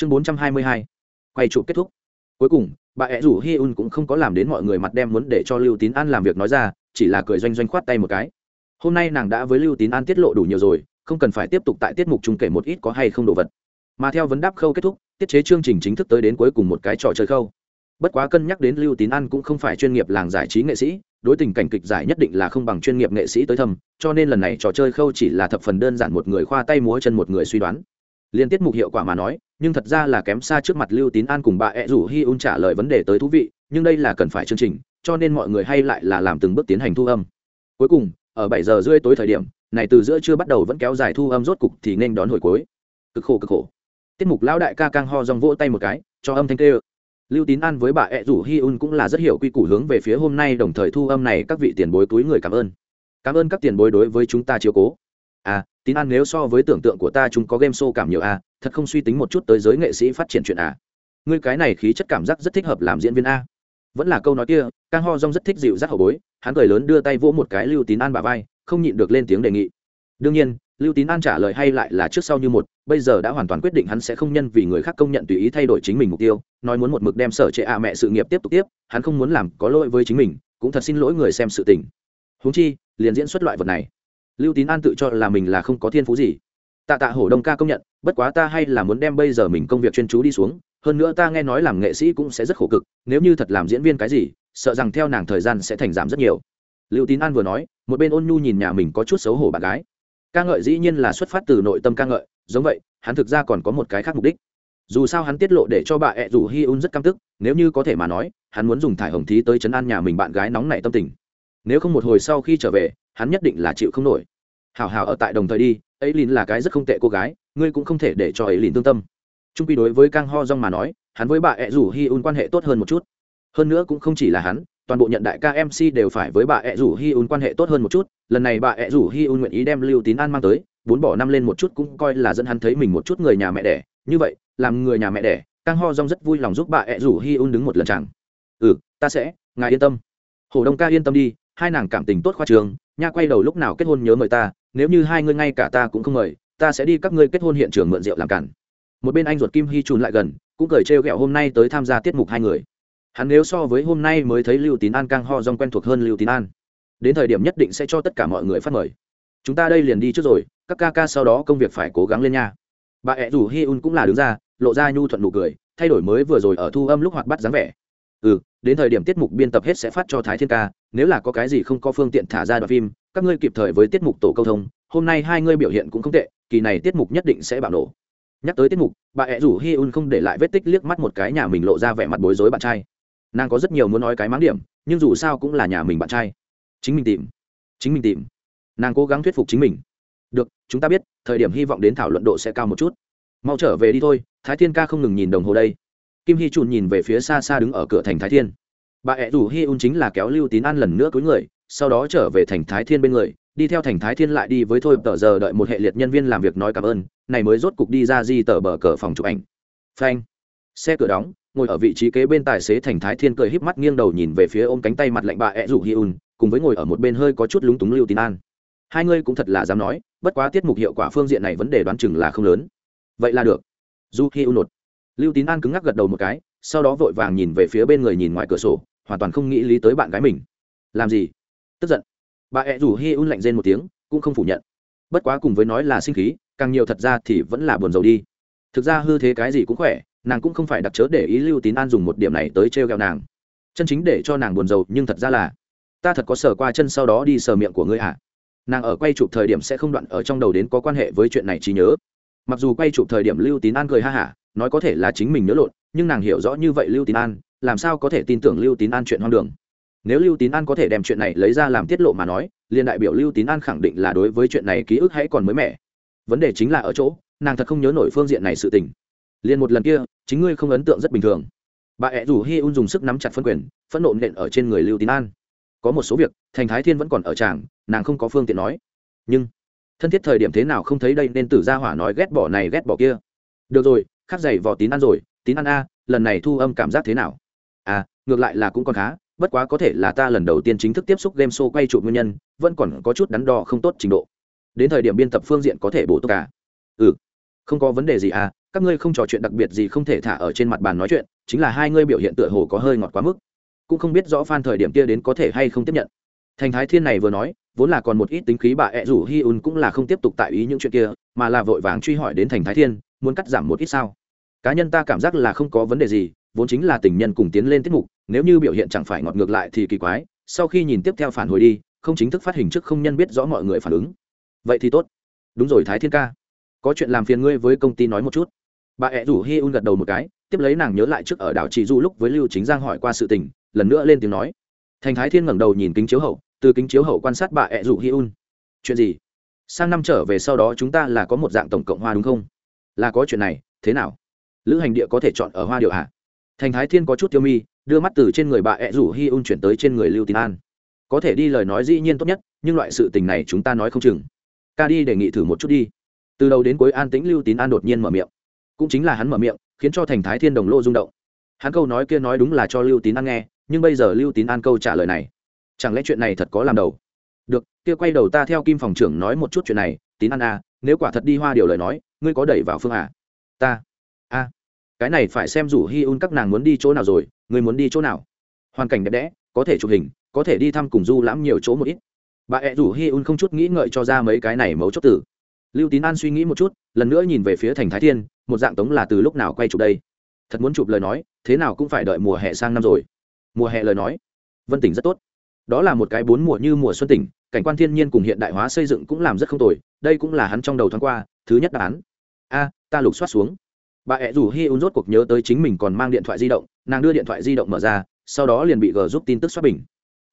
chương bốn trăm hai mươi hai. Quay trụ kết thúc. Cuối cùng, bà ẹ rủ hi un cũng không có làm đến mọi người mặt đem muốn để cho lưu tín an làm việc nói ra, chỉ là cười doanh doanh khoát tay một cái. Hôm nay nàng đã với lưu tín an tiết lộ đủ nhiều rồi, không cần phải tiếp tục tại tiết mục chung kể một ít có hay không đồ vật. Mà theo vấn đáp khâu kết thúc, tiết chế chương trình chính thức tới đến cuối cùng một cái trò chơi khâu. Bất quá cân nhắc đến lưu tín an cũng không phải chuyên nghiệp làng giải trí nghệ sĩ, đối tình cảnh kịch giải nhất định là không bằng chuyên nghiệp nghệ sĩ tới thầm, cho nên lần này trò chơi khâu chỉ là thập phần đơn giản một người khoa tay múa chân một người suy đoán. Liên tiết mục hiệu quả mà nói nhưng thật ra là kém xa trước mặt lưu tín an cùng bà ẹ rủ hi un trả lời vấn đề tới thú vị, nhưng đây là cần phải chương trình, cho nên mọi người hay lại là làm từng bước tiến hành thu âm. Cuối cùng, ở bảy giờ rưỡi tối thời điểm, này từ giữa chưa bắt đầu vẫn kéo dài thu âm rốt cục thì nên đón hồi cuối. Cực khổ cực khổ. Tiết mục lão đại ca cang ho dòng vỗ tay một cái, cho âm thanh kêu. Lưu tín an với bà ẹ rủ hi un cũng là rất hiểu quy củ hướng về phía hôm nay đồng thời thu âm này, các vị tiền bối túi người cảm ơn. Cảm ơn các tiền bối đối với chúng ta chiếu cố à tín an nếu so với tưởng tượng của ta chúng có game show cảm nhiều à thật không suy tính một chút tới giới nghệ sĩ phát triển chuyện à. Ngươi cái này khí chất cảm giác rất thích hợp làm diễn viên a. Vẫn là câu nói kia càng ho rong rất thích dịu dắt hậu bối, hắn cười lớn đưa tay vỗ một cái lưu tín an bà vai, không nhịn được lên tiếng đề nghị. Đương nhiên, lưu tín an trả lời hay lại là trước sau như một, bây giờ đã hoàn toàn quyết định hắn sẽ không nhân vì người khác công nhận tùy ý thay đổi chính mình mục tiêu, nói muốn một mực đem sở trệ ạ mẹ sự nghiệp tiếp tục tiếp, hắn không muốn làm có lỗi với chính mình, cũng thật xin lỗi người xem sự tình. Huống chi, liền diễn xuất loại vật này lưu tín an tự cho là mình là không có thiên phú gì. Tạ tạ hổ đông ca công nhận, bất quá ta hay là muốn đem bây giờ mình công việc chuyên chú đi xuống, hơn nữa ta nghe nói làm nghệ sĩ cũng sẽ rất khổ cực, nếu như thật làm diễn viên cái gì, sợ rằng theo nàng thời gian sẽ thành giảm rất nhiều. Lưu tín an vừa nói, một bên ôn nhu nhìn nhà mình có chút xấu hổ bạn gái. Ca ngợi dĩ nhiên là xuất phát từ nội tâm ca ngợi, giống vậy, hắn thực ra còn có một cái khác mục đích. Dù sao hắn tiết lộ để cho bà ẹ rủ hi un rất căm tức, nếu như có thể mà nói, hắn muốn dùng thải hồng thí tới chấn an nhà mình bạn gái nóng nảy tâm tình. Nếu không một hồi sau khi trở về hắn nhất định là chịu không nổi. Hào hào ở tại đồng thời đi ấy lìn là cái rất không tệ cô gái, ngươi cũng không thể để cho ấy lìn tương tâm. Trung quy đối với kang ho Rong mà nói, hắn với bà ẹ rủ hi un quan hệ tốt hơn một chút. Hơn nữa cũng không chỉ là hắn, toàn bộ nhận đại ca mc đều phải với bà ẹ rủ hi un quan hệ tốt hơn một chút. Lần này bà ẹ rủ hi un nguyện ý đem lưu tín an mang tới, bốn bỏ năm lên một chút cũng coi là dẫn hắn thấy mình một chút người nhà mẹ đẻ. Như vậy, làm người nhà mẹ đẻ kang ho Rong rất vui lòng giúp bà ẹ rủ hi un đứng một lần chẳng. Ừ ta sẽ, ngài yên tâm. Hồ đông ca yên tâm đi, hai nàng cảm tình tốt khoa trường nha quay đầu lúc nào kết hôn nhớ mời ta, nếu như hai ngươi ngay cả ta cũng không mời, ta sẽ đi các ngươi kết hôn hiện trường mượn rượu làm cản. Một bên anh ruột kim hy trùn lại gần, cũng cười trêu ghẹo hôm nay tới tham gia tiết mục hai người. Hắn nếu so với hôm nay mới thấy lưu tín an căng ho rong quen thuộc hơn lưu tín an. Đến thời điểm nhất định sẽ cho tất cả mọi người phát mời. Chúng ta đây liền đi trước rồi, các ca ca sau đó công việc phải cố gắng lên nha. Bà ẹ rủ hi un cũng là đứng ra, lộ ra nhu thuận nụ cười, thay đổi mới vừa rồi ở thu âm lúc hoạt bắt dáng vẻ ừ đến thời điểm tiết mục biên tập hết sẽ phát cho thái thiên ca, nếu là có cái gì không có phương tiện thả ra đoạn phim, các ngươi kịp thời với tiết mục tổ câu thông, hôm nay hai ngươi biểu hiện cũng không tệ, kỳ này tiết mục nhất định sẽ bạo nổ. Nhắc tới tiết mục, bà ẹ rủ hi un không để lại vết tích liếc mắt một cái nhà mình lộ ra vẻ mặt bối rối bạn trai. Nàng có rất nhiều muốn nói cái máng điểm, nhưng dù sao cũng là nhà mình bạn trai. Chính mình tìm. Chính mình tìm. Nàng cố gắng thuyết phục chính mình. Được, chúng ta biết, thời điểm hy vọng đến thảo luận độ sẽ cao một chút. Mau trở về đi thôi, thái thiên ca không ngừng nhìn đồng hồ đây kim hy trùn nhìn về phía xa xa đứng ở cửa thành thái thiên. Bà ẹ rủ hi un chính là kéo lưu tín an lần nữa cuối người, sau đó trở về thành thái thiên bên người, đi theo thành thái thiên lại đi với thôi tờ giờ đợi một hệ liệt nhân viên làm việc nói cảm ơn, này mới rốt cục đi ra di tờ bờ cờ phòng chụp ảnh. Phanh. Xe cửa đóng, ngồi ở vị trí kế bên tài xế thành thái thiên cười híp mắt nghiêng đầu nhìn về phía ôm cánh tay mặt lạnh bà ẹ rủ hi un, cùng với ngồi ở một bên hơi có chút lúng túng lưu tín an. Hai ngươi cũng thật là dám nói, bất quá tiết mục hiệu quả phương diện này vấn đề đoán chừng là không lớn. Vậy là được. Du hi un nột lưu tín an cứng ngắc gật đầu một cái, sau đó vội vàng nhìn về phía bên người nhìn ngoài cửa sổ, hoàn toàn không nghĩ lý tới bạn gái mình. Làm gì? Tức giận. Bà ẹ rủ hi un lạnh rên một tiếng, cũng không phủ nhận. Bất quá cùng với nói là sinh khí, càng nhiều thật ra thì vẫn là buồn rầu đi. Thực ra hư thế cái gì cũng khỏe, nàng cũng không phải đặc chớ để ý lưu tín an dùng một điểm này tới t r e o g ẹ o nàng. Chân chính để cho nàng buồn rầu nhưng thật ra là, ta thật có sờ qua chân sau đó đi sờ miệng của ngươi ạ à? nàng ở quay chụp thời điểm sẽ không đoạn ở trong đầu đến có quan hệ với chuyện này trí nhớ. Mặc dù quay chụp thời điểm lưu tín an cười ha hả nói có thể là chính mình nhớ lộn, nhưng nàng hiểu rõ như vậy lưu tín an, làm sao có thể tin tưởng lưu tín an chuyện hoang đường? Nếu lưu tín an có thể đem chuyện này lấy ra làm tiết lộ mà nói, liền đại biểu lưu tín an khẳng định là đối với chuyện này ký ức hãy còn mới mẻ. Vấn đề chính là ở chỗ, nàng thật không nhớ nổi phương diện này sự tình. Liền một lần kia, chính ngươi không ấn tượng rất bình thường. Bà ẹ rủ hi un dùng sức nắm chặt phân quyền, phẫn nộ nện ở trên người lưu tín an. Có một số việc, thành thái thiên vẫn còn ở tràng, nàng không có phương tiện nói. Nhưng, thân thiết thời điểm thế nào không thấy đây nên tử gia hỏa nói ghét bỏ này ghét bỏ kia. Được rồi khác giày vò tín ăn rồi, tín ăn a, lần này thu âm cảm giác thế nào? À ngược lại là cũng còn khá, bất quá có thể là ta lần đầu tiên chính thức tiếp xúc game show quay chụp nguyên nhân, vẫn còn có chút đắn đo không tốt trình độ. Đến thời điểm biên tập phương diện có thể bổ túc cả ừ không có vấn đề gì à các ngươi không trò chuyện đặc biệt gì không thể thả ở trên mặt bàn nói chuyện, chính là hai ngươi biểu hiện tựa hồ có hơi ngọt quá mức. Cũng không biết rõ phan thời điểm kia đến có thể hay không tiếp nhận. Thành thái thiên này vừa nói, vốn là còn một ít tính khí bà ẹ rủ hi un cũng là không tiếp tục tại ý những chuyện kia, mà là vội vàng truy hỏi đến thành thái thiên muốn cắt giảm một ít sao? Cá nhân ta cảm giác là không có vấn đề gì, vốn chính là tình nhân cùng tiến lên tiết mục, nếu như biểu hiện chẳng phải ngọt ngược lại thì kỳ quái, sau khi nhìn tiếp theo phản hồi đi, không chính thức phát hình trước không nhân biết rõ mọi người phản ứng. Vậy thì tốt. Đúng rồi thái thiên ca. Có chuyện làm phiền ngươi với công ty nói một chút. Bà ẹ rủ hi un gật đầu một cái, tiếp lấy nàng nhớ lại trước ở đảo chị du lúc với lưu chính giang hỏi qua sự tình, lần nữa lên tiếng nói. Thành thái thiên ngẩng đầu nhìn kính chiếu hậu, từ kính chiếu hậu quan sát bà ẹ rủ hi un. Chuyện gì? Sang năm trở về sau đó chúng ta là có một dạng tổng cộng hoa đúng không? Là có chuyện này, thế nào? Lữ hành địa có thể chọn ở hoa điệu hạ thành thái thiên có chút tiêu mi, đưa mắt từ trên người bà ẹ rủ hi un chuyển tới trên người lưu tín an. Có thể đi lời nói dĩ nhiên tốt nhất, nhưng loại sự tình này chúng ta nói không chừng. Ca đi đề nghị thử một chút đi. Từ đầu đến cuối an tĩnh lưu tín an đột nhiên mở miệng. Cũng chính là hắn mở miệng, khiến cho thành thái thiên đồng lô rung động. Hắn câu nói kia nói đúng là cho lưu tín an nghe, nhưng bây giờ lưu tín an câu trả lời này, chẳng lẽ chuyện này thật có làm đầu? Được, kia quay đầu ta theo kim phòng trưởng nói một chút chuyện này, tín an à nếu quả thật đi hoa điều lời nói, ngươi có đẩy vào phương à? Ta. A. Cái này phải xem rủ hi un các nàng muốn đi chỗ nào rồi, ngươi muốn đi chỗ nào? Hoàn cảnh đẹp đẽ, có thể chụp hình, có thể đi thăm cùng du lãm nhiều chỗ một ít. Bà ẹ rủ hi un không chút nghĩ ngợi cho ra mấy cái này mấu chốt tử lưu tín an suy nghĩ một chút, lần nữa nhìn về phía thành thái thiên, một dạng tống là từ lúc nào quay chụp đây? Thật muốn chụp lời nói, thế nào cũng phải đợi mùa hè sang năm rồi. Mùa hè lời nói. Vân tỉnh rất tốt. Đó là một cái bốn mùa như mùa xuân tỉnh cảnh quan thiên nhiên cùng hiện đại hóa xây dựng cũng làm rất không tồi, đây cũng là hắn trong đầu thoáng qua, thứ nhất đáp án. A, ta lục soát xuống. Bà ẹ rủ hi un rốt cuộc nhớ tới chính mình còn mang điện thoại di động, nàng đưa điện thoại di động mở ra, sau đó liền bị g giúp tin tức xoát bình.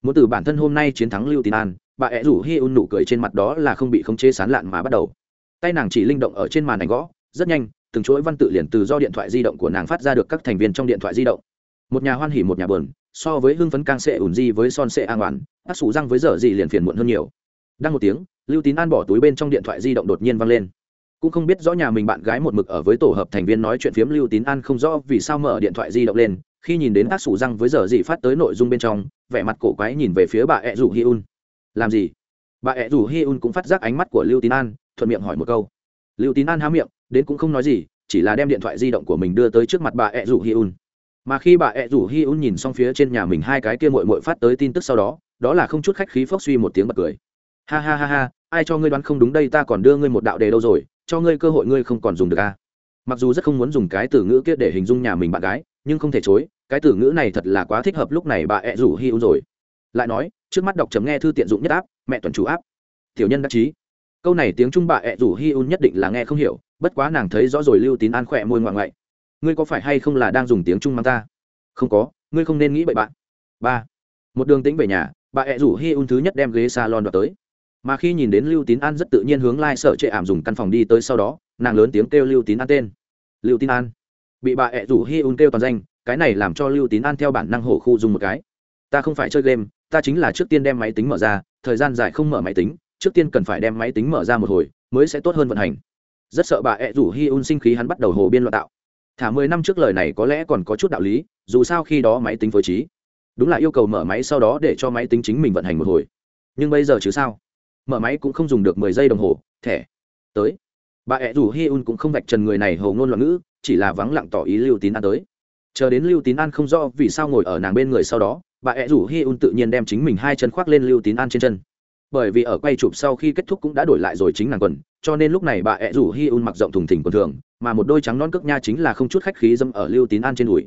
Muốn từ bản thân hôm nay chiến thắng lưu tín an, bà ẹ rủ hi un nụ cười trên mặt đó là không bị khống chế sán lạn mà bắt đầu. Tay nàng chỉ linh động ở trên màn ảnh gõ, rất nhanh, từng chuỗi văn tự liền từ do điện thoại di động của nàng phát ra được các thành viên trong điện thoại di động. Một nhà hoan hỉ, một nhà bờn so với hưng phấn càng sệ ủn di với son sệ an oản ác sủ răng với giờ gì liền phiền muộn hơn nhiều. Đang một tiếng, lưu tín an bỏ túi bên trong điện thoại di động đột nhiên văng lên. Cũng không biết rõ nhà mình bạn gái một mực ở với tổ hợp thành viên nói chuyện phiếm lưu tín an không rõ vì sao mở điện thoại di động lên, khi nhìn đến ác sủ răng với giờ gì phát tới nội dung bên trong, vẻ mặt cổ quái nhìn về phía bà ẹ rủ hi un. Làm gì? Bà ẹ rủ hi un cũng phát giác ánh mắt của lưu tín an, thuận miệng hỏi một câu. Lưu tín an há miệng, đến cũng không nói gì, chỉ là đem điện thoại di động của mình đưa tới trước mặt bà ẹ rủ hi un. Mà khi bà ẹ rủ hi un nhìn xong phía trên nhà mình hai cái kia mội mội phát tới tin tức sau đó đó là không chút khách khí phốc suy một tiếng bật cười. Ha ha ha ha, ai cho ngươi đoán không đúng đây, ta còn đưa ngươi một đạo đề đâu rồi, cho ngươi cơ hội ngươi không còn dùng được a à? mặc dù rất không muốn dùng cái từ ngữ kia để hình dung nhà mình bạn gái, nhưng không thể chối, cái từ ngữ này thật là quá thích hợp lúc này bà ẹ rủ hi u rồi. Lại nói, trước mắt đọc chấm nghe thư tiện dụng nhất áp, mẹ tuần chủ áp. Tiểu nhân đắc chí. Câu này tiếng trung bà ẹ rủ hi u nhất định là nghe không hiểu, bất quá nàng thấy rõ rồi lưu tín an khỏe môi ngoại ngoại. Ngươi có phải hay không là đang dùng tiếng trung mang ta? Không có, ngươi không nên nghĩ bậy bạn. Ba. Một đường tính về nhà bà ẹ rủ hi un thứ nhất đem ghế salon đoạt tới. Mà khi nhìn đến lưu tín an rất tự nhiên hướng lai、like、sợ chệ ảm dùng căn phòng đi tới sau đó, nàng lớn tiếng kêu lưu tín an tên. Lưu tín an. Bị bà ẹ rủ hi un kêu toàn danh, cái này làm cho lưu tín an theo bản năng hổ khu dùng một cái. Ta không phải chơi game, ta chính là trước tiên đem máy tính mở ra, thời gian dài không mở máy tính, trước tiên cần phải đem máy tính mở ra một hồi, mới sẽ tốt hơn vận hành. Rất sợ bà ẹ rủ hi un sinh khí hắn bắt đầu hồ biên loạn tạo. Thả mười năm trước lời này có lẽ còn có chút đạo lý, dù sao khi đó máy tính phối trí đúng là yêu cầu mở máy sau đó để cho máy tính chính mình vận hành một hồi. Nhưng bây giờ chứ sao? Mở máy cũng không dùng được mười giây đồng hồ, thẻ. Tới. Bà ẹ rủ hi un cũng không vạch trần người này hầu ngôn loạn ngữ, chỉ là vắng lặng tỏ ý lưu tín an tới. Chờ đến lưu tín an không rõ vì sao ngồi ở nàng bên người sau đó, bà ẹ rủ hi un tự nhiên đem chính mình hai chân khoác lên lưu tín an trên chân. Bởi vì ở quay chụp sau khi kết thúc cũng đã đổi lại rồi chính nàng quần, cho nên lúc này bà ẹ rủ hi un mặc rộng thùng thỉnh quần thường, mà một đôi trắng non cước nha chính là không chút khách khí dâm ở lưu tín an trên đùi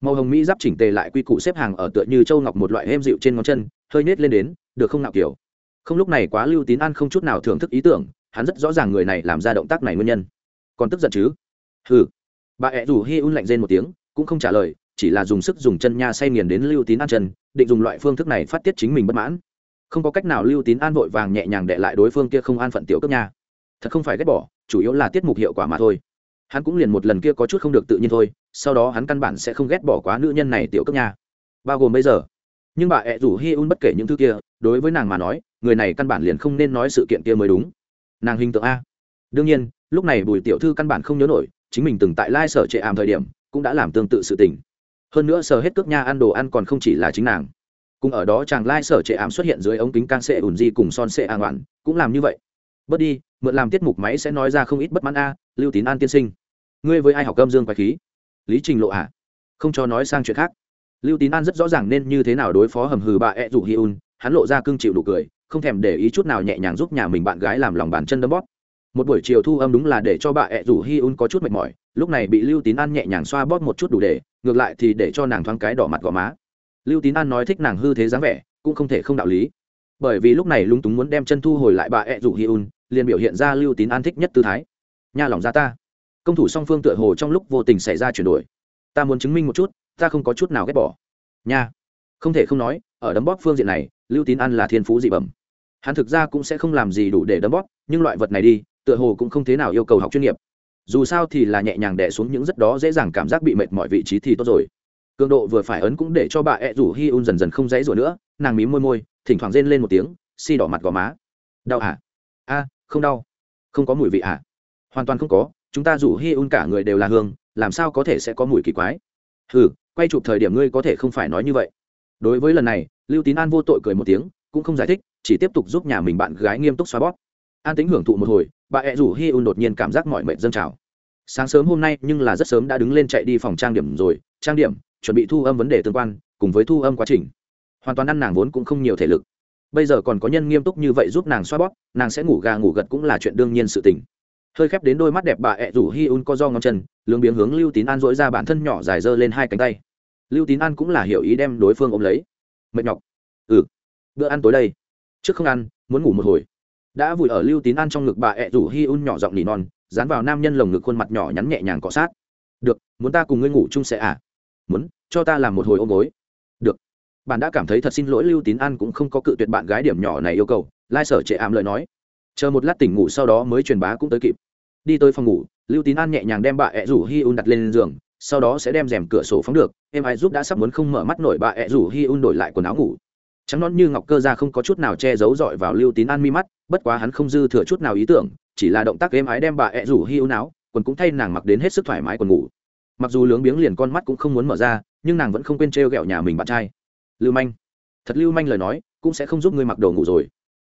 màu hồng mỹ giáp chỉnh tề lại quy củ xếp hàng ở tựa như châu ngọc một loại êm dịu trên ngón chân, hơi nết lên đến, được không nào kiểu. Không lúc này quá lưu tín an không chút nào thưởng thức ý tưởng, hắn rất rõ ràng người này làm ra động tác này nguyên nhân. Còn tức giận chứ? Hừ. Bà ẹ rủ hi un lạnh rên một tiếng, cũng không trả lời, chỉ là dùng sức dùng chân nha say nghiền đến lưu tín an chân, định dùng loại phương thức này phát tiết chính mình bất mãn. Không có cách nào lưu tín an vội vàng nhẹ nhàng đệ lại đối phương kia không an phận tiểu cấp nha. Thật không phải ghét bỏ, chủ yếu là tiết mục hiệu quả mà thôi hắn cũng liền một lần kia có chút không được tự nhiên thôi, sau đó hắn căn bản sẽ không ghét bỏ quá nữ nhân này tiểu cấp nha. Bao gồm bây giờ. Nhưng bà ẹ rủ hi un bất kể những thứ kia, đối với nàng mà nói, người này căn bản liền không nên nói sự kiện kia mới đúng. Nàng hình tượng a. Đương nhiên, lúc này bùi tiểu thư căn bản không nhớ nổi, chính mình từng tại lai sở trệ ảm thời điểm, cũng đã làm tương tự sự tình. Hơn nữa sở hết cước nha ăn đồ ăn còn không chỉ là chính nàng. Cùng ở đó chàng lai sở trệ ảm xuất hiện dưới ống kính can sệ ủn di cùng son sệ an oản, cũng làm như vậy. Bớt đi, mượn làm tiết mục máy sẽ nói ra không ít bất mãn a, lưu tín an tiên sinh ngươi với ai học âm dương quái khí? Lý trình lộ à? Không cho nói sang chuyện khác. Lưu tín an rất rõ ràng nên như thế nào đối phó hầm hừ bà ẹ rủ hi un, hắn lộ ra cưng chịu đủ cười, không thèm để ý chút nào nhẹ nhàng giúp nhà mình bạn gái làm lòng bàn chân đấm bóp. Một buổi chiều thu âm đúng là để cho bà ẹ rủ hi un có chút mệt mỏi, lúc này bị lưu tín an nhẹ nhàng xoa bóp một chút đủ để, ngược lại thì để cho nàng thoáng cái đỏ mặt gò má. Lưu tín an nói thích nàng hư thế dáng vẻ, cũng không thể không đạo lý. Bởi vì lúc này lúng túng muốn đem chân thu hồi lại bà ẹ rủ hi un, liền biểu hiện ra lưu tín an thích nhất tư thái. Nha lòng ra ta công thủ song phương tựa hồ trong lúc vô tình xảy ra chuyển đổi. Ta muốn chứng minh một chút, ta không có chút nào ghét bỏ. Nha. Không thể không nói, ở đấm bóp phương diện này, lưu tín an là thiên phú dị bẩm. Hắn thực ra cũng sẽ không làm gì đủ để đấm bóp, nhưng loại vật này đi, tựa hồ cũng không thế nào yêu cầu học chuyên nghiệp. Dù sao thì là nhẹ nhàng đẻ xuống những rất đó dễ dàng cảm giác bị mệt mọi vị trí thì tốt rồi. Cường độ vừa phải ấn cũng để cho bà ẹ rủ hi un dần dần không dãy rủa nữa, nàng mím môi môi, thỉnh thoảng rên lên một tiếng, si đỏ mặt gò má. Đau à? a, không đau. Không có mùi vị à? hoàn toàn không có chúng ta rủ hi un cả người đều là hương, làm sao có thể sẽ có mùi kỳ quái? Hừ, quay chụp thời điểm ngươi có thể không phải nói như vậy. Đối với lần này, lưu tín an vô tội cười một tiếng, cũng không giải thích, chỉ tiếp tục giúp nhà mình bạn gái nghiêm túc xoa bóp. An tính hưởng thụ một hồi, bà ẹ rủ hi un đột nhiên cảm giác mọi mệt dâng trào. Sáng sớm hôm nay, nhưng là rất sớm đã đứng lên chạy đi phòng trang điểm rồi. Trang điểm, chuẩn bị thu âm vấn đề tương quan, cùng với thu âm quá trình. Hoàn toàn ăn nàng vốn cũng không nhiều thể lực. Bây giờ còn có nhân nghiêm túc như vậy giúp nàng xoa bóp, nàng sẽ ngủ gà ngủ gật cũng là chuyện đương nhiên sự tình hơi khép đến đôi mắt đẹp bà ẹ rủ hi un co do ngón chân lương biếng hướng lưu tín an dỗi ra bản thân nhỏ dài dơ lên hai cánh tay. Lưu tín an cũng là hiểu ý đem đối phương ôm lấy. Mệt nhọc. Ừ. Bữa ăn tối đây. Trước không ăn, muốn ngủ một hồi. Đã vùi ở lưu tín an trong ngực bà ẹ rủ hi un nhỏ giọng nỉ non, dán vào nam nhân lồng ngực khuôn mặt nhỏ nhắn nhẹ nhàng cọ sát. Được, muốn ta cùng ngươi ngủ chung sẽ à? Muốn, cho ta làm một hồi ôm gối. Được. Bạn đã cảm thấy thật xin lỗi lưu tín an cũng không có cự tuyệt bạn gái điểm nhỏ này yêu cầu, lai sở trệ ảm lời nói chờ một lát tỉnh ngủ sau đó mới truyền bá cũng tới kịp. Đi tới phòng ngủ, lưu tín an nhẹ nhàng đem bà ẹ rủ hi un đặt lên giường, sau đó sẽ đem rèm cửa sổ phóng được. Em ai giúp đã sắp muốn không mở mắt nổi bà ẹ rủ hi un đổi lại quần áo ngủ. Trắng nón như ngọc cơ ra không có chút nào che giấu dọi vào lưu tín an mi mắt, bất quá hắn không dư thừa chút nào ý tưởng, chỉ là động tác êm ái đem bà ẹ rủ hi un áo, quần cũng thay nàng mặc đến hết sức thoải mái quần ngủ. Mặc dù lướng biếng liền con mắt cũng không muốn mở ra, nhưng nàng vẫn không quên trêu ghẹo nhà mình bạn trai. Lưu manh. Thật lưu manh lời nói, cũng sẽ không giúp ngươi mặc đồ ngủ rồi.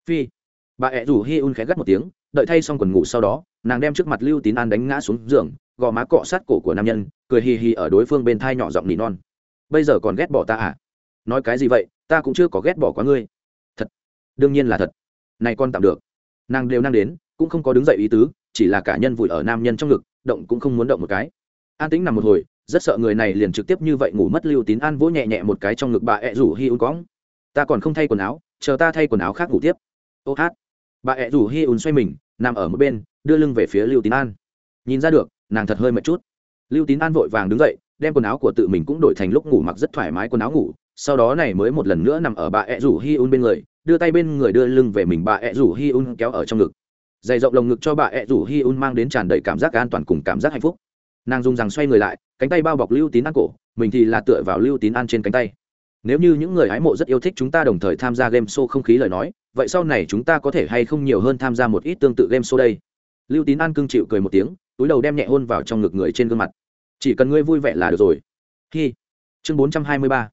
Phi bà ẹ rủ hi un khẽ gắt một tiếng, đợi thay xong quần ngủ sau đó, nàng đem trước mặt lưu tín an đánh ngã xuống giường, gò má cọ sát cổ của nam nhân, cười hì hì ở đối phương bên thai nhỏ giọng nỉ non. Bây giờ còn ghét bỏ ta à? Nói cái gì vậy? Ta cũng chưa có ghét bỏ quá ngươi. Thật? Đương nhiên là thật. Này con tạm được. Nàng đều năng đến, cũng không có đứng dậy ý tứ, chỉ là cả nhân vùi ở nam nhân trong ngực, động cũng không muốn động một cái. An tĩnh nằm một hồi, rất sợ người này liền trực tiếp như vậy ngủ mất lưu tín an vỗ nhẹ nhẹ một cái trong ngực bà ẹ rủ hi un cóng ta còn không thay quần áo, chờ ta thay quần áo khác ngủ tiếp. Ô hát bà ẹ rủ hi un xoay mình, nằm ở một bên, đưa lưng về phía lưu tín an. Nhìn ra được, nàng thật hơi mệt chút. Lưu tín an vội vàng đứng dậy, đem quần áo của tự mình cũng đổi thành lúc ngủ mặc rất thoải mái quần áo ngủ, sau đó này mới một lần nữa nằm ở bà ẹ rủ hi un bên người, đưa tay bên người đưa lưng về mình bà ẹ rủ hi un kéo ở trong ngực. Dày rộng lồng ngực cho bà ẹ rủ hi un mang đến tràn đầy cảm giác an toàn cùng cảm giác hạnh phúc. Nàng dùng rằng xoay người lại, cánh tay bao bọc lưu tín an cổ, mình thì là tựa vào lưu tín an trên cánh tay nếu như những người hái mộ rất yêu thích chúng ta đồng thời tham gia game show không khí lời nói, vậy sau này chúng ta có thể hay không nhiều hơn tham gia một ít tương tự game show đây? Lưu tín an cưng chịu cười một tiếng, túi đầu đem nhẹ hôn vào trong ngực người trên gương mặt. Chỉ cần ngươi vui vẻ là được rồi. Khi chương bốn trăm hai mươi ba.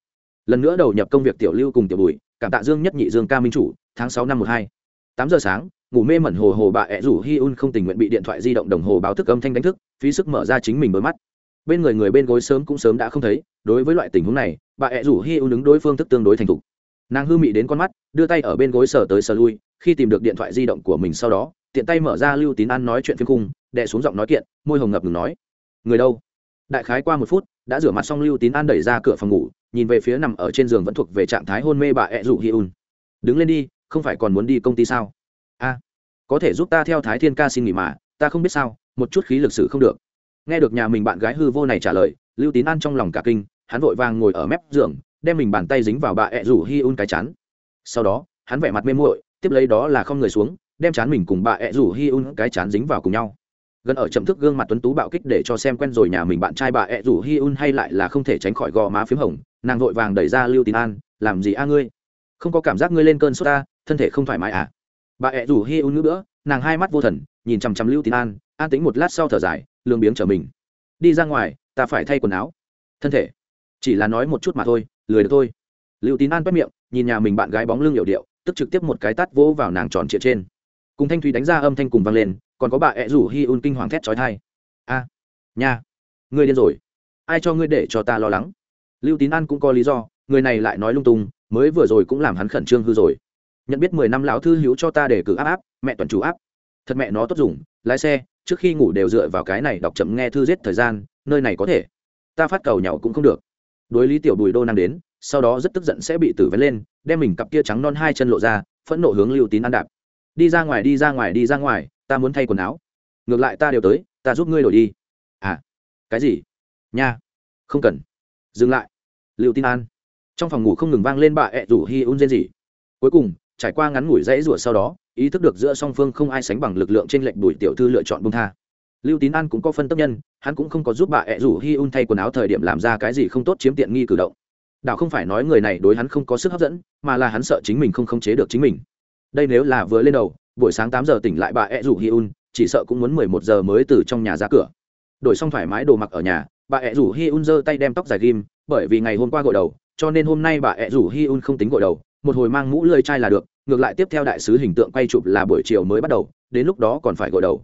Lần nữa đầu nhập công việc tiểu lưu cùng tiểu bùi, cảm tạ dương nhất nhị dương ca minh chủ, tháng sáu năm một hai. Tám giờ sáng, ngủ mê mẩn hồ hồ bà ẹ rủ hi un không tình nguyện bị điện thoại di động đồng hồ báo thức âm thanh đánh thức, phí sức mở ra chính mình đôi mắt bên người người bên gối sớm cũng sớm đã không thấy, đối với loại tình huống này, bà ẹ rủ hi un đứng đối phương thức tương đối thành thục. Nàng hư mị đến con mắt, đưa tay ở bên gối sờ tới sờ lui, khi tìm được điện thoại di động của mình sau đó, tiện tay mở ra lưu tín ăn nói chuyện phim khung, đè xuống giọng nói kiện, môi hồng ngập ngừng nói, người đâu? Đại khái qua một phút, đã rửa mặt xong lưu tín an đẩy ra cửa phòng ngủ, nhìn về phía nằm ở trên giường vẫn thuộc về trạng thái hôn mê bà ẹ rủ hi un đứng lên đi, không phải còn muốn đi công ty sao? A, có thể giúp ta theo thái thiên ca xin nghỉ mà, ta không biết sao, một chút khí lực sử không được nghe được nhà mình bạn gái hư vô này trả lời, lưu tín an trong lòng cả kinh, hắn vội vàng ngồi ở mép giường, đem mình bàn tay dính vào bà ẹ rủ hi un cái chán. Sau đó, hắn vẻ mặt mê muội, tiếp lấy đó là không người xuống, đem chán mình cùng bà ẹ rủ hi un cái chán dính vào cùng nhau. Gần ở chậm thức gương mặt tuấn tú bạo kích để cho xem quen rồi nhà mình bạn trai bà ẹ rủ hi un hay lại là không thể tránh khỏi gò má p h í m hồng, nàng vội vàng đẩy ra lưu tín an, làm gì a ngươi? Không có cảm giác ngươi lên cơn sốt ta, thân thể không thoải mái à? Bà ẹ rủ hi un nữa nữa nàng hai mắt vô thần, nhìn chằm chằm lưu tín an an tính một lát sau thở dài lương biếng trở mình. Đi ra ngoài, ta phải thay quần áo. Thân thể. Chỉ là nói một chút mà thôi, lười được thôi. Lưu tín an quét miệng, nhìn nhà mình bạn gái bóng lưng hiệu điệu, tức trực tiếp một cái tắt vỗ vào nàng tròn trịa trên. Cùng thanh thúy đánh ra âm thanh cùng vang lên, còn có bà ẹ rủ hi un kinh hoàng thét trói thai a nhà ngươi điên rồi. Ai cho ngươi để cho ta lo lắng? Lưu tín an cũng có lý do, người này lại nói lung tung, mới vừa rồi cũng làm hắn khẩn trương hư rồi. Nhận biết mười năm lão thư hữu cho ta để cử áp áp, mẹ toàn chủ áp thật mẹ nó tốt dùng, lái xe, trước khi ngủ đều dựa vào cái này đọc chậm nghe thư giết thời gian, nơi này có thể. Ta phát cầu nhau cũng không được. Đối lý tiểu bùi đô năng đến, sau đó rất tức giận sẽ bị tử vén lên, đem mình cặp kia trắng non hai chân lộ ra, phẫn nộ hướng lưu tín ăn đạp. Đi ra ngoài, đi ra ngoài, đi ra ngoài, ta muốn thay quần áo. Ngược lại ta đều tới, ta giúp ngươi đổi đi. À cái gì? Nha, không cần. Dừng lại. Lưu tín an. Trong phòng ngủ không ngừng vang lên bà ẹ rủ hi un rên gì cuối cùng, trải qua ngắn ngủi dãy rủa sau đó ý thức được giữa song phương không ai sánh bằng lực lượng trên lệnh đuổi tiểu thư lựa chọn bông tha. Lưu tín an cũng có phân tâm nhân, hắn cũng không có giúp bà ẹ rủ hi un thay quần áo thời điểm làm ra cái gì không tốt chiếm tiện nghi cử động. Đạo không phải nói người này đối hắn không có sức hấp dẫn, mà là hắn sợ chính mình không khống chế được chính mình. Đây nếu là vừa lên đầu, buổi sáng tám giờ tỉnh lại bà ẹ rủ hi un, chỉ sợ cũng muốn mười một giờ mới từ trong nhà ra cửa. Đổi xong thoải mái đồ mặc ở nhà, bà ẹ rủ hi un giơ tay đem tóc dài ghim, bởi vì ngày hôm qua gội đầu, cho nên hôm nay bà ẹ rủ hi un không tính gội đầu, một hồi mang mũ lơi chai là được ngược lại tiếp theo đại sứ hình tượng quay chụp là buổi chiều mới bắt đầu, đến lúc đó còn phải gội đầu.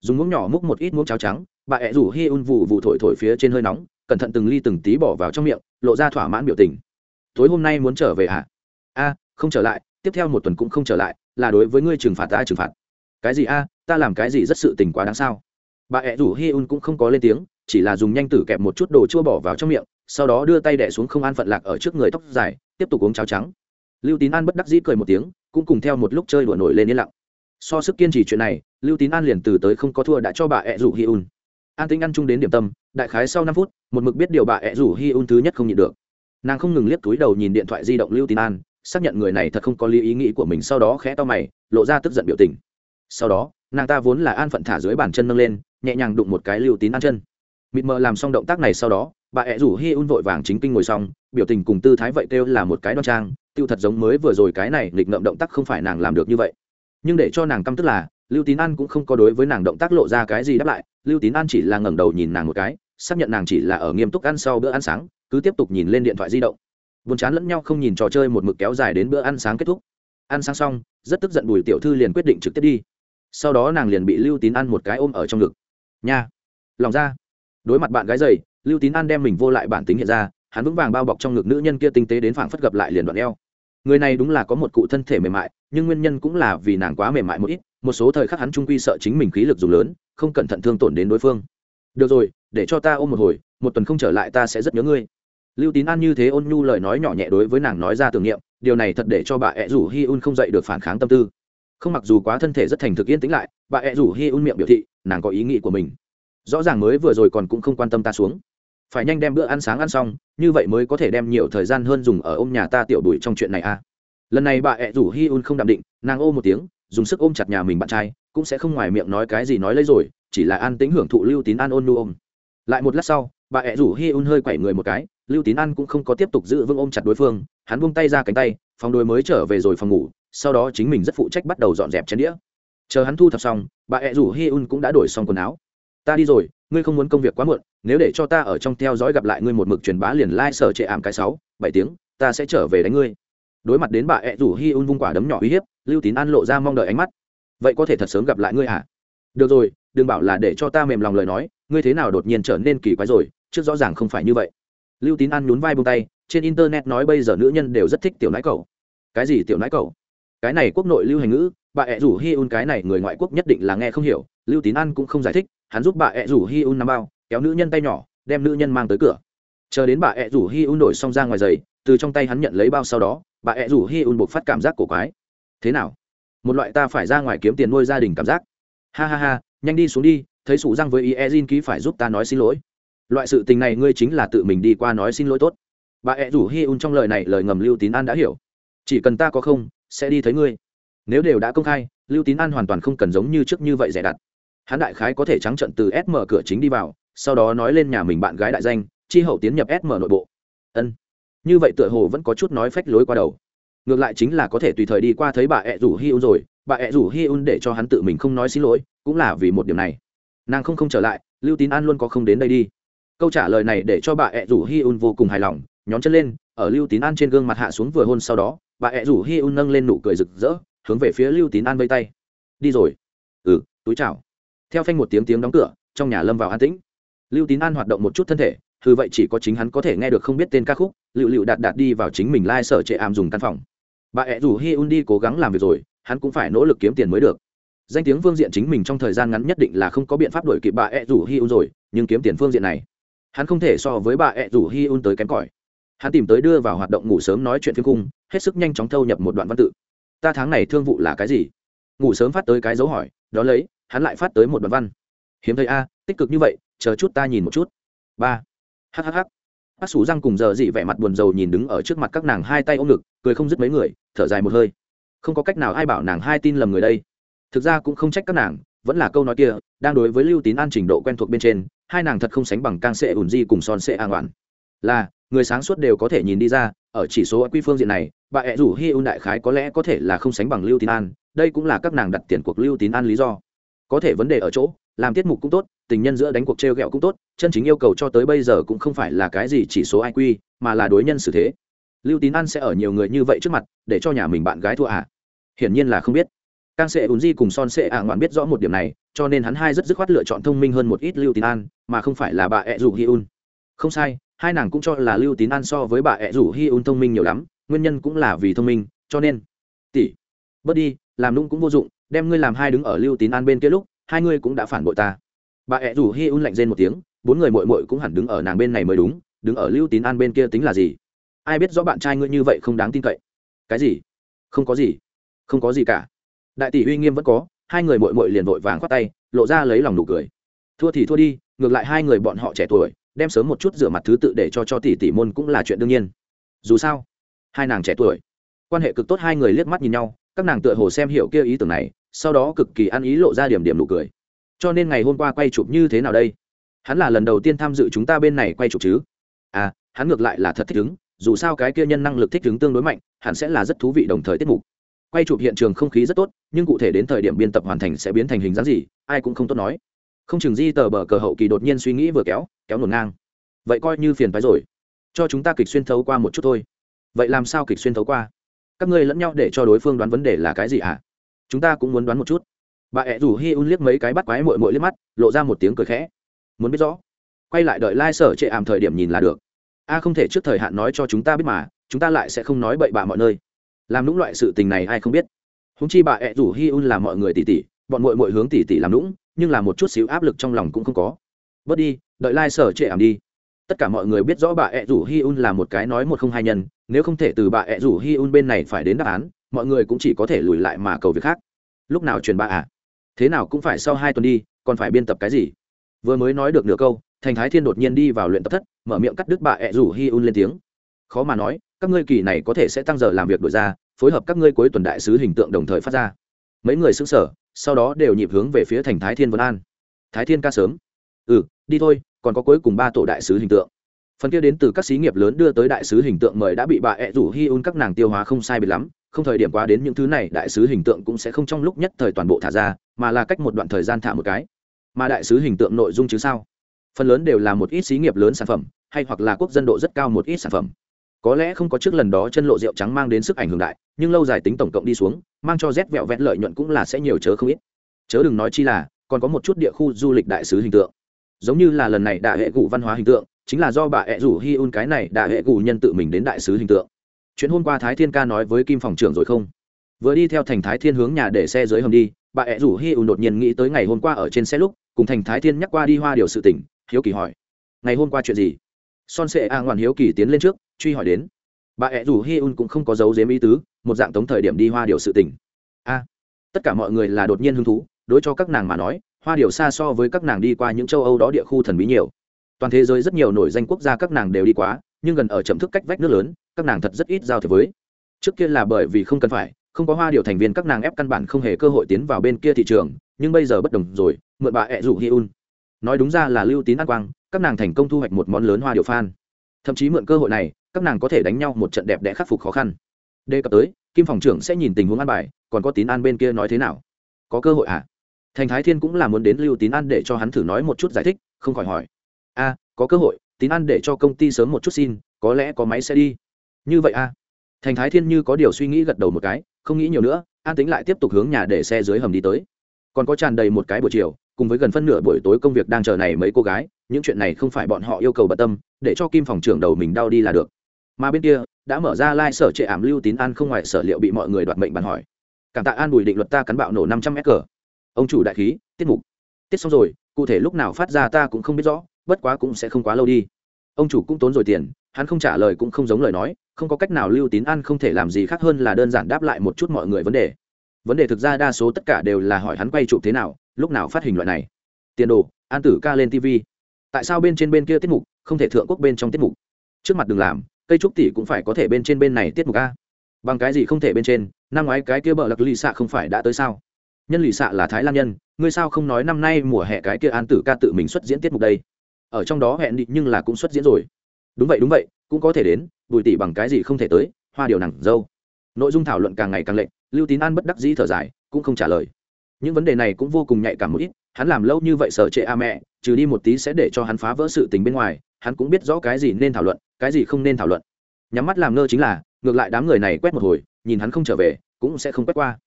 Dùng muỗng nhỏ múc một ít muỗng cháo trắng, bà ẹ rủ hi un vụ vụ thổi thổi phía trên hơi nóng, cẩn thận từng ly từng tí bỏ vào trong miệng, lộ ra thỏa mãn biểu tình. Tối hôm nay muốn trở về hả? A, không trở lại, tiếp theo một tuần cũng không trở lại, là đối với ngươi trừng phạt ta trừng phạt. Cái gì a, ta làm cái gì rất sự tình quá đáng sao? Bà ẹ rủ hi un cũng không có lên tiếng, chỉ là dùng nhanh tử kẹp một chút đồ chua bỏ vào trong miệng, sau đó đưa tay đẻ xuống không an phận lạc ở trước người tóc dài, tiếp tục uống cháo trắng. Lưu tín an bất đắc dĩ cười một tiếng cũng cùng theo một lúc chơi đùa nổi lên yên lặng. So sức kiên trì chuyện này, lưu tín an liền từ tới không có thua đã cho bà ẹ rủ hi un. An tính ăn chung đến điểm tâm, đại khái sau năm phút, một mực biết điều bà ẹ rủ hi un thứ nhất không nhịn được. Nàng không ngừng liếc túi đầu nhìn điện thoại di động lưu tín an, xác nhận người này thật không có lý ý nghĩ của mình sau đó khẽ to mày, lộ ra tức giận biểu tình. Sau đó, nàng ta vốn là an phận thả dưới bàn chân nâng lên, nhẹ nhàng đụng một cái lưu tín an chân. Mịt mờ làm xong động tác này sau đó, bà ẹ rủ hi un vội vàng chính kinh ngồi xong, biểu tình cùng tư thái vậy kêu là một cái đoan trang tiêu thật giống mới vừa rồi cái này nghịch ngợm động tác không phải nàng làm được như vậy. Nhưng để cho nàng căm tức là, lưu tín an cũng không có đối với nàng động tác lộ ra cái gì đáp lại, lưu tín an chỉ là ngẩng đầu nhìn nàng một cái, xác nhận nàng chỉ là ở nghiêm túc ăn sau bữa ăn sáng, cứ tiếp tục nhìn lên điện thoại di động. Buồn chán lẫn nhau không nhìn trò chơi một mực kéo dài đến bữa ăn sáng kết thúc. Ăn sáng xong, rất tức giận bùi tiểu thư liền quyết định trực tiếp đi. Sau đó nàng liền bị lưu tín ăn một cái ôm ở trong ngực. Nha, lòng ra. Đối mặt bạn gái dày, lưu tín an đem mình vô lại bản tính hiện ra, hắn vững vàng bao bọc trong ngực nữ nhân kia tinh tế đến phảng phất gặp lại liền đoạn eo người này đúng là có một cụ thân thể mềm mại, nhưng nguyên nhân cũng là vì nàng quá mềm mại một ít, một số thời khắc hắn trung quy sợ chính mình khí lực dùng lớn, không cẩn thận thương tổn đến đối phương. Được rồi, để cho ta ôm một hồi, một tuần không trở lại ta sẽ rất nhớ ngươi. Lưu tín an như thế ôn nhu lời nói nhỏ nhẹ đối với nàng nói ra tưởng niệm, điều này thật để cho bà ẹ rủ hi un không dậy được phản kháng tâm tư. Không mặc dù quá thân thể rất thành thực yên tĩnh lại, bà ẹ rủ hi un miệng biểu thị, nàng có ý nghĩ của mình. Rõ ràng mới vừa rồi còn cũng không quan tâm ta xuống phải nhanh đem bữa ăn sáng ăn xong, như vậy mới có thể đem nhiều thời gian hơn dùng ở ôm nhà ta tiểu đùi trong chuyện này a à. lần này bà ẹ rủ hi un không đạm định, nàng ô một tiếng, dùng sức ôm chặt nhà mình bạn trai, cũng sẽ không ngoài miệng nói cái gì nói lấy rồi, chỉ là an tính hưởng thụ lưu tín an ôn nu ôm. Lại một lát sau, bà ẹ rủ hi un hơi quẩy người một cái, lưu tín an cũng không có tiếp tục giữ vững ôm chặt đối phương, hắn buông tay ra cánh tay, phòng đôi mới trở về rồi phòng ngủ, sau đó chính mình rất phụ trách bắt đầu dọn dẹp chén đĩa. Chờ hắn thu thập xong, bà ẹ rủ hi un cũng đã đổi xong quần áo. Ta đi rồi ngươi không muốn công việc quá muộn, nếu để cho ta ở trong theo dõi gặp lại ngươi một mực truyền bá liền lai、like、sở trệ ảm cái sáu, bảy tiếng, ta sẽ trở về đánh ngươi. Đối mặt đến bà ẹ rủ hi un vung quả đấm nhỏ uy hiếp, lưu tín an lộ ra mong đợi ánh mắt. Vậy có thể thật sớm gặp lại ngươi à được rồi, đừng bảo là để cho ta mềm lòng lời nói, ngươi thế nào đột nhiên trở nên kỳ quái rồi, trước rõ ràng không phải như vậy. Lưu tín an nhún vai bông tay, trên internet nói bây giờ nữ nhân đều rất thích tiểu nãi cầu cái gì tiểu nãi cầu cái này quốc nội lưu hành ngữ, bà ẹ rủ hi un cái này người ngoại quốc nhất định là nghe không hiểu, lưu tín an cũng không giải thích hắn giúp bà ẹ rủ hi un nắm bao, kéo nữ nhân tay nhỏ, đem nữ nhân mang tới cửa. Chờ đến bà ẹ rủ hi un đổi xong ra ngoài giày, từ trong tay hắn nhận lấy bao sau đó, bà ẹ rủ hi un buộc phát cảm giác cổ quái. Thế nào? Một loại ta phải ra ngoài kiếm tiền nuôi gia đình cảm giác. Ha ha ha, nhanh đi xuống đi, thấy sủ răng với ý e jin ký phải giúp ta nói xin lỗi. Loại sự tình này ngươi chính là tự mình đi qua nói xin lỗi tốt. Bà ẹ rủ hi un trong lời này lời ngầm lưu tín an đã hiểu. Chỉ cần ta có không, sẽ đi thấy ngươi. Nếu đều đã công khai, lưu tín an hoàn toàn không cần giống như trước như vậy dè đặt hắn đại khái có thể trắng trận từ SM cửa chính đi vào, sau đó nói lên nhà mình bạn gái đại danh, chi hậu tiến nhập SM nội bộ. Ân. Như vậy tựa hồ vẫn có chút nói phách lối qua đầu. Ngược lại chính là có thể tùy thời đi qua thấy bà ẹ rủ hi un rồi, bà ẹ rủ hi un để cho hắn tự mình không nói xin lỗi, cũng là vì một điểm này. Nàng không không trở lại, lưu tín an luôn có không đến đây đi. Câu trả lời này để cho bà ẹ rủ hi un vô cùng hài lòng, nhón chân lên, ở lưu tín an trên gương mặt hạ xuống vừa hôn sau đó, bà ẹ rủ hi un nâng lên nụ cười rực rỡ, hướng về phía lưu tín an vây tay. Đi rồi. Ừ túi chào theo phanh một tiếng tiếng đóng cửa, trong nhà lâm vào an tĩnh. Lưu tín an hoạt động một chút thân thể thư vậy chỉ có chính hắn có thể nghe được không biết tên ca khúc lựu lựu đạt đạt đi vào chính mình lai、like、sở trệ ảm dùng căn phòng. Bà ẹ rủ hi un đi cố gắng làm việc rồi, hắn cũng phải nỗ lực kiếm tiền mới được. Danh tiếng phương diện chính mình trong thời gian ngắn nhất định là không có biện pháp đổi kịp bà ẹ rủ hi un rồi, nhưng kiếm tiền phương diện này, hắn không thể so với bà ẹ rủ hi un tới kém cỏi. Hắn tìm tới đưa vào hoạt động ngủ sớm nói chuyện phim cung hết sức nhanh chóng thâu nhập một đoạn văn tự. Ta tháng này thương vụ là cái gì? Ngủ sớm phát tới cái dấu hỏi đó lấy hắn lại phát tới một đoạn văn. Hiếm thấy a, tích cực như vậy, chờ chút ta nhìn một chút. Ba. Hhh bác sủ răng cùng giờ dị vẻ mặt buồn rầu nhìn đứng ở trước mặt các nàng hai tay ôm ngực, cười không dứt mấy người, thở dài một hơi. Không có cách nào ai bảo nàng hai tin lầm người đây. Thực ra cũng không trách các nàng, vẫn là câu nói kia, đang đối với lưu tín an trình độ quen thuộc bên trên, hai nàng thật không sánh bằng cang sệ ùn di cùng son sệ an oản là, người sáng suốt đều có thể nhìn đi ra, ở chỉ số quy phương diện này, bà ẹ rủ hi ưu đại khái có lẽ có thể là không sánh bằng lưu tín an, đây cũng là các nàng đặt tiền cuộc lưu tín an lý do có thể vấn đề ở chỗ, làm tiết mục cũng tốt, tình nhân giữa đánh cuộc t r e o g ẹ o cũng tốt, chân chính yêu cầu cho tới bây giờ cũng không phải là cái gì chỉ số iq mà là đối nhân xử thế. Lưu tín an sẽ ở nhiều người như vậy trước mặt, để cho nhà mình bạn gái thua à? Hiển nhiên là không biết. Càng sẽ ùn di cùng son sẽ à ngoạn biết rõ một điểm này, cho nên hắn hai rất dứt khoát lựa chọn thông minh hơn một ít lưu tín an, mà không phải là bà ẹ rủ hi un. Không sai, hai nàng cũng cho là lưu tín an so với bà ẹ rủ hi un thông minh nhiều lắm, nguyên nhân cũng là vì thông minh, cho nên. Tỷ, bớt đi, làm nung cũng vô dụng đem ngươi làm hai đứng ở lưu tín an bên kia lúc, hai ngươi cũng đã phản bội ta. Bà ẹ rủ hi un lạnh rên một tiếng, bốn người mội mội cũng hẳn đứng ở nàng bên này mới đúng, đứng ở lưu tín an bên kia tính là gì? Ai biết rõ bạn trai ngươi như vậy không đáng tin cậy. Cái gì? Không có gì. Không có gì cả. Đại tỷ uy nghiêm vẫn có, hai người mội mội liền vội vàng khoát tay, lộ ra lấy lòng nụ cười. Thua thì thua đi, ngược lại hai người bọn họ trẻ tuổi, đem sớm một chút rửa mặt thứ tự để cho cho tỷ tỷ môn cũng là chuyện đương nhiên. Dù sao, hai nàng trẻ tuổi, quan hệ cực tốt hai người liếc mắt nhìn nhau, các nàng tựa hồ xem hiểu kia ý tưởng này sau đó cực kỳ ăn ý lộ ra điểm điểm nụ cười. Cho nên ngày hôm qua quay chụp như thế nào đây? Hắn là lần đầu tiên tham dự chúng ta bên này quay chụp chứ? À hắn ngược lại là thật thích ứng dù sao cái kia nhân năng lực thích ứng tương đối mạnh hẳn sẽ là rất thú vị đồng thời tiết mục. Quay chụp hiện trường không khí rất tốt, nhưng cụ thể đến thời điểm biên tập hoàn thành sẽ biến thành hình dáng gì, ai cũng không tốt nói. Không chừng di tờ bờ cờ hậu kỳ đột nhiên suy nghĩ vừa kéo kéo nổn ngang. Vậy coi như phiền phái rồi. Cho chúng ta kịch xuyên thấu qua một chút thôi. Vậy làm sao kịch xuyên thấu qua? Các ngươi lẫn nhau để cho đối phương đoán vấn đề là cái gì à? Chúng ta cũng muốn đoán một chút. Bà ẹ rủ hi un liếc mấy cái bắt quái mội mội liếc mắt, lộ ra một tiếng cười khẽ. Muốn biết rõ, quay lại đợi lai、like、sở trệ ảm thời điểm nhìn là được. A không thể trước thời hạn nói cho chúng ta biết mà, chúng ta lại sẽ không nói bậy bạ mọi nơi. Làm lũng loại sự tình này ai không biết. Húng chi bà ẹ rủ hi un là mọi người tỉ tỉ, bọn mội mội hướng tỉ tỉ làm lũng nhưng là một chút xíu áp lực trong lòng cũng không có. Bớt đi, đợi lai、like、sở trệ ảm đi. Tất cả mọi người biết rõ bà ẹ rủ hi un là một cái nói một không hai nhân, nếu không thể từ bà ẹ rủ hi un bên này phải đến đáp án mọi người cũng chỉ có thể lùi lại mà cầu việc khác. Lúc nào truyền ba à? Thế nào cũng phải sau hai tuần đi, còn phải biên tập cái gì? Vừa mới nói được nửa câu, thành thái thiên đột nhiên đi vào luyện tập thất, mở miệng cắt đứt bà ẹ rủ hi un lên tiếng. Khó mà nói, các ngươi kỳ này có thể sẽ tăng giờ làm việc đổi ra, phối hợp các ngươi cuối tuần đại sứ hình tượng đồng thời phát ra. Mấy người xứng sở sau đó đều nhịp hướng về phía thành thái thiên vân an. Thái thiên ca sớm. Ừ đi thôi, còn có cuối cùng ba tổ đại sứ hình tượng. Phần kia đến từ các xí nghiệp lớn đưa tới đại sứ hình tượng mời đã bị bà ẹ rủ hi un các nàng tiêu hóa không sai bị lắm không thời điểm quá đến những thứ này, đại sứ hình tượng cũng sẽ không trong lúc nhất thời toàn bộ thả ra, mà là cách một đoạn thời gian thả một cái. Mà đại sứ hình tượng nội dung chứ sao? Phần lớn đều là một ít xí nghiệp lớn sản phẩm, hay hoặc là quốc dân độ rất cao một ít sản phẩm. Có lẽ không có trước lần đó chân lộ rượu trắng mang đến sức ảnh hưởng đại, nhưng lâu dài tính tổng cộng đi xuống, mang cho rét vẹo vẹn lợi nhuận cũng là sẽ nhiều chớ không ít. Chớ đừng nói chi là, còn có một chút địa khu du lịch đại sứ hình tượng. Giống như là lần này đại hệ cụ văn hóa hình tượng, chính là do bà hệ rủ hi un cái này đại hệ cụ nhân tự mình đến đại sứ hình tượng chuyện hôm qua thái thiên ca nói với kim phòng trưởng rồi không? Vừa đi theo thành thái thiên hướng nhà để xe dưới hầm đi, bà ẹ rủ hi ùn đột nhiên nghĩ tới ngày hôm qua ở trên xe lúc, cùng thành thái thiên nhắc qua đi hoa điều sự tỉnh hiếu kỳ hỏi. Ngày hôm qua chuyện gì? Son sệ a ngoan hiếu kỳ tiến lên trước, truy hỏi đến. Bà ẹ rủ hi un cũng không có dấu dếm ý tứ, một dạng tống thời điểm đi hoa điều sự tỉnh a, tất cả mọi người là đột nhiên hứng thú, đối cho các nàng mà nói, hoa điều xa so với các nàng đi qua những châu âu đó địa khu thần bí nhiều. Toàn thế giới rất nhiều nổi danh quốc gia các nàng đều đi quá nhưng gần ở chậm thức cách vách nước lớn, các nàng thật rất ít giao thế với. Trước kia là bởi vì không cần phải, không có hoa điều thành viên các nàng ép căn bản không hề cơ hội tiến vào bên kia thị trường, nhưng bây giờ bất đồng rồi, mượn bà ẹ rủ hi un. Nói đúng ra là lưu tín an quang, các nàng thành công thu hoạch một món lớn hoa điều phan. Thậm chí mượn cơ hội này, các nàng có thể đánh nhau một trận đẹp để khắc phục khó khăn. Đề cập tới, kim phòng trưởng sẽ nhìn tình huống an bài, còn có tín an bên kia nói thế nào? Có cơ hội à thành thái thiên cũng là muốn đến lưu tín an để cho hắn thử nói một chút giải thích, không khỏi hỏi. A có cơ hội tín an để cho công ty sớm một chút xin, có lẽ có máy sẽ đi. Như vậy a thành thái thiên như có điều suy nghĩ gật đầu một cái, không nghĩ nhiều nữa, an tính lại tiếp tục hướng nhà để xe dưới hầm đi tới. Còn có tràn đầy một cái buổi chiều, cùng với gần phân nửa buổi tối công việc đang chờ này mấy cô gái, những chuyện này không phải bọn họ yêu cầu bận tâm, để cho kim phòng trưởng đầu mình đau đi là được. Mà bên kia, đã mở ra lai、like、sở trệ ảm lưu tín an không ngoài sở liệu bị mọi người đoạt mệnh bàn hỏi. Cảm tạ an bùi định luật ta cắn bạo nổ năm trăm s cờ. Ông chủ đại khí, tiết mục. Tiết xong rồi, cụ thể lúc nào phát ra ta cũng không biết rõ bất quá cũng sẽ không quá lâu đi. Ông chủ cũng tốn rồi tiền, hắn không trả lời cũng không giống lời nói, không có cách nào lưu tín an không thể làm gì khác hơn là đơn giản đáp lại một chút mọi người vấn đề. Vấn đề thực ra đa số tất cả đều là hỏi hắn quay chụp thế nào, lúc nào phát hình loại này. Tiền đồ, an tử ca lên tv tại sao bên trên bên kia tiết mục, không thể thượng quốc bên trong tiết mục? Trước mặt đừng làm, cây trúc tỷ cũng phải có thể bên trên bên này tiết mục a. Bằng cái gì không thể bên trên, năm ngoái cái kia bờ lặc lì xạ không phải đã tới sao? Nhân lì xạ là thái lan nhân, ngươi sao không nói năm nay mùa hè cái kia an tử ca tự mình xuất diễn tiết mục đây? Ở trong đó hẹn định nhưng là cũng xuất diễn rồi. Đúng vậy đúng vậy, cũng có thể đến, bùi tỷ bằng cái gì không thể tới, hoa điều nặng dâu. Nội dung thảo luận càng ngày càng lệnh lưu tín an bất đắc dĩ thở dài, cũng không trả lời. Những vấn đề này cũng vô cùng nhạy cảm một ít, hắn làm lâu như vậy sợ trệ a à mẹ, trừ đi một tí sẽ để cho hắn phá vỡ sự tình bên ngoài, hắn cũng biết rõ cái gì nên thảo luận, cái gì không nên thảo luận. Nhắm mắt làm ngơ chính là, ngược lại đám người này quét một hồi, nhìn hắn không trở về, cũng sẽ không quét qua.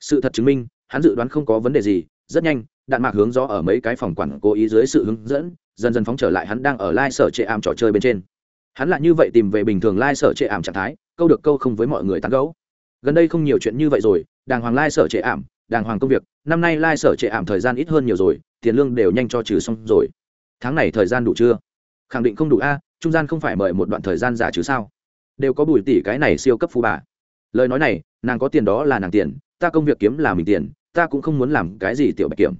Sự thật chứng minh, hắn dự đoán không có vấn đề gì, rất nhanh đạn mạc hướng gió ở mấy cái phòng quản cố ý dưới sự hướng dẫn, dần dần phóng trở lại hắn đang ở lai sở trệ ảm trò chơi bên trên. Hắn lại như vậy tìm về bình thường lai sở trệ ảm trạng thái, câu được câu không với mọi người tán gấu gần đây không nhiều chuyện như vậy rồi, đàng hoàng lai sở trệ ảm, đàng hoàng công việc, năm nay lai sở trệ ảm thời gian ít hơn nhiều rồi, tiền lương đều nhanh cho trừ xong rồi. Tháng này thời gian đủ chưa? Khẳng định không đủ a, trung gian không phải mời một đoạn thời gian giả chứ sao? Đều có bùi tỷ cái này siêu cấp phú bà. Lời nói này, nàng có tiền đó là nàng tiền, ta công việc kiếm là mình tiền, ta cũng không muốn làm cái gì tiểu bạch kiểm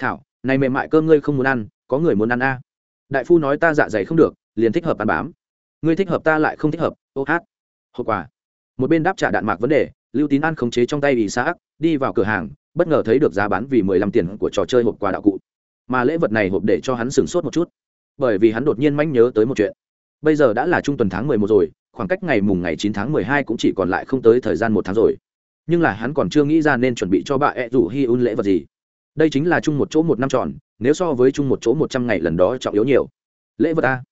thảo, này mềm mại cơm ngươi không muốn ăn, có người muốn ăn a. Đại phu nói ta dạ dày không được, liền thích hợp ăn bám. Ngươi thích hợp ta lại không thích hợp, ô hát. Hậu quả, một bên đáp trả đạn mạc vấn đề, lưu tín an khống chế trong tay ý xã đi vào cửa hàng, bất ngờ thấy được giá bán vì mười lăm tiền của trò chơi hộp quà đạo cụ. Mà lễ vật này hộp để cho hắn sửng sốt một chút, bởi vì hắn đột nhiên manh nhớ tới một chuyện. Bây giờ đã là trung tuần tháng mười một rồi, khoảng cách ngày mùng ngày chín tháng mười hai cũng chỉ còn lại không tới thời gian một tháng rồi. Nhưng là hắn còn chưa nghĩ ra nên chuẩn bị cho bà e ẹ rủ hi un lễ vật gì đây chính là chung một chỗ một năm tròn, nếu so với chung một chỗ một trăm ngày lần đó trọng yếu nhiều. Lễ vật a.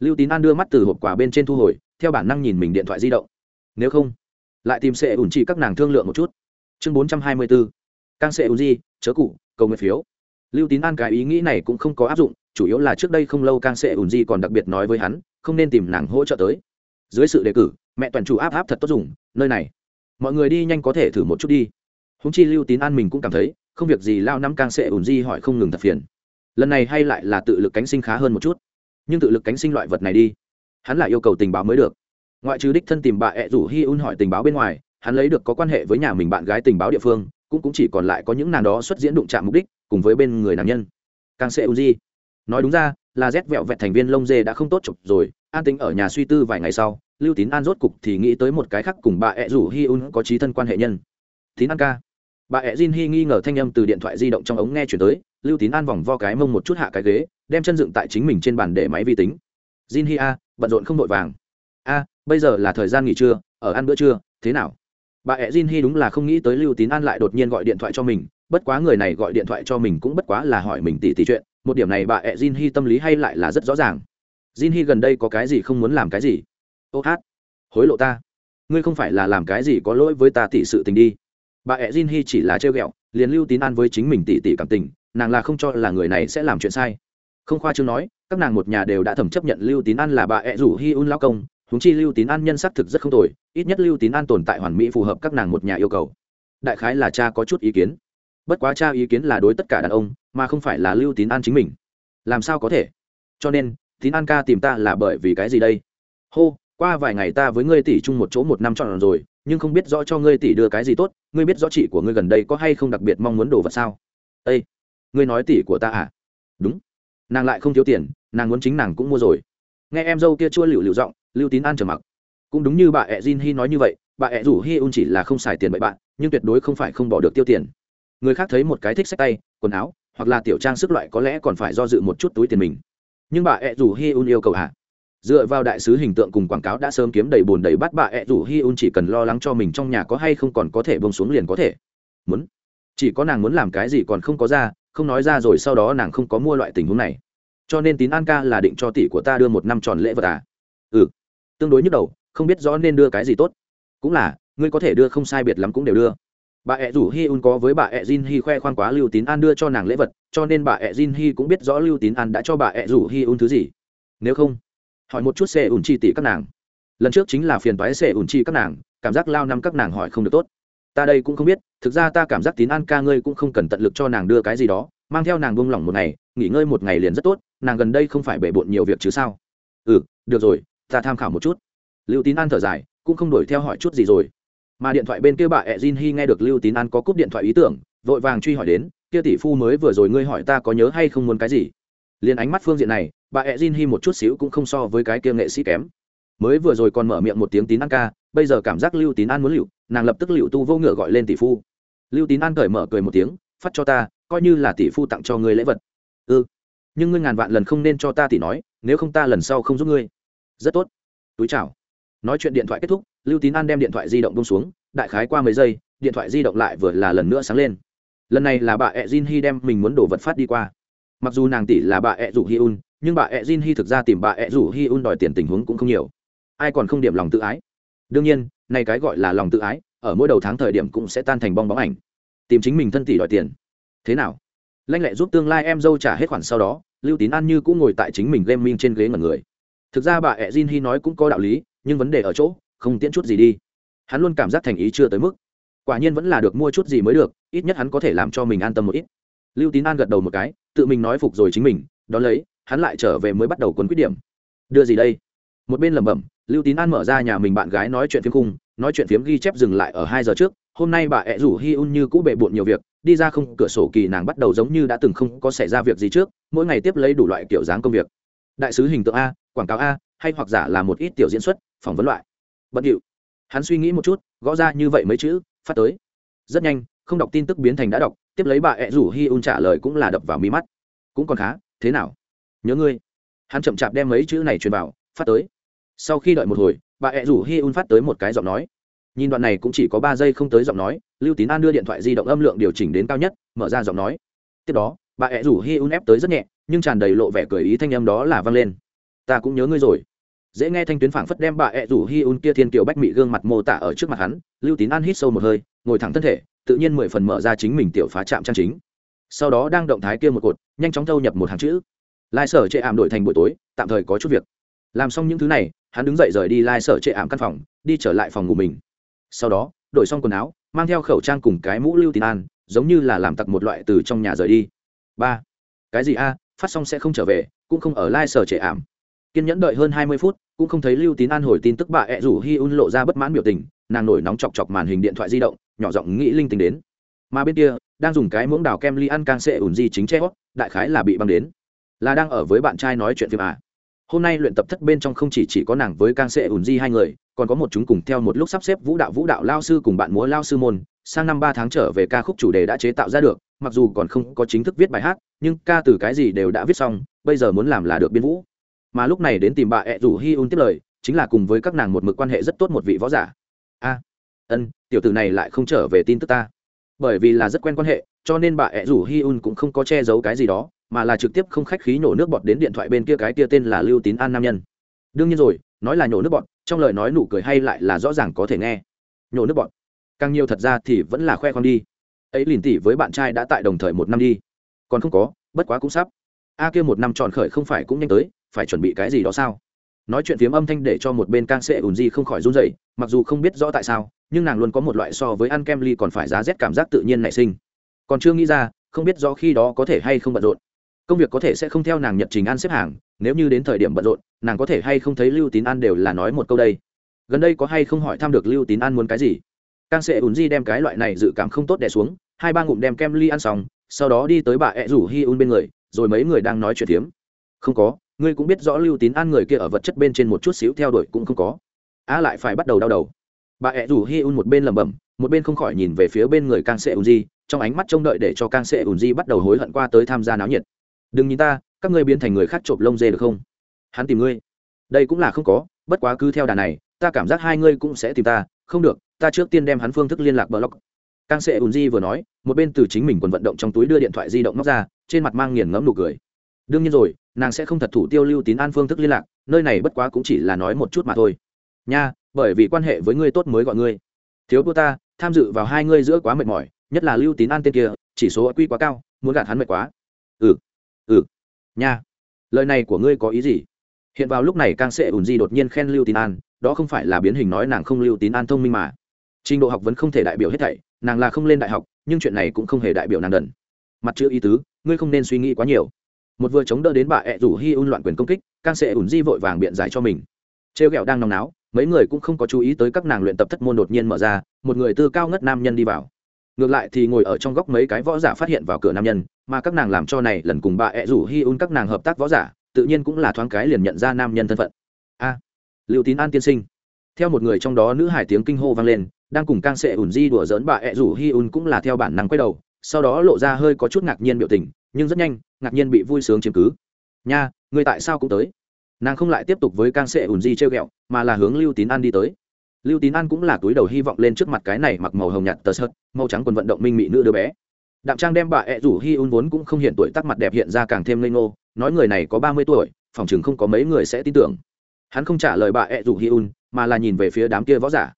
Lưu tín an đưa mắt từ hộp quà bên trên thu hồi, theo bản năng nhìn mình điện thoại di động. Nếu không, lại tìm sẽ ủn trị các nàng thương lượng một chút. Chương bốn trăm hai mươi bốn. Càng sẽ ủn di chớ cụ cầu nguyện phiếu. Lưu tín an cái ý nghĩ này cũng không có áp dụng, chủ yếu là trước đây không lâu càng sẽ ủn di còn đặc biệt nói với hắn, không nên tìm nàng hỗ trợ tới. Dưới sự đề cử, mẹ toàn chủ áp áp thật tốt dùng, nơi này. Mọi người đi nhanh có thể thử một chút đi. Húng chi lưu tín an mình cũng cảm thấy không việc gì lao năm càng sẽ ủn di hỏi không ngừng thật phiền. Lần này hay lại là tự lực cánh sinh khá hơn một chút. Nhưng tự lực cánh sinh loại vật này đi. Hắn lại yêu cầu tình báo mới được. Ngoại trừ đích thân tìm bà ẹ rủ hi un hỏi tình báo bên ngoài, hắn lấy được có quan hệ với nhà mình bạn gái tình báo địa phương, cũng cũng chỉ còn lại có những nàng đó xuất diễn đụng chạm mục đích, cùng với bên người nạn nhân. Càng sẽ uzi nói đúng ra, là rét vẹo vẹt thành viên lông dê đã không tốt chụp rồi, an tính ở nhà suy tư vài ngày sau, lưu tín an rốt cục thì nghĩ tới một cái khác cùng bà ẹ rủ hi un có trí thân quan hệ nhân. Tín an ca bà ẹ jin hi nghi ngờ thanh âm từ điện thoại di động trong ống nghe chuyển tới, lưu tín an vòng vo cái mông một chút hạ cái ghế, đem chân dựng tại chính mình trên bàn để máy vi tính. Jin hi a, bận rộn không vội vàng. A, bây giờ là thời gian nghỉ trưa, ở ăn bữa trưa, thế nào? Bà ẹ jin hi đúng là không nghĩ tới lưu tín an lại đột nhiên gọi điện thoại cho mình, bất quá người này gọi điện thoại cho mình cũng bất quá là hỏi mình tỉ tỉ chuyện, một điểm này bà ẹ jin hi tâm lý hay lại là rất rõ ràng. Jin hi gần đây có cái gì không muốn làm cái gì? Ô hát, hối lộ ta. Ngươi không phải là làm cái gì có lỗi với ta tỉ sự tình đi bà ẹ jin hy chỉ là trêu ghẹo, liền lưu tín an với chính mình tỉ tỉ cảm tình, nàng là không cho là người này sẽ làm chuyện sai. Không khoa chương nói, các nàng một nhà đều đã thẩm chấp nhận lưu tín an là bà ẹ rủ hi un lao công húng chi lưu tín an nhân xác thực rất không tồi, ít nhất lưu tín an tồn tại hoàn mỹ phù hợp các nàng một nhà yêu cầu. Đại khái là cha có chút ý kiến. Bất quá cha ý kiến là đối tất cả đàn ông, mà không phải là lưu tín an chính mình. Làm sao có thể? Cho nên, tín an ca tìm ta là bởi vì cái gì đây? Hô, qua vài ngày ta với ngươi tỷ chung một chỗ một năm trọn rồi, nhưng không biết rõ cho ngươi tỷ đưa cái gì tốt ngươi biết rõ chị của ngươi gần đây có hay không đặc biệt mong muốn đồ vật sao? Ây ngươi nói tỷ của ta à? Đúng. Nàng lại không thiếu tiền, nàng muốn chính nàng cũng mua rồi. Nghe em dâu kia chua lựu lựu giọng, lưu tín an trở mặc. Cũng đúng như bà ẹ jin hi nói như vậy, bà ẹ rủ hi un chỉ là không xài tiền bậy bạn, nhưng tuyệt đối không phải không bỏ được tiêu tiền. Người khác thấy một cái thích sách tay, quần áo, hoặc là tiểu trang sức loại có lẽ còn phải do dự một chút túi tiền mình. Nhưng bà ẹ rủ hi un yêu cầu hạ dựa vào đại sứ hình tượng cùng quảng cáo đã sớm kiếm đầy bùn đầy bắt bà ẹ rủ hi un chỉ cần lo lắng cho mình trong nhà có hay không còn có thể bông xuống liền có thể. Muốn. Chỉ có nàng muốn làm cái gì còn không có ra, không nói ra rồi sau đó nàng không có mua loại tình huống này. Cho nên tín an ca là định cho tỷ của ta đưa một năm tròn lễ vật à? Ừ. Tương đối nhức đầu, không biết rõ nên đưa cái gì tốt. Cũng là, ngươi có thể đưa không sai biệt lắm cũng đều đưa. Bà ẹ rủ hi un có với bà ẹ jin hi khoe khoang quá lưu tín an đưa cho nàng lễ vật, cho nên bà ẹ jin hi cũng biết rõ lưu tín an đã cho bà ẹ rủ hi un thứ gì. Nếu không hỏi một chút xe ủn chi tỷ các nàng. Lần trước chính là phiền toái xe ủn chi các nàng, cảm giác lao năm các nàng hỏi không được tốt. Ta đây cũng không biết, thực ra ta cảm giác tín an ca ngươi cũng không cần tận lực cho nàng đưa cái gì đó, mang theo nàng buông lỏng một ngày, nghỉ ngơi một ngày liền rất tốt, nàng gần đây không phải bể bộn nhiều việc chứ sao? Ừ được rồi, ta tham khảo một chút. Lưu tín an thở dài, cũng không đuổi theo hỏi chút gì rồi. Mà điện thoại bên kia bà ẹ jin hy nghe được lưu tín an có cúp điện thoại ý tưởng, vội vàng truy hỏi đến, kia tỷ phu mới vừa rồi ngươi hỏi ta có nhớ hay không muốn cái gì? Liền ánh mắt phương diện này bà ẹ jin hy một chút xíu cũng không so với cái kia nghệ sĩ kém. Mới vừa rồi còn mở miệng một tiếng tín an ca, bây giờ cảm giác lưu tín an muốn lựu, nàng lập tức lựu tu vô ngựa gọi lên tỷ phu. Lưu tín an cởi mở cười một tiếng, phát cho ta, coi như là tỷ phu tặng cho ngươi lễ vật. Ừ nhưng ngươi ngàn vạn lần không nên cho ta tỷ nói, nếu không ta lần sau không giúp ngươi. Rất tốt. Túi chào. Nói chuyện điện thoại kết thúc, lưu tín an đem điện thoại di động bông xuống, đại khái qua mấy giây, điện thoại di động lại vừa là lần nữa sáng lên. Lần này là bà ẹ jin hy đem mình muốn đổ vật phát đi qua. Mặc dù nàng tỷ là bà ẹ rủ hi un nhưng bà ẹ jin hy thực ra tìm bà ẹ rủ hi un đòi tiền tình huống cũng không nhiều. Ai còn không điểm lòng tự ái? Đương nhiên, này cái gọi là lòng tự ái, ở mỗi đầu tháng thời điểm cũng sẽ tan thành bong bóng ảnh. Tìm chính mình thân tỷ đòi tiền. Thế nào? Lanh lẹ giúp tương lai em dâu trả hết khoản sau đó, lưu tín an như cũng ngồi tại chính mình game minh trên ghế ngẩn người. Thực ra bà ẹ jin hy nói cũng có đạo lý, nhưng vấn đề ở chỗ, không tiễn chút gì đi. Hắn luôn cảm giác thành ý chưa tới mức. Quả nhiên vẫn là được mua chút gì mới được, ít nhất hắn có thể làm cho mình an tâm một ít. Lưu tín an gật đầu một cái, tự mình nói phục rồi chính mình, đón lấy hắn lại trở về mới bắt đầu quấn quyết điểm. Đưa gì đây? Một bên lẩm bẩm, lưu tín an mở ra nhà mình bạn gái nói chuyện phiếm khung, nói chuyện phiếm ghi chép dừng lại ở hai giờ trước, hôm nay bà ẹ rủ hi un như cũ bệ bộn nhiều việc, đi ra không, cửa sổ kỳ nàng bắt đầu giống như đã từng không có xảy ra việc gì trước, mỗi ngày tiếp lấy đủ loại kiểu dáng công việc. Đại sứ hình tượng a, quảng cáo a, hay hoặc giả là một ít tiểu diễn xuất, phỏng vấn loại. Bận điệu. Hắn suy nghĩ một chút, gõ ra như vậy mấy chữ, phát tới. Rất nhanh, không đọc tin tức biến thành đã đọc, tiếp lấy bà ẹ rủ hi un trả lời cũng là đập vào mi mắt. Cũng còn khá, thế nào? Nhớ ngươi. Hắn chậm chạp đem mấy chữ này truyền vào, phát tới. Sau khi đợi một hồi, bà ẹ rủ hi un phát tới một cái giọng nói. Nhìn đoạn này cũng chỉ có ba giây không tới giọng nói, lưu tín an đưa điện thoại di động âm lượng điều chỉnh đến cao nhất, mở ra giọng nói. Tiếp đó, bà ẹ rủ hi un ép tới rất nhẹ, nhưng tràn đầy lộ vẻ cười ý thanh âm đó là vang lên. Ta cũng nhớ ngươi rồi. Dễ nghe thanh tuyến phảng phất đem bà ẹ rủ hi un kia thiên kiều bách mị gương mặt mô tả ở trước mặt hắn, lưu tín an hít sâu một hơi, ngồi thẳng thân thể, tự nhiên mười phần mở ra chính mình tiểu phá trạm trang chính. Sau đó đang động thái kia một cột, nhanh chóng thâu nhập một hàng chữ lai sở chệ ảm đổi thành buổi tối, tạm thời có chút việc. Làm xong những thứ này, hắn đứng dậy rời đi lai sở chệ ảm căn phòng, đi trở lại phòng ngủ mình. Sau đó, đổi xong quần áo, mang theo khẩu trang cùng cái mũ lưu tín an, giống như là làm tặc một loại từ trong nhà rời đi. Ba. Cái gì a? Phát xong sẽ không trở về, cũng không ở lai sở trệ ảm. Kiên nhẫn đợi hơn hai mươi phút, cũng không thấy lưu tín an hồi tin tức bà ẹ rủ hi un lộ ra bất mãn biểu tình, nàng nổi nóng chọc chọc màn hình điện thoại di động, nhỏ giọng nghĩ linh tính đến. Mà bên kia, đang dùng cái muỗng đào kem ly ăn càng sệ ủn di chính che đại khái là bị băng đến là đang ở với bạn trai nói chuyện phim à. Hôm nay luyện tập thất bên trong không chỉ chỉ có nàng với Kang sệ ùn di hai người, còn có một chúng cùng theo một lúc sắp xếp vũ đạo vũ đạo lao sư cùng bạn múa lao sư môn, sang năm ba tháng trở về ca khúc chủ đề đã chế tạo ra được, mặc dù còn không có chính thức viết bài hát, nhưng ca từ cái gì đều đã viết xong, bây giờ muốn làm là được biên vũ. Mà lúc này đến tìm bà ẹ rủ hi un tiếp lời, chính là cùng với các nàng một mực quan hệ rất tốt một vị võ giả. A, ân, tiểu tử này lại không trở về tin tức ta. Bởi vì là rất quen quan hệ, cho nên bà ẹ rủ hi un cũng không có che giấu cái gì đó mà là trực tiếp không khách khí nổ nước bọt đến điện thoại bên kia cái kia tên là lưu tín an nam nhân. Đương nhiên rồi, nói là nhổ nước bọt, trong lời nói nụ cười hay lại là rõ ràng có thể nghe. Nhổ nước bọt. Càng nhiều thật ra thì vẫn là khoe con đi. Ấy liền tỷ với bạn trai đã tại đồng thời một năm đi. Còn không có, bất quá cũng sắp. A kia một năm tròn khởi không phải cũng nhanh tới, phải chuẩn bị cái gì đó sao? Nói chuyện phiếm âm thanh để cho một bên can sệ ùn di không khỏi run dậy mặc dù không biết rõ tại sao, nhưng nàng luôn có một loại so với ăn kem ly còn phải giá rét cảm giác tự nhiên nảy sinh. Còn chưa nghĩ ra, không biết rõ khi đó có thể hay không bận rộn công việc có thể sẽ không theo nàng nhật trình ăn xếp hàng, nếu như đến thời điểm bận rộn, nàng có thể hay không thấy lưu tín an đều là nói một câu đây. Gần đây có hay không hỏi thăm được lưu tín an muốn cái gì? Càng sẽ ùn di đem cái loại này dự cảm không tốt đẻ xuống, hai ba ngụm đem kem ly ăn xong, sau đó đi tới bà ẹ rủ hi un bên người, rồi mấy người đang nói chuyện tiếm không có, ngươi cũng biết rõ lưu tín an người kia ở vật chất bên trên một chút xíu theo đuổi cũng không có. A lại phải bắt đầu đau đầu. Bà ẹ rủ hi un một bên lẩm bẩm, một bên không khỏi nhìn về phía bên người càng sẽ ùn di, trong ánh mắt trông đợi để cho càng sẽ ùn di bắt đầu hối hận qua tới tham gia náo nhiệt đừng nhìn ta, các ngươi biến thành người khác trộm lông dê được không? Hắn tìm ngươi. Đây cũng là không có, bất quá cứ theo đà này, ta cảm giác hai ngươi cũng sẽ tìm ta. Không được, ta trước tiên đem hắn phương thức liên lạc block. Càng sẽ ùn di vừa nói, một bên từ chính mình quần vận động trong túi đưa điện thoại di động móc ra, trên mặt mang nghiền ngẫm nụ cười. Đương nhiên rồi, nàng sẽ không thật thủ tiêu lưu tín an phương thức liên lạc, nơi này bất quá cũng chỉ là nói một chút mà thôi. Nha, bởi vì quan hệ với ngươi tốt mới gọi ngươi. Thiếu cô ta, tham dự vào hai ngươi giữa quá mệt mỏi, nhất là lưu tín an tên kia, chỉ số quy quá cao, muốn gạt hắn mệt quá. Ừ nha, lời này của ngươi có ý gì? Hiện vào lúc này càng sẽ ủn di đột nhiên khen lưu tín an, đó không phải là biến hình nói nàng không lưu tín an thông minh mà. Trình độ học vẫn không thể đại biểu hết thảy, nàng là không lên đại học, nhưng chuyện này cũng không hề đại biểu nàng đần. Mặt chữ ý tứ, ngươi không nên suy nghĩ quá nhiều. Một vừa chống đỡ đến bà ẹ rủ hi un loạn quyền công kích càng sẽ ủn di vội vàng biện giải cho mình. Trêu ghẹo đang nóng náo, mấy người cũng không có chú ý tới các nàng luyện tập thất môn đột nhiên mở ra, một người tư cao ngất nam nhân đi vào. Ngược lại thì ngồi ở trong góc mấy cái võ giả phát hiện vào cửa nam nhân mà các nàng làm cho này lần cùng bà ẹ rủ hi un các nàng hợp tác võ giả tự nhiên cũng là thoáng cái liền nhận ra nam nhân thân phận. A à, liệu tín an tiên sinh. Theo một người trong đó nữ hải tiếng kinh hô vang lên đang cùng cang sệ ủn di đùa dỡn bà ẹ rủ hi un cũng là theo bản năng quay đầu sau đó lộ ra hơi có chút ngạc nhiên biểu tình nhưng rất nhanh ngạc nhiên bị vui sướng chiếm cứ. Nha người tại sao cũng tới? Nàng không lại tiếp tục với cang sệ ủn di treo ghẹo mà là hướng lưu tín an đi tới. Lưu tín an cũng là túi đầu hy vọng lên trước mặt cái này mặc màu hồng nhạt tờ sợt màu trắng quần vận động minh mị nữ đứa bé đạm trang đem bà ẹ rủ hi un vốn cũng không hiện tuổi tắc mặt đẹp hiện ra càng thêm lây ngô, nói người này có ba mươi tuổi, phòng chừng không có mấy người sẽ tin tưởng. Hắn không trả lời bà ẹ rủ hi un, mà là nhìn về phía đám kia võ giả.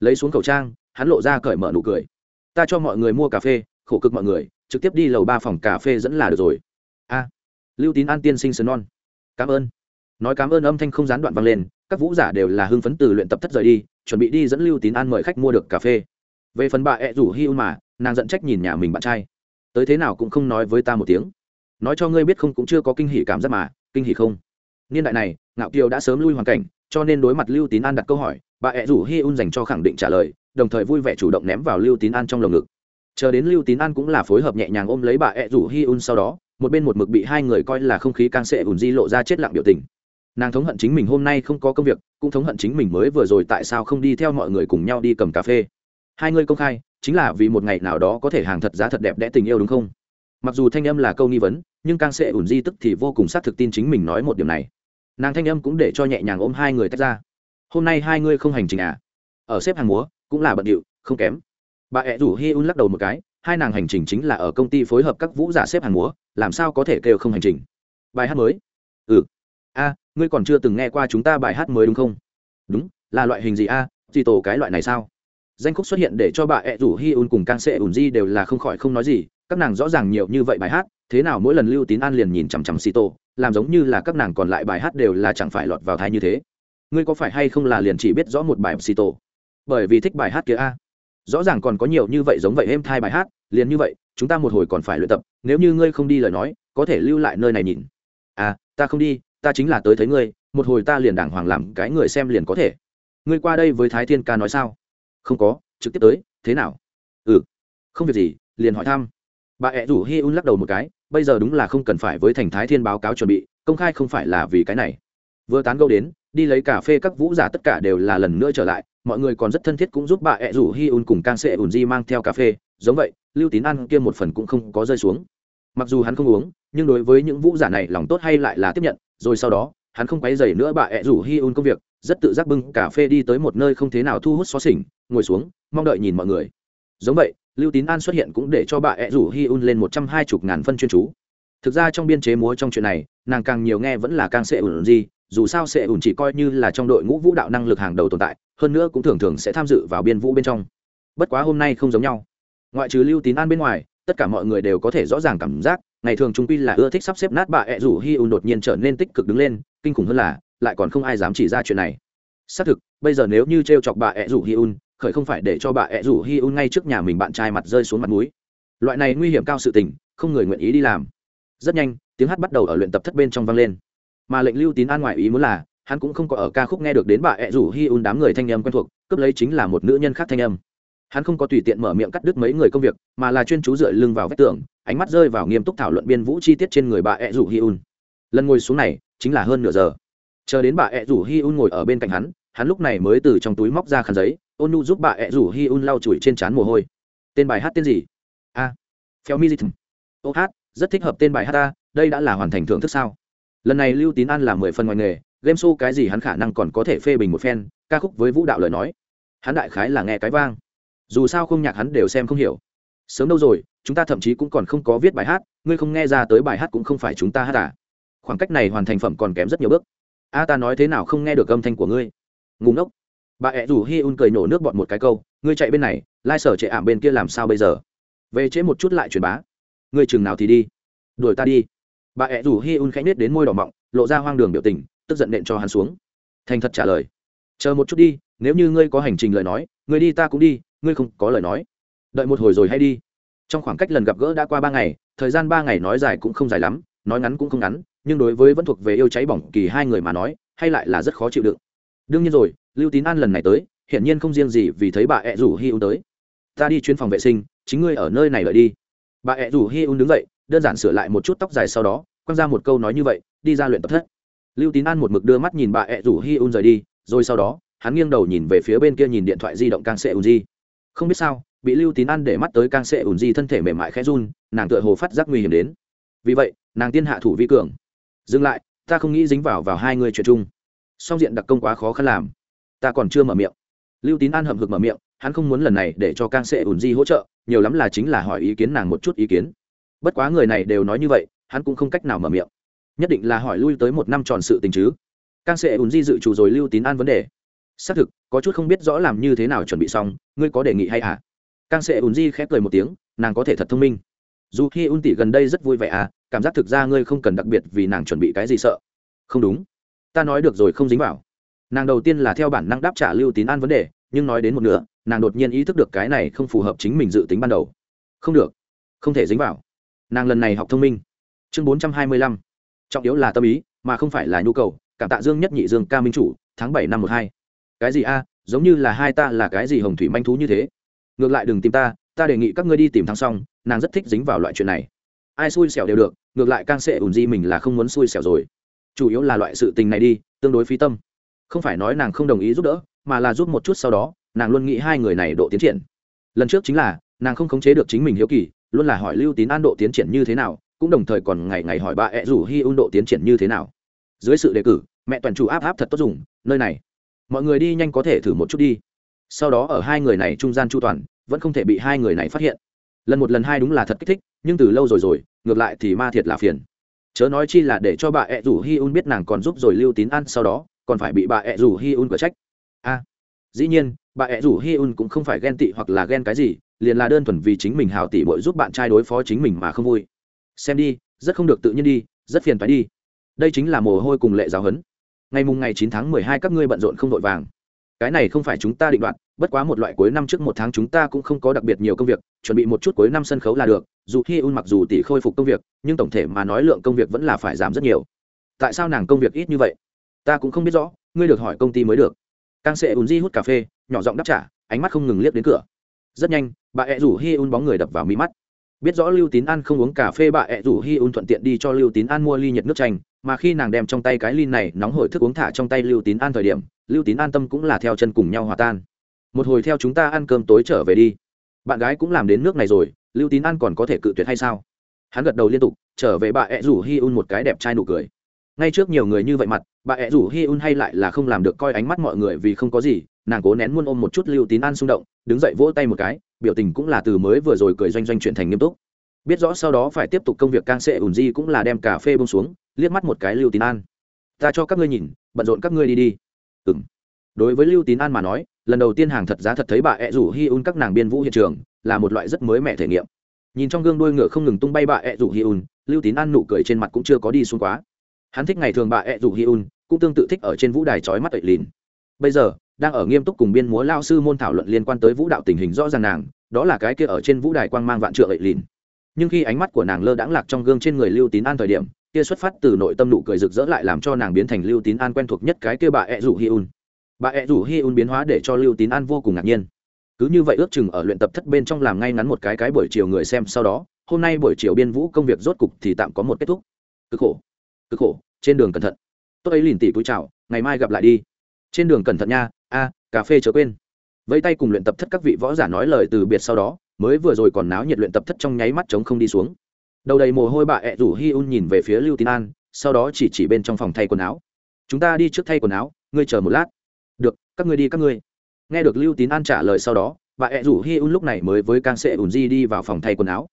Lấy xuống khẩu trang, hắn lộ ra cởi mở nụ cười. Ta cho mọi người mua cà phê, khổ cực mọi người, trực tiếp đi lầu ba phòng cà phê dẫn là được rồi. A, lưu tín an tiên sinh sơn non. Cảm ơn. Nói cảm ơn âm thanh không gián đoạn vang lên, các vũ giả đều là hưng phấn từ luyện tập thất rời đi, chuẩn bị đi dẫn lưu tín an mời khách mua được cà phê. Về phần bà ẹ rủ hi un mà, nàng giận trách nhìn nhà mình bạn trai tới thế nào cũng không nói với ta một tiếng. Nói cho ngươi biết không cũng chưa có kinh hỉ cảm giác mà, kinh hỉ không? Niên đại này, ngạo kiều đã sớm lui hoàn cảnh, cho nên đối mặt lưu tín an đặt câu hỏi, bà ẹ rủ hi un dành cho khẳng định trả lời, đồng thời vui vẻ chủ động ném vào lưu tín an trong lồng ngực. Chờ đến lưu tín an cũng là phối hợp nhẹ nhàng ôm lấy bà ẹ rủ hi un sau đó, một bên một mực bị hai người coi là không khí càng sệ ùn di lộ ra chết lặng biểu tình. Nàng thống hận chính mình hôm nay không có công việc, cũng thống hận chính mình mới vừa rồi tại sao không đi theo mọi người cùng nhau đi cầm cà phê. Hai người công khai chính là vì một ngày nào đó có thể hàng thật giá thật đẹp đẽ tình yêu đúng không? Mặc dù thanh âm là câu nghi vấn, nhưng càng sẽ ủn di tức thì vô cùng xác thực tin chính mình nói một điểm này. Nàng thanh âm cũng để cho nhẹ nhàng ôm hai người tách ra. Hôm nay hai ngươi không hành trình à? Ở xếp hàng múa, cũng là bận điệu, không kém. Bà ẹ rủ hi un lắc đầu một cái, hai nàng hành trình chính là ở công ty phối hợp các vũ giả xếp hàng múa, làm sao có thể kêu không hành trình? Bài hát mới. Ừ. A, ngươi còn chưa từng nghe qua chúng ta bài hát mới đúng không? Đúng, là loại hình gì a? À? tổ cái loại này sao? Danh khúc xuất hiện để cho bà ẹ rủ hi un cùng càng sệ ùn di đều là không khỏi không nói gì, các nàng rõ ràng nhiều như vậy bài hát, thế nào mỗi lần lưu tín an liền nhìn chằm chằm xì tô làm giống như là các nàng còn lại bài hát đều là chẳng phải lọt vào thai như thế. Ngươi có phải hay không là liền chỉ biết rõ một bài xì tô bởi vì thích bài hát kia a. Rõ ràng còn có nhiều như vậy giống vậy êm thai bài hát, liền như vậy, chúng ta một hồi còn phải luyện tập, nếu như ngươi không đi lời nói, có thể lưu lại nơi này nhìn. À ta không đi, ta chính là tới thấy ngươi, một hồi ta liền đàng hoàng làm cái người xem liền có thể. Ngươi qua đây với thái thiên ca nói sao? Không có, trực tiếp tới, thế nào? Ừ không việc gì, liền hỏi thăm. Bà ẹ rủ hi un lắc đầu một cái, bây giờ đúng là không cần phải với thành thái thiên báo cáo chuẩn bị, công khai không phải là vì cái này. Vừa tán gâu đến, đi lấy cà phê các vũ giả tất cả đều là lần nữa trở lại, mọi người còn rất thân thiết cũng giúp bà ẹ rủ hi un cùng can sệ ùn di mang theo cà phê. Giống vậy, lưu tín ăn kia một phần cũng không có rơi xuống. Mặc dù hắn không uống, nhưng đối với những vũ giả này lòng tốt hay lại là tiếp nhận, rồi sau đó, hắn không quấy dày nữa bà ẹ rủ hi un công việc, rất tự giác bưng cà phê đi tới một nơi không thế nào thu hút xó xỉnh ngồi xuống, mong đợi nhìn mọi người. Giống vậy, lưu tín an xuất hiện cũng để cho bà ẹ rủ hi un lên một trăm hai mươi ngàn phân chuyên chú. Thực ra trong biên chế múa trong chuyện này, nàng càng nhiều nghe vẫn là càng sẽ ủn gì, dù sao sẽ ủn chỉ coi như là trong đội ngũ vũ đạo năng lực hàng đầu tồn tại, hơn nữa cũng thường thường sẽ tham dự vào biên vũ bên trong. Bất quá hôm nay không giống nhau. Ngoại trừ lưu tín an bên ngoài, tất cả mọi người đều có thể rõ ràng cảm giác, ngày thường trung quy là ưa thích sắp xếp nát bà ẹ rủ hi un đột nhiên trở nên tích cực đứng lên, kinh khủng hơn là, lại còn không ai dám chỉ ra chuyện này. Xác thực, bây giờ nếu như t r e o chọc bà ẹ rủ hi un khởi không phải để cho bà ẹ rủ hi un ngay trước nhà mình bạn trai mặt rơi xuống mặt núi loại này nguy hiểm cao sự tình, không người nguyện ý đi làm. Rất nhanh, tiếng hát bắt đầu ở luyện tập thất bên trong vang lên. Mà lệnh lưu tín an ngoại ý muốn là, hắn cũng không có ở ca khúc nghe được đến bà ẹ rủ hi un đám người thanh âm quen thuộc, cướp lấy chính là một nữ nhân khác thanh âm. Hắn không có tùy tiện mở miệng cắt đứt mấy người công việc, mà là chuyên chú dựa lưng vào vách tường, ánh mắt rơi vào nghiêm túc thảo luận biên vũ chi tiết trên người bà ẹ rủ hi un. Lần ngồi xuống này, chính là hơn nửa giờ. Chờ đến bà ẹ rủ hi un ngồi ở bên cạnh hắn hắn lúc này mới từ trong túi móc ra khăn giấy ôn nu giúp bà ẹ rủ hi un lau chùi trên trán mồ hôi. Tên bài hát tên gì? A. À, phèo mi ô hát rất thích hợp tên bài hát ta đây đã là hoàn thành thưởng thức sao? Lần này lưu tín an là mười phần ngoài nghề game show cái gì hắn khả năng còn có thể phê bình một phen ca khúc với vũ đạo lời nói. Hắn đại khái là nghe cái vang. Dù sao không nhạc hắn đều xem không hiểu. Sớm đâu rồi chúng ta thậm chí cũng còn không có viết bài hát ngươi không nghe ra tới bài hát cũng không phải chúng ta hát à? Khoảng cách này hoàn thành phẩm còn kém rất nhiều bước. A ta nói thế nào không nghe được âm thanh của ngươi. Ngủ ngốc bà ẹ rủ hi un cười nổ nước bọn một cái câu, ngươi chạy bên này, lai sở chạy ảm bên kia làm sao bây giờ? Về trễ một chút lại truyền bá. Ngươi chừng nào thì đi? Đuổi ta đi. Bà ẹ rủ hi un khẽ nết đến môi đỏ mọng, lộ ra hoang đường biểu tình, tức giận nện cho hắn xuống. Thành thật trả lời, chờ một chút đi, nếu như ngươi có hành trình lời nói, ngươi đi ta cũng đi, ngươi không có lời nói. Đợi một hồi rồi hay đi. Trong khoảng cách lần gặp gỡ đã qua ba ngày, thời gian ba ngày nói dài cũng không dài lắm, nói ngắn cũng không ngắn, nhưng đối với vẫn thuộc về yêu cháy bỏng kỳ hai người mà nói, hay lại là rất khó chịu đựng. Đương nhiên rồi lưu tín an lần này tới, hiển nhiên không riêng gì vì thấy bà ẹ rủ hi un tới. Ta đi chuyến phòng vệ sinh, chính ngươi ở nơi này lợi đi. Bà ẹ rủ hi un đứng dậy, đơn giản sửa lại một chút tóc dài sau đó, quăng ra một câu nói như vậy, đi ra luyện tập thất. Lưu tín an một mực đưa mắt nhìn bà ẹ rủ hi un rời đi, rồi sau đó, hắn nghiêng đầu nhìn về phía bên kia nhìn điện thoại di động càng sệ ùn di không biết sao, bị lưu tín an để mắt tới càng sệ ùn di thân thể mềm mại khẽ run, nàng tựa hồ phát giác nguy hiểm đến. Vì vậy, nàng tiên hạ thủ vi cường. Dừng lại, ta không nghĩ dính vào vào hai người chuyện chung. Song diện đặc công quá khó khăn làm ta còn chưa mở miệng. Lưu tín an hậm hực mở miệng, hắn không muốn lần này để cho càng sệ ùn di hỗ trợ, nhiều lắm là chính là hỏi ý kiến nàng một chút ý kiến. Bất quá người này đều nói như vậy, hắn cũng không cách nào mở miệng. Nhất định là hỏi lui tới một năm tròn sự tình chứ. Càng sệ ùn di dự chủ rồi lưu tín an vấn đề. Xác thực, có chút không biết rõ làm như thế nào chuẩn bị xong, ngươi có đề nghị hay à? Càng sệ ùn di khép cười một tiếng, nàng có thể thật thông minh. Dù khi ùn tỷ gần đây rất vui vẻ à cảm giác thực ra ngươi không cần đặc biệt vì nàng chuẩn bị cái gì sợ. Không đúng. Ta nói được rồi không dính vào nàng đầu tiên là theo bản năng đáp trả lưu tín an vấn đề, nhưng nói đến một nửa, nàng đột nhiên ý thức được cái này không phù hợp chính mình dự tính ban đầu. Không được. Không thể dính vào. Nàng lần này học thông minh. Chương bốn trăm hai mươi lăm. Trọng yếu là tâm ý, mà không phải là nhu cầu. Cảm tạ dương nhất nhị dương ca minh chủ, tháng bảy năm một hai. Cái gì a? Giống như là hai ta là cái gì hồng thủy manh thú như thế? Ngược lại đừng tìm ta ta đề nghị các ngươi đi tìm thắng xong, nàng rất thích dính vào loại chuyện này. Ai xui xẻo đều được, ngược lại càng sẽ ủn di mình là không muốn xui xẻo rồi. Chủ yếu là loại sự tình này đi, tương đối phí tâm không phải nói nàng không đồng ý giúp đỡ, mà là giúp một chút sau đó, nàng luôn nghĩ hai người này độ tiến triển. Lần trước chính là, nàng không khống chế được chính mình hiếu kỳ, luôn là hỏi lưu tín an độ tiến triển như thế nào, cũng đồng thời còn ngày ngày hỏi bà ẹ rủ hi un độ tiến triển như thế nào. Dưới sự đề cử, mẹ toàn chủ áp áp thật tốt dùng, nơi này. Mọi người đi nhanh có thể thử một chút đi. Sau đó ở hai người này trung gian chu toàn, vẫn không thể bị hai người này phát hiện. Lần một lần hai đúng là thật kích thích, nhưng từ lâu rồi rồi, ngược lại thì ma thiệt là phiền. Chớ nói chi là để cho bà ẹ rủ hi un biết nàng còn giúp rồi lưu tín ăn sau đó còn phải bị bà ẹ rủ hi un cửa trách. A dĩ nhiên, bà ẹ rủ hi un cũng không phải ghen tị hoặc là ghen cái gì, liền là đơn thuần vì chính mình hào tỷ bội giúp bạn trai đối phó chính mình mà không vui. Xem đi, rất không được tự nhiên đi, rất phiền phải đi. Đây chính là mồ hôi cùng lệ giáo hấn ngày mùng ngày chín tháng mười hai các ngươi bận rộn không vội vàng. Cái này không phải chúng ta định đoạt, bất quá một loại cuối năm trước một tháng chúng ta cũng không có đặc biệt nhiều công việc, chuẩn bị một chút cuối năm sân khấu là được, dù hi un mặc dù tỷ khôi phục công việc, nhưng tổng thể mà nói lượng công việc vẫn là phải giảm rất nhiều. Tại sao nàng công việc ít như vậy? Ta cũng không biết rõ, ngươi được hỏi công ty mới được. Càng sẽ ùn di hút cà phê, nhỏ giọng đáp trả, ánh mắt không ngừng liếc đến cửa. Rất nhanh, bà ẹ rủ hi un bóng người đập vào mí mắt. Biết rõ lưu tín an không uống cà phê, bà ẹ rủ hi un thuận tiện đi cho lưu tín an mua ly nhiệt nước chanh, mà khi nàng đem trong tay cái ly này nóng hổi thức uống thả trong tay lưu tín an thời điểm, lưu tín an tâm cũng là theo chân cùng nhau hòa tan. Một hồi theo chúng ta ăn cơm tối trở về đi. Bạn gái cũng làm đến nước này rồi, lưu tín an còn có thể cự tuyệt hay sao? Hắn gật đầu liên tục, trở về bà ẹ rủ hi un một cái đẹp trai nụ cười. Ngay trước nhiều người như vậy mặt bà ẹ rủ hi un hay lại là không làm được coi ánh mắt mọi người vì không có gì, nàng cố nén muôn ôm một chút lưu tín an xung động, đứng dậy vỗ tay một cái, biểu tình cũng là từ mới vừa rồi cười doanh doanh chuyển thành nghiêm túc. Biết rõ sau đó phải tiếp tục công việc càng sệ ùn di cũng là đem cà phê bông xuống, liếc mắt một cái lưu tín an. Ta cho các ngươi nhìn, bận rộn các ngươi đi đi. Ừ m đối với lưu tín an mà nói, lần đầu tiên hàng thật giá thật thấy bà ẹ rủ hi un các nàng biên vũ hiện trường, là một loại rất mới mẻ thể nghiệm. Nhìn trong gương đuôi ngựa không ngừng tung bay bà ẹ rủ hi un, lưu tín an nụ cười trên mặt cũng chưa có đi xuống quá. Hắn thích ngày thường bà ẹ rủ hi un cũng tương tự thích ở trên vũ đài trói mắt ậy lìn. Bây giờ, đang ở nghiêm túc cùng biên múa lao sư môn thảo luận liên quan tới vũ đạo tình hình rõ ràng nàng, đó là cái kia ở trên vũ đài quang mang vạn trượng ậy lìn. Nhưng khi ánh mắt của nàng lơ đãng lạc trong gương trên người lưu tín an thời điểm, kia xuất phát từ nội tâm nụ cười rực rỡ lại làm cho nàng biến thành lưu tín an quen thuộc nhất cái kia bà ẹ rủ hi un. Bà ẹ rủ hi un biến hóa để cho lưu tín an vô cùng ngạc nhiên. Cứ như vậy ước chừng ở luyện tập thất bên trong làm ngay ngắn một cái cái buổi chiều người xem sau đó, hôm nay buổi chiều biên vũ công việc rốt cục thì tạm có một kết thúc. Cực khổ cực khổ, trên đường cẩn thận tốt ấy liền tỉ cúi chào, ngày mai gặp lại đi. Trên đường cẩn thận nha, a, cà phê chớ quên. Vẫy tay cùng luyện tập thất các vị võ giả nói lời từ biệt sau đó, mới vừa rồi còn náo nhiệt luyện tập thất trong nháy mắt chống không đi xuống. Đầu đầy mồ hôi bà ẹ rủ hi un nhìn về phía lưu tín an, sau đó chỉ chỉ bên trong phòng thay quần áo. Chúng ta đi trước thay quần áo, ngươi chờ một lát. Được, các ngươi đi các ngươi. Nghe được lưu tín an trả lời sau đó bà ẹ rủ hi un lúc này mới với càng sệ ùn di đi vào phòng thay quần áo.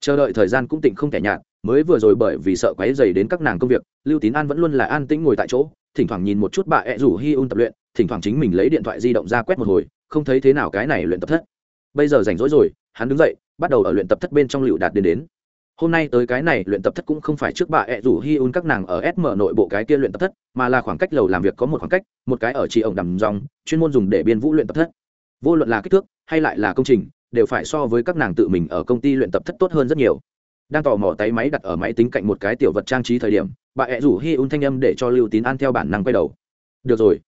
Chờ đợi thời gian cũng tỉnh không thể nhạt mới vừa rồi bởi vì sợ quấy dày đến các nàng công việc, lưu tín an vẫn luôn là an tĩnh ngồi tại chỗ, thỉnh thoảng nhìn một chút bà ẹ rủ hi un tập luyện, thỉnh thoảng chính mình lấy điện thoại di động ra quét một hồi, không thấy thế nào cái này luyện tập thất. Bây giờ rảnh rỗi rồi, hắn đứng dậy, bắt đầu ở luyện tập thất bên trong lựu đạt đến đến. Hôm nay tới cái này luyện tập thất cũng không phải trước bà ẹ rủ hi un các nàng ở sm nội bộ cái kia luyện tập thất, mà là khoảng cách lầu làm việc có một khoảng cách, một cái ở chị ổng đầm dòng chuyên môn dùng để biên vũ luyện tập thất. Vô luận là kích thước, hay lại là công trình, đều phải so với các nàng tự mình ở công ty luyện tập thất tốt hơn rất nhiều đang tò mò tay máy đặt ở máy tính cạnh một cái tiểu vật trang trí thời điểm, bà ẹ rủ hi un thanh âm để cho lưu tín an theo bản năng quay đầu. Được rồi.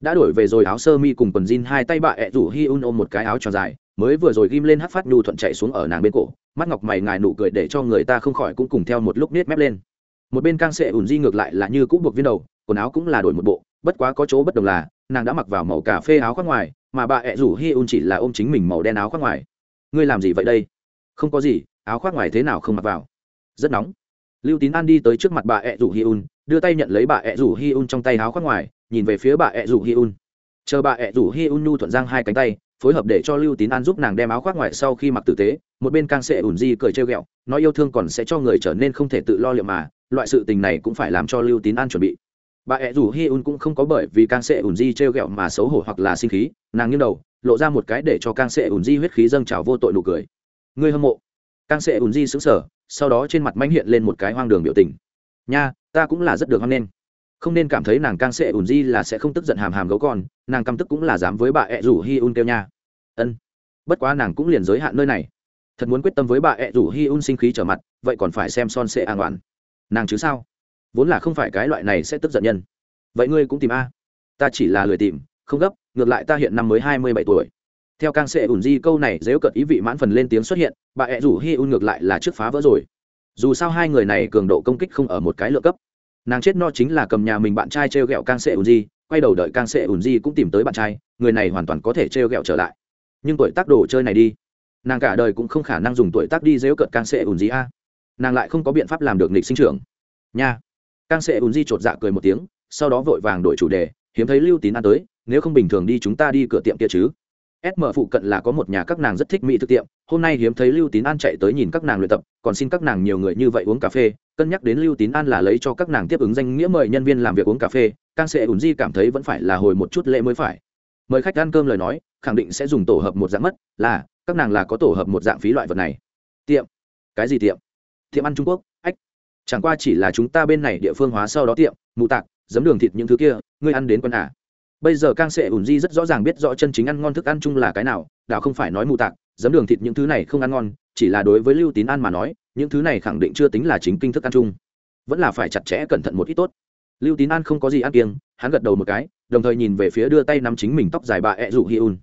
Đã đổi về rồi, áo sơ mi cùng quần jean hai tay bà ẹ rủ hi un ôm một cái áo tròn dài, mới vừa rồi ghim lên hát phát nhu thuận chạy xuống ở nàng bên cổ, mắt ngọc mày ngài nụ cười để cho người ta không khỏi cũng cùng theo một lúc nết mép lên. Một bên cang sệ ùn di ngược lại là như cũng buộc viên đầu, quần áo cũng là đổi một bộ, bất quá có chỗ bất đồng là, nàng đã mặc vào màu cà phê áo khoác ngoài, mà bà ẹ rủ hi un chỉ là ôm chính mình màu đen áo khoác ngoài. Ngươi làm gì vậy đây? Không có gì áo khoác ngoài thế nào không mặc vào. Rất nóng. Lưu tín an đi tới trước mặt bà ẹ rủ hi un, đưa tay nhận lấy bà ẹ rủ hi un trong tay áo khoác ngoài, nhìn về phía bà ẹ rủ hi un. Chờ bà ẹ rủ hi un nhu thuận giang hai cánh tay, phối hợp để cho lưu tín an giúp nàng đem áo khoác ngoài sau khi mặc tử tế, một bên càng sẽ ủn di cười trêu ghẹo, nói yêu thương còn sẽ cho người trở nên không thể tự lo liệu mà, loại sự tình này cũng phải làm cho lưu tín an chuẩn bị. Bà ẹ rủ hi un cũng không có bởi vì càng sẽ ủn di trêu ghẹo mà xấu hổ hoặc là sinh khí, nàng nghiêng đầu, lộ ra một cái để cho càng sẽ ủn di huyết khí dâng trào vô tội nụ cười. Người hâm mộ càng sẽ ùn di xứng sở sau đó trên mặt manh hiện lên một cái hoang đường biểu tình. Nha, ta cũng là rất được hoang nên không nên cảm thấy nàng càng sẽ ùn di là sẽ không tức giận hàm hàm gấu con, nàng căm tức cũng là dám với bà ẹ rủ hi un kêu nha. Ân, bất quá nàng cũng liền giới hạn nơi này. Thật muốn quyết tâm với bà ẹ rủ hi un sinh khí trở mặt, vậy còn phải xem son sẽ an toàn nàng chứ sao? Vốn là không phải cái loại này sẽ tức giận nhân. Vậy ngươi cũng tìm a. Ta chỉ là lười tìm, không gấp, ngược lại ta hiện năm mới hai mươi bảy tuổi theo càng sẽ ủn di câu này dễ cợt ý vị mãn phần lên tiếng xuất hiện, bà ẹ rủ hi un ngược lại là trước phá vỡ rồi. Dù sao hai người này cường độ công kích không ở một cái lựa cấp. Nàng chết no chính là cầm nhà mình bạn trai t r e o g ẹ o càng sẽ ủn di, quay đầu đợi càng sẽ ủn di cũng tìm tới bạn trai, người này hoàn toàn có thể t r e o g ẹ o trở lại. Nhưng tuổi tác đồ chơi này đi, nàng cả đời cũng không khả năng dùng tuổi tác đi dếu cợt càng sẽ ủn di a. Nàng lại không có biện pháp làm được nghịch sinh trưởng. Nha. Càng sẽ ủn di chột dạ cười một tiếng, sau đó vội vàng đổi chủ đề, hiếm thấy lưu tín an tới, nếu không bình thường đi chúng ta đi cửa tiệm kia chứ sm phụ cận là có một nhà các nàng rất thích mỹ thực tiệm, hôm nay hiếm thấy lưu tín an chạy tới nhìn các nàng luyện tập, còn xin các nàng nhiều người như vậy uống cà phê, cân nhắc đến lưu tín an là lấy cho các nàng tiếp ứng danh nghĩa mời nhân viên làm việc uống cà phê Cang Sệ ủn di cảm thấy vẫn phải là hồi một chút lễ mới phải. Mời khách ăn cơm lời nói, khẳng định sẽ dùng tổ hợp một dạng mất, là, các nàng là có tổ hợp một dạng phí loại vật này. Tiệm. Cái gì tiệm? Tiệm ăn trung quốc, ách. Chẳng qua chỉ là chúng ta bên này địa phương hóa sau đó tiệm, mù tạc, giấm đường thịt những thứ kia, ngươi ăn đến quân à? Bây giờ càng sẽ ủn di rất rõ ràng biết rõ chân chính ăn ngon thức ăn chung là cái nào đạo không phải nói mù tạc, giấm đường thịt những thứ này không ăn ngon, chỉ là đối với lưu tín ăn mà nói, những thứ này khẳng định chưa tính là chính kinh thức ăn chung. Vẫn là phải chặt chẽ cẩn thận một ít tốt. Lưu tín ăn không có gì ăn kiêng, hắn gật đầu một cái, đồng thời nhìn về phía đưa tay nắm chính mình tóc dài bà ẹ rủ hi un.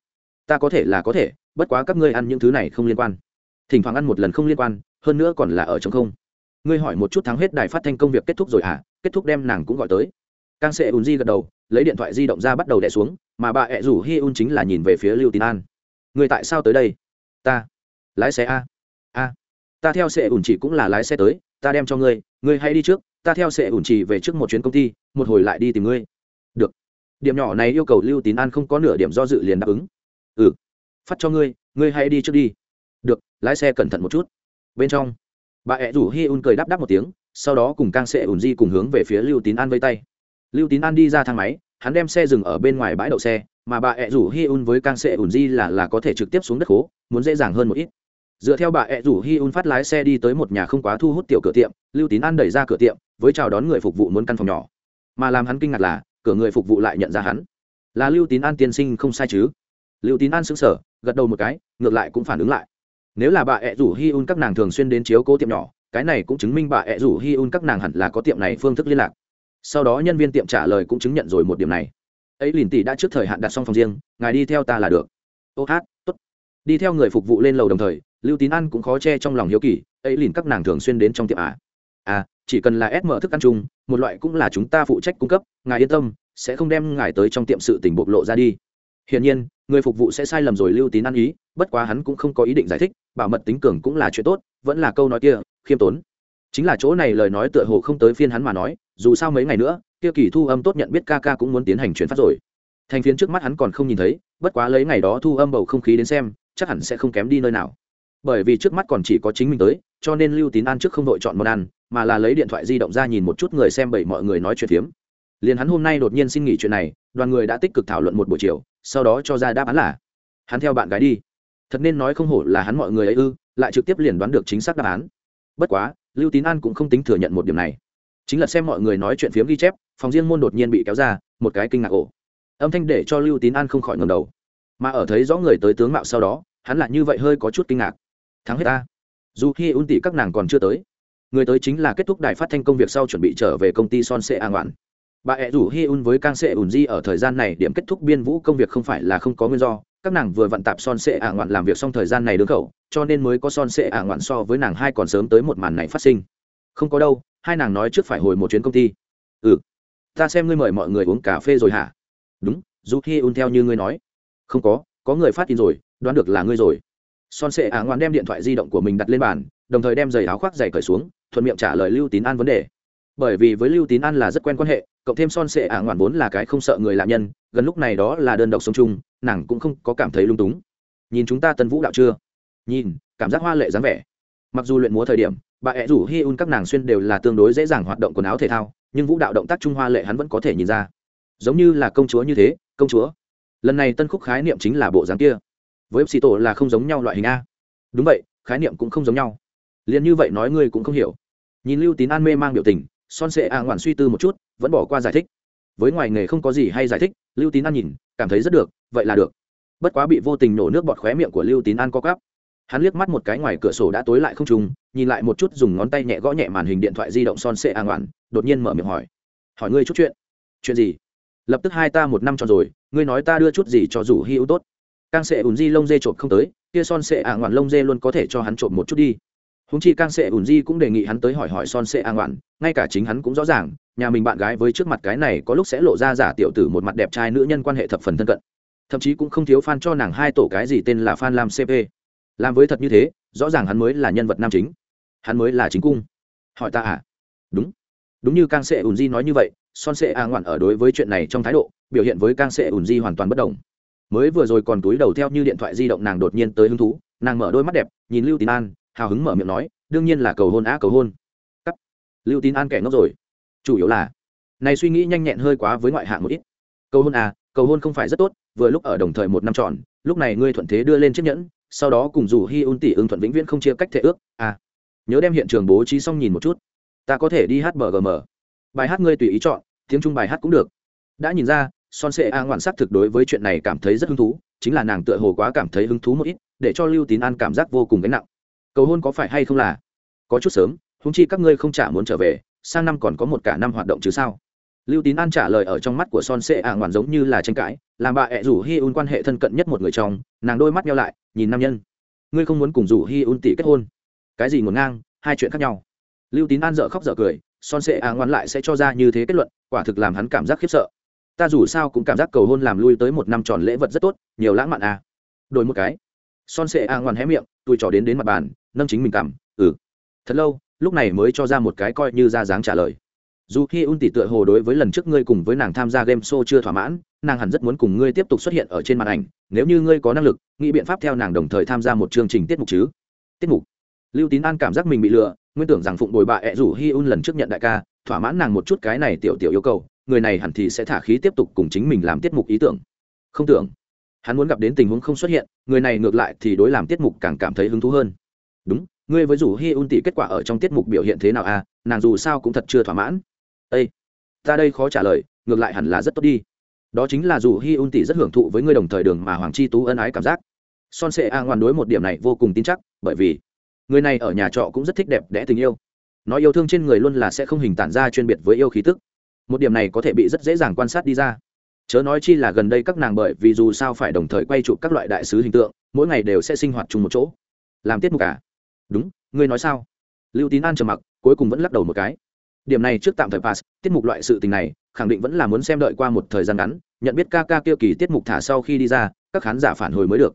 Ta có thể là có thể, bất quá các ngươi ăn những thứ này không liên quan. Thỉnh thoảng ăn một lần không liên quan, hơn nữa còn là ở trong không. Ngươi hỏi một chút thắng hết đài phát thanh công việc kết thúc rồi à kết thúc đem nàng cũng gọi tới. Càng sẽ ùn di gật đầu lấy điện thoại di động ra bắt đầu đẻ xuống, mà bà ẹ rủ hi un chính là nhìn về phía lưu tín an. Người tại sao tới đây? Ta. Lái xe a. A. Ta theo xe ủn chỉ cũng là lái xe tới, ta đem cho ngươi ngươi hãy đi trước, ta theo xe ủn chỉ về trước một chuyến công ty, một hồi lại đi tìm ngươi. Được. Điểm nhỏ này yêu cầu lưu tín an không có nửa điểm do dự liền đáp ứng. Ừ. Phát cho ngươi ngươi hãy đi trước đi. Được, lái xe cẩn thận một chút. Bên trong, bà ẹ rủ hi un cười đáp đáp một tiếng, sau đó cùng càng xe ủn di cùng hướng về phía lưu tín an vây tay lưu tín an đi ra thang máy, hắn đem xe dừng ở bên ngoài bãi đậu xe, mà bà ẹ rủ hi un với càng sệ ùn di là là có thể trực tiếp xuống đất khố, muốn dễ dàng hơn một ít. Dựa theo bà ẹ rủ hi un phát lái xe đi tới một nhà không quá thu hút tiểu cửa tiệm, lưu tín an đẩy ra cửa tiệm, với chào đón người phục vụ muốn căn phòng nhỏ. Mà làm hắn kinh ngạc là, cửa người phục vụ lại nhận ra hắn. Là lưu tín an tiên sinh không sai chứ? Lưu tín an xứng sở gật đầu một cái, ngược lại cũng phản ứng lại. Nếu là bà ẹ rủ hi un các nàng thường xuyên đến chiếu cố tiệm nhỏ, cái này cũng chứng minh bà ẹ rủ hi un các nàng hẳn là có tiệm này phương thức liên lạc sau đó nhân viên tiệm trả lời cũng chứng nhận rồi một điểm này. Ấy lìn tỷ đã trước thời hạn đặt xong phòng riêng, ngài đi theo ta là được. Ô hát t ố t đi theo người phục vụ lên lầu đồng thời, lưu tín ăn cũng khó che trong lòng hiếu kỳ, ấy lìn các nàng thường xuyên đến trong tiệm à. à chỉ cần là ép mở thức ăn chung, một loại cũng là chúng ta phụ trách cung cấp, ngài yên tâm, sẽ không đem ngài tới trong tiệm sự tình bộc lộ ra đi. Hiển nhiên, người phục vụ sẽ sai lầm rồi lưu tín ăn ý, bất quá hắn cũng không có ý định giải thích, bảo mật tính cường cũng là chuyện tốt, vẫn là câu nói kia, khiêm tốn. Chính là chỗ này lời nói tựa hồ không tới phiên hắn mà nói dù sao mấy ngày nữa, kia kỳ thu âm tốt nhận biết ca ca cũng muốn tiến hành chuyển phát rồi. Thành phiến trước mắt hắn còn không nhìn thấy, bất quá lấy ngày đó thu âm bầu không khí đến xem, chắc hẳn sẽ không kém đi nơi nào. Bởi vì trước mắt còn chỉ có chính mình tới, cho nên lưu tín ăn trước không đội chọn món ăn, mà là lấy điện thoại di động ra nhìn một chút người xem bảy mọi người nói chuyện phiếm. Liền hắn hôm nay đột nhiên xin nghỉ chuyện này, đoàn người đã tích cực thảo luận một buổi chiều, sau đó cho ra đáp án là, hắn theo bạn gái đi. Thật nên nói không hổ là hắn mọi người ấy ư, lại trực tiếp liền đoán được chính xác đáp án. Bất quá, lưu tín an cũng không tính thừa nhận một điểm này chính là xem mọi người nói chuyện phiếm ghi chép, phòng riêng môn đột nhiên bị kéo ra, một cái kinh ngạc ổ. Âm thanh để cho lưu tín an không khỏi ngầm đầu. Mà ở thấy rõ người tới tướng mạo sau đó, hắn lại như vậy hơi có chút kinh ngạc. Thắng hết ta. Dù khi un tỷ các nàng còn chưa tới, người tới chính là kết thúc đài phát thanh công việc sau chuẩn bị trở về công ty son sệ an ngoạn. Bà ẹ rủ hi un với cang sệ ùn di ở thời gian này điểm kết thúc biên vũ công việc không phải là không có nguyên do. Các nàng vừa vận tạp son sệ ả ngoạn làm việc xong thời gian này đứng khẩu, cho nên mới có son sệ ả ngoạn so với nàng hai còn sớm tới một màn này phát sinh. Không có đâu hai nàng nói trước phải hồi một chuyến công ty. Ừ. Ta xem ngươi mời mọi người uống cà phê rồi hả? Đúng dù khi un theo như ngươi nói. Không có có người phát tin rồi, đoán được là ngươi rồi. Son sệ ả à ngoan đem điện thoại di động của mình đặt lên bàn, đồng thời đem giày áo khoác giày cởi xuống, thuận miệng trả lời lưu tín an vấn đề. Bởi vì với lưu tín an là rất quen quan hệ, cộng thêm son sệ ả à ngoan vốn là cái không sợ người lạ nhân, gần lúc này đó là đơn độc sống chung, nàng cũng không có cảm thấy lung túng. Nhìn chúng ta tân vũ đạo chưa? Nhìn, cảm giác hoa lệ dáng vẻ. Mặc dù luyện múa thời điểm bà ẹ rủ hi un các nàng xuyên đều là tương đối dễ dàng hoạt động quần áo thể thao, nhưng vũ đạo động tác trung hoa lệ hắn vẫn có thể nhìn ra. Giống như là công chúa như thế, công chúa. Lần này tân khúc khái niệm chính là bộ dáng kia. Với xì tổ là không giống nhau loại hình a. Đúng vậy, khái niệm cũng không giống nhau. Liền như vậy nói ngươi cũng không hiểu. Nhìn lưu tín an mê mang biểu tình, son sệ a ngoạn suy tư một chút, vẫn bỏ qua giải thích. Với ngoài nghề không có gì hay giải thích, lưu tín an nhìn, cảm thấy rất được, vậy là được. Bất quá bị vô tình nổ nước bọt khóe miệng của lưu tín an co cắp hắn liếc mắt một cái ngoài cửa sổ đã tối lại không trùng nhìn lại một chút dùng ngón tay nhẹ gõ nhẹ màn hình điện thoại di động son sệ an oản, đột nhiên mở miệng hỏi. Hỏi ngươi chút chuyện. Chuyện gì? Lập tức hai ta một năm tròn rồi, ngươi nói ta đưa chút gì cho rủ hi ưu tốt. Càng sệ ùn di lông dê trộm không tới, kia son sệ an oản lông dê luôn có thể cho hắn trộm một chút đi. Húng chi càng sệ ùn di cũng đề nghị hắn tới hỏi hỏi son sệ an oản, ngay cả chính hắn cũng rõ ràng, nhà mình bạn gái với trước mặt cái này có lúc sẽ lộ ra giả tiểu tử một mặt đẹp trai nữ nhân quan hệ thập phần thân cận. Thậm chí cũng không thiếu fan cho nàng hai tổ cái gì tên là fan lam cp làm với thật như thế, rõ ràng hắn mới là nhân vật nam chính. Hắn mới là chính cung. Hỏi ta à? Đúng. Đúng như càng sệ ùn di nói như vậy, son sệ a ngoạn ở đối với chuyện này trong thái độ, biểu hiện với càng sệ ùn di hoàn toàn bất đồng. Mới vừa rồi còn túi đầu theo như điện thoại di động nàng đột nhiên tới hứng thú, nàng mở đôi mắt đẹp, nhìn lưu tín an, hào hứng mở miệng nói, đương nhiên là cầu hôn á, cầu hôn. Cắt. Lưu tín an kẻ ngốc rồi. Chủ yếu là, này suy nghĩ nhanh nhẹn hơi quá với ngoại hạng một ít. Cầu hôn à cầu hôn không phải rất tốt, vừa lúc ở đồng thời một năm tròn, lúc này ngươi thuận thế đưa lên chiếc nhẫn sau đó cùng dù hi un tỷ ưng thuận vĩnh viễn không chia cách thể ước. À nhớ đem hiện trường bố trí xong nhìn một chút. Ta có thể đi hát bgm bài hát ngươi tùy ý chọn, tiếng trung bài hát cũng được. Đã nhìn ra, son sệ a ngoạn sắc thực đối với chuyện này cảm thấy rất hứng thú, chính là nàng tựa hồ quá cảm thấy hứng thú một ít, để cho lưu tín an cảm giác vô cùng gánh nặng. Cầu hôn có phải hay không là? Có chút sớm húng chi các ngươi không trả muốn trở về, sang năm còn có một cả năm hoạt động chứ sao? Lưu tín an trả lời ở trong mắt của son sệ a ngoạn giống như là tranh cãi làm bà ẹ rủ hi un quan hệ thân cận nhất một người chồng. nàng đôi mắt nhau lại, nhìn nam nhân. Ngươi không muốn cùng rủ hi un tỷ kết hôn? Cái gì ngổn ngang, hai chuyện khác nhau. Lưu tín an dợ khóc dợ cười, son sệ a ngoan lại sẽ cho ra như thế kết luận, quả thực làm hắn cảm giác khiếp sợ. Ta dù sao cũng cảm giác cầu hôn làm lui tới một năm tròn lễ vật rất tốt, nhiều lãng mạn à. Đổi một cái. Son sệ a ngoan hé miệng tôi trò đến đến mặt bàn, nâng chính mình cảm ừ. Thật lâu, lúc này mới cho ra một cái coi như ra dáng trả lời dù khi un tỷ tựa hồ đối với lần trước ngươi cùng với nàng tham gia game show chưa thỏa mãn, nàng hẳn rất muốn cùng ngươi tiếp tục xuất hiện ở trên màn ảnh. Nếu như ngươi có năng lực, nghĩ biện pháp theo nàng đồng thời tham gia một chương trình tiết mục chứ? Tiết mục. Lưu tín an cảm giác mình bị lừa, nguyên tưởng rằng phụng bồi bà ẹ rủ hi un lần trước nhận đại ca, thỏa mãn nàng một chút cái này tiểu tiểu yêu cầu, người này hẳn thì sẽ thả khí tiếp tục cùng chính mình làm tiết mục ý tưởng. Không tưởng. Hắn muốn gặp đến tình huống không xuất hiện, người này ngược lại thì đối làm tiết mục càng cảm thấy hứng thú hơn. Đúng, ngươi với rủ hi un tỷ kết quả ở trong tiết mục biểu hiện thế nào à? Nàng dù sao cũng thật chưa thỏa mãn ây ta đây khó trả lời, ngược lại hẳn là rất tốt đi. Đó chính là dù hi un tỷ rất hưởng thụ với ngươi đồng thời đường mà hoàng chi tú ân ái cảm giác. Son sệ a ngoan đối một điểm này vô cùng tin chắc, bởi vì người này ở nhà trọ cũng rất thích đẹp, đẽ tình yêu. Nói yêu thương trên người luôn là sẽ không hình tản ra chuyên biệt với yêu khí tức. Một điểm này có thể bị rất dễ dàng quan sát đi ra. Chớ nói chi là gần đây các nàng bởi vì dù sao phải đồng thời quay chụp các loại đại sứ hình tượng, mỗi ngày đều sẽ sinh hoạt chung một chỗ. Làm tiết mục cả đúng, ngươi nói sao? Lưu tín an trầm mặc, cuối cùng vẫn lắc đầu một cái điểm này trước tạm thời pass, tiết mục loại sự tình này, khẳng định vẫn là muốn xem đợi qua một thời gian ngắn, nhận biết ca ca kia kỳ tiết mục thả sau khi đi ra, các khán giả phản hồi mới được.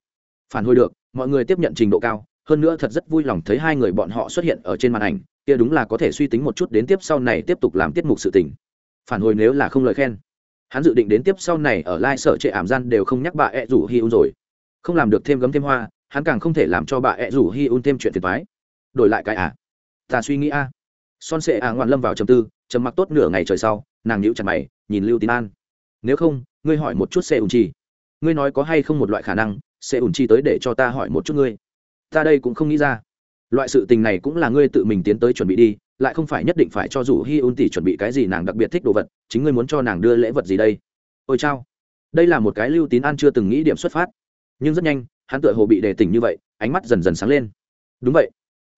Phản hồi được, mọi người tiếp nhận trình độ cao, hơn nữa thật rất vui lòng thấy hai người bọn họ xuất hiện ở trên màn ảnh, kia đúng là có thể suy tính một chút đến tiếp sau này tiếp tục làm tiết mục sự tình. Phản hồi nếu là không lời khen. Hắn dự định đến tiếp sau này ở lai sở trệ ảm gian đều không nhắc bà ẹ rủ hi un rồi. Không làm được thêm gấm thêm hoa, hắn càng không thể làm cho bà ẹ rủ hi un thêm chuyện phiền thoái đổi lại cái à? Ta suy nghĩ a son sệ à ngoan lâm vào trầm tư, trầm mặc tốt nửa ngày trời sau, nàng nhíu chặt mày, nhìn lưu tín an. Nếu không, ngươi hỏi một chút xe ùn chi. Ngươi nói có hay không một loại khả năng sẽ ủn chi tới để cho ta hỏi một chút ngươi. Ta đây cũng không nghĩ ra. Loại sự tình này cũng là ngươi tự mình tiến tới chuẩn bị đi, lại không phải nhất định phải cho dù hi un tỷ chuẩn bị cái gì nàng đặc biệt thích đồ vật, chính ngươi muốn cho nàng đưa lễ vật gì đây? Ôi chao. Đây là một cái lưu tín an chưa từng nghĩ điểm xuất phát. Nhưng rất nhanh, hắn tựa hồ bị đề tỉnh như vậy, ánh mắt dần dần sáng lên. Đúng vậy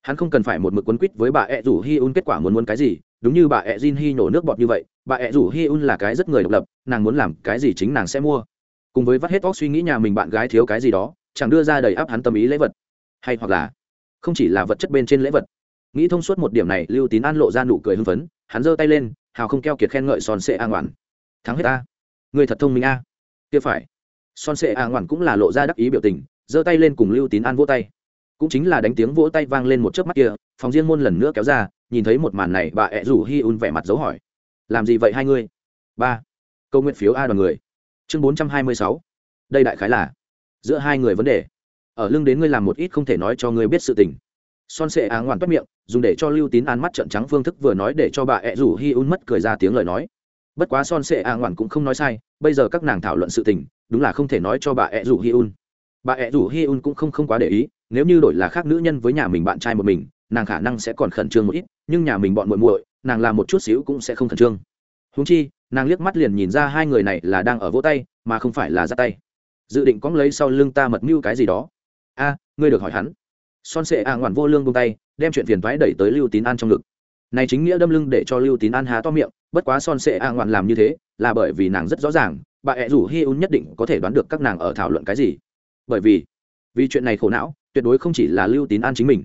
hắn không cần phải một mực quấn quýt với bà ẹ rủ hi un kết quả muốn muốn cái gì, đúng như bà ẹ jin hi nổ nước bọt như vậy, bà ẹ rủ hi un là cái rất người độc lập, nàng muốn làm cái gì chính nàng sẽ mua. Cùng với vắt hết óc suy nghĩ nhà mình bạn gái thiếu cái gì đó, chẳng đưa ra đầy áp hắn tâm ý lễ vật. Hay hoặc là, không chỉ là vật chất bên trên lễ vật. Nghĩ thông suốt một điểm này, lưu tín an lộ ra nụ cười hưng phấn, hắn giơ tay lên, hào không keo kiệt khen ngợi son sệ a ngoản thắng hết ta. Người thật thông minh a. Kia phải. Son sệ a ngoản cũng là lộ ra đắc ý biểu tình, giơ tay lên cùng lưu tín an vỗ tay cũng chính là đánh tiếng vỗ tay vang lên một chớp mắt kia, phòng riêng môn lần nữa kéo ra, nhìn thấy một màn này, bà ẹ rủ hi un vẻ mặt dấu hỏi. Làm gì vậy hai ngươi ba. Câu nguyện phiếu a đoàn người. Chương bốn trăm hai mươi sáu. Đây đại khái là giữa hai người vấn đề. Ở lưng đến ngươi làm một ít không thể nói cho ngươi biết sự tình. Son sệ á ngoan toát miệng, dùng để cho lưu tín an mắt trận trắng phương thức vừa nói để cho bà ẹ rủ hi un mất cười ra tiếng lời nói. Bất quá son sệ á ngoan cũng không nói sai, bây giờ các nàng thảo luận sự tình, đúng là không thể nói cho bà ẹ rủ hi un. Bà ẹ rủ hi un cũng không không quá để ý nếu như đổi là khác nữ nhân với nhà mình bạn trai một mình, nàng khả năng sẽ còn khẩn trương một ít, nhưng nhà mình bọn muội muội, nàng làm một chút xíu cũng sẽ không khẩn trương. Húng chi, nàng liếc mắt liền nhìn ra hai người này là đang ở vỗ tay, mà không phải là ra tay. Dự định cóng lấy sau lưng ta mật mưu cái gì đó. A, ngươi được hỏi hắn. Son sệ a ngoản vô lương bông tay, đem chuyện phiền thoái đẩy tới lưu tín an trong ngực. Này chính nghĩa đâm lưng để cho lưu tín an há to miệng, bất quá son sệ a ngoản làm như thế, là bởi vì nàng rất rõ ràng, bà ẹ rủ hi un nhất định có thể đoán được các nàng ở thảo luận cái gì. Bởi vì vì chuyện này khổ não, tuyệt đối không chỉ là lưu tín an chính mình.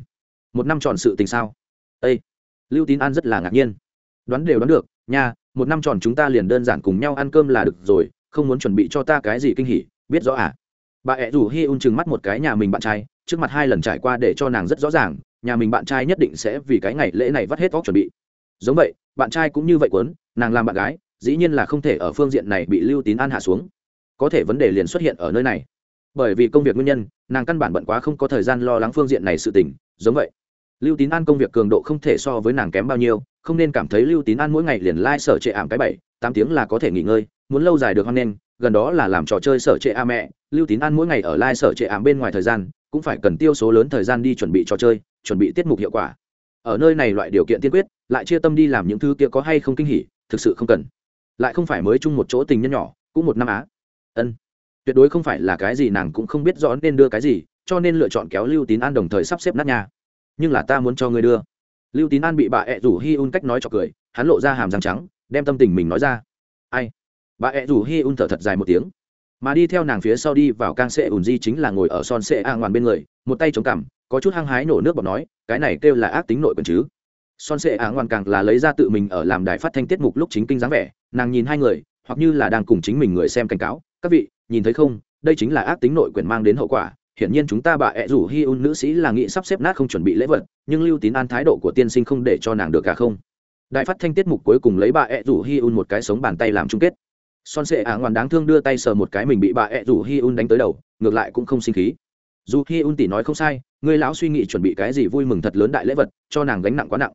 Một năm tròn sự tình sao? Ây lưu tín an rất là ngạc nhiên. Đoán đều đoán được, nha, một năm tròn chúng ta liền đơn giản cùng nhau ăn cơm là được rồi, không muốn chuẩn bị cho ta cái gì kinh hỉ, biết rõ à? Bà ẹ rủ hi un chừng mắt một cái nhà mình bạn trai, trước mặt hai lần trải qua để cho nàng rất rõ ràng, nhà mình bạn trai nhất định sẽ vì cái ngày lễ này vắt hết vóc chuẩn bị. Giống vậy, bạn trai cũng như vậy quấn nàng làm bạn gái, dĩ nhiên là không thể ở phương diện này bị lưu tín an hạ xuống. Có thể vấn đề liền xuất hiện ở nơi này bởi vì công việc nguyên nhân, nàng căn bản bận quá không có thời gian lo lắng phương diện này sự tình, giống vậy. Lưu tín an công việc cường độ không thể so với nàng kém bao nhiêu, không nên cảm thấy lưu tín an mỗi ngày liền lai、like、sở trệ ảm cái bảy, tám tiếng là có thể nghỉ ngơi, muốn lâu dài được hoan nghênh, gần đó là làm trò chơi sở trệ a mẹ. Lưu tín an mỗi ngày ở lai、like、sở trệ ảm bên ngoài thời gian, cũng phải cần tiêu số lớn thời gian đi chuẩn bị trò chơi, chuẩn bị tiết mục hiệu quả. Ở nơi này loại điều kiện tiên quyết, lại chia tâm đi làm những thứ kia có hay không kinh hỉ, thực sự không cần. Lại không phải mới chung một chỗ tình nhân nhỏ, cũng một năm á. Ân tuyệt đối không phải là cái gì nàng cũng không biết rõ nên đưa cái gì, cho nên lựa chọn kéo lưu tín an đồng thời sắp xếp nát nhà nhưng là ta muốn cho ngươi đưa. Lưu tín an bị bà ẹ rủ hi un cách nói cho cười, hắn lộ ra hàm răng trắng, đem tâm tình mình nói ra. Ai? Bà ẹ rủ hi un thở thật dài một tiếng. Mà đi theo nàng phía sau đi vào cang sệ ùn di chính là ngồi ở son sệ a ngoằn bên người, một tay chống cằm, có chút hăng hái nổ nước bọt nói, cái này kêu là ác tính nội quần chứ? Son sệ a ngoằn càng là lấy ra tự mình ở làm đài phát thanh tiết mục lúc chính kinh dáng vẻ, nàng nhìn hai người, hoặc như là đang cùng chính mình người xem cảnh cáo, các vị nhìn thấy không, đây chính là ác tính nội quyền mang đến hậu quả. Hiển nhiên chúng ta bà ẹ rủ hi un nữ sĩ là nghị sắp xếp nát không chuẩn bị lễ vật, nhưng lưu tín an thái độ của tiên sinh không để cho nàng được cả không. Đại phát thanh tiết mục cuối cùng lấy bà ẹ rủ hi un một cái sống bàn tay làm chung kết. Son sệ ả ngoan đáng thương đưa tay sờ một cái mình bị bà ẹ rủ hi un đánh tới đầu, ngược lại cũng không sinh khí. Dù hi un tỷ nói không sai, người lão suy nghĩ chuẩn bị cái gì vui mừng thật lớn đại lễ vật, cho nàng gánh nặng quá nặng.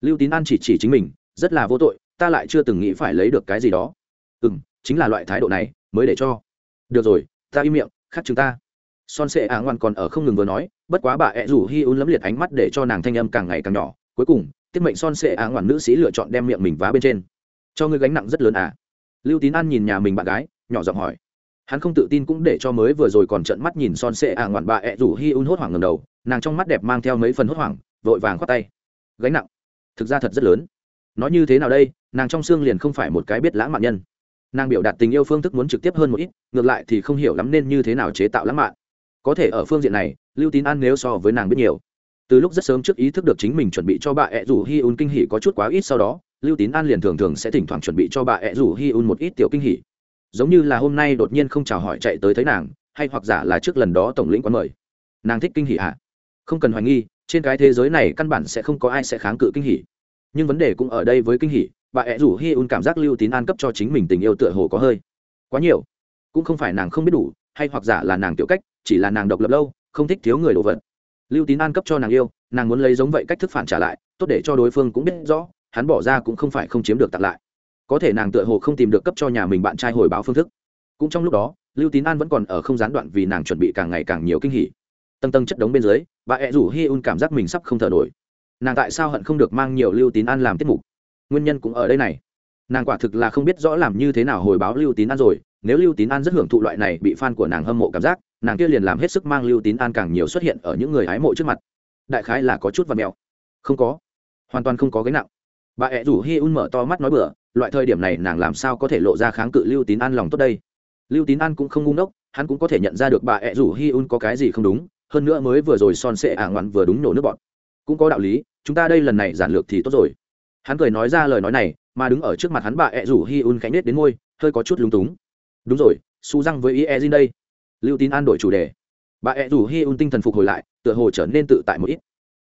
Lưu tín an chỉ chỉ chính mình, rất là vô tội, ta lại chưa từng nghĩ phải lấy được cái gì đó. Ừ m chính là loại thái độ này, mới để cho được rồi, ta im miệng, khắc chúng ta. Son sệ ả ngoan còn ở không ngừng vừa nói, bất quá bà ẹ rủ hi un lấm liệt ánh mắt để cho nàng thanh âm càng ngày càng nhỏ. Cuối cùng, tiết mệnh son sệ ả ngoan nữ sĩ lựa chọn đem miệng mình vá bên trên. Cho ngươi gánh nặng rất lớn à? Lưu tín an nhìn nhà mình bạn gái, nhỏ giọng hỏi. Hắn không tự tin cũng để cho mới vừa rồi còn trận mắt nhìn son sệ ả ngoan bà ẹ rủ hi un hốt hoảng ngầm đầu, nàng trong mắt đẹp mang theo mấy phần hốt hoảng, vội vàng khoát tay. Gánh nặng? Thực ra thật rất lớn. Nói như thế nào đây? Nàng trong xương liền không phải một cái biết lãng mạn nhân nàng biểu đạt tình yêu phương thức muốn trực tiếp hơn một ít, ngược lại thì không hiểu lắm nên như thế nào chế tạo lãng mạn. Có thể ở phương diện này, lưu tín an nếu so với nàng biết nhiều. Từ lúc rất sớm trước ý thức được chính mình chuẩn bị cho bà ẹ rủ hi un kinh hỉ có chút quá ít sau đó, lưu tín an liền thường thường sẽ thỉnh thoảng chuẩn bị cho bà ẹ rủ hi un một ít tiểu kinh hỉ. Giống như là hôm nay đột nhiên không chào hỏi chạy tới thấy nàng, hay hoặc giả là trước lần đó tổng lĩnh quán mời. Nàng thích kinh hỉ ạ à? không cần hoài nghi, trên cái thế giới này căn bản sẽ không có ai sẽ kháng cự kinh hỉ. Nhưng vấn đề cũng ở đây với kinh hỉ bà ẹ rủ hi un cảm giác lưu tín an cấp cho chính mình tình yêu tựa hồ có hơi quá nhiều. Cũng không phải nàng không biết đủ, hay hoặc giả là nàng tiểu cách, chỉ là nàng độc lập lâu, không thích thiếu người đồ vật. Lưu tín an cấp cho nàng yêu, nàng muốn lấy giống vậy cách thức phản trả lại, tốt để cho đối phương cũng biết rõ, hắn bỏ ra cũng không phải không chiếm được tặng lại. Có thể nàng tựa hồ không tìm được cấp cho nhà mình bạn trai hồi báo phương thức. Cũng trong lúc đó, lưu tín an vẫn còn ở không gián đoạn vì nàng chuẩn bị càng ngày càng nhiều kinh hỉ. Tầng tầng chất đống bên dưới, bà ẹ rủ hi un cảm giác mình sắp không thở nổi. Nàng tại sao hận không được mang nhiều lưu tín an làm tiết mục? Nguyên nhân cũng ở đây này. Nàng quả thực là không biết rõ làm như thế nào hồi báo lưu tín an rồi. Nếu lưu tín an rất hưởng thụ loại này bị fan của nàng hâm mộ cảm giác, nàng kia liền làm hết sức mang lưu tín an càng nhiều xuất hiện ở những người hái mộ trước mặt. Đại khái là có chút và mèo không có. Hoàn toàn không có gánh nặng. Bà ẹ rủ hi un mở to mắt nói bừa, loại thời điểm này nàng làm sao có thể lộ ra kháng cự lưu tín an lòng tốt đây? Lưu tín an cũng không ngu ngốc, hắn cũng có thể nhận ra được bà ẹ rủ hi un có cái gì không đúng, hơn nữa mới vừa rồi son sệ ả ngoằn vừa đúng nổ nước bọn. Cũng có đạo lý, chúng ta đây lần này giản lược thì tốt rồi hắn cười nói ra lời nói này, mà đứng ở trước mặt hắn bà ẹ rủ hi un khánh nết đến môi, hơi có chút lúng túng. Đúng rồi, su răng với ie e jin đây. Lưu tín an đổi chủ đề. Bà ẹ rủ hi un tinh thần phục hồi lại, tựa hồ trở nên tự tại một ít.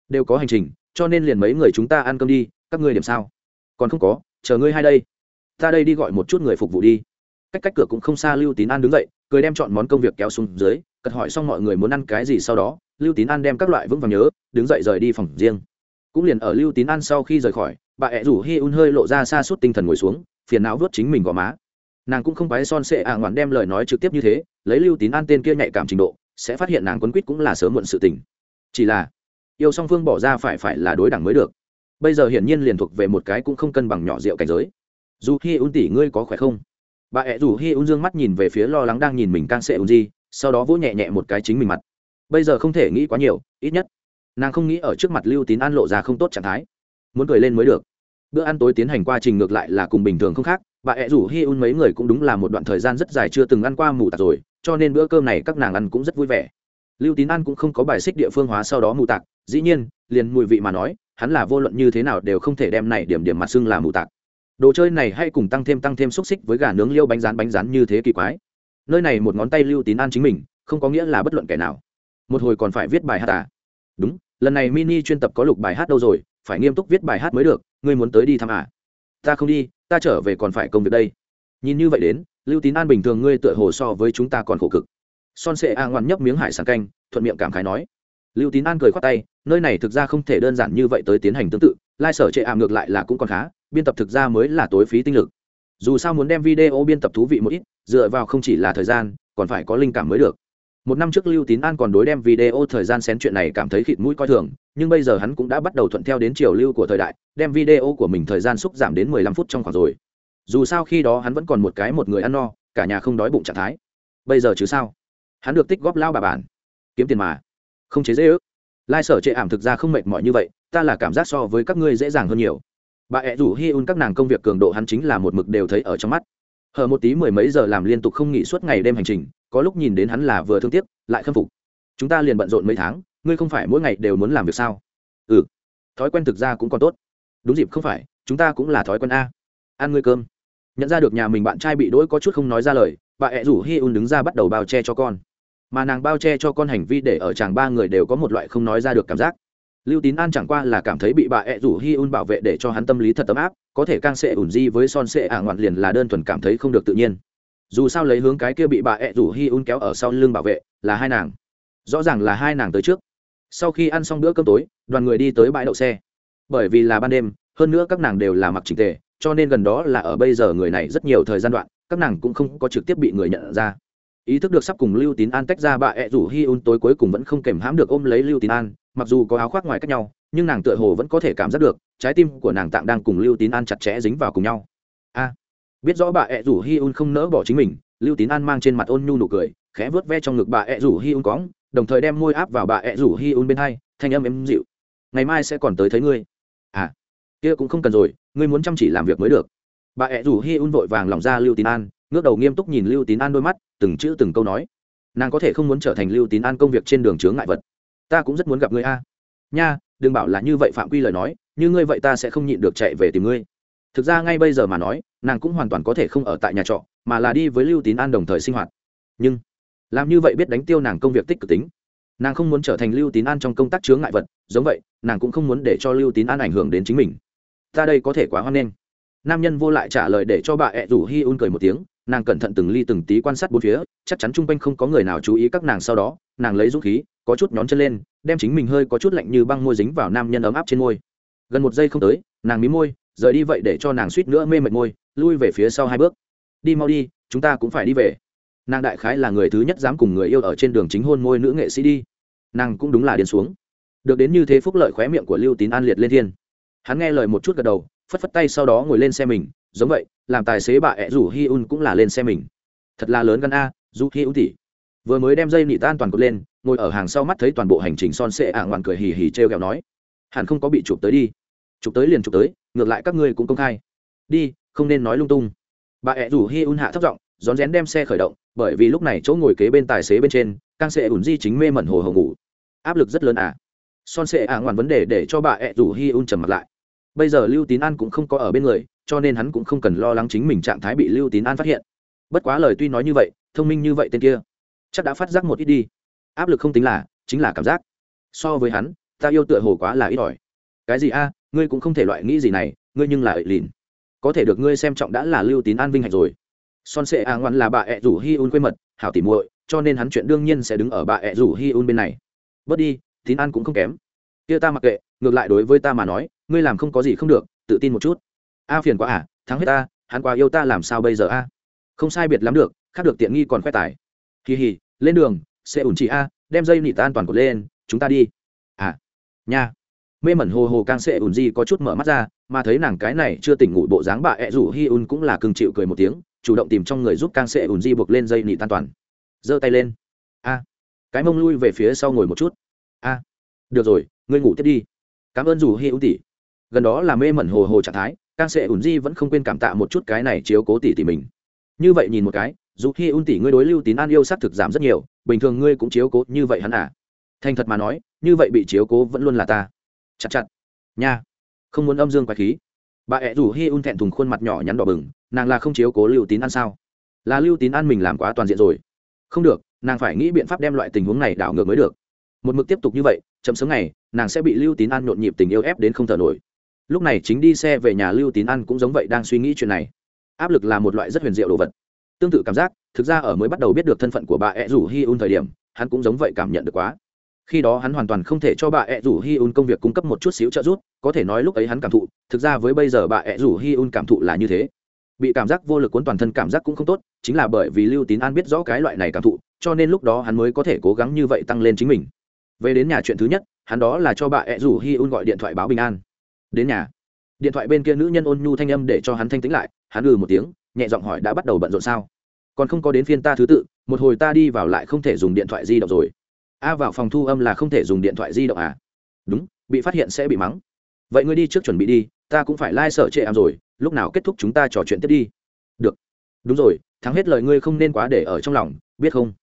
Đều có hành trình, cho nên liền mấy người chúng ta ăn cơm đi, các ngươi điểm sao? Còn không có, chờ ngươi hai đây. Ta đây đi gọi một chút người phục vụ đi. Cách cách cửa cũng không xa lưu tín an đứng dậy, cười đem chọn món công việc kéo xuống dưới, cật hỏi xong mọi người muốn ăn cái gì sau đó, lưu tín an đem các loại vững vàng nhớ, đứng dậy rời đi phòng riêng. Cũng liền ở lưu tín an sau khi rời khỏi bà ẹ rủ hi un hơi lộ ra xa suốt tinh thần ngồi xuống, phiền não vớt chính mình gò má. Nàng cũng không bái son sệ ạ ngoạn đem lời nói trực tiếp như thế, lấy lưu tín an tên kia nhạy cảm trình độ, sẽ phát hiện nàng quấn quýt cũng là sớm muộn sự tình. Chỉ là, yêu song phương bỏ ra phải phải là đối đẳng mới được. Bây giờ hiển nhiên liền thuộc về một cái cũng không cân bằng nhỏ rượu cảnh giới. Dù hi un tỷ ngươi có khỏe không? Bà ẹ rủ hi un dương mắt nhìn về phía lo lắng đang nhìn mình càng sệ un di, sau đó vỗ nhẹ nhẹ một cái chính mình mặt. Bây giờ không thể nghĩ quá nhiều, ít nhất, nàng không nghĩ ở trước mặt lưu tín an lộ ra không tốt trạng thái muốn cười lên mới được. Bữa ăn tối tiến hành qua trình ngược lại là cùng bình thường không khác, bà ẹ rủ hi un mấy người cũng đúng là một đoạn thời gian rất dài chưa từng ăn qua mù tạc rồi, cho nên bữa cơm này các nàng ăn cũng rất vui vẻ. Lưu tín ăn cũng không có bài xích địa phương hóa sau đó mù tạc, dĩ nhiên, liền mùi vị mà nói, hắn là vô luận như thế nào đều không thể đem này điểm điểm mặt xưng là mù tạc. Đồ chơi này hay cùng tăng thêm tăng thêm xúc xích với gà nướng liêu bánh rán bánh rán như thế kỳ quái. Nơi này một ngón tay lưu tín ăn chính mình, không có nghĩa là bất luận kẻ nào. Một hồi còn phải viết bài hát à? Đúng, lần này mini chuyên tập có lục bài hát đâu rồi phải nghiêm túc viết bài hát mới được, ngươi muốn tới đi thăm à? Ta không đi, ta trở về còn phải công việc đây. Nhìn như vậy đến, lưu tín an bình thường ngươi tựa hồ so với chúng ta còn khổ cực. Son sệ a ngoan nhấp miếng hải sản canh, thuận miệng cảm khái nói. Lưu tín an cười khoát tay, nơi này thực ra không thể đơn giản như vậy tới tiến hành tương tự, lai sở chệ ảm ngược lại là cũng còn khá, biên tập thực ra mới là tối phí tinh lực. Dù sao muốn đem video biên tập thú vị một ít, dựa vào không chỉ là thời gian, còn phải có linh cảm mới được một năm trước lưu tín an còn đối đem video thời gian xén chuyện này cảm thấy khịt mũi coi thường, nhưng bây giờ hắn cũng đã bắt đầu thuận theo đến chiều lưu của thời đại, đem video của mình thời gian xúc giảm đến mười lăm phút trong khoảng rồi. Dù sao khi đó hắn vẫn còn một cái một người ăn no, cả nhà không đói bụng trạng thái. Bây giờ chứ sao? Hắn được tích góp lao bà bản. Kiếm tiền mà. Không chế dễ ước. Lai sở chệ ảm thực ra không mệt mỏi như vậy, ta là cảm giác so với các ngươi dễ dàng hơn nhiều. Bà ẹ rủ hi un các nàng công việc cường độ hắn chính là một mực đều thấy ở trong mắt. Hở một tí mười mấy giờ làm liên tục không nghỉ suốt ngày đêm hành trình có lúc nhìn đến hắn là vừa thương tiếc, lại khâm phục. Chúng ta liền bận rộn mấy tháng, ngươi không phải mỗi ngày đều muốn làm việc sao? Ừ. Thói quen thực ra cũng còn tốt. Đúng dịp không phải, chúng ta cũng là thói quen a. Ăn ngươi cơm. Nhận ra được nhà mình bạn trai bị đỗi có chút không nói ra lời, bà ẹ rủ hi un đứng ra bắt đầu bao che cho con. Mà nàng bao che cho con hành vi để ở chàng ba người đều có một loại không nói ra được cảm giác. Lưu tín an chẳng qua là cảm thấy bị bà ẹ rủ hi un bảo vệ để cho hắn tâm lý thật ấm áp, có thể càng sệ ủn di với son sệ ả ngoạn liền là đơn thuần cảm thấy không được tự nhiên dù sao lấy hướng cái kia bị bà ẹ rủ hi un kéo ở sau lưng bảo vệ là hai nàng. Rõ ràng là hai nàng tới trước. Sau khi ăn xong bữa cơm tối, đoàn người đi tới bãi đậu xe. Bởi vì là ban đêm, hơn nữa các nàng đều là mặc trình tề, cho nên gần đó là ở bây giờ người này rất nhiều thời gian đoạn, các nàng cũng không có trực tiếp bị người nhận ra. Ý thức được sắp cùng lưu tín an tách ra, bà ẹ rủ hi un tối cuối cùng vẫn không kèm hãm được ôm lấy lưu tín an, mặc dù có áo khoác ngoài cách nhau, nhưng nàng tựa hồ vẫn có thể cảm giác được, trái tim của nàng tạng đang cùng lưu tín an chặt chẽ dính vào cùng nhau. A! Biết rõ bà ẹ rủ hi un không nỡ bỏ chính mình, lưu tín an mang trên mặt ôn nhu nụ cười, khẽ vớt ve trong ngực bà ẹ rủ hi un cóng đồng thời đem môi áp vào bà ẹ rủ hi un bên hai, thanh âm êm dịu. Ngày mai sẽ còn tới thấy ngươi. À kia cũng không cần rồi, ngươi muốn chăm chỉ làm việc mới được. Bà ẹ rủ hi un vội vàng lòng ra lưu tín an, ngước đầu nghiêm túc nhìn lưu tín an đôi mắt, từng chữ từng câu nói. Nàng có thể không muốn trở thành lưu tín an công việc trên đường chướng ngại vật. Ta cũng rất muốn gặp ngươi a. Nha, đừng bảo là như vậy phạm quy lời nói, như ngươi vậy ta sẽ không nhịn được chạy về tìm ngươi. Thực ra ngay bây giờ mà nói nàng cũng hoàn toàn có thể không ở tại nhà trọ, mà là đi với lưu tín an đồng thời sinh hoạt. Nhưng, làm như vậy biết đánh tiêu nàng công việc tích cực tính. Nàng không muốn trở thành lưu tín an trong công tác chướng ngại vật, giống vậy, nàng cũng không muốn để cho lưu tín an ảnh hưởng đến chính mình. Ta đây có thể quá hoan nghênh. Nam nhân vô lại trả lời để cho bà ẹ rủ hi un cười một tiếng, nàng cẩn thận từng ly từng tí quan sát bốn phía, chắc chắn chung quanh không có người nào chú ý các nàng sau đó, nàng lấy dũng khí, có chút nhón chân lên, đem chính mình hơi có chút lạnh như băng môi dính vào nam nhân ấm áp trên môi. Gần một giây không tới, nàng mí môi rời đi vậy để cho nàng suýt nữa mê mệt môi, lui về phía sau hai bước. Đi mau đi, chúng ta cũng phải đi về. Nàng đại khái là người thứ nhất dám cùng người yêu ở trên đường chính hôn môi nữ nghệ sĩ đi. Nàng cũng đúng là điên xuống. Được đến như thế phúc lợi khóe miệng của lưu tín an liệt lên thiên. Hắn nghe lời một chút gật đầu, phất phất tay sau đó ngồi lên xe mình, giống vậy, làm tài xế bà ẹ rủ hi un cũng là lên xe mình. Thật là lớn gan a du hi un tỉ vừa mới đem dây nị tan toàn cột lên, ngồi ở hàng sau mắt thấy toàn bộ hành trình son sệ ả ngoạn cười hì hì t r e o kẹo nói, hẳn không có bị chụp tới đi chụp tới liền chụp tới, ngược lại các ngươi cũng công khai. Đi, không nên nói lung tung. Bà ẹ rủ hi un hạ thấp giọng, rón rén đem xe khởi động, bởi vì lúc này chỗ ngồi kế bên tài xế bên trên càng sẽ ủn di chính mê mẩn hồ hồ ngủ. Áp lực rất lớn à? Son sệ ả ngoạn vấn đề để cho bà ẹ rủ hi un trầm mặt lại. Bây giờ lưu tín an cũng không có ở bên người, cho nên hắn cũng không cần lo lắng chính mình trạng thái bị lưu tín an phát hiện. Bất quá lời tuy nói như vậy, thông minh như vậy tên kia, chắc đã phát giác một ít đi. Áp lực không tính là, chính là cảm giác. So với hắn, ta yêu tựa hồ quá là ít ỏi. Cái gì a? Ngươi cũng không thể loại nghĩ gì này, ngươi nhưng là ệ lìn. Có thể được ngươi xem trọng đã là lưu tín an vinh hạnh rồi. Son sệ a ngoan là bà ẹ rủ hi un quê mật, hảo tỉ muội, cho nên hắn chuyện đương nhiên sẽ đứng ở bà ẹ rủ hi un bên này. Bớt đi, tín an cũng không kém. Kia ta mặc kệ, ngược lại đối với ta mà nói, ngươi làm không có gì không được, tự tin một chút. A phiền quá à thắng hết ta, hắn quá yêu ta làm sao bây giờ a? Không sai biệt lắm được, khác được tiện nghi còn khoe tài. Kỳ hì lên đường xe ủn chị a, đem dây nịt tan toàn cột lên, chúng ta đi. À nha mê mẩn hồ hồ càng sẽ ùn di có chút mở mắt ra, mà thấy nàng cái này chưa tỉnh ngủ bộ dáng bà ẹ rủ hi un cũng là cưng chịu cười một tiếng, chủ động tìm trong người giúp càng sẽ ùn di buộc lên dây nị tan toàn. Giơ tay lên. A. Cái mông lui về phía sau ngồi một chút. A. Được rồi, ngươi ngủ tiếp đi. Cảm ơn rủ hi un tỉ gần đó là mê mẩn hồ hồ trạng thái càng sẽ ùn di vẫn không quên cảm tạ một chút cái này chiếu cố tỉ tỉ mình. Như vậy nhìn một cái dù hi un tỷ ngươi đối lưu tín an yêu s thực giảm rất nhiều, bình thường ngươi cũng chiếu cố như vậy hắn à? Thành thật mà nói, như vậy bị chiếu cố vẫn luôn là ta chặt chặt. Nha. Không muốn âm dương quái khí. Bà ẹ rủ hi un thẹn thùng khuôn mặt nhỏ nhắn đỏ bừng, nàng là không chiếu cố lưu tín an sao? Là lưu tín an mình làm quá toàn diện rồi. Không được, nàng phải nghĩ biện pháp đem loại tình huống này đảo ngược mới được. Một mực tiếp tục như vậy, chậm sớm ngày, nàng sẽ bị lưu tín an nhộn nhịp tình yêu ép đến không thở nổi. Lúc này chính đi xe về nhà lưu tín an cũng giống vậy đang suy nghĩ chuyện này. Áp lực là một loại rất huyền diệu đồ vật. Tương tự cảm giác, thực ra ở mới bắt đầu biết được thân phận của bà ẹ rủ hi un thời điểm, hắn cũng giống vậy cảm nhận được quá khi đó hắn hoàn toàn không thể cho bà ẹ rủ hi un công việc cung cấp một chút xíu trợ giúp, có thể nói lúc ấy hắn cảm thụ, thực ra với bây giờ bà ẹ rủ hi un cảm thụ là như thế. Bị cảm giác vô lực cuốn toàn thân cảm giác cũng không tốt, chính là bởi vì lưu tín an biết rõ cái loại này cảm thụ, cho nên lúc đó hắn mới có thể cố gắng như vậy tăng lên chính mình. Về đến nhà chuyện thứ nhất, hắn đó là cho bà ẹ rủ hi un gọi điện thoại báo bình an. Đến nhà. Điện thoại bên kia nữ nhân ôn nhu thanh âm để cho hắn thanh tĩnh lại, hắn ừ một tiếng, nhẹ giọng hỏi đã bắt đầu bận rộn sao? Còn không có đến phiên ta thứ tự, một hồi ta đi vào lại không thể dùng điện thoại di động rồi a vào phòng thu âm là không thể dùng điện thoại di động à? Đúng, bị phát hiện sẽ bị mắng. Vậy ngươi đi trước chuẩn bị đi, ta cũng phải lai、like、sở trệ ảm rồi, lúc nào kết thúc chúng ta trò chuyện tiếp đi. Được. Đúng rồi, thắng hết lời ngươi không nên quá để ở trong lòng, biết không?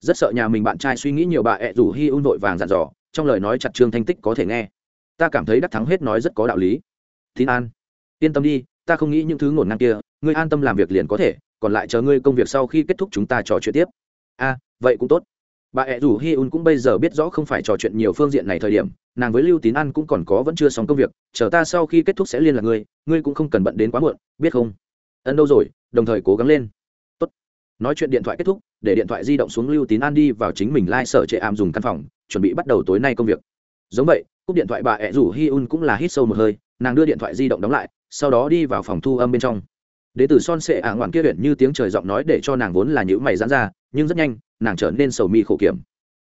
Rất sợ nhà mình bạn trai suy nghĩ nhiều bà ẹ rủ hi un vội vàng dặn dò, trong lời nói chặt trương thanh tích có thể nghe. Ta cảm thấy đắc thắng hết nói rất có đạo lý. Tin an. Yên tâm đi, ta không nghĩ những thứ ngổn ngang kia, ngươi an tâm làm việc liền có thể, còn lại chờ ngươi công việc sau khi kết thúc chúng ta trò chuyện tiếp. A, vậy cũng tốt bà ẹ rủ hi un cũng bây giờ biết rõ không phải trò chuyện nhiều phương diện này thời điểm, nàng với lưu tín ăn cũng còn có vẫn chưa xong công việc, chờ ta sau khi kết thúc sẽ liên lạc ngươi ngươi cũng không cần bận đến quá muộn, biết không? Ân đâu rồi, đồng thời cố gắng lên. Tốt. Nói chuyện điện thoại kết thúc, để điện thoại di động xuống lưu tín an đi vào chính mình lai、like、sở trệ ảm dùng căn phòng, chuẩn bị bắt đầu tối nay công việc. Giống vậy, cúp điện thoại bà ẹ rủ hi un cũng là hít sâu một hơi, nàng đưa điện thoại di động đóng lại, sau đó đi vào phòng thu âm bên trong. Đ ế từ son sệ ả ngoạn kia huyện như tiếng trời giọng nói để cho nàng vốn là nhữ mày dán ra, nhưng rất nhanh nàng trở nên sầu mi khổ kiểm.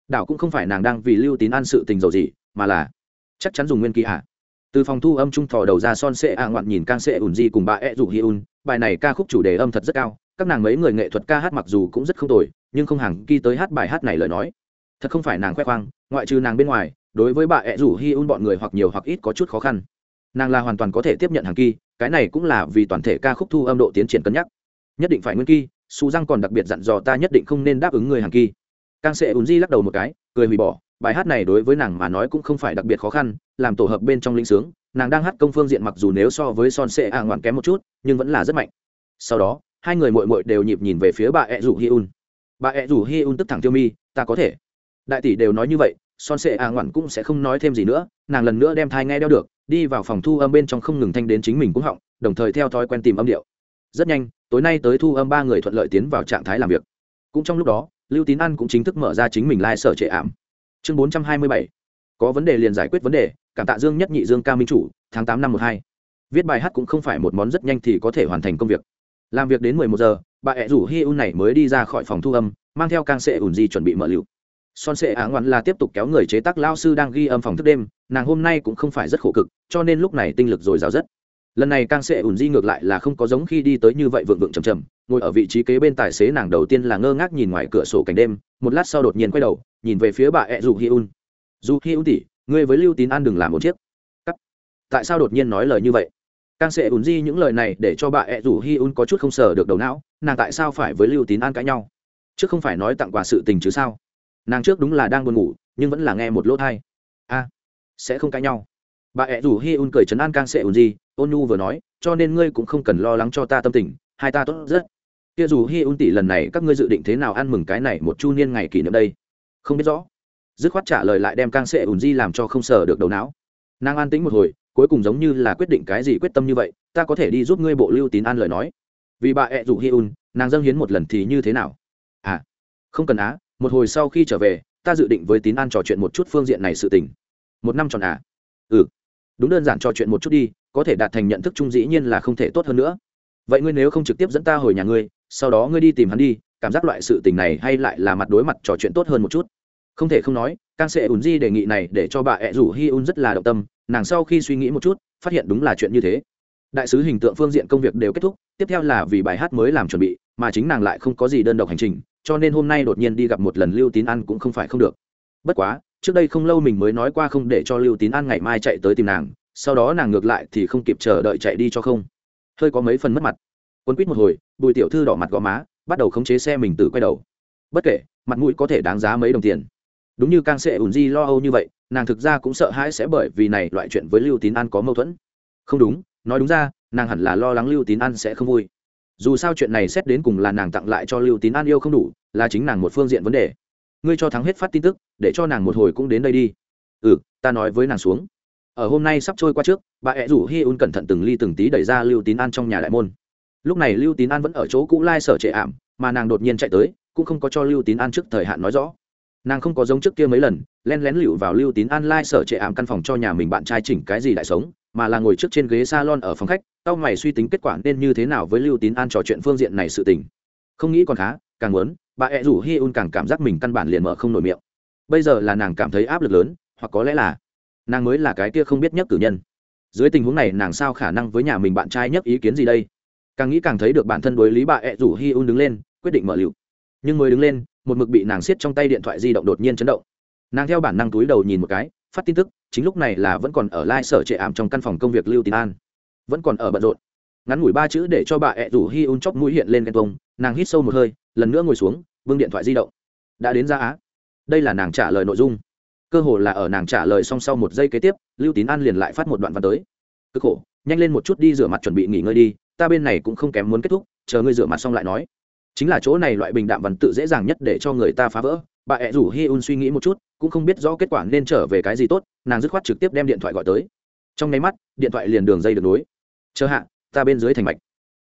Đảo cũng không phải nàng đang vì lưu tín an sự tình dầu gì, mà là chắc chắn dùng nguyên kỳ ạ. Từ phòng thu âm trung thò đầu ra son sệ ạ ngoạn nhìn càng sệ ủn di cùng bà e ẹ rủ hi un, bài này ca khúc chủ đề âm thật rất cao, các nàng mấy người nghệ thuật ca hát mặc dù cũng rất không tồi, nhưng không hẳn ghi tới hát bài hát này lời nói. Thật không phải nàng khoe khoang, ngoại trừ nàng bên ngoài, đối với bà e ẹ rủ hi un bọn người hoặc nhiều hoặc ít có chút khó khăn. Nàng là hoàn toàn có thể tiếp nhận hàng kỳ cái này cũng là vì toàn thể ca khúc thu âm độ tiến triển cân nhắc. Nhất định phải nguyên kỳ su răng còn đặc biệt dặn dò ta nhất định không nên đáp ứng người hàng kỳ. Càng sẽ ùn di lắc đầu một cái, cười hủy bỏ. Bài hát này đối với nàng mà nói cũng không phải đặc biệt khó khăn, làm tổ hợp bên trong linh sướng, nàng đang hát công phương diện mặc dù nếu so với son sệ a ngoạn kém một chút, nhưng vẫn là rất mạnh. Sau đó, hai người mội mội đều nhịp nhìn về phía bà ẹ rủ hi un. Bà ẹ rủ hi un tức thẳng tiêu mi, ta có thể. Đại tỷ đều nói như vậy, son sệ a ngoạn cũng sẽ không nói thêm gì nữa, nàng lần nữa đem thai nghe đeo được, đi vào phòng thu âm bên trong không ngừng thanh đến chính mình cũng họng, đồng thời theo thói quen tìm âm điệu. Rất nhanh tối nay tới thu âm ba người thuận lợi tiến vào trạng thái làm việc. Cũng trong lúc đó, lưu tín ăn cũng chính thức mở ra chính mình lai、like、sở trệ ảm. Chương bốn trăm hai mươi bảy. Có vấn đề liền giải quyết vấn đề, cảm tạ dương nhất nhị dương ca minh chủ, tháng tám năm một hai. Viết bài hát cũng không phải một món rất nhanh thì có thể hoàn thành công việc. Làm việc đến mười một giờ, bà ẹ rủ hi un này mới đi ra khỏi phòng thu âm, mang theo càng sệ ủn di chuẩn bị mở lựu son sệ á ngoạn là tiếp tục kéo người chế tác lao sư đang ghi âm phòng thức đêm, nàng hôm nay cũng không phải rất khổ cực, cho nên lúc này tinh lực dồi dào rất lần này càng sẽ ủn di ngược lại là không có giống khi đi tới như vậy vượng vượng chầm chầm ngồi ở vị trí kế bên tài xế nàng đầu tiên là ngơ ngác nhìn ngoài cửa sổ cảnh đêm, một lát sau đột nhiên quay đầu, nhìn về phía bà ẹ dù hi un. Dù hi un tỉ ngươi với lưu tín an đừng làm một chiếc. Cắt. Tại sao đột nhiên nói lời như vậy? Càng sẽ ủn di những lời này để cho bà ẹ dù hi un có chút không sờ được đầu não, nàng tại sao phải với lưu tín an cãi nhau? Chứ không phải nói tặng quà sự tình chứ sao? Nàng trước đúng là đang buồn ngủ, nhưng vẫn là nghe một lỗ thai a, sẽ không cãi nhau bà ẹ rủ hi un cười chấn an càng sệ ủn di ôn nhu vừa nói, cho nên ngươi cũng không cần lo lắng cho ta tâm tình, hai ta tốt rất. Kia dù hi un tỷ lần này các ngươi dự định thế nào ăn mừng cái này một chu niên ngày kỷ niệm đây? Không biết rõ. Dứt khoát trả lời lại đem càng sệ ủn di làm cho không sờ được đầu não. Nàng an tĩnh một hồi, cuối cùng giống như là quyết định cái gì quyết tâm như vậy, ta có thể đi giúp ngươi bộ lưu tín an lời nói. Vì bà ẹ rủ hi un, nàng dâng hiến một lần thì như thế nào? À không cần á, một hồi sau khi trở về, ta dự định với tín an trò chuyện một chút phương diện này sự tình. Một năm tròn à? Ừ đúng đơn giản trò chuyện một chút đi, có thể đạt thành nhận thức chung dĩ nhiên là không thể tốt hơn nữa. Vậy ngươi nếu không trực tiếp dẫn ta hồi nhà ngươi, sau đó ngươi đi tìm hắn đi, cảm giác loại sự tình này hay lại là mặt đối mặt trò chuyện tốt hơn một chút. Không thể không nói càng sẽ ùn di đề nghị này để cho bà ẹ rủ hi un rất là động tâm, nàng sau khi suy nghĩ một chút, phát hiện đúng là chuyện như thế. Đại sứ hình tượng phương diện công việc đều kết thúc, tiếp theo là vì bài hát mới làm chuẩn bị, mà chính nàng lại không có gì đơn độc hành trình, cho nên hôm nay đột nhiên đi gặp một lần lưu tín ăn cũng không phải không được. Bất quá trước đây không lâu mình mới nói qua không để cho lưu tín An ngày mai chạy tới tìm nàng, sau đó nàng ngược lại thì không kịp chờ đợi chạy đi cho không. Hơi có mấy phần mất mặt. Quân quýt một hồi, bùi tiểu thư đỏ mặt gõ má, bắt đầu khống chế xe mình từ quay đầu. Bất kể, mặt mũi có thể đáng giá mấy đồng tiền. Đúng như càng sẽ ủn di lo âu như vậy, nàng thực ra cũng sợ hãi sẽ bởi vì này loại chuyện với lưu tín an có mâu thuẫn. Không đúng, nói đúng ra, nàng hẳn là lo lắng lưu tín an sẽ không vui. Dù sao chuyện này xét đến cùng là nàng tặng lại cho lưu tín an yêu không đủ, là chính nàng một phương diện vấn đề ngươi cho thắng hết phát tin tức, để cho nàng một hồi cũng đến đây đi. Ừ ta nói với nàng xuống. Ở hôm nay sắp trôi qua trước, bà ẹ rủ hi un cẩn thận từng ly từng tí đẩy ra lưu tín an trong nhà đại môn. Lúc này lưu tín an vẫn ở chỗ cũ lai sở trệ ảm, mà nàng đột nhiên chạy tới, cũng không có cho lưu tín an trước thời hạn nói rõ. Nàng không có giống trước kia mấy lần len lén lựu vào lưu tín an lai sở trệ ảm căn phòng cho nhà mình bạn trai chỉnh cái gì đại sống, mà là ngồi trước trên ghế salon ở phòng khách, tao mày suy tính kết quả nên như thế nào với lưu tín an trò chuyện phương diện này sự tình. Không nghĩ còn khá, càng muốn bà ẹ rủ hi un càng cảm giác mình căn bản liền mở không nổi miệng. Bây giờ là nàng cảm thấy áp lực lớn, hoặc có lẽ là nàng mới là cái kia không biết nhất cử nhân. Dưới tình huống này, nàng sao khả năng với nhà mình bạn trai nhất ý kiến gì đây? Càng nghĩ càng thấy được bản thân đối lý bà ẹ rủ hi un đứng lên, quyết định mở lựu. Nhưng mới đứng lên, một mực bị nàng siết trong tay điện thoại di động đột nhiên chấn động. Nàng theo bản năng túi đầu nhìn một cái, phát tin tức, chính lúc này là vẫn còn ở lai、like、sở sở trệ ảm trong căn phòng công việc lưu tín an. Vẫn còn ở bận rộn. Ngắn ngủi ba chữ để cho bà ẹ rủ hi un chóc mũi hiện lên ghen tông nàng hít sâu một hơi lần nữa ngồi xuống, vương điện thoại di động. Đã đến ra á. Đây là nàng trả lời nội dung. Cơ hồ là ở nàng trả lời xong sau một giây kế tiếp, lưu tín an liền lại phát một đoạn văn tới. Cực khổ, nhanh lên một chút đi rửa mặt chuẩn bị nghỉ ngơi đi, ta bên này cũng không kém muốn kết thúc, chờ ngươi rửa mặt xong lại nói. Chính là chỗ này loại bình đạm văn tự dễ dàng nhất để cho người ta phá vỡ. Bà ẹ rủ hi un suy nghĩ một chút, cũng không biết rõ kết quả nên trở về cái gì tốt, nàng dứt khoát trực tiếp đem điện thoại gọi tới. Trong nháy mắt, điện thoại liền đường dây được nối. Chờ hạ, ta bên dưới thành mạch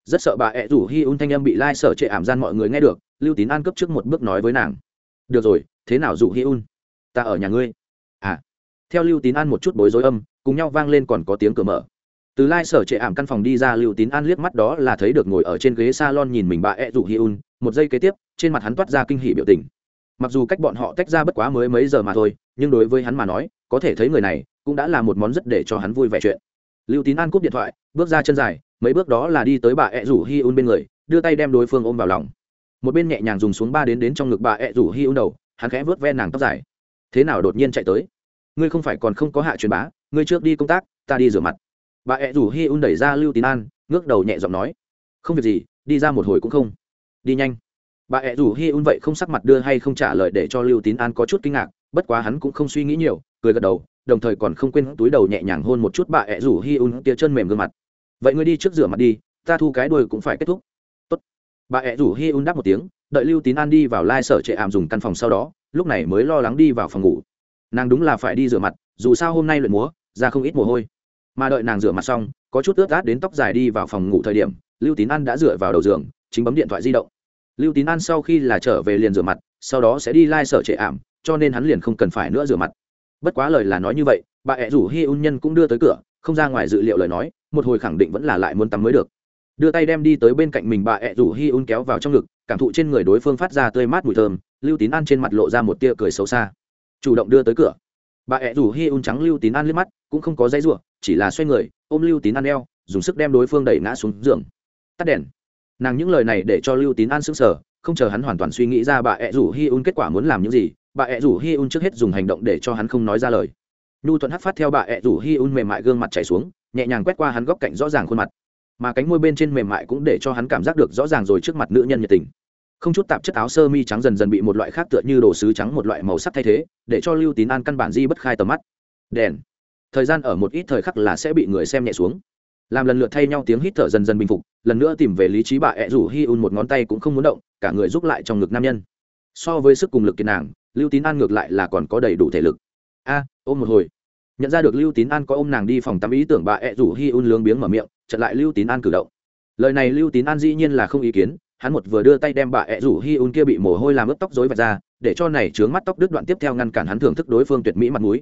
rất sợ bà ẹ rủ hi un thanh âm bị lai、like、sở trệ ảm gian mọi người nghe được, lưu tín an cấp trước một bước nói với nàng. Được rồi, thế nào rủ hi un? Ta ở nhà ngươi. À. Theo lưu tín an một chút bối rối âm, cùng nhau vang lên còn có tiếng cửa mở. Từ lai sở trệ ảm căn phòng đi ra, lưu tín an liếc mắt đó là thấy được ngồi ở trên ghế s a lon nhìn mình bà ẹ rủ hi un, một giây kế tiếp, trên mặt hắn toát ra kinh hỉ biểu tình. Mặc dù cách bọn họ tách ra bất quá mới mấy giờ mà thôi, nhưng đối với hắn mà nói, có thể thấy người này cũng đã là một món rất để cho hắn vui vẻ chuyện lưu tín an cúp điện thoại, bước ra chân dài, mấy bước đó là đi tới bà ẹ rủ hi un bên người, đưa tay đem đối phương ôm vào lòng. Một bên nhẹ nhàng dùng xuống ba đến đến trong ngực bà ẹ rủ hi un đầu, hắn khẽ vớt ve nàng tóc dài. Thế nào đột nhiên chạy tới? Ngươi không phải còn không có hạ truyền bá, ngươi trước đi công tác, ta đi rửa mặt. Bà ẹ rủ hi un đẩy ra lưu tín an, ngước đầu nhẹ giọng nói. Không việc gì, đi ra một hồi cũng không. Đi nhanh. Bà ẹ rủ hi un vậy không sắc mặt đưa hay không trả lời để cho lưu tín an có chút kinh ngạc, bất quá hắn cũng không suy nghĩ nhiều, cười gật đầu đồng thời còn không quên túi đầu nhẹ nhàng hôn một chút bà ẹ rủ hi un tia chân mềm gương mặt. Vậy ngươi đi trước rửa mặt đi, ta thu cái đuôi cũng phải kết thúc. Tốt. bà ẹ rủ hi un đáp một tiếng, đợi lưu tín an đi vào lai sở trệ ảm dùng căn phòng sau đó, lúc này mới lo lắng đi vào phòng ngủ. Nàng đúng là phải đi rửa mặt, dù sao hôm nay luyện múa, ra không ít mồ hôi. Mà đợi nàng rửa mặt xong, có chút ướt át đến tóc dài đi vào phòng ngủ thời điểm, lưu tín an đã dựa vào đầu giường, chính bấm điện thoại di động. Lưu tín an sau khi là trở về liền rửa mặt, sau đó sẽ đi lai sở trệ ảm, cho nên hắn liền không cần phải nữa rửa mặt bất quá lời là nói như vậy, bà ẹ rủ hi un nhân cũng đưa tới cửa, không ra ngoài dự liệu lời nói, một hồi khẳng định vẫn là lại muốn tắm mới được. Đưa tay đem đi tới bên cạnh mình bà ẹ rủ hi un kéo vào trong ngực, cảm thụ trên người đối phương phát ra tươi mát mùi thơm, lưu tín an trên mặt lộ ra một tia cười xấu xa. Chủ động đưa tới cửa. Bà ẹ rủ hi un trắng lưu tín an liếc mắt, cũng không có dây r u ộ chỉ là xoay người, ôm lưu tín an eo, dùng sức đem đối phương đẩy ngã xuống giường. Tắt đèn. Nàng những lời này để cho lưu tín an s ứ n g sở không chờ hắn hoàn toàn suy nghĩ ra bà ẹ rủ hi un kết quả muốn làm những gì bà ẹ rủ hi un trước hết dùng hành động để cho hắn không nói ra lời. Nhu thuận hắt phát theo bà ẹ rủ hi un mềm mại gương mặt chảy xuống, nhẹ nhàng quét qua hắn góc cạnh rõ ràng khuôn mặt. Mà cánh môi bên trên mềm mại cũng để cho hắn cảm giác được rõ ràng rồi trước mặt nữ nhân nhiệt tình. Không chút tạp chất áo sơ mi trắng dần dần bị một loại khác tựa như đồ sứ trắng, một loại màu sắc thay thế, để cho lưu tín an căn bản di bất khai tầm mắt. Đèn. Thời gian ở một ít thời khắc là sẽ bị người xem nhẹ xuống. Làm lần lượt thay nhau tiếng hít thở dần dần bình phục, lần nữa tìm về lý trí bà ẹ rủ hi un một ngón tay cũng không muốn động, cả người giúp lại trong ngực nam nhân so với sức cùng lực kiệt nàng, lưu tín an ngược lại là còn có đầy đủ thể lực. A, ôm một hồi. Nhận ra được lưu tín an có ôm nàng đi phòng tắm ý tưởng, bà ẹ rủ hi un lướng biếng mở miệng chật lại lưu tín an cử động. Lời này lưu tín an dĩ nhiên là không ý kiến, hắn một vừa đưa tay đem bà ẹ rủ hi un kia bị mồ hôi làm ướt tóc dối vạch ra, để cho này trướng mắt tóc đứt đoạn tiếp theo ngăn cản hắn thưởng thức đối phương tuyệt mỹ mặt m ũ i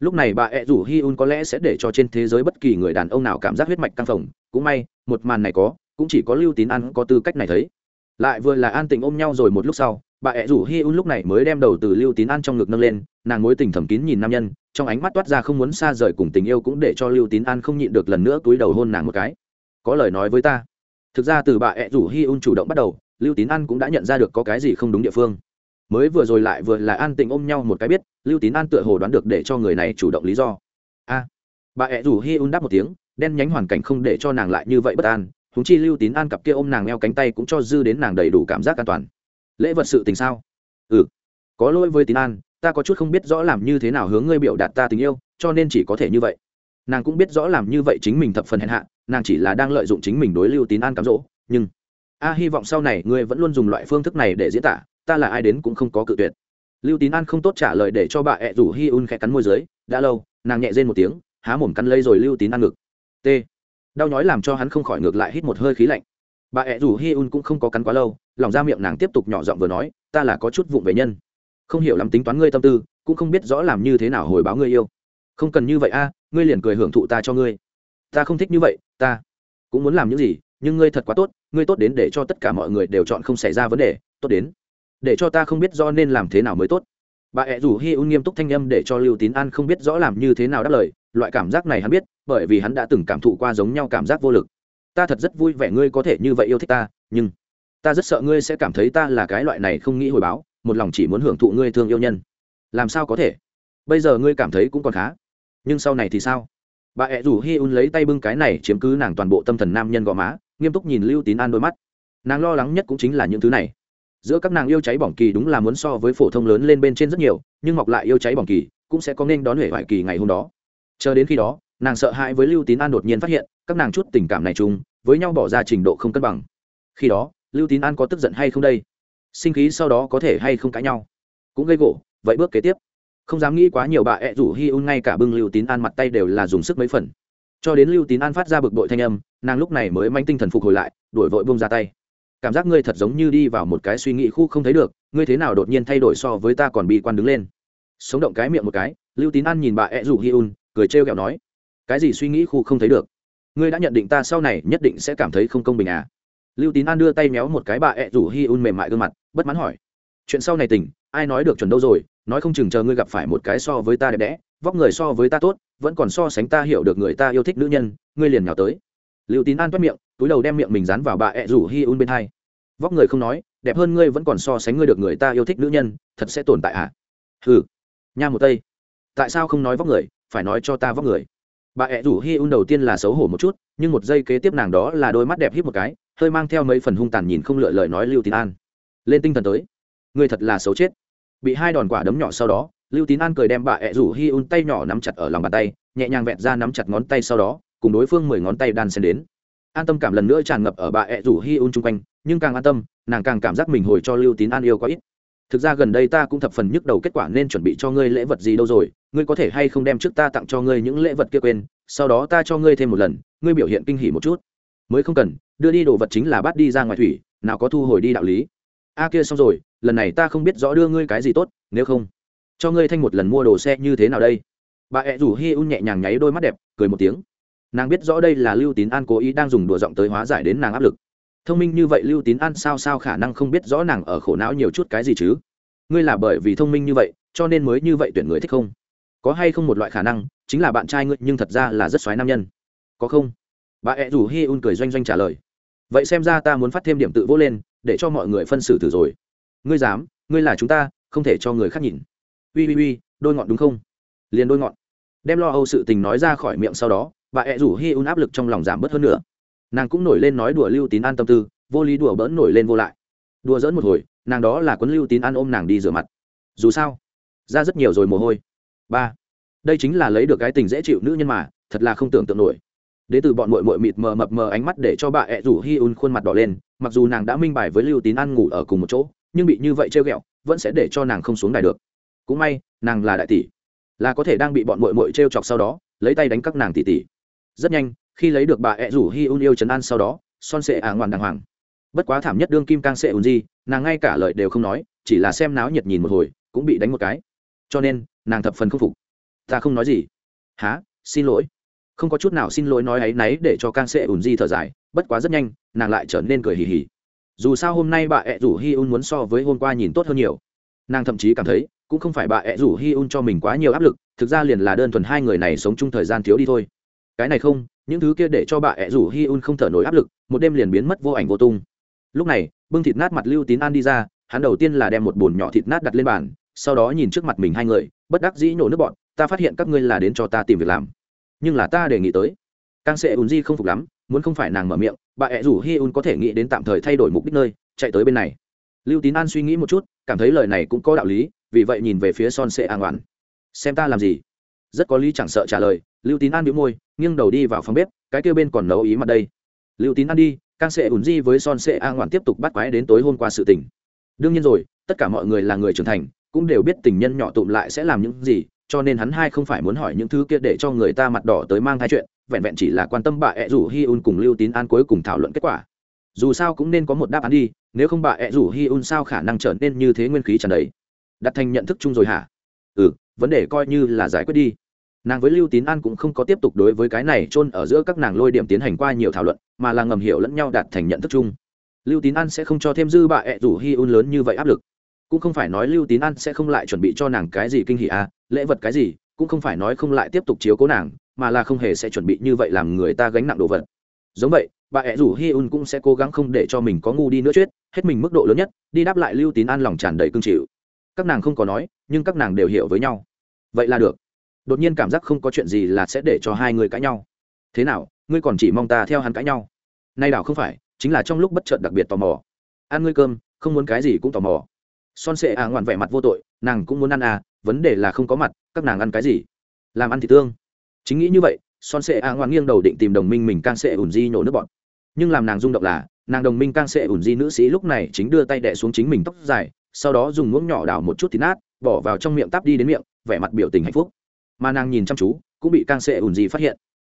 lúc này bà ẹ rủ hi un có lẽ sẽ để cho trên thế giới bất kỳ người đàn ông nào cảm giác huyết mạch căng phồng, cũng may, một màn này có, cũng chỉ có lưu tín an có tư cách này thấy. Lại vừa là an tình ôm nhau rồi một lúc sau bà ẹ rủ hi un lúc này mới đem đầu từ lưu tín an trong ngực nâng lên, nàng mối tình thầm kín nhìn nam nhân, trong ánh mắt toát ra không muốn xa rời cùng tình yêu cũng để cho lưu tín an không nhịn được lần nữa túi đầu hôn nàng một cái. Có lời nói với ta. Thực ra từ bà ẹ rủ hi un chủ động bắt đầu, lưu tín an cũng đã nhận ra được có cái gì không đúng địa phương. Mới vừa rồi lại vừa là an tình ôm nhau một cái biết, lưu tín an tựa hồ đoán được để cho người này chủ động lý do. A. Bà ẹ rủ hi un đáp một tiếng, đen nhánh hoàn cảnh không để cho nàng lại như vậy bất an húng chi lưu tín an cặp kia ôm nàng neo cánh tay cũng cho dư đến nàng đầy đủ cảm giác an toàn lễ vật sự tình sao? Ừ. Có lỗi với tín an, ta có chút không biết rõ làm như thế nào hướng ngươi biểu đạt ta tình yêu, cho nên chỉ có thể như vậy. Nàng cũng biết rõ làm như vậy chính mình thập phần hèn hạ, nàng chỉ là đang lợi dụng chính mình đối lưu tín an cám dỗ, nhưng a hy vọng sau này ngươi vẫn luôn dùng loại phương thức này để diễn tả, ta là ai đến cũng không có cự tuyệt. Lưu tín an không tốt trả lời để cho bà ẹ rủ hi un khẽ cắn môi dưới, đã lâu, nàng nhẹ rên một tiếng, há mồm cắn lây rồi lưu tín an ngực. T. Đau nhói làm cho hắn không khỏi ngược lại hít một hơi khí lạnh bà ẹ rủ hi un cũng không có cắn quá lâu, lòng ra miệng nàng tiếp tục nhỏ giọng vừa nói, ta là có chút vụng về nhân. Không hiểu lắm tính toán ngươi tâm tư, cũng không biết rõ làm như thế nào hồi báo ngươi yêu. Không cần như vậy a, ngươi liền cười hưởng thụ ta cho ngươi. Ta không thích như vậy, ta cũng muốn làm những gì, nhưng ngươi thật quá tốt, ngươi tốt đến để cho tất cả mọi người đều chọn không xảy ra vấn đề, tốt đến để cho ta không biết do nên làm thế nào mới tốt. Bà ẹ rủ hi un nghiêm túc thanh âm để cho lưu tín an không biết rõ làm như thế nào đáp lời, loại cảm giác này hắn biết, bởi vì hắn đã từng cảm thụ qua giống nhau cảm giác vô lực ta thật rất vui vẻ ngươi có thể như vậy yêu thích ta, nhưng ta rất sợ ngươi sẽ cảm thấy ta là cái loại này không nghĩ hồi báo, một lòng chỉ muốn hưởng thụ ngươi thương yêu nhân. Làm sao có thể? Bây giờ ngươi cảm thấy cũng còn khá. Nhưng sau này thì sao? Bà ẹ rủ hi un lấy tay bưng cái này chiếm cứ nàng toàn bộ tâm thần nam nhân gò má, nghiêm túc nhìn lưu tín an đôi mắt. Nàng lo lắng nhất cũng chính là những thứ này. Giữa các nàng yêu cháy bỏng kỳ đúng là muốn so với phổ thông lớn lên bên trên rất nhiều, nhưng mọc lại yêu cháy bỏng kỳ cũng sẽ có nên đón huệ hoại kỳ ngày hôm đó. Chờ đến khi đó nàng sợ hãi với lưu tín an đột nhiên phát hiện, các nàng chút tình cảm này chung, với nhau bỏ ra trình độ không cân bằng. Khi đó, lưu tín an có tức giận hay không đây? Sinh khí sau đó có thể hay không cãi nhau? Cũng gây gỗ vậy bước kế tiếp. Không dám nghĩ quá nhiều, bà ẹ rủ hi un ngay cả bưng lưu tín an mặt tay đều là dùng sức mấy phần. Cho đến lưu tín an phát ra bực bội thanh âm, nàng lúc này mới manh tinh thần phục hồi lại đổi vội bông ra tay. Cảm giác ngươi thật giống như đi vào một cái suy nghĩ khu không thấy được, ngươi thế nào đột nhiên thay đổi so với ta còn bị quan đứng lên. Sống động cái miệng một cái, lưu tín an nhìn bà ẹ rủ hi un, cười trêu ghẹo nói cái gì suy nghĩ khu không thấy được? Ngươi đã nhận định ta sau này nhất định sẽ cảm thấy không công bình à? Lưu tín an đưa tay méo một cái bà ẹ rủ hi un mềm mại gương mặt, bất mãn hỏi. Chuyện sau này tình ai nói được chuẩn đâu rồi? Nói không chừng chờ ngươi gặp phải một cái so với ta đẹp đẽ, vóc người so với ta tốt, vẫn còn so sánh ta hiểu được người ta yêu thích nữ nhân, ngươi liền nhào tới. Liệu tín an toét miệng, túi đầu đem miệng mình dán vào bà ẹ rủ hi un bên hai. Vóc người không nói, đẹp hơn ngươi vẫn còn so sánh ngươi được người ta yêu thích nữ nhân, thật sẽ tồn tại à? Hừ, nha một tây. Tại sao không nói vóc người, phải nói cho ta vóc người? Bà ẹ rủ hi un đầu tiên là xấu hổ một chút, nhưng một giây kế tiếp nàng đó là đôi mắt đẹp hít một cái, hơi mang theo mấy phần hung tàn nhìn không lựa lời nói lưu tín an. Lên tinh thần tới. Ngươi thật là xấu chết. Bị hai đòn quả đấm nhỏ sau đó, lưu tín an cười đem bà ẹ rủ hi un tay nhỏ nắm chặt ở lòng bàn tay, nhẹ nhàng vẹn ra nắm chặt ngón tay sau đó, cùng đối phương mười ngón tay đan xen đến. An tâm cảm lần nữa tràn ngập ở bà ẹ rủ hi un chung quanh, nhưng càng an tâm, nàng càng cảm giác mình hồi cho lưu tín an yêu có ít. Thực ra gần đây ta cũng thập phần nhức đầu kết quả nên chuẩn bị cho ngươi lễ vật gì đâu rồi ngươi có thể hay không đem trước ta tặng cho ngươi những lễ vật kia quên, sau đó ta cho ngươi thêm một lần, ngươi biểu hiện kinh hỉ một chút. Mới không cần, đưa đi đồ vật chính là bắt đi ra ngoài thủy, nào có thu hồi đi đạo lý. A kia xong rồi, lần này ta không biết rõ đưa ngươi cái gì tốt, nếu không, cho ngươi thanh một lần mua đồ xe như thế nào đây? Bà ẹ rủ hi un nhẹ nhàng nháy đôi mắt đẹp, cười một tiếng. Nàng biết rõ đây là lưu tín an cố ý đang dùng đùa giọng tới hóa giải đến nàng áp lực. Thông minh như vậy lưu tín an sao sao khả năng không biết rõ nàng ở khổ não nhiều chút cái gì chứ? Ngươi là bởi vì thông minh như vậy, cho nên mới như vậy tuyển người thích không? Có hay không một loại khả năng, chính là bạn trai ngươi, nhưng thật ra là rất xoáy nam nhân. Có không? Bà ẹ rủ hi un cười doanh doanh trả lời. Vậy xem ra ta muốn phát thêm điểm tự vô lên, để cho mọi người phân xử thử rồi. Ngươi dám, ngươi là chúng ta, không thể cho người khác nhìn. Ui ui ui, đôi ngọn đúng không? Liền đôi ngọn. Đem lo âu sự tình nói ra khỏi miệng sau đó, bà ẹ rủ hi un áp lực trong lòng giảm bớt hơn nữa. Nàng cũng nổi lên nói đùa lưu tín an tâm tư, vô lý đùa bỡn nổi lên vô lại. Đùa dỡn một hồi, nàng đó là quấn lưu tín an ôm nàng đi rửa mặt. Dù sao, ra rất nhiều rồi mồ hôi ba. Đây chính là lấy được cái tình dễ chịu nữ nhân mà, thật là không tưởng tượng nổi. Đ từ bọn mội mội mịt mờ mập mờ ánh mắt để cho bà ẹ rủ hi un khuôn mặt đỏ lên, mặc dù nàng đã minh bài với lưu tín ăn ngủ ở cùng một chỗ, nhưng bị như vậy trêu ghẹo, vẫn sẽ để cho nàng không xuống đài được. Cũng may, nàng là đại tỷ. Là có thể đang bị bọn mội mội trêu chọc sau đó, lấy tay đánh các nàng tỷ tỷ rất nhanh, khi lấy được bà ẹ rủ hi un yêu trấn an sau đó, son sệ ả ngoan đàng hoàng. Bất quá thảm nhất đương kim cang sệ ùn di, nàng ngay cả lời đều không nói, chỉ là xem náo nhiệt nhìn một hồi, cũng bị đánh một cái. Cho nên nàng thập phần không phục. Ta không nói gì. Há? Xin lỗi. Không có chút nào xin lỗi nói ấ y náy để cho cang sệ ùn di thở dài, bất quá rất nhanh, nàng lại trở nên cười hì hì. Dù sao hôm nay bà ẹ rủ hi un muốn so với hôm qua nhìn tốt hơn nhiều. Nàng thậm chí cảm thấy, cũng không phải bà ẹ rủ hi un cho mình quá nhiều áp lực, thực ra liền là đơn thuần hai người này sống chung thời gian thiếu đi thôi. Cái này không, những thứ kia để cho bà ẹ rủ hi un không thở nổi áp lực, một đêm liền biến mất vô ảnh vô tung. Lúc này, bưng thịt nát mặt lưu tín an đi ra, hắn đầu tiên là đem một bồn nhỏ thịt nát đặt lên bàn, sau đó nhìn trước mặt mình hai người bất đắc dĩ nhổ nước bọn, ta phát hiện các ngươi là đến cho ta tìm việc làm. Nhưng là ta đề nghị tới. Càng sẽ ùn di không phục lắm, muốn không phải nàng mở miệng, bà ẹ rủ hi un có thể nghĩ đến tạm thời thay đổi mục đích nơi, chạy tới bên này. Lưu tín an suy nghĩ một chút, cảm thấy lời này cũng có đạo lý, vì vậy nhìn về phía son sệ an oán xem ta làm gì? Rất có lý chẳng sợ trả lời, lưu tín an bị môi, nghiêng đầu đi vào phòng bếp, cái kêu bên còn nấu ý mặt đây. Lưu tín an đi càng sẽ ùn di với son sệ an oán tiếp tục bắt quái đến tối hôm qua sự tình. Đương nhiên rồi, tất cả mọi người là người trưởng thành cũng đều biết tình nhân nhỏ tụm lại sẽ làm những gì, cho nên hắn hai không phải muốn hỏi những thứ kia để cho người ta mặt đỏ tới mang thai chuyện, vẹn vẹn chỉ là quan tâm bà ẹ rủ hi un cùng lưu tín an cuối cùng thảo luận kết quả. Dù sao cũng nên có một đáp án đi, nếu không bà ẹ rủ hi un sao khả năng trở nên như thế nguyên khí trần đấy đặt thành nhận thức chung rồi hả? Ừ vấn đề coi như là giải quyết đi. Nàng với lưu tín an cũng không có tiếp tục đối với cái này chôn ở giữa các nàng lôi điểm tiến hành qua nhiều thảo luận, mà là ngầm hiểu lẫn nhau đạt thành nhận thức chung. Lưu tín an sẽ không cho thêm dư bà ẹ rủ hi un lớn như vậy áp lực cũng không phải nói lưu tín an sẽ không lại chuẩn bị cho nàng cái gì kinh hỷ à lễ vật cái gì, cũng không phải nói không lại tiếp tục chiếu cố nàng, mà là không hề sẽ chuẩn bị như vậy làm người ta gánh nặng đồ vật. Giống vậy, bà ẹ rủ hi un cũng sẽ cố gắng không để cho mình có ngu đi nữa chết, hết mình mức độ lớn nhất, đi đáp lại lưu tín an lòng tràn đầy cương chịu. Các nàng không có nói, nhưng các nàng đều hiểu với nhau. Vậy là được. Đột nhiên cảm giác không có chuyện gì là sẽ để cho hai người cãi nhau. Thế nào, ngươi còn chỉ mong ta theo hắn cãi nhau? Nay đảo không phải, chính là trong lúc bất chợt đặc biệt tò mò. Ăn ngươi cơm, không muốn cái gì cũng tò mò son sệ à ngoạn vẻ mặt vô tội, nàng cũng muốn ăn à vấn đề là không có mặt, các nàng ăn cái gì? Làm ăn thì tương. Chính nghĩ như vậy, son sệ à ngoan nghiêng đầu định tìm đồng minh mình càng sệ ủn di nhổ nước bọn. Nhưng làm nàng rung động là, nàng đồng minh càng sệ ủn di nữ sĩ lúc này chính đưa tay đẻ xuống chính mình tóc dài, sau đó dùng muỗng nhỏ đào một chút thịt nát, bỏ vào trong miệng tắp đi đến miệng, vẻ mặt biểu tình hạnh phúc. Mà nàng nhìn chăm chú, cũng bị càng sệ ủn di phát hiện.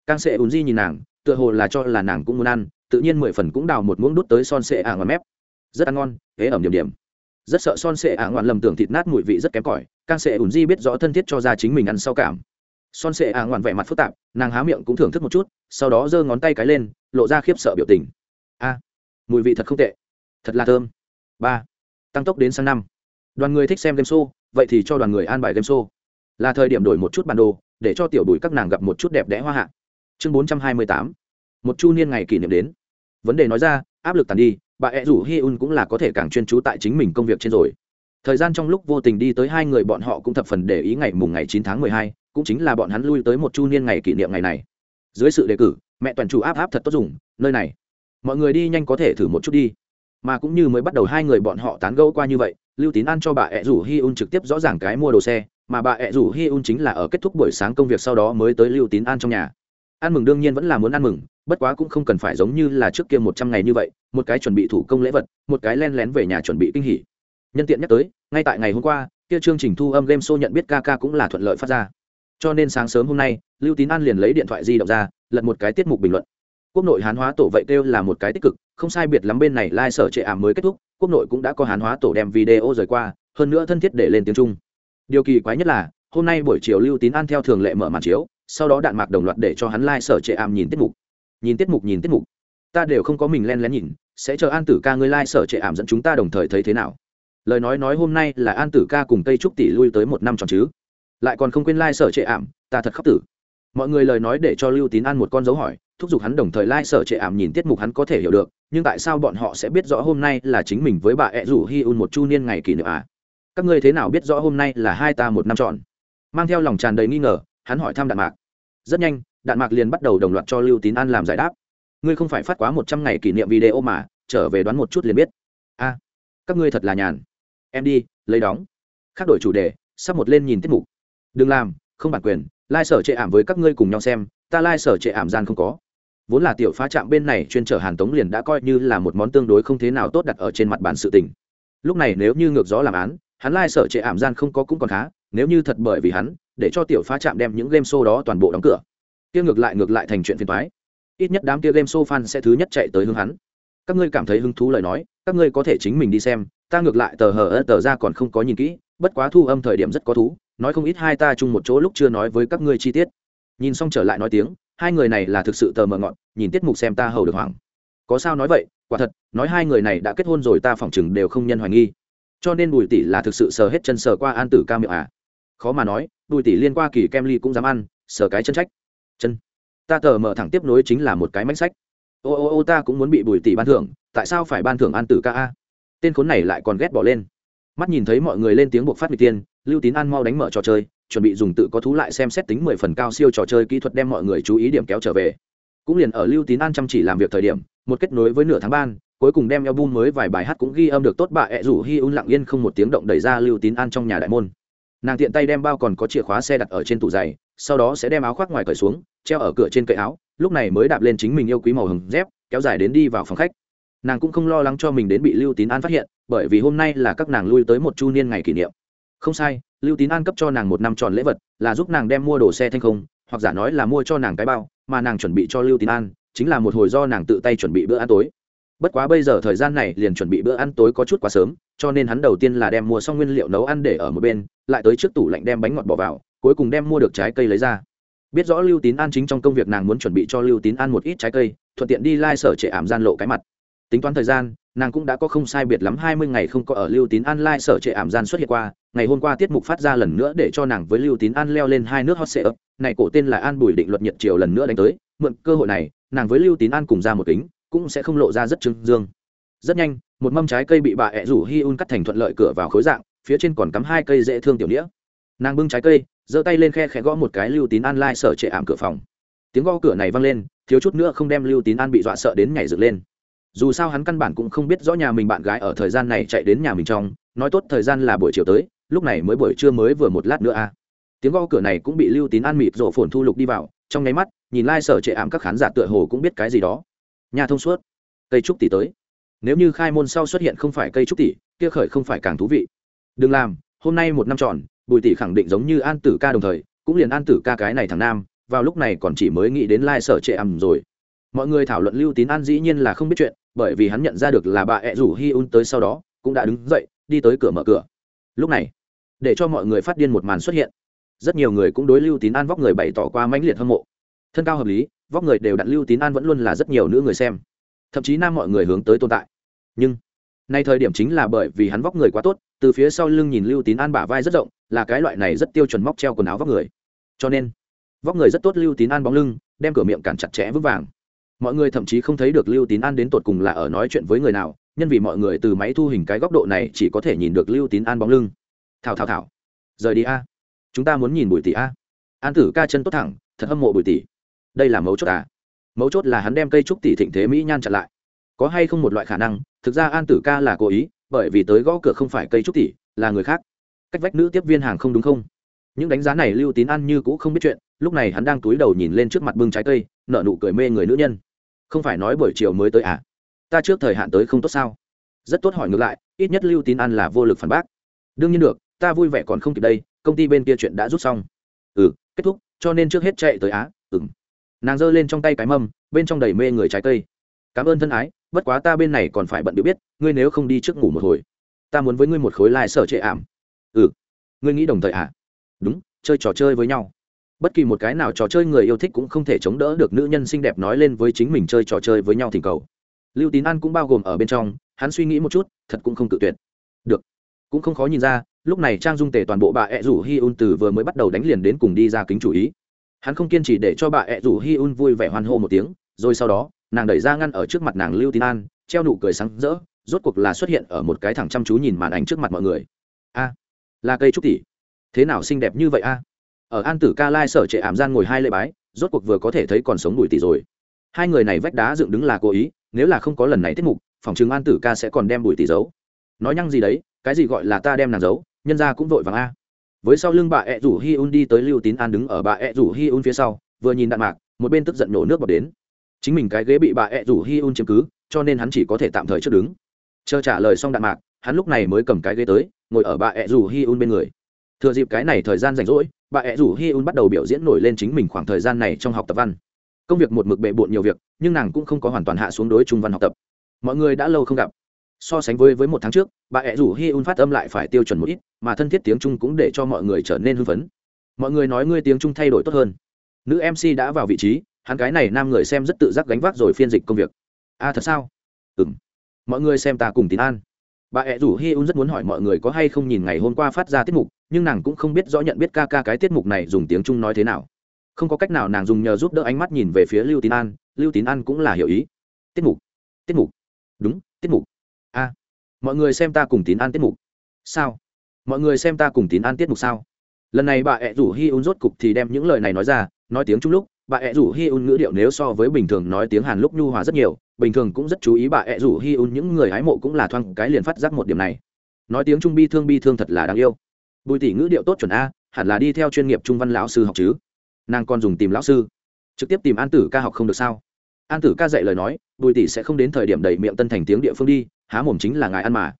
Càng sệ ủn di nhìn nàng, tựa hồ là cho là nàng cũng muốn ăn, tự nhiên mười phần cũng đào một muỗng đút tới son sệ à ngoan mép. Rất ăn ngon thế ẩm điểm điểm rất sợ son sệ à ngoạn lầm tưởng thịt nát mùi vị rất kém cỏi càng sệ ủn di biết rõ thân thiết cho ra chính mình ăn sau cảm. Son sệ à ngoạn vẻ mặt phức tạp, nàng há miệng cũng thưởng thức một chút, sau đó giơ ngón tay cái lên, lộ ra khiếp sợ biểu tình. A, mùi vị thật không tệ. Thật là thơm. Ba, tăng tốc đến sang năm. Đoàn người thích xem game show, vậy thì cho đoàn người an bài game show. Là thời điểm đổi một chút bản đồ, để cho tiểu đùi các nàng gặp một chút đẹp đẽ hoa hạ. Chương bốn trăm hai mươi tám. Một chu niên ngày kỷ niệm đến. Vấn đề nói ra, áp lực tàn đi bà ẹ rủ hi un cũng là có thể càng chuyên trú tại chính mình công việc trên rồi. Thời gian trong lúc vô tình đi tới hai người bọn họ cũng thập phần để ý ngày mùng ngày chín tháng mười hai, cũng chính là bọn hắn lui tới một chu niên ngày kỷ niệm ngày này. Dưới sự đề cử, mẹ toàn chủ áp áp thật tốt dùng, nơi này. Mọi người đi nhanh có thể thử một chút đi. Mà cũng như mới bắt đầu hai người bọn họ tán gẫu qua như vậy, lưu tín an cho bà ẹ rủ hi un trực tiếp rõ ràng cái mua đồ xe, mà bà ẹ rủ hi un chính là ở kết thúc buổi sáng công việc sau đó mới tới lưu tín an trong nhà ăn mừng đương nhiên vẫn là muốn ăn mừng, bất quá cũng không cần phải giống như là trước kia một trăm ngày như vậy, một cái chuẩn bị thủ công lễ vật, một cái len lén về nhà chuẩn bị kinh hỉ. Nhân tiện nhắc tới, ngay tại ngày hôm qua, kia chương trình thu âm game show nhận biết ca ca cũng là thuận lợi phát ra. Cho nên sáng sớm hôm nay, lưu tín an liền lấy điện thoại di động ra, lật một cái tiết mục bình luận. Quốc nội hán hóa tổ vậy kêu là một cái tích cực, không sai biệt lắm bên này lai、like、sở trệ ảm mới kết thúc, quốc nội cũng đã có hán hóa tổ đem video rời qua, hơn nữa thân thiết để lên tiếng trung. Điều kỳ quái nhất là, hôm nay buổi chiều lưu tín an theo thường lệ mở màn chiếu sau đó đạn mạc đồng loạt để cho hắn lai、like、sở trệ ảm nhìn tiết mục. Nhìn tiết mục, nhìn tiết mục. Ta đều không có mình len lén nhìn, sẽ chờ an tử ca ngươi lai、like、sở trệ ảm dẫn chúng ta đồng thời thấy thế nào? Lời nói nói hôm nay là an tử ca cùng tây trúc tỷ lui tới một năm tròn chứ? Lại còn không quên lai、like、sở trệ ảm, ta thật khóc tử. Mọi người lời nói để cho lưu tín ăn một con dấu hỏi, thúc giục hắn đồng thời lai、like、sở trệ ảm nhìn tiết mục hắn có thể hiểu được, nhưng tại sao bọn họ sẽ biết rõ hôm nay là chính mình với bà ẹ rủ hi un một chu niên ngày kỷ niệm à? Các ngươi thế nào biết rõ hôm nay là hai ta một năm tròn? Mang theo lòng tràn đầy nghi ngờ hắn hỏi thăm đạn mạc. Rất nhanh, đạn mạc liền bắt đầu đồng loạt cho lưu tín an làm giải đáp. Ngươi không phải phát quá một trăm ngày kỷ niệm video mà, trở về đoán một chút liền biết. A, các ngươi thật là nhàn. Em đi, lấy đóng. Khác đổi chủ đề, sắp một lên nhìn tiết mục. Đừng làm, không bản quyền, lai、like、sở trệ ảm với các ngươi cùng nhau xem, ta lai、like、sở trệ ảm gian không có. Vốn là tiểu phá trạm bên này chuyên trở hàn tống liền đã coi như là một món tương đối không thế nào tốt đặt ở trên mặt bàn sự tình. Lúc này nếu như ngược gió làm án, hắn lai、like、sở trệ ảm gian không có cũng còn khá, nếu như thật bởi vì hắn để cho tiểu phá trạm đem những game show đó toàn bộ đóng cửa. Kia ngược lại ngược lại thành chuyện phiền toái. Ít nhất đám kia game show fan sẽ thứ nhất chạy tới hướng hắn. Các ngươi cảm thấy hứng thú lời nói, các ngươi có thể chính mình đi xem, ta ngược lại tờ hờ tờ ra còn không có nhìn kỹ, bất quá thu âm thời điểm rất có thú, nói không ít hai ta chung một chỗ lúc chưa nói với các ngươi chi tiết. Nhìn xong trở lại nói tiếng, hai người này là thực sự tờ mờ ngọn, nhìn tiết mục xem ta hầu được hoảng. Có sao nói vậy, quả thật, nói hai người này đã kết hôn rồi ta phỏng chừng đều không nhân hoài nghi. Cho nên bùi tỷ là thực sự sờ hết chân sờ qua an tử ca miệng à. Khó mà nói bùi tỷ liên qua kỳ kem ly cũng dám ăn, sờ cái chân trách. Chân. Ta tờ mở thẳng tiếp nối chính là một cái mánh sách. Ô ô ô, ta cũng muốn bị bùi tỷ ban thưởng, tại sao phải ban thưởng an tử ca a? Tên khốn này lại còn ghét bỏ lên. Mắt nhìn thấy mọi người lên tiếng buộc phát vị tiên lưu tín an mau đánh mở trò chơi, chuẩn bị dùng tự có thú lại xem xét tính mười phần cao siêu trò chơi kỹ thuật đem mọi người chú ý điểm kéo trở về. Cũng liền ở lưu tín an chăm chỉ làm việc thời điểm, một kết nối với nửa tháng ban, cuối cùng đem album mới vài bài hát cũng ghi âm được tốt, bà ẹ rủ hi un lặng yên không một tiếng động đẩy ra lưu tín an trong nhà đại môn nàng tiện tay đem bao còn có chìa khóa xe đặt ở trên tủ giày, sau đó sẽ đem áo khoác ngoài cởi xuống, treo ở cửa trên cậy áo, lúc này mới đạp lên chính mình yêu quý màu hồng dép, kéo dài đến đi vào phòng khách. Nàng cũng không lo lắng cho mình đến bị lưu tín an phát hiện, bởi vì hôm nay là các nàng lui tới một chu niên ngày kỷ niệm. Không sai, lưu tín an cấp cho nàng một năm tròn lễ vật, là giúp nàng đem mua đồ xe thanh không, hoặc giả nói là mua cho nàng cái bao, mà nàng chuẩn bị cho lưu tín an, chính là một hồi do nàng tự tay chuẩn bị bữa ăn tối bất quá bây giờ thời gian này liền chuẩn bị bữa ăn tối có chút quá sớm, cho nên hắn đầu tiên là đem mua xong nguyên liệu nấu ăn để ở một bên, lại tới trước tủ lạnh đem bánh ngọt bỏ vào, cuối cùng đem mua được trái cây lấy ra. Biết rõ lưu tín an chính trong công việc nàng muốn chuẩn bị cho lưu tín an một ít trái cây, thuận tiện đi lai、like、sở trệ ảm gian lộ cái mặt. Tính toán thời gian, nàng cũng đã có không sai biệt lắm hai mươi ngày không có ở lưu tín an lai、like、sở trệ ảm gian xuất hiện qua, ngày hôm qua tiết mục phát ra lần nữa để cho nàng với lưu tín an leo lên hai nước hot sệ ấp này cổ tên là an bùi định luật nhiệt triều lần nữa đánh tới, mượn cơ hội này, nàng với lưu tín an cùng ra một kính cũng sẽ không lộ ra rất trưng dương. Rất nhanh, một mâm trái cây bị bà ẹ rủ hi un cắt thành thuận lợi cửa vào khối dạng, phía trên còn cắm hai cây dễ thương tiểu đĩa nàng bưng trái cây, giơ tay lên khe khẽ gõ một cái lưu tín an lai sở trệ ảm cửa phòng. Tiếng gõ cửa này vang lên, thiếu chút nữa không đem lưu tín an bị dọa sợ đến nhảy dựng lên. Dù sao hắn căn bản cũng không biết rõ nhà mình bạn gái ở thời gian này chạy đến nhà mình trong, nói tốt thời gian là buổi chiều tới, lúc này mới buổi trưa mới vừa một lát nữa à. Tiếng gõ cửa này cũng bị lưu tín an mịt rổ phồn thu lục đi vào, trong nháy mắt, nhìn lai、like、sở trệ ảm các khán giả tựa hồ cũng biết cái gì đó nhà thông suốt. Cây trúc tỷ tới. Nếu như khai môn sau xuất hiện không phải cây trúc tỷ kia khởi không phải càng thú vị. Đừng làm, hôm nay một năm tròn, bùi tỷ khẳng định giống như an tử ca đồng thời, cũng liền an tử ca cái này thằng nam, vào lúc này còn chỉ mới nghĩ đến lai、like、sở trệ ầm rồi. Mọi người thảo luận lưu tín an dĩ nhiên là không biết chuyện, bởi vì hắn nhận ra được là bà ẹ rủ hi un tới sau đó, cũng đã đứng dậy, đi tới cửa mở cửa. Lúc này, để cho mọi người phát điên một màn xuất hiện. Rất nhiều người cũng đối lưu tín an vóc người bày tỏ qua mãnh liệt hâm mộ thân cao hợp lý, vóc người đều đặt lưu tín an vẫn luôn là rất nhiều nữ người xem. Thậm chí nam mọi người hướng tới tồn tại. Nhưng, nay thời điểm chính là bởi vì hắn vóc người quá tốt, từ phía sau lưng nhìn lưu tín an bả vai rất rộng, là cái loại này rất tiêu chuẩn móc treo quần áo vóc người. Cho nên, vóc người rất tốt lưu tín an bóng lưng, đem cửa miệng cản chặt chẽ vững vàng. Mọi người thậm chí không thấy được lưu tín an đến tột cùng là ở nói chuyện với người nào, nhân vì mọi người từ máy thu hình cái góc độ này chỉ có thể nhìn được lưu tín an bóng lưng. Thảo thảo thảo. Rời đi a. Chúng ta muốn nhìn bùi tỷ a. An tử ca chân tốt thẳng, thật hâm mộ bùi tỷ đây là mấu chốt à? Mấu chốt là hắn đem cây trúc tỷ thịnh thế mỹ nhan chặn lại. Có hay không một loại khả năng, thực ra an tử ca là cố ý, bởi vì tới gõ cửa không phải cây trúc tỷ, là người khác. Cách vách nữ tiếp viên hàng không đúng không? Những đánh giá này lưu tín ăn như cũ không biết chuyện, lúc này hắn đang túi đầu nhìn lên trước mặt bưng trái cây nợ nụ cười mê người nữ nhân. Không phải nói buổi chiều mới tới à? Ta trước thời hạn tới không tốt sao? Rất tốt hỏi ngược lại, ít nhất lưu tín ăn là vô lực phản bác. Đương nhiên được, ta vui vẻ còn không kịp đây, công ty bên kia chuyện đã rút xong. Ừ kết thúc, cho nên trước hết chạy tới á ừng nàng giơ lên trong tay cái mâm, bên trong đầy mê người trái cây. Cảm ơn thân ái, bất quá ta bên này còn phải bận điệu biết, ngươi nếu không đi trước ngủ một hồi, ta muốn với ngươi một khối lai sở trệ ảm. Ừ ngươi nghĩ đồng thời à? Đúng, chơi trò chơi với nhau. Bất kỳ một cái nào trò chơi người yêu thích cũng không thể chống đỡ được nữ nhân xinh đẹp nói lên với chính mình chơi trò chơi với nhau thỉnh cầu. Lưu tín an cũng bao gồm ở bên trong, hắn suy nghĩ một chút, thật cũng không tự tuyệt. Được. Cũng không khó nhìn ra, lúc này trang dung tề toàn bộ bà ẹ rủ hi un từ vừa mới bắt đầu đánh liền đến cùng đi ra kính chủ ý hắn không kiên trì để cho bà ẹ rủ hi un vui vẻ hoan hô một tiếng, rồi sau đó, nàng đẩy ra ngăn ở trước mặt nàng lưu tín an, treo nụ cười sáng rỡ, rốt cuộc là xuất hiện ở một cái thẳng chăm chú nhìn màn ảnh trước mặt mọi người. A, là cây trúc tỷ. Thế nào xinh đẹp như vậy a? Ở an tử ca lai sở trệ ảm gian ngồi hai lễ bái, rốt cuộc vừa có thể thấy còn sống bùi tỷ rồi. Hai người này vách đá dựng đứng là cố ý, nếu là không có lần này tiết mục, phòng chứng an tử ca sẽ còn đem bùi tỷ giấu. Nói nhăng gì đấy, cái gì gọi là ta đem nàng giấu, nhân ra cũng vội vàng a với sau lưng bà ẹ rủ hi un đi tới lưu tín an đứng ở bà ẹ rủ hi un phía sau, vừa nhìn đạn mạc, một bên tức giận nổ nước bọt đến. Chính mình cái ghế bị bà ẹ rủ hi un chiếm cứ, cho nên hắn chỉ có thể tạm thời trước đứng. Chờ trả lời xong đạn mạc, hắn lúc này mới cầm cái ghế tới, ngồi ở bà ẹ rủ hi un bên người. Thừa dịp cái này thời gian rảnh rỗi, bà ẹ rủ hi un bắt đầu biểu diễn nổi lên chính mình khoảng thời gian này trong học tập văn. Công việc một mực bệ bộn nhiều việc, nhưng nàng cũng không có hoàn toàn hạ xuống đối trung văn học tập. Mọi người đã lâu không gặp. So sánh với với một tháng trước bà ẹ rủ hi un phát âm lại phải tiêu chuẩn một ít mà thân thiết tiếng trung cũng để cho mọi người trở nên hưng phấn. Mọi người nói ngươi tiếng trung thay đổi tốt hơn. Nữ mc đã vào vị trí hắn cái này nam người xem rất tự giác gánh vác rồi phiên dịch công việc. A à, thật sao? Ừ m mọi người xem ta cùng tín an. Bà ẹ rủ hi un rất muốn hỏi mọi người có hay không nhìn ngày hôm qua phát ra tiết mục nhưng nàng cũng không biết rõ nhận biết ca ca cái tiết mục này dùng tiếng trung nói thế nào. Không có cách nào nàng dùng nhờ giúp đỡ ánh mắt nhìn về phía lưu tín an lưu tín an cũng là hiểu ý. Tiết mục. Tiết mục. Đúng tiết mục. A mọi người xem ta cùng tín an tiết mục. Sao? Mọi người xem ta cùng tín an tiết mục sao? Lần này bà ẹ rủ hi un rốt cục thì đem những lời này nói ra, nói tiếng chung lúc, bà ẹ rủ hi un ngữ điệu nếu so với bình thường nói tiếng hàn lúc nhu hòa rất nhiều, bình thường cũng rất chú ý bà ẹ rủ hi un những người hái mộ cũng là thoang cái liền phát giác một điểm này. Nói tiếng trung bi thương bi thương thật là đáng yêu. Bùi tỷ ngữ điệu tốt chuẩn a, hẳn là đi theo chuyên nghiệp trung văn lão sư học chứ. Nàng còn dùng tìm lão sư. Trực tiếp tìm an tử ca học không được sao? An tử ca dạy lời nói, bùi tỷ sẽ không đến thời điểm đầy miệng tân thành tiếng địa phương đi há mồm chính là ngài ăn mà.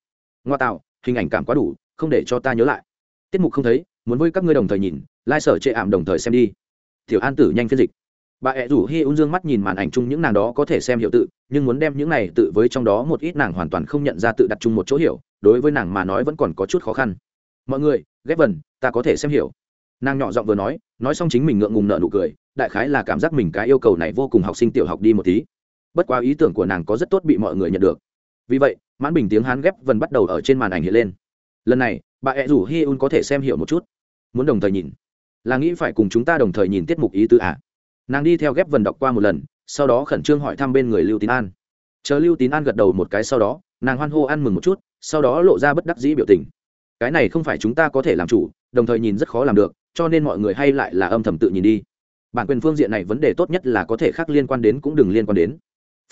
Ngoa tạo, hình ảnh cảm quá đủ, không để cho ta nhớ lại. Tiết mục không thấy, muốn với các ngươi đồng thời nhìn lai、like、sở chệ ảm đồng thời xem đi. Tiểu an tử nhanh phiên dịch. Bà ẹ rủ hi un dương mắt nhìn màn ảnh chung những nàng đó có thể xem hiệu tự, nhưng muốn đem những này tự với trong đó một ít nàng hoàn toàn không nhận ra tự đặt chung một chỗ hiểu, đối với nàng mà nói vẫn còn có chút khó khăn. Mọi người, ghép vần, ta có thể xem hiểu. Nàng nhỏ giọng vừa nói nói xong chính mình ngượng ngùng nợ nụ cười, đại khái là cảm giác mình cái yêu cầu này vô cùng học sinh tiểu học đi một tí. Bất quá ý tưởng của nàng có rất tốt bị mọi người nhận được vì vậy, mãn bình tiếng hán ghép vần bắt đầu ở trên màn ảnh hiện lên. Lần này, bà ẹ rủ hi un có thể xem hiểu một chút. Muốn đồng thời nhìn. Là nghĩ phải cùng chúng ta đồng thời nhìn tiết mục ý tứ à. nàng đi theo ghép vần đọc qua một lần, sau đó khẩn trương hỏi thăm bên người lưu tín an. Chờ lưu tín an gật đầu một cái sau đó, nàng hoan hô ăn mừng một chút, sau đó lộ ra bất đắc dĩ biểu tình. Cái này không phải chúng ta có thể làm chủ, đồng thời nhìn rất khó làm được, cho nên mọi người hay lại là âm thầm tự nhìn đi. Bản quyền phương diện này vấn đề tốt nhất là có thể khác liên quan đến cũng đừng liên quan đến.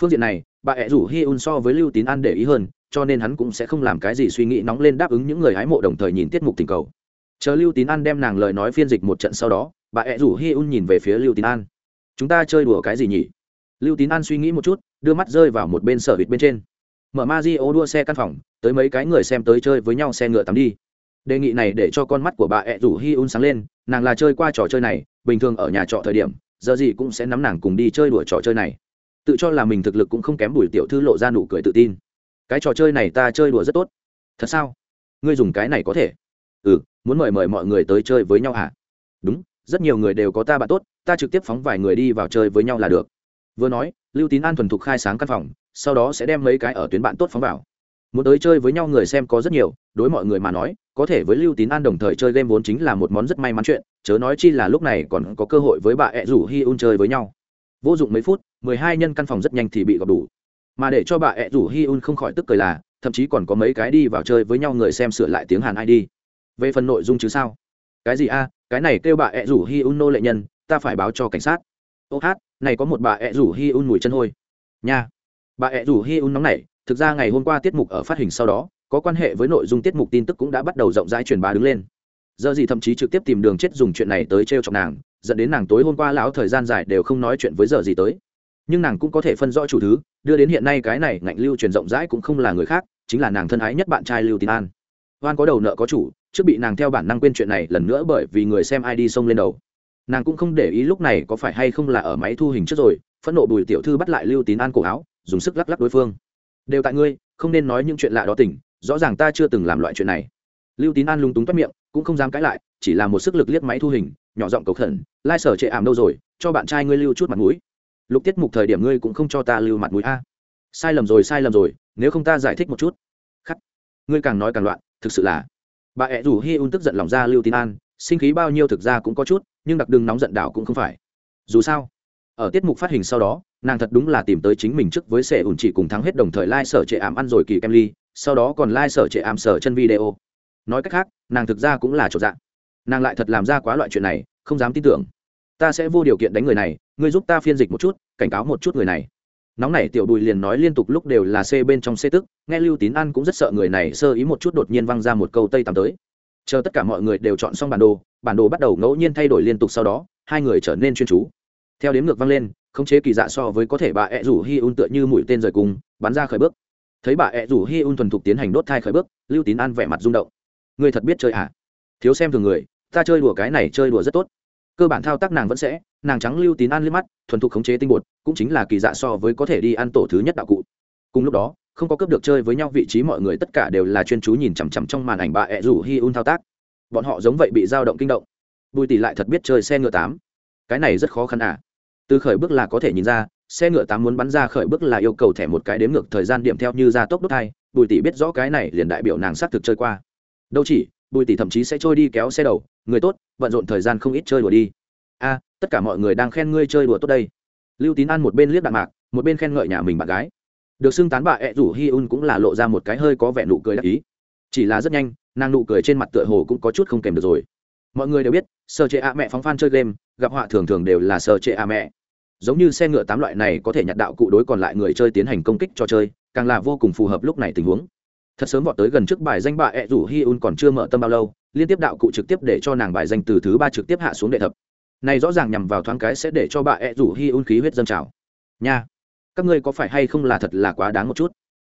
Phương diện này bà ẹ rủ hi un so với lưu tín an để ý hơn, cho nên hắn cũng sẽ không làm cái gì suy nghĩ nóng lên đáp ứng những người hái mộ đồng thời nhìn tiết mục tình cầu. Chờ lưu tín an đem nàng lời nói phiên dịch một trận sau đó, bà ẹ rủ hi un nhìn về phía lưu tín an. Chúng ta chơi đùa cái gì nhỉ? Lưu tín an suy nghĩ một chút, đưa mắt rơi vào một bên sở vịt bên trên. Mở ma di ô đua xe căn phòng, tới mấy cái người xem tới chơi với nhau xe ngựa tắm đi. Đề nghị này để cho con mắt của bà ẹ rủ hi un sáng lên, nàng là chơi qua trò chơi này, bình thường ở nhà trọ thời điểm, giờ gì cũng sẽ nắm nàng cùng đi chơi đùa trò chơi này tự cho là mình thực lực cũng không kém bùi tiểu thư lộ ra nụ cười tự tin. Cái trò chơi này ta chơi đùa rất tốt. Thật sao? Ngươi dùng cái này có thể. Ừ muốn mời mời mọi người tới chơi với nhau hả? Đúng, rất nhiều người đều có ta bạn tốt, ta trực tiếp phóng vài người đi vào chơi với nhau là được. Vừa nói, lưu tín an thuần thục khai sáng căn phòng, sau đó sẽ đem mấy cái ở tuyến bạn tốt phóng vào. Muốn tới chơi với nhau người xem có rất nhiều, đối mọi người mà nói, có thể với lưu tín an đồng thời chơi game vốn chính là một món rất may mắn chuyện, chớ nói chi là lúc này còn có cơ hội với bà ẹ rủ hi un chơi với nhau. Vô dụng mấy phút mười hai nhân căn phòng rất nhanh thì bị gọp đủ. Mà để cho bà ẹ rủ hi un không khỏi tức cười là, thậm chí còn có mấy cái đi vào chơi với nhau người xem sửa lại tiếng hàn ai đi. Về phần nội dung chứ sao? Cái gì a? Cái này kêu bà ẹ rủ hi un nô lệ nhân, ta phải báo cho cảnh sát. Ô hát, này có một bà ẹ rủ hi un mùi chân hôi. Nha. Bà ẹ rủ hi un nóng này thực ra ngày hôm qua tiết mục ở phát hình sau đó, có quan hệ với nội dung tiết mục tin tức cũng đã bắt đầu rộng rãi truyền bá đứng lên. Giờ gì thậm chí trực tiếp tìm đường chết dùng chuyện này tới t r e o chọc nàng, dẫn đến nàng tối hôm qua lão thời gian dài đều không nói chuyện với giờ gì tới nhưng nàng cũng có thể phân rõ chủ thứ, đưa đến hiện nay cái này ngạnh lưu truyền rộng rãi cũng không là người khác, chính là nàng thân ái nhất bạn trai lưu tín an. Oan có đầu nợ có chủ, trước bị nàng theo bản năng quên chuyện này lần nữa bởi vì người xem ai đi xông lên đầu. Nàng cũng không để ý lúc này có phải hay không là ở máy thu hình trước rồi, phẫn nộ bùi tiểu thư bắt lại lưu tín an cổ áo, dùng sức lắc lắc đối phương. Đều tại ngươi, không nên nói những chuyện lạ đó tỉnh, rõ ràng ta chưa từng làm loại chuyện này. Lưu tín an lung túng toát miệng, cũng không dám cãi lại, chỉ là một sức lực liếc máy thu hình, nhỏ giọng cầu khẩn, lai sở chệ ảm đâu rồi, cho bạn trai ngươi lưu chút mặt mũi lục tiết mục thời điểm ngươi cũng không cho ta lưu mặt mũi a. Sai lầm rồi, sai lầm rồi, nếu không ta giải thích một chút. Khắc. Ngươi càng nói càng loạn, thực sự là. Bà ẹ rủ hi un tức giận lòng ra lưu tín an, sinh khí bao nhiêu thực ra cũng có chút, nhưng đặc đừng nóng giận đảo cũng không phải. Dù sao, ở tiết mục phát hình sau đó, nàng thật đúng là tìm tới chính mình trước với sẻ ủn chỉ cùng thắng hết đồng thời lai、like、sở trệ ảm ăn rồi kỳ kem ly, sau đó còn lai、like、sở trệ ảm sở chân video. Nói cách khác, nàng thực ra cũng là chỗ dạng nàng lại thật làm ra quá loại chuyện này, không dám tin tưởng ta sẽ vô điều kiện đánh người này, ngươi giúp ta phiên dịch một chút, cảnh cáo một chút người này. Nóng này tiểu bùi liền nói liên tục lúc đều là c bên trong c tức, nghe lưu tín an cũng rất sợ người này sơ ý một chút đột nhiên văng ra một câu tây tắm tới. Chờ tất cả mọi người đều chọn xong bản đồ bản đồ bắt đầu ngẫu nhiên thay đổi liên tục sau đó, hai người trở nên chuyên chú. Theo đếm ngược vang lên, khống chế kỳ dạ so với có thể bà ẹ rủ hi un tựa như mũi tên rời cùng, bắn ra khởi bước. Thấy bà ẹ rủ hi un thuần thục tiến hành đốt thai khởi bước, lưu tín an vẻ mặt rung động. Người thật biết chơi à? Thiếu xem thường người, ta chơi đùa cái này chơi đùa rất tốt cơ bản thao tác nàng vẫn sẽ, nàng trắng lưu tín an liếc mắt, thuần thục khống chế tinh bột, cũng chính là kỳ dạ so với có thể đi ăn tổ thứ nhất đạo cụ. Cùng lúc đó, không có cướp được chơi với nhau vị trí mọi người tất cả đều là chuyên chú nhìn chằm chằm trong màn ảnh bà ẹ rủ hi un thao tác. Bọn họ giống vậy bị dao động kinh động. Bùi tỷ lại thật biết chơi xe ngựa tám. Cái này rất khó khăn à. Từ khởi bước là có thể nhìn ra, xe ngựa tám muốn bắn ra khởi bước là yêu cầu thẻ một cái đếm ngược thời gian điểm theo như ra tốc đốt hai. Bùi tỷ biết rõ cái này liền đại biểu nàng xác thực chơi qua. Đâu chỉ, bùi tỷ thậm chí sẽ trôi đi kéo xe đầu, người tốt bận rộn thời gian không ít chơi đùa đi. A, tất cả mọi người đang khen ngươi chơi đùa tốt đây. Lưu tín an một bên liếc đạn mạc, một bên khen ngợi nhà mình bạn gái. Được xưng tán bà ẹ rủ hi un cũng là lộ ra một cái hơi có vẻ nụ cười đắc ý. Chỉ là rất nhanh, nàng nụ cười trên mặt tựa hồ cũng có chút không kèm được rồi. Mọi người đều biết sơ chế a mẹ phóng phan chơi game, gặp họa thường thường đều là sơ chế a mẹ. Giống như xe ngựa tám loại này có thể nhặt đạo cụ đối còn lại người chơi tiến hành công kích cho chơi, càng là vô cùng phù hợp lúc này tình huống thật sớm vọt tới gần trước bài danh bà ẹ rủ hi un còn chưa mở tâm bao lâu, liên tiếp đạo cụ trực tiếp để cho nàng bài danh từ thứ ba trực tiếp hạ xuống đệ thập. Này rõ ràng nhằm vào thoáng cái sẽ để cho bà ẹ rủ hi un khí huyết dâng trào. Nha, các ngươi có phải hay không là thật là quá đáng một chút?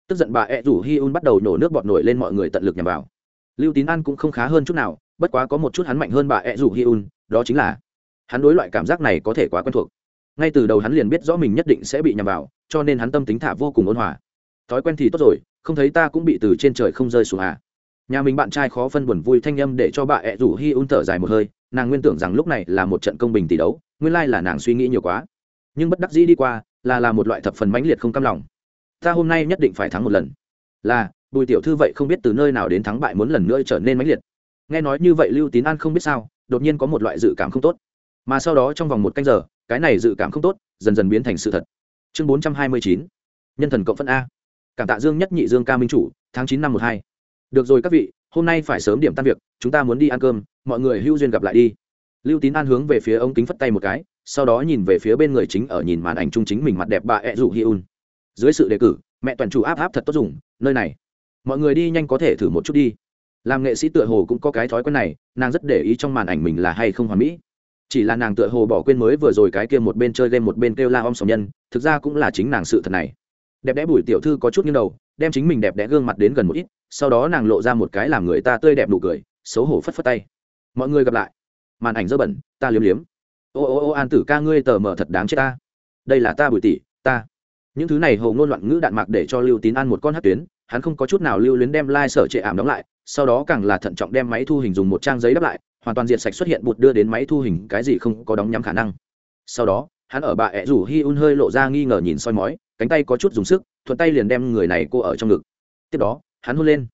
Tức giận bà ẹ rủ hi un bắt đầu nổ nước bọt nổi lên mọi người tận lực nhằm vào. Lưu tín an cũng không khá hơn chút nào, bất quá có một chút hắn mạnh hơn bà ẹ rủ hi un, đó chính là hắn đối loại cảm giác này có thể quá quen thuộc. Ngay từ đầu hắn liền biết rõ mình nhất định sẽ bị nhằm vào, cho nên hắn tâm tính thả vô cùng ôn hòa. Thói quen thì tốt rồi không thấy ta cũng bị từ trên trời không rơi xuống à. Nhà mình bạn trai khó phân buồn vui thanh âm để cho bà ẹ rủ hi un thở dài một hơi, nàng nguyên tưởng rằng lúc này là một trận công bình tỷ đấu, nguyên lai là nàng suy nghĩ nhiều quá. Nhưng bất đắc dĩ đi qua, là là một loại thập phần mãnh liệt không cam lòng. Ta hôm nay nhất định phải thắng một lần. Là, bùi tiểu thư vậy không biết từ nơi nào đến thắng bại muốn lần nữa trở nên mãnh liệt. Nghe nói như vậy lưu tín an không biết sao, đột nhiên có một loại dự cảm không tốt. Mà sau đó trong vòng một canh giờ, cái này dự cảm không tốt, dần dần biến thành sự thật. Chương bốn trăm hai mươi chín, nhân thần cộng phân a cảm tạ dương nhất nhị dương ca minh chủ, tháng chín năm một hai. Được rồi các vị, hôm nay phải sớm điểm tan việc, chúng ta muốn đi ăn cơm, mọi người hưu duyên gặp lại đi. Lưu tín an hướng về phía ông kính phất tay một cái, sau đó nhìn về phía bên người chính ở nhìn màn ảnh trung chính mình mặt đẹp bà ẹ rủ hi un dưới sự đề cử, mẹ toàn chủ áp áp thật tốt dùng, nơi này. Mọi người đi nhanh có thể thử một chút đi. Làm nghệ sĩ tựa hồ cũng có cái thói quen này, nàng rất để ý trong màn ảnh mình là hay không hoàn mỹ. Chỉ là nàng tựa hồ bỏ quên mới vừa rồi cái kia một bên chơi game một bên kêu la om sòng nhân, thực ra cũng là chính nàng sự thật này đẹp đẽ bùi tiểu thư có chút nghiêng đầu, đem chính mình đẹp đẽ gương mặt đến gần một ít, sau đó nàng lộ ra một cái làm người ta tươi đẹp nụ cười, xấu hổ phất phất tay. Mọi người gặp lại. Màn ảnh dơ bẩn, ta liếm liếm. Ô ô ô, an tử ca ngươi tờ mờ thật đáng chết ta. Đây là ta bùi tỷ, ta. Những thứ này hầu ngôn loạn ngữ đạn mạc để cho lưu tín ăn một con hát tuyến, hắn không có chút nào lưu luyến đem lai、like、sở trệ ảm đóng lại, sau đó càng là thận trọng đem máy thu hình dùng một trang giấy đắp lại, hoàn toàn diệt sạch xuất hiện bụt đưa đến máy thu hình, cái gì không có đóng nhắm khả năng. Sau đó, hắn ở bà ẹ rủ hi un hơi lộ ra nghi ngờ nhìn soi mói cánh tay có chút dùng sức, thuận tay liền đem người này cô ở trong ngực. Tiếp đó, hắn hôn lên.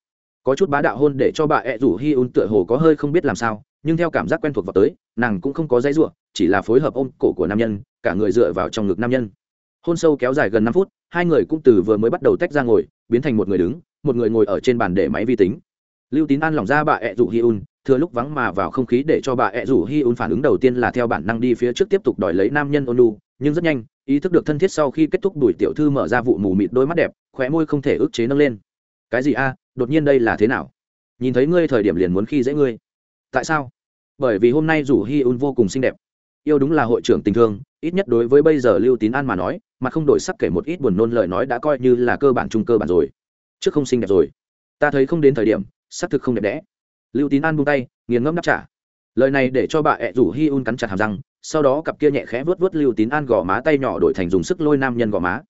Có chút bá đạo hôn để cho bà ẹ rủ hi un tựa hồ có hơi không biết làm sao, nhưng theo cảm giác quen thuộc vào tới, nàng cũng không có dãy ruộng chỉ là phối hợp ôm cổ của nam nhân, cả người dựa vào trong ngực nam nhân. Hôn sâu kéo dài gần năm phút, hai người cũng từ vừa mới bắt đầu tách ra ngồi, biến thành một người đứng, một người ngồi ở trên bàn để máy vi tính. Lưu tín an lỏng ra bà ẹ rủ hi un, thừa lúc vắng mà vào không khí để cho bà ẹ rủ hi un phản ứng đầu tiên là theo bản năng đi phía trước tiếp tục đòi lấy nam nhân ôn lu nhưng rất nhanh, ý thức được thân thiết sau khi kết thúc đuổi tiểu thư mở ra vụ mù mịt đôi mắt đẹp, khóe môi không thể ức chế nâng lên. Cái gì a? Đột nhiên đây là thế nào? Nhìn thấy ngươi thời điểm liền muốn khi dễ ngươi. Tại sao? Bởi vì hôm nay rủ hi un vô cùng xinh đẹp. Yêu đúng là hội trưởng tình thương, ít nhất đối với bây giờ lưu tín an mà nói, mà không đổi sắc kể một ít buồn nôn lời nói đã coi như là cơ bản chung cơ bản rồi. Trước không xinh đẹp rồi. Ta thấy không đến thời điểm, xác thực không đẹp đẽ. Lưu tín an buông tay, nghiền ngẫm đáp trả. Lời này để cho bà ẹ rủ hi un cắn chặt hàm răng sau đó cặp kia nhẹ khẽ vớt vớt lưu tín an gò má tay nhỏ đổi thành dùng sức lôi nam nhân gò má.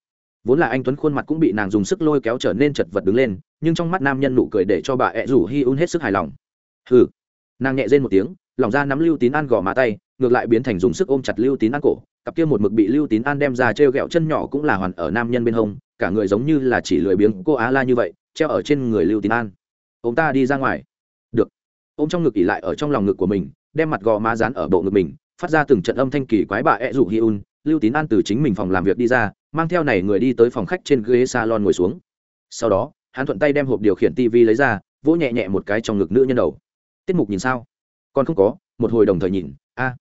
Vốn là anh tuấn khuôn mặt cũng bị nàng dùng sức lôi kéo trở nên chật vật đứng lên, nhưng trong mắt nam nhân nụ cười để cho bà ẹ rủ hi un hết sức hài lòng. Hừ. Nàng nhẹ rên một tiếng, lòng ra nắm lưu tín an gò má tay, ngược lại biến thành dùng sức ôm chặt lưu tín an cổ, cặp kia một mực bị lưu tín an đem ra t r e o g ẹ o chân nhỏ cũng là hoàn ở nam nhân bên hông, cả người giống như là chỉ lười biếng cô á la như vậy, treo ở trên người lưu tín an. Ông ta đi ra ngoài. Được. Ô m trong ngực ỉ lại ở trong lòng ngực của mình, đem mặt gò má dán ở bộ ngực mình phát ra từng trận âm thanh kỳ quái bà ẹ rủ hi un, lưu tín an từ chính mình phòng làm việc đi ra, mang theo này người đi tới phòng khách trên ghế salon ngồi xuống. Sau đó, hắn thuận tay đem hộp điều khiển tv lấy ra, vỗ nhẹ nhẹ một cái trong ngực nữ nhân đầu. Tiết mục nhìn sao? Còn không có, một hồi đồng thời nhìn, a,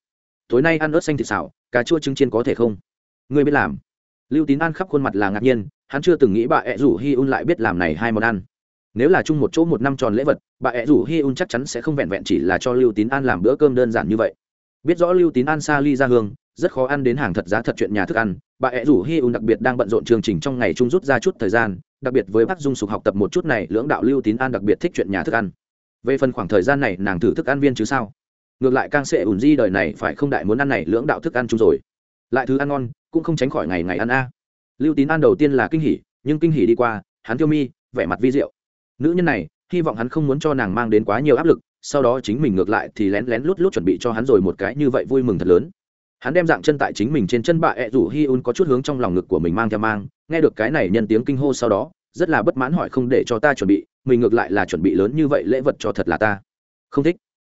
tối nay ăn ớt xanh thịt xào, cà chua trứng chiên có thể không? Ngươi biết làm. Lưu tín ăn khắp khuôn mặt là ngạc nhiên, hắn chưa từng nghĩ bà ẹ rủ hi un lại biết làm này hai món ăn. Nếu là chung một chỗ một năm tròn lễ vật, bà ẹ rủ hi un chắc chắn sẽ không vẹn vẹn chỉ là cho lưu tín an làm bữa cơm đơn giản như vậy biết rõ lưu tín an xa ly ra hương, rất khó ăn đến hàng thật giá thật chuyện nhà thức ăn. Bà ẹ rủ hi un đặc biệt đang bận rộn chương trình trong ngày chung rút ra chút thời gian, đặc biệt với bác dung sục học tập một chút này, lưỡng đạo lưu tín an đặc biệt thích chuyện nhà thức ăn. Về phần khoảng thời gian này, nàng thử thức ăn viên chứ sao? Ngược lại càng sẽ ủn di đời này phải không đại muốn ăn này lưỡng đạo thức ăn chung rồi. Lại thứ ăn ngon, cũng không tránh khỏi ngày ngày ăn a. Lưu tín an đầu tiên là kinh hỉ, nhưng kinh hỉ đi qua, hắn tiêu mi, vẻ mặt vi diệu. Nữ nhân này, hy vọng hắn không muốn cho nàng mang đến quá nhiều áp lực sau đó chính mình ngược lại thì lén lén lút lút chuẩn bị cho hắn rồi một cái như vậy vui mừng thật lớn. Hắn đem dạng chân tại chính mình trên chân bà ẹ rủ hi un có chút hướng trong lòng ngực của mình mang theo mang, nghe được cái này nhân tiếng kinh hô sau đó, rất là bất mãn hỏi không để cho ta chuẩn bị, mình ngược lại là chuẩn bị lớn như vậy lễ vật cho thật là ta. Không thích.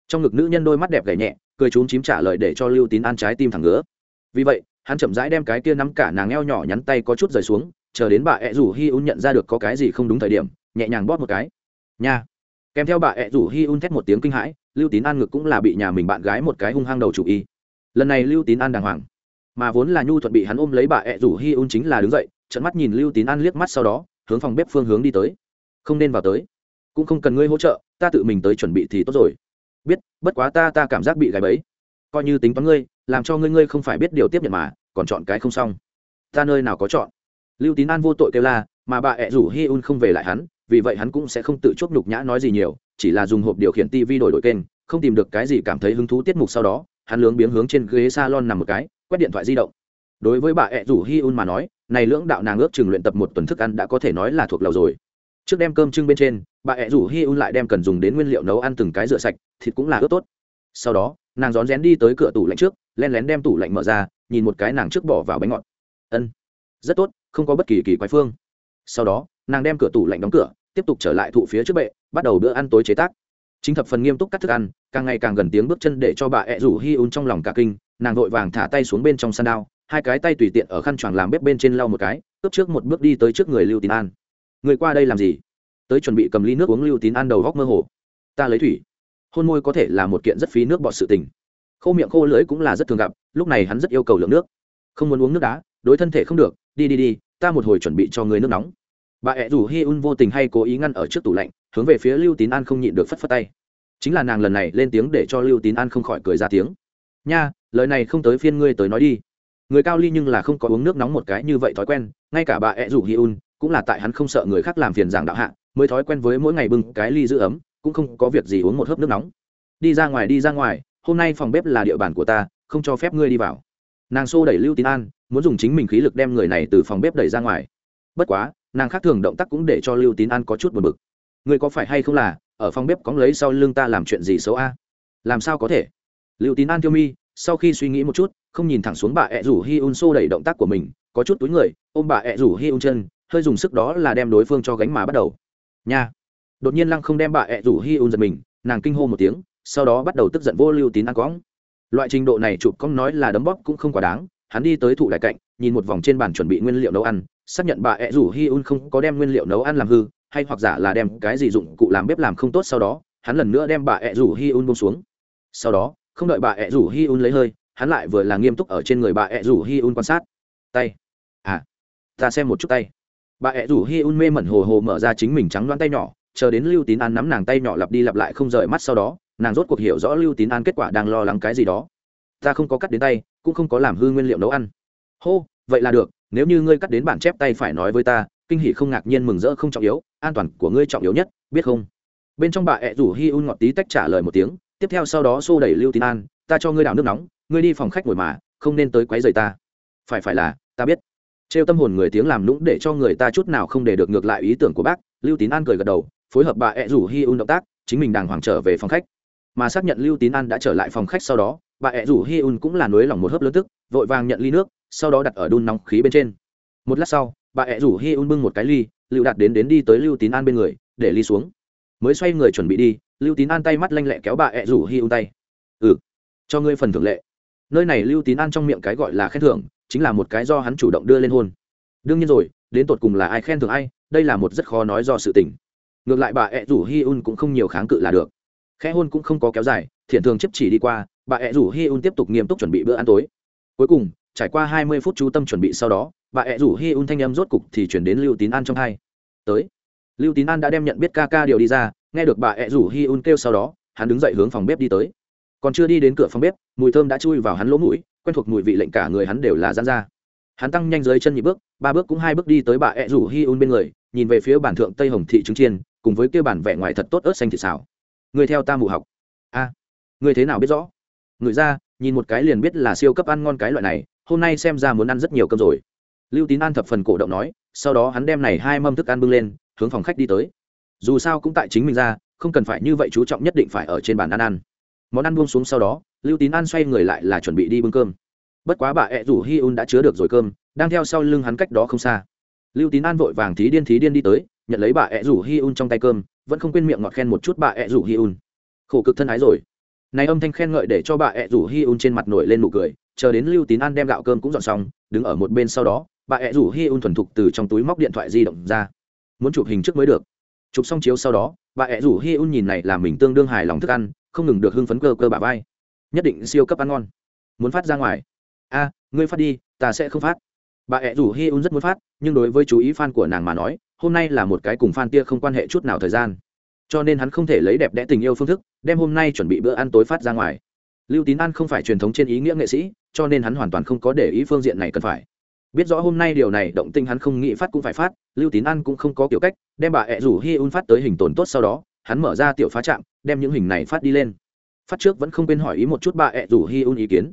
Trong ngực nữ nhân đôi mắt đẹp gảy nhẹ, cười trúng chím trả lời để cho lưu tín an trái tim thẳng ngứa. Vì vậy, hắn chậm rãi đem cái kia nắm cả nàng eo nhỏ nhắn tay có chút rời xuống, chờ đến bà ẹ rủ hi un nhận ra được có cái gì không đúng thời điểm, nhẹ nhàng bóp một cái. Nha kèm theo bà ẹ rủ hi un thét một tiếng kinh hãi, lưu tín an ngực cũng là bị nhà mình bạn gái một cái hung hăng đầu chủ y. Lần này lưu tín an đàng hoàng. Mà vốn là nhu thuận bị hắn ôm lấy bà ẹ rủ hi un chính là đứng dậy trận mắt nhìn lưu tín an liếc mắt sau đó, hướng phòng bếp phương hướng đi tới. Không nên vào tới. Cũng không cần ngươi hỗ trợ, ta tự mình tới chuẩn bị thì tốt rồi. Biết, bất quá ta ta cảm giác bị gài bẫy. Coi như tính toán ngươi, làm cho ngươi ngươi không phải biết điều tiếp nhận mà, còn chọn cái không xong. Ta nơi nào có chọn? Lưu tín an vô tội kêu la, mà bà ẹ rủ hi un không về lại hắn vì vậy hắn cũng sẽ không tự chuốc nhục nhã nói gì nhiều, chỉ là dùng hộp điều khiển tv đổi đổi kênh, không tìm được cái gì cảm thấy hứng thú tiết mục sau đó, hắn lướng biếng hướng trên ghế salon nằm một cái, quét điện thoại di động. Đối với bà ẹ rủ hi un mà nói, này lưỡng đạo nàng ước chừng luyện tập một tuần thức ăn đã có thể nói là thuộc lầu rồi. Trước đem cơm trưng bên trên, bà ẹ rủ hi un lại đem cần dùng đến nguyên liệu nấu ăn từng cái rửa sạch, thịt cũng là ướp tốt. Sau đó, nàng rón rén đi tới cửa tủ lạnh trước len lén đem tủ lạnh mở ra, nhìn một cái nàng trước bỏ vào bánh ngọt. Ân, rất tốt, không có bất kỳ kỳ quái phương. Sau đó, nàng đem cửa tủ lạnh đóng cửa tiếp tục trở lại thụ phía trước bệ, bắt đầu bữa ăn tối chế tác. Chính thập phần nghiêm túc cắt thức ăn, càng ngày càng gần tiếng bước chân để cho bà ẹ rủ hi un trong lòng cả kinh, nàng vội vàng thả tay xuống bên trong sân đao, hai cái tay tùy tiện ở khăn choàng làm bếp bên trên lau một cái, cướp trước một bước đi tới trước người lưu tín an. Người qua đây làm gì? Tới chuẩn bị cầm ly nước uống. Lưu tín an đầu góc mơ hồ. Ta lấy thủy. Hôn môi có thể là một kiện rất phí nước bọt sự tình. Khô miệng khô lưỡi cũng là rất thường gặp, lúc này hắn rất yêu cầu lượng nước. Không muốn uống nước đá, đối thân thể không được. Đi đi đi, ta một hồi chuẩn bị cho người nước nóng bà ẹ rủ hi un vô tình hay cố ý ngăn ở trước tủ lạnh, hướng về phía lưu tín an không nhịn được phất phất tay. Chính là nàng lần này lên tiếng để cho lưu tín an không khỏi cười ra tiếng. Nha, lời này không tới phiên ngươi tới nói đi. Người cao ly nhưng là không có uống nước nóng một cái như vậy thói quen, ngay cả bà ẹ rủ hi un cũng là tại hắn không sợ người khác làm phiền giảng đạo hạ, mới thói quen với mỗi ngày bưng cái ly giữ ấm, cũng không có việc gì uống một hớp nước nóng. Đi ra ngoài, đi ra ngoài, hôm nay phòng bếp là địa bàn của ta, không cho phép ngươi đi vào. Nàng xô đẩy lưu tín an, muốn dùng chính mình khí lực đem người này từ phòng bếp đẩy ra ngoài. Bất quá nàng khác thường động tác cũng để cho lưu tín an có chút buồn bực. Người có phải hay không là, ở phòng bếp cóng lấy sau lưng ta làm chuyện gì xấu a? Làm sao có thể? Lưu tín an tiêu mi, sau khi suy nghĩ một chút, không nhìn thẳng xuống bà ẹ rủ hi un xô đẩy động tác của mình, có chút túi người, ôm bà ẹ rủ hi un chân, hơi dùng sức đó là đem đối phương cho gánh mà bắt đầu. Nha! Đột nhiên lăng không đem bà ẹ rủ hi un giật mình, nàng kinh hô một tiếng, sau đó bắt đầu tức giận vô lưu tín ăn cóng. Loại trình độ này chụp cóng nói là đấm bóp cũng không quá đáng hắn đi tới thụ đại cạnh, nhìn một vòng trên bàn chuẩn bị nguyên liệu nấu ăn, xác nhận bà ẹ rủ hi un không có đem nguyên liệu nấu ăn làm hư, hay hoặc giả là đem cái gì dụng cụ làm bếp làm không tốt sau đó, hắn lần nữa đem bà ẹ rủ hi un bông xuống. Sau đó, không đợi bà ẹ rủ hi un lấy hơi, hắn lại vừa là nghiêm túc ở trên người bà ẹ rủ hi un quan sát. Tay. À. Ta xem một chút tay. Bà ẹ rủ hi un mê mẩn hồ hồ mở ra chính mình trắng đoán tay nhỏ, chờ đến lưu tín an nắm nàng tay nhỏ lặp đi lặp lại không rời mắt sau đó, nàng rốt cuộc hiểu rõ lưu tín an kết quả đang lo lắng cái gì đó. Ta không có cắt đến tay cũng không có làm hư nguyên liệu nấu ăn. Hô, vậy là được, nếu như ngươi cắt đến bản chép tay phải nói với ta, kinh hỷ không ngạc nhiên mừng rỡ không trọng yếu, an toàn của ngươi trọng yếu nhất, biết không? Bên trong bà ẹ rủ hi un ngọt tí tách trả lời một tiếng, tiếp theo sau đó xô đẩy lưu tín an, ta cho ngươi đảo nước nóng, ngươi đi phòng khách ngồi mà, không nên tới quấy rầy ta. Phải phải là, ta biết. Trêu tâm hồn người tiếng làm nũng để cho người ta chút nào không để được ngược lại ý tưởng của bác, lưu tín an cười gật đầu, phối hợp bà ẹ rủ hi un động tác, chính mình đàng hoàng trở về phòng khách. Mà xác nhận lưu tín an đã trở lại phòng khách sau đó bà ẹ rủ hi un cũng là nối lòng một hớp lớn tức, vội vàng nhận ly nước, sau đó đặt ở đun nóng khí bên trên. Một lát sau, bà ẹ rủ hi un bưng một cái ly lựu đạt đến đến đi tới lưu tín an bên người, để ly xuống. Mới xoay người chuẩn bị đi, lưu tín an tay mắt lanh lẹ kéo bà ẹ rủ hi un tay. Ừ cho ngươi phần thưởng lệ. Nơi này lưu tín an trong miệng cái gọi là khen thưởng, chính là một cái do hắn chủ động đưa lên hôn. Đương nhiên rồi, đến tột cùng là ai khen thưởng ai, đây là một rất khó nói do sự tình. Ngược lại bà ẹ rủ hi un cũng không nhiều kháng cự là được. Khẽ hôn cũng không có kéo dài, thiện thường chấp chỉ đi qua bà ẹ rủ hi un tiếp tục nghiêm túc chuẩn bị bữa ăn tối. Cuối cùng, trải qua hai mươi phút chú tâm chuẩn bị sau đó, bà ẹ rủ hi un thanh âm rốt cục thì chuyển đến lưu tín an trong hai. Tới. Lưu tín an đã đem nhận biết ca ca điều đi ra, nghe được bà ẹ rủ hi un kêu sau đó, hắn đứng dậy hướng phòng bếp đi tới. Còn chưa đi đến cửa phòng bếp, mùi thơm đã chui vào hắn lỗ mũi, quen thuộc mùi vị lệnh cả người hắn đều là dán ra. Hắn tăng nhanh dưới chân nhị bước, ba bước cũng hai bước đi tới bà ẹ rủ hi un bên người, nhìn về phía bản thượng tây hồng thị trứng chiên, cùng với kêu bản vẻ ngoài thật tốt ớt xanh thịt xào. Người theo ta mù học. A, người thế nào biết rõ? Người ra, nhìn một cái liền biết là siêu cấp ăn ngon cái loại này, hôm nay xem ra muốn ăn rất nhiều cơm rồi. Lưu tín an thập phần cổ động nói, sau đó hắn đem này hai mâm thức ăn bưng lên, hướng phòng khách đi tới. Dù sao cũng tại chính mình ra, không cần phải như vậy chú trọng nhất định phải ở trên bàn ăn ăn. Món ăn buông xuống sau đó, lưu tín an xoay người lại là chuẩn bị đi bưng cơm. Bất quá bà ẹ rủ hi un đã chứa được rồi cơm, đang theo sau lưng hắn cách đó không xa. Lưu tín an vội vàng thí điên thí điên đi tới, nhận lấy bà ẹ rủ hi un trong tay cơm, vẫn không quên miệng ngọt khen một chút bà ẹ rủ hi un. Khổ cực thân ái rồi này âm thanh khen ngợi để cho bà ẹ rủ hi un trên mặt nổi lên nụ cười, chờ đến lưu tín an đem gạo cơm cũng dọn xong, đứng ở một bên sau đó, bà ẹ rủ hi un thuần thục từ trong túi móc điện thoại di động ra. Muốn chụp hình trước mới được. Chụp xong chiếu sau đó, bà ẹ rủ hi un nhìn này là mình tương đương hài lòng thức ăn, không ngừng được hưng phấn cơ cơ bà vai. Nhất định siêu cấp ăn ngon. Muốn phát ra ngoài. A, ngươi phát đi, ta sẽ không phát. Bà ẹ rủ hi un rất muốn phát, nhưng đối với chú ý fan của nàng mà nói, hôm nay là một cái cùng fan tia không quan hệ chút nào thời gian cho nên hắn không thể lấy đẹp đẽ tình yêu phương thức, đem hôm nay chuẩn bị bữa ăn tối phát ra ngoài. Lưu tín an không phải truyền thống trên ý nghĩa nghệ sĩ, cho nên hắn hoàn toàn không có để ý phương diện này cần phải. Biết rõ hôm nay điều này, động tinh hắn không nghĩ phát cũng phải phát, lưu tín an cũng không có kiểu cách, đem bà ẹ rủ hi un phát tới hình tồn tốt sau đó, hắn mở ra tiểu phá trạm, đem những hình này phát đi lên. Phát trước vẫn không quên hỏi ý một chút bà ẹ rủ hi un ý kiến.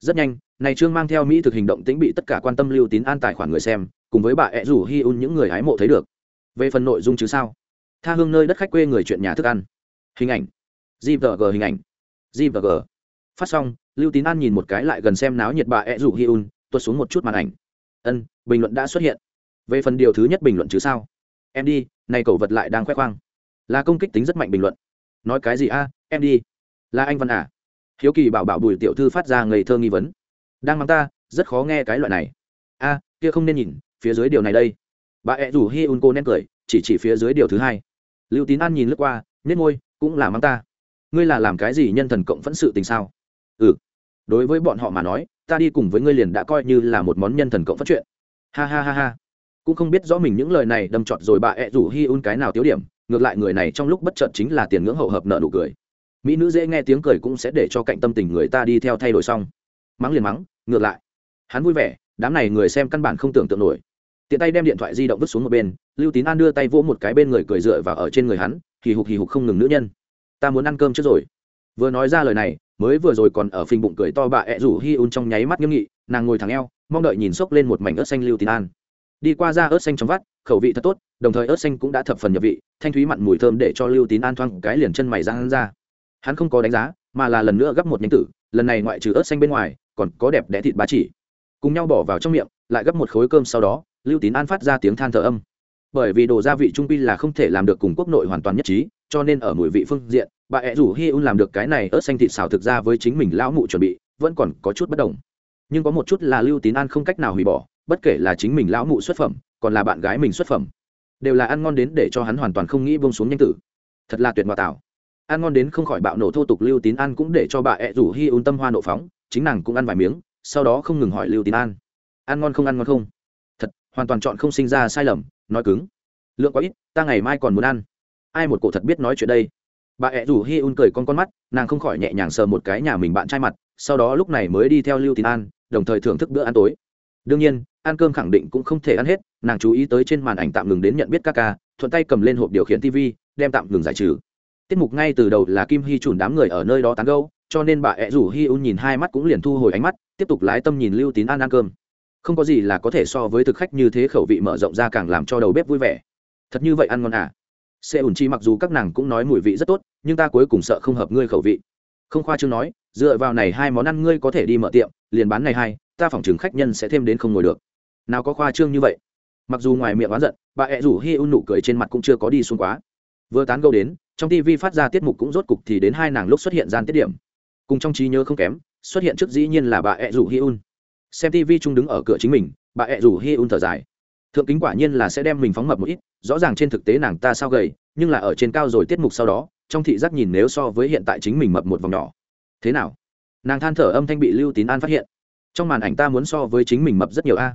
Rất nhanh, này trương mang theo mỹ thực hình động tính bị tất cả quan tâm lưu tín an tài khoản người xem, cùng với bà ẹ rủ hi un những người hái mộ thấy được. Về phần nội dung chứ sao? Tha hương nơi đất khách quê người chuyện nhà thức ăn. Hình ảnh. Gvg hình ảnh. Gvg phát xong, lưu tín an nhìn một cái lại gần xem náo nhiệt bà ed rủ hi un, tuột xuống một chút màn ảnh. Ân, bình luận đã xuất hiện. Về phần điều thứ nhất bình luận chứ sao? Em đi, này cậu vật lại đang khoe khoang. Là công kích tính rất mạnh bình luận. Nói cái gì a, em đi. Là anh văn à? Hiếu kỳ bảo bảo bùi tiểu thư phát ra ngây thơ nghi vấn. Đang mắng ta, rất khó nghe cái loại này. A, kia không nên nhìn, phía dưới điều này đây. Bà ẹ rủ hi un cô nén cười, chỉ chỉ phía dưới điều thứ hai lưu tín an nhìn lướt qua nhét ngôi cũng là mắng ta. Ngươi là làm cái gì nhân thần cộng phẫn sự tình sao? Ừ. Đối với bọn họ mà nói, ta đi cùng với ngươi liền đã coi như là một món nhân thần cộng phát chuyện. Ha ha ha ha. Cũng không biết rõ mình những lời này đâm trọt rồi bà ẹ rủ hi un cái nào tiếu điểm, ngược lại người này trong lúc bất chợt chính là tiền ngưỡng hậu hợp nợ nụ cười. Mỹ nữ dễ nghe tiếng cười cũng sẽ để cho cạnh tâm tình người ta đi theo thay đổi xong. Mắng liền mắng, ngược lại. Hắn vui vẻ, đám này người xem căn bản không tưởng tượng nổi tiện tay đem điện thoại di động vứt xuống một bên, lưu tín an đưa tay vỗ một cái bên người cười dựa vào ở trên người hắn, hì hục hì hục không ngừng nữ nhân. Ta muốn ăn cơm trước rồi. Vừa nói ra lời này, mới vừa rồi còn ở phình bụng cười to bà ẹ rủ hi un trong nháy mắt nghiêm nghị, nàng ngồi thẳng eo, mong đợi nhìn xốc lên một mảnh ớt xanh lưu tín an. Đi qua ra ớt xanh trong vắt, khẩu vị thật tốt, đồng thời ớt xanh cũng đã thập phần nhập vị, thanh thúy mặn mùi thơm để cho lưu tín an thoang cái liền chân mày ra hắn ra. Hắn không có đánh giá, mà là lần nữa gấp một nhánh tử, lần này ngoại trừ ớt xanh bên ngoài, còn có đẹp đẽ thịt ba chỉ cùng nhau bỏ vào trong miệng, lại gấp một khối cơm sau đó, lưu tín an phát ra tiếng than thở âm. Bởi vì đồ gia vị trung pi là không thể làm được cùng quốc nội hoàn toàn nhất trí, cho nên ở mùi vị phương diện, bà ẹ rủ hi un làm được cái này ớt xanh thịt xào thực ra với chính mình lão mụ chuẩn bị, vẫn còn có chút bất đồng. Nhưng có một chút là lưu tín an không cách nào hủy bỏ, bất kể là chính mình lão mụ xuất phẩm, còn là bạn gái mình xuất phẩm, đều là ăn ngon đến để cho hắn hoàn toàn không nghĩ bông xuống nhanh tử. Thật là tuyệt ngoại tạo. Ăn ngon đến không khỏi bạo nổ thô tục lưu tín an cũng để cho bà ẹ rủ hi un tâm hoa nộ phóng, chính nàng cũng ăn vài miếng sau đó không ngừng hỏi lưu tín an. Ăn ngon không, ăn ngon không? Thật, hoàn toàn chọn không sinh ra sai lầm, nói cứng. Lượng quá ít, ta ngày mai còn muốn ăn. Ai một cổ thật biết nói chuyện đây? Bà ẹ rủ hi un cười con con mắt, nàng không khỏi nhẹ nhàng sờ một cái nhà mình bạn trai mặt, sau đó lúc này mới đi theo lưu tín an, đồng thời thưởng thức bữa ăn tối. Đương nhiên, ăn cơm khẳng định cũng không thể ăn hết, nàng chú ý tới trên màn ảnh tạm ngừng đến nhận biết các ca, thuận tay cầm lên hộp điều khiển tv đem tạm ngừng giải trừ. Tiết mục ngay từ đầu là kim hy chủn đám người ở nơi đó tán gâu cho nên bà ẹ rủ hi un nhìn hai mắt cũng liền thu hồi ánh mắt, tiếp tục lái tâm nhìn lưu tín an ăn cơm. Không có gì là có thể so với thực khách như thế khẩu vị mở rộng ra càng làm cho đầu bếp vui vẻ. Thật như vậy ăn ngon à? Xe ủn chi mặc dù các nàng cũng nói mùi vị rất tốt, nhưng ta cuối cùng sợ không hợp ngươi khẩu vị. Không khoa chương nói, dựa vào này hai món ăn ngươi có thể đi mở tiệm, liền bán này hai, ta phỏng chừng khách nhân sẽ thêm đến không ngồi được. Nào có khoa trương như vậy? Mặc dù ngoài miệng oán giận, bà ẹ rủ hi un nụ cười trên mặt cũng chưa có đi xuống quá. Vừa tán gâu đến, trong tv phát ra tiết mục cũng rốt cục thì đến hai nàng lúc xuất hiện gian tiết điểm cùng trong trí nhớ không kém, xuất hiện trước dĩ nhiên là bà ẹ rủ hi un. Xem tv chung đứng ở cửa chính mình, bà ẹ rủ hi un thở dài. Thượng kính quả nhiên là sẽ đem mình phóng mập một ít, rõ ràng trên thực tế nàng ta sao gầy, nhưng là ở trên cao rồi tiết mục sau đó, trong thị giác nhìn nếu so với hiện tại chính mình mập một vòng nhỏ. Thế nào? Nàng than thở âm thanh bị lưu tín an phát hiện. Trong màn ảnh ta muốn so với chính mình mập rất nhiều a.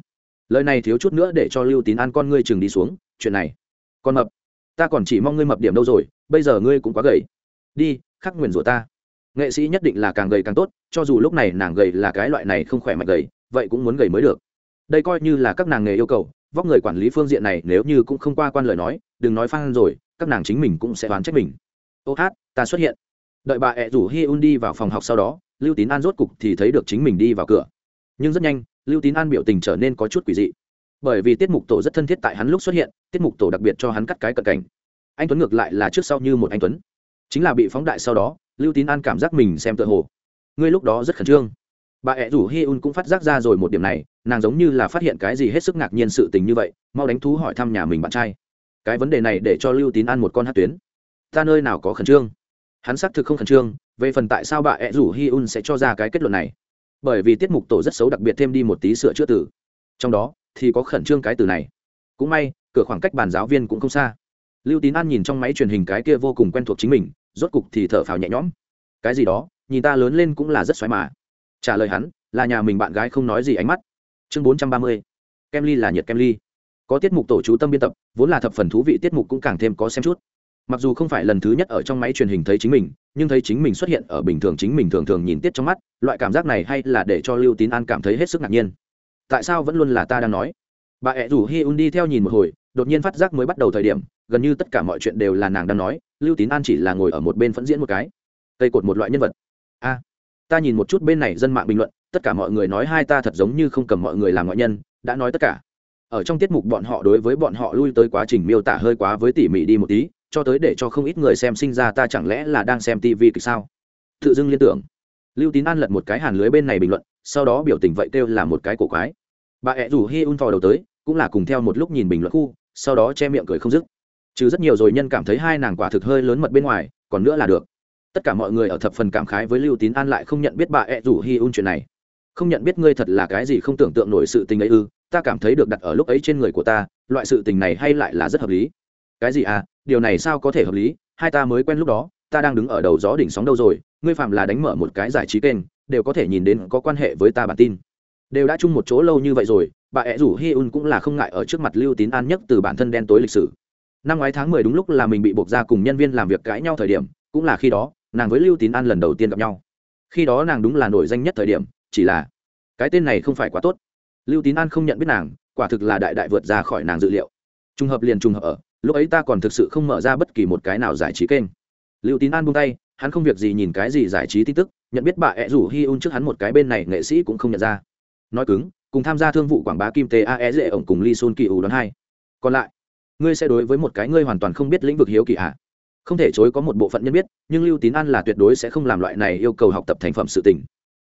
Lời này thiếu chút nữa để cho lưu tín an con ngươi chừng đi xuống, chuyện này. Còn mập, ta còn chỉ mong ngươi mập điểm đâu rồi, bây giờ ngươi cũng quá gầy. Đi, khắc nguyền rủa ta nghệ sĩ nhất định là càng gầy càng tốt, cho dù lúc này nàng gầy là cái loại này không khỏe mạnh gầy, vậy cũng muốn gầy mới được. Đây coi như là các nàng nghề yêu cầu, vóc người quản lý phương diện này nếu như cũng không qua quan lời nói, đừng nói phan rồi, các nàng chính mình cũng sẽ đoán trách mình. Ô hát, ta xuất hiện. Đợi bà ẹ rủ hi un đi vào phòng học sau đó, lưu tín an rốt cục thì thấy được chính mình đi vào cửa. Nhưng rất nhanh, lưu tín an biểu tình trở nên có chút quỷ dị. Bởi vì tiết mục tổ rất thân thiết tại hắn lúc xuất hiện, tiết mục tổ đặc biệt cho hắn cắt cái cận cảnh. Anh tuấn ngược lại là trước sau như một anh tuấn. Chính là bị phóng đại sau đó lưu tín an cảm giác mình xem tựa hồ. Ngươi lúc đó rất khẩn trương. Bà ẹ rủ hi un cũng phát giác ra rồi một điểm này, nàng giống như là phát hiện cái gì hết sức ngạc nhiên sự tình như vậy, mau đánh thú hỏi thăm nhà mình bạn trai. Cái vấn đề này để cho lưu tín an một con hát tuyến. Ta nơi nào có khẩn trương? Hắn xác thực không khẩn trương, về phần tại sao bà ẹ rủ hi un sẽ cho ra cái kết luận này. Bởi vì tiết mục tổ rất xấu đặc biệt thêm đi một tí sửa chữa từ. Trong đó, thì có khẩn trương cái từ này. Cũng may, cửa khoảng cách bàn giáo viên cũng không xa. Lưu tín an nhìn trong máy truyền hình cái kia vô cùng quen thuộc chính mình rốt cục thì thở phào nhẹ nhõm. Cái gì đó, nhìn ta lớn lên cũng là rất xoáy mà. Trả lời hắn, là nhà mình bạn gái không nói gì ánh mắt. Chương bốn trăm ba mươi, kem ly là nhiệt kem ly. Có tiết mục tổ chú tâm biên tập, vốn là thập phần thú vị, tiết mục cũng càng thêm có xem chút. Mặc dù không phải lần thứ nhất ở trong máy truyền hình thấy chính mình, nhưng thấy chính mình xuất hiện ở bình thường chính mình thường thường nhìn tiết trong mắt, loại cảm giác này hay là để cho lưu tín an cảm thấy hết sức ngạc nhiên. Tại sao vẫn luôn là ta đang nói? Bà ẹ rủ hi un đi theo nhìn một hồi, đột nhiên phát giác mới bắt đầu thời điểm, gần như tất cả mọi chuyện đều là nàng đang nói, lưu tín an chỉ là ngồi ở một bên phẫn diễn một cái. Cây cột một loại nhân vật. A, ta nhìn một chút bên này dân mạng bình luận, tất cả mọi người nói hai ta thật giống như không cầm mọi người làm ngoại nhân, đã nói tất cả. Ở trong tiết mục bọn họ đối với bọn họ lui tới quá trình miêu tả hơi quá với tỉ mỉ đi một tí, cho tới để cho không ít người xem sinh ra ta chẳng lẽ là đang xem tv kịch sao? Tự dưng liên tưởng, lưu tín an lật một cái hàn lưới bên này bình luận, sau đó biểu tình vậy kêu là một cái cổ quái bà ẹ rủ hi un vào đầu tới, cũng là cùng theo một lúc nhìn bình luận khu, sau đó che miệng cười không dứt. Chứ rất nhiều rồi nhân cảm thấy hai nàng quả thực hơi lớn mật bên ngoài, còn nữa là được. Tất cả mọi người ở thập phần cảm khái với lưu tín an lại không nhận biết bà ẹ rủ hi un chuyện này. Không nhận biết ngươi thật là cái gì không tưởng tượng nổi sự tình ấy ư, ta cảm thấy được đặt ở lúc ấy trên người của ta, loại sự tình này hay lại là rất hợp lý. Cái gì à điều này sao có thể hợp lý, hai ta mới quen lúc đó, ta đang đứng ở đầu gió đỉnh sóng đâu rồi, ngươi phạm là đánh mở một cái giải trí kênh, đều có thể nhìn đến có quan hệ với ta bản tin đều đã chung một chỗ lâu như vậy rồi, bà ẹ rủ hi un cũng là không ngại ở trước mặt lưu tín an nhất từ bản thân đen tối lịch sử. Năm ngoái tháng mười đúng lúc là mình bị buộc ra cùng nhân viên làm việc cãi nhau thời điểm, cũng là khi đó, nàng với lưu tín an lần đầu tiên gặp nhau. Khi đó nàng đúng là nổi danh nhất thời điểm, chỉ là, cái tên này không phải quá tốt. Lưu tín an không nhận biết nàng, quả thực là đại đại vượt ra khỏi nàng dự liệu. Trùng hợp liền trùng hợp ở, lúc ấy ta còn thực sự không mở ra bất kỳ một cái nào giải trí kênh. Lưu tín an buông tay, hắn không việc gì nhìn cái gì giải trí tin tức, nhận biết bà ẹ rủ hi un trước hắn một cái bên này nghệ sĩ cũng không nhận ra nói cứng, cùng tham gia thương vụ quảng bá kim tế ae dễ ổng cùng lee sun kỳ ủ đón hai. Còn lại, ngươi sẽ đối với một cái ngươi hoàn toàn không biết lĩnh vực hiếu kỳ à? Không thể chối có một bộ phận nhân biết, nhưng lưu tín an là tuyệt đối sẽ không làm loại này yêu cầu học tập thành phẩm sự tình.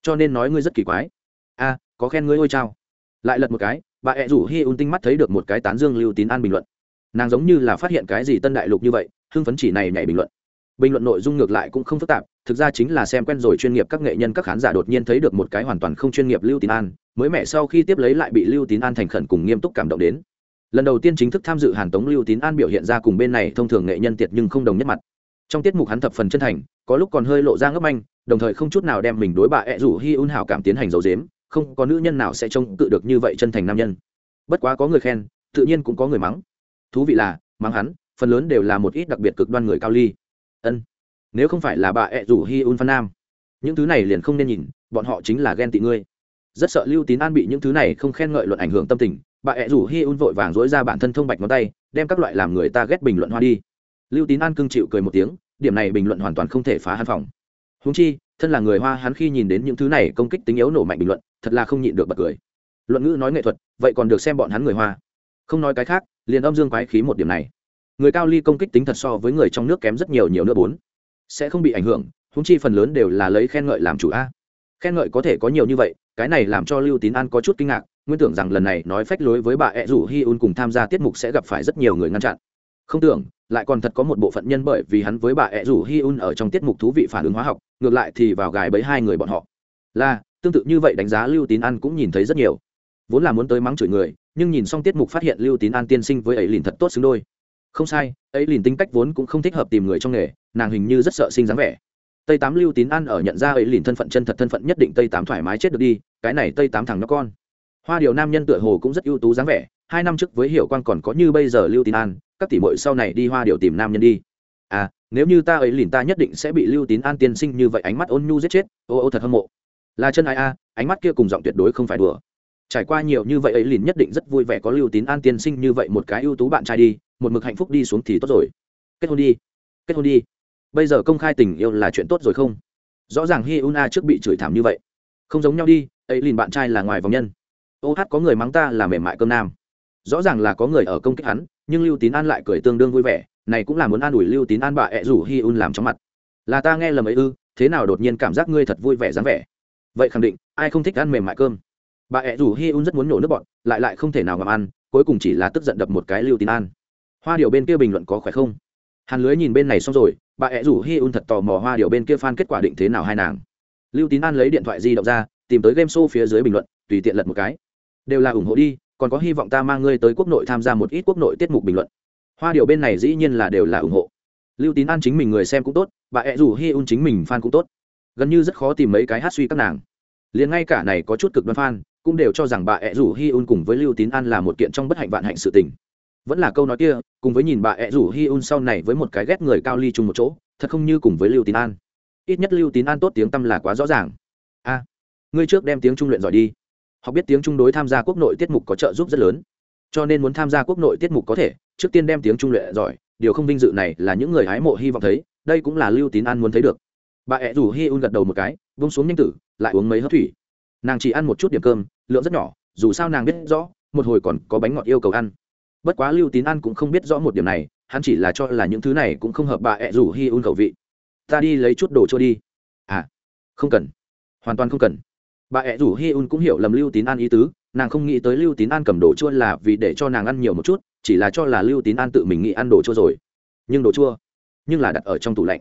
Cho nên nói ngươi rất kỳ quái. A có khen ngươi ôi chao. Lại lật một cái, bà ẹ rủ hi un tinh mắt thấy được một cái tán dương lưu tín an bình luận. Nàng giống như là phát hiện cái gì tân đại lục như vậy, hưng phấn chỉ này nhảy bình luận bình luận nội dung ngược lại cũng không phức tạp, thực ra chính là xem quen rồi chuyên nghiệp các nghệ nhân các khán giả đột nhiên thấy được một cái hoàn toàn không chuyên nghiệp lưu tín an, mới mẻ sau khi tiếp lấy lại bị lưu tín an thành khẩn cùng nghiêm túc cảm động đến. Lần đầu tiên chính thức tham dự hàn tống lưu tín an biểu hiện ra cùng bên này thông thường nghệ nhân tiệt nhưng không đồng nhất mặt. Trong tiết mục hắn thập phần chân thành, có lúc còn hơi lộ ra ngấp anh đồng thời không chút nào đem mình đối bà ẹ rủ hi un hào cảm tiến hành dấu dếm, không có nữ nhân nào sẽ trông tự được như vậy chân thành nam nhân. Bất quá có người khen, tự nhiên cũng có người mắng. Thú vị là, mắng hắn, phần lớn đều là một ít đặc biệt cực đoan người cao ly ân. Nếu không phải là bà ẹ rủ hi un phan nam, những thứ này liền không nên nhìn, bọn họ chính là ghen tị ngươi. Rất sợ lưu tín an bị những thứ này không khen ngợi luận ảnh hưởng tâm tình, bà ẹ rủ hi un vội vàng dối ra bản thân thông bạch ngón tay, đem các loại làm người ta ghét bình luận hoa đi. Lưu tín an cưng chịu cười một tiếng, điểm này bình luận hoàn toàn không thể phá hắn phòng. Húng chi, thân là người hoa, hắn khi nhìn đến những thứ này công kích tính yếu nổ mạnh bình luận, thật là không nhịn được bật cười. Luận ngữ nói nghệ thuật, vậy còn được xem bọn hắn người hoa. Không nói cái khác, liền âm dương quái khí một điểm này người cao ly công kích tính thật so với người trong nước kém rất nhiều nhiều nữa bốn. Sẽ không bị ảnh hưởng húng chi phần lớn đều là lấy khen ngợi làm chủ a. Khen ngợi có thể có nhiều như vậy, cái này làm cho lưu tín an có chút kinh ngạc, nguyên tưởng rằng lần này nói phách lối với bà ẹ rủ hi un cùng tham gia tiết mục sẽ gặp phải rất nhiều người ngăn chặn. Không tưởng, lại còn thật có một bộ phận nhân bởi vì hắn với bà ẹ rủ hi un ở trong tiết mục thú vị phản ứng hóa học, ngược lại thì vào gài bẫy hai người bọn họ. Là, tương tự như vậy đánh giá lưu tín an cũng nhìn thấy rất nhiều. Vốn là muốn tới mắng chửi người, nhưng nhìn xong tiết mục phát hiện lưu tín an tiên sinh với ấy lìn thật tốt xứng đôi không sai, ấy lìn tính cách vốn cũng không thích hợp tìm người trong nghề, nàng hình như rất sợ sinh dáng vẻ. Tây tám lưu tín an ở nhận ra ấy lìn thân phận chân thật thân phận nhất định tây tám thoải mái chết được đi, cái này tây tám thằng nó con. Hoa điều nam nhân tựa hồ cũng rất ưu tú dáng vẻ, hai năm trước với hiểu quan còn có như bây giờ lưu tín an, các tỷ mội sau này đi hoa điều tìm nam nhân đi. À nếu như ta ấy lìn ta nhất định sẽ bị lưu tín an tiên sinh như vậy ánh mắt ôn nhu giết chết, ô ô thật hâm mộ. Là chân ai a, ánh mắt kia cùng giọng tuyệt đối không phải đùa. Trải qua nhiều như vậy ấy lìn nhất định rất vui vẻ có lưu tín an tiên sinh như vậy một cái ưu tú bạn trai đi một mực hạnh phúc đi xuống thì tốt rồi. Kết hôn đi. Kết hôn đi. Bây giờ công khai tình yêu là chuyện tốt rồi không? Rõ ràng hi un a trước bị chửi thảm như vậy. Không giống nhau đi, ấy liền bạn trai là ngoài vòng nhân. Ô hát có người mắng ta là mềm mại cơm nam. Rõ ràng là có người ở công kích hắn, nhưng lưu tín an lại cười tương đương vui vẻ. Này cũng là muốn an ủi lưu tín an bà ẹ rủ hi un làm trong mặt. Là ta nghe lầm ấy ư, thế nào đột nhiên cảm giác ngươi thật vui vẻ dáng vẻ? Vậy khẳng định, ai không thích ăn mềm mại cơm? Bà ẹ rủ hi un rất muốn nổ nước bọn, lại lại không thể nào ngầm ăn, cuối cùng chỉ là tức giận đập một cái lưu tín an hoa điệu bên kia bình luận có khỏe không? Hàn lưới nhìn bên này xong rồi, bà ẹ rủ hi un thật tò mò hoa điệu bên kia fan kết quả định thế nào hai nàng. Lưu tín an lấy điện thoại di động ra, tìm tới game show phía dưới bình luận, tùy tiện lật một cái. Đều là ủng hộ đi, còn có hy vọng ta mang ngươi tới quốc nội tham gia một ít quốc nội tiết mục bình luận. Hoa điệu bên này dĩ nhiên là đều là ủng hộ. Lưu tín an chính mình người xem cũng tốt, bà ẹ rủ hi un chính mình fan cũng tốt. Gần như rất khó tìm mấy cái hát suy các nàng. Liền ngay cả này có chút cực đoan fan, cũng đều cho rằng bà ẹ rủ hi un cùng với lưu tín an là một kiện trong bất hạnh vạn hạnh sự tình vẫn là câu nói kia, cùng với nhìn bà ẹ rủ hi un sau này với một cái ghét người cao ly chung một chỗ, thật không như cùng với lưu tín an. Ít nhất lưu tín an tốt tiếng tâm là quá rõ ràng. A, ngươi trước đem tiếng trung luyện giỏi đi. Học biết tiếng trung đối tham gia quốc nội tiết mục có trợ giúp rất lớn. Cho nên muốn tham gia quốc nội tiết mục có thể, trước tiên đem tiếng trung luyện giỏi. Điều không vinh dự này là những người hái mộ hy vọng thấy, đây cũng là lưu tín an muốn thấy được. Bà ẹ rủ hi un gật đầu một cái vung xuống nhanh tử, lại uống mấy hớp thủy. Nàng chỉ ăn một chút điểm cơm, lượng rất nhỏ, dù sao nàng biết rõ, một hồi còn có bánh ngọt yêu cầu ăn bất quá lưu tín an cũng không biết rõ một điểm này, hắn chỉ là cho là những thứ này cũng không hợp bà ẹ rủ hi un khẩu vị. Ta đi lấy chút đồ cho đi. À không cần. Hoàn toàn không cần. Bà ẹ rủ hi un cũng hiểu lầm lưu tín an ý tứ, nàng không nghĩ tới lưu tín an cầm đồ chua là vì để cho nàng ăn nhiều một chút, chỉ là cho là lưu tín an tự mình nghĩ ăn đồ chua rồi. Nhưng đồ chua, nhưng là đặt ở trong tủ lạnh.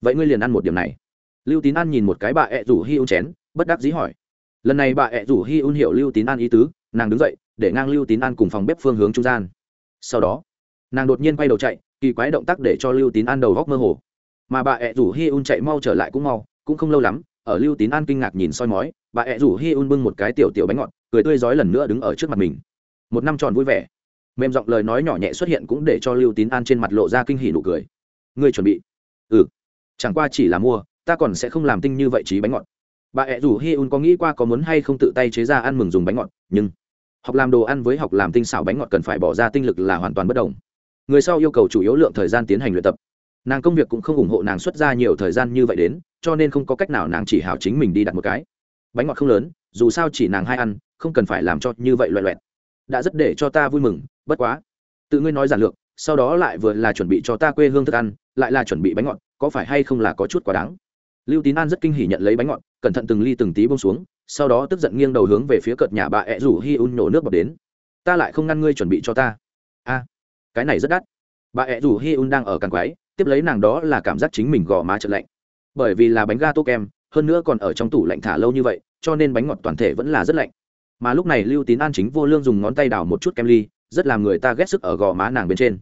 Vậy ngươi liền ăn một điểm này. Lưu tín an nhìn một cái bà ẹ rủ hi un chén, bất đắc dĩ hỏi. Lần này bà ẹ rủ hi un hiểu lưu tín an ý tứ, nàng đứng dậy, để ngang lưu tín an cùng phòng bếp phương hướng trung gian sau đó, nàng đột nhiên quay đầu chạy, kỳ quái động tác để cho lưu tín an đầu góc mơ hồ. Mà bà ẹ rủ hi un chạy mau trở lại cũng mau, cũng không lâu lắm, ở lưu tín an kinh ngạc nhìn soi mói, bà ẹ rủ hi un bưng một cái tiểu tiểu bánh ngọt, cười tươi rói lần nữa đứng ở trước mặt mình. Một năm tròn vui vẻ. Mềm giọng lời nói nhỏ nhẹ xuất hiện cũng để cho lưu tín an trên mặt lộ ra kinh hỉ nụ cười. Ngươi chuẩn bị. Ừ. Chẳng qua chỉ là mua, ta còn sẽ không làm tinh như vậy trí bánh ngọt. Bà ẹ rủ hi un có nghĩ qua có muốn hay không tự tay chế ra ăn mừng dùng bánh ngọt, nhưng học làm đồ ăn với học làm tinh xảo bánh ngọt cần phải bỏ ra tinh lực là hoàn toàn bất đồng. Người sau yêu cầu chủ yếu lượng thời gian tiến hành luyện tập. Nàng công việc cũng không ủng hộ nàng xuất ra nhiều thời gian như vậy đến, cho nên không có cách nào nàng chỉ hảo chính mình đi đặt một cái. Bánh ngọt không lớn, dù sao chỉ nàng hay ăn, không cần phải làm cho như vậy loẹ loẹt. Đã rất để cho ta vui mừng, bất quá. Tự ngươi nói giản lược, sau đó lại vừa là chuẩn bị cho ta quê hương thức ăn, lại là chuẩn bị bánh ngọt, có phải hay không là có chút quá đáng? Lưu tín an rất kinh hỉ nhận lấy bánh ngọt, cẩn thận từng ly từng tí bông xuống sau đó tức giận nghiêng đầu hướng về phía cợt nhà bà ẹ rủ hi un nhổ nước bọt đến. Ta lại không ngăn ngươi chuẩn bị cho ta. A, cái này rất đắt. Bà ẹ rủ hi un đang ở càng quái tiếp lấy nàng đó là cảm giác chính mình gò má trận lạnh. Bởi vì là bánh ga tô kem, hơn nữa còn ở trong tủ lạnh thả lâu như vậy, cho nên bánh ngọt toàn thể vẫn là rất lạnh. Mà lúc này lưu tín an chính vô lương dùng ngón tay đào một chút kem ly, rất làm người ta ghét sức ở gò má nàng bên trên.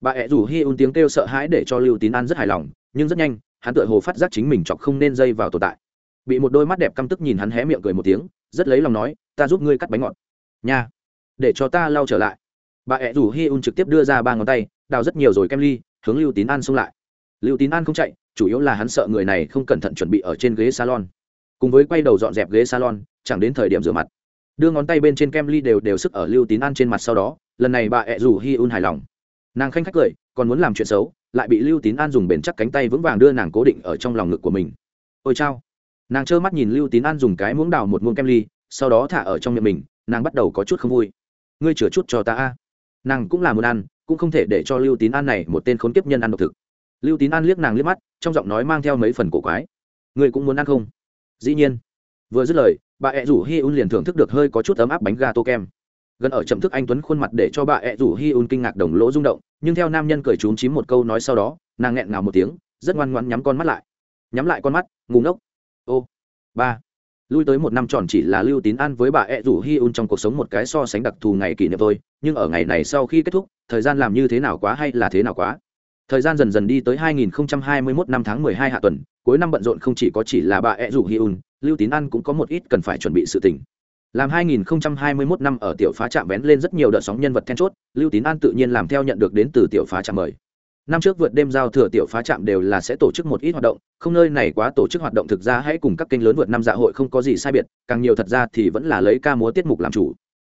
Bà ẹ rủ hi un tiếng kêu sợ hãi để cho lưu tín an rất hài lòng, nhưng rất nhanh, hắn tựa hồ phát giác chính mình chọc không nên dây vào tồn tại bị một đôi mắt đẹp căm tức nhìn hắn hé miệng cười một tiếng, rất lấy lòng nói, ta giúp ngươi cắt bánh ngọt. Nha, để cho ta lau trở lại. Bà ẹ rủ hi un trực tiếp đưa ra ba ngón tay, đào rất nhiều rồi kem ly, hướng lưu tín an xông lại. Lưu tín an không chạy, chủ yếu là hắn sợ người này không cẩn thận chuẩn bị ở trên ghế salon. Cùng với quay đầu dọn dẹp ghế salon, chẳng đến thời điểm rửa mặt. Đưa ngón tay bên trên kem ly đều đều sức ở lưu tín an trên mặt sau đó, lần này bà ẹ rủ hi un hài lòng. Nàng khanh khách cười, còn muốn làm chuyện xấu, lại bị lưu tín an dùng bền chắc cánh tay vững vàng đưa nàng cố định ở trong lòng ngực của mình. Ôi chao nàng trơ mắt nhìn lưu tín an dùng cái muỗng đào một muỗng kem ly, sau đó thả ở trong miệng mình, nàng bắt đầu có chút không vui. Ngươi chừa chút cho ta a. Nàng cũng là muốn ăn, cũng không thể để cho lưu tín an này một tên khốn kiếp nhân ăn độc thực. Lưu tín an liếc nàng liếc mắt, trong giọng nói mang theo mấy phần cổ quái. Ngươi cũng muốn ăn không? Dĩ nhiên. Vừa dứt lời, bà ẹ rủ hi un liền thưởng thức được hơi có chút ấm áp bánh ga tô kem. Gần ở chậm thức anh tuấn khuôn mặt để cho bà ẹ rủ hi un kinh ngạc đồng lỗ rung động, nhưng theo nam nhân cười trúng chím một câu nói sau đó, nàng nghẹn ngào một tiếng, rất ngoan ngoan nhắm con mắt lại. Nhắm lại con mắt ngủ ngốc ô, ba. Lui tới một năm tròn chỉ là lưu tín an với bà ẹ rủ hi un trong cuộc sống một cái so sánh đặc thù ngày kỷ niệm thôi, nhưng ở ngày này sau khi kết thúc, thời gian làm như thế nào quá hay là thế nào quá? Thời gian dần dần đi tới 2021 năm tháng 12 hạ tuần, cuối năm bận rộn không chỉ có chỉ là bà ẹ rủ hi un, lưu tín an cũng có một ít cần phải chuẩn bị sự tình. Làm 2021 năm ở tiểu phá trạm vén lên rất nhiều đợt sóng nhân vật then chốt, lưu tín an tự nhiên làm theo nhận được đến từ tiểu phá trạm mời năm trước vượt đêm giao thừa tiểu phá trạm đều là sẽ tổ chức một ít hoạt động, không nơi này quá tổ chức hoạt động thực ra hãy cùng các kênh lớn vượt năm dạ hội không có gì sai biệt, càng nhiều thật ra thì vẫn là lấy ca múa tiết mục làm chủ.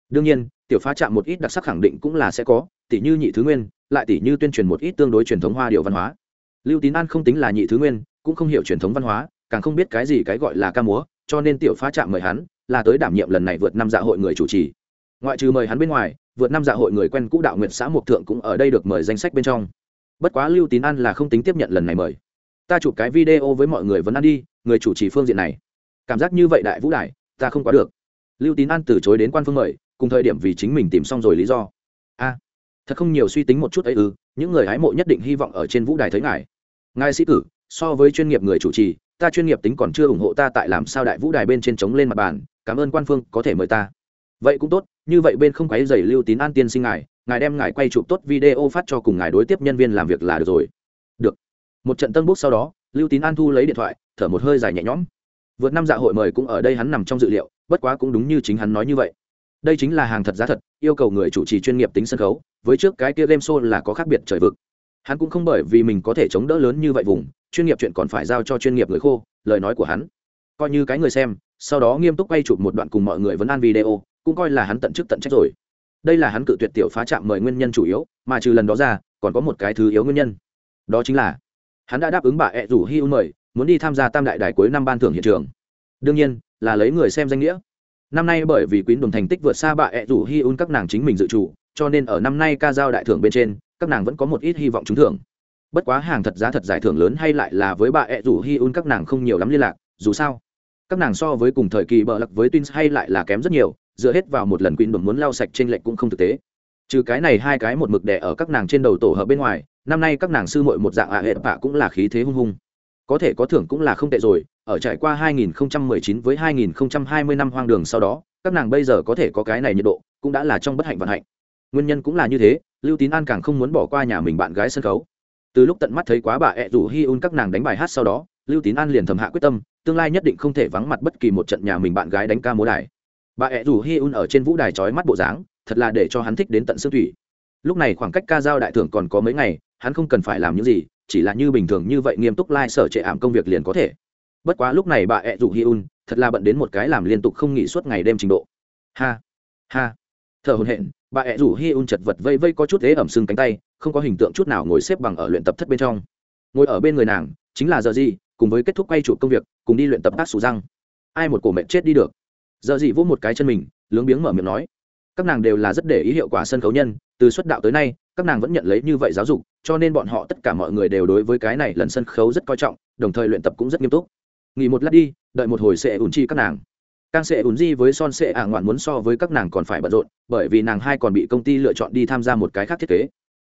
Đương nhiên, tiểu phá trạm một ít đặc sắc khẳng định cũng là sẽ có tỷ như nhị thứ nguyên, lại tỷ như tuyên truyền một ít tương đối truyền thống hoa điệu văn hóa. Lưu tín an không tính là nhị thứ nguyên, cũng không hiểu truyền thống văn hóa, càng không biết cái gì cái gọi là ca múa, cho nên tiểu phá trạm mời hắn, là tới đảm nhiệm lần này vượt năm dạ hội người chủ trì. Ngoại trừ mời hắn bên ngoài, vượt năm dạ hội người quen cũ đạo nguyện xã mộc thượng cũng ở đây được mời danh sách bên trong bất quá lưu tín an là không tính tiếp nhận lần này mời. Ta chụp cái video với mọi người vẫn ăn đi, người chủ trì phương diện này. Cảm giác như vậy đại vũ đại, ta không quá được. Lưu tín an từ chối đến quan phương mời, cùng thời điểm vì chính mình tìm xong rồi lý do. A, thật không nhiều suy tính một chút ấy ư, những người hái mộ nhất định hy vọng ở trên vũ đài thấy ngài. Ngài sĩ cử, so với chuyên nghiệp người chủ trì, ta chuyên nghiệp tính còn chưa ủng hộ ta tại làm sao đại vũ đài bên trên chống lên mặt bàn. Cảm ơn quan phương, có thể mời ta vậy cũng tốt, như vậy bên không quấy dày lưu tín an tiên sinh ngài ngài đem ngài quay chụp tốt video phát cho cùng ngài đối tiếp nhân viên làm việc là được rồi. Được. Một trận tân bút sau đó, lưu tín an thu lấy điện thoại, thở một hơi dài nhẹ nhõm. Vượt năm dạ hội mời cũng ở đây hắn nằm trong dự liệu, bất quá cũng đúng như chính hắn nói như vậy. Đây chính là hàng thật giá thật, yêu cầu người chủ trì chuyên nghiệp tính sân khấu, với trước cái kia game show là có khác biệt trời vực. Hắn cũng không bởi vì mình có thể chống đỡ lớn như vậy vùng, chuyên nghiệp chuyện còn phải giao cho chuyên nghiệp người khô, lời nói của hắn. Coi như cái người xem, sau đó nghiêm túc quay chụp một đoạn cùng mọi người vẫn ăn video cũng coi là hắn tận chức tận trách rồi. Đây là hắn cự tuyệt tiểu phá trạm mời nguyên nhân chủ yếu, mà trừ lần đó ra, còn có một cái thứ yếu nguyên nhân. Đó chính là, hắn đã đáp ứng bà ẹ rủ hi un mời, muốn đi tham gia tam đại đài cuối năm ban thưởng hiện trường. Đương nhiên, là lấy người xem danh nghĩa. Năm nay bởi vì quyến đồng thành tích vượt xa bà ẹ rủ hi un các nàng chính mình dự trù, cho nên ở năm nay ca giao đại thưởng bên trên, các nàng vẫn có một ít hy vọng trúng thưởng. Bất quá hàng thật giá thật giải thưởng lớn hay lại là với bà ẹ rủ hi un các nàng không nhiều lắm liên lạc, dù sao, các nàng so với cùng thời kỳ bờ lặc với twins hay lại là kém rất nhiều dựa hết vào một lần quyến đồn muốn lau sạch trên lệnh cũng không thực tế. Trừ cái này hai cái một mực đẻ ở các nàng trên đầu tổ hợp bên ngoài, năm nay các nàng sư muội một dạng ạ hệ bạ cũng là khí thế hung hung. Có thể có thưởng cũng là không tệ rồi, ở trải qua 2019 với 2020 năm hoang đường sau đó, các nàng bây giờ có thể có cái này nhiệt độ, cũng đã là trong bất hạnh vận hạnh. Nguyên nhân cũng là như thế, lưu tín an càng không muốn bỏ qua nhà mình bạn gái sân khấu. Từ lúc tận mắt thấy quá bà ẹ rủ hi un các nàng đánh bài hát sau đó, lưu tín an liền thầm hạ quyết tâm, tương lai nhất định không thể vắng mặt bất kỳ một trận nhà mình bạn gái đánh ca múa đài bà ẹ rủ hi un ở trên vũ đài trói mắt bộ dáng, thật là để cho hắn thích đến tận xương thủy. Lúc này khoảng cách ca giao đại thưởng còn có mấy ngày, hắn không cần phải làm những gì, chỉ là như bình thường như vậy nghiêm túc lai、like、sở trệ ảm công việc liền có thể. Bất quá lúc này bà ẹ rủ hi un, thật là bận đến một cái làm liên tục không nghỉ suốt ngày đêm trình độ. Ha ha. Thở hồn hện bà ẹ rủ hi un chật vật vây vây có chút thế ẩm sưng cánh tay, không có hình tượng chút nào ngồi xếp bằng ở luyện tập thất bên trong. Ngồi ở bên người nàng, chính là giờ gì, cùng với kết thúc quay chụp công việc, cùng đi luyện tập tác sủ răng. Ai một cổ mệnh chết đi được giờ gì vỗ một cái chân mình, lướng biếng mở miệng nói, các nàng đều là rất để ý hiệu quả sân khấu nhân, từ xuất đạo tới nay, các nàng vẫn nhận lấy như vậy giáo dục, cho nên bọn họ tất cả mọi người đều đối với cái này lần sân khấu rất coi trọng, đồng thời luyện tập cũng rất nghiêm túc. Nghỉ một lát đi, đợi một hồi sẽ ủn chi các nàng. Càng sẽ ủn di với son sẽ ả ngoạn muốn so với các nàng còn phải bận rộn, bởi vì nàng hai còn bị công ty lựa chọn đi tham gia một cái khác thiết kế.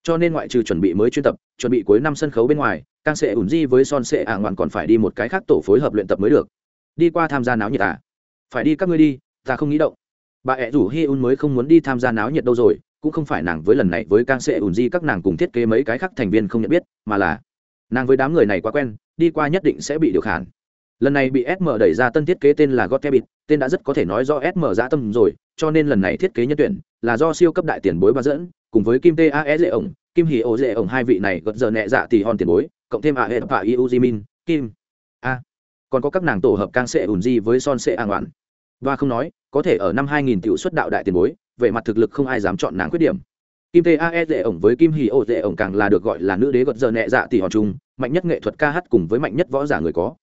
Cho nên ngoại trừ chuẩn bị mới chuyên tập, chuẩn bị cuối năm sân khấu bên ngoài, càng sẽ ủn di với son sẽ ả ngoạn còn phải đi một cái khác tổ phối hợp luyện tập mới được. Đi qua tham gia náo nhiệt à? Phải đi các ngươi đi, ta không nghĩ động. Bà ẹ rủ hi un mới không muốn đi tham gia náo nhiệt đâu rồi, cũng không phải nàng với lần này với càng sẽ ủn di các nàng cùng thiết kế mấy cái khác thành viên không nhận biết, mà là nàng với đám người này quá quen, đi qua nhất định sẽ bị điều khản. Lần này bị sm đẩy ra tân thiết kế tên là gottebit, tên đã rất có thể nói do sm dã tâm rồi, cho nên lần này thiết kế nhân tuyển là do siêu cấp đại tiền bối ba dẫn, cùng với kim tae dễ ổng, kim hì ô dễ ổng hai vị này gật giờ nhẹ dạ thì hòn tiền bối, cộng thêm a hệ và iu jimin kim a. Còn có các nàng tổ hợp càng sẽ ủn di với son sẽ an oản và không nói, có thể ở năm 2000 tiểu xuất đạo đại tiền bối, về mặt thực lực không ai dám chọn nàng khuyết điểm. Kim tae dễ ổng với kim hì ô dễ ổng càng là được gọi là nữ đế gật giờ nhẹ dạ tỷ hòn chung mạnh nhất nghệ thuật ca hát cùng với mạnh nhất võ giả người có.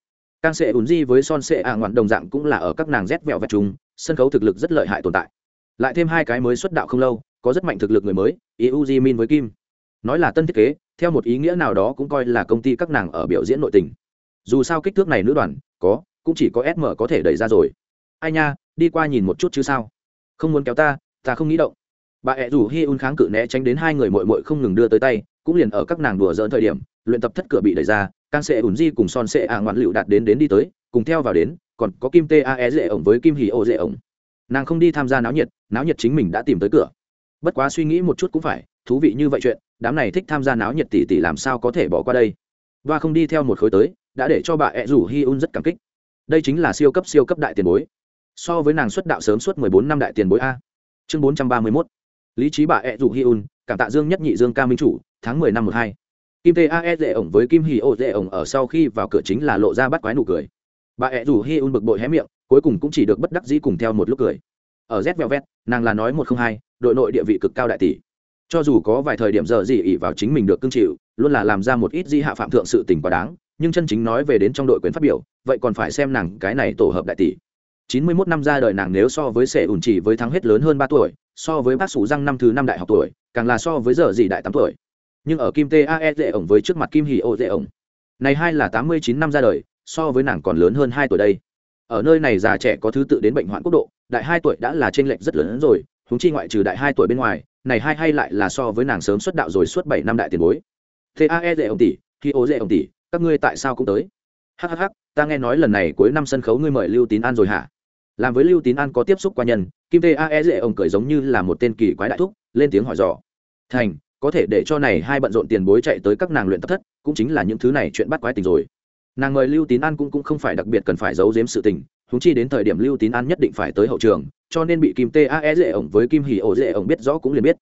Càng sệ ùn di với son sệ ạ ngoạn đồng dạng cũng là ở các nàng rét vẹo vẹt chúng sân khấu thực lực rất lợi hại tồn tại. Lại thêm hai cái mới xuất đạo không lâu, có rất mạnh thực lực người mới, iu di min với kim. Nói là tân thiết kế, theo một ý nghĩa nào đó cũng coi là công ty các nàng ở biểu diễn nội tình. Dù sao kích thước này nữ đoàn, có, cũng chỉ có sm có thể đẩy ra rồi ai nha, đi qua nhìn một chút chứ sao? Không muốn kéo ta ta không nghĩ động. Bà ẹ rủ hi un kháng cự né tránh đến hai người mội mội không ngừng đưa tới tay, cũng liền ở các nàng đùa dỡn thời điểm, luyện tập thất cửa bị đẩy ra càng sẽ ủn di cùng son sẽ ạ ngoạn lựu đạt đến đến đi tới, cùng theo vào đến, còn có kim tê a e dễ ổng với kim hì ô dễ ổng. Nàng không đi tham gia náo nhiệt náo nhiệt chính mình đã tìm tới cửa. Bất quá suy nghĩ một chút cũng phải, thú vị như vậy chuyện, đám này thích tham gia náo nhiệt tỷ tỷ làm sao có thể bỏ qua đây? Và không đi theo một khối tới, đã để cho bà ẹ rủ hi un rất cảm kích. Đây chính là siêu cấp siêu cấp đại tiền bối so với nàng xuất đạo sớm suốt mười bốn năm đại tiền bối a. Chương bốn trăm ba mươi mốt. Lý trí bà ẹ rủ hi un cảm tạ dương nhất nhị dương ca minh chủ, tháng mười năm một hai. Kim tê ae dễ ổng với kim hì ô dễ ổng ở sau khi vào cửa chính là lộ ra bắt quái nụ cười. Bà ẹ rủ hi un bực bội hé miệng, cuối cùng cũng chỉ được bất đắc dĩ cùng theo một lúc cười. Ở z vẹo vét nàng là nói một không hai, đội nội địa vị cực cao đại tỷ. Cho dù có vài thời điểm giờ gì ỉ vào chính mình được cưng chịu, luôn là làm ra một ít di hạ phạm thượng sự tình quá đáng, nhưng chân chính nói về đến trong đội quyền phát biểu, vậy còn phải xem nàng cái này tổ hợp đại tỷ chín mươi 91 năm ra đời nàng nếu so với sẻ ủn chỉ với thắng hết lớn hơn ba tuổi, so với bác sủ răng năm thứ năm đại học tuổi, càng là so với giờ gì đại tám tuổi. Nhưng ở kim tae dễ ổng với trước mặt kim hì ô dễ ổng, này hai là tám mươi chín năm ra đời, so với nàng còn lớn hơn hai tuổi đây. Ở nơi này già trẻ có thứ tự đến bệnh hoạn quốc độ, đại hai tuổi đã là t r ê n lệch rất lớn hơn rồi húng chi ngoại trừ đại hai tuổi bên ngoài, này hai hay lại là so với nàng sớm xuất đạo rồi suốt bảy năm đại tiền bối. Tae dễ ổng tỷ khi ô dễ ổng tỷ, các ngươi tại sao cũng tới? Hhh ta nghe nói lần này cuối năm sân khấu ngươi mời lưu tín an rồi hả? Làm với lưu tín an có tiếp xúc qua nhân kim tae dễ ông cười giống như là một tên kỳ quái đại thúc lên tiếng hỏi dò. Thành có thể để cho này hai bận rộn tiền bối chạy tới các nàng luyện tập thất cũng chính là những thứ này chuyện bắt quái tình rồi. Nàng mời lưu tín an cũng, cũng không phải đặc biệt cần phải giấu giếm sự tình húng chi đến thời điểm lưu tín an nhất định phải tới hậu trường cho nên bị kim tae dễ ổng với kim hỉ ổ dễ ổng biết rõ cũng liền biết.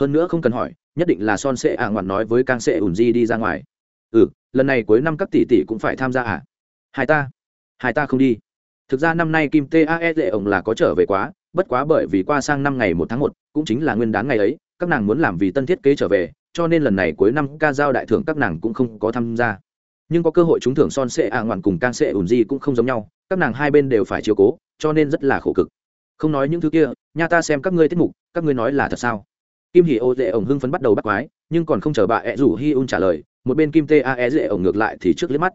Hơn nữa không cần hỏi nhất định là son sệ ạ ngoạn nói với càng sệ ủn di đi ra ngoài. Ừ lần này cuối năm các tỷ tỷ cũng phải tham gia à? Hai ta hai ta không đi thực ra năm nay kim tae dễ ổng là có trở về quá, bất quá bởi vì qua sang năm ngày một tháng một, cũng chính là nguyên đán ngày ấy, các nàng muốn làm vì tân thiết kế trở về, cho nên lần này cuối năm ca giao đại thưởng các nàng cũng không có tham gia. Nhưng có cơ hội trúng thưởng son sệ ạ ngoạn cùng can sệ ùn di cũng không giống nhau, các nàng hai bên đều phải chiều cố, cho nên rất là khổ cực. Không nói những thứ kia nha ta xem các ngươi tiết mục, các ngươi nói là thật sao? Kim hỉ ô dễ ổng hưng phấn bắt đầu bắt quái, nhưng còn không chờ bà ẹ rủ hi un trả lời, một bên kim Tae dễ ổng ngược lại thì trước liếc mắt.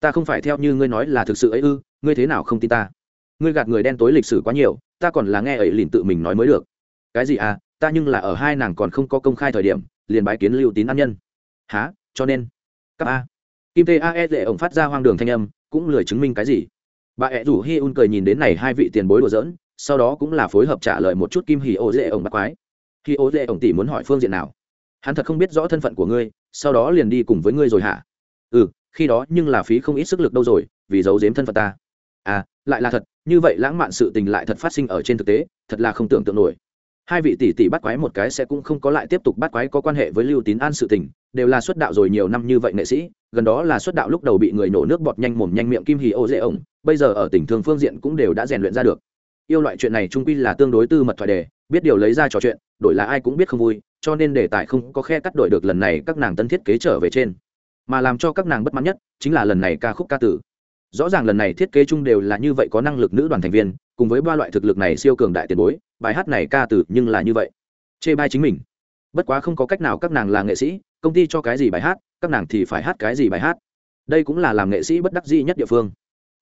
Ta không phải theo như ngươi nói là thực sự ấy ư ngươi thế nào không tin ta? Ngươi gạt người đen tối lịch sử quá nhiều, ta còn là nghe ấy liền tự mình nói mới được. Cái gì à ta nhưng là ở hai nàng còn không có công khai thời điểm, liền bái kiến lưu tín an nhân. Há cho nên? Các a. Kim tê a e dễ ổng phát ra hoang đường thanh âm, cũng lười chứng minh cái gì? Bà ẹ rủ hi un cười nhìn đến này hai vị tiền bối đùa giỡn, sau đó cũng là phối hợp trả lời một chút kim hì ô dễ ổng bắt quái. Khi ô dễ ổng tỷ muốn hỏi phương diện nào? Hắn thật không biết rõ thân phận của ngươi, sau đó liền đi cùng với ngươi rồi hả? Ừ khi đó nhưng là phí không ít sức lực đâu rồi, vì giấu giếm thân phận ta à lại là thật, như vậy lãng mạn sự tình lại thật phát sinh ở trên thực tế, thật là không tưởng tượng nổi. Hai vị tỷ tỷ bắt quái một cái sẽ cũng không có lại tiếp tục bắt quái có quan hệ với lưu tín an sự tình, đều là xuất đạo rồi nhiều năm như vậy nghệ sĩ, gần đó là xuất đạo lúc đầu bị người nổ nước bọt nhanh mồm nhanh miệng kim hì ô dễ ổng, bây giờ ở tỉnh thương phương diện cũng đều đã rèn luyện ra được. Yêu loại chuyện này trung quy là tương đối tư mật thoại đề, biết điều lấy ra trò chuyện, đổi là ai cũng biết không vui, cho nên đề tài không có khe cắt đổi được lần này các nàng tân thiết kế trở về trên. Mà làm cho các nàng bất mãn nhất chính là lần này ca khúc ca tử rõ ràng lần này thiết kế chung đều là như vậy có năng lực nữ đoàn thành viên, cùng với ba loại thực lực này siêu cường đại tiền bối, bài hát này ca từ nhưng là như vậy. Chê bai chính mình. Bất quá không có cách nào các nàng là nghệ sĩ, công ty cho cái gì bài hát, các nàng thì phải hát cái gì bài hát. Đây cũng là làm nghệ sĩ bất đắc dĩ nhất địa phương.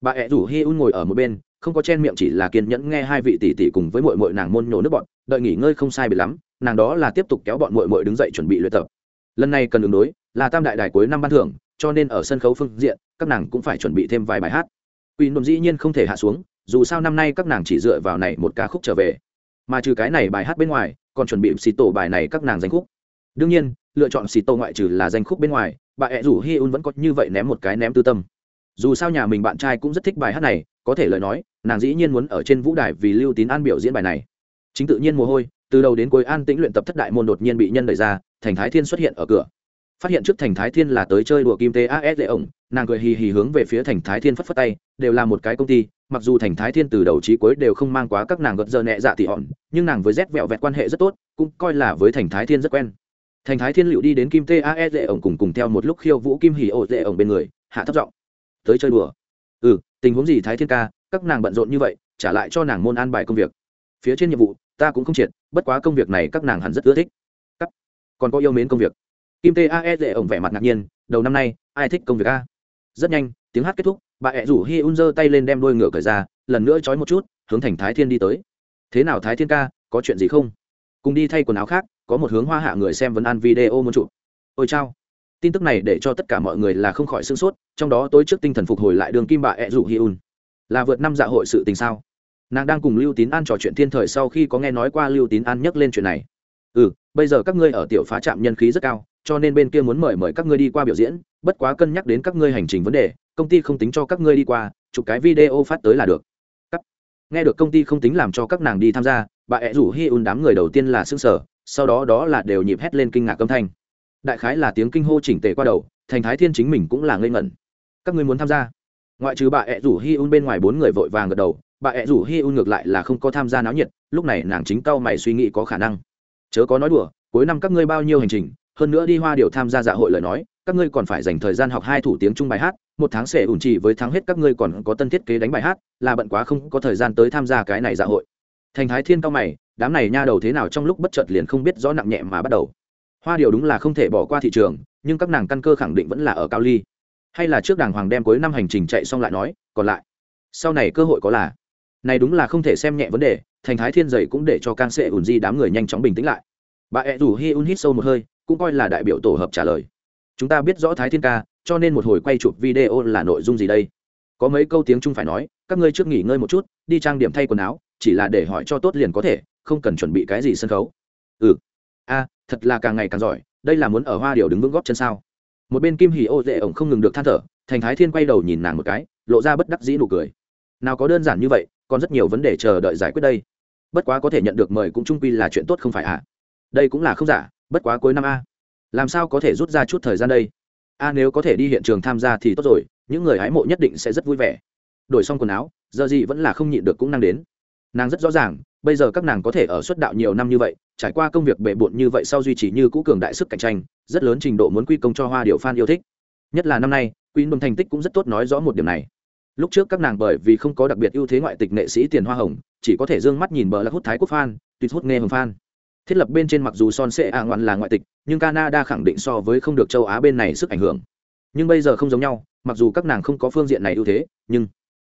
Bà ẹ rủ hi un ngồi ở một bên, không có chen miệng chỉ là kiên nhẫn nghe hai vị tỷ tỷ cùng với mội mội nàng môn nhổ nước bọn, đợi nghỉ ngơi không sai bị lắm, nàng đó là tiếp tục kéo bọn mội mội đứng dậy chuẩn bị luyện tập. Lần này cần đường đối là tam đại đài cuối năm ban thưởng, cho nên ở sân khấu phương diện các nàng cũng phải chuẩn bị thêm vài bài hát Quỷ đồn dĩ nhiên không thể hạ xuống, dù sao năm nay các nàng chỉ dựa vào này một ca khúc trở về. Mà trừ cái này bài hát bên ngoài, còn chuẩn bị xì tổ bài này các nàng danh khúc. Đương nhiên, lựa chọn xì tổ ngoại trừ là danh khúc bên ngoài, bà ẹ rủ Hi Un vẫn có như vậy ném một cái ném tư tâm. Dù sao nhà mình bạn trai cũng rất thích bài hát này, có thể lời nói, nàng dĩ nhiên muốn ở trên vũ đài vì Lưu Tín An biểu diễn bài này. Chính tự nhiên mồ hôi, từ đầu đến cuối an tĩnh luyện tập thất đại môn đột nhiên bị nhân đẩy ra, Thành Thái Thiên xuất hiện ở cửa phát hiện trước thành thái thiên là tới chơi đùa kim tế as lệ ổng, nàng cười hì hì hướng về phía thành thái thiên phất phất tay, đều là một cái công ty, mặc dù thành thái thiên từ đầu trí cuối đều không mang quá các nàng gật giờ nhẹ dạ tỉ hòn, nhưng nàng với rét vẹo vẹt quan hệ rất tốt, cũng coi là với thành thái thiên rất quen. Thành thái thiên liệu đi đến kim tê as lệ ổng cùng cùng theo một lúc khiêu vũ kim hì ổ lệ ổng bên người, hạ thấp giọng, tới chơi đùa. Ừ tình huống gì thái thiên ca, các nàng bận rộn như vậy, trả lại cho nàng môn an bài công việc. Phía trên nhiệm vụ, ta cũng không triệt, bất quá công việc này các nàng hẳn rất ưa thích. Còn có yêu mến công việc kim tae dễ ổng vẻ mặt ngạc nhiên, đầu năm nay, ai thích công việc a? Rất nhanh, tiếng hát kết thúc, bà ẹ rủ hi un giơ tay lên đem đôi ngựa cởi ra, lần nữa trói một chút, hướng thành thái thiên đi tới. Thế nào thái thiên ca, có chuyện gì không? Cùng đi thay quần áo khác, có một hướng hoa hạ người xem vấn an video muốn chụp. Ôi chao. Tin tức này để cho tất cả mọi người là không khỏi sương sốt, trong đó tối trước tinh thần phục hồi lại đường kim bà ẹ rủ hi un. Là vượt năm dạ hội sự tình sao? Nàng đang cùng lưu tín an trò chuyện thiên thời sau khi có nghe nói qua lưu tín an nhắc lên chuyện này. Ừ bây giờ các ngươi ở tiểu phá trạm nhân khí rất cao, cho nên bên kia muốn mời mời các ngươi đi qua biểu diễn, bất quá cân nhắc đến các ngươi hành trình vấn đề, công ty không tính cho các ngươi đi qua, chụp cái video phát tới là được. Các... nghe được công ty không tính làm cho các nàng đi tham gia, bà ẹ rủ hi un đám người đầu tiên là xương sở sau đó đó là đều nhịp hét lên kinh ngạc âm thanh. Đại khái là tiếng kinh hô chỉnh tề qua đầu, thành thái thiên chính mình cũng là ngây ngẩn. Các ngươi muốn tham gia? Ngoại trừ bà ẹ rủ hi un bên ngoài bốn người vội vàng gật đầu, bà ẹ rủ hi un ngược lại là không có tham gia náo nhiệt, lúc này nàng chính cau mày suy nghĩ có khả năng chớ có nói đùa, cuối năm các ngươi bao nhiêu hành trình, hơn nữa đi hoa điều tham gia dạ hội lời nói, các ngươi còn phải dành thời gian học hai thủ tiếng chung bài hát, một tháng sẽ ủn trì với thắng hết các ngươi còn có tân thiết kế đánh bài hát, là bận quá không có thời gian tới tham gia cái này dạ hội. Thành thái thiên cao mày, đám này nha đầu thế nào trong lúc bất chợt liền không biết rõ nặng nhẹ mà bắt đầu. Hoa điều đúng là không thể bỏ qua thị trường, nhưng các nàng căn cơ khẳng định vẫn là ở cao ly. Hay là trước đàng hoàng đem cuối năm hành trình chạy xong lại nói, còn lại, sau này cơ hội có là. Này đúng là không thể xem nhẹ vấn đề thành thái thiên dày cũng để cho can sệ ùn di đám người nhanh chóng bình tĩnh lại. Bà ẹ rủ hi un hít sâu một hơi, cũng coi là đại biểu tổ hợp trả lời. Chúng ta biết rõ thái thiên ca, cho nên một hồi quay chụp video là nội dung gì đây? Có mấy câu tiếng trung phải nói, các ngươi trước nghỉ ngơi một chút, đi trang điểm thay quần áo, chỉ là để hỏi cho tốt liền có thể, không cần chuẩn bị cái gì sân khấu. Ừ. A, thật là càng ngày càng giỏi, đây là muốn ở hoa điều đứng vững góp chân sao? Một bên kim hì ô dễ ổng không ngừng được than thở, thành thái thiên quay đầu nhìn nàng một cái, lộ ra bất đắc dĩ nụ cười. Nào có đơn giản như vậy, còn rất nhiều vấn đề chờ đợi giải quyết đây bất quá có thể nhận được mời cũng trung quy là chuyện tốt không phải ạ à? đây cũng là không giả, bất quá cuối năm a. Làm sao có thể rút ra chút thời gian đây? A nếu có thể đi hiện trường tham gia thì tốt rồi, những người hái mộ nhất định sẽ rất vui vẻ. Đổi xong quần áo, giờ gì vẫn là không nhịn được cũng năng đến. Nàng rất rõ ràng, bây giờ các nàng có thể ở xuất đạo nhiều năm như vậy, trải qua công việc bệ bộn như vậy sau duy trì như cũ cường đại sức cạnh tranh, rất lớn trình độ muốn quy công cho hoa điệu f yêu thích. Nhất là năm nay quy đồng thành tích cũng rất tốt nói rõ một điểm này. Lúc trước các nàng bởi vì không có đặc biệt ưu thế ngoại tịch nghệ sĩ tiền hoa hồng chỉ có thể d ư ơ n g mắt nhìn bờ là hút thái quốc fan, tuyệt hút nghe hồng fan. thiết lập bên trên mặc dù son sẽ ạ ngoạn là ngoại tịch nhưng canada khẳng định so với không được châu á bên này sức ảnh hưởng. Nhưng bây giờ không giống nhau mặc dù các nàng không có phương diện này ưu thế nhưng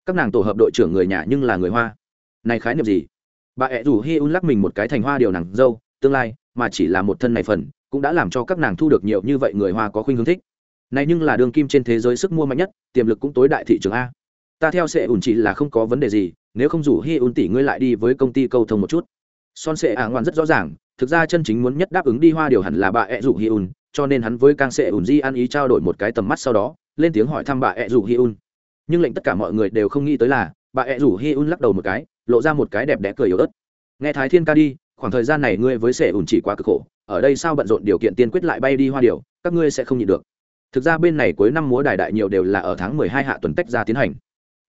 các nàng tổ hợp đội trưởng người nhà nhưng là người hoa. Này khái niệm gì? Bà ẹ rủ hi un lắc mình một cái thành hoa điều nàng dâu tương lai mà chỉ là một thân này phần cũng đã làm cho các nàng thu được nhiều như vậy người hoa có khuynh hướng thích. Này nhưng là đường kim trên thế giới sức mua mạnh nhất tiềm lực cũng tối đại thị trường a. Ta theo sẽ ủn chỉ là không có vấn đề gì nếu không rủ hi un tỷ ngươi lại đi với công ty câu thông một chút. Son sệ ả ngoan rất rõ ràng, thực ra chân chính muốn nhất đáp ứng đi hoa điều hẳn là bà ẹ rủ hi un, cho nên hắn với càng sệ ủn di ăn ý trao đổi một cái tầm mắt sau đó, lên tiếng hỏi thăm bà ẹ rủ hi un. Nhưng lệnh tất cả mọi người đều không nghĩ tới là, bà ẹ rủ hi un lắc đầu một cái, lộ ra một cái đẹp đẽ cười yếu ớt. Nghe thái thiên ca đi, khoảng thời gian này ngươi với sệ ủn chỉ quá cực khổ, ở đây sao bận rộn điều kiện tiên quyết lại bay đi hoa điều, các ngươi sẽ không nhịn được. Thực ra bên này cuối năm múa đài đại nhiều đều là ở tháng mười hai hạ tuần tách ra tiến hành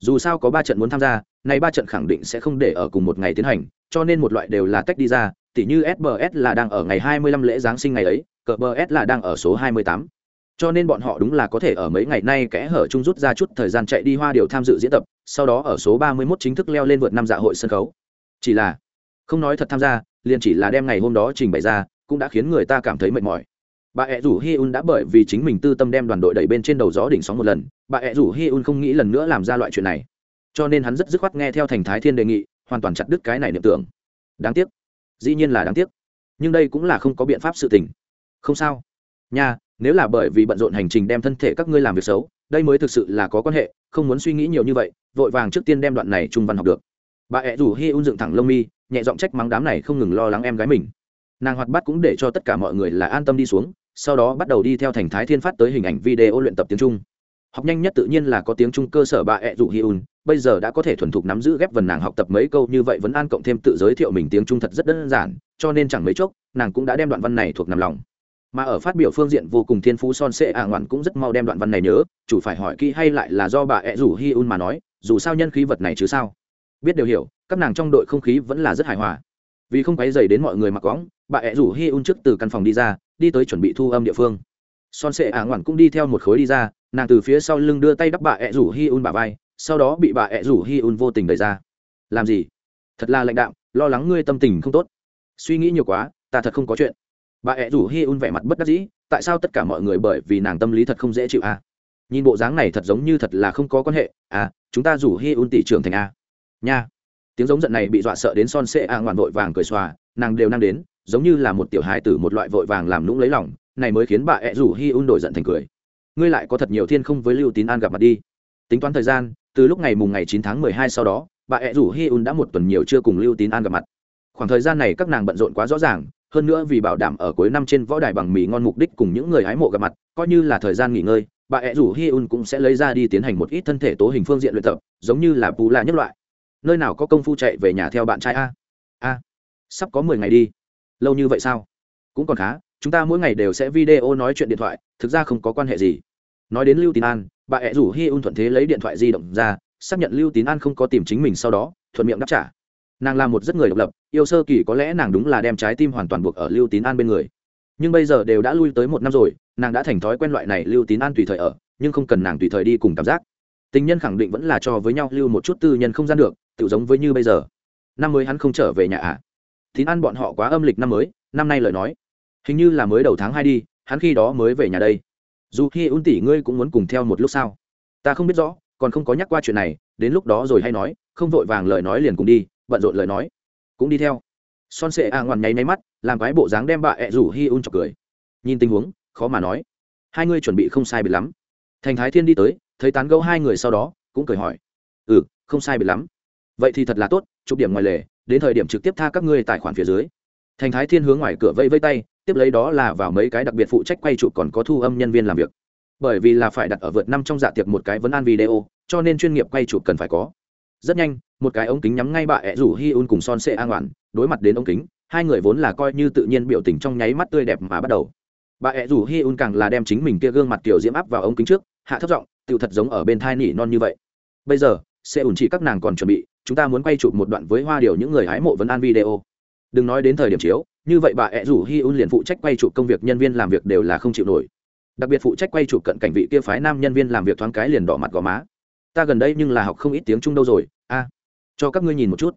dù sao có ba trận muốn tham gia nay ba trận khẳng định sẽ không để ở cùng một ngày tiến hành, cho nên một loại đều là tách đi ra, tỉ như sbs là đang ở ngày hai mươi lăm lễ giáng sinh ngày ấy, cờ bs là đang ở số hai mươi tám. Cho nên bọn họ đúng là có thể ở mấy ngày nay kẽ hở chung rút ra chút thời gian chạy đi hoa điều tham dự diễn tập, sau đó ở số ba mươi 31 chính thức leo lên vượt năm dạ hội sân khấu. Chỉ là, không nói thật tham gia, liền chỉ là đem ngày hôm đó trình bày ra, cũng đã khiến người ta cảm thấy mệt mỏi bà ẹ rủ hi un đã bởi vì chính mình tư tâm đem đoàn đội đẩy bên trên đầu gió đỉnh sóng một lần, bà ẹ rủ hi un không nghĩ lần nữa làm ra loại chuyện này. Cho nên hắn rất dứt khoát nghe theo thành thái thiên đề nghị, hoàn toàn chặt đứt cái này niệm tưởng. Đáng tiếc. Dĩ nhiên là đáng tiếc. Nhưng đây cũng là không có biện pháp sự tình. Không sao. Nha, nếu là bởi vì bận rộn hành trình đem thân thể các ngươi làm việc xấu, đây mới thực sự là có quan hệ, không muốn suy nghĩ nhiều như vậy, vội vàng trước tiên đem đoạn này trung văn học được. Bà ẹ rủ hi un dựng thẳng lông mi, nhẹ giọng trách mắng đám này không ngừng lo lắng em gái mình. Nàng hoạt bắt cũng để cho tất cả mọi người là an tâm đi xuống sau đó bắt đầu đi theo thành thái thiên phát tới hình ảnh video luyện tập tiếng trung. Học nhanh nhất tự nhiên là có tiếng trung cơ sở bà ẹ dụ hi un, bây giờ đã có thể thuần thục nắm giữ ghép vần nàng học tập mấy câu như vậy vẫn an cộng thêm tự giới thiệu mình tiếng trung thật rất đơn giản, cho nên chẳng mấy chốc, nàng cũng đã đem đoạn văn này thuộc nằm lòng. Mà ở phát biểu phương diện vô cùng thiên phú son sệ ả ngoạn cũng rất mau đem đoạn văn này nhớ, chủ phải hỏi kỹ hay lại là do bà ẹ rủ hi un mà nói, dù sao nhân khí vật này chứ sao. Biết đều hiểu, các nàng trong đội không khí vẫn là rất hài hòa. Vì không quấy dày đến mọi người mặc cóng bà ẹ rủ hi un trước từ căn phòng đi ra đi tới chuẩn bị thu âm địa phương. Son sệ ả ngoản cũng đi theo một khối đi ra, nàng từ phía sau lưng đưa tay đắp bà ẹ rủ hi un bà vai, sau đó bị bà ẹ rủ hi un vô tình đẩy ra. Làm gì? Thật là lãnh đạm, lo lắng ngươi tâm tình không tốt. Suy nghĩ nhiều quá, ta thật không có chuyện. Bà ẹ rủ hi un vẻ mặt bất đắc dĩ, tại sao tất cả mọi người bởi vì nàng tâm lý thật không dễ chịu à? Nhìn bộ dáng này thật giống như thật là không có quan hệ à chúng ta rủ hi un tỷ trưởng thành a nha. Tiếng giống giận này bị dọa sợ đến son sệ a ngoạn vội vàng cười xòa, nàng đều năng đến giống như là một tiểu hài tử một loại vội vàng làm lũng lấy lòng, này mới khiến bà ẹ rủ hi un đổi giận thành cười. Ngươi lại có thật nhiều thiên không với lưu tín an gặp mặt đi. Tính toán thời gian, từ lúc ngày mùng ngày chín tháng mười hai sau đó, bà ẹ rủ hi un đã một tuần nhiều chưa cùng lưu tín an gặp mặt. Khoảng thời gian này các nàng bận rộn quá rõ ràng, hơn nữa vì bảo đảm ở cuối năm trên võ đài bằng mì ngon mục đích cùng những người hái mộ gặp mặt, coi như là thời gian nghỉ ngơi, bà ẹ rủ hi un cũng sẽ lấy ra đi tiến hành một ít thân thể tố hình phương diện luyện tập, giống như là bù la nhất loại. Nơi nào có công phu chạy về nhà theo bạn trai a? A. Sắp có mười ngày đi lâu như vậy sao? Cũng còn khá, chúng ta mỗi ngày đều sẽ video nói chuyện điện thoại, thực ra không có quan hệ gì. Nói đến lưu tín an, bà ẹ rủ hi un thuận thế lấy điện thoại di động ra, xác nhận lưu tín an không có tìm chính mình sau đó, thuận miệng đáp trả. Nàng là một rất người độc lập, yêu sơ kỳ có lẽ nàng đúng là đem trái tim hoàn toàn buộc ở lưu tín an bên người. Nhưng bây giờ đều đã lui tới một năm rồi, nàng đã thành thói quen loại này lưu tín an tùy thời ở, nhưng không cần nàng tùy thời đi cùng cảm giác. Tình nhân khẳng định vẫn là cho với nhau lưu một chút tư nhân không gian được tự giống với như bây giờ. Năm mới hắn không trở về nhà ạ à tín an bọn họ quá âm lịch năm mới, năm nay lời nói. Hình như là mới đầu tháng hai đi, hắn khi đó mới về nhà đây. Dù khi un tỷ ngươi cũng muốn cùng theo một lúc sao? Ta không biết rõ, còn không có nhắc qua chuyện này, đến lúc đó rồi hay nói, không vội vàng lời nói liền cùng đi, bận rộn lời nói. Cũng đi theo. Son sệ a ngoằn nháy nháy mắt, làm cái bộ dáng đem bà ẹ rủ hi un chọc cười. Nhìn tình huống, khó mà nói. Hai ngươi chuẩn bị không sai biệt lắm. Thành thái thiên đi tới, thấy tán gẫu hai người sau đó, cũng cười hỏi. Ừ không sai biệt lắm. Vậy thì thật là tốt, chụp điểm ngoài lề đến thời điểm trực tiếp tha các ngươi tài khoản phía dưới. Thành thái thiên hướng ngoài cửa vây vây tay, tiếp lấy đó là vào mấy cái đặc biệt phụ trách quay trụ còn có thu âm nhân viên làm việc. Bởi vì là phải đặt ở vượt năm trong dạ tiệc một cái vấn an video, cho nên chuyên nghiệp quay trụ cần phải có. Rất nhanh, một cái ống kính nhắm ngay bà ẹ rủ hi un cùng son sệ an oản, đối mặt đến ống kính, hai người vốn là coi như tự nhiên biểu tình trong nháy mắt tươi đẹp mà bắt đầu. Bà ẹ rủ hi un càng là đem chính mình kia gương mặt tiểu diễm áp vào ống kính trước, hạ thấp giọng tự thật giống ở bên thai nỉ non như vậy. Bây giờ sẽ ủn chỉ các nàng còn chuẩn bị chúng ta muốn quay chụp một đoạn với hoa điều những người hái mộ vấn an video. Đừng nói đến thời điểm chiếu, như vậy bà ẹ rủ hi un liền phụ trách quay chụp công việc, nhân viên làm việc đều là không chịu nổi. Đặc biệt phụ trách quay chụp cận cảnh vị kia phái nam nhân viên làm việc thoáng cái liền đỏ mặt gò má. Ta gần đây nhưng là học không ít tiếng trung đâu rồi, a. Cho các ngươi nhìn một chút.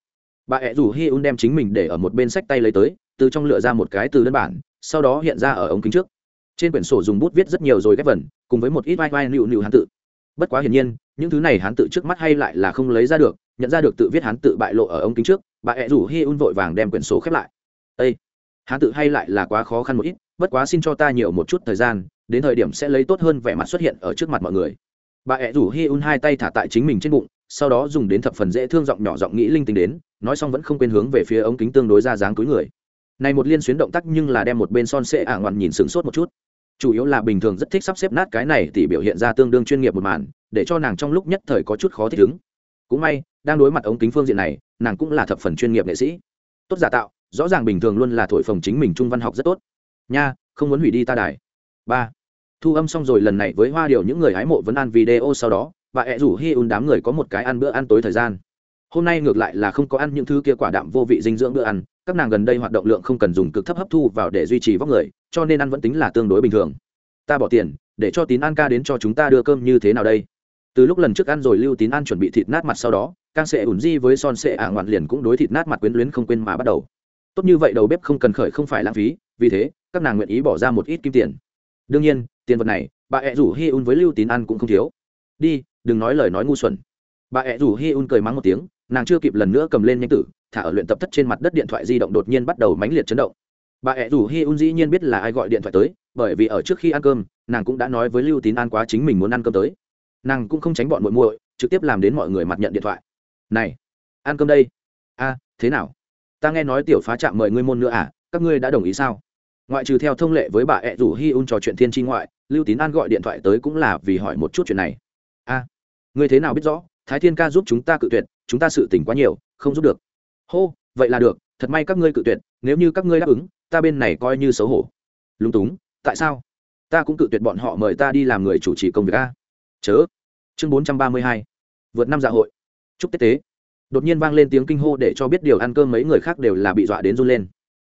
Bà ẹ rủ hi un đem chính mình để ở một bên sách tay lấy tới, từ trong lựa ra một cái từ đơn bản, sau đó hiện ra ở ống kính trước. Trên quyển sổ dùng bút viết rất nhiều rồi ghép vần, cùng với một ít vai vai nịu nịu hán tự. Bất quá hiển nhiên, những thứ này hán tự trước mắt hay lại là không lấy ra được nhận ra được tự viết hán tự bại lộ ở ống kính trước, bà ẹ rủ hi un vội vàng đem quyển sổ khép lại. Ây hán tự hay lại là quá khó khăn một ít, bất quá xin cho ta nhiều một chút thời gian, đến thời điểm sẽ lấy tốt hơn vẻ mặt xuất hiện ở trước mặt mọi người. Bà ẹ rủ hi un hai tay thả tại chính mình trên bụng, sau đó dùng đến thập phần dễ thương giọng nhỏ giọng nghĩ linh tinh đến, nói xong vẫn không quên hướng về phía ống kính tương đối ra dáng cuối người. Này một liên xuyến động tác nhưng là đem một bên son sệ ả ngoằn nhìn sửng sốt một chút. Chủ yếu là bình thường rất thích sắp xếp nát cái này thì biểu hiện ra tương đương chuyên nghiệp một màn, để cho nàng trong lúc nhất thời có chút khó thích ứng. Cũng may đang đối mặt ống kính phương diện này, nàng cũng là thập phần chuyên nghiệp nghệ sĩ. Tốt giả tạo, rõ ràng bình thường luôn là thổi phồng chính mình trung văn học rất tốt. Nha, không muốn hủy đi ta đài. Ba. Thu âm xong rồi lần này với hoa điều những người hái mộ vẫn ăn video sau đó, và hẹ rủ hi un đám người có một cái ăn bữa ăn tối thời gian. Hôm nay ngược lại là không có ăn những thứ kia quả đạm vô vị dinh dưỡng bữa ăn, các nàng gần đây hoạt động lượng không cần dùng cực thấp hấp thu vào để duy trì vóc người, cho nên ăn vẫn tính là tương đối bình thường. Ta bỏ tiền, để cho tín an ca đến cho chúng ta đưa cơm như thế nào đây? Từ lúc lần trước ăn rồi lưu tín an chuẩn bị thịt nát mặt sau đó càng sẽ ủn di với son sệ ả ngoạn liền cũng đối thịt nát mặt quyến luyến không quên mà bắt đầu. Tốt như vậy đầu bếp không cần khởi không phải lãng phí, vì thế, các nàng nguyện ý bỏ ra một ít kim tiền. Đương nhiên, tiền vật này, bà ẹ rủ hi un với lưu tín ăn cũng không thiếu. Đi, đừng nói lời nói ngu xuẩn. Bà ẹ rủ hi un cười mắng một tiếng, nàng chưa kịp lần nữa cầm lên nhanh tử, thả ở luyện tập thất trên mặt đất điện thoại di động đột nhiên bắt đầu mãnh liệt chấn động. Bà ẹ rủ hi un dĩ nhiên biết là ai gọi điện thoại tới, bởi vì ở trước khi ăn cơm, nàng cũng đã nói với lưu tín an quá chính mình muốn ăn cơm tới nàng cũng không tránh bọn muội muội, trực tiếp làm đến mọi người mặt nhận điện thoại. Này, ăn cơm đây. A, thế nào? Ta nghe nói tiểu phá trạm mời ngươi môn nữa à các ngươi đã đồng ý sao? Ngoại trừ theo thông lệ với bà ẹ rủ hi un trò chuyện thiên tri ngoại, lưu tín an gọi điện thoại tới cũng là vì hỏi một chút chuyện này. A, ngươi thế nào biết rõ, thái thiên ca giúp chúng ta cự tuyệt, chúng ta sự tỉnh quá nhiều, không giúp được. Hô, vậy là được, thật may các ngươi cự tuyệt, nếu như các ngươi đáp ứng, ta bên này coi như xấu hổ. Lúng túng, tại sao? Ta cũng cự tuyệt bọn họ mời ta đi làm người chủ trì công việc a chớ. Chương bốn trăm ba mươi hai. Vượt năm dạ hội. Chúc tết tế. Đột nhiên vang lên tiếng kinh hô để cho biết điều ăn cơm mấy người khác đều là bị dọa đến run lên.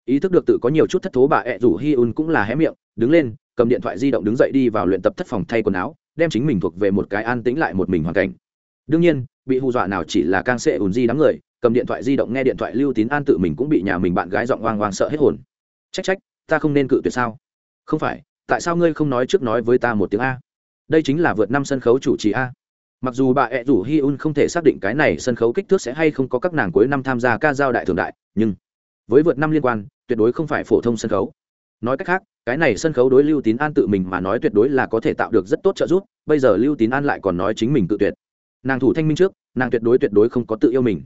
Ý thức được tự có nhiều chút thất thố bà ẹ rủ hi un cũng là hé miệng, đứng lên, cầm điện thoại di động đứng dậy đi vào luyện tập thất phòng thay quần áo, đem chính mình thuộc về một cái an tĩnh lại một mình hoàn cảnh. Đương nhiên, bị hù dọa nào chỉ là càng sệ ùn di đám người, cầm điện thoại di động nghe điện thoại lưu tín an tự mình cũng bị nhà mình bạn gái giọng oang oang sợ hết hồn. Trách trách, ta không nên cự tuyệt sao? Không phải, tại sao ngươi không nói trước nói với ta một tiếng a? Đây chính là vượt năm sân khấu chủ trì a. Mặc dù bà ẹ rủ hi un không thể xác định cái này sân khấu kích thước sẽ hay không có các nàng cuối năm tham gia ca giao đại thường đại, nhưng với vượt năm liên quan, tuyệt đối không phải phổ thông sân khấu. Nói cách khác, cái này sân khấu đối lưu tín an tự mình mà nói tuyệt đối là có thể tạo được rất tốt trợ giúp, bây giờ lưu tín an lại còn nói chính mình tự tuyệt. Nàng thủ thanh minh trước, nàng tuyệt đối tuyệt đối không có tự yêu mình.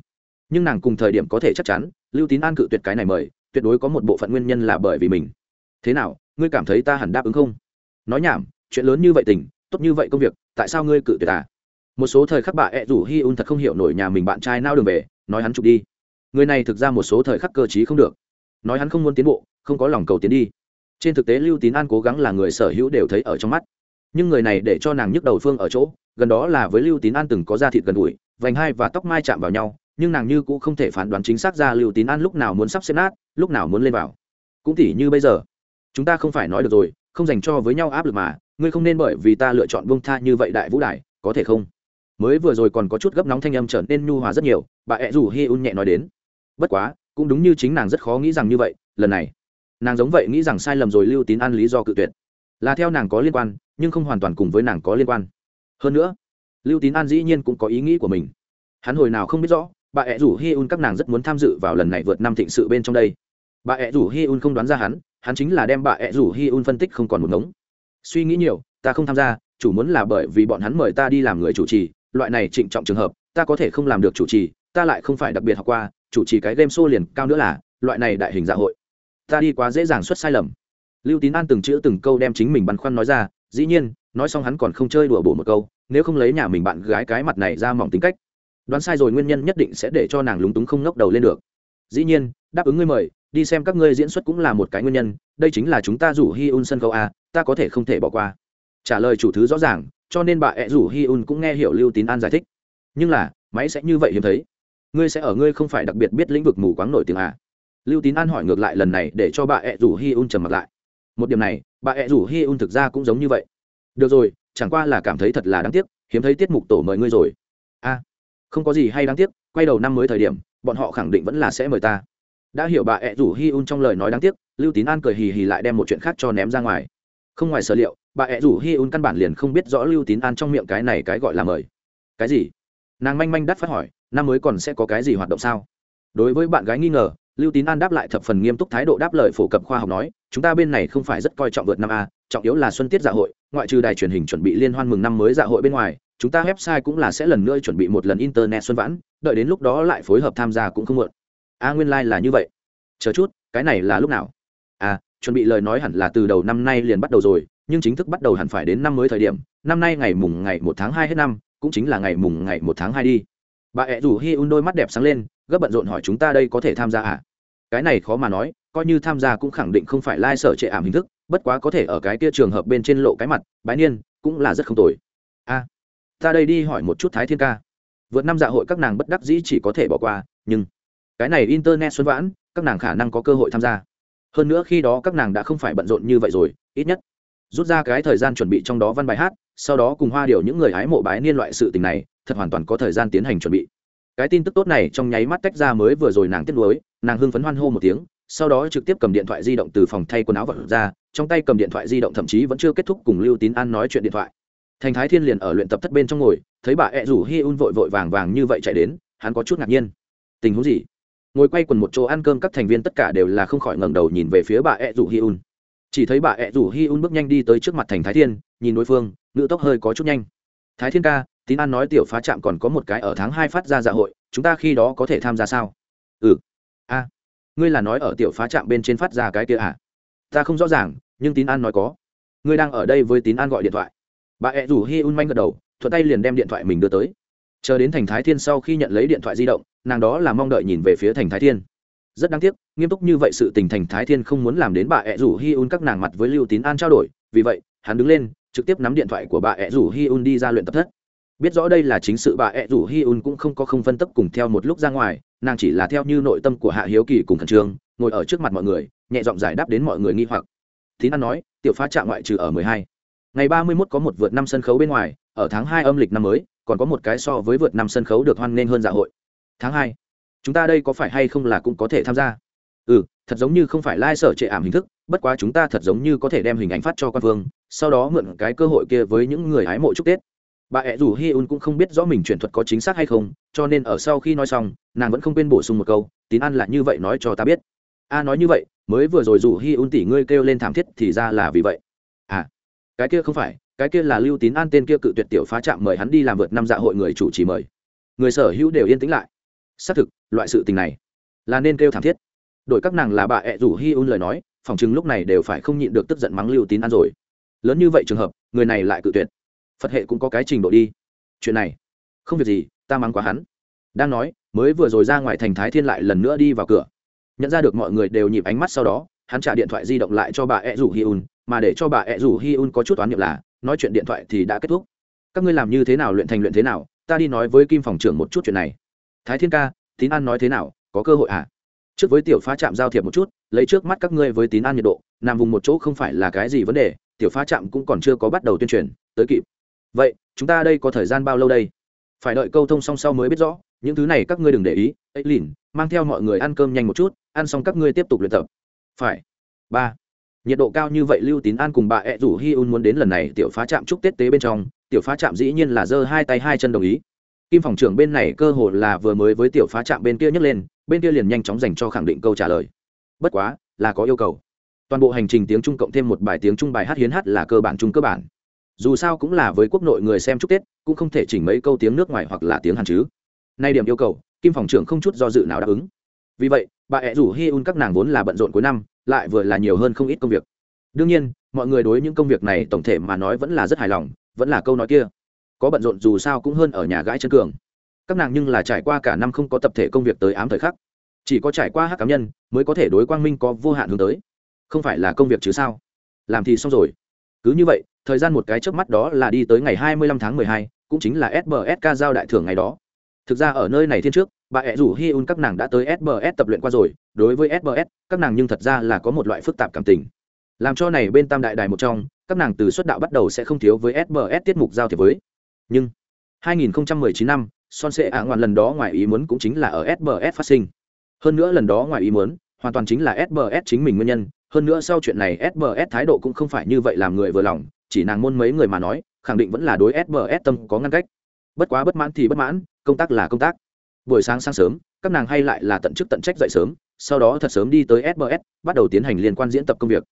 Nhưng nàng cùng thời điểm có thể chắc chắn, lưu tín an cự tuyệt cái này mời, tuyệt đối có một bộ phận nguyên nhân là bởi vì mình. Thế nào, ngươi cảm thấy ta hẳn đáp ứng không? Nói nhảm, chuyện lớn như vậy tình tốt như vậy công việc, tại sao ngươi cự tuyệt à? Một số thời khắc bà ẹ rủ hi un thật không hiểu nổi nhà mình bạn trai nao đường về, nói hắn chụp đi. Người này thực ra một số thời khắc cơ t không được. Nói hắn không muốn tiến bộ, không có lòng cầu tiến đi. Trên thực tế lưu tín an cố gắng là người sở hữu đều thấy ở trong mắt. Nhưng người này để cho nàng nhức đầu phương ở chỗ, gần đó là với lưu tín an từng có da thịt gần gũi, vành hai và tóc mai chạm vào nhau, nhưng nàng như cũng không thể phán đoán chính xác ra lưu tín an lúc nào muốn sắp xếp nát, lúc nào muốn lên vào. Cũng tỉ như bây giờ. Chúng ta không phải nói được rồi, không dành cho với nhau áp lực mà ngươi không nên bởi vì ta lựa chọn bông tha như vậy đại vũ đại có thể không? Mới vừa rồi còn có chút gấp nóng thanh âm trở nên nhu hòa rất nhiều, bà ẹ rủ hi un nhẹ nói đến. Bất quá, cũng đúng như chính nàng rất khó nghĩ rằng như vậy, lần này, nàng giống vậy nghĩ rằng sai lầm rồi lưu tín an lý do cự tuyệt. Là theo nàng có liên quan, nhưng không hoàn toàn cùng với nàng có liên quan. Hơn nữa, lưu tín an dĩ nhiên cũng có ý nghĩ của mình. Hắn hồi nào không biết rõ, bà ẹ rủ hi un các nàng rất muốn tham dự vào lần này vượt năm thịnh sự bên trong đây. Bà ẹ rủ hi un không đoán ra hắn hắn chính là đem bà ẹ rủ hi un phân tích không còn một ngống suy nghĩ nhiều, ta không tham gia, chủ muốn là bởi vì bọn hắn mời ta đi làm người chủ trì, loại này trịnh trọng trường hợp, ta có thể không làm được chủ trì, ta lại không phải đặc biệt học qua, chủ trì cái game show liền cao nữa là, loại này đại hình dạ hội. Ta đi quá dễ dàng xuất sai lầm. Lưu tín an từng chữ từng câu đem chính mình băn khoăn nói ra, dĩ nhiên, nói xong hắn còn không chơi đùa bổ một câu, nếu không lấy nhà mình bạn gái cái mặt này ra mỏng tính cách. Đoán sai rồi nguyên nhân nhất định sẽ để cho nàng lúng túng không ngóc đầu lên được. Dĩ nhiên, đáp ứng ngươi mời đi xem các ngươi diễn xuất cũng là một cái nguyên nhân đây chính là chúng ta rủ hi un sân khấu a à, ta có thể không thể bỏ qua. Trả lời chủ thứ rõ ràng cho nên bà ẹ rủ hi un cũng nghe hiểu lưu tín an giải thích. Nhưng là máy sẽ như vậy hiếm thấy. Ngươi sẽ ở ngươi không phải đặc biệt biết lĩnh vực mù quáng nổi tiếng à? Lưu tín an hỏi ngược lại lần này để cho bà ẹ rủ hi un trầm mặt lại. Một điểm này bà ẹ rủ hi un thực ra cũng giống như vậy. Được rồi chẳng qua là cảm thấy thật là đáng tiếc hiếm thấy tiết mục tổ mời ngươi rồi. A à, không có gì hay đáng tiếc quay đầu năm mới thời điểm bọn họ khẳng định vẫn là sẽ mời ta đã hiểu bà ẹ rủ hi un trong lời nói đáng tiếc, lưu tín an cười hì hì lại đem một chuyện khác cho ném ra ngoài. Không ngoài sở liệu, bà ẹ rủ hi un căn bản liền không biết rõ lưu tín an trong miệng cái này cái gọi là mời. Cái gì? Nàng manh manh đắt phát hỏi, năm mới còn sẽ có cái gì hoạt động sao? Đối với bạn gái nghi ngờ, lưu tín an đáp lại thập phần nghiêm túc thái độ đáp lời phổ cập khoa học nói, chúng ta bên này không phải rất coi trọng vượt năm a, trọng yếu là xuân tiết dạ hội, ngoại trừ đài truyền hình chuẩn bị liên hoan mừng năm mới dạ hội bên ngoài, chúng ta website cũng là sẽ lần nữa chuẩn bị một lần internet xuân vãn, đợi đến lúc đó lại phối hợp tham gia cũng không muộn a nguyên lai、like、là như vậy. Chờ chút cái này là lúc nào? À chuẩn bị lời nói hẳn là từ đầu năm nay liền bắt đầu rồi nhưng chính thức bắt đầu hẳn phải đến năm mới thời điểm. Năm nay ngày mùng ngày một tháng hai hết năm cũng chính là ngày mùng ngày một tháng hai đi. Bà ẹ rủ hi un đôi mắt đẹp sáng lên gấp bận rộn hỏi chúng ta đây có thể tham gia à? Cái này khó mà nói coi như tham gia cũng khẳng định không phải lai、like、sở trệ ảm hình thức bất quá có thể ở cái kia trường hợp bên trên lộ cái mặt bái niên cũng là rất không tồi. A à, ta đây đi hỏi một chút thái thiên ca. Vượt năm dạ hội các nàng bất đắc dĩ chỉ có thể bỏ qua nhưng cái này internet xuân vãn, các nàng khả năng có cơ hội tham gia. Hơn nữa khi đó các nàng đã không phải bận rộn như vậy rồi, ít nhất. Rút ra cái thời gian chuẩn bị trong đó văn bài hát, sau đó cùng hoa điều những người hái mộ bái niên loại sự tình này, thật hoàn toàn có thời gian tiến hành chuẩn bị. Cái tin tức tốt này trong nháy mắt tách ra mới vừa rồi nàng tiếp nối, nàng hưng phấn hoan hô một tiếng, sau đó trực tiếp cầm điện thoại di động từ phòng thay quần áo vật ra, trong tay cầm điện thoại di động thậm chí vẫn chưa kết thúc cùng lưu tín an nói chuyện điện thoại. Thành thái thiên liền ở luyện tập thất bên trong ngồi, thấy bà ẹ rủ hi un vội vội vàng vàng như vậy chạy đến, hắn có chút ngạc nhiên. Tình huống gì? Ngồi quay quần một chỗ ăn cơm các thành viên tất cả đều là không khỏi ngẩng đầu nhìn về phía bà ẹ rủ hi un. Chỉ thấy bà ẹ rủ hi un bước nhanh đi tới trước mặt thành thái thiên, nhìn đối phương ngữ tốc hơi có chút nhanh. Thái thiên ca, tín an nói tiểu phá trạm còn có một cái ở tháng hai phát ra dạ hội, chúng ta khi đó có thể tham gia sao? Ừ. A, ngươi là nói ở tiểu phá trạm bên trên phát ra cái kia à? Ta không rõ ràng, nhưng tín an nói có. Ngươi đang ở đây với tín an gọi điện thoại. Bà ẹ rủ hi un manh gật đầu, thuận tay liền đem điện thoại mình đưa tới. Chờ đến thành thái thiên sau khi nhận lấy điện thoại di động nàng đó là mong đợi nhìn về phía thành thái thiên. Rất đáng tiếc, nghiêm túc như vậy sự tình thành thái thiên không muốn làm đến bà ẹ rủ hi un các nàng mặt với lưu tín an trao đổi, vì vậy, hắn đứng lên, trực tiếp nắm điện thoại của bà ẹ rủ hi un đi ra luyện tập thất. Biết rõ đây là chính sự, bà ẹ rủ hi un cũng không có không phân tấp cùng theo một lúc ra ngoài, nàng chỉ là theo như nội tâm của hạ hiếu kỳ cùng khẩn trương, ngồi ở trước mặt mọi người, nhẹ giọng giải đáp đến mọi người nghi hoặc. Tín an nói, tiểu phá trạng ngoại trừ ở mười hai. Ngày ba mươi mốt có một vượt năm sân khấu bên ngoài, ở tháng hai âm lịch năm mới, còn có một cái so với vượt năm sân khấu được hoan nghênh hơn dạ hội tháng hai, chúng ta đây có phải hay không là cũng có thể tham gia? Ừ thật giống như không phải lai、like、sở trệ ảm hình thức, bất quá chúng ta thật giống như có thể đem hình ảnh phát cho quan phương sau đó mượn cái cơ hội kia với những người hái mộ chúc tết. Bà ẹ rủ hi un cũng không biết rõ mình chuyển thuật có chính xác hay không, cho nên ở sau khi nói xong, nàng vẫn không quên bổ sung một câu, tín ăn là như vậy nói cho ta biết. A, nói như vậy, mới vừa rồi rủ hi un tỷ ngươi kêu lên thảm thiết thì ra là vì vậy. À cái kia không phải, cái kia là lưu tín an tên kia cự tuyệt tiểu phá trạm mời hắn đi làm vượt năm dạ hội người chủ trì mời. Người sở hữu đều yên tĩnh lại xác thực, loại sự tình này là nên kêu thảm thiết. Đội các nàng là bà ẹ rủ hi un lời nói, phòng chứng lúc này đều phải không nhịn được tức giận mắng lưu tín ăn rồi. Lớn như vậy trường hợp, người này lại cự tuyệt. Phật hệ cũng có cái trình độ đi. Chuyện này, không việc gì, ta mắng quá hắn. Đang nói, mới vừa rồi ra ngoài thành thái thiên lại lần nữa đi vào cửa. Nhận ra được mọi người đều nhịp ánh mắt sau đó, hắn trả điện thoại di động lại cho bà ẹ rủ hi un, mà để cho bà ẹ rủ hi un có chút toán nghiệp là, nói chuyện điện thoại thì đã kết thúc. Các ngươi làm như thế nào luyện thành luyện thế nào, ta đi nói với kim phòng trưởng một chút chuyện này thái thiên ca, tín an nói thế nào, có cơ hội à? Trước với tiểu phá trạm giao thiệp một chút, lấy trước mắt các ngươi với tín an nhiệt độ, nằm vùng một chỗ không phải là cái gì vấn đề, tiểu phá trạm cũng còn chưa có bắt đầu tuyên truyền, tới kịp. Vậy, chúng ta đây có thời gian bao lâu đây? Phải đợi câu thông song sau mới biết rõ, những thứ này các ngươi đừng để ý, ấy lìn, mang theo mọi người ăn cơm nhanh một chút, ăn xong các ngươi tiếp tục luyện tập. Phải. Ba. Nhiệt độ cao như vậy lưu tín an cùng bà ẹ rủ hi un muốn đến lần này tiểu phá trạm chúc tết tế bên trong, tiểu phá trạm dĩ nhiên là giơ hai tay hai chân đồng ý kim phòng trưởng bên này cơ hồ là vừa mới với tiểu phá trạm bên kia nhấc lên, bên kia liền nhanh chóng dành cho khẳng định câu trả lời. Bất quá, là có yêu cầu. Toàn bộ hành trình tiếng trung cộng thêm một bài tiếng trung bài hát hiến hát là cơ bản chung cơ bản. Dù sao cũng là với quốc nội người xem chúc tết, cũng không thể chỉnh mấy câu tiếng nước ngoài hoặc là tiếng hàn chứ. Nay điểm yêu cầu, kim phòng trưởng không chút do dự nào đáp ứng. Vì vậy, bà ẹ rủ hi un các nàng vốn là bận rộn cuối năm, lại vừa là nhiều hơn không ít công việc. Đương nhiên, mọi người đối những công việc này tổng thể mà nói vẫn là rất hài lòng, vẫn là câu nói kia có bận rộn dù sao cũng hơn ở nhà gãi chân cường. Các nàng nhưng là trải qua cả năm không có tập thể công việc tới ám thời khắc. Chỉ có trải qua hát cá nhân mới có thể đối quang minh có vô hạn hướng tới. Không phải là công việc chứ sao? Làm thì xong rồi. Cứ như vậy, thời gian một cái trước mắt đó là đi tới ngày hai mươi lăm tháng mười hai, cũng chính là sbsk giao đại thưởng ngày đó. Thực ra ở nơi này thiên trước, bà ẹ rủ hi un các nàng đã tới sbs tập luyện qua rồi. Đối với sbs các nàng nhưng thật ra là có một loại phức tạp cảm tình. Làm cho này bên tam đại đài một trong, các nàng từ xuất đạo bắt đầu sẽ không thiếu với sbs tiết mục giao thiệp với nhưng 2019 năm, son sệ ạ ngoạn lần đó ngoài ý muốn cũng chính là ở sbs phát sinh. Hơn nữa lần đó ngoài ý muốn, hoàn toàn chính là sbs chính mình nguyên nhân. Hơn nữa sau chuyện này sbs thái độ cũng không phải như vậy làm người vừa lòng. Chỉ nàng môn mấy người mà nói, khẳng định vẫn là đối sbs tâm có ngăn cách. Bất quá bất mãn thì bất mãn, công tác là công tác. Buổi sáng sáng sớm, các nàng hay lại là tận chức tận trách dậy sớm, sau đó thật sớm đi tới sbs bắt đầu tiến hành liên quan diễn tập công việc.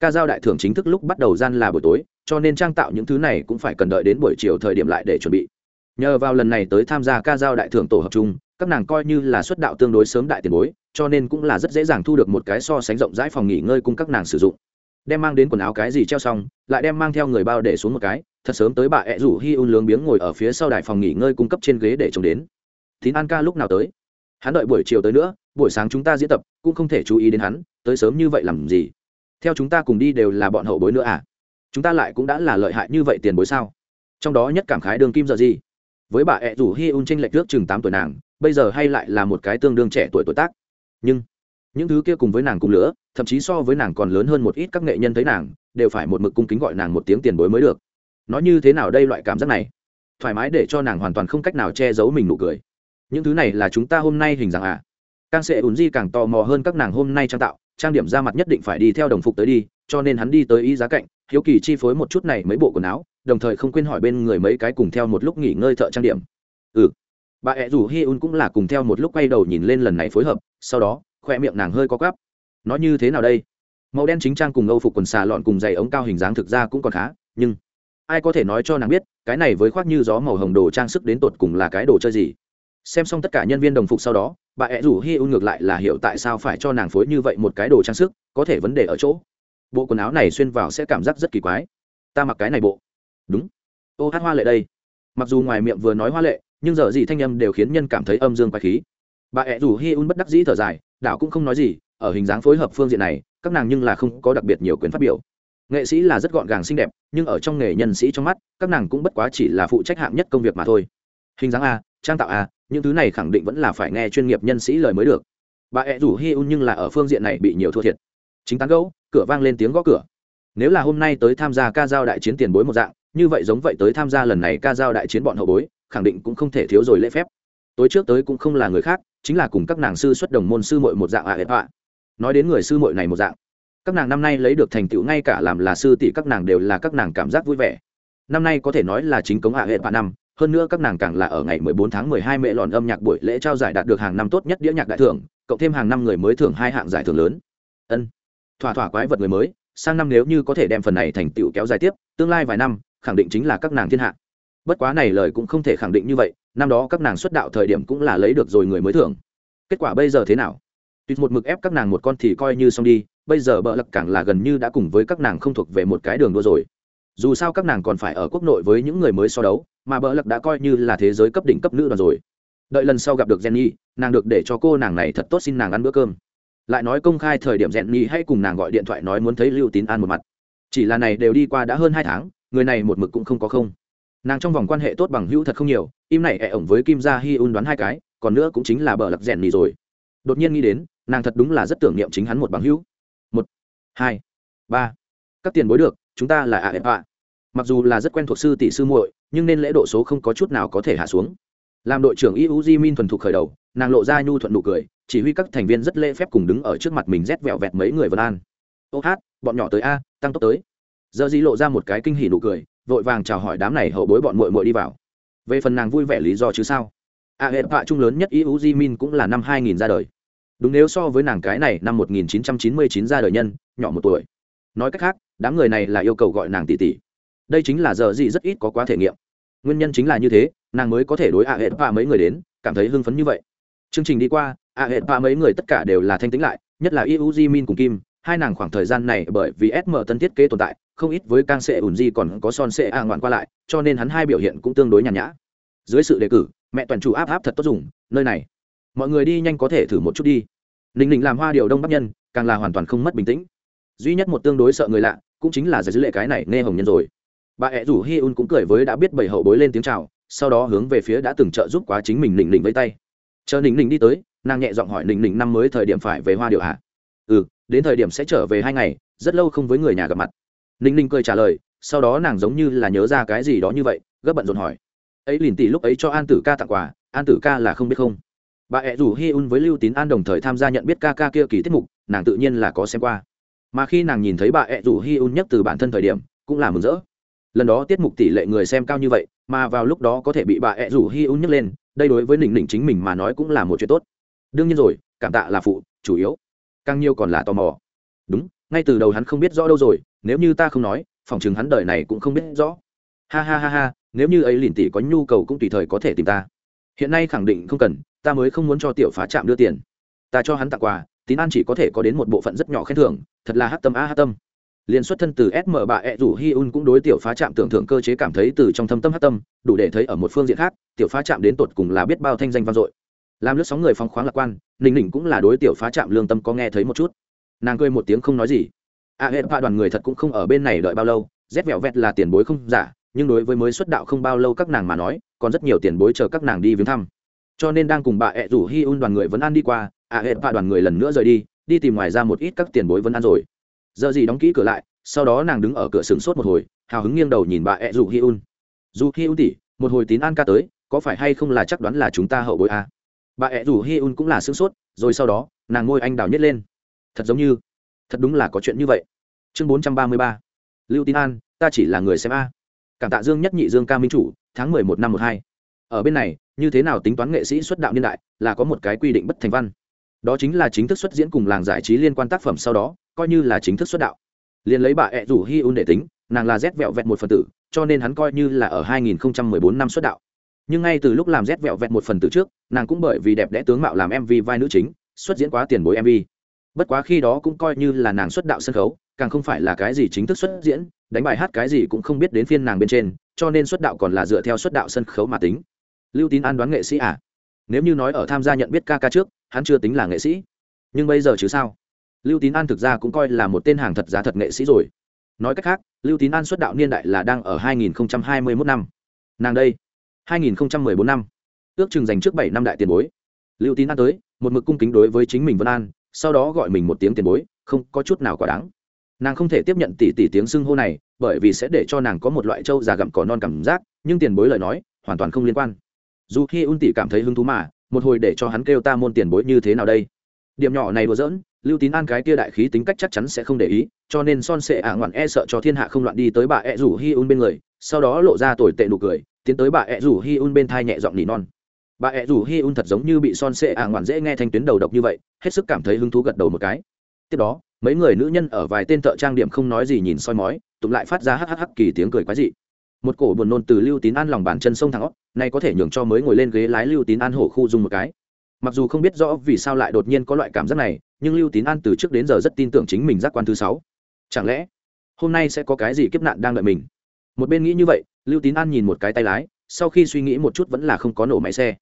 Ca giao đại thưởng chính thức lúc bắt đầu gian là buổi tối cho nên trang tạo những thứ này cũng phải cần đợi đến buổi chiều thời điểm lại để chuẩn bị. Nhờ vào lần này tới tham gia ca giao đại thưởng tổ hợp chung, các nàng coi như là xuất đạo tương đối sớm đại tiền bối, cho nên cũng là rất dễ dàng thu được một cái so sánh rộng rãi phòng nghỉ ngơi cung các nàng sử dụng. Đem mang đến quần áo cái gì treo xong, lại đem mang theo người bao để xuống một cái, thật sớm tới bà ẹ rủ hi un lướng biếng ngồi ở phía sau đài phòng nghỉ ngơi cung cấp trên ghế để trông đến. Tín an ca lúc nào tới? Hắn đợi buổi chiều tới nữa, buổi sáng chúng ta diễn tập, cũng không thể chú ý đến hắn, tới sớm như vậy làm gì? Theo chúng ta cùng đi đều là bọn hậu bối nữa à? Chúng ta lại cũng đã là lợi hại như vậy tiền bối sao? Trong đó nhất cảm khái đường kim giờ gì? Với bà ẹ rủ hi un tranh lệch trước chừng tám tuổi nàng, bây giờ hay lại là một cái tương đương trẻ tuổi tuổi tác. Nhưng, những thứ kia cùng với nàng cùng lứa thậm chí so với nàng còn lớn hơn một ít các nghệ nhân thấy nàng, đều phải một mực cung kính gọi nàng một tiếng tiền bối mới được. Nói như thế nào đây loại cảm giác này? Thoải mái để cho nàng hoàn toàn không cách nào che giấu mình nụ cười. Những thứ này là chúng ta hôm nay hình dạng à? Càng sẽ ùn di càng tò mò hơn các nàng hôm nay trang tạo, trang điểm ra mặt nhất định phải đi theo đồng phục tới đi, cho nên hắn đi tới ý giá cạnh hiếu kỳ chi phối một chút này mấy bộ quần áo, đồng thời không quên hỏi bên người mấy cái cùng theo một lúc nghỉ ngơi thợ trang điểm. Ừ. Bà ẹ rủ hi un cũng là cùng theo một lúc quay đầu nhìn lên lần này phối hợp, sau đó khoe miệng nàng hơi có gắp Nó như thế nào đây? Màu đen chính trang cùng âu phục quần xà lọn cùng giày ống cao hình dáng thực ra cũng còn khá, nhưng ai có thể nói cho nàng biết, cái này với khoác như gió màu hồng đồ trang sức đến tột cùng là cái đồ chơi gì? Xem xong tất cả nhân viên đồng phục sau đó, bà ẹ rủ hi un ngược lại là hiểu tại sao phải cho nàng phối như vậy một cái đồ trang sức, có thể vấn đề ở chỗ bộ quần áo này xuyên vào sẽ cảm giác rất kỳ quái. Ta mặc cái này bộ. Đúng. Ô, hát hoa lệ đây. Mặc dù ngoài miệng vừa nói hoa lệ, nhưng giờ gì thanh âm đều khiến nhân cảm thấy âm dương quái khí. Bà ẹ rủ hi un bất đắc dĩ thở dài, đảo cũng không nói gì, ở hình dáng phối hợp phương diện này, các nàng nhưng là không có đặc biệt nhiều quyền phát biểu. Nghệ sĩ là rất gọn gàng xinh đẹp, nhưng ở trong nghề nhân sĩ trong mắt, các nàng cũng bất quá chỉ là phụ trách hạng nhất công việc mà thôi. Hình dáng a, trang tạo a, những thứ này khẳng định vẫn là phải nghe chuyên nghiệp nhân sĩ lời mới được. Bà ẹ rủ hi un nhưng là ở phương diện này bị nhiều thua thiệt chính tán gấu cửa vang lên tiếng gõ cửa. Nếu là hôm nay tới tham gia ca giao đại chiến tiền bối một dạng, như vậy giống vậy tới tham gia lần này ca giao đại chiến bọn hậu bối, khẳng định cũng không thể thiếu rồi lễ phép. Tối trước tới cũng không là người khác, chính là cùng các nàng sư xuất đồng môn sư mội một dạng ạ hệ họa nói đến người sư mội này một dạng, các nàng năm nay lấy được thành tựu ngay cả làm là sư tỷ các nàng đều là các nàng cảm giác vui vẻ. Năm nay có thể nói là chính cống ạ hệ vạn năm, hơn nữa các nàng càng là ở ngày 14 tháng 12 mẹ lòn âm nhạc buổi lễ trao giải đạt được hàng năm tốt nhất đĩa nhạc đại thưởng, cộng thêm hàng năm người mới thưởng hai hạng giải thưởng lớn. Ân thỏa thỏa quái vật người mới, sang năm nếu như có thể đem phần này thành tựu kéo dài tiếp, tương lai vài năm, khẳng định chính là các nàng thiên hạ. Bất quá này lời cũng không thể khẳng định như vậy, năm đó các nàng xuất đạo thời điểm cũng là lấy được rồi người mới thưởng. Kết quả bây giờ thế nào? Tuyệt một mực ép các nàng một con thì coi như xong đi, bây giờ bợ lặc càng là gần như đã cùng với các nàng không thuộc về một cái đường đua rồi. Dù sao các nàng còn phải ở quốc nội với những người mới so đấu, mà bợ lặc đã coi như là thế giới cấp đỉnh cấp nữ đoàn rồi. Đợi lần sau gặp được jenny, nàng được để cho cô nàng này thật tốt xin nàng ăn bữa cơm lại nói công khai thời điểm jenny hay cùng nàng gọi điện thoại nói muốn thấy lưu tín an một mặt. Chỉ là này đều đi qua đã hơn hai tháng, người này một mực cũng không có không. Nàng trong vòng quan hệ tốt bằng hữu thật không nhiều, im này ẹ ổng với kim gia hi un đoán hai cái, còn nữa cũng chính là bờ lặc rèn nhì rồi. Đột nhiên nghĩ đến, nàng thật đúng là rất tưởng niệm chính hắn một bằng hữu. Một, hai, ba. Các tiền bối được, chúng ta là ạ ẹp ạ. Mặc dù là rất quen thuộc sư tỷ sư muội, nhưng nên lễ độ số không có chút nào có thể hạ xuống. Làm đội trưởng iu di min thuần thục khởi đầu nàng lộ ra nhu thuận nụ cười, chỉ huy các thành viên rất lễ phép cùng đứng ở trước mặt mình rét vẹo vẹt mấy người vân an. Ô hát, bọn nhỏ tới a, tăng tốc tới. Giờ di lộ ra một cái kinh hỉ nụ cười, vội vàng chào hỏi đám này hậu bối bọn muội muội đi vào. Về phần nàng vui vẻ lý do chứ sao? A hệ vạ trung lớn nhất iu di min cũng là năm 2000 ra đời. Đúng nếu so với nàng cái này, năm 1999 ra đời nhân, nhỏ một tuổi. Nói cách khác, đám người này là yêu cầu gọi nàng tỷ tỷ. Đây chính là giờ gì rất ít có quá thể nghiệm. Nguyên nhân chính là như thế, nàng mới có thể đối a hệ vạ mấy người đến, cảm thấy hưng phấn như vậy chương trình đi qua a hệ vạ mấy người tất cả đều là thanh tĩnh lại, nhất là iu di min cùng kim, hai nàng khoảng thời gian này bởi vì sm tân thiết kế tồn tại, không ít với càng sệ ủn di còn có son sệ a ngoạn qua lại, cho nên hắn hai biểu hiện cũng tương đối nhàn nhã. Dưới sự đề cử, mẹ toàn chủ áp áp thật tốt dùng, nơi này, mọi người đi nhanh có thể thử một chút đi. Ninh ninh làm hoa điều đông bắc nhân, càng là hoàn toàn không mất bình tĩnh. Duy nhất một tương đối sợ người lạ, cũng chính là giải dữ lệ cái này nghe hồng nhân rồi. Bà ẹ rủ hi un cũng cười với đã biết bảy hậu bối lên tiếng chào, sau đó hướng về phía đã từng trợ giúp quá chính mình ninh ninh với tay chờ ninh ninh đi tới, nàng nhẹ giọng hỏi ninh ninh năm mới thời điểm phải về hoa Điệu hạ ừ đến thời điểm sẽ trở về hai ngày, rất lâu không với người nhà gặp mặt. Ninh ninh cười trả lời, sau đó nàng giống như là nhớ ra cái gì đó như vậy, gấp bận rộn hỏi. Ấy liền tỷ lúc ấy cho an tử ca tặng quà, an tử ca là không biết không? Bà ẹ rủ hi un với lưu tín an đồng thời tham gia nhận biết ca ca kia kỳ tiết mục, nàng tự nhiên là có xem qua. Mà khi nàng nhìn thấy bà ẹ rủ hi un nhắc từ bản thân thời điểm, cũng là mừng rỡ. Lần đó tiết mục tỷ lệ người xem cao như vậy, mà vào lúc đó có thể bị bà ẹ rủ hi un nhắc lên đây đối với nịnh nịnh chính mình mà nói cũng là một chuyện tốt. Đương nhiên rồi, cảm tạ là phụ, chủ yếu. Càng nhiều còn là tò mò. Đúng, ngay từ đầu hắn không biết rõ đâu rồi, nếu như ta không nói, phòng chừng hắn đời này cũng không biết rõ. Ha ha ha ha, nếu như ấy lìn tỷ có nhu cầu cũng tùy thời có thể tìm ta. Hiện nay khẳng định không cần, ta mới không muốn cho tiểu phá trạm đưa tiền. Ta cho hắn tặng quà, tín an chỉ có thể có đến một bộ phận rất nhỏ khen thưởng, thật là hát tâm a hát tâm liên xuất thân từ sm bà ẹ e rủ hi un cũng đối tiểu phá trạm tưởng thưởng cơ chế cảm thấy từ trong thâm tâm hát tâm, đủ để thấy ở một phương diện khác, tiểu phá trạm đến tột cùng là biết bao thanh danh vang dội. Làm lướt sóng người phong khoáng lạc quan, ninh ninh cũng là đối tiểu phá trạm lương tâm có nghe thấy một chút. Nàng cười một tiếng không nói gì. A hệ ba đoàn người thật cũng không ở bên này đợi bao lâu, rét vẹo vẹt là tiền bối không giả, nhưng đối với mới xuất đạo không bao lâu các nàng mà nói, còn rất nhiều tiền bối chờ các nàng đi viếng thăm. Cho nên đang cùng bà ẹ rủ hi un đoàn người vẫn ăn đi qua, a hệ ba đoàn người lần nữa rời đi đi tìm ngoài ra một ít các tiền bối vẫn ăn rồi giờ gì đóng kỹ cửa lại, sau đó nàng đứng ở cửa sừng sốt một hồi, hào hứng nghiêng đầu nhìn bà e ẹ rủ hi un. Dù hi un tỉ một hồi tín an ca tới, có phải hay không là chắc đoán là chúng ta hậu bối a? À? bà e ẹ rủ hi un cũng là sửng sốt, rồi sau đó, nàng ngôi anh đào nhét lên. Thật giống như, thật đúng là có chuyện như vậy. Chương bốn trăm ba mươi ba. Lưu tín an, ta chỉ là người xem a. Cảm tạ dương nhất nhị dương ca minh chủ, tháng mười một năm một hai. Ở bên này, như thế nào tính toán nghệ sĩ xuất đạo niên đại, là có một cái quy định bất thành văn. Đó chính là chính thức xuất diễn cùng làng giải trí liên quan tác phẩm sau đó coi như là chính thức xuất đạo. Liền lấy bà ẹ rủ hi un để tính, nàng là rét vẹo vẹn một phần tử, cho nên hắn coi như là ở 2014 năm xuất đạo. Nhưng ngay từ lúc làm rét vẹo vẹn một phần tử trước, nàng cũng bởi vì đẹp đẽ tướng mạo làm mv vai nữ chính, xuất diễn quá tiền bối mv bất quá khi đó cũng coi như là nàng xuất đạo sân khấu, càng không phải là cái gì chính thức xuất diễn, đánh bài hát cái gì cũng không biết đến phiên nàng bên trên, cho nên xuất đạo còn là dựa theo xuất đạo sân khấu mà tính. Lưu tín an đoán nghệ sĩ à? Nếu như nói ở tham gia nhận biết ca ca trước, hắn chưa tính là nghệ sĩ. Nhưng bây giờ chứ sao? Lưu tín an thực ra cũng coi là một tên hàng thật giá thật nghệ sĩ rồi. Nói cách khác, lưu tín an xuất đạo niên đại là đang ở 2021 năm. Nàng đây 2014 năm. Ước chừng dành trước bảy năm đại tiền bối. Lưu tín an tới, một mực cung kính đối với chính mình vân an, sau đó gọi mình một tiếng tiền bối, không có chút nào quá đáng. Nàng không thể tiếp nhận tỷ tỷ tiếng xưng hô này, bởi vì sẽ để cho nàng có một loại trâu già gặm cỏ non cảm giác, nhưng tiền bối lời nói, hoàn toàn không liên quan. Dù khi un tỷ cảm thấy hứng thú mà, một hồi để cho hắn kêu ta môn tiền bối như thế nào đây? Điểm nhỏ này đùa giỡn, lưu tín an cái tia đại khí tính cách chắc chắn sẽ không để ý, cho nên son sệ ả ngoạn e sợ cho thiên hạ không loạn đi tới bà ẹ rủ hi un bên người, sau đó lộ ra tồi tệ nụ cười, tiến tới bà ẹ rủ hi un bên thai nhẹ giọng nỉ non. Bà ẹ rủ hi un thật giống như bị son sệ ả ngoạn dễ nghe thanh tuyến đầu độc như vậy, hết sức cảm thấy hứng thú gật đầu một cái. Tiếp đó, mấy người nữ nhân ở vài tên thợ trang điểm không nói gì nhìn soi mói tụng lại phát ra hắc hắc kỳ tiếng cười quái dị. Một cổ buồn nôn từ lưu tín an lòng bàn chân sông thẳng óc này có thể nhường cho mới ngồi lên ghế lái lưu tín an hổ khu dùng một cái mặc dù không biết rõ vì sao lại đột nhiên có loại cảm giác này, nhưng lưu tín an từ trước đến giờ rất tin tưởng chính mình giác quan thứ sáu. Chẳng lẽ, hôm nay sẽ có cái gì kiếp nạn đang đợi mình? Một bên nghĩ như vậy, lưu tín an nhìn một cái tay lái, sau khi suy nghĩ một chút vẫn là không có nổ máy xe.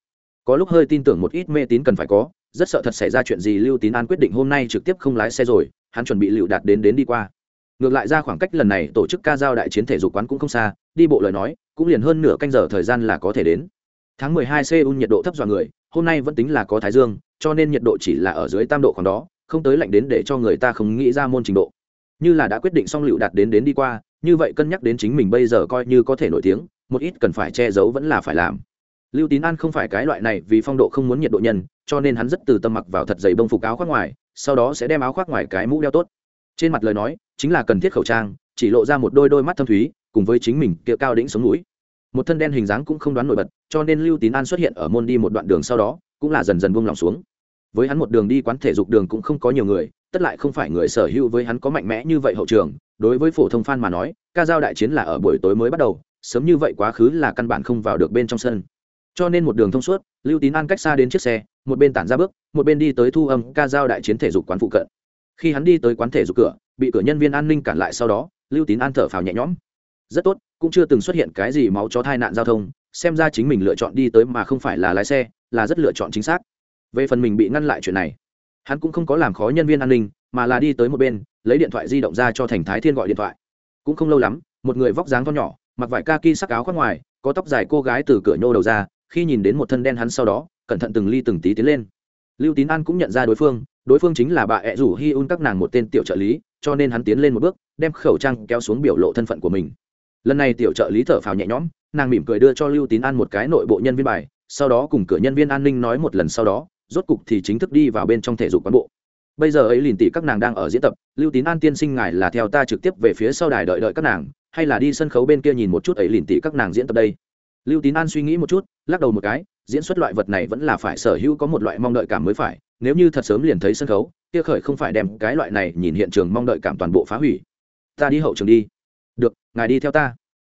Có lúc hơi tin tưởng một ít mê tín cần phải có, rất sợ thật xảy ra chuyện gì lưu tín an quyết định hôm nay trực tiếp không lái xe rồi, hắn chuẩn bị lựu đạt đến đến đi qua. Ngược lại ra khoảng cách lần này tổ chức ca giao đại chiến thể dục quán cũng không xa, đi bộ lời nói, cũng liền hơn nửa canh giờ thời gian là có thể đến tháng 12 Seoul nhiệt độ thấp dọa người, hôm nay vẫn tính là có thái dương, cho nên nhiệt độ chỉ là ở dưới tam độ khoảng đó, không tới lạnh đến để cho người ta không nghĩ ra môn trình độ. Như là đã quyết định xong liệu đạt đến đến đi qua, như vậy cân nhắc đến chính mình bây giờ coi như có thể nổi tiếng, một ít cần phải che giấu vẫn là phải làm. Lưu tín an không phải cái loại này vì phong độ không muốn nhiệt độ nhân, cho nên hắn rất từ tâm mặc vào thật dày bông phục áo khoác ngoài, sau đó sẽ đem áo khoác ngoài cái mũ đeo tốt. Trên mặt lời nói, chính là cần thiết khẩu trang, chỉ lộ ra một đôi đôi mắt thâm thúy, cùng với chính mình kia cao đỉnh sống núi một thân đen hình dáng cũng không đoán nổi bật, cho nên lưu tín an xuất hiện ở môn đi một đoạn đường sau đó, cũng là dần dần buông lòng xuống. Với hắn một đường đi quán thể dục đường cũng không có nhiều người, tất lại không phải người sở hữu với hắn có mạnh mẽ như vậy hậu trường. Đối với phổ thông fan mà nói, ca giao đại chiến là ở buổi tối mới bắt đầu, sớm như vậy quá khứ là căn bản không vào được bên trong sân. Cho nên một đường thông suốt, lưu tín an cách xa đến chiếc xe, một bên tản ra bước, một bên đi tới thu âm ca giao đại chiến thể dục quán phụ cận. Khi hắn đi tới quán thể dục cửa, bị cửa nhân viên an ninh cản lại sau đó, lưu tín an thở phào nhẹ nhõm. Rất tốt cũng chưa từng xuất hiện cái gì máu chó tai nạn giao thông, xem ra chính mình lựa chọn đi tới mà không phải là lái xe, là rất lựa chọn chính xác. Về phần mình bị ngăn lại chuyện này, hắn cũng không có làm khó nhân viên an ninh, mà là đi tới một bên, lấy điện thoại di động ra cho thành thái thiên gọi điện thoại. Cũng không lâu lắm, một người vóc dáng to nhỏ, mặc vải kaki sắc áo khoác ngoài, có tóc dài cô gái từ cửa nhô đầu ra, khi nhìn đến một thân đen hắn sau đó, cẩn thận từng ly từng tí tiến lên. Lưu tín an cũng nhận ra đối phương đối phương chính là bà ẹ rủ hi un các nàng một tên tiểu trợ lý, cho nên hắn tiến lên một bước, đem khẩu trang kéo xuống biểu lộ thân phận của mình lần này tiểu trợ lý thở phào nhẹ nhõm, nàng mỉm cười đưa cho lưu tín an một cái nội bộ nhân viên bài, sau đó cùng cửa nhân viên an ninh nói một lần sau đó, rốt cục thì chính thức đi vào bên trong thể dục quán bộ. Bây giờ ấy liền tỷ các nàng đang ở diễn tập, lưu tín an tiên sinh ngài là theo ta trực tiếp về phía sau đài đợi đợi các nàng, hay là đi sân khấu bên kia nhìn một chút ấy liền tỷ các nàng diễn tập đây? Lưu tín an suy nghĩ một chút, lắc đầu một cái, diễn xuất loại vật này vẫn là phải sở hữu có một loại mong đợi cảm mới phải, nếu như thật sớm liền thấy sân khấu, kia khởi không phải đem cái loại này nhìn hiện trường mong đợi cảm toàn bộ phá hủy. Ta đi hậu trường đi được, ngài đi theo ta.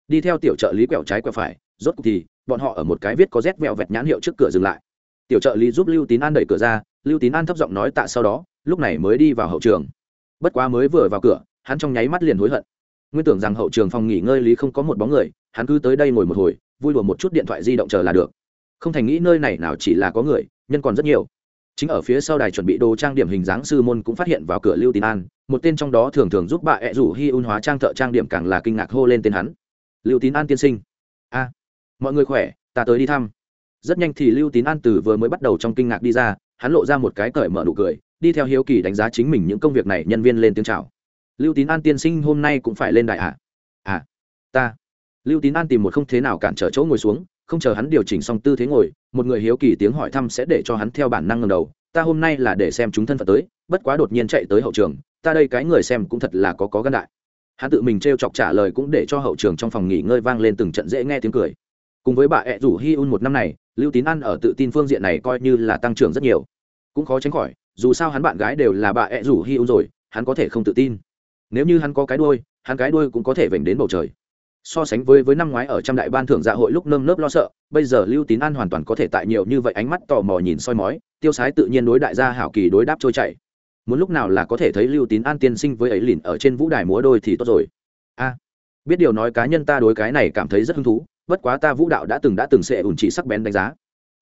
Đi theo tiểu trợ lý quẹo trái quẹo phải, rốt cuộc thì, bọn họ ở một cái viết có rét vẹo vẹt nhãn hiệu trước cửa dừng lại. Tiểu trợ lý giúp lưu tín an đẩy cửa ra, lưu tín an thấp giọng nói tạ sau đó, lúc này mới đi vào hậu trường. Bất quá mới vừa vào cửa, hắn trong nháy mắt liền hối hận. Nguyên tưởng rằng hậu trường phòng nghỉ ngơi lý không có một bóng người, hắn cứ tới đây ngồi một hồi, vui đùa một chút điện thoại di động chờ là được. Không thành nghĩ nơi này nào chỉ là có người, nhân còn rất nhiều chính ở phía sau đài chuẩn bị đồ trang điểm hình dáng sư môn cũng phát hiện vào cửa lưu tín an, một tên trong đó thường thường giúp bà ẹ rủ hi un hóa trang thợ trang điểm càng là kinh ngạc hô lên tên hắn. Lưu tín an tiên sinh. A, mọi người khỏe, ta tới đi thăm. Rất nhanh thì lưu tín an từ vừa mới bắt đầu trong kinh ngạc đi ra, hắn lộ ra một cái cởi mở nụ cười, đi theo hiếu kỳ đánh giá chính mình những công việc này nhân viên lên tiếng chào. Lưu tín an tiên sinh hôm nay cũng phải lên đại ạ à? à ta. Lưu tín an tìm một không thế nào cản trở chỗ ngồi xuống không chờ hắn điều chỉnh xong tư thế ngồi, một người hiếu kỳ tiếng hỏi thăm sẽ để cho hắn theo bản năng ngầm đầu, ta hôm nay là để xem chúng thân phận tới, bất quá đột nhiên chạy tới hậu trường, ta đây cái người xem cũng thật là có có gân đại. Hắn tự mình t r e o chọc trả lời cũng để cho hậu trường trong phòng nghỉ ngơi vang lên từng trận dễ nghe tiếng cười. Cùng với bà ẹ rủ hi un một năm này, lưu tín ăn ở tự tin phương diện này coi như là tăng trưởng rất nhiều. Cũng khó tránh khỏi, dù sao hắn bạn gái đều là bà ẹ rủ hi un rồi, hắn có thể không tự tin. Nếu như hắn có cái đuôi, hắn cái đuôi cũng có thể vểnh đến bầu trời so sánh với với năm ngoái ở trăm đại ban thưởng dạ hội lúc nơm nớp lo sợ, bây giờ lưu tín an hoàn toàn có thể tại nhiều như vậy ánh mắt tò mò nhìn soi mói, tiêu sái tự nhiên đối đại gia hảo kỳ đối đáp trôi chảy. Muốn lúc nào là có thể thấy lưu tín an tiên sinh với ấy lìn ở trên vũ đài múa đôi thì tốt rồi. A, biết điều nói cá nhân ta đối cái này cảm thấy rất hứng thú, bất quá ta vũ đạo đã từng đã từng sẽ ủn chỉ sắc bén đánh giá.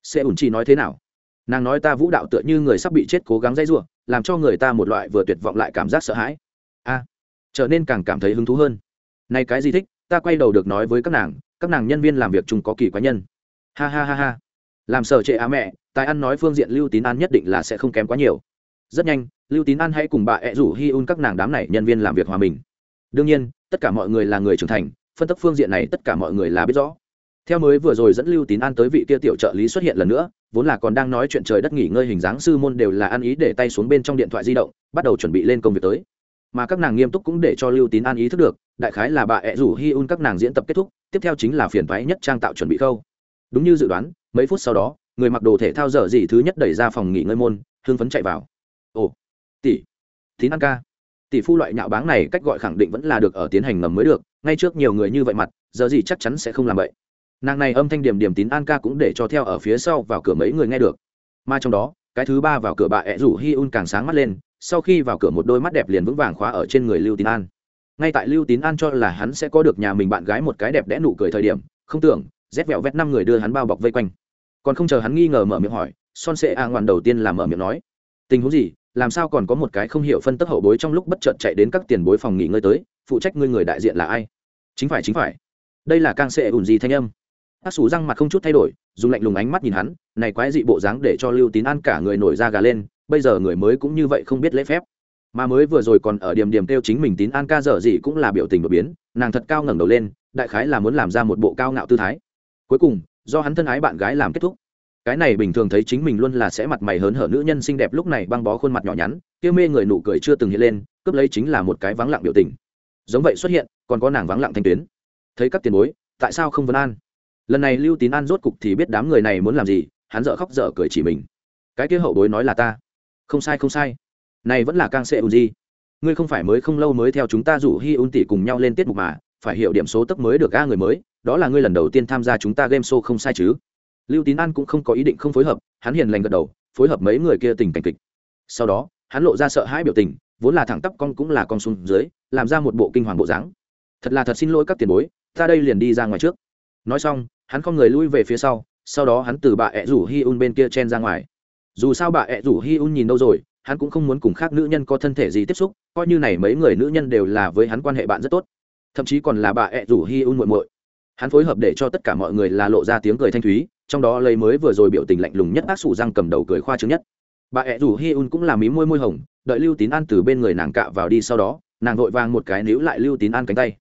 Sẽ ủn chỉ nói thế nào? Nàng nói ta vũ đạo tựa như người sắp bị chết cố gắng dây giụa làm cho người ta một loại vừa tuyệt vọng lại cảm giác sợ hãi. A, trở nên càng cảm thấy hứng thú hơn. Nay cái gì thích? Ta quay đầu được nói với các nàng các nàng nhân viên làm việc chung có kỳ quái nhân. Ha ha ha ha. Làm sở trệ á mẹ, tài ăn nói phương diện lưu tín an nhất định là sẽ không kém quá nhiều. Rất nhanh, lưu tín an hãy cùng bà ẹ rủ hi un các nàng đám này nhân viên làm việc hòa mình. Đương nhiên, tất cả mọi người là người trưởng thành, phân tích phương diện này tất cả mọi người là biết rõ. Theo mới vừa rồi dẫn lưu tín an tới vị kia tiểu trợ lý xuất hiện lần nữa, vốn là còn đang nói chuyện trời đất nghỉ ngơi hình dáng sư môn đều là ăn ý để tay xuống bên trong điện thoại di động, bắt đầu chuẩn bị lên công việc tới mà các nàng nghiêm túc cũng để cho lưu tín an ý thức được, đại khái là bà ẹ rủ hi un các nàng diễn tập kết thúc, tiếp theo chính là phiền thoái nhất trang tạo chuẩn bị khâu. Đúng như dự đoán, mấy phút sau đó, người mặc đồ thể thao dở dỉ thứ nhất đẩy ra phòng nghỉ ngơi môn hương phấn chạy vào. Ồ, tỷ, tín an ca. Tỷ phu loại nhạo báng này cách gọi khẳng định vẫn là được ở tiến hành ngầm mới được, ngay trước nhiều người như vậy mặt, giờ gì chắc chắn sẽ không làm vậy. Nàng này âm thanh điểm điểm tín an ca cũng để cho theo ở phía sau vào cửa mấy người nghe được. Mà trong đó, cái thứ ba vào cửa bà ẹ rủ hi un càng sáng mắt lên sau khi vào cửa một đôi mắt đẹp liền vững vàng khóa ở trên người lưu tín an. Ngay tại lưu tín an cho là hắn sẽ có được nhà mình bạn gái một cái đẹp đẽ nụ cười thời điểm, không tưởng rét vẹo vét năm người đưa hắn bao bọc vây quanh. Còn không chờ hắn nghi ngờ mở miệng hỏi, son sệ a ngoan đầu tiên là mở miệng nói, tình huống gì? Làm sao còn có một cái không hiểu phân tức hậu bối trong lúc bất chợt chạy đến các tiền bối phòng nghỉ ngơi tới, phụ trách ngươi người đại diện là ai? Chính phải chính phải. Đây là càng sệ ủn gì thanh âm? Ác xù răng mặt không chút thay đổi, dùng lạnh lùng ánh mắt nhìn hắn, này quái dị bộ dáng để cho lưu tín an cả người nổi da gà lên bây giờ người mới cũng như vậy không biết lễ phép. Mà mới vừa rồi còn ở điểm điểm kêu chính mình tín an ca dở gì cũng là biểu tình đột biến, nàng thật cao ngẩng đầu lên, đại khái là muốn làm ra một bộ cao ngạo tư thái. Cuối cùng, do hắn thân ái bạn gái làm kết thúc. Cái này bình thường thấy chính mình luôn là sẽ mặt mày hớn hở nữ nhân xinh đẹp lúc này băng bó khuôn mặt nhỏ nhắn, kia mê người nụ cười chưa từng hiện lên, cướp lấy chính là một cái vắng lặng biểu tình. Giống vậy xuất hiện, còn có nàng vắng lặng thanh tuyến. Thấy các tiền bối, tại sao không vấn an? Lần này lưu tín an rốt cục thì biết đám người này muốn làm gì, hắn dở khóc dở cười chỉ mình. Cái kia hậu bối nói là ta không sai không sai. Này vẫn là càng sệ ùn gì ngươi không phải mới không lâu mới theo chúng ta rủ hi un tỷ cùng nhau lên tiết mục mà, phải hiểu điểm số tấp mới được ga người mới, đó là ngươi lần đầu tiên tham gia chúng ta game show không sai chứ. Lưu tín an cũng không có ý định không phối hợp, hắn hiền lành gật đầu, phối hợp mấy người kia tình cảnh kịch. Sau đó, hắn lộ ra sợ hãi biểu tình, vốn là thẳng tắp con cũng là con xuống dưới, làm ra một bộ kinh hoàng bộ dáng. Thật là thật xin lỗi các tiền bối, ta đây liền đi ra ngoài trước. Nói xong, hắn không người lui về phía sau sau đó hắn từ bà ẹ rủ hi un bên kia chen ra ngoài dù sao bà ẹ rủ hi un nhìn đâu rồi, hắn cũng không muốn cùng khác nữ nhân có thân thể gì tiếp xúc, coi như này mấy người nữ nhân đều là với hắn quan hệ bạn rất tốt. Thậm chí còn là bà ẹ rủ hi un muội muội. Hắn phối hợp để cho tất cả mọi người là lộ ra tiếng cười thanh thúy, trong đó lấy mới vừa rồi biểu tình lạnh lùng nhất ác sủ răng cầm đầu cười khoa trương nhất. Bà ẹ rủ hi un cũng làm mí môi môi hồng, đợi lưu tín an từ bên người nàng cạ vào đi sau đó, nàng vội vàng một cái níu lại lưu tín an cánh tay.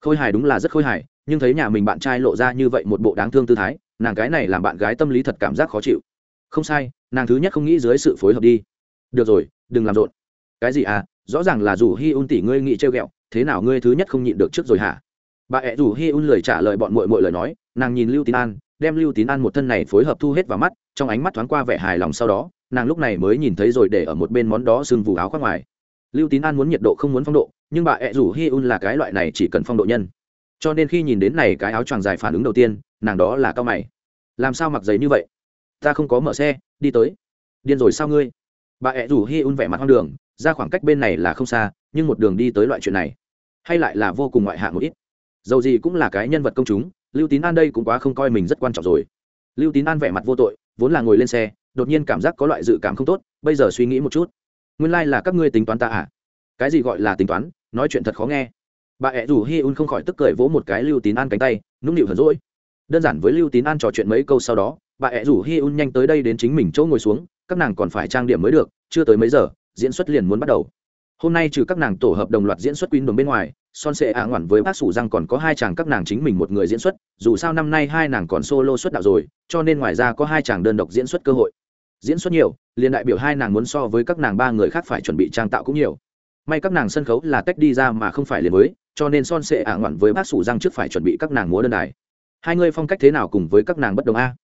Khôi hài đúng là rất khôi hài, nhưng thấy nhà mình bạn trai lộ ra như vậy một bộ đáng thương tư thái, nàng cái này làm bạn gái tâm lý thật cảm giác khó chịu không sai, nàng thứ nhất không nghĩ dưới sự phối hợp đi. Được rồi, đừng làm rộn. Cái gì à? Rõ ràng là dù hi un tỷ ngươi nghĩ trêu ghẹo, thế nào ngươi thứ nhất không nhịn được trước rồi hả? Bà ẹ rủ hi un lời trả lời bọn mội mội lời nói, nàng nhìn lưu tín an, đem lưu tín an một thân này phối hợp thu hết vào mắt, trong ánh mắt thoáng qua vẻ hài lòng sau đó, nàng lúc này mới nhìn thấy rồi để ở một bên món đó sưng vù áo khoác ngoài. Lưu tín an muốn nhiệt độ không muốn phong độ, nhưng bà ẹ rủ hi un là cái loại này chỉ cần phong độ nhân. Cho nên khi nhìn đến này cái áo choàng dài phản ứng đầu tiên, nàng đó là cao mày. Làm sao mặc giày như vậy? Ta không có mở xe, đi tới. Điên rồi sao ngươi? Bà ẹ rủ hi un vẻ mặt hoang đường, ra khoảng cách bên này là không xa, nhưng một đường đi tới loại chuyện này, hay lại là vô cùng ngoại hạng một ít. Dầu gì cũng là cái nhân vật công chúng, lưu tín an đây cũng quá không coi mình rất quan trọng rồi. Lưu tín an vẻ mặt vô tội, vốn là ngồi lên xe, đột nhiên cảm giác có loại dự cảm không tốt, bây giờ suy nghĩ một chút. Nguyên lai、like、là các ngươi tính toán ta à? Cái gì gọi là tính toán? Nói chuyện thật khó nghe. Bà ẹ rủ hi un không khỏi tức cười vỗ một cái lưu tín an cánh tay, nũng nịu hờn rỗi đơn giản với lưu tín an trò chuyện mấy câu sau đó bà ẹ rủ hi un nhanh tới đây đến chính mình chỗ ngồi xuống, các nàng còn phải trang điểm mới được, chưa tới mấy giờ, diễn xuất liền muốn bắt đầu. Hôm nay trừ các nàng tổ hợp đồng loạt diễn xuất quyên đồng bên ngoài, son sệ ạ ngoản với bác sủ răng còn có hai chàng các nàng chính mình một người diễn xuất, dù sao năm nay hai nàng còn solo xuất đạo rồi, cho nên ngoài ra có hai chàng đơn độc diễn xuất cơ hội. Diễn xuất nhiều, liền đại biểu hai nàng muốn so với các nàng ba người khác phải chuẩn bị trang tạo cũng nhiều. May các nàng sân khấu là tách đi ra mà không phải liền với, cho nên son sệ ạ ngoản với bác sủ răng trước phải chuẩn bị các nàng múa đơn đài. Hai người phong cách thế nào cùng với các nàng bất đồng a?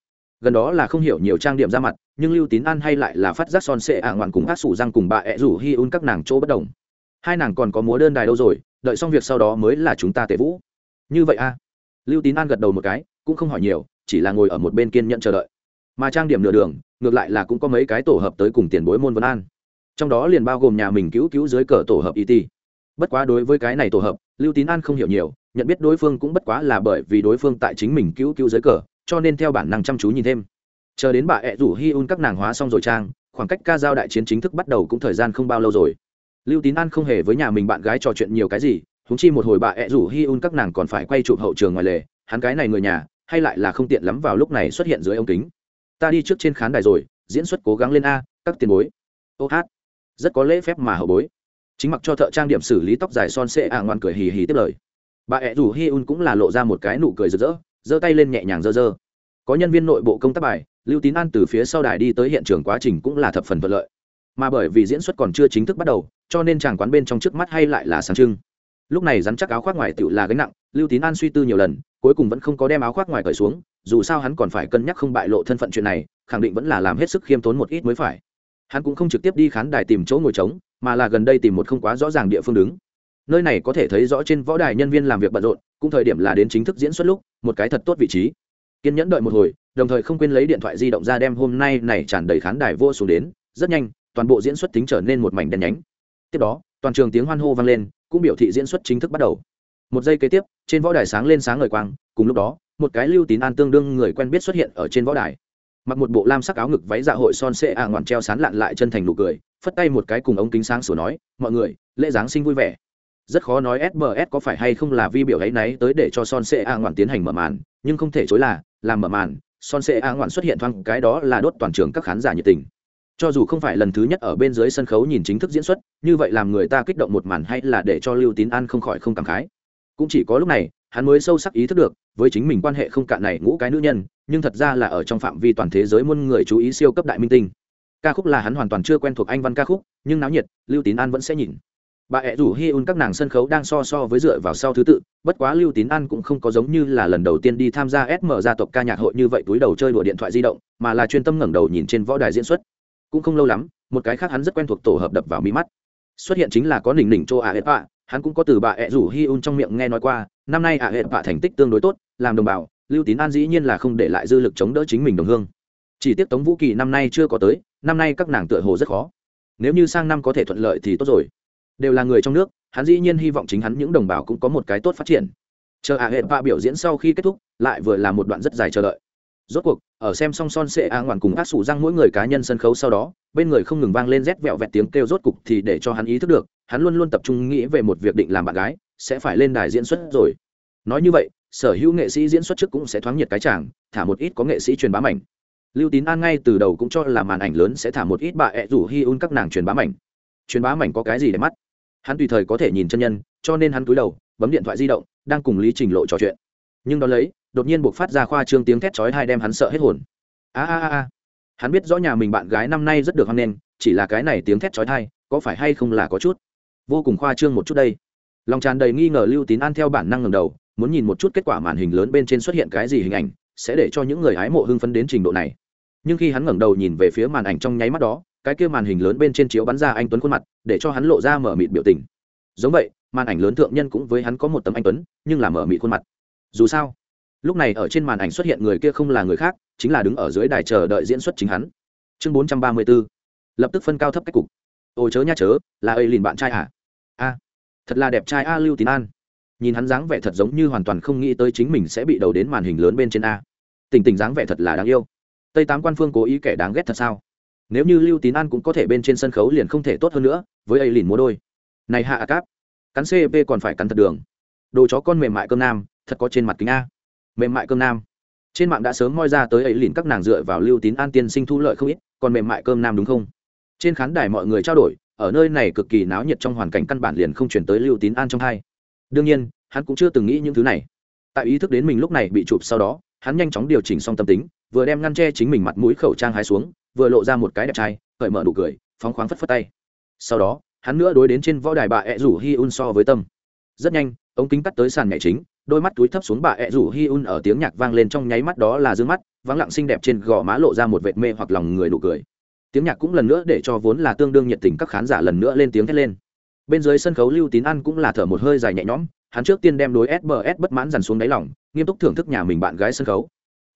Gần đó là không hiểu nhiều trang điểm ra mặt, nhưng lưu tín an hay lại là phát giác son sệ ả ngoạn cùng hát sủ răng cùng bà ẹ rủ hi un các nàng chỗ bất đồng. Hai nàng còn có múa đơn đài đâu rồi, đợi xong việc sau đó mới là chúng ta tệ vũ. Như vậy a lưu tín an gật đầu một cái, cũng không hỏi nhiều, chỉ là ngồi ở một bên kiên nhận chờ đợi. Mà trang điểm nửa đường, ngược lại là cũng có mấy cái tổ hợp tới cùng tiền bối môn vân an. Trong đó liền bao gồm nhà mình cứu cứu dưới cờ tổ hợp it bất quá đối với cái này tổ hợp, lưu tín an không hiểu nhiều, nhận biết đối phương cũng bất quá là bởi vì đối phương tại chính mình cứu cứu dưới cờ cho nên theo bản năng chăm chú nhìn thêm. Chờ đến bà ẹ rủ hi un các nàng hóa xong rồi trang, khoảng cách ca giao đại chiến chính thức bắt đầu cũng thời gian không bao lâu rồi. Lưu tín an không hề với nhà mình bạn gái trò chuyện nhiều cái gì húng chi một hồi bà ẹ rủ hi un các nàng còn phải quay chụp hậu trường ngoài lề, hắn cái này người nhà, hay lại là không tiện lắm vào lúc này xuất hiện dưới ống kính. Ta đi trước trên khán đài rồi, diễn xuất cố gắng lên a, các tiền bối. Ô hát. Rất có lễ phép mà hậu bối. Chính mặc cho thợ trang điểm xử lý tóc dài son sệ ạ ngoan cười hì hì tiếp lời. Bà ẹ rủ hi un cũng là lộ ra một cái nụ cười rực rỡ giơ tay lên nhẹ nhàng giơ giơ. Có nhân viên nội bộ công tác bài, lưu tín an từ phía sau đài đi tới hiện trường quá trình cũng là thập phần thuận lợi. Mà bởi vì diễn xuất còn chưa chính thức bắt đầu, cho nên chàng quán bên trong trước mắt hay lại là sáng trưng. Lúc này rắn chắc áo khoác ngoài tựu là gánh nặng, lưu tín an suy tư nhiều lần, cuối cùng vẫn không có đem áo khoác ngoài cởi xuống, dù sao hắn còn phải cân nhắc không bại lộ thân phận chuyện này, khẳng định vẫn là làm hết sức khiêm tốn một ít mới phải. Hắn cũng không trực tiếp đi khán đài tìm chỗ ngồi trống, mà là gần đây tìm một không quá rõ ràng địa phương đứng. Nơi này có thể thấy rõ trên võ đài nhân viên làm việc bận rộn cũng thời điểm là đến chính thức diễn xuất lúc, một cái thật tốt vị trí. Kiên nhẫn đợi một hồi, đồng thời không quên lấy điện thoại di động ra đem hôm nay này tràn đầy khán đài vô xuống đến. Rất nhanh, toàn bộ diễn xuất tính trở nên một mảnh đen nhánh. Tiếp đó, toàn trường tiếng hoan hô vang lên, cũng biểu thị diễn xuất chính thức bắt đầu. Một giây kế tiếp, trên võ đài sáng lên sáng ngời quang, cùng lúc đó, một cái lưu tín an tương đương người quen biết xuất hiện ở trên võ đài. Mặc một bộ lam sắc áo ngực váy dạ hội son sệ à ngoạn treo sán lạn lại chân thành nụ cười, phất tay một cái cùng ống kính sáng sủa nói, mọi người, lễ giáng sinh vui vẻ rất khó nói SMS có phải hay không là vi biểu ấy náy tới để cho son sệ a ngoạn tiến hành mở màn, nhưng không thể chối là, làm mở màn, son sệ a ngoạn xuất hiện thoáng cái đó là đốt toàn trường các khán giả nhiệt tình. Cho dù không phải lần thứ nhất ở bên dưới sân khấu nhìn chính thức diễn xuất, như vậy làm người ta kích động một màn hay là để cho lưu tín an không khỏi không cảm khái. Cũng chỉ có lúc này, hắn mới sâu sắc ý thức được, với chính mình quan hệ không cạn này ngũ cái nữ nhân, nhưng thật ra là ở trong phạm vi toàn thế giới muôn người chú ý siêu cấp đại minh tinh. Ca khúc là hắn hoàn toàn chưa quen thuộc anh văn ca khúc, nhưng náo nhiệt, lưu tín an vẫn sẽ nhìn bà ẹ rủ hi un các nàng sân khấu đang so so với dựa vào sau thứ tự, bất quá lưu tín an cũng không có giống như là lần đầu tiên đi tham gia sm gia tộc ca nhạc hội như vậy túi đầu chơi đùa điện thoại di động, mà là chuyên tâm ngẩng đầu nhìn trên võ đài diễn xuất. Cũng không lâu lắm, một cái khác hắn rất quen thuộc tổ hợp đập vào mí mắt. Xuất hiện chính là có nỉnh nỉnh chô ạ hết bạ hắn cũng có từ bà ẹ rủ hi un trong miệng nghe nói qua, năm nay ạ hết bạ thành tích tương đối tốt, làm đồng bào, lưu tín an dĩ nhiên là không để lại dư lực chống đỡ chính mình đồng hương. Chỉ tiếc tống vũ kỳ năm nay chưa có tới, năm nay các nàng tựa hồ rất khó. Nếu như sang năm có thể thuận lợi thì tốt rồi đều là người trong nước, hắn dĩ nhiên hy vọng chính hắn những đồng bào cũng có một cái tốt phát triển. Chờ à hệ bạ biểu diễn sau khi kết thúc, lại vừa là một đoạn rất dài chờ đợi. Rốt cuộc, ở xem song son sệ a ngoạn cùng ác sủ răng mỗi người cá nhân sân khấu sau đó, bên người không ngừng vang lên rét vẹo vẹt tiếng kêu rốt cục thì để cho hắn ý thức được, hắn luôn luôn tập trung nghĩ về một việc định làm bạn gái, sẽ phải lên đài diễn xuất rồi. Nói như vậy, sở hữu nghệ sĩ diễn xuất trước cũng sẽ thoáng nhiệt cái chàng, thả một ít có nghệ sĩ truyền bá mảnh. Lưu tín an ngay từ đầu cũng cho là màn ảnh lớn sẽ thả một ít bà ẹ rủ hi un các nàng truyền bá mảnh truyền bá mảnh có cái gì để mắt. Hắn tùy thời có thể nhìn chân nhân, cho nên hắn cúi đầu, bấm điện thoại di động, đang cùng lý trình lộ trò chuyện. Nhưng đ ó lấy, đột nhiên buộc phát ra khoa trương tiếng thét chói hai đem hắn sợ hết hồn. A a a hắn biết rõ nhà mình bạn gái năm nay rất được hăng lên chỉ là cái này tiếng thét chói thai có phải hay không là có chút? Vô cùng khoa trương một chút đây. Lòng tràn đầy nghi ngờ lưu tín an theo bản năng ngầm đầu, muốn nhìn một chút kết quả màn hình lớn bên trên xuất hiện cái gì hình ảnh, sẽ để cho những người hái mộ hưng phấn đến trình độ này. Nhưng khi hắn ngẩng đầu nhìn về phía màn ảnh trong nháy mắt đó cái kia màn hình lớn bên trên chiếu bắn ra anh tuấn khuôn mặt, để cho hắn lộ ra mở mịt biểu tình. Giống vậy, màn ảnh lớn thượng nhân cũng với hắn có một tấm anh tuấn, nhưng là mở mịt khuôn mặt. Dù sao, lúc này ở trên màn ảnh xuất hiện người kia không là người khác, chính là đứng ở dưới đài chờ đợi diễn xuất chính hắn. Chương bốn trăm ba mươi b ố lập tức phân cao thấp cách cục. Ôi chớ nha chớ, là ây lìn bạn trai à? A, thật là đẹp trai a lưu tín an. Nhìn hắn dáng vẻ thật giống như hoàn toàn không nghĩ tới chính mình sẽ bị đầu đến màn hình lớn bên trên a. Tình tình dáng vẻ thật là đáng yêu. Tây tám quan phương cố ý kẻ đáng ghét thật sao? Nếu như lưu tín an cũng có thể bên trên sân khấu liền không thể tốt hơn nữa, với ấy lìn múa đôi. Này hạ cáp, cắn cp còn phải cắn thật đường. Đồ chó con mềm mại cơm nam, thật có trên mặt kính a. Mềm mại cơm nam. Trên mạng đã sớm moi ra tới ấy lìn các nàng dựa vào lưu tín an tiên sinh thu lợi không ít, còn mềm mại cơm nam đúng không? Trên khán đài mọi người trao đổi, ở nơi này cực kỳ náo nhiệt trong hoàn cảnh căn bản liền không chuyển tới lưu tín an trong hai. Đương nhiên, hắn cũng chưa từng nghĩ những thứ này. Tại ý thức đến mình lúc này bị chụp sau đó, hắn nhanh chóng điều chỉnh xong tâm tính, vừa đem ngăn che chính mình mặt mũi khẩu trang hái xuống vừa lộ ra một cái đẹp trai, cởi mở đủ cười, phóng khoáng phất phất tay. Sau đó, hắn nữa đối đến trên võ đài bà ẹ rủ hi un so với tâm. Rất nhanh, ống kính cắt tới sàn nhảy chính, đôi mắt túi thấp xuống bà ẹ rủ hi un ở tiếng nhạc vang lên trong nháy mắt đó là d ư ơ n g mắt, vắng lặng xinh đẹp trên gò má lộ ra một vệt mê hoặc lòng người nụ cười. Tiếng nhạc cũng lần nữa để cho vốn là tương đương nhiệt tình các khán giả lần nữa lên tiếng thét lên. Bên dưới sân khấu lưu tín ăn cũng là thở một hơi dài nhẹ nhõm, hắn trước tiên đem đối sbs bất mãn dằn xuống đáy lỏng nghiêm túc thưởng thức nhà mình bạn gái sân khấu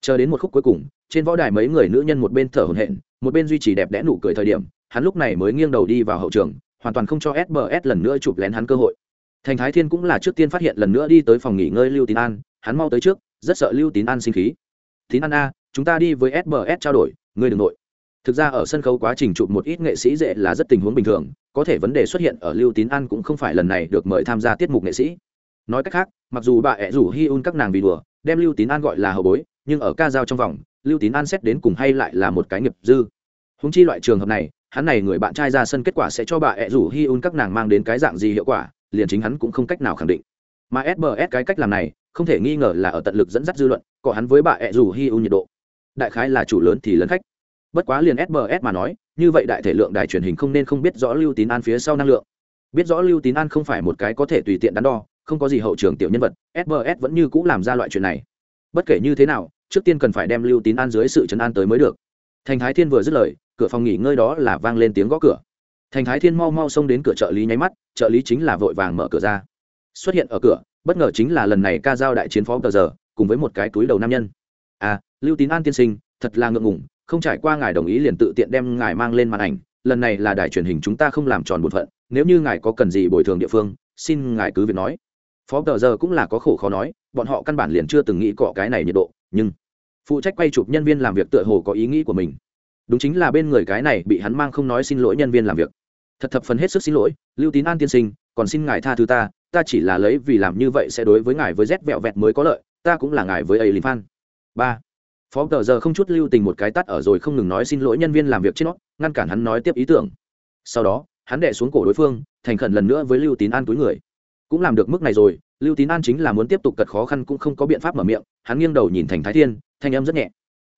chờ đến một khúc cuối cùng, trên võ đài mấy người nữ nhân một bên thở hổn hển, một bên duy trì đẹp đẽ nụ cười thời điểm, hắn lúc này mới nghiêng đầu đi vào hậu trường, hoàn toàn không cho sbs lần nữa chụp lén hắn cơ hội. Thành thái thiên cũng là trước tiên phát hiện lần nữa đi tới phòng nghỉ ngơi lưu tín an, hắn mau tới trước, rất sợ lưu tín an sinh khí. Tín an a, chúng ta đi với sbs trao đổi, ngươi đ ừ n g nội. Thực ra ở sân khấu quá trình chụp một ít nghệ sĩ dễ là rất tình huống bình thường, có thể vấn đề xuất hiện ở lưu tín an cũng không phải lần này được mời tham gia tiết mục nghệ sĩ. Nói cách khác, mặc dù bà ẹ rủ hi un các nàng bị đùa, đem lưu tín an gọi là hậu bối nhưng ở ca giao trong vòng, lưu tín an xét đến cùng hay lại là một cái nghiệp dư. Húng chi loại trường hợp này, hắn này người bạn trai ra sân kết quả sẽ cho bà ẹ rủ hi un các nàng mang đến cái dạng gì hiệu quả, liền chính hắn cũng không cách nào khẳng định. Mà sbs cái cách làm này, không thể nghi ngờ là ở tận lực dẫn dắt dư luận, có hắn với bà ẹ rủ hi un nhiệt độ. Đại khái là chủ lớn thì lấn khách. Bất quá liền sbs mà nói, như vậy đại thể lượng đài truyền hình không nên không biết rõ lưu tín an phía sau năng lượng. Biết rõ lưu tín an không phải một cái có thể tùy tiện đắn đo, không có gì hậu trường tiểu nhân vật sbs vẫn như c ũ làm ra loại chuyện này. Bất kể như thế nào trước tiên cần phải đem lưu tín an dưới sự chấn an tới mới được. Thành thái thiên vừa dứt lời, cửa phòng nghỉ ngơi đó là vang lên tiếng gõ cửa. Thành thái thiên mau mau xông đến cửa trợ lý nháy mắt, trợ lý chính là vội vàng mở cửa ra. Xuất hiện ở cửa, bất ngờ chính là lần này ca giao đại chiến phó tờ giờ, cùng với một cái túi đầu nam nhân. À lưu tín an tiên sinh, thật là ngượng ngủng không trải qua ngài đồng ý liền tự tiện đem ngài mang lên màn ảnh, lần này là đài truyền hình chúng ta không làm tròn bổn phận, nếu như ngài có cần gì bồi thường địa phương, xin ngài cứ việc nói. Phó tờ giờ cũng là có khổ khó nói, bọn họ căn bản liền chưa từng nghĩ cọ cái này nhiệt độ nhưng phụ trách quay chụp nhân viên làm việc tựa hồ có ý nghĩ của mình. Đúng chính là bên người cái này bị hắn mang không nói xin lỗi nhân viên làm việc. Thật thập phần hết sức xin lỗi, lưu tín an tiên sinh, còn xin ngài tha thứ ta ta chỉ là lấy vì làm như vậy sẽ đối với ngài với rét vẹo vẹt mới có lợi, ta cũng là ngài với ấy linh phan. Ba. Phó tờ giờ không chút lưu tình một cái tắt ở rồi không ngừng nói xin lỗi nhân viên làm việc trên nó ngăn cản hắn nói tiếp ý tưởng. Sau đó, hắn đệ xuống cổ đối phương, thành khẩn lần nữa với lưu tín an túi người. Cũng làm được mức này rồi lưu tín an chính là muốn tiếp tục cật khó khăn cũng không có biện pháp mở miệng, hắn nghiêng đầu nhìn thành thái thiên, thanh âm rất nhẹ.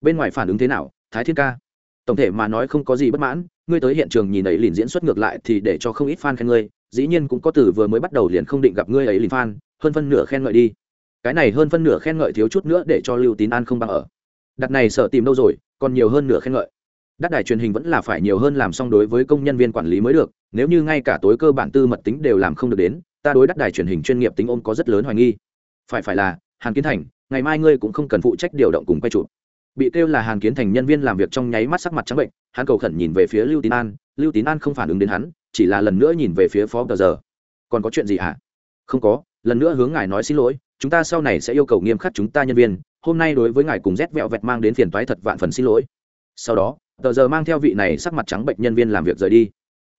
Bên ngoài phản ứng thế nào, thái thiên ca? Tổng thể mà nói không có gì bất mãn, ngươi tới hiện trường nhìn ấy liền diễn xuất ngược lại thì để cho không ít fan khen ngươi, dĩ nhiên cũng có từ vừa mới bắt đầu liền không định gặp ngươi ấy liền fan, hơn phân nửa khen ngợi đi. Cái này hơn phân nửa khen ngợi thiếu chút nữa để cho lưu tín an không bằng ở. Đặt này sợ tìm đâu rồi, còn nhiều hơn nửa khen ngợi. Đắt đài truyền hình vẫn là phải nhiều hơn làm xong đối với công nhân viên quản lý mới được, nếu như ngay cả tối cơ bản tư mật tính đều làm không được đến ta đối đắt đài truyền hình chuyên nghiệp tính ôm có rất lớn hoài nghi. Phải phải là, hàn kiến thành, ngày mai ngươi cũng không cần phụ trách điều động cùng quay chụp. Bị kêu là hàn kiến thành nhân viên làm việc trong nháy mắt sắc mặt trắng bệnh, hắn cầu khẩn nhìn về phía lưu tín an, lưu tín an không phản ứng đến hắn, chỉ là lần nữa nhìn về phía phó tờ giờ. Còn có chuyện gì hả? Không có, lần nữa hướng ngài nói xin lỗi, chúng ta sau này sẽ yêu cầu nghiêm khắc chúng ta nhân viên, hôm nay đối với ngài cùng rét vẹo vẹt mang đến phiền toái thật vạn phần xin lỗi. Sau đó, tờ giờ mang theo vị này sắc mặt trắng bệnh nhân viên làm việc rời đi.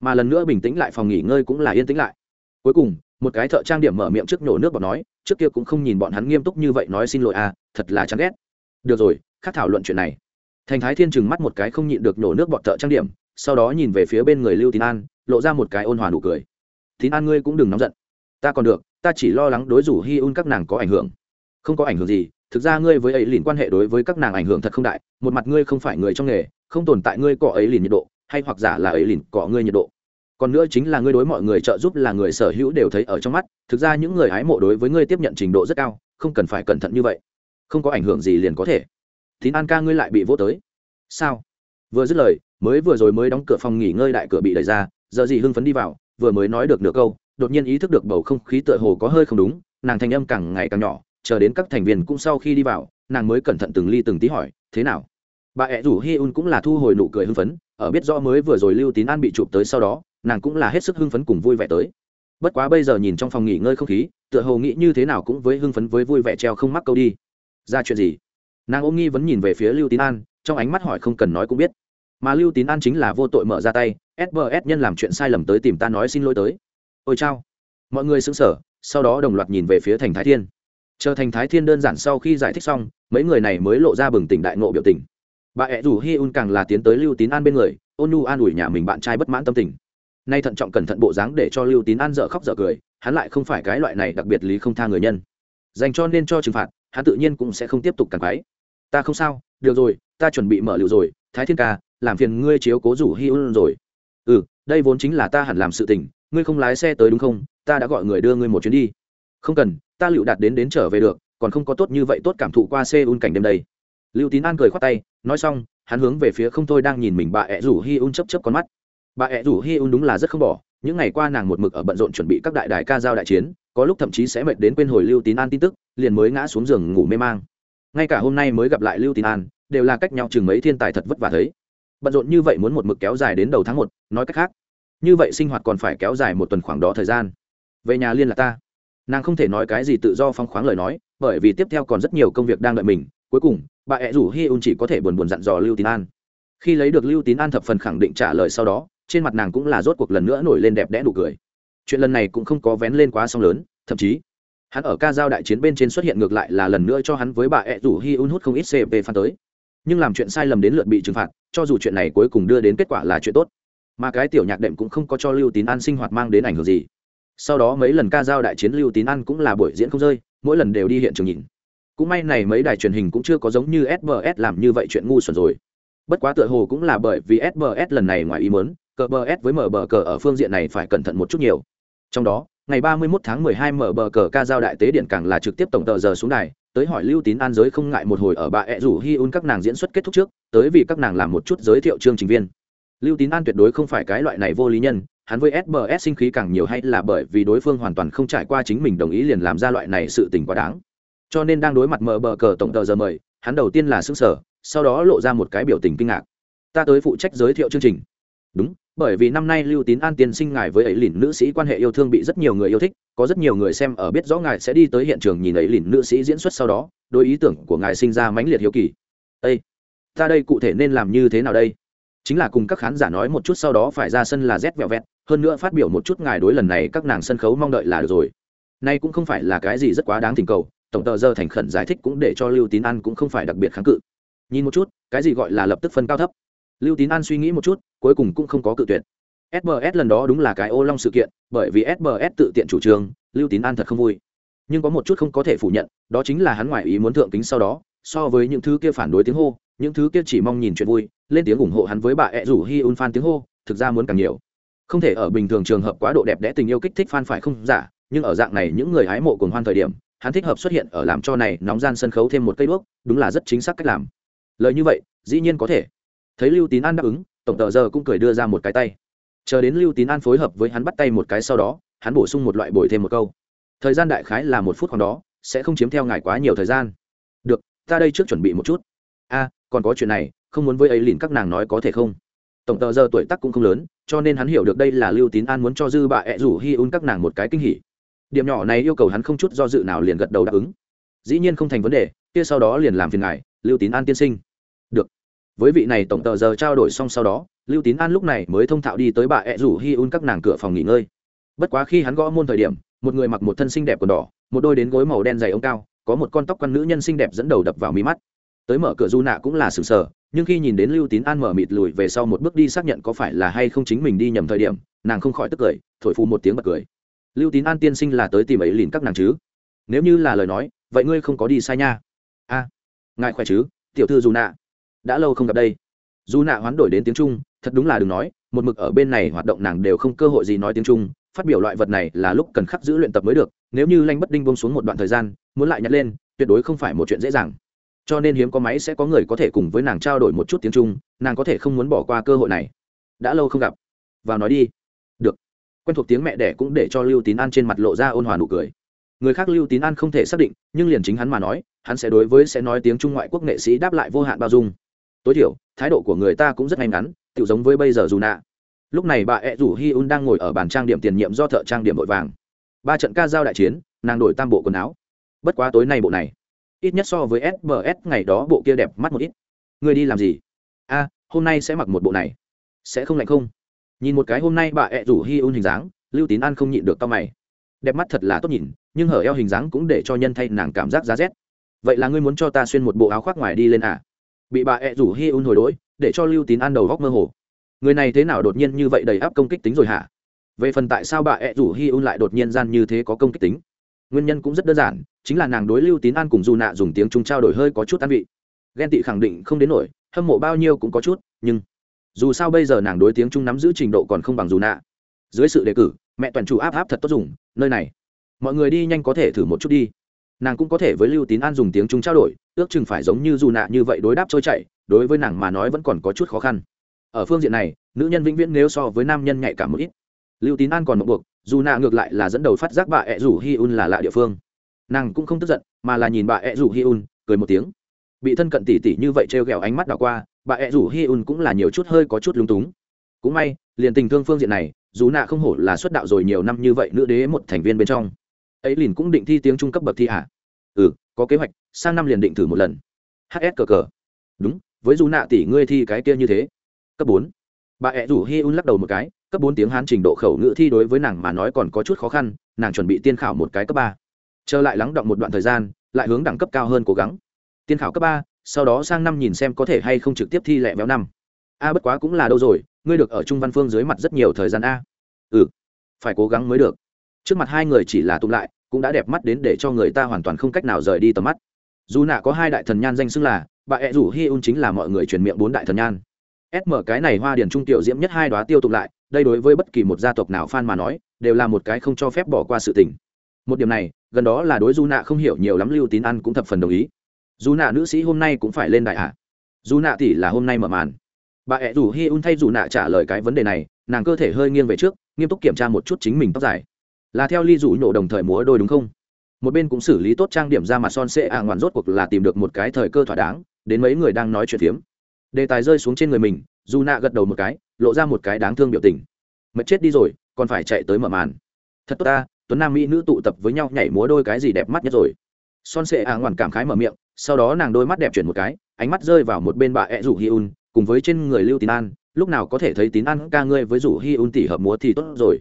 Mà lần nữa bình tĩnh lại phòng nghỉ ngơi cũng là yên tĩnh lại. Cuối cùng một cái thợ trang điểm mở miệng trước nhổ nước bọt nói, trước kia cũng không nhìn bọn hắn nghiêm túc như vậy nói xin lỗi à thật là chán ghét. Được rồi, khác thảo luận chuyện này. Thành thái thiên trừng mắt một cái không nhịn được nhổ nước bọt thợ trang điểm, sau đó nhìn về phía bên người lưu tín an, lộ ra một cái ôn hòa nụ cười. Tín an ngươi cũng đừng nóng giận. Ta còn được, ta chỉ lo lắng đối rủ hi un các nàng có ảnh hưởng. Không có ảnh hưởng gì, thực ra ngươi với ấy liền quan hệ đối với các nàng ảnh hưởng thật không đại, một mặt ngươi không phải người trong nghề, không tồn tại ngươi cọ ấy liền nhiệt độ, hay hoặc giả là ấy liền cọ ngươi nhiệt độ còn nữa chính là ngươi đối mọi người trợ giúp là người sở hữu đều thấy ở trong mắt, thực ra những người hái mộ đối với ngươi tiếp nhận trình độ rất cao, không cần phải cẩn thận như vậy. Không có ảnh hưởng gì liền có thể. Tín an ca ngươi lại bị vô tới. Sao? Vừa dứt lời, mới vừa rồi mới đóng cửa phòng nghỉ ngơi đại cửa bị đẩy ra, giờ gì hưng phấn đi vào, vừa mới nói được nửa câu, đột nhiên ý thức được bầu không khí tựa hồ có hơi không đúng, nàng thanh âm càng ngày càng nhỏ, chờ đến các thành viên cũng sau khi đi vào, nàng mới cẩn thận từng ly từng tí hỏi, thế nào? Bà ẹ rủ hi un cũng là thu hồi nụ cười hưng phấn, ở biết rõ mới vừa rồi lưu tín an bị chụp tới sau đó nàng cũng là hết sức hưng phấn cùng vui vẻ tới. Bất quá bây giờ nhìn trong phòng nghỉ ngơi không khí, tựa hồ nghĩ như thế nào cũng với hưng phấn với vui vẻ treo không mắc câu đi. Ra chuyện gì? Nàng ôm nghi vẫn nhìn về phía lưu tín an, trong ánh mắt hỏi không cần nói cũng biết. Mà lưu tín an chính là vô tội mở ra tay sbs nhân làm chuyện sai lầm tới tìm ta nói xin lỗi tới. Ôi chao. Mọi người xứng sở sau đó đồng loạt nhìn về phía thành thái thiên. Chờ thành thái thiên đơn giản sau khi giải thích xong, mấy người này mới lộ ra bừng tỉnh đại ngộ biểu tình. Bà ẹ rủ hi un càng là tiến tới lưu tín an bên người, ôn nu an ủi nhà mình bạn trai bất mãn tâm tình nay thận trọng cẩn thận bộ dáng để cho lưu tín an dở khóc dở cười, hắn lại không phải cái loại này đặc biệt lý không tha người nhân. Dành cho nên cho trừng phạt, hắn tự nhiên cũng sẽ không tiếp tục càng quái ta không sao, được rồi, ta chuẩn bị mở liệu rồi, thái thiên ca, làm phiền ngươi chiếu cố rủ hi un rồi. Ừ đây vốn chính là ta hẳn làm sự tình, ngươi không lái xe tới đúng không? Ta đã gọi người đưa ngươi một chuyến đi. Không cần, ta liệu đạt đến đến trở về được, còn không có tốt như vậy tốt cảm thụ qua xe un cảnh đêm đây. Lưu tín an cười khoát tay, nói xong, hắn hướng về phía không thôi đang nhìn mình bà ẹ rủ hi un chấp chấp con mắt bà ẹ rủ hi un đúng là rất không bỏ. Những ngày qua nàng một mực ở bận rộn chuẩn bị các đại đài ca giao đại chiến, có lúc thậm chí sẽ mệt đến quên hồi lưu tín an tin tức, liền mới ngã xuống giường ngủ mê mang. Ngay cả hôm nay mới gặp lại lưu tín an, đều là cách nhau chừng mấy thiên tài thật vất vả thấy. Bận rộn như vậy muốn một mực kéo dài đến đầu tháng một, nói cách khác, như vậy sinh hoạt còn phải kéo dài một tuần khoảng đó thời gian. Về nhà liên là ta. Nàng không thể nói cái gì tự do phong khoáng lời nói, bởi vì tiếp theo còn rất nhiều công việc đang đợi mình. Cuối cùng, bà ẹ rủ hi un chỉ có thể buồn buồn dặn dò lưu tín an. Khi lấy được lưu tín an thập phần khẳng định trả lời sau đó trên mặt nàng cũng là rốt cuộc lần nữa nổi lên đẹp đẽ nụ cười. Chuyện lần này cũng không có vén lên quá song lớn, thậm chí, hắn ở ca giao đại chiến bên trên xuất hiện ngược lại là lần nữa cho hắn với bà ẹ rủ hi un hút không ít cp phan tới. Nhưng làm chuyện sai lầm đến lượt bị trừng phạt, cho dù chuyện này cuối cùng đưa đến kết quả là chuyện tốt, mà cái tiểu nhạc đệm cũng không có cho lưu tín an sinh hoạt mang đến ảnh hưởng gì. Sau đó mấy lần ca giao đại chiến lưu tín an cũng là buổi diễn không rơi, mỗi lần đều đi hiện trường nhìn. Cũng may này mấy đài truyền hình cũng chưa có giống như sbs làm như vậy chuyện ngu xuẩn rồi. Bất quá tựa hồ cũng là bởi vì sbs lần này ngoài ý muốn cờ bờ s với mở bờ cờ ở phương diện này phải cẩn thận một chút nhiều. Trong đó, ngày 31 tháng 12 mở bờ cờ ca giao đại tế điện càng là trực tiếp tổng tờ giờ xuống đài, tới hỏi lưu tín an giới không ngại một hồi ở bà ẹ rủ hi un các nàng diễn xuất kết thúc trước, tới vì các nàng làm một chút giới thiệu chương trình viên. Lưu tín an tuyệt đối không phải cái loại này vô lý nhân, hắn với sbs sinh khí càng nhiều hay là bởi vì đối phương hoàn toàn không trải qua chính mình đồng ý liền làm ra loại này sự tình quá đáng. Cho nên đang đối mặt mở bờ cờ tổng tờ giờ mời, hắn đầu tiên là xứng sở sau đó lộ ra một cái biểu tình kinh ngạc. Ta tới phụ trách giới thiệu chương trình. Đúng bởi vì năm nay lưu tín an tiên sinh ngài với ấy lìn nữ sĩ quan hệ yêu thương bị rất nhiều người yêu thích, có rất nhiều người xem ở biết rõ ngài sẽ đi tới hiện trường nhìn ấy lìn nữ sĩ diễn xuất sau đó, đôi ý tưởng của ngài sinh ra mãnh liệt hiếu kỳ. Ây ta đây cụ thể nên làm như thế nào đây? Chính là cùng các khán giả nói một chút sau đó phải ra sân là rét vẹo vẹt, hơn nữa phát biểu một chút ngài đối lần này các nàng sân khấu mong đợi là được rồi. Nay cũng không phải là cái gì rất quá đáng tình cầu, tổng tờ giờ thành khẩn giải thích cũng để cho lưu tín an cũng không phải đặc biệt kháng cự. Nhìn một chút, cái gì gọi là lập tức phân cao thấp? Lưu tín an suy nghĩ một chút cuối cùng cũng không có cự tuyệt. Sbs lần đó đúng là cái ô long sự kiện, bởi vì sbs tự tiện chủ trương, lưu tín an thật không vui. Nhưng có một chút không có thể phủ nhận, đó chính là hắn ngoại ý muốn thượng kính sau đó, so với những thứ kia phản đối tiếng hô, những thứ kia chỉ mong nhìn chuyện vui, lên tiếng ủng hộ hắn với bà ẹ rủ hi un fan tiếng hô, thực ra muốn càng nhiều. Không thể ở bình thường trường hợp quá độ đẹp đẽ tình yêu kích thích fan phải không? Giả nhưng ở dạng này những người hái mộ cùng hoan thời điểm, hắn thích hợp xuất hiện ở làm cho này nóng gian sân khấu thêm một cây đuốc, đúng là rất chính xác cách làm. Lời như vậy, dĩ nhiên có thể. Thấy lưu tín an đáp ứng tổng tờ giờ cũng cười đưa ra một cái tay. Chờ đến lưu tín an phối hợp với hắn bắt tay một cái sau đó, hắn bổ sung một loại bồi thêm một câu. Thời gian đại khái là một phút khoảng đó, sẽ không chiếm theo ngài quá nhiều thời gian. Được, ta đây trước chuẩn bị một chút. A, còn có chuyện này, không muốn với ấy lìn các nàng nói có thể không? Tổng tờ giờ tuổi tác cũng không lớn, cho nên hắn hiểu được đây là lưu tín an muốn cho dư bà ẹ rủ hi un các nàng một cái kinh hỉ. Điểm nhỏ này yêu cầu hắn không chút do dự nào liền gật đầu đáp ứng. Dĩ nhiên không thành vấn đề, kia sau đó liền làm phiền ngài, lưu tín an tiên sinh với vị này tổng tờ giờ trao đổi xong sau đó, lưu tín an lúc này mới thông thạo đi tới bà ẹ rủ hi un các nàng cửa phòng nghỉ ngơi. Bất quá khi hắn gõ môn thời điểm, một người mặc một thân xinh đẹp quần đỏ, một đôi đến gối màu đen dày ống cao, có một con tóc con nữ nhân xinh đẹp dẫn đầu đập vào mí mắt. Tới mở cửa du nạ cũng là sừng sờ, nhưng khi nhìn đến lưu tín an mở mịt lùi về sau một bước đi xác nhận có phải là hay không chính mình đi nhầm thời điểm, nàng không khỏi tức cười, thổi phu một tiếng bật cười. Lưu tín an tiên sinh là tới tìm ấy lìn các nàng chứ? Nếu như là lời nói, vậy ngươi không có đi sai nha. A, ngài khỏe chứ, tiểu thư dù nạ? Đã lâu không gặp đây. Dù nạ hoán đổi đến tiếng trung, thật đúng là đừng nói, một mực ở bên này hoạt động nàng đều không cơ hội gì nói tiếng trung, phát biểu loại vật này là lúc cần khắc giữ luyện tập mới được, nếu như lanh bất đinh bông xuống một đoạn thời gian, muốn lại nhặt lên, tuyệt đối không phải một chuyện dễ dàng. Cho nên hiếm có máy sẽ có người có thể cùng với nàng trao đổi một chút tiếng trung, nàng có thể không muốn bỏ qua cơ hội này. Đã lâu không gặp. Vào nói đi. Được. Quen thuộc tiếng mẹ đẻ cũng để cho lưu tín an trên mặt lộ ra ôn hòa nụ cười. Người khác lưu tín an không thể xác định, nhưng liền chính hắn mà nói, hắn sẽ đối với sẽ nói tiếng trung ngoại quốc nghệ sĩ đáp lại vô hạn bao dung tối thiểu, thái độ của người ta cũng rất ngay ngắn tự giống với bây giờ dù nạ. Lúc này bà ẹ rủ hi un đang ngồi ở bàn trang điểm tiền nhiệm do thợ trang điểm vội vàng. Ba trận ca giao đại chiến, nàng đổi tam bộ quần áo. Bất quá tối nay bộ này, ít nhất so với sbs ngày đó bộ kia đẹp mắt một ít. Người đi làm gì? A, hôm nay sẽ mặc một bộ này. Sẽ không lạnh không? Nhìn một cái hôm nay bà ẹ rủ hi un hình dáng, lưu tín an không nhịn được tao mày. Đẹp mắt thật là tốt nhìn, nhưng hở eo hình dáng cũng để cho nhân thay nàng cảm giác giá rét. Vậy là ngươi muốn cho ta xuyên một bộ áo khoác ngoài đi lên à? Bị bà ẹ rủ hi un hồi đỗi, để cho lưu tín an đầu góc mơ hồ. Người này thế nào đột nhiên như vậy đầy áp công kích tính rồi hả? Về phần tại sao bà ẹ rủ hi un lại đột nhiên gian như thế có công kích tính? Nguyên nhân cũng rất đơn giản, chính là nàng đối lưu tín an cùng dù nạ dùng tiếng trung trao đổi hơi có chút an vị. Ghen tị khẳng định không đến nổi, hâm mộ bao nhiêu cũng có chút, nhưng dù sao bây giờ nàng đối tiếng trung nắm giữ trình độ còn không bằng dù nạ. Dưới sự đề cử, mẹ toàn chủ áp áp thật tốt dùng, nơi này. Mọi người đi nhanh có thể thử một chút đi nàng cũng có thể với lưu tín an dùng tiếng trung trao đổi, ước chừng phải giống như dù nạ như vậy đối đáp trôi chảy, đối với nàng mà nói vẫn còn có chút khó khăn. Ở phương diện này, nữ nhân vĩnh viễn nếu so với nam nhân nhạy cảm một ít. Lưu tín an còn một buộc, dù nạ ngược lại là dẫn đầu phát giác bà ẹ rủ hi un là lạ địa phương. Nàng cũng không tức giận, mà là nhìn bà ẹ rủ hi un, cười một tiếng. Bị thân cận tỉ tỉ như vậy trêu ghẹo ánh mắt đảo qua, bà ẹ rủ hi un cũng là nhiều chút hơi có chút lúng túng. Cũng may, liền tình thương phương diện này, dù nạ không hổ là xuất đạo rồi nhiều năm như vậy nữ đế một thành viên bên trong ấy liền cũng định thi tiếng trung cấp bậc thi hả? Ừ có kế hoạch, sang năm liền định thử một lần. Hs cờ cờ đúng, với dù nạ tỷ ngươi thi cái kia như thế. Cấp bốn. Bà ẹ rủ hi un lắc đầu một cái, cấp bốn tiếng hán trình độ khẩu ngữ thi đối với nàng mà nói còn có chút khó khăn, nàng chuẩn bị tiên khảo một cái cấp ba. Trở lại lắng động một đoạn thời gian, lại hướng đẳng cấp cao hơn cố gắng. Tiên khảo cấp ba, sau đó sang năm nhìn xem có thể hay không trực tiếp thi lẹ véo năm. A, bất quá cũng là đâu rồi, ngươi được ở trung văn phương dưới mặt rất nhiều thời gian a. Ừ phải cố gắng mới được trước mặt hai người chỉ là tụng lại, cũng đã đẹp mắt đến để cho người ta hoàn toàn không cách nào rời đi tầm mắt. Dù nạ có hai đại thần nhan danh xưng là, bà ẹ rủ hi un chính là mọi người truyền miệng bốn đại thần nhan. Sm cái này hoa điển trung tiểu diễm nhất hai đoá tiêu tụng lại, đây đối với bất kỳ một gia tộc nào fan mà nói, đều là một cái không cho phép bỏ qua sự tình. Một điểm này, gần đó là đối du nạ không hiểu nhiều lắm lưu tín ăn cũng thập phần đồng ý. Dù nạ nữ sĩ hôm nay cũng phải lên đại à. dù nạ tỷ là hôm nay mở màn. Bà ẹ rủ hi un thay dù nạ trả lời cái vấn đề này, nàng cơ thể hơi nghiêng về trước, nghiêm túc kiểm tra một chút chính mình tóc dài là theo ly rủ nhổ đồng thời múa đôi đúng không? Một bên cũng xử lý tốt trang điểm ra mặt son sệ ạ à ngoạn rốt cuộc là tìm được một cái thời cơ thỏa đáng, đến mấy người đang nói chuyện phiếm. Đề tài rơi xuống trên người mình, dù nạ gật đầu một cái, lộ ra một cái đáng thương biểu tình. Mệt chết đi rồi, còn phải chạy tới mở màn. Thật tốt ta, tuấn nam mỹ nữ tụ tập với nhau nhảy múa đôi cái gì đẹp mắt nhất rồi. Son sệ ạ à ngoằn cảm khái mở miệng, sau đó nàng đôi mắt đẹp chuyển một cái, ánh mắt rơi vào một bên bà ẹ rủ hi un, cùng với trên người lưu tín an, lúc nào có thể thấy tín an ca ngươi với rủ hi un tỉ hợp múa thì tốt rồi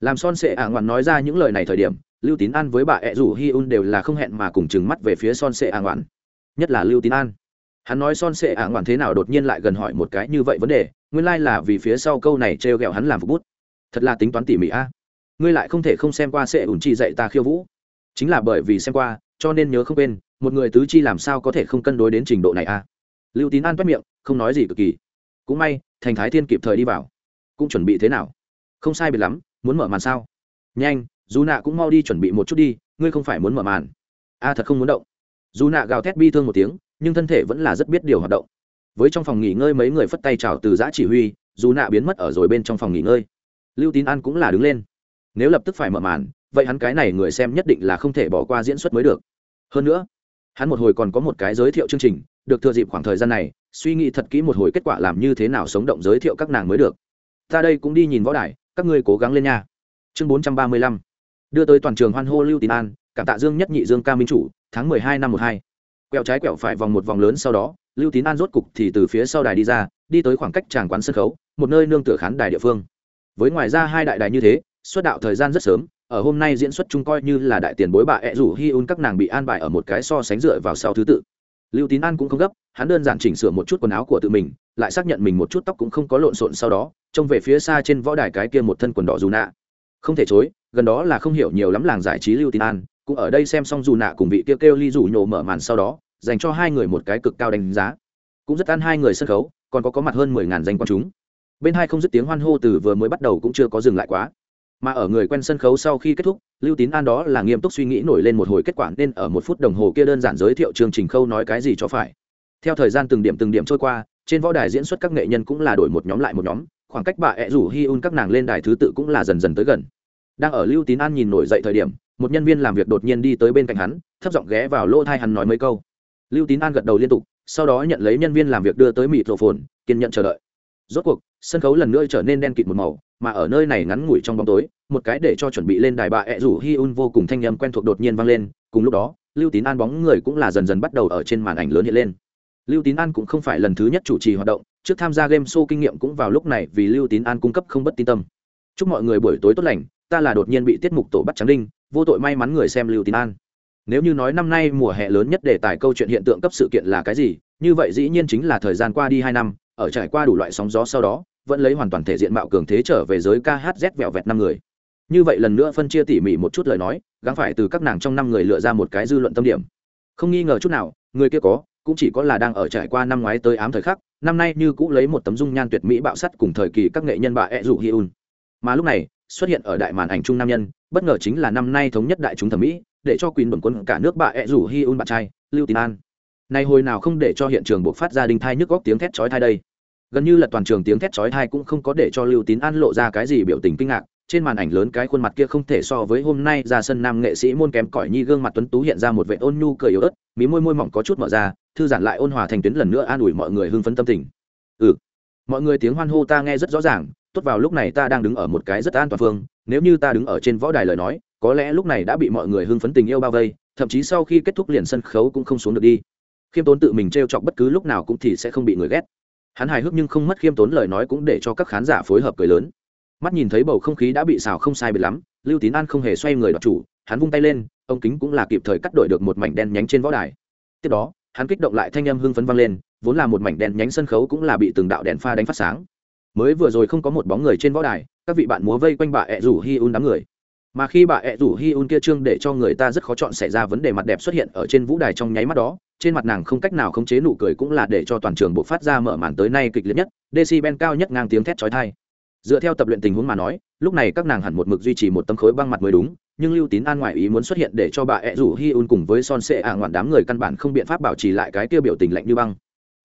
làm son sệ ạ ngoạn nói ra những lời này thời điểm, lưu tín an với bà ẹ rủ hi un đều là không hẹn mà cùng chừng mắt về phía son sệ ạ ngoạn. Nhất là lưu tín an. Hắn nói son sệ ạ ngoạn thế nào đột nhiên lại gần hỏi một cái như vậy vấn đề, nguyên lai、like、là vì phía sau câu này t r e o g ẹ o hắn làm phục bút. Thật là tính toán tỉ mỉ a. Ngươi lại không thể không xem qua sệ ủn chi dạy ta khiêu vũ. Chính là bởi vì xem qua, cho nên nhớ không quên, một người tứ chi làm sao có thể không cân đối đến trình độ này a. Lưu tín an toét miệng, không nói gì cực kỳ. Cũng may, thành thái thiên kịp thời đi vào. Cũng chuẩn bị thế nào? Không sai biệt lắm muốn mở màn sao? Nhanh dù nạ cũng mau đi chuẩn bị một chút đi, ngươi không phải muốn mở màn. A, thật không muốn động. Dù nạ gào thét bi thương một tiếng, nhưng thân thể vẫn là rất biết điều hoạt động. Với trong phòng nghỉ ngơi mấy người phất tay chào từ giã chỉ huy dù nạ biến mất ở rồi bên trong phòng nghỉ ngơi. Lưu tín an cũng là đứng lên. Nếu lập tức phải mở màn, vậy hắn cái này người xem nhất định là không thể bỏ qua diễn xuất mới được. Hơn nữa, hắn một hồi còn có một cái giới thiệu chương trình, được thừa dịp khoảng thời gian này, suy nghĩ thật kỹ một hồi kết quả làm như thế nào sống động giới thiệu các nàng mới được. Ta đây cũng đi nhìn võ đài các ngươi cố gắng lên nha. Chương bốn trăm ba mươi lăm. Đưa tới toàn trường hoan hô lưu tín an, cảm tạ dương nhất nhị dương ca minh chủ, tháng mười hai năm một hai. Quẹo trái quẹo phải vòng một vòng lớn sau đó, lưu tín an rốt cục thì từ phía sau đài đi ra, đi tới khoảng cách tràng quán sân khấu, một nơi nương tựa khán đài địa phương. Với ngoài ra hai đại đài như thế xuất đạo thời gian rất sớm, ở hôm nay diễn xuất chung coi như là đại tiền bối bà ẹ rủ hi un các nàng bị an bài ở một cái so sánh dựa vào sau thứ tự. Lưu tín an cũng không gấp hắn đơn giản chỉnh sửa một chút quần áo của tự mình lại xác nhận mình một chút tóc cũng không có lộn xộn sau đó trông về phía xa trên võ đài cái kia một thân quần đỏ dù nạ. Không thể chối gần đó là không hiểu nhiều lắm làng giải trí lưu tín an cũng ở đây xem xong dù nạ cùng vị kia kêu, kêu ly rủ nhổ mở màn sau đó dành cho hai người một cái cực cao đánh giá. Cũng rất ăn hai người sân khấu còn có có mặt hơn mười ngàn danh quan chúng. Bên hai không dứt tiếng hoan hô từ vừa mới bắt đầu cũng chưa có dừng lại quá. Mà ở người quen sân khấu sau khi kết thúc lưu tín an đó là nghiêm túc suy nghĩ nổi lên một hồi kết quả nên ở một phút đồng hồ kia đơn giản giới thiệu chương trình khâu nói cái gì cho phải theo thời gian từng điểm từng điểm trôi qua, trên võ đài diễn xuất các nghệ nhân cũng là đổi một nhóm lại một nhóm, khoảng cách bà ẹ rủ hi un các nàng lên đài thứ tự cũng là dần dần tới gần. Đang ở lưu tín an nhìn nổi dậy thời điểm, một nhân viên làm việc đột nhiên đi tới bên cạnh hắn, thấp giọng ghé vào lỗ thai hắn nói mấy câu. Lưu tín an gật đầu liên tục, sau đó nhận lấy nhân viên làm việc đưa tới mịt rổ phồn kiên nhận chờ đợi. Rốt cuộc, sân khấu lần nữa trở nên đen kịt một màu, mà ở nơi này ngắn ngủi trong bóng tối, một cái để cho chuẩn bị lên đài bà ẹ rủ hi un vô cùng thanh nhầm quen thuộc đột nhiên vang lên, cùng lúc đó, lưu tín an bóng người cũng là dần dần bắt đầu ở trên màn ảnh lớn hiện lên lưu tín an cũng không phải lần thứ nhất chủ trì hoạt động, trước tham gia game show kinh nghiệm cũng vào lúc này vì lưu tín an cung cấp không bất tin tâm. Chúc mọi người buổi tối tốt lành, ta là đột nhiên bị tiết mục tổ bắt trắng đinh, vô tội may mắn người xem lưu tín an. Nếu như nói năm nay mùa hè lớn nhất đề tài câu chuyện hiện tượng cấp sự kiện là cái gì, như vậy dĩ nhiên chính là thời gian qua đi hai năm, ở trải qua đủ loại sóng gió sau đó, vẫn lấy hoàn toàn thể diện mạo cường thế trở về giới khz vẹo vẹt năm người. Như vậy lần nữa phân chia tỉ mỉ một chút lời nói, gắng phải từ các nàng trong năm người lựa ra một cái dư luận tâm điểm. Không nghi ngờ chút nào, người kia có cũng chỉ có là đang ở trải qua năm ngoái tới ám thời khắc, năm nay như cũng lấy một tấm dung nhan tuyệt mỹ bạo sắt cùng thời kỳ các nghệ nhân bà ed rủ hi un. Mà lúc này, xuất hiện ở đại màn ảnh trung nam nhân, bất ngờ chính là năm nay thống nhất đại chúng thẩm mỹ, để cho quyền bẩm quân cả nước bà ed rủ hi un bạn trai, lưu tín an. Nay hồi nào không để cho hiện trường buộc phát ra đình thai nước góc tiếng thét chói thai đây. Gần như là toàn trường tiếng thét chói thai cũng không có để cho lưu tín an lộ ra cái gì biểu tình kinh ngạc, trên màn ảnh lớn cái khuôn mặt kia không thể so với hôm nay ra sân nam nghệ sĩ môn kém cỏi nhi gương mặt tuấn tú hiện ra một vệ ôn nhu cười yếu ớt, mí môi môi mỏng có chút mở ra thư giãn lại ôn hòa thành tuyến lần nữa an ủi mọi người hưng phấn tâm tình. Ừ. Mọi người tiếng hoan hô ta nghe rất rõ ràng, tốt vào lúc này ta đang đứng ở một cái rất an toàn phương, nếu như ta đứng ở trên võ đài lời nói, có lẽ lúc này đã bị mọi người hưng phấn tình yêu bao vây, thậm chí sau khi kết thúc liền sân khấu cũng không xuống được đi. Khiêm tốn tự mình t r e o chọc bất cứ lúc nào cũng thì sẽ không bị người ghét. Hắn hài hước nhưng không mất khiêm tốn lời nói cũng để cho các khán giả phối hợp cười lớn. Mắt nhìn thấy bầu không khí đã bị xào không sai biệt lắm, lưu tín an không hề xoay người đọc chủ, hắn vung tay lên, ông kính cũng là kịp thời cắt đổi được một mảnh đen nhánh trên võ đài. Tiếp đó hắn kích động lại thanh âm hưng phấn vang lên, vốn là một mảnh đèn nhánh sân khấu cũng là bị từng đạo đèn pha đánh phát sáng. Mới vừa rồi không có một bóng người trên võ đài, các vị bạn múa vây quanh bà ẹ rủ hi un đám người. Mà khi bà ẹ rủ hi un kia trương để cho người ta rất khó chọn xảy ra vấn đề mặt đẹp xuất hiện ở trên vũ đài trong nháy mắt đó, trên mặt nàng không cách nào khống chế nụ cười cũng là để cho toàn trường bộ phát ra mở màn tới nay kịch liệt nhất, decibel cao nhất ngang tiếng thét chói tai. Dựa theo tập luyện tình huống mà nói, lúc này các nàng hẳn một mực duy trì một tấm khối băng mặt mới đúng nhưng lưu tín an ngoại ý muốn xuất hiện để cho bà ẹ rủ hi un cùng với son sệ ả ngoạn đám người căn bản không biện pháp bảo trì lại cái tiêu biểu tình lạnh như băng.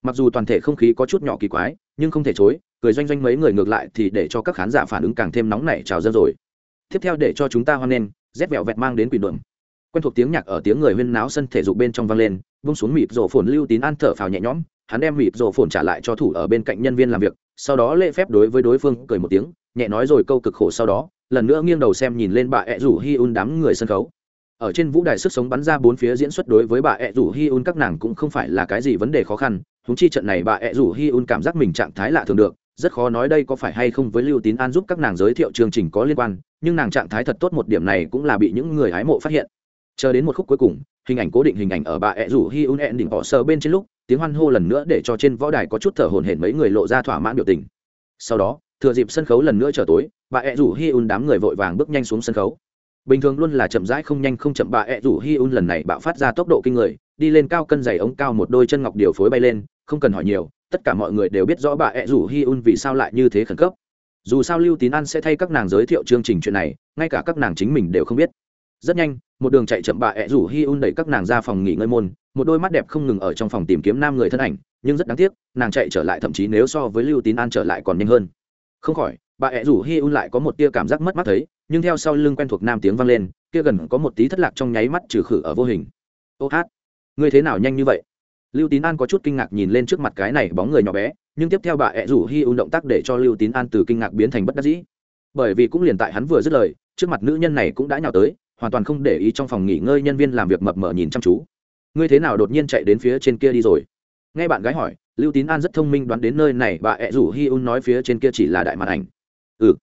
Mặc dù toàn thể không khí có chút nhỏ kỳ quái, nhưng không thể chối, cười doanh doanh mấy người ngược lại thì để cho các khán giả phản ứng càng thêm nóng nảy trào dâng rồi. Tiếp theo để cho chúng ta hoan nghênh rét vẹo vẹt mang đến quỷ đuộm quen thuộc tiếng nhạc ở tiếng người huyên náo sân thể dục bên trong vang lên, vung xuống mịp rổ phồn lưu tín an thở phào nhẹ nhõm, hắn đem mịp rổ phồn trả lại cho thủ ở bên cạnh nhân viên làm việc, sau đó lễ phép đối với đối phương cười một tiếng, nhẹ nói rồi câu cực khổ sau đó lần nữa nghiêng đầu xem nhìn lên bà ẹ rủ hi un đám người sân khấu. Ở trên vũ đài sức sống bắn ra bốn phía diễn xuất đối với bà ẹ rủ hi un các nàng cũng không phải là cái gì vấn đề khó khăn húng chi trận này bà ẹ rủ hi un cảm giác mình trạng thái lạ thường được, rất khó nói đây có phải hay không với lưu tín an giúp các nàng giới thiệu chương trình có liên quan, nhưng nàng trạng thái thật tốt một điểm này cũng là bị những người hái mộ phát hiện. Chờ đến một khúc cuối cùng, hình ảnh cố định hình ảnh ở bà ẹ rủ hi un ẹn đỉnh bỏ sờ bên trên lúc, tiếng hoan hô lần nữa để cho trên võ đài có chút thở hổn hển mấy người lộ ra thỏa mãn biểu tình. Sau đó thừa dịp sân khấu lần nữa trở tối, bà ẹ rủ hi un đám người vội vàng bước nhanh xuống sân khấu. Bình thường luôn là chậm rãi không nhanh không chậm, bà ẹ rủ hi un lần này bạo phát ra tốc độ kinh người, đi lên cao cân dày ống cao một đôi chân ngọc điều phối bay lên, không cần hỏi nhiều, tất cả mọi người đều biết rõ bà ẹ rủ hi un vì sao lại như thế khẩn cấp. Dù sao lưu tín an sẽ thay các nàng giới thiệu chương trình chuyện này, ngay cả các nàng chính mình đều không biết. Rất nhanh, một đường chạy chậm, bà ẹ rủ hi un đẩy các nàng ra phòng nghỉ ngơi môn, một đôi mắt đẹp không ngừng ở trong phòng tìm kiếm nam người thân ảnh, nhưng rất đáng tiếc, nàng chạy trở lại, thậm chí nếu so với lưu tín an trở lại còn nhanh hơn không khỏi, bà ẹ rủ hi un lại có một tia cảm giác mất mắt thấy, nhưng theo sau lưng quen thuộc nam tiếng vang lên, kia gần có một tí thất lạc trong nháy mắt trừ khử ở vô hình. Ô hát, ngươi thế nào nhanh như vậy? Lưu tín an có chút kinh ngạc nhìn lên trước mặt cái này bóng người nhỏ bé, nhưng tiếp theo bà ẹ rủ hi un động tác để cho lưu tín an từ kinh ngạc biến thành bất đắc dĩ. Bởi vì cũng liền tại hắn vừa dứt lời, trước mặt nữ nhân này cũng đã nhào tới, hoàn toàn không để ý trong phòng nghỉ ngơi nhân viên làm việc mập mờ nhìn chăm chú. Ngươi thế nào đột nhiên chạy đến phía trên kia đi rồi? Nghe bạn gái hỏi lưu tín an rất thông minh đoán đến nơi này, bà ẹ rủ hi un nói phía trên kia chỉ là đại màn ảnh. Ừ.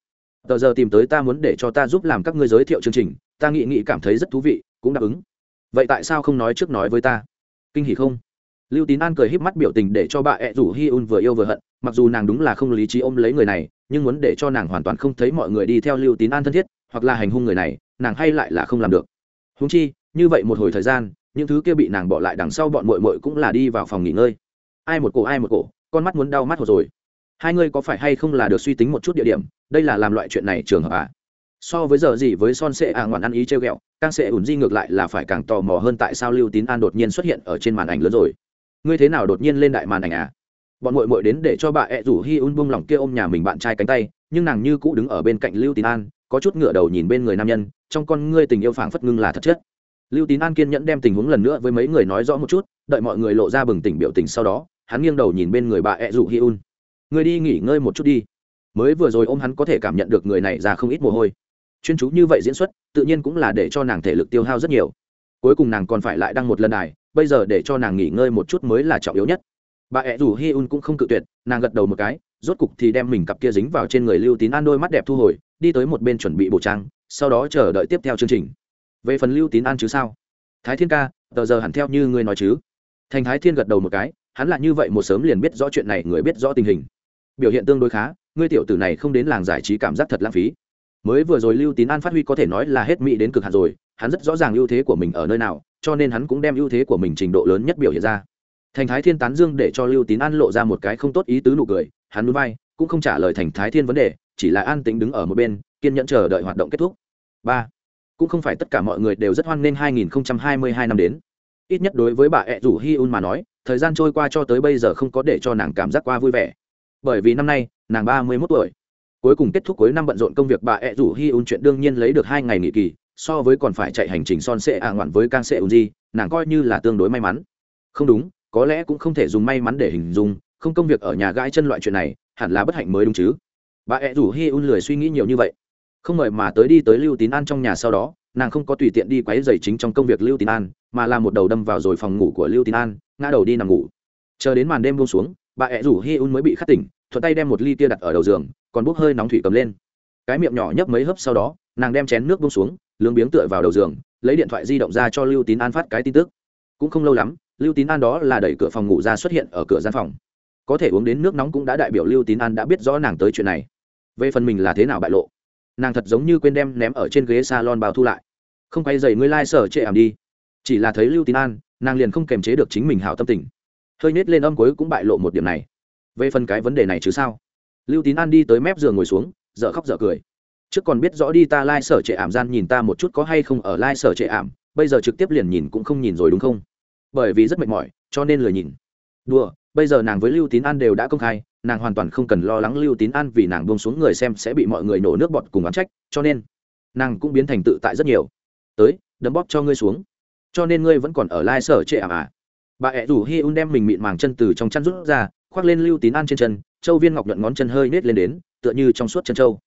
Tờ giờ tìm tới ta muốn để cho ta giúp làm các ngươi giới thiệu chương trình, ta nghĩ nghĩ cảm thấy rất thú vị, cũng đáp ứng. Vậy tại sao không nói trước nói với ta? Kinh hỉ không? Lưu tín an cười híp mắt biểu tình để cho bà ẹ rủ hi un vừa yêu vừa hận, mặc dù nàng đúng là không lý trí ôm lấy người này, nhưng muốn để cho nàng hoàn toàn không thấy mọi người đi theo lưu tín an thân thiết, hoặc là hành hung người này, nàng hay lại là không làm được. Húng chi, như vậy một hồi thời gian, những thứ kia bị nàng bỏ lại đằng sau bọn mội mội cũng là đi vào phòng nghỉ ngơi ai một cổ, ai một cổ, con mắt muốn đau mắt hồ rồi. Hai ngươi có phải hay không là được suy tính một chút địa điểm, đây là làm loại chuyện này trường hợp à? So với giờ gì với son sệ à ngoạn ăn ý treo ghẹo càng sệ ủn di ngược lại là phải càng tò mò hơn tại sao lưu tín an đột nhiên xuất hiện ở trên màn ảnh lớn rồi. Ngươi thế nào đột nhiên lên đại màn ảnh à? Bọn mội mội đến để cho bà ẹ rủ hi un bung lỏng kia ôm nhà mình bạn trai cánh tay, nhưng nàng như cũ đứng ở bên cạnh lưu tín an, có chút ngựa đầu nhìn bên người nam nhân, trong con ngươi tình yêu phảng phất ngưng là thật chất lưu tín an kiên nhẫn đem tình huống lần nữa với mấy người nói rõ một chút, đợi mọi người lộ ra bừng tỉnh biểu tình sau đó hắn nghiêng đầu nhìn bên người bà ẹ rủ hi un người đi nghỉ ngơi một chút đi. Mới vừa rồi ôm hắn có thể cảm nhận được người này ra không ít mồ hôi. Chuyên chú như vậy diễn xuất, tự nhiên cũng là để cho nàng thể lực tiêu hao rất nhiều. Cuối cùng nàng còn phải lại đăng một lần đài, bây giờ để cho nàng nghỉ ngơi một chút mới là trọng yếu nhất. Bà ẹ rủ hi un cũng không cự tuyệt, nàng gật đầu một cái, rốt cục thì đem mình cặp kia dính vào trên người lưu tín an đôi mắt đẹp thu hồi, đi tới một bên chuẩn bị bổ trang, sau đó chờ đợi tiếp theo chương trình. Về phần lưu tín an chứ sao? Thái thiên ca, tờ giờ hẳn theo như ngươi nói chứ? Thành thái thiên gật đầu một cái hắn là như vậy một sớm liền biết rõ chuyện này, người biết rõ tình hình. Biểu hiện tương đối khá, ngươi tiểu tử này không đến làng giải trí cảm giác thật lãng phí. Mới vừa rồi lưu tín an phát huy có thể nói là hết mỹ đến cực hạt rồi, hắn rất rõ ràng ưu thế của mình ở nơi nào, cho nên hắn cũng đem ưu thế của mình trình độ lớn nhất biểu hiện ra. Thành thái thiên tán dương để cho lưu tín an lộ ra một cái không tốt ý tứ nụ cười, hắn núi bay cũng không trả lời thành thái thiên vấn đề, chỉ là an tĩnh đứng ở một bên, kiên nhẫn chờ đợi hoạt động kết thúc. Ba, cũng không phải tất cả mọi người đều rất hoan nghênh 2022 năm đến. Ít nhất đối với bà ẹ rủ hi un mà nói thời gian trôi qua cho tới bây giờ không có để cho nàng cảm giác qua vui vẻ. Bởi vì năm nay, nàng ba mươi mốt tuổi. Cuối cùng kết thúc cuối năm bận rộn công việc, bà ẹ rủ hi un chuyện đương nhiên lấy được hai ngày nghỉ kỳ, so với còn phải chạy hành trình son sệ ạ ngoạn với can sệ un di nàng coi như là tương đối may mắn. Không đúng, có lẽ cũng không thể dùng may mắn để hình dung, không công việc ở nhà gãi chân loại chuyện này, hẳn là bất hạnh mới đúng chứ. Bà ẹ rủ hi un lười suy nghĩ nhiều như vậy. Không mời mà tới đi tới lưu tín an trong nhà sau đó, nàng không có tùy tiện đi quấy giày chính trong công việc lưu tín an, mà là một đầu đâm vào rồi phòng ngủ của lưu tín an ngã đầu đi nằm ngủ. Chờ đến màn đêm buông xuống, bà ẹ rủ hi un mới bị khát tỉnh, thuận tay đem một ly tia đặt ở đầu giường, còn bốc hơi nóng thủy cầm lên. Cái miệng nhỏ nhấp mấy hớp sau đó, nàng đem chén nước buông xuống, lướng biếng tựa vào đầu giường, lấy điện thoại di động ra cho lưu tín an phát cái tin tức. Cũng không lâu lắm, lưu tín an đó là đẩy cửa phòng ngủ ra xuất hiện ở cửa gian phòng. Có thể uống đến nước nóng cũng đã đại biểu lưu tín an đã biết rõ nàng tới chuyện này. Về phần mình là thế nào bại lộ, nàng thật giống như quên đem ném ở trên ghế salon bao thu lại. Không quay dày ngươi lai、like、sở chệ ảm đi. Chỉ là thấy lưu tín an nàng liền không kềm chế được chính mình hảo tâm tình. Hơi nết lên âm cuối cũng bại lộ một điểm này. Về phần cái vấn đề này chứ sao? Lưu tín an đi tới mép giường ngồi xuống dợ khóc dợ cười. Trước còn biết rõ đi ta lai、like、sở trệ ảm gian nhìn ta một chút có hay không ở lai、like、sở trệ ảm, bây giờ trực tiếp liền nhìn cũng không nhìn rồi đúng không? Bởi vì rất mệt mỏi, cho nên lười nhìn. Đùa, bây giờ nàng với lưu tín an đều đã công khai, nàng hoàn toàn không cần lo lắng lưu tín an vì nàng buông xuống người xem sẽ bị mọi người nổ nước bọt cùng oán trách, cho nên nàng cũng biến thành tự tại rất nhiều. Tới, đấm bóp cho ngươi xuống cho nên ngươi vẫn còn ở lai sở trệ ảm à bà ẹ rủ hi un đem mình mịn màng chân từ trong chăn rút ra, khoác lên lưu tín an trên chân, châu viên ngọc nhuận ngón chân hơi nết lên đến, tựa như trong suốt chân châu.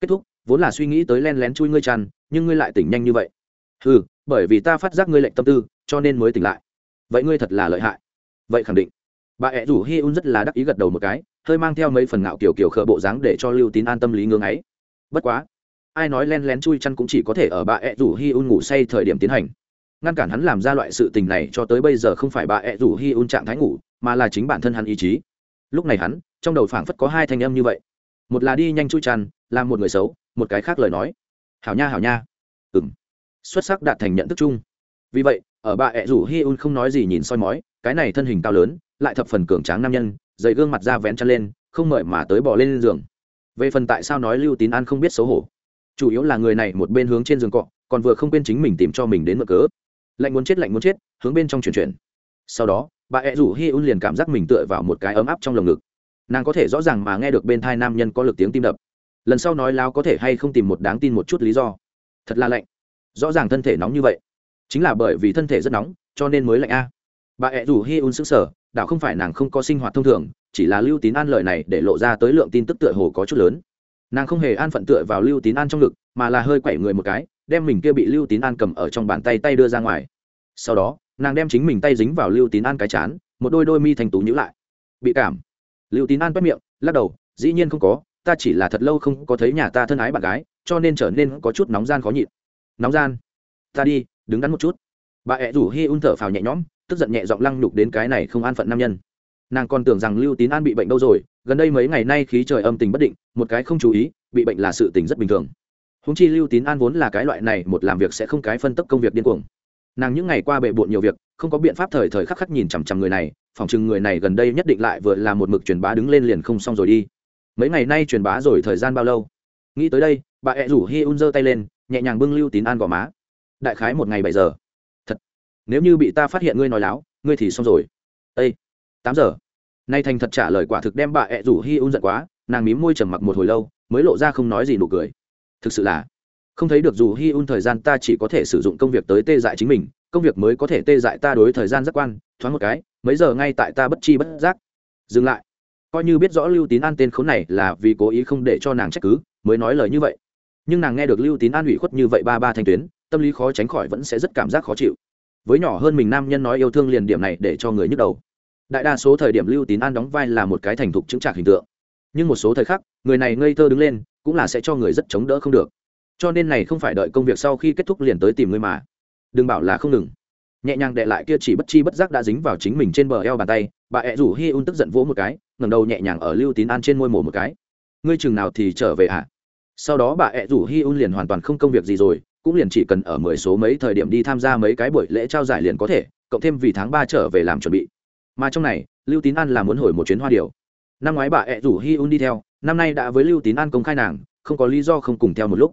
Kết thúc, vốn là suy nghĩ tới len lén chui ngươi chăn, nhưng ngươi lại tỉnh nhanh như vậy. Ừ bởi vì ta phát giác ngươi lệnh tâm tư, cho nên mới tỉnh lại. Vậy ngươi thật là lợi hại. Vậy khẳng định. Bà ẹ rủ hi un rất là đắc ý gật đầu một cái, hơi mang theo mấy phần ngạo kiểu kiểu khờ bộ dáng để cho lưu tín an tâm lý ngưng ấy. Bất quá, ai nói len lén chui chăn cũng chỉ có thể ở bà ẹ rủ hi un ngủ say thời điểm tiến hành ngăn cản hắn làm ra loại sự tình này cho tới bây giờ không phải bà ẹ rủ hi un trạng thái ngủ, mà là chính bản thân hắn ý chí. Lúc này hắn, trong đầu phảng phất có hai thanh âm như vậy. Một là đi nhanh chui tràn làm một người xấu, một cái khác lời nói. Hảo nha hảo nha. Ừng xuất sắc đạt thành nhận thức chung. Vì vậy, ở bà ẹ rủ hi un không nói gì nhìn soi mói, cái này thân hình cao lớn, lại thập phần cường tráng nam nhân, dày gương mặt ra vén chăn lên, không mời mà tới bỏ lên giường. Về phần tại sao nói lưu tín an không biết xấu hổ? Chủ yếu là người này một bên hướng trên giường cọ, còn vừa không quên chính mình tìm cho mình đến mở cớ lạnh muốn chết, lạnh muốn chết, hướng bên trong chuyển chuyển. Sau đó, bà ẹ rủ hi un liền cảm giác mình tựa vào một cái ấm áp trong lồng ngực. Nàng có thể rõ ràng mà nghe được bên thai nam nhân có lực tiếng tim đập. Lần sau nói láo có thể hay không tìm một đáng tin một chút lý do. Thật là lạnh. Rõ ràng thân thể nóng như vậy. Chính là bởi vì thân thể rất nóng, cho nên mới lạnh a. Bà ẹ rủ hi un sững sờ đạo không phải nàng không có sinh hoạt thông thường, chỉ là lưu tín an lời này để lộ ra tới lượng tin tức tựa hồ có chút lớn. Nàng không hề an phận tựa vào lưu tín an trong ngực, mà là hơi quẩy người một cái, đem mình kia bị lưu tín an cầm ở trong bàn tay tay đưa ra ngoài sau đó, nàng đem chính mình tay dính vào lưu tín an cái chán, một đôi đôi mi thành tú nhữ lại. Bị cảm. Lưu tín an bắt miệng, lắc đầu, dĩ nhiên không có, ta chỉ là thật lâu không có thấy nhà ta thân ái bạn gái, cho nên trở nên có chút nóng gian khó nhịn. Nóng gian? Ta đi, đứng đắn một chút. Bà ẹ rủ hi un thở phào nhẹ nhõm, tức giận nhẹ giọng lăng nhục đến cái này không an phận nam nhân. Nàng còn tưởng rằng lưu tín an bị bệnh đâu rồi, gần đây mấy ngày nay khí trời âm tình bất định, một cái không chú ý, bị bệnh là sự tình rất bình thường. Húng chi lưu tín an vốn là cái loại này, một làm việc sẽ không cái phân tấp công việc điên cuồng nàng những ngày qua bệ bộn nhiều việc, không có biện pháp thời thời khắc khắc nhìn chằm chằm người này, phòng chừng người này gần đây nhất định lại vừa là một mực truyền bá đứng lên liền không xong rồi đi. Mấy ngày nay truyền bá rồi thời gian bao lâu? Nghĩ tới đây, bà ẹ rủ hi un giơ tay lên, nhẹ nhàng bưng lưu tín an gò má. Đại khái một ngày bảy giờ. Thật, nếu như bị ta phát hiện ngươi nói láo, ngươi thì xong rồi. Ây tám giờ. Nay thành thật trả lời quả thực đem bà ẹ rủ hi un giận quá, nàng mím môi trầm mặc một hồi lâu, mới lộ ra không nói gì nụ cười. Thực sự là không thấy được dù hi un thời gian ta chỉ có thể sử dụng công việc tới tê dại chính mình, công việc mới có thể tê dại ta đối thời gian giác quan, thoáng một cái, mấy giờ ngay tại ta bất chi bất giác. Dừng lại. Coi như biết rõ lưu tín an tên khốn này là vì cố ý không để cho nàng trách cứ, mới nói lời như vậy. Nhưng nàng nghe được lưu tín an ủy khuất như vậy ba ba thanh tuyến, tâm lý khó tránh khỏi vẫn sẽ rất cảm giác khó chịu. Với nhỏ hơn mình nam nhân nói yêu thương liền điểm này để cho người nhức đầu. Đại đa số thời điểm lưu tín an đóng vai là một cái thành thục chứng trạc hình tượng. Nhưng một số thời khắc, người này ngây thơ đứng lên, cũng là sẽ cho người rất chống đỡ không được cho nên này không phải đợi công việc sau khi kết thúc liền tới tìm ngươi mà. Đừng bảo là không ngừng. Nhẹ nhàng đệ lại kia chỉ bất chi bất giác đã dính vào chính mình trên bờ eo bàn tay, bà ẹ rủ hi un tức giận vỗ một cái, ngẩng đầu nhẹ nhàng ở lưu tín an trên môi mổ một cái. Ngươi chừng nào thì trở về ạ à? sau đó bà ẹ rủ hi un liền hoàn toàn không công việc gì rồi, cũng liền chỉ cần ở mười số mấy thời điểm đi tham gia mấy cái buổi lễ trao giải liền có thể, cộng thêm vì tháng ba trở về làm chuẩn bị. Mà trong này, lưu tín an là muốn hồi một chuyến hoa điều năm ngoái bà ẹ rủ hi un đi theo, năm nay đã với lưu tín an công khai nàng, không có lý do không cùng theo một lúc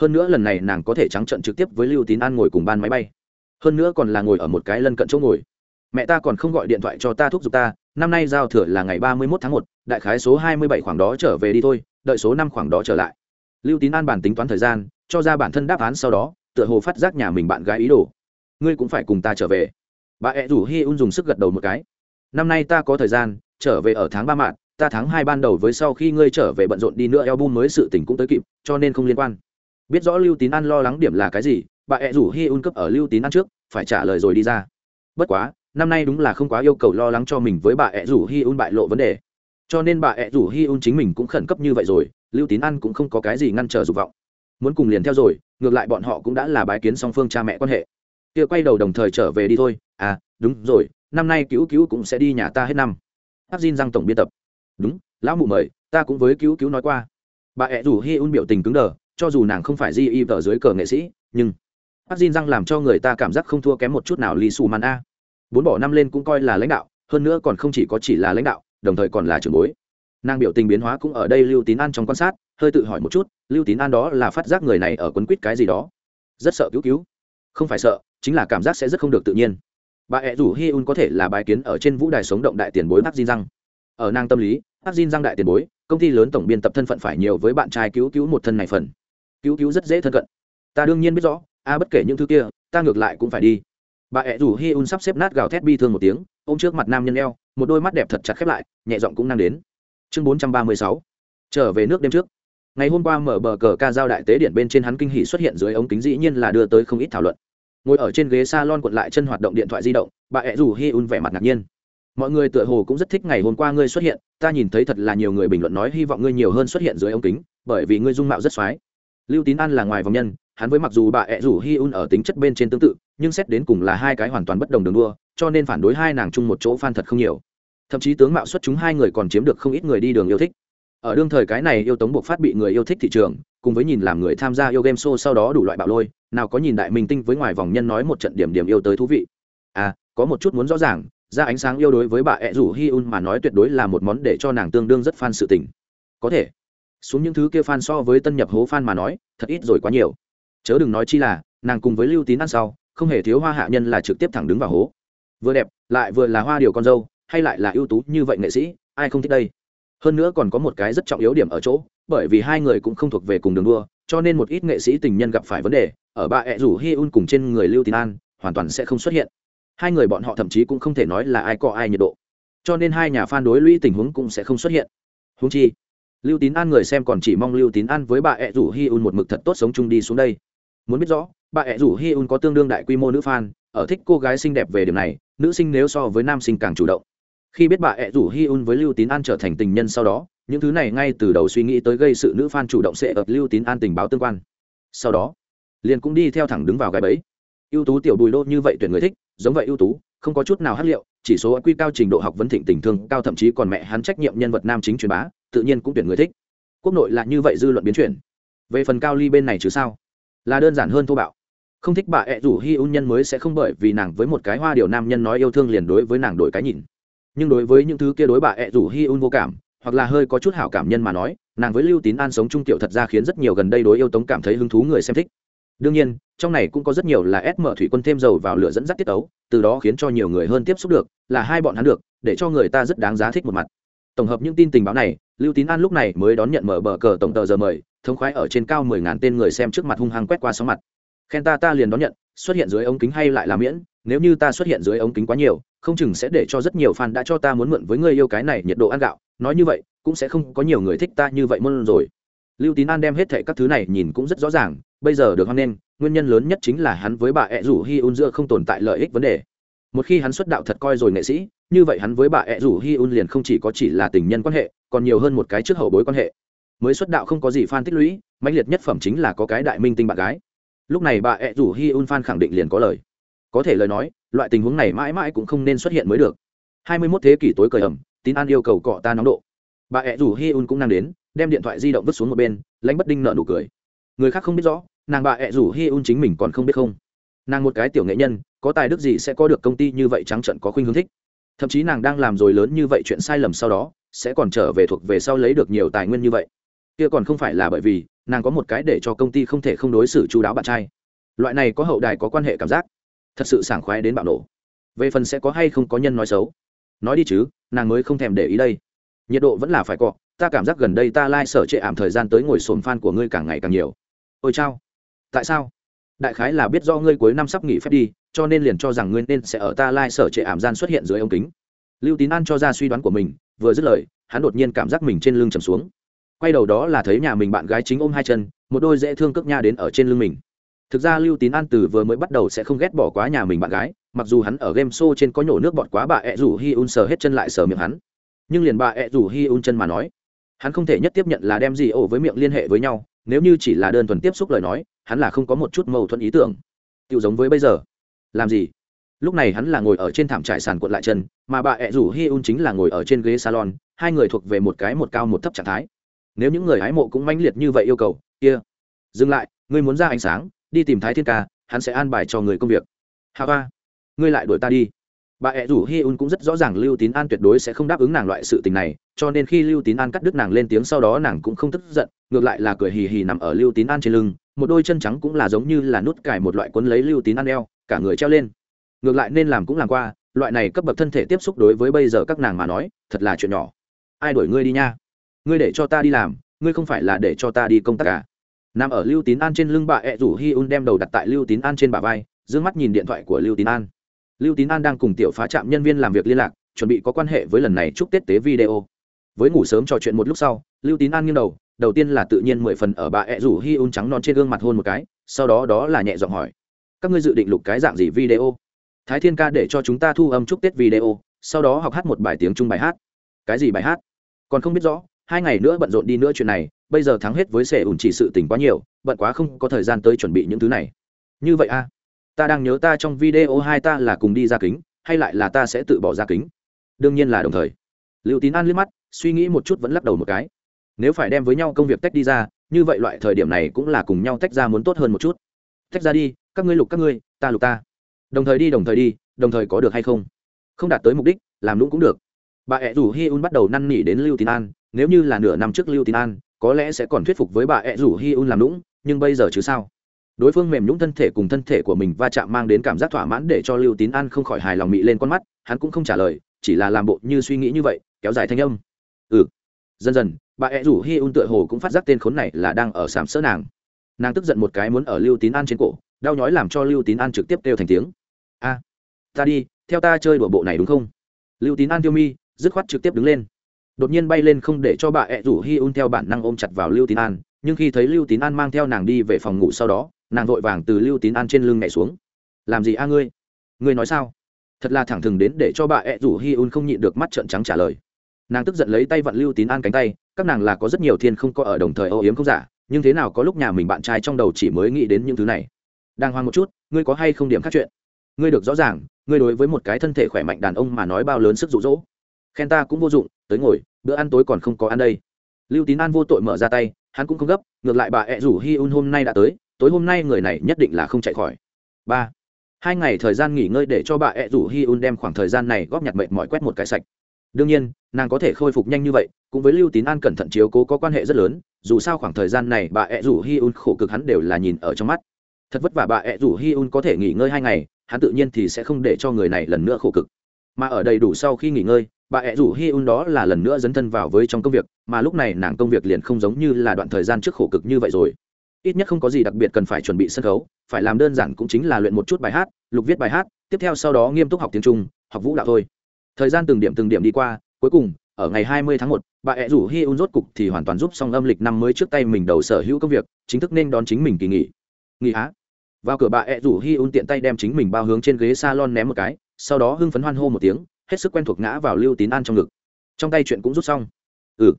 hơn nữa lần này nàng có thể trắng trận trực tiếp với lưu tín an ngồi cùng ban máy bay. Hơn nữa còn là ngồi ở một cái lân cận chỗ ngồi. Mẹ ta còn không gọi điện thoại cho ta thúc giục ta, năm nay giao thừa là ngày ba mươi mốt tháng một, đại khái số hai mươi bảy khoảng đó trở về đi thôi, đợi số năm khoảng đó trở lại. Lưu tín an bản tính toán thời gian, cho ra bản thân đáp án sau đó, tựa hồ phát giác nhà mình bạn gái ý đồ. Ngươi cũng phải cùng ta trở về. Bà ẹ rủ hi un dùng sức gật đầu một cái. Năm nay ta có thời gian, trở về ở tháng ba mạng ta tháng hai ban đầu với sau khi ngươi trở về bận rộn đi nữa, album mới sự tình cũng tới kịp, cho nên không liên quan biết rõ lưu tín an lo lắng điểm là cái gì, bà ẹ rủ hi un cấp ở lưu tín an trước, phải trả lời rồi đi ra. Bất quá, năm nay đúng là không quá yêu cầu lo lắng cho mình với bà ẹ rủ hi un bại lộ vấn đề. Cho nên bà ẹ rủ hi un chính mình cũng khẩn cấp như vậy rồi, lưu tín an cũng không có cái gì ngăn trở dục vọng. Muốn cùng liền theo rồi, ngược lại bọn họ cũng đã là bái kiến song phương cha mẹ quan hệ. Kia quay đầu đồng thời trở về đi thôi. À đúng rồi, năm nay cứu cứu cũng sẽ đi nhà ta hết năm. Áp xin răng tổng biên tập. Đúng, lão mụ mời, ta cũng với cứu cứu nói qua. Bà ẹ rủ hi un biểu tình cứng đờ cho dù nàng không phải di y tờ dưới cờ nghệ sĩ nhưng bác Jin răng làm cho người ta cảm giác không thua kém một chút nào lì xù Man A. Bốn bỏ năm lên cũng coi là lãnh đạo, hơn nữa còn không chỉ có chỉ là lãnh đạo, đồng thời còn là trưởng bối. Nàng biểu tình biến hóa cũng ở đây Lưu Tín An trong quan sát, hơi tự hỏi một chút, Lưu Tín An đó là phát giác người này ở quấn quýt cái gì đó, rất sợ cứu cứu. Không phải sợ, chính là cảm giác sẽ rất không được tự nhiên. Bà ẹ rủ Hi Un có thể là bài kiến ở trên vũ đài sống động đại tiền bối Bác Jin răng. Ở nàng tâm lý, Bác Jin răng đại tiền bối, công ty lớn tổng biên tập thân phận phải nhiều với bạn trai cứu cứu một thân này phần. Cứu cứu rất dễ thân cận. Ta đương nhiên biết rõ, a bất kể những thứ kia ta ngược lại cũng phải đi. Bà ẹ rủ hi un sắp xếp nát gào thét bi thương một tiếng ôm trước mặt nam nhân eo một đôi mắt đẹp thật chặt khép lại nhẹ giọng cũng năng đến. Chương bốn trăm ba mươi sáu. Trở về nước đêm trước. Ngày hôm qua mở bờ cờ ca giao đại tế điện bên trên hắn kinh hỷ xuất hiện dưới ống kính dĩ nhiên là đưa tới không ít thảo luận. Ngồi ở trên ghế s a lon quật lại chân hoạt động điện thoại di động bà ẹ rủ hi un vẻ mặt ngạc nhiên. Mọi người tựa hồ cũng rất thích ngày hôm qua ngươi xuất hiện ta nhìn thấy thật là nhiều người bình luận nói hy vọng ngươi nhiều hơn xuất hiện dưới ống kính bởi vì ngươi dung mạo rất x o á i lưu tín an là ngoài vòng nhân, hắn với mặc dù bà ẹ rủ hi un ở tính chất bên trên tương tự, nhưng xét đến cùng là hai cái hoàn toàn bất đồng đường đua, cho nên phản đối hai nàng chung một chỗ f thật không nhiều. Thậm chí tướng mạo xuất chúng hai người còn chiếm được không ít người đi đường yêu thích. Ở đương thời cái này yêu tống buộc phát bị người yêu thích thị trường, cùng với nhìn làm người tham gia yêu game show sau đó đủ loại bạo lôi, nào có nhìn đại minh tinh với ngoài vòng nhân nói một trận điểm điểm yêu tới thú vị. À có một chút muốn rõ ràng, ra ánh sáng yêu đối với bà ẹ rủ hi un mà nói tuyệt đối là một món để cho nàng tương đương rất fan sự tình. Có thể xuống những thứ kia fan so với tân nhập hố fan mà nói, thật ít rồi quá nhiều. Chớ đừng nói chi là, nàng cùng với lưu tín ăn sau, không hề thiếu hoa hạ nhân là trực tiếp thẳng đứng vào hố. Vừa đẹp, lại vừa là hoa điều con dâu, hay lại là ưu tú như vậy nghệ sĩ, ai không thích đây? Hơn nữa còn có một cái rất trọng yếu điểm ở chỗ, bởi vì hai người cũng không thuộc về cùng đường đua, cho nên một ít nghệ sĩ tình nhân gặp phải vấn đề, ở bà ẹ rủ hi un cùng trên người lưu tín an, hoàn toàn sẽ không xuất hiện. Hai người bọn họ thậm chí cũng không thể nói là ai có ai nhiệt độ. Cho nên hai nhà phan đối lũy tình huống cũng sẽ không xuất hiện. Húng chi lưu tín an người xem còn chỉ mong lưu tín an với bà ẹ rủ hi un một mực thật tốt sống chung đi xuống đây. Muốn biết rõ, bà ẹ rủ hi un có tương đương đại quy mô nữ fan, ở thích cô gái xinh đẹp về điểm này, nữ sinh nếu so với nam sinh càng chủ động. Khi biết bà ẹ rủ hi un với lưu tín an trở thành tình nhân sau đó, những thứ này ngay từ đầu suy nghĩ tới gây sự nữ fan chủ động sẽ ập lưu tín an tình báo tương quan. Sau đó, liền cũng đi theo thẳng đứng vào gái bẫy. Ưu tú tiểu bùi đô như vậy tuyển người thích, giống vậy ưu tú, không có chút nào hát liệu, chỉ số quy cao trình độ học vấn thịnh tình thương cao, thậm chí còn mẹ hắn trách nhiệm nhân vật nam chính truyền bá tự nhiên cũng tuyển người thích. Quốc nội là như vậy dư luận biến chuyển. Về phần cao ly bên này chứ sao? Là đơn giản hơn thô bạo. Không thích bà ẹ rủ hi un nhân mới sẽ không bởi vì nàng với một cái hoa điều nam nhân nói yêu thương liền đối với nàng đổi cái nhìn. Nhưng đối với những thứ kia đối bà ẹ rủ hi un vô cảm, hoặc là hơi có chút hảo cảm nhân mà nói, nàng với lưu tín an sống trung tiểu thật ra khiến rất nhiều gần đây đối yêu tống cảm thấy hứng thú người xem thích. Đương nhiên, trong này cũng có rất nhiều là ép mở thủy quân thêm dầu vào lửa dẫn dắt tiết ấu, từ đó khiến cho nhiều người hơn tiếp xúc được, là hai bọn hắn được, để cho người ta rất đáng giá thích một mặt tổng hợp những tin tình báo này, lưu tín an lúc này mới đón nhận mở bờ cờ tổng tờ giờ mời, thống khoái ở trên cao mười ngàn tên người xem trước mặt hung hăng quét qua sóng mặt. Khen ta ta liền đón nhận, xuất hiện dưới ống kính hay lại là miễn, nếu như ta xuất hiện dưới ống kính quá nhiều, không chừng sẽ để cho rất nhiều fan đã cho ta muốn mượn với người yêu cái này nhiệt độ ăn gạo, nói như vậy, cũng sẽ không có nhiều người thích ta như vậy mơn rồi. Lưu tín an đem hết thệ các thứ này nhìn cũng rất rõ ràng, bây giờ được hoan nghênh, nguyên nhân lớn nhất chính là hắn với bà ẹ rủ hi un giữa không tồn tại lợi ích vấn đề. Một khi hắn xuất đạo thật coi rồi nghệ sĩ như vậy hắn với bà ẹ rủ hi un liền không chỉ có chỉ là tình nhân quan hệ, còn nhiều hơn một cái trước hậu bối quan hệ. Mới xuất đạo không có gì fan tích lũy, mãnh liệt nhất phẩm chính là có cái đại minh tinh bạn gái. Lúc này bà ẹ rủ hi un fan khẳng định liền có lời. Có thể lời nói, loại tình huống này mãi mãi cũng không nên xuất hiện mới được. Hai mươi 21 thế kỷ tối cởi ẩm, tín an yêu cầu cọ ta nóng độ. Bà ẹ rủ hi un cũng năng đến, đem điện thoại di động vứt xuống một bên, lãnh bất đinh nợ nụ cười. Người khác không biết rõ, nàng bà ẹ rủ hi un chính mình còn không biết không. Nàng một cái tiểu nghệ nhân, có tài đức gì sẽ có được công ty như vậy trắng trận có khuynh hướng thích thậm chí nàng đang làm rồi lớn như vậy chuyện sai lầm sau đó, sẽ còn trở về thuộc về sau lấy được nhiều tài nguyên như vậy. Kia còn không phải là bởi vì, nàng có một cái để cho công ty không thể không đối xử chú đáo bạn trai. Loại này có hậu đài có quan hệ cảm giác, thật sự sảng khoái đến bạo nổ. Về phần sẽ có hay không có nhân nói xấu. Nói đi chứ, nàng mới không thèm để ý đây. Nhiệt độ vẫn là phải cọ, ta cảm giác gần đây ta lai、like、sở trệ ảm thời gian tới ngồi sồn f của ngươi càng ngày càng nhiều. Ôi chao. Tại sao? Đại khái là biết do ngươi cuối năm sắp nghỉ phép đi cho nên liền cho rằng ngươi nên sẽ ở ta lai、like、sở trệ ảm gian xuất hiện dưới ống kính. Lưu tín an cho ra suy đoán của mình, vừa dứt lời, hắn đột nhiên cảm giác mình trên lưng trầm xuống. Quay đầu đó là thấy nhà mình bạn gái chính ôm hai chân, một đôi dễ thương cước nha đến ở trên lưng mình. Thực ra lưu tín an từ vừa mới bắt đầu sẽ không ghét bỏ quá nhà mình bạn gái, mặc dù hắn ở game show trên có nhổ nước bọt quá bà ẹ rủ hi un sờ hết chân lại sờ miệng hắn. Nhưng liền bà ẹ rủ hi un chân mà nói, hắn không thể nhất tiếp nhận là đem gì ổ với miệng liên hệ với nhau, nếu như chỉ là đơn thuần tiếp xúc lời nói, hắn là không có một chút mâu thuẫn ý tưởng. Tự giống với bây giờ làm gì? Lúc này hắn là ngồi ở trên thảm trải sàn cuộn lại chân, mà bà ẹ rủ hi un chính là ngồi ở trên ghế salon, hai người thuộc về một cái một cao một thấp trạng thái. Nếu những người hái mộ cũng mãnh liệt như vậy yêu cầu, kia, dừng lại, ngươi muốn ra ánh sáng, đi tìm thái thiên ca, hắn sẽ an bài cho người công việc. Hà ba ngươi lại đuổi ta đi. Bà ẹ rủ hi un cũng rất rõ ràng lưu tín an tuyệt đối sẽ không đáp ứng nàng loại sự tình này, cho nên khi lưu tín an cắt đứt nàng lên tiếng sau đó nàng cũng không tức giận, ngược lại là cười hì hì nằm ở lưu tín an trên lưng một đôi chân trắng cũng là giống như là nút cài một loại quấn lấy lưu tín an eo, cả người treo lên. Ngược lại nên làm cũng làm qua, loại này cấp bậc thân thể tiếp xúc đối với bây giờ các nàng mà nói, thật là chuyện nhỏ. Ai đuổi ngươi đi nha? Ngươi để cho ta đi làm, ngươi không phải là để cho ta đi công tác cả à? nằm ở lưu tín an trên lưng bà ẹ rủ hi un đem đầu đặt tại lưu tín an trên bà vai d ư ơ n g mắt nhìn điện thoại của lưu tín an. Lưu tín an đang cùng tiểu phá trạm nhân viên làm việc liên lạc, chuẩn bị có quan hệ với lần này chúc tết tế video. Với ngủ sớm trò chuyện một lúc sau, lưu tín an nghiêng đầu đầu tiên là tự nhiên mười phần ở bà ẹ rủ hi un trắng non trên gương mặt hôn một cái, sau đó đó là nhẹ giọng hỏi, các ngươi dự định lục cái dạng gì video? Thái thiên ca để cho chúng ta thu âm chúc tết video, sau đó học hát một bài tiếng chung bài hát. Cái gì bài hát? Còn không biết rõ, hai ngày nữa bận rộn đi nữa chuyện này, bây giờ thắng hết với sẻ ủn chỉ sự tình quá nhiều, bận quá không có thời gian tới chuẩn bị những thứ này. Như vậy a à? ta đang nhớ ta trong video hai ta là cùng đi ra kính, hay lại là ta sẽ tự bỏ ra kính? Đương nhiên là đồng thời. Liệu tín an liếc mắt, suy nghĩ một chút vẫn lắc đầu một cái nếu phải đem với nhau công việc tách đi ra, như vậy loại thời điểm này cũng là cùng nhau tách ra muốn tốt hơn một chút. Tách ra đi, các ngươi lục các ngươi, ta lục ta. Đồng thời đi, đồng thời đi, đồng thời có được hay không? Không đạt tới mục đích, làm lũng cũng được. Bà ẹ rủ hi un bắt đầu năn nỉ đến lưu tín an, nếu như là nửa năm trước lưu tín an, có lẽ sẽ còn thuyết phục với bà ẹ rủ hi un làm lũng nhưng bây giờ chứ sao? Đối phương mềm nhũng thân thể cùng thân thể của mình va chạm mang đến cảm giác thỏa mãn để cho lưu tín an không khỏi hài lòng mị lên con mắt, hắn cũng không trả lời, chỉ là làm bộ như suy nghĩ như vậy, kéo dài thanh âm. Ừ. Dần dần bà ẹ rủ hi un tựa hồ cũng phát giác tên khốn này là đang ở sàm sỡ nàng. Nàng tức giận một cái muốn ở lưu tín an trên cổ, đau nhói làm cho lưu tín an trực tiếp kêu thành tiếng. A, ta đi, theo ta chơi đùa bộ này đúng không? Lưu tín an tiêu mi, dứt khoát trực tiếp đứng lên. Đột nhiên bay lên không để cho bà ẹ rủ hi un theo bản năng ôm chặt vào lưu tín an, nhưng khi thấy lưu tín an mang theo nàng đi về phòng ngủ sau đó, nàng vội vàng từ lưu tín an trên lưng nhảy xuống. Làm gì a ngươi? Ngươi nói sao? Thật là thẳng thừng đến để cho bà ẹ rủ hi un không nhịn được mắt trợn trắng trả lời nàng tức giận lấy tay vặn lưu tín an cánh tay, các nàng là có rất nhiều thiên không có ở đồng thời âu yếm không giả, nhưng thế nào có lúc nhà mình bạn trai trong đầu chỉ mới nghĩ đến những thứ này. Đang hoang một chút, ngươi có hay không điểm khác chuyện? Ngươi được rõ ràng, ngươi đối với một cái thân thể khỏe mạnh đàn ông mà nói bao lớn sức rụ rỗ khen ta cũng vô dụng, tới ngồi, bữa ăn tối còn không có ăn đây. Lưu tín an vô tội mở ra tay, hắn cũng không gấp, ngược lại bà ẹ rủ hi un hôm nay đã tới, tối hôm nay người này nhất định là không chạy khỏi. Ba. Hai ngày thời gian nghỉ ngơi để cho bà ẹ rủ hi un đem khoảng thời gian này góp nhặt mệnh mọi quét một cái sạch đương nhiên, nàng có thể khôi phục nhanh như vậy, cũng với lưu tín an cẩn thận chiếu cố có quan hệ rất lớn, dù sao khoảng thời gian này bà ẹ rủ hi un khổ cực hắn đều là nhìn ở trong mắt. Thật vất vả bà ẹ rủ hi un có thể nghỉ ngơi hai ngày, hắn tự nhiên thì sẽ không để cho người này lần nữa khổ cực. Mà ở đầy đủ sau khi nghỉ ngơi, bà ẹ rủ hi un đó là lần nữa dấn thân vào với trong công việc, mà lúc này nàng công việc liền không giống như là đoạn thời gian trước khổ cực như vậy rồi. Ít nhất không có gì đặc biệt cần phải chuẩn bị sân khấu, phải làm đơn giản cũng chính là luyện một chút bài hát, lục viết bài hát, tiếp theo sau đó nghiêm túc học tiếng trung, học vũ đạo thôi thời gian từng điểm từng điểm đi qua cuối cùng ở ngày 20 tháng 1, bà ẹ rủ hi un rốt cục thì hoàn toàn giúp xong âm lịch năm mới trước tay mình đầu sở hữu công việc chính thức nên đón chính mình kỳ nghỉ. Nghỉ á. Vào cửa bà ẹ rủ hi un tiện tay đem chính mình bao hướng trên ghế salon ném một cái sau đó hưng phấn hoan hô một tiếng hết sức quen thuộc ngã vào lưu tín an trong ngực. Trong tay chuyện cũng rút xong. Ừ.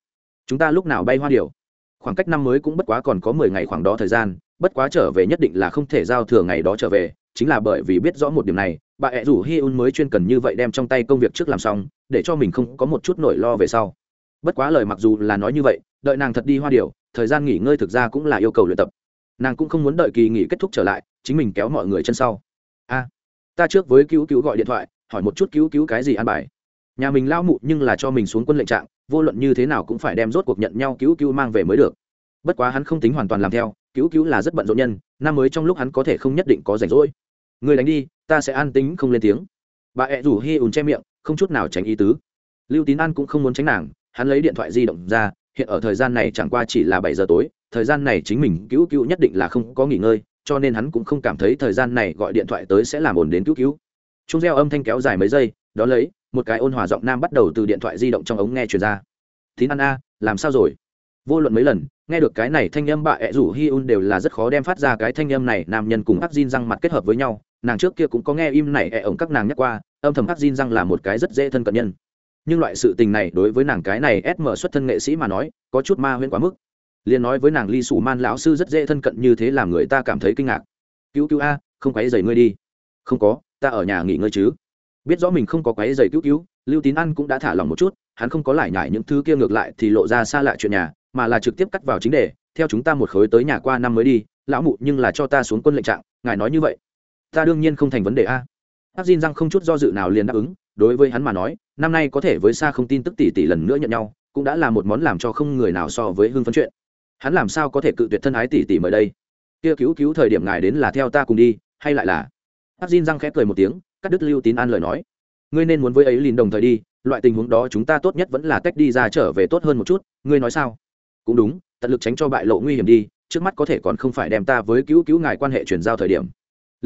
Chúng ta lúc nào bay hoa điều khoảng cách năm mới cũng bất quá còn có mười ngày khoảng đó thời gian bất quá trở về nhất định là không thể giao thừa ngày đó trở về chính là bởi vì biết rõ một điểm này, bà ẹ rủ hi un mới chuyên cần như vậy đem trong tay công việc trước làm xong, để cho mình không có một chút nỗi lo về sau. Bất quá lời mặc dù là nói như vậy, đợi nàng thật đi hoa điều thời gian nghỉ ngơi thực ra cũng là yêu cầu luyện tập. Nàng cũng không muốn đợi kỳ nghỉ kết thúc trở lại, chính mình kéo mọi người chân sau. A, ta trước với cứu cứu gọi điện thoại, hỏi một chút cứu cứu cái gì an bài. Nhà mình lao mụ nhưng là cho mình xuống quân lệnh trạng, vô luận như thế nào cũng phải đem rốt cuộc nhận nhau cứu cứu mang về mới được. Bất quá hắn không tính hoàn toàn làm theo, cứu cứu là rất bận rộn nhân, năm mới trong lúc hắn có thể không nhất định có rảnh rỗi người đánh đi, ta sẽ an tính không lên tiếng. Bà ẹ rủ hi ùn che miệng, không chút nào tránh ý tứ. Lưu tín an cũng không muốn tránh nàng, hắn lấy điện thoại di động ra, hiện ở thời gian này chẳng qua chỉ là bảy giờ tối, thời gian này chính mình cứu cứu nhất định là không có nghỉ ngơi, cho nên hắn cũng không cảm thấy thời gian này gọi điện thoại tới sẽ làm ổn đến cứu cứu. Chung reo âm thanh kéo dài mấy giây, đó lấy, một cái ôn hòa giọng nam bắt đầu từ điện thoại di động trong ống nghe truyền ra. Tín ăn a, làm sao rồi? Vô luận mấy lần, nghe được cái này thanh âm bà ẹ rủ hi un đều là rất khó đem phát ra cái thanh âm này, nam nhân cùng ác Jin răng mặt kết hợp với nhau nàng trước kia cũng có nghe im này ẹ ổng các nàng nhắc qua, âm thầm hắc Jin rằng là một cái rất dễ thân cận nhân. Nhưng loại sự tình này đối với nàng cái này ép mở xuất thân nghệ sĩ mà nói, có chút ma huyễn quá mức. Liền nói với nàng ly sủ man lão sư rất dễ thân cận như thế làm người ta cảm thấy kinh ngạc. Cứu cứu a, không quấy dày ngươi đi. Không có, ta ở nhà nghỉ ngơi chứ. Biết rõ mình không có quấy dày cứu cứu, lưu tín ăn cũng đã thả lòng một chút, hắn không có lại nhải những thứ kia ngược lại thì lộ ra xa lạ chuyện nhà, mà là trực tiếp cắt vào chính đề, theo chúng ta một khối tới nhà qua năm mới đi, lão mụ nhưng là cho ta xuống quân lệnh trạng, ngài nói như vậy ta đương nhiên không thành vấn đề a. Hắc diên răng không chút do dự nào liền đáp ứng, đối với hắn mà nói, năm nay có thể với xa không tin tức tỷ tỷ lần nữa nhận nhau, cũng đã là một món làm cho không người nào so với hưng phấn chuyện. Hắn làm sao có thể cự tuyệt thân ái tỷ tỷ mời đây? Kia cứu cứu thời điểm ngài đến là theo ta cùng đi, hay lại là? Hắc diên răng khẽ cười một tiếng, cắt đứt lưu tín an lời nói. Ngươi nên muốn với ấy liền đồng thời đi, loại tình huống đó chúng ta tốt nhất vẫn là tách đi ra trở về tốt hơn một chút, ngươi nói sao? Cũng đúng, tận lực tránh cho bại lộ nguy hiểm đi, trước mắt có thể còn không phải đem ta với cứu cứu ngài quan hệ chuyển giao thời điểm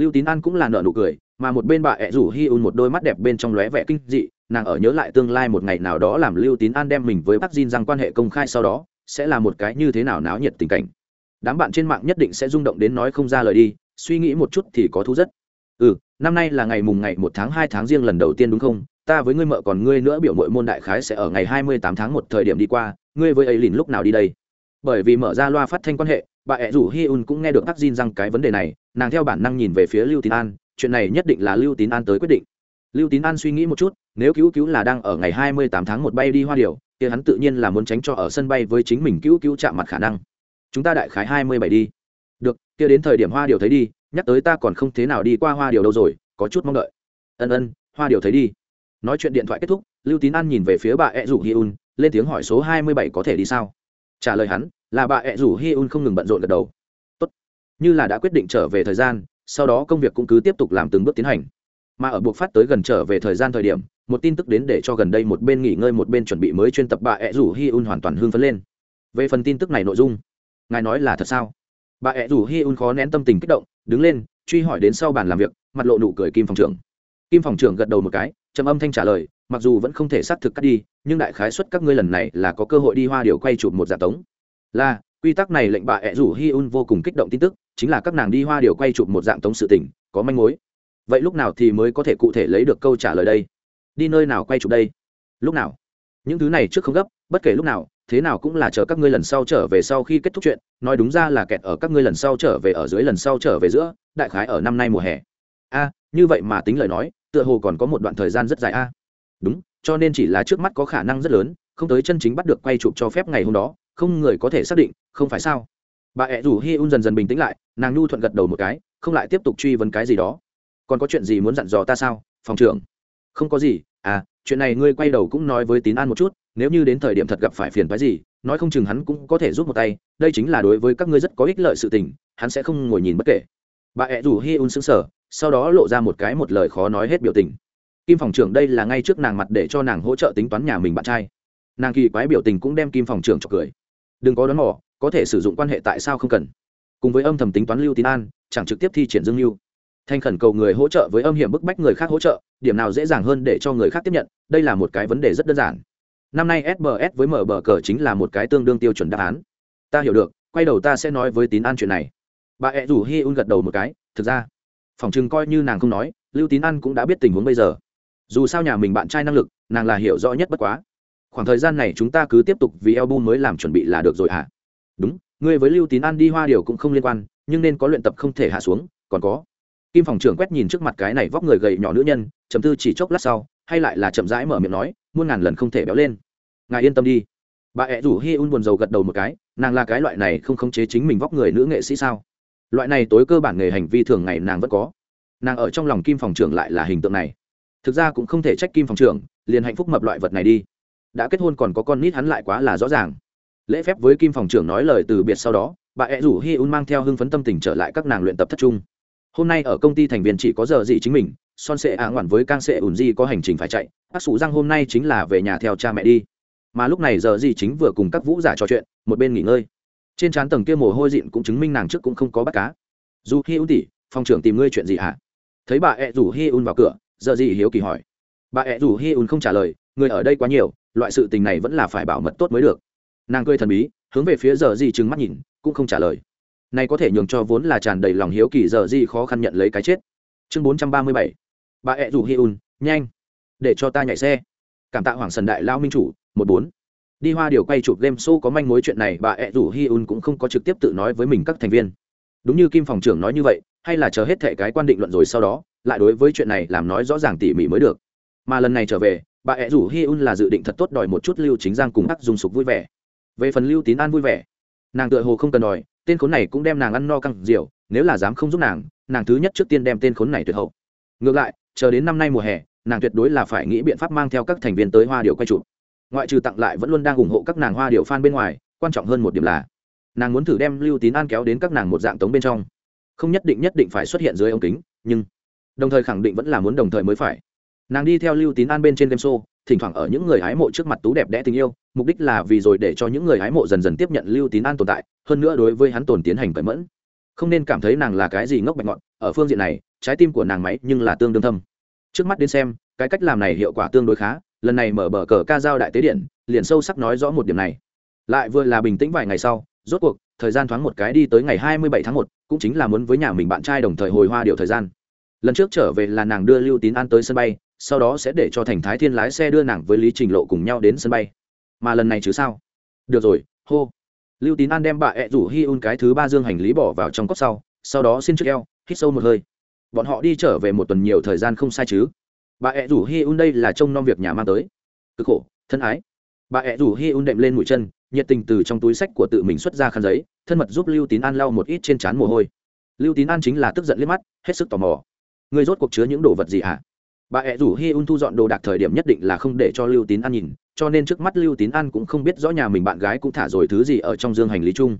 lưu tín an cũng là nợ nụ cười, mà một bên bà ẹ rủ hi un một đôi mắt đẹp bên trong lóe vẻ kinh dị, nàng ở nhớ lại tương lai một ngày nào đó làm lưu tín an đem mình với bác Jin rằng quan hệ công khai sau đó, sẽ là một cái như thế nào náo nhiệt tình cảnh. Đám bạn trên mạng nhất định sẽ rung động đến nói không ra lời đi, suy nghĩ một chút thì có thú rất. Ừ năm nay là ngày mùng ngày một tháng hai tháng riêng lần đầu tiên đúng không? Ta với ngươi mợ còn ngươi nữa biểu mội môn đại khái sẽ ở ngày hai mươi tám tháng một thời điểm đi qua, ngươi với ấy lìn lúc nào đi đây? Bởi vì mở ra loa phát thanh quan hệ bà ẹ rủ hi un cũng nghe được tắc Jin rằng cái vấn đề này, nàng theo bản năng nhìn về phía lưu tín an, chuyện này nhất định là lưu tín an tới quyết định. Lưu tín an suy nghĩ một chút, nếu cứu cứu là đang ở ngày hai mươi tám tháng một bay đi hoa điều thì hắn tự nhiên là muốn tránh cho ở sân bay với chính mình cứu cứu chạm mặt khả năng. Chúng ta đại khái hai mươi bảy đi. Được, kia đến thời điểm hoa điều thấy đi, nhắc tới ta còn không thế nào đi qua hoa điều đâu rồi, có chút mong đợi. Ân ân, hoa điều thấy đi. Nói chuyện điện thoại kết thúc, lưu tín an nhìn về phía bà ẹ rủ hi un, lên tiếng hỏi số hai mươi bảy có thể đi sao? Trả lời hắn là bà ẹ rủ hi un không ngừng bận rộn gật đầu. Tốt. Như là đã quyết định trở về thời gian, sau đó công việc cũng cứ tiếp tục làm từng bước tiến hành. Mà ở buộc phát tới gần trở về thời gian thời điểm, một tin tức đến để cho gần đây một bên nghỉ ngơi một bên chuẩn bị mới chuyên tập bà ẹ rủ hi un hoàn toàn hưng phấn lên. Về phần tin tức này nội dung, ngài nói là thật sao? Bà ẹ rủ hi un khó nén tâm tình kích động, đứng lên, truy hỏi đến sau bàn làm việc, mặt lộ nụ cười kim phòng trưởng. Kim phòng trưởng gật đầu một cái, trầm âm thanh trả lời, mặc dù vẫn không thể xác thực cắt đi, nhưng đại khái xuất các ngươi lần này là có cơ hội đi hoa điều quay chụp một giả tống là, quy tắc này lệnh bà ẹ rủ hi un vô cùng kích động tin tức, chính là các nàng đi hoa điều quay chụp một dạng tống sự tình, có manh mối. Vậy lúc nào thì mới có thể cụ thể lấy được câu trả lời đây? Đi nơi nào quay chụp đây? Lúc nào? Những thứ này trước không gấp, bất kể lúc nào, thế nào cũng là chờ các ngươi lần sau trở về sau khi kết thúc chuyện, nói đúng ra là kẹt ở các ngươi lần sau trở về ở dưới lần sau trở về giữa, đại khái ở năm nay mùa hè. A, như vậy mà tính lời nói, tựa hồ còn có một đoạn thời gian rất dài a. Đúng, cho nên chỉ là trước mắt có khả năng rất lớn, không tới chân chính bắt được quay chụp cho phép ngày hôm đó không người có thể xác định, không phải sao? Bà ẹ rủ hi un dần dần bình tĩnh lại, nàng nhu thuận gật đầu một cái, không lại tiếp tục truy vấn cái gì đó. Còn có chuyện gì muốn dặn dò ta sao, phòng trưởng? Không có gì à chuyện này ngươi quay đầu cũng nói với tín an một chút, nếu như đến thời điểm thật gặp phải phiền phái gì, nói không chừng hắn cũng có thể giúp một tay, đây chính là đối với các ngươi rất có ích lợi sự tình, hắn sẽ không ngồi nhìn bất kể. Bà ẹ rủ hi un xứng sở sau đó lộ ra một cái một lời khó nói hết biểu tình. Kim phòng trưởng đây là ngay trước nàng mặt để cho nàng hỗ trợ tính toán nhà mình bạn trai. Nàng kỳ quái biểu tình cũng đem kim phòng trưởng cho cười đừng có đón mỏ có thể sử dụng quan hệ tại sao không cần. Cùng với âm thầm tính toán lưu tín an, chẳng trực tiếp thi triển dương lưu thanh khẩn cầu người hỗ trợ với âm hiểm bức bách người khác hỗ trợ, điểm nào dễ dàng hơn để cho người khác tiếp nhận, đây là một cái vấn đề rất đơn giản. Năm nay sbs với mở bờ cờ chính là một cái tương đương tiêu chuẩn đáp án. Ta hiểu được, quay đầu ta sẽ nói với tín an chuyện này. Bà ẹ rủ hi un gật đầu một cái, thực ra, phòng chừng coi như nàng không nói, lưu tín an cũng đã biết tình huống bây giờ. Dù sao nhà mình bạn trai năng lực, nàng là hiểu rõ nhất bất quá khoảng thời gian này chúng ta cứ tiếp tục vì album mới làm chuẩn bị là được rồi hả? Đúng, ngươi với lưu tín an đi hoa điều cũng không liên quan, nhưng nên có luyện tập không thể hạ xuống, còn có. Kim phòng trưởng quét nhìn trước mặt cái này vóc người gầy nhỏ nữ nhân chấm tư chỉ chốc lát sau, hay lại là chậm rãi mở miệng nói, muôn ngàn lần không thể béo lên. Ngài yên tâm đi. Bà ẹ rủ hi un buồn rầu gật đầu một cái, nàng là cái loại này không khống chế chính mình vóc người nữ nghệ sĩ sao? Loại này tối cơ bản nghề hành vi thường ngày nàng vẫn có. Nàng ở trong lòng kim phòng trưởng lại là hình tượng này. Thực ra cũng không thể trách kim phòng trưởng, liền hạnh phúc mập loại vật này đi đã kết hôn còn có con nít hắn lại quá là rõ ràng. Lễ phép với kim phòng trưởng nói lời từ biệt sau đó, bà ẹ rủ hi un mang theo hưng phấn tâm tình trở lại các nàng luyện tập thất trung. Hôm nay ở công ty thành viên chỉ có giờ gì chính mình, son sệ ạ ngoản với cang sệ ủn di có hành trình phải chạy, bác sủ răng hôm nay chính là về nhà theo cha mẹ đi. Mà lúc này giờ gì chính vừa cùng các vũ giả trò chuyện, một bên nghỉ ngơi. Trên trán tầng kia mồ hôi dịn cũng chứng minh nàng trước cũng không có bắt cá. Dù hi un tỉ phòng trưởng tìm ngươi chuyện gì hả? Thấy bà ẹ rủ hi un vào cửa, giờ gì hiếu kỳ hỏi. Bà ẹ rủ hi un không trả lời, người ở đây quá nhiều loại sự tình này vẫn là phải bảo mật tốt mới được. Nàng cười thần bí, hướng về phía giờ gì trừng mắt nhìn, cũng không trả lời. Này có thể nhường cho vốn là tràn đầy lòng hiếu kỳ giờ gì khó khăn nhận lấy cái chết. Chương bốn trăm ba mươi bảy. Bà ẹ rủ hi un, nhanh. Để cho ta nhảy xe. Cảm tạ hoàng sần đại lao minh chủ, một bốn. Đi hoa điều quay chụp game show có manh mối chuyện này, bà ẹ rủ hi un cũng không có trực tiếp tự nói với mình các thành viên. Đúng như kim phòng trưởng nói như vậy, hay là chờ hết thệ cái quan định luận rồi sau đó, lại đối với chuyện này làm nói rõ ràng tỉ mỉ mới được. Mà lần này trở về bà ẹ rủ hi un là dự định thật tốt đòi một chút lưu chính giang cùng ác dùng sục vui vẻ. Về phần lưu tín an vui vẻ, nàng tựa hồ không cần đòi, tên khốn này cũng đem nàng ăn no căng rượu, nếu là dám không giúp nàng nàng thứ nhất trước tiên đem tên khốn này tuyệt hậu. Ngược lại, chờ đến năm nay mùa hè, nàng tuyệt đối là phải nghĩ biện pháp mang theo các thành viên tới hoa điệu quay chụp. Ngoại trừ tặng lại vẫn luôn đang ủng hộ các nàng hoa điệu f bên ngoài, quan trọng hơn một điểm là, nàng muốn thử đem lưu tín an kéo đến các nàng một dạng tống bên trong. Không nhất định nhất định phải xuất hiện dưới ống kính, nhưng đồng thời khẳng định vẫn là muốn đồng thời mới phải nàng đi theo lưu tín an bên trên game show, thỉnh thoảng ở những người hái mộ trước mặt tú đẹp đẽ tình yêu, mục đích là vì rồi để cho những người hái mộ dần dần tiếp nhận lưu tín an tồn tại, hơn nữa đối với hắn tồn tiến hành cởi mẫn. Không nên cảm thấy nàng là cái gì ngốc bạch ngọn, ở phương diện này, trái tim của nàng máy nhưng là tương đương thâm. Trước mắt đến xem, cái cách làm này hiệu quả tương đối khá, lần này mở bờ cờ ca giao đại tế điện, liền sâu sắc nói rõ một điểm này. Lại vừa là bình tĩnh vài ngày sau, rốt cuộc, thời gian thoáng một cái đi tới ngày hai mươi bảy tháng một, cũng chính là muốn với nhà mình bạn trai đồng thời hồi hoa điệu thời gian. Lần trước trở về là nàng đưa lưu tín an tới sân bay sau đó sẽ để cho thành thái thiên lái xe đưa nàng với lý trình lộ cùng nhau đến sân bay. Mà lần này chứ sao? Được rồi, hô. Lưu tín an đem bà ẹ rủ hi un cái thứ ba dương hành lý bỏ vào trong cốc sau sau đó xin trước eo, hít sâu một hơi. Bọn họ đi trở về một tuần nhiều thời gian không sai chứ. Bà ẹ rủ hi un đây là trông nom việc nhà mang tới. Cực khổ, thân ái. Bà ẹ rủ hi un đệm lên mũi chân, nhiệt tình từ trong túi sách của tự mình xuất ra khăn giấy, thân mật giúp lưu tín an lau một ít trên trán mồ hôi. Lưu tín an chính là tức giận liếc mắt, hết sức tò mò. Người rốt cuộc chứa những đồ vật gì hả? Bà ẹ rủ hi un thu dọn đồ đạc thời điểm nhất định là không để cho lưu tín an nhìn, cho nên trước mắt lưu tín an cũng không biết rõ nhà mình bạn gái cũng thả rồi thứ gì ở trong dương hành lý chung.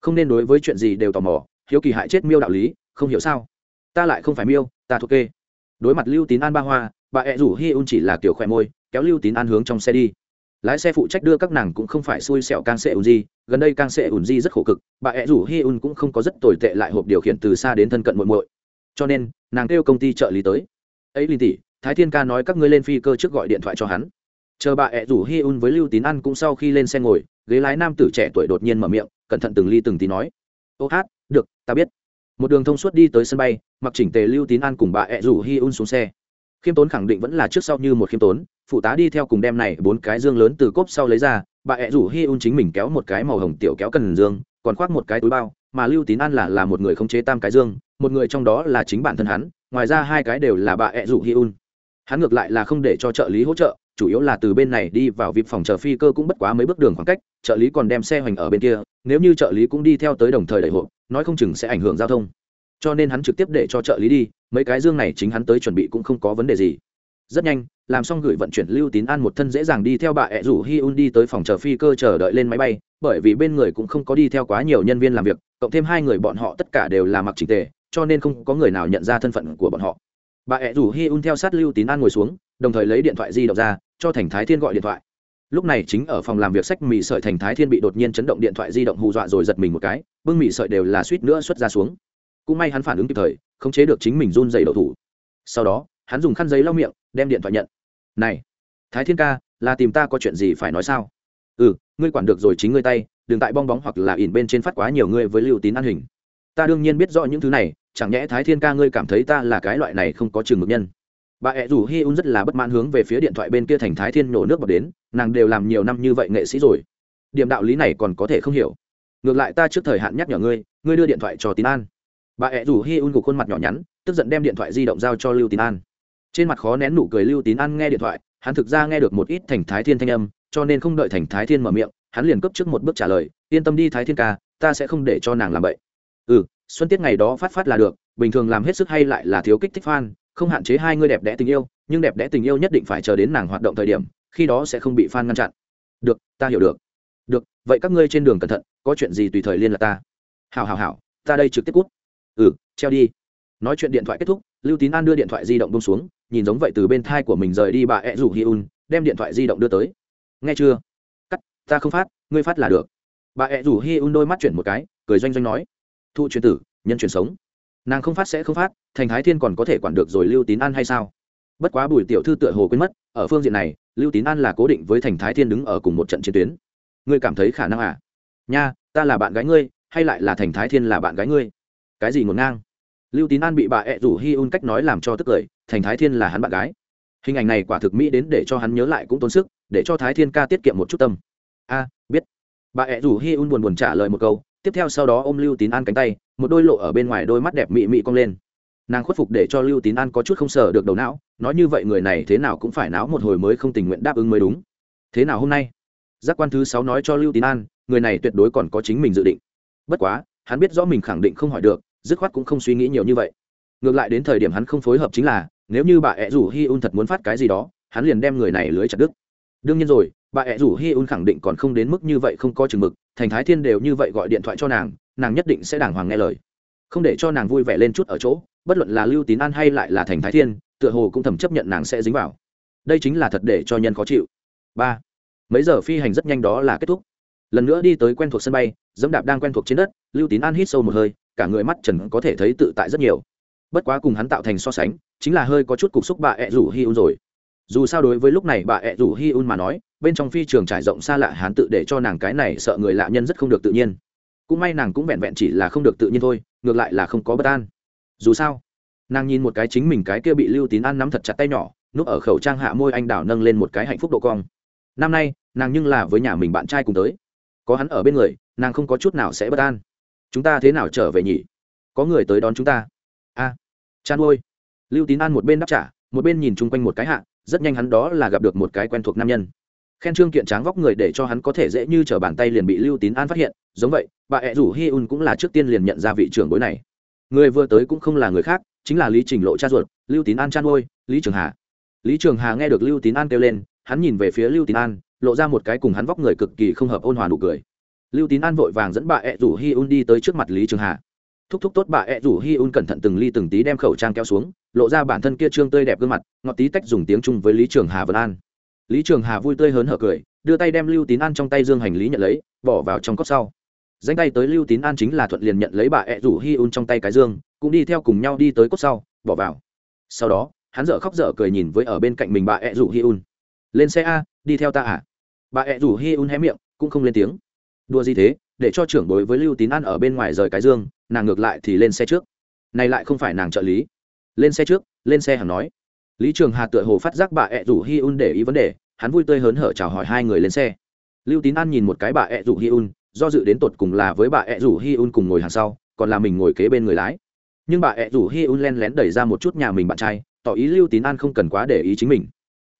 Không nên đối với chuyện gì đều tò mò, hiếu kỳ hại chết miêu đạo lý, không hiểu sao? Ta lại không phải miêu, ta thuộc kê. Đối mặt lưu tín an ba hoa, bà ẹ rủ hi un chỉ là kiểu khỏe môi, kéo lưu tín an hướng trong xe đi. Lái xe phụ trách đưa các nàng cũng không phải xui xẻo càng xe ùn di, gần đây càng xe ùn di rất khổ cực, bà ẹ rủ hi un cũng không có rất tồi tệ lại hộp điều khiển từ xa đến thân cận muộn muội. Cho nên, nàng kêu công ty trợ lý tới. Ấy linh tỷ thái thiên ca nói các ngươi lên phi cơ trước gọi điện thoại cho hắn. Chờ bà ẹ rủ hi un với lưu tín ăn cũng sau khi lên xe ngồi, ghế lái nam tử trẻ tuổi đột nhiên mở miệng, cẩn thận từng ly từng tí nói. Ô hát, được, ta biết. Một đường thông suốt đi tới sân bay, mặc chỉnh tề lưu tín an cùng bà ẹ rủ hi un xuống xe. Khiêm tốn khẳng định vẫn là trước sau như một khiêm tốn, phụ tá đi theo cùng đem này bốn cái dương lớn từ cốp sau lấy ra, bà ẹ rủ hi un chính mình kéo một cái màu hồng tiểu kéo cần dương, còn khoác một cái túi bao, mà lưu tín an là là một người không chế tam cái dương, một người trong đó là chính bản thân hắn, ngoài ra hai cái đều là bà ẹ rủ hi un hắn ngược lại là không để cho trợ lý hỗ trợ, chủ yếu là từ bên này đi vào vịp phòng chờ phi cơ cũng bất quá mấy bước đường khoảng cách, trợ lý còn đem xe hoành ở bên kia, nếu như trợ lý cũng đi theo tới đồng thời đại hội nói không chừng sẽ ảnh hưởng giao thông. Cho nên hắn trực tiếp để cho trợ lý đi, mấy cái dương này chính hắn tới chuẩn bị cũng không có vấn đề gì. Rất nhanh, làm xong gửi vận chuyển lưu tín an một thân dễ dàng đi theo bà ẹ rủ hi un đi tới phòng chờ phi cơ chờ đợi lên máy bay, bởi vì bên người cũng không có đi theo quá nhiều nhân viên làm việc, cộng thêm hai người bọn họ tất cả đều là mặc trình tề, cho nên không có người nào nhận ra thân phận của bọn họ bà ẹ rủ hi un theo sát lưu tín an ngồi xuống, đồng thời lấy điện thoại di động ra, cho thành thái thiên gọi điện thoại. Lúc này chính ở phòng làm việc sách mì sợi thành thái thiên bị đột nhiên chấn động điện thoại di động hù dọa rồi giật mình một cái, bưng mì sợi đều là suýt nữa xuất ra xuống. Cũng may hắn phản ứng kịp thời, khống chế được chính mình run dày đầu thủ. Sau đó, hắn dùng khăn giấy lau miệng, đem điện thoại nhận. Này, thái thiên ca, là tìm ta có chuyện gì phải nói sao? Ừ ngươi quản được rồi chính ngươi tay, đừng tại bong bóng hoặc là ỉn bên trên phát quá nhiều ngươi với lưu tín an hình ta đương nhiên biết rõ những thứ này, chẳng nhẽ thái thiên ca ngươi cảm thấy ta là cái loại này không có trường mực nhân? Bà ẹ rủ hi un rất là bất mãn hướng về phía điện thoại bên kia thành thái thiên nổ nước bọt đến, nàng đều làm nhiều năm như vậy nghệ sĩ rồi. Điểm đạo lý này còn có thể không hiểu. Ngược lại ta trước thời hạn nhắc nhở ngươi ngươi đưa điện thoại cho tín an. Bà ẹ rủ hi un gục khuôn mặt nhỏ nhắn, tức giận đem điện thoại di động giao cho lưu tín an. Trên mặt khó nén nụ cười lưu tín an nghe điện thoại, hắn thực ra nghe được một ít thành thái thiên thanh âm, cho nên không đợi thành thái thiên mở miệng, hắn liền cấp trước một bước trả lời, yên tâm đi thái thiên ca, ta sẽ không để cho nàng làm vậy ừ xuân tiết ngày đó phát phát là được, bình thường làm hết sức hay lại là thiếu kích thích fan, không hạn chế hai người đẹp đẽ tình yêu, nhưng đẹp đẽ tình yêu nhất định phải chờ đến nàng hoạt động thời điểm, khi đó sẽ không bị fan ngăn chặn. Được, ta hiểu được. Được, vậy các ngươi trên đường cẩn thận, có chuyện gì tùy thời liên lạc ta. Hào hào hào ta đây trực tiếp cút. Ừ treo đi. Nói chuyện điện thoại kết thúc, lưu tín an đưa điện thoại di động bông xuống, nhìn giống vậy từ bên thai của mình rời đi bà ed rủ hi un, đem điện thoại di động đưa tới. Nghe chưa? Cắt, ta không phát, ngươi phát là được. Bà ed rủ hi un đôi mắt chuyển một cái, cười doanh doanh nói. Thu truyền tử, nhân truyền sống. Nàng không phát sẽ không phát, thành thái thiên còn có thể quản được rồi lưu tín an hay sao? Bất quá bùi tiểu thư tựa hồ quên mất, ở phương diện này, lưu tín an là cố định với thành thái thiên đứng ở cùng một trận chiến tuyến. Ngươi cảm thấy khả năng à? Nha, ta là bạn gái ngươi, hay lại là thành thái thiên là bạn gái ngươi? Cái gì ngổn ngang? Lưu tín an bị bà ẹ rủ hi un cách nói làm cho tức cười, thành thái thiên là hắn bạn gái. Hình ảnh này quả thực mỹ đến để cho hắn nhớ lại cũng tốn sức, để cho thái thiên ca tiết kiệm một chút tâm. A, biết. Bà ẹ rủ hi un buồn buồn trả lời một câu tiếp theo sau đó ôm lưu tín an cánh tay, một đôi lộ ở bên ngoài đôi mắt đẹp mị mị cong lên. Nàng khuất phục để cho lưu tín an có chút không sờ được đầu não, nói như vậy người này thế nào cũng phải náo một hồi mới không tình nguyện đáp ứng mới đúng. Thế nào hôm nay? Giác quan thứ sáu nói cho lưu tín an, người này tuyệt đối còn có chính mình dự định. Bất quá, hắn biết rõ mình khẳng định không hỏi được, dứt khoát cũng không suy nghĩ nhiều như vậy. Ngược lại đến thời điểm hắn không phối hợp chính là, nếu như bà ẹ rủ hi un thật muốn phát cái gì đó, hắn liền đem người này lưới chặt đứt. Đương nhiên rồi bà ẹ rủ hi un khẳng định còn không đến mức như vậy không có chừng mực, thành thái thiên đều như vậy gọi điện thoại cho nàng nàng nhất định sẽ đàng hoàng nghe lời. Không để cho nàng vui vẻ lên chút ở chỗ, bất luận là lưu tín an hay lại là thành thái thiên, tựa hồ cũng thầm chấp nhận nàng sẽ dính vào. Đây chính là thật để cho nhân khó chịu. Ba, mấy giờ phi hành rất nhanh đó là kết thúc. Lần nữa đi tới quen thuộc sân bay, dẫm đạp đang quen thuộc trên đất, lưu tín an hít sâu một hơi, cả người mắt trần có thể thấy tự tại rất nhiều. Bất quá cùng hắn tạo thành so sánh, chính là hơi có chút cục xúc bà ẹ rủ hi un rồi. Dù sao đối với lúc này bà ẹ rủ hi un mà nói bên trong phi trường trải rộng xa lạ hắn tự để cho nàng cái này sợ người lạ nhân rất không được tự nhiên. Cũng may nàng cũng vẹn vẹn chỉ là không được tự nhiên thôi ngược lại là không có bất an. Dù sao nàng nhìn một cái chính mình cái kia bị lưu tín an nắm thật chặt tay nhỏ núp ở khẩu trang hạ môi anh đảo nâng lên một cái hạnh phúc độ cong. Năm nay nàng nhưng là với nhà mình bạn trai cùng tới. Có hắn ở bên người nàng không có chút nào sẽ bất an. Chúng ta thế nào trở về nhỉ? Có người tới đón chúng ta. A à, chan ôi. Lưu tín an một bên đáp trả một bên nhìn chung quanh một cái hạ rất nhanh hắn đó là gặp được một cái quen thuộc nam nhân khen trương kiện tráng vóc người để cho hắn có thể dễ như t r ở bàn tay liền bị lưu tín an phát hiện, giống vậy, bà ẹ rủ hi un cũng là trước tiên liền nhận ra vị trưởng bối này. Người vừa tới cũng không là người khác, chính là lý trình lộ cha ruột, lưu tín an chăn ngôi lý trường hà. Lý trường hà nghe được lưu tín an kêu lên, hắn nhìn về phía lưu tín an, lộ ra một cái cùng hắn vóc người cực kỳ không hợp ôn hòa nụ cười. Lưu tín an vội vàng dẫn bà ẹ rủ hi un đi tới trước mặt lý trường hà. Thúc thúc tốt bà ẹ rủ hi un cẩn thận từng ly từng tí đem khẩu trang kéo xuống, lộ ra bản thân kia trương tươi đẹp gương mặt, ngọt tí tách dùng tiếng chung với lý trường hà vân an lý trường hà vui tươi hớn hở cười, đưa tay đem lưu tín an trong tay dương hành lý nhận lấy, bỏ vào trong cốc sau. Danh tay tới lưu tín an chính là thuận liền nhận lấy bà ẹ rủ hi un trong tay cái dương, cũng đi theo cùng nhau đi tới cốt sau, bỏ vào. Sau đó, hắn dở khóc dở cười nhìn với ở bên cạnh mình bà ẹ rủ hi un. Lên xe a, đi theo ta à? Bà ẹ rủ hi un hé miệng, cũng không lên tiếng. Đua gì thế, để cho trưởng đối với lưu tín an ở bên ngoài rời cái dương, nàng ngược lại thì lên xe trước. Này lại không phải nàng trợ lý. Lên xe trước, lên xe hẳn nói. Lý trường hà tựa hồ phát giác bà ẹ rủ hi un để ý vấn đề hắn vui tươi hớn hở chào hỏi hai người lên xe. Lưu tín an nhìn một cái bà ẹ rủ hi un, do dự đến tột cùng là với bà ẹ rủ hi un cùng ngồi hàng sau, còn là mình ngồi kế bên người lái. Nhưng bà ẹ rủ hi un len lén đẩy ra một chút nhà mình bạn trai, tỏ ý lưu tín an không cần quá để ý chính mình.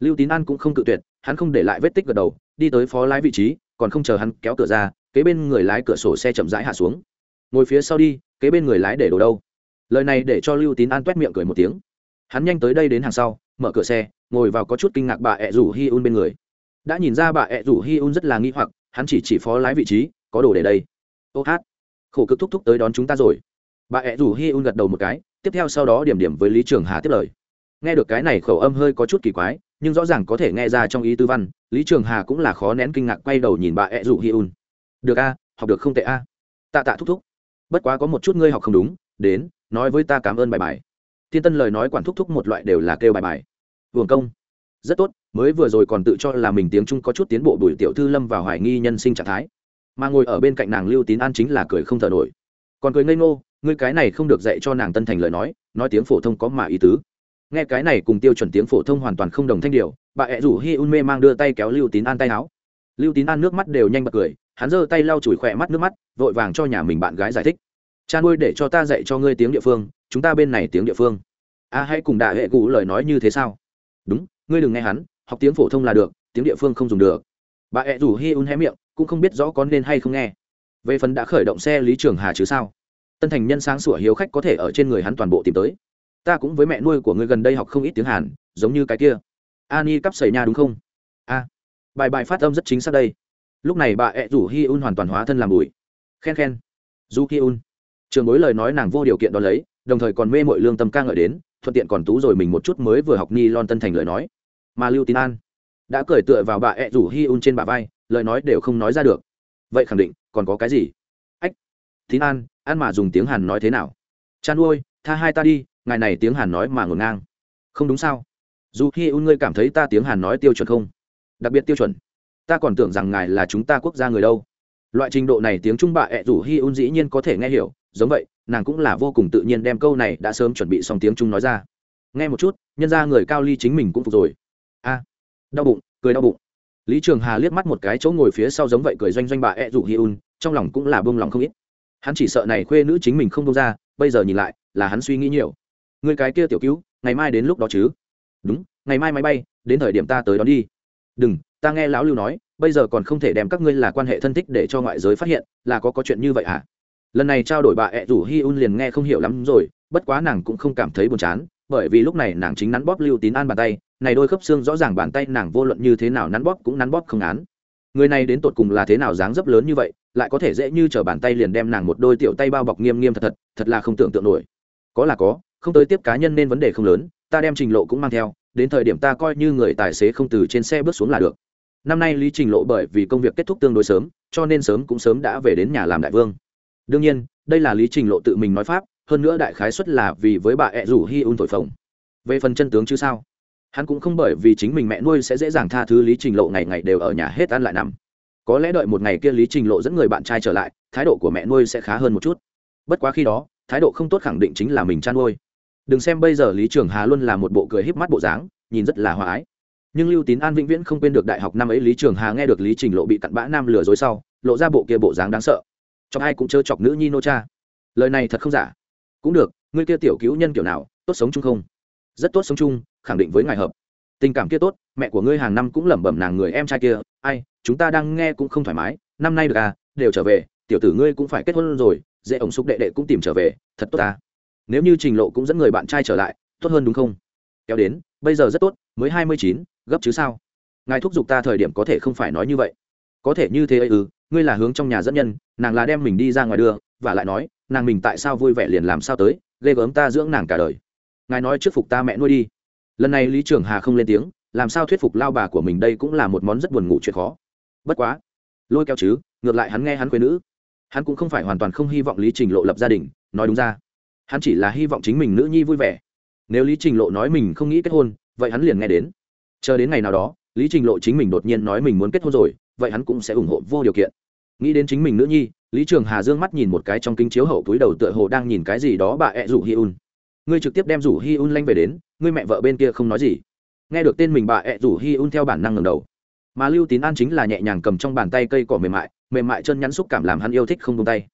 Lưu tín an cũng không cự tuyệt, hắn không để lại vết tích gật đầu, đi tới phó lái vị trí, còn không chờ hắn kéo cửa ra, kế bên người lái cửa sổ xe chậm rãi hạ xuống. Ngồi phía sau đi, kế bên người lái để đồ đâu? Lời này để cho lưu tín an t u é t miệng cười một tiếng. Hắn nhanh tới đây đến hàng sau, mở cửa xe ngồi vào có chút kinh ngạc bà ẹ rủ hi un bên người. Đã nhìn ra bà ẹ rủ hi un rất là nghi hoặc, hắn chỉ chỉ phó lái vị trí, có đồ để đây. Ô hát, khổ cực thúc thúc tới đón chúng ta rồi. Bà ẹ rủ hi un gật đầu một cái, tiếp theo sau đó điểm điểm với lý trường hà tiếp lời. Nghe được cái này khẩu âm hơi có chút kỳ quái, nhưng rõ ràng có thể nghe ra trong ý tư văn, lý trường hà cũng là khó nén kinh ngạc quay đầu nhìn bà ẹ rủ hi un. Được a, học được không tệ a. Tạ tạ thúc thúc. Bất quá có một chút ngươi học không đúng, đến, nói với ta cảm ơn bài bài. Thiên tân lời nói quản thúc thúc một loại đều là kêu bài bài hưởng công. Rất tốt, mới vừa rồi còn tự cho là mình tiếng trung có chút tiến bộ bùi tiểu thư lâm vào hoài nghi nhân sinh trạng thái. Mà ngồi ở bên cạnh nàng lưu tín an chính là cười không thở nổi. Còn cười ngây ngô, ngươi cái này không được dạy cho nàng tân thành lời nói nói tiếng phổ thông có mà ý tứ. Nghe cái này cùng tiêu chuẩn tiếng phổ thông hoàn toàn không đồng thanh điều, bà ẹ rủ hi un mê mang đưa tay kéo lưu tín an tay áo. Lưu tín an nước mắt đều nhanh bật cười, hắn giơ tay lau chùi khỏe mắt nước mắt, vội vàng cho nhà mình bạn gái giải thích. Cha nuôi để cho ta dạy cho ngươi tiếng địa phương, chúng ta bên này tiếng địa phương. A, hãy cùng đại hệ cụ lời nói như thế sao? Đúng, ngươi đừng nghe hắn, học tiếng phổ thông là được, tiếng địa phương không dùng được. Bà ẹ rủ hi un hé miệng, cũng không biết rõ có nên hay không nghe. Về phần đã khởi động xe lý trường hà chứ sao? Tân thành nhân sáng sủa hiếu khách có thể ở trên người hắn toàn bộ tìm tới. Ta cũng với mẹ nuôi của ngươi gần đây học không ít tiếng hàn, giống như cái kia. Ani cắp xảy nha đúng không? A. Bài bài phát âm rất chính xác đây. Lúc này bà ẹ rủ hi un hoàn toàn hóa thân làm bụi khen khen. Du hi un. Trường bối lời nói nàng vô điều kiện đ ó lấy, đồng thời còn mê mội lương tâm ca ngợi đến thuận tiện còn tú rồi mình một chút mới vừa học ni lon tân thành lời nói. Mà lưu tín an đã cởi tựa vào bà ẹ rủ hi un trên bà vai, lời nói đều không nói ra được. Vậy khẳng định, còn có cái gì? Ách, tín an an mà dùng tiếng hàn nói thế nào? Chan ôi tha hai ta đi, ngài này tiếng hàn nói mà ngổn ngang. Không đúng sao? Dù hi un ngươi cảm thấy ta tiếng hàn nói tiêu chuẩn không? Đặc biệt tiêu chuẩn. Ta còn tưởng rằng ngài là chúng ta quốc gia người đâu. Loại trình độ này tiếng trung bạ ẹ rủ hi un dĩ nhiên có thể nghe hiểu giống vậy, nàng cũng là vô cùng tự nhiên đem câu này đã sớm chuẩn bị xong tiếng trung nói ra. Nghe một chút, nhân ra người cao ly chính mình cũng phục rồi. A, đau bụng, cười đau bụng. Lý trường hà liếc mắt một cái chỗ ngồi phía sau giống vậy cười doanh doanh bà ẹ rủ hi un, trong lòng cũng là bông lòng không ít. Hắn chỉ sợ này khuê nữ chính mình không bông ra, bây giờ nhìn lại, là hắn suy nghĩ nhiều. Người cái kia tiểu cứu, ngày mai đến lúc đó chứ? Đúng, ngày mai máy bay, đến thời điểm ta tới đón đi. Đừng, ta nghe lão lưu nói, bây giờ còn không thể đem các ngươi là quan hệ thân thích để cho ngoại giới phát hiện, là có có chuyện như vậy à lần này trao đổi bà ẹ rủ hi un liền nghe không hiểu lắm rồi, bất quá nàng cũng không cảm thấy buồn chán, bởi vì lúc này nàng chính nắn bóp lưu tín an bàn tay, này đôi khớp xương rõ ràng bàn tay nàng vô luận như thế nào nắn bóp cũng nắn bóp không án. Người này đến tột cùng là thế nào dáng dấp lớn như vậy, lại có thể dễ như t r ở bàn tay liền đem nàng một đôi tiểu tay bao bọc nghiêm nghiêm thật thật thật là không tưởng tượng nổi. Có là có, không tới tiếp cá nhân nên vấn đề không lớn, ta đem trình lộ cũng mang theo, đến thời điểm ta coi như người tài xế không từ trên xe bước xuống là được. Năm nay lý trình lộ bởi vì công việc kết thúc tương đối sớm, cho nên sớm cũng sớm đã về đến nhà làm đại vương đương nhiên, đây là lý trình lộ tự mình nói pháp, hơn nữa đại khái xuất là vì với bà ẹ rủ hi un thổi phồng. Về phần chân tướng chứ sao? Hắn cũng không bởi vì chính mình mẹ nuôi sẽ dễ dàng tha thứ lý trình lộ ngày ngày đều ở nhà hết ăn lại nằm. Có lẽ đợi một ngày kia lý trình lộ dẫn người bạn trai trở lại, thái độ của mẹ nuôi sẽ khá hơn một chút. Bất quá khi đó, thái độ không tốt khẳng định chính là mình chăn nuôi. Đừng xem bây giờ lý trường hà luôn là một bộ cười híp mắt bộ dáng, nhìn rất là hòa ái. Nhưng lưu tín an vĩnh viễn không quên được đại học năm ấy lý trường hà nghe được lý trình lộ bị cặn bã nam lừa dối sau, lộ ra bộ kia bộ dáng đáng sợ chọc ai cũng chớ chọc nữ nhi nô cha. Lời này thật không giả. Cũng được, ngươi kia tiểu cứu nhân kiểu nào, tốt sống chung không? Rất tốt sống chung, khẳng định với ngài hợp. Tình cảm kia tốt, mẹ của ngươi hàng năm cũng lẩm bẩm nàng người em trai kia, ai, chúng ta đang nghe cũng không thoải mái, năm nay được à đều trở về, tiểu tử ngươi cũng phải kết hôn rồi, dễ ổng xúc đệ đệ cũng tìm trở về, thật tốt ta. Nếu như trình lộ cũng dẫn người bạn trai trở lại, tốt hơn đúng không? Kéo đến, bây giờ rất tốt, mới hai mươi chín, gấp chứ sao? Ngài thúc giục ta thời điểm có thể không phải nói như vậy có thể như thế ấy ư, ngươi là hướng trong nhà dẫn nhân, nàng là đem mình đi ra ngoài đưa, và lại nói, nàng mình tại sao vui vẻ liền làm sao tới, ghê gớm ta dưỡng nàng cả đời. Ngài nói trước phục ta mẹ nuôi đi. Lần này lý trường hà không lên tiếng, làm sao thuyết phục lao bà của mình đây cũng là một món rất buồn ngủ chuyện khó. Bất quá, lôi kéo chứ, ngược lại hắn nghe hắn quê nữ. Hắn cũng không phải hoàn toàn không hy vọng lý trình lộ lập gia đình, nói đúng ra. Hắn chỉ là hy vọng chính mình nữ nhi vui vẻ. Nếu lý trình lộ nói mình không nghĩ kết hôn, vậy hắn liền nghe đến. Chờ đến ngày nào đó, lý trình lộ chính mình đột nhiên nói mình muốn kết hôn rồi vậy hắn cũng sẽ ủng hộ vô điều kiện. Nghĩ đến chính mình nữ nhi, lý trường hà dương mắt nhìn một cái trong kinh chiếu hậu túi đầu tựa hồ đang nhìn cái gì đó bà ẹ rủ hi un. Ngươi trực tiếp đem rủ hi un lanh về đến, ngươi mẹ vợ bên kia không nói gì. Nghe được tên mình bà ẹ rủ hi un theo bản năng ngầm đầu. Mà lưu tín an chính là nhẹ nhàng cầm trong bàn tay cây cỏ mềm mại mềm mại chân nhắn xúc cảm làm hắn yêu thích không tung tay.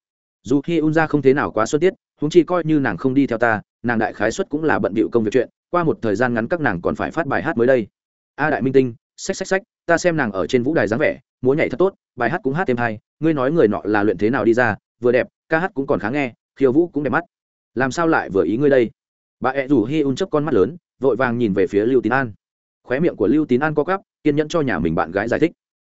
Dù hi un ra không thế nào quá xuất tiết húng chi coi như nàng không đi theo ta, nàng đại khái xuất cũng là bận bịu công việc chuyện, qua một thời gian ngắn các nàng còn phải phát bài hát mới đây. A đại minh tinh, xách xách xách, ta xem nàng ở trên vũ đài dáng vẻ múa nhảy thật tốt, bài hát cũng hát thêm hay, ngươi nói người nọ là luyện thế nào đi ra, vừa đẹp, ca hát cũng còn khá nghe, khiêu vũ cũng đẹp mắt. Làm sao lại vừa ý ngươi đây? Bà ẹ rủ hi un chấp con mắt lớn, vội vàng nhìn về phía lưu tín an. Khóe miệng của lưu tín an co cắp kiên nhẫn cho nhà mình bạn gái giải thích.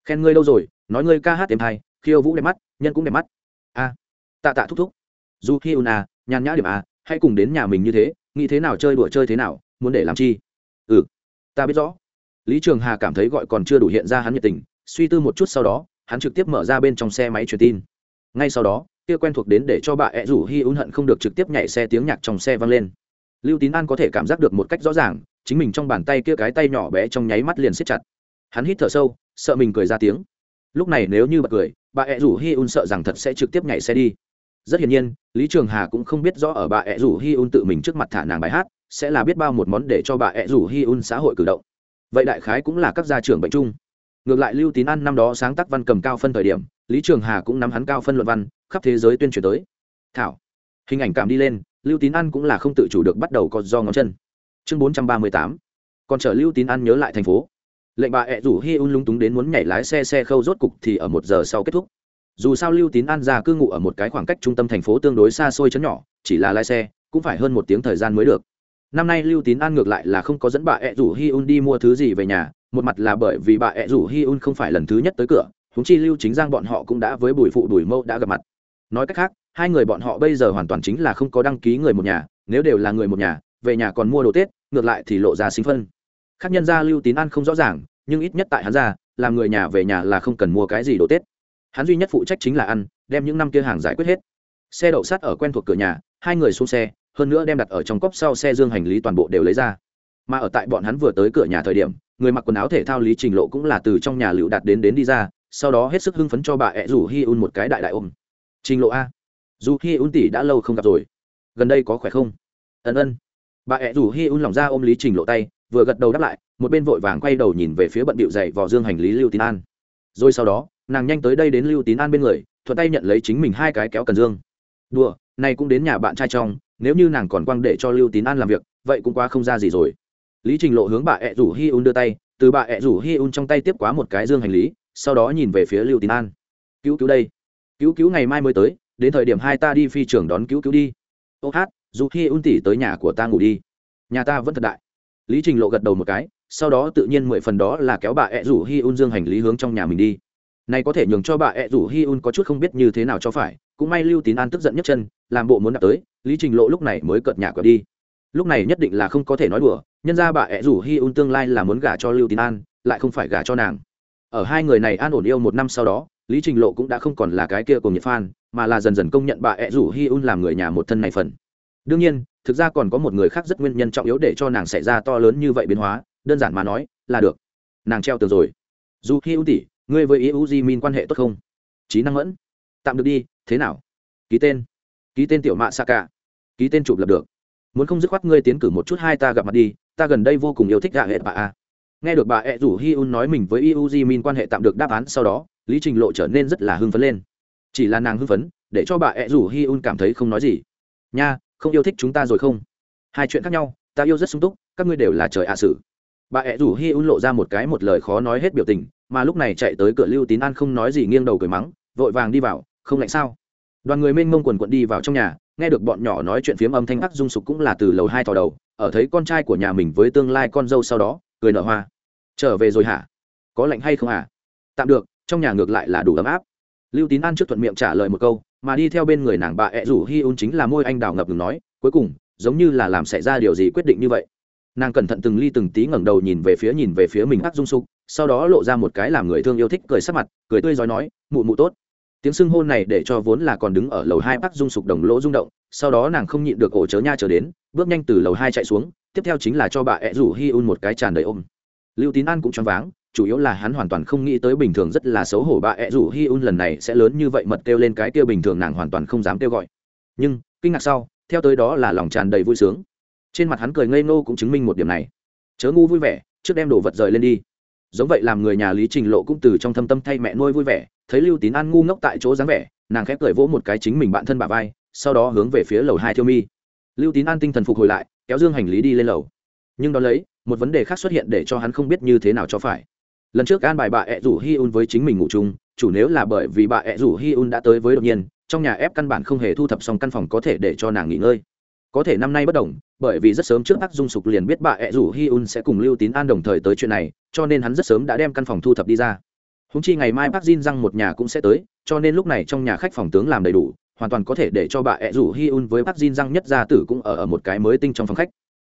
Khen ngươi lâu rồi, nói ngươi ca hát thêm hay, khiêu vũ đẹp mắt, nhân cũng đẹp mắt. A tạ tạ thúc thúc. Dù hi un à nhàn nhã điểm à hãy cùng đến nhà mình như thế, nghĩ thế nào chơi đùa chơi thế nào, muốn để làm chi? Ừ ta biết rõ. Lý trường hà cảm thấy gọi còn chưa đủ hiện ra hắn nhiệt tình suy tư một chút sau đó, hắn trực tiếp mở ra bên trong xe máy truyền tin. Ngay sau đó, kia quen thuộc đến để cho bà ẹ rủ hi un hận không được trực tiếp nhảy xe tiếng nhạc trong xe vang lên. Lưu tín an có thể cảm giác được một cách rõ ràng, chính mình trong bàn tay kia cái tay nhỏ bé trong nháy mắt liền siết chặt. Hắn hít thở sâu, sợ mình cười ra tiếng. Lúc này nếu như bật cười, bà ẹ rủ hi un sợ rằng thật sẽ trực tiếp nhảy xe đi. Rất hiển nhiên, lý trường hà cũng không biết rõ ở bà ẹ rủ hi un tự mình trước mặt thả nàng bài hát, sẽ là biết bao một món để cho bà ẹ rủ hi un xã hội cử động. Vậy đại khái cũng là các gia trưởng bệnh chung ngược lại lưu tín an năm đó sáng tác văn cầm cao phân thời điểm, lý trường hà cũng nắm hắn cao phân luận văn, khắp thế giới tuyên truyền tới. Thảo, hình ảnh cảm đi lên, lưu tín an cũng là không tự chủ được bắt đầu có do ngón chân. Chương bốn trăm ba mươi tám. Còn chở lưu tín an nhớ lại thành phố. Lệnh bà ẹ rủ hi un lúng túng đến muốn nhảy lái xe xe khâu rốt cục thì ở một giờ sau kết thúc. Dù sao lưu tín an ra cư ngụ ở một cái khoảng cách trung tâm thành phố tương đối xa xôi chấn nhỏ, chỉ là lái xe, cũng phải hơn một tiếng thời gian mới được. Năm nay lưu tín an ngược lại là không có dẫn bà ẹ rủ hi un đi mua thứ gì về nhà một mặt là bởi vì bà ẹ rủ hi un không phải lần thứ nhất tới cửa húng chi lưu chính giang bọn họ cũng đã với bùi phụ bùi mâu đã gặp mặt. Nói cách khác, hai người bọn họ bây giờ hoàn toàn chính là không có đăng ký người một nhà, nếu đều là người một nhà, về nhà còn mua đồ tết, ngược lại thì lộ ra sinh phân. Khác nhân gia lưu tín an không rõ ràng, nhưng ít nhất tại hắn ra làm người nhà về nhà là không cần mua cái gì đồ tết. Hắn duy nhất phụ trách chính là ăn, đem những năm kia hàng giải quyết hết. Xe đậu sắt ở quen thuộc cửa nhà, hai người xuống xe, hơn nữa đem đặt ở trong cốc sau xe dương hành lý toàn bộ đều lấy ra. Mà ở tại bọn hắn vừa tới cửa nhà thời điểm người mặc quần áo thể thao lý trình lộ cũng là từ trong nhà lựu Đạt đến đến đi ra, sau đó hết sức hưng phấn cho bà ẹ rủ hi un một cái đại đại ôm. Trình lộ a dù hi un tỷ đã lâu không gặp rồi. Gần đây có khỏe không? Ân ân. Bà ẹ rủ hi un lỏng ra ôm lý trình lộ tay, vừa gật đầu đáp lại, một bên vội vàng quay đầu nhìn về phía bận bịu dậy vò dương hành lý lưu tín an. Rồi sau đó, nàng nhanh tới đây đến lưu tín an bên người, thuận tay nhận lấy chính mình hai cái kéo cần dương. Đùa, này cũng đến nhà bạn trai trong, nếu như nàng còn quăng để cho lưu tín an làm việc, vậy cũng quá không ra gì rồi lý trình lộ hướng bà ẹ rủ hi un đưa tay, từ bà ẹ rủ hi un trong tay tiếp quá một cái dương hành lý, sau đó nhìn về phía lưu tín an. Cứu cứu đây. Cứu cứu ngày mai mới tới, đến thời điểm hai ta đi phi trường đón cứu cứu đi. Ô hát, dù hi un tỉ tới nhà của ta ngủ đi. Nhà ta vẫn thật đại. Lý trình lộ gật đầu một cái, sau đó tự nhiên mười phần đó là kéo bà ẹ rủ hi un dương hành lý hướng trong nhà mình đi. Này có thể nhường cho bà ẹ rủ hi un có chút không biết như thế nào cho phải, cũng may lưu tín an tức giận nhất chân, làm bộ muốn đạp tới, lý trình lộ lúc này mới cợt nhà cợt đi lúc này nhất định là không có thể nói đùa, nhân ra bà ẹ rủ hi un tương lai là muốn gả cho lưu tín an, lại không phải gả cho nàng. Ở hai người này an ổn yêu một năm sau đó, lý trình lộ cũng đã không còn là cái kia cùng nhiệt phan mà là dần dần công nhận bà ẹ rủ hi un làm người nhà một thân này phần. Đương nhiên, thực ra còn có một người khác rất nguyên nhân trọng yếu để cho nàng xảy ra to lớn như vậy biến hóa, đơn giản mà nói, là được. Nàng treo tường rồi. Dù hi un tỷ, ngươi với ý u di min quan hệ tốt không? Trí năng mẫn tạm được đi, thế nào? Ký tên. Ký tên tiểu mạ sa cả ký tên chụp lập được muốn không dứt khoát ngươi tiến cử một chút hai ta gặp mặt đi, ta gần đây vô cùng yêu thích gạ hệ bà a. Nghe được bà ẹ rủ hi un nói mình với iu di min quan hệ tạm được đáp án sau đó, lý trình lộ trở nên rất là hưng phấn lên. Chỉ là nàng hưng phấn, để cho bà ẹ rủ hi un cảm thấy không nói gì. Nha, không yêu thích chúng ta rồi không? Hai chuyện khác nhau, ta yêu rất sung túc, các ngươi đều là trời ạ à sử bà ẹ rủ hi un lộ ra một cái một lời khó nói hết biểu tình, mà lúc này chạy tới cửa lưu tín an không nói gì nghiêng đầu cười mắng, vội vàng đi vào, không lạnh sao? Đoàn người mênh mông quần quận đi vào trong nhà nghe được bọn nhỏ nói chuyện phiếm âm thanh ác dung sục cũng là từ lầu hai thò đầu, ở thấy con trai của nhà mình với tương lai con dâu sau đó, cười nở hoa. Trở về rồi hả? Có lạnh hay không hả? Tạm được, trong nhà ngược lại là đủ ấm áp. Lưu tín an trước thuận miệng trả lời một câu, mà đi theo bên người nàng bà ẹ rủ hi un chính là môi anh đào ngập ngừng nói, cuối cùng, giống như là làm xảy ra điều gì quyết định như vậy. Nàng cẩn thận từng ly từng tí ngẩng đầu nhìn về phía nhìn về phía mình ác dung sục, sau đó lộ ra một cái làm người thương yêu thích cười sắc mặt, cười tươi giói nói, mụ mụ tốt tiếng xưng hôn này để cho vốn là còn đứng ở lầu hai bắc dung sục đồng lỗ rung động, sau đó nàng không nhịn được ổ chớ nha trở đến, bước nhanh từ lầu hai chạy xuống, tiếp theo chính là cho bà ẹ rủ hi un một cái tràn đầy ôm. Lưu tín an cũng choáng váng, chủ yếu là hắn hoàn toàn không nghĩ tới bình thường rất là xấu hổ bà ẹ rủ hi un lần này sẽ lớn như vậy mật kêu lên cái kia bình thường nàng hoàn toàn không dám kêu gọi. Nhưng, kinh ngạc sau, theo tới đó là lòng tràn đầy vui sướng. Trên mặt hắn cười ngây ngô cũng chứng minh một điểm này. Chớ ngu vui vẻ, trước đem đồ vật rời lên đi giống vậy làm người nhà lý trình lộ cũng từ trong thâm tâm thay mẹ nuôi vui vẻ, thấy lưu tín an ngu ngốc tại chỗ dáng vẻ, nàng khép cười vỗ một cái chính mình bạn thân bà vai, sau đó hướng về phía lầu hai thiêu mi. Lưu tín an tinh thần phục hồi lại, kéo dương hành lý đi lên lầu. Nhưng đó lấy, một vấn đề khác xuất hiện để cho hắn không biết như thế nào cho phải. Lần trước an bài bà ẹ rủ hi un với chính mình ngủ chung, chủ nếu là bởi vì bà ẹ rủ hi un đã tới với đột nhiên, trong nhà ép căn bản không hề thu thập xong căn phòng có thể để cho nàng nghỉ ngơi có thể năm nay bất đồng bởi vì rất sớm trước ác dung sục liền biết bà ẹ rủ hi un sẽ cùng lưu tín an đồng thời tới chuyện này cho nên hắn rất sớm đã đem căn phòng thu thập đi ra. Húng chi ngày mai bác Jin răng một nhà cũng sẽ tới cho nên lúc này trong nhà khách phòng tướng làm đầy đủ hoàn toàn có thể để cho bà ẹ rủ hi un với bác Jin răng nhất gia tử cũng ở, ở một cái mới tinh trong phòng khách.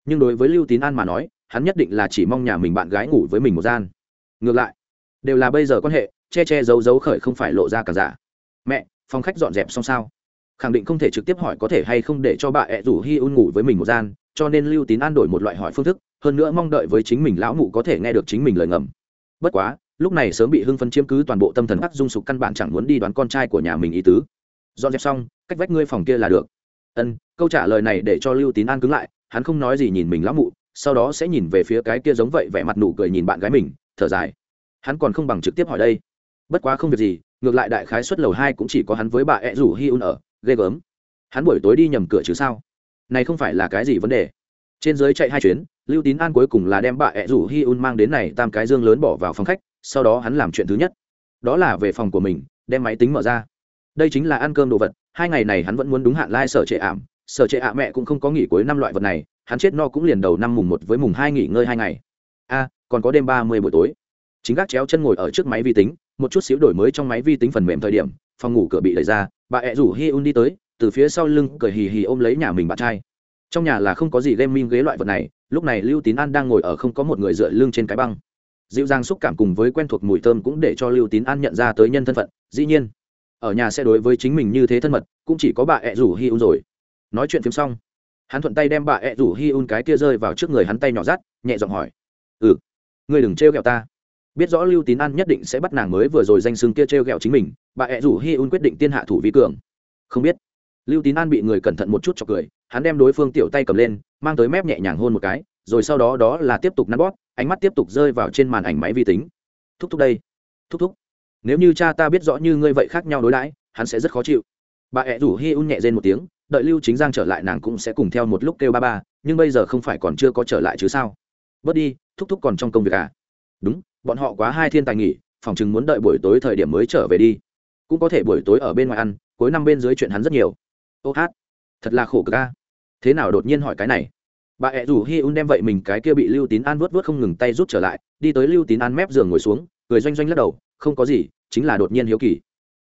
Nhưng đối với lưu tín an mà nói hắn nhất định là chỉ mong nhà mình bạn gái ngủ với mình một gian. Ngược lại đều là bây giờ quan hệ che che giấu giấu khởi không phải lộ ra cả giả. Mẹ phòng khách dọn dẹp xong sao? Khẳng định không thể trực tiếp hỏi có thể hay không để cho bà ẹ rủ hi un ngủ với mình một gian, cho nên lưu tín an đổi một loại hỏi phương thức, hơn nữa mong đợi với chính mình lão mụ có thể nghe được chính mình lời ngầm. Bất quá, lúc này sớm bị hưng phân chiếm cứ toàn bộ tâm thần ác dung sục căn bản chẳng muốn đi đoán con trai của nhà mình ý tứ. Dọn dẹp xong, cách vách ngươi phòng kia là được. Ân, câu trả lời này để cho lưu tín an cứng lại, hắn không nói gì nhìn mình lão mụ, sau đó sẽ nhìn về phía cái kia giống vậy vẻ mặt nụ cười nhìn bạn gái mình, thở dài. Hắn còn không bằng trực tiếp hỏi đây. Bất quá không việc gì, ngược lại đại khái xuất lầu hai cũng chỉ có hắn với bà ẹ rủ hi un ở ghê gớm. Hắn buổi tối đi nhầm cửa chứ sao? Này không phải là cái gì vấn đề? Trên dưới chạy hai chuyến, lưu tín an cuối cùng là đem bà ẹ rủ hi un mang đến này tam cái dương lớn bỏ vào phòng khách, sau đó hắn làm chuyện thứ nhất. Đó là về phòng của mình, đem máy tính mở ra. Đây chính là ăn cơm đồ vật, hai ngày này hắn vẫn muốn đúng hạn lai、like、sở trệ ảm. Sở trệ ạ mẹ cũng không có nghỉ cuối năm loại vật này, hắn chết no cũng liền đầu năm mùng một với mùng hai nghỉ ngơi hai ngày. A, còn có đêm ba mươi buổi tối. Chính gác chéo chân ngồi ở trước máy vi tính, một chút xíu đổi mới trong máy vi tính phần mềm thời điểm, phòng ngủ cửa bị đẩy ra bà ẹ rủ hi un đi tới, từ phía sau lưng cười hì hì ôm lấy nhà mình bạn trai. Trong nhà là không có gì gaming ghế loại vật này, lúc này lưu tín an đang ngồi ở không có một người dựa lưng trên cái băng. Dịu dàng xúc cảm cùng với quen thuộc mùi thơm cũng để cho lưu tín an nhận ra tới nhân thân phận, dĩ nhiên, ở nhà sẽ đối với chính mình như thế thân mật, cũng chỉ có bà ẹ rủ hi un rồi. Nói chuyện phim xong, hắn thuận tay đem bà ẹ rủ hi un cái kia rơi vào trước người hắn tay nhỏ rát, nhẹ giọng hỏi ừ ngươi đừng trêu ghẹo ta biết rõ lưu tín an nhất định sẽ bắt nàng mới vừa rồi danh xưng kia trêu ghẹo chính mình, bà ẹ rủ hi un quyết định tiên hạ thủ vi cường. Không biết. Lưu tín an bị người cẩn thận một chút cho cười, hắn đem đối phương tiểu tay cầm lên, mang tới mép nhẹ nhàng hôn một cái, rồi sau đó đó là tiếp tục nắn bót ánh mắt tiếp tục rơi vào trên màn ảnh máy vi tính. Thúc thúc đây. Thúc thúc. Nếu như cha ta biết rõ như ngươi vậy khác nhau đối đãi, hắn sẽ rất khó chịu. Bà ẹ rủ hi un nhẹ dên một tiếng, đợi lưu chính giang trở lại nàng cũng sẽ cùng theo một lúc kêu ba ba, nhưng bây giờ không phải còn chưa có trở lại chứ sao? Bớt đi, thúc thúc còn trong công việc à? Đúng bọn họ quá hai thiên tài nghỉ, phòng chừng muốn đợi buổi tối thời điểm mới trở về đi. Cũng có thể buổi tối ở bên ngoài ăn, cuối năm bên dưới chuyện hắn rất nhiều. Ô hát, thật là khổ cực thế nào đột nhiên hỏi cái này? Bà ẹ rủ hi un đem vậy mình cái kia bị lưu tín an vớt vớt không ngừng tay rút trở lại, đi tới lưu tín an mép giường ngồi xuống người doanh doanh lắc đầu, không có gì, chính là đột nhiên hiếu kỳ.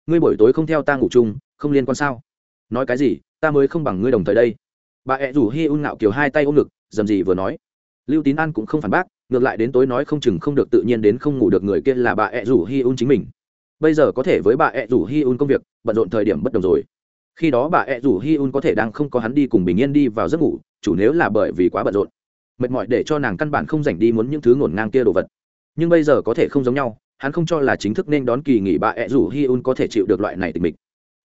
Ngươi buổi tối không theo ta ngủ chung, không liên quan sao? Nói cái gì, ta mới không bằng ngươi đồng thời đây. Bà ẹ rủ hi un ngạo kiều hai tay ôm ngực, dầm gì vừa nói. Lưu tín an cũng không phản bác ngược lại đến tối nói không chừng không được tự nhiên đến không ngủ được người kia là bà ẹ rủ hi un chính mình. Bây giờ có thể với bà ẹ rủ hi un công việc, bận rộn thời điểm bất đồng rồi. Khi đó bà ẹ rủ hi un có thể đang không có hắn đi cùng bình yên đi vào giấc ngủ, chủ nếu là bởi vì quá bận rộn, mệt mỏi để cho nàng căn bản không dành đi muốn những thứ ngổn ngang kia đồ vật. Nhưng bây giờ có thể không giống nhau, hắn không cho là chính thức nên đón kỳ nghỉ bà ẹ rủ hi un có thể chịu được loại này tình mình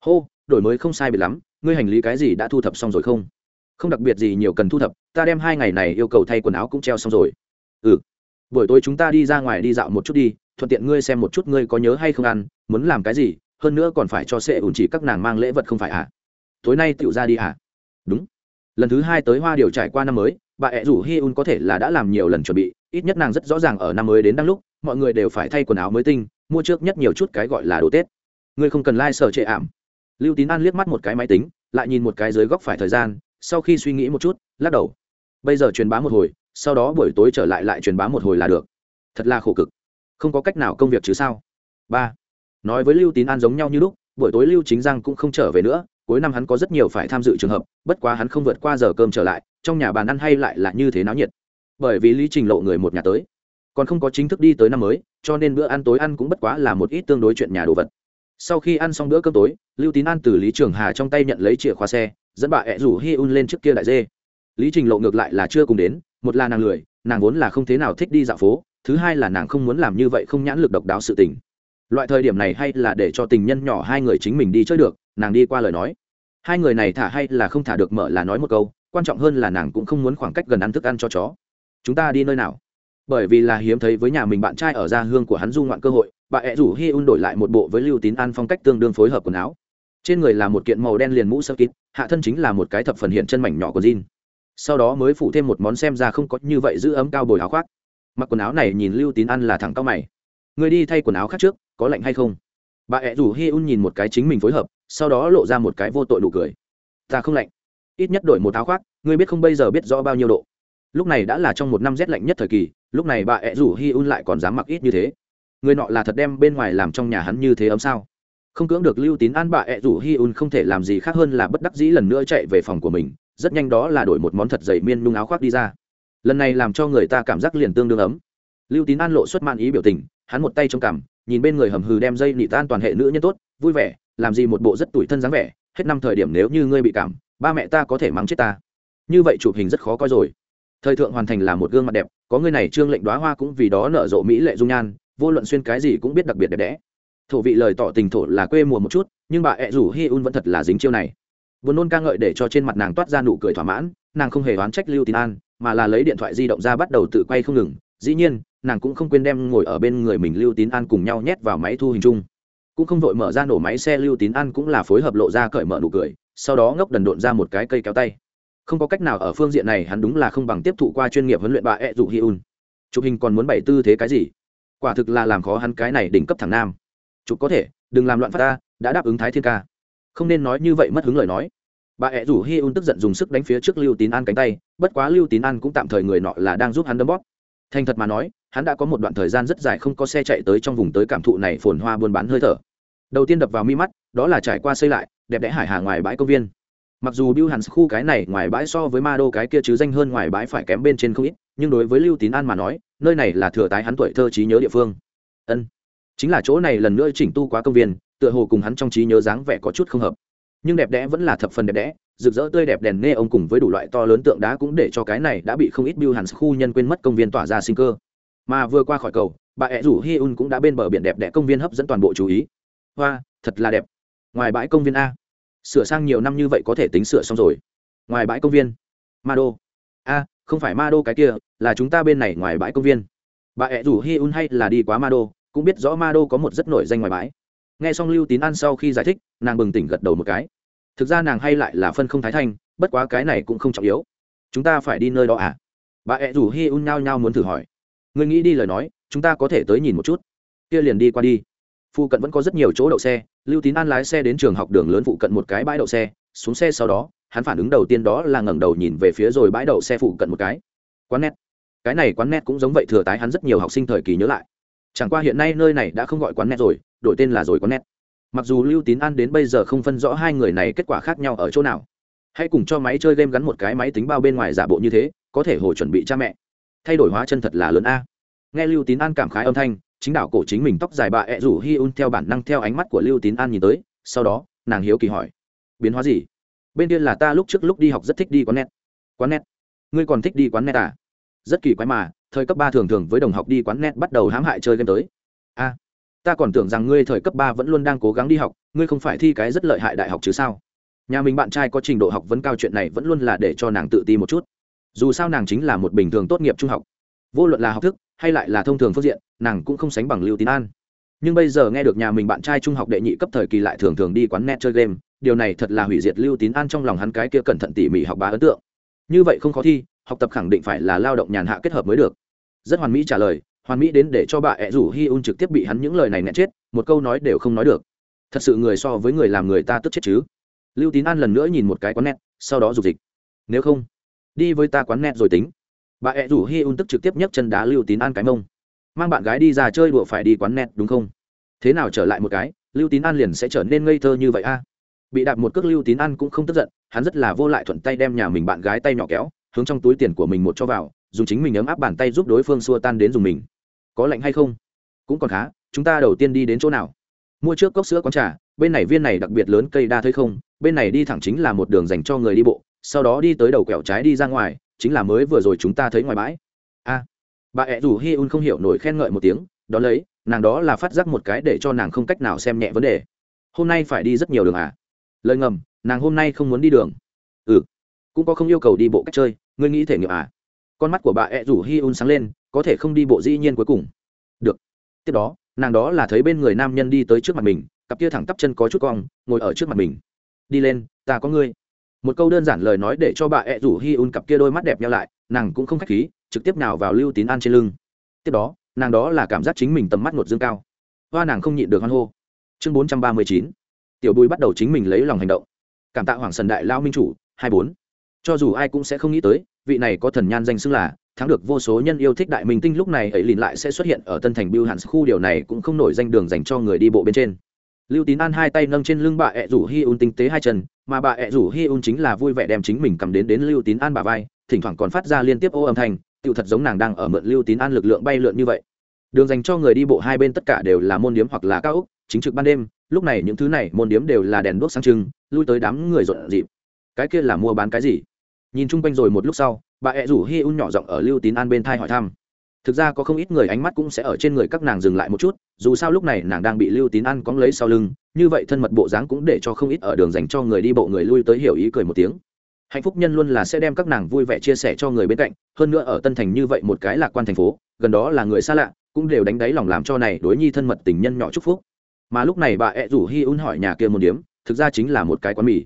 hô, đổi mới không sai biệt lắm, ngươi hành lý cái gì đã thu thập xong rồi không? Không đặc biệt gì nhiều cần thu thập, ta đem hai ngày này yêu cầu thay quần áo cũng treo xong rồi ừ. Buổi tối chúng ta đi ra ngoài đi dạo một chút đi, thuận tiện ngươi xem một chút ngươi có nhớ hay không ăn, muốn làm cái gì, hơn nữa còn phải cho sệ ủn chỉ các nàng mang lễ vật không phải à tối nay tựu ra đi à đúng. Lần thứ hai tới hoa điều trải qua năm mới, bà ẹ rủ hi un có thể là đã làm nhiều lần chuẩn bị, ít nhất nàng rất rõ ràng ở năm mới đến đăng lúc, mọi người đều phải thay quần áo mới tinh, mua trước nhất nhiều chút cái gọi là đồ tết. Ngươi không cần lai、like、sở trệ ảm. Lưu tín an liếc mắt một cái máy tính, lại nhìn một cái dưới góc phải thời gian, sau khi suy nghĩ một chút, lắc đầu. Bây giờ truyền bá một hồi sau đó buổi tối trở lại lại truyền bá một hồi là được. Thật là khổ cực. Không có cách nào công việc chứ sao? Ba. Nói với lưu tín an giống nhau như lúc, buổi tối lưu chính giang cũng không trở về nữa, cuối năm hắn có rất nhiều phải tham dự trường hợp, bất quá hắn không vượt qua giờ cơm trở lại, trong nhà bàn ăn hay lại là như thế náo nhiệt. Bởi vì lý trình lộ người một nhà tới, còn không có chính thức đi tới năm mới, cho nên bữa ăn tối ăn cũng bất quá là một ít tương đối chuyện nhà đồ vật. Sau khi ăn xong bữa cơm tối, lưu tín an từ lý trường hà trong tay nhận lấy chìa khóa xe, dẫn bà ẹ rủ hi un lên trước kia đại dê lý trình lộ ngược lại là chưa cùng đến, một là nàng lười, nàng vốn là không thế nào thích đi dạo phố, thứ hai là nàng không muốn làm như vậy không nhãn lực độc đáo sự tình. Loại thời điểm này hay là để cho tình nhân nhỏ hai người chính mình đi chơi được, nàng đi qua lời nói. Hai người này thả hay là không thả được mở là nói một câu, quan trọng hơn là nàng cũng không muốn khoảng cách gần ăn thức ăn cho chó. Chúng ta đi nơi nào? Bởi vì là hiếm thấy với nhà mình bạn trai ở gia hương của hắn du ngoạn cơ hội, bà ẹ rủ hi un đổi lại một bộ với lưu tín ăn phong cách tương đương phối hợp quần áo. Trên người là một kiện màu đen liền mũ sơ kín hạ thân chính là một cái thập phần hiện chân mảnh nhỏ của jean sau đó mới phụ thêm một món xem ra không có như vậy giữ ấm cao bồi áo khoác. Mặc quần áo này nhìn lưu tín ăn là thẳng cao mày. Người đi thay quần áo khác trước, có lạnh hay không? Bà ẹ rủ hi un nhìn một cái chính mình phối hợp, sau đó lộ ra một cái vô tội đủ cười. Ta không lạnh. Ít nhất đổi một áo khoác, ngươi biết không bây giờ biết rõ bao nhiêu độ. Lúc này đã là trong một năm rét lạnh nhất thời kỳ, lúc này bà ẹ rủ hi un lại còn dám mặc ít như thế. Người nọ là thật đem bên ngoài làm trong nhà hắn như thế ấm sao? Không cưỡng được lưu tín an, bà ẹ rủ hi un không thể làm gì khác hơn là bất đắc dĩ lần nữa chạy về phòng của mình rất nhanh đó là đổi một món thật dày miên nhung áo khoác đi ra. Lần này làm cho người ta cảm giác liền tương đương ấm. Lưu tín an lộ xuất man ý biểu tình, hắn một tay trong cằm, nhìn bên người hầm hừ đem dây nị tan toàn hệ nữ nhân tốt, vui vẻ, làm gì một bộ rất tủi thân dáng vẻ, hết năm thời điểm nếu như ngươi bị cảm, ba mẹ ta có thể mắng chết ta. Như vậy chụp hình rất khó coi rồi. Thời thượng hoàn thành là một gương mặt đẹp, có người này trương lệnh đoá hoa cũng vì đó nở rộ mỹ lệ dung nhan, vô luận xuyên cái gì cũng biết đặc biệt đẹp đẽ. Thổ vị lời tỏ tình thổ là quê mùa một chút, nhưng bà ẹ rủ hi un vẫn thật là dính chiêu này buồn nôn ca ngợi để cho trên mặt nàng toát ra nụ cười thỏa mãn, nàng không hề oán trách lưu tín an, mà là lấy điện thoại di động ra bắt đầu tự quay không ngừng. Dĩ nhiên, nàng cũng không quên đem ngồi ở bên người mình lưu tín an cùng nhau nhét vào máy thu hình chung. Cũng không vội mở ra nổ máy xe, lưu tín an cũng là phối hợp lộ ra cởi mở nụ cười, sau đó ngốc đần độn ra một cái cây kéo tay. Không có cách nào ở phương diện này, hắn đúng là không bằng tiếp thụ qua chuyên nghiệp huấn luyện bà ẹ dụ hi un. Chụp hình còn muốn bày tư thế cái gì? Quả thực là làm khó hắn cái này đỉnh cấp thằng nam. Chụp có thể, đừng làm loạn phát ta, đã đáp ứng thái thiên ca không nên nói như vậy mất hứng lời nói. Bà ẹ rủ hi un tức giận dùng sức đánh phía trước lưu tín an cánh tay, bất quá lưu tín an cũng tạm thời người nọ là đang giúp hắn đấm bóp. Thành thật mà nói, hắn đã có một đoạn thời gian rất dài không có xe chạy tới trong vùng tới cảm thụ này phồn hoa buôn bán hơi thở. Đầu tiên đập vào mi mắt, đó là trải qua xây lại, đẹp đẽ hải hà ngoài bãi công viên. Mặc dù bill hàn khu cái này ngoài bãi so với ma đô cái kia chứ danh hơn ngoài bãi phải kém bên trên không ít, nhưng đối với lưu tín an mà nói, nơi này là thừa tái hắn tuổi thơ trí nhớ địa phương. Ân, chính là chỗ này lần nữa chỉnh tu quá công viên tựa hồ cùng hắn trong trí nhớ dáng vẻ có chút không hợp. Nhưng đẹp đẽ vẫn là thập phần đẹp đẽ, rực rỡ tươi đẹp đèn nghe ông cùng với đủ loại to lớn tượng đá cũng để cho cái này đã bị không ít bill hàn khu nhân quên mất công viên tỏa ra sinh cơ. Mà vừa qua khỏi cầu, bà ẹ rủ hi un cũng đã bên bờ biển đẹp đẽ công viên hấp dẫn toàn bộ chú ý. Hoa, thật là đẹp. Ngoài bãi công viên a. Sửa sang nhiều năm như vậy có thể tính sửa xong rồi. Ngoài bãi công viên. Ma đô a, không phải ma đô cái kia, là chúng ta bên này ngoài bãi công viên. Bà ẹ rủ hi un hay là đi quá ma đô cũng biết rõ ma đô có một rất nổi danh ngoài bãi nghe xong lưu tín An sau khi giải thích, nàng bừng tỉnh gật đầu một cái. Thực ra nàng hay lại là phân không thái thanh, bất quá cái này cũng không trọng yếu. Chúng ta phải đi nơi đó à? Bà ẹ rủ hi un nhao nhao muốn thử hỏi. Người nghĩ đi lời nói, chúng ta có thể tới nhìn một chút. Kia liền đi qua đi. Phụ cận vẫn có rất nhiều chỗ đậu xe, lưu tín an lái xe đến trường học đường lớn phụ cận một cái bãi đậu xe, xuống xe sau đó, hắn phản ứng đầu tiên đó là ngẩng đầu nhìn về phía rồi bãi đậu xe phụ cận một cái. Quán nét cái này quán nét cũng giống vậy, thừa tái hắn rất nhiều học sinh thời kỳ nhớ lại. Chẳng qua hiện nay nơi này đã không gọi quán nét rồi đổi tên là rồi có nét. Mặc dù lưu tín an đến bây giờ không phân rõ hai người này kết quả khác nhau ở chỗ nào, hãy cùng cho máy chơi game gắn một cái máy tính bao bên ngoài giả bộ như thế, có thể hồi chuẩn bị cha mẹ. Thay đổi hóa chân thật là lớn a. Nghe lưu tín an cảm khái âm thanh, chính đảo cổ chính mình tóc dài bà ẹ rủ hi un theo bản năng theo ánh mắt của lưu tín an nhìn tới, sau đó, nàng hiếu kỳ hỏi, biến hóa gì? Bên kia là ta lúc trước lúc đi học rất thích đi quán net. Quán net? Ngươi còn thích đi quán net à? Rất kỳ quái mà, thời cấp ba thường thường với đồng học đi quán net bắt đầu hãm hại chơi game tới. A ta còn tưởng rằng ngươi thời cấp ba vẫn luôn đang cố gắng đi học, ngươi không phải thi cái rất lợi hại đại học chứ sao? Nhà mình bạn trai có trình độ học vấn cao chuyện này vẫn luôn là để cho nàng tự ti một chút. Dù sao nàng chính là một bình thường tốt nghiệp trung học. Vô luận là học thức hay lại là thông thường phương diện, nàng cũng không sánh bằng lưu tín an. Nhưng bây giờ nghe được nhà mình bạn trai trung học đệ nhị cấp thời kỳ lại thường thường đi quán net chơi game, điều này thật là hủy diệt lưu tín an trong lòng hắn cái kia cẩn thận tỉ mỉ học bá ấn tượng. Như vậy không khó thi, học tập khẳng định phải là lao động nhàn hạ kết hợp mới được. Rất hoàn mỹ trả lời hoàn mỹ đến để cho bà ẹ rủ hi un trực tiếp bị hắn những lời này nẹ chết một câu nói đều không nói được. Thật sự người so với người làm người ta tức chết chứ. Lưu tín an lần nữa nhìn một cái quán nẹt, sau đó dục dịch. Nếu không đi với ta quán nẹt rồi tính. Bà ẹ rủ hi un tức trực tiếp nhấc chân đá lưu tín an cái mông. Mang bạn gái đi ra chơi đùa phải đi quán nẹt đúng không? Thế nào trở lại một cái lưu tín an liền sẽ trở nên ngây thơ như vậy a? Bị đạp một cước lưu tín an cũng không tức giận hắn rất là vô lại thuận tay đem nhà mình bạn gái tay nhỏ kéo hướng trong túi tiền của mình một cho vào dùng chính mình ấm áp bàn tay giúp đối phương xua tan đến dùng mình có lạnh hay không? Cũng còn khá, chúng ta đầu tiên đi đến chỗ nào? Mua trước cốc sữa quán trà, bên này viên này đặc biệt lớn cây đa thấy không? Bên này đi thẳng chính là một đường dành cho người đi bộ, sau đó đi tới đầu quẹo trái đi ra ngoài, chính là mới vừa rồi chúng ta thấy ngoài bãi. A, bà ẹ rủ hi un không hiểu nổi khen ngợi một tiếng đó lấy, nàng đó là phát giác một cái để cho nàng không cách nào xem nhẹ vấn đề. Hôm nay phải đi rất nhiều đường à? Lời ngầm, nàng hôm nay không muốn đi đường. Ừ cũng có không yêu cầu đi bộ cách chơi, ngươi nghĩ thể nghiệm à? Con mắt của bà ẹ rủ hi un sáng lên có thể không đi bộ dĩ nhiên cuối cùng. Được. Tiếp đó, nàng đó là thấy bên người nam nhân đi tới trước mặt mình, cặp kia thẳng tắp chân có chút cong, ngồi ở trước mặt mình. Đi lên, ta có ngươi. Một câu đơn giản lời nói để cho bà ẹ rủ hi un cặp kia đôi mắt đẹp nhau lại, nàng cũng không k h á c h khí, trực tiếp nào vào lưu tín an trên lưng. Tiếp đó, nàng đó là cảm giác chính mình tầm mắt một dương cao. Hoa nàng không nhịn được hoan hô. Chương bốn trăm ba mươi chín. Tiểu bùi bắt đầu chính mình lấy lòng hành động. Cảm tạ hoàng sần đại lao minh chủ, hai bốn. Cho dù ai cũng sẽ không nghĩ tới, vị này có thần nhan danh xưng là thắng được vô số nhân yêu thích đại minh tinh, lúc này ấy liền lại sẽ xuất hiện ở tân thành biêu hàn khu. Điều này cũng không nổi danh đường dành cho người đi bộ bên trên. Lưu tín an hai tay nâng trên lưng bà ẹ rủ hi un tinh tế hai chân, mà bà ẹ rủ hi un chính là vui vẻ đem chính mình cầm đến đến lưu tín an bà vai, thỉnh thoảng còn phát ra liên tiếp ô âm thanh, tựu thật giống nàng đang ở mượn lưu tín an lực lượng bay lượn như vậy. Đường dành cho người đi bộ hai bên tất cả đều là môn điếm hoặc là cao úc chính trực ban đêm, lúc này những thứ này môn điếm đều là đèn đuốc sang trưng, lui tới đám người rộn rịp. Cái kia là mua bán cái gì? Nhìn chung quanh rồi một lúc sau bà ẹ rủ hi un nhỏ giọng ở lưu tín an bên thai hỏi thăm. Thực ra có không ít người ánh mắt cũng sẽ ở trên người các nàng dừng lại một chút, dù sao lúc này nàng đang bị lưu tín an cóng lấy sau lưng, như vậy thân mật bộ dáng cũng để cho không ít ở đường dành cho người đi bộ người lui tới hiểu ý cười một tiếng. Hạnh phúc nhân luôn là sẽ đem các nàng vui vẻ chia sẻ cho người bên cạnh, hơn nữa ở tân thành như vậy một cái lạc quan thành phố, gần đó là người xa lạ, cũng đều đánh đáy lòng làm cho này đối nhi thân mật tình nhân nhỏ chúc phúc. Mà lúc này bà ẹ rủ hi un hỏi nhà kia một điếm thực ra chính là một cái quán mì.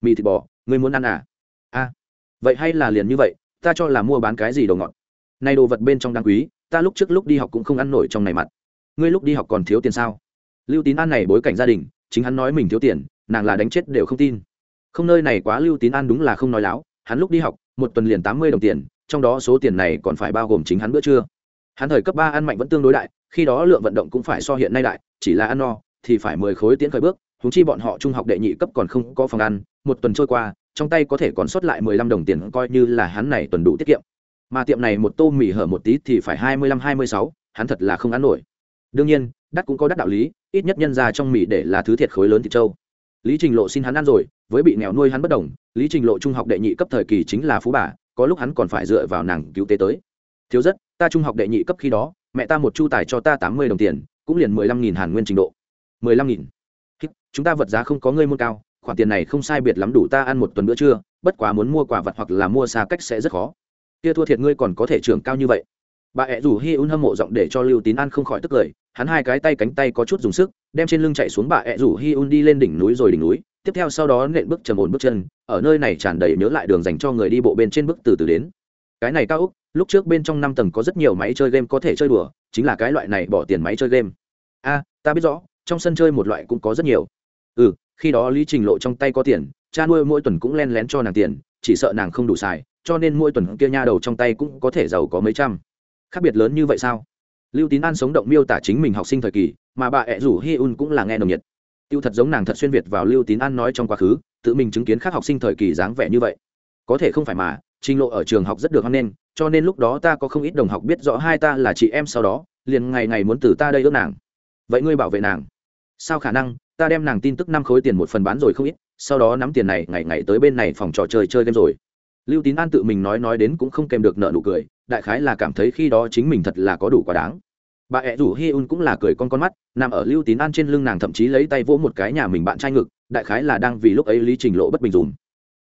Mì thịt bò, người muốn ăn à? A vậy hay là liền như vậy ta cho là mua bán cái gì đồ ngọt. Nay đồ vật bên trong đáng quý, ta lúc trước lúc đi học cũng không ăn nổi trong này mặt. Ngươi lúc đi học còn thiếu tiền sao? Lưu tín an này bối cảnh gia đình, chính hắn nói mình thiếu tiền, nàng là đánh chết đều không tin. Không nơi này quá, lưu tín an đúng là không nói láo, hắn lúc đi học, một tuần liền tám mươi đồng tiền, trong đó số tiền này còn phải bao gồm chính hắn bữa trưa. Hắn thời cấp ba ăn mạnh vẫn tương đối đại, khi đó lượng vận động cũng phải so hiện nay đại, chỉ là ăn no, thì phải mười khối tiến khởi bước húng chi bọn họ trung học đệ nhị cấp còn không có phòng ăn, một tuần trôi qua trong tay có thể còn sót lại mười lăm đồng tiền coi như là hắn này tuần đủ tiết kiệm. Mà tiệm này một tô mì hở một tí thì phải hai mươi lăm, hai mươi sáu, hắn thật là không ăn nổi. Đương nhiên, đắt cũng có đắt đạo lý, ít nhất nhân ra trong mì để là thứ thiệt khối lớn thịt trâu. Lý trình lộ xin hắn ăn rồi, với bị nghèo nuôi hắn bất đồng, lý trình lộ trung học đệ nhị cấp thời kỳ chính là phú bà, có lúc hắn còn phải dựa vào nàng cứu tế tới. Thiếu rất, ta trung học đệ nhị cấp khi đó, mẹ ta một chu tài cho ta tám mươi đồng tiền, cũng liền mười lăm nghìn hàn nguyên trình độ. mười lăm nghìn. Chúng ta vật giá không có ngươi môn cao khoản tiền này không sai biệt lắm đủ ta ăn một tuần bữa trưa, bất quá muốn mua quà vật hoặc là mua xa cách sẽ rất khó. Kia thua thiệt ngươi còn có thể trưởng cao như vậy. Bà ẹ rủ hi un hâm mộ giọng để cho lưu tín ăn không khỏi tức cười, hắn hai cái tay cánh tay có chút dùng sức, đem trên lưng chạy xuống bà ẹ rủ hi un đi lên đỉnh núi rồi đỉnh núi, tiếp theo sau đó nện bước trầm ổn bước chân, ở nơi này tràn đầy nhớ lại đường dành cho người đi bộ bên trên bước từ từ đến. Cái này cao úc, lúc trước bên trong năm tầng có rất nhiều máy chơi game có thể chơi đùa, chính là cái loại này bỏ tiền máy chơi game. A, ta biết rõ, trong sân chơi một loại cũng có rất nhiều. Ừ khi đó lý trình lộ trong tay có tiền, cha nuôi mỗi tuần cũng len lén cho nàng tiền, chỉ sợ nàng không đủ xài, cho nên mỗi tuần kia nha đầu trong tay cũng có thể giàu có mấy trăm. Khác biệt lớn như vậy sao? Lưu tín an sống động miêu tả chính mình học sinh thời kỳ, mà bà ẹ rủ hi un cũng là nghe nồng nhiệt. Tiêu thật giống nàng thật xuyên việt vào lưu tín an nói trong quá khứ, tự mình chứng kiến khác học sinh thời kỳ dáng vẻ như vậy. Có thể không phải mà, trình lộ ở trường học rất được hoan nghênh, cho nên lúc đó ta có không ít đồng học biết rõ hai ta là chị em sau đó, liền ngày ngày muốn từ ta đây ước nàng. Vậy ngươi bảo vệ nàng. Sao khả năng? Ta đem nàng tin tức năm khối tiền một phần bán rồi không ít, sau đó nắm tiền này, ngày ngày tới bên này phòng trò chơi chơi game rồi. Lưu tín an tự mình nói nói đến cũng không kèm được nợ nụ cười, đại khái là cảm thấy khi đó chính mình thật là có đủ quá đáng. Bà ẹ rủ hi un cũng là cười con con mắt, nằm ở lưu tín an trên lưng nàng thậm chí lấy tay vỗ một cái nhà mình bạn trai ngực, đại khái là đang vì lúc ấy lý trình lộ bất bình dùm.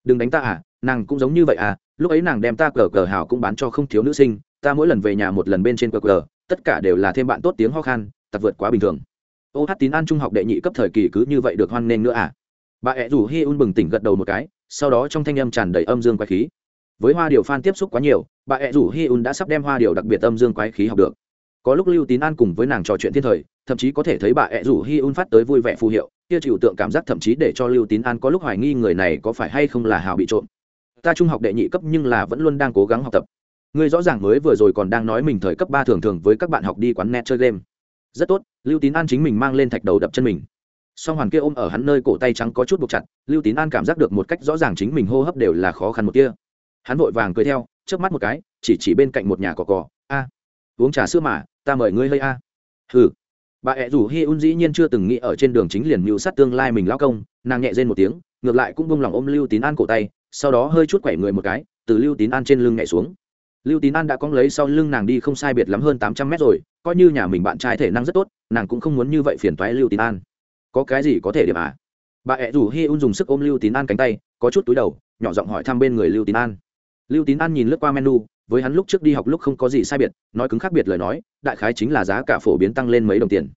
Đừng đánh ta à nàng cũng giống như vậy à lúc ấy nàng đem ta cờ cờ hào cũng bán cho không thiếu nữ sinh, ta mỗi lần về nhà một lần bên trên cờ cờ, tất cả đều là thêm bạn tốt tiếng ho khan tặc vượt quá bình thường ô hát tín an trung học đệ nhị cấp thời kỳ cứ như vậy được hoan nghênh nữa à? Bà ẹ rủ hi un bừng tỉnh gật đầu một cái, sau đó trong thanh âm tràn đầy âm dương quái khí. Với hoa điều phan tiếp xúc quá nhiều, bà ẹ rủ hi un đã sắp đem hoa điều đặc biệt âm dương quái khí học được. Có lúc lưu tín an cùng với nàng trò chuyện thiên thời, thậm chí có thể thấy bà ẹ rủ hi un phát tới vui vẻ phù hiệu, kia chịu tượng cảm giác thậm chí để cho lưu tín an có lúc hoài nghi người này có phải hay không là hào bị trộm. Ta trung học đệ nhị cấp nhưng là vẫn luôn đang cố gắng học tập. Ngươi rõ ràng mới vừa rồi còn đang nói mình thời cấp ba thường thường với các bạn học đi quán net chơi game rất tốt, lưu tín an chính mình mang lên thạch đầu đập chân mình. Song hoàn kia ôm ở hắn nơi cổ tay trắng có chút buộc chặt, lưu tín an cảm giác được một cách rõ ràng chính mình hô hấp đều là khó khăn một kia. Hắn vội vàng cười theo trước mắt một cái, chỉ chỉ bên cạnh một nhà cỏ cỏ a, uống trà sữa mà, ta mời ngươi hơi a. Hừ. Bà ẹ rủ hi un dĩ nhiên chưa từng nghĩ ở trên đường chính liền mưu sát tương lai mình lao công, nàng nhẹ rên một tiếng, ngược lại cũng bông lòng ôm lưu tín an cổ tay, sau đó hơi chút quẩy người một cái, từ lưu tín an trên lưng nhảy xuống lưu tín an đã cóng lấy sau lưng nàng đi không sai biệt lắm hơn tám trăm mét rồi, coi như nhà mình bạn trai thể năng rất tốt, nàng cũng không muốn như vậy phiền toái lưu tín an. Có cái gì có thể điểm à? Bà ẹ rủ hi un dùng sức ôm lưu tín an cánh tay, có chút túi đầu, nhỏ giọng hỏi thăm bên người lưu tín an. Lưu tín an nhìn lướt qua menu, với hắn lúc trước đi học lúc không có gì sai biệt, nói cứng khác biệt lời nói, đại khái chính là giá cả phổ biến tăng lên mấy đồng tiền.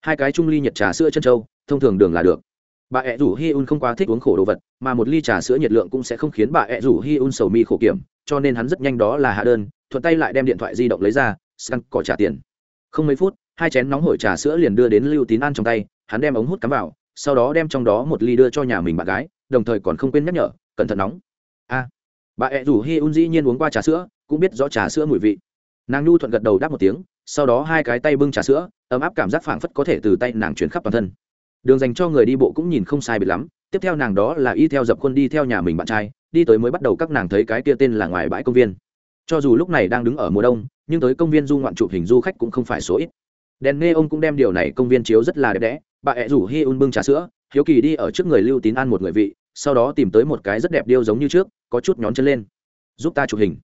Hai cái trung ly nhiệt trà sữa chân trâu thông thường đường là được. Bà ẹ rủ hi un không quá thích uống khổ đồ vật, mà một ly trà sữa nhiệt lượng cũng sẽ không khiến bà ẹ rủ hi un sầu mi khổ kiểm cho nên hắn rất nhanh đó là hạ đơn, thuận tay lại đem điện thoại di động lấy ra scan cỏ trả tiền. Không mấy phút, hai chén nóng hổi trà sữa liền đưa đến lưu tín an trong tay, hắn đem ống hút cắm vào, sau đó đem trong đó một ly đưa cho nhà mình bạn gái, đồng thời còn không quên nhắc nhở, cẩn thận nóng. A. Bà ẹ rủ hi un dĩ nhiên uống qua trà sữa, cũng biết rõ trà sữa mùi vị. Nàng nhu thuận gật đầu đáp một tiếng, sau đó hai cái tay bưng trà sữa, ấm áp cảm giác phảng phất có thể từ tay nàng chuyển khắp toàn thân. Đường dành cho người đi bộ cũng nhìn không sai biệt lắm, tiếp theo nàng đó là y theo dập khuôn đi theo nhà mình bạn trai đi tới mới bắt đầu các nàng thấy cái kia tên là ngoài bãi công viên. Cho dù lúc này đang đứng ở mùa đông, nhưng tới công viên du ngoạn chụp hình du khách cũng không phải số ít. Đèn nghe ông cũng đem điều này công viên chiếu rất là đẹp đẽ. Bà ẹ rủ hi un bưng trà sữa, hiếu kỳ đi ở trước người lưu tín an một người vị, sau đó tìm tới một cái rất đẹp điêu giống như trước, có chút nhón chân lên. Giúp ta chụp hình.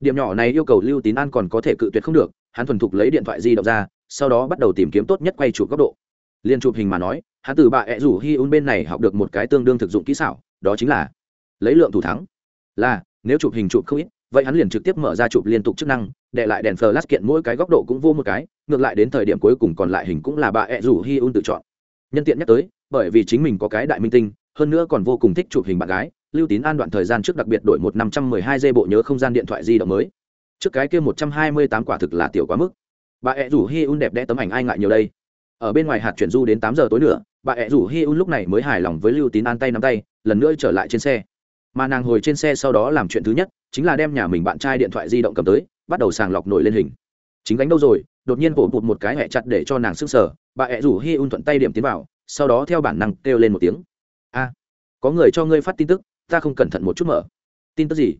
Điểm nhỏ này yêu cầu lưu tín an còn có thể cự tuyệt không được, hắn thuần thục lấy điện thoại di động ra, sau đó bắt đầu tìm kiếm tốt nhất quay chụp góc độ. Liên chụp hình mà nói, hắn từ bà ẹ rủ hi un bên này học được một cái tương đương thực dụng kỹ xảo, đó chính là lấy lượng thủ thắng. Là, nếu chụp hình chụp không ít, vậy hắn liền trực tiếp mở ra chụp liên tục chức năng, để lại đèn flash kiện mỗi cái góc độ cũng vô một cái, ngược lại đến thời điểm cuối cùng còn lại hình cũng là bà ẹ rủ hi un tự chọn. Nhân tiện nhắc tới, bởi vì chính mình có cái đại minh tinh, hơn nữa còn vô cùng thích chụp hình bạn gái, lưu tín an đoạn thời gian trước đặc biệt đổi một năm trăm mười hai dây bộ nhớ không gian điện thoại di động mới. Trước cái kia một trăm hai mươi tám quả thực là tiểu quá mức. Bà ẹ rủ hi un đẹp đẽ tấm ảnh ai ngại nhiều đây? Ở bên ngoài hạt chuyển du đến tám giờ tối nữa, bà ẹ rủ hi un lúc này mới hài lòng với lưu tín an tay nắm tay, lần nữa trở lại trên xe mà nàng hồi trên xe sau đó làm chuyện thứ nhất, chính là đem nhà mình bạn trai điện thoại di động cầm tới, bắt đầu sàng lọc nổi lên hình. Chính gánh đâu rồi, đột nhiên bổ bụt một cái hẹ chặt để cho nàng sức sở bà hẹ rủ hi un thuận tay điểm tiến vào, sau đó theo bản năng kêu lên một tiếng. A, có người cho ngươi phát tin tức, ta không cẩn thận một chút mở. Tin tức gì?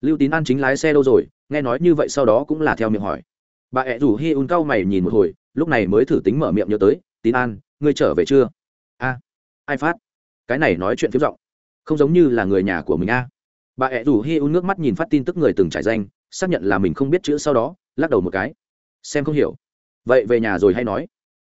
Lưu tín an chính lái xe đâu rồi? Nghe nói như vậy sau đó cũng là theo miệng hỏi. Bà hẹ rủ hi un cau mày nhìn một hồi, lúc này mới thử tính mở miệng nhớ tới, tín an, ngươi trở về chưa? A, ai phát? Cái này nói chuyện phiếm giọng không giống như là người nhà của mình a. Bà ẹ rủ hi un nước mắt nhìn phát tin tức người từng trải danh, xác nhận là mình không biết chữ sau đó, lắc đầu một cái. Xem không hiểu. Vậy về nhà rồi hay nói.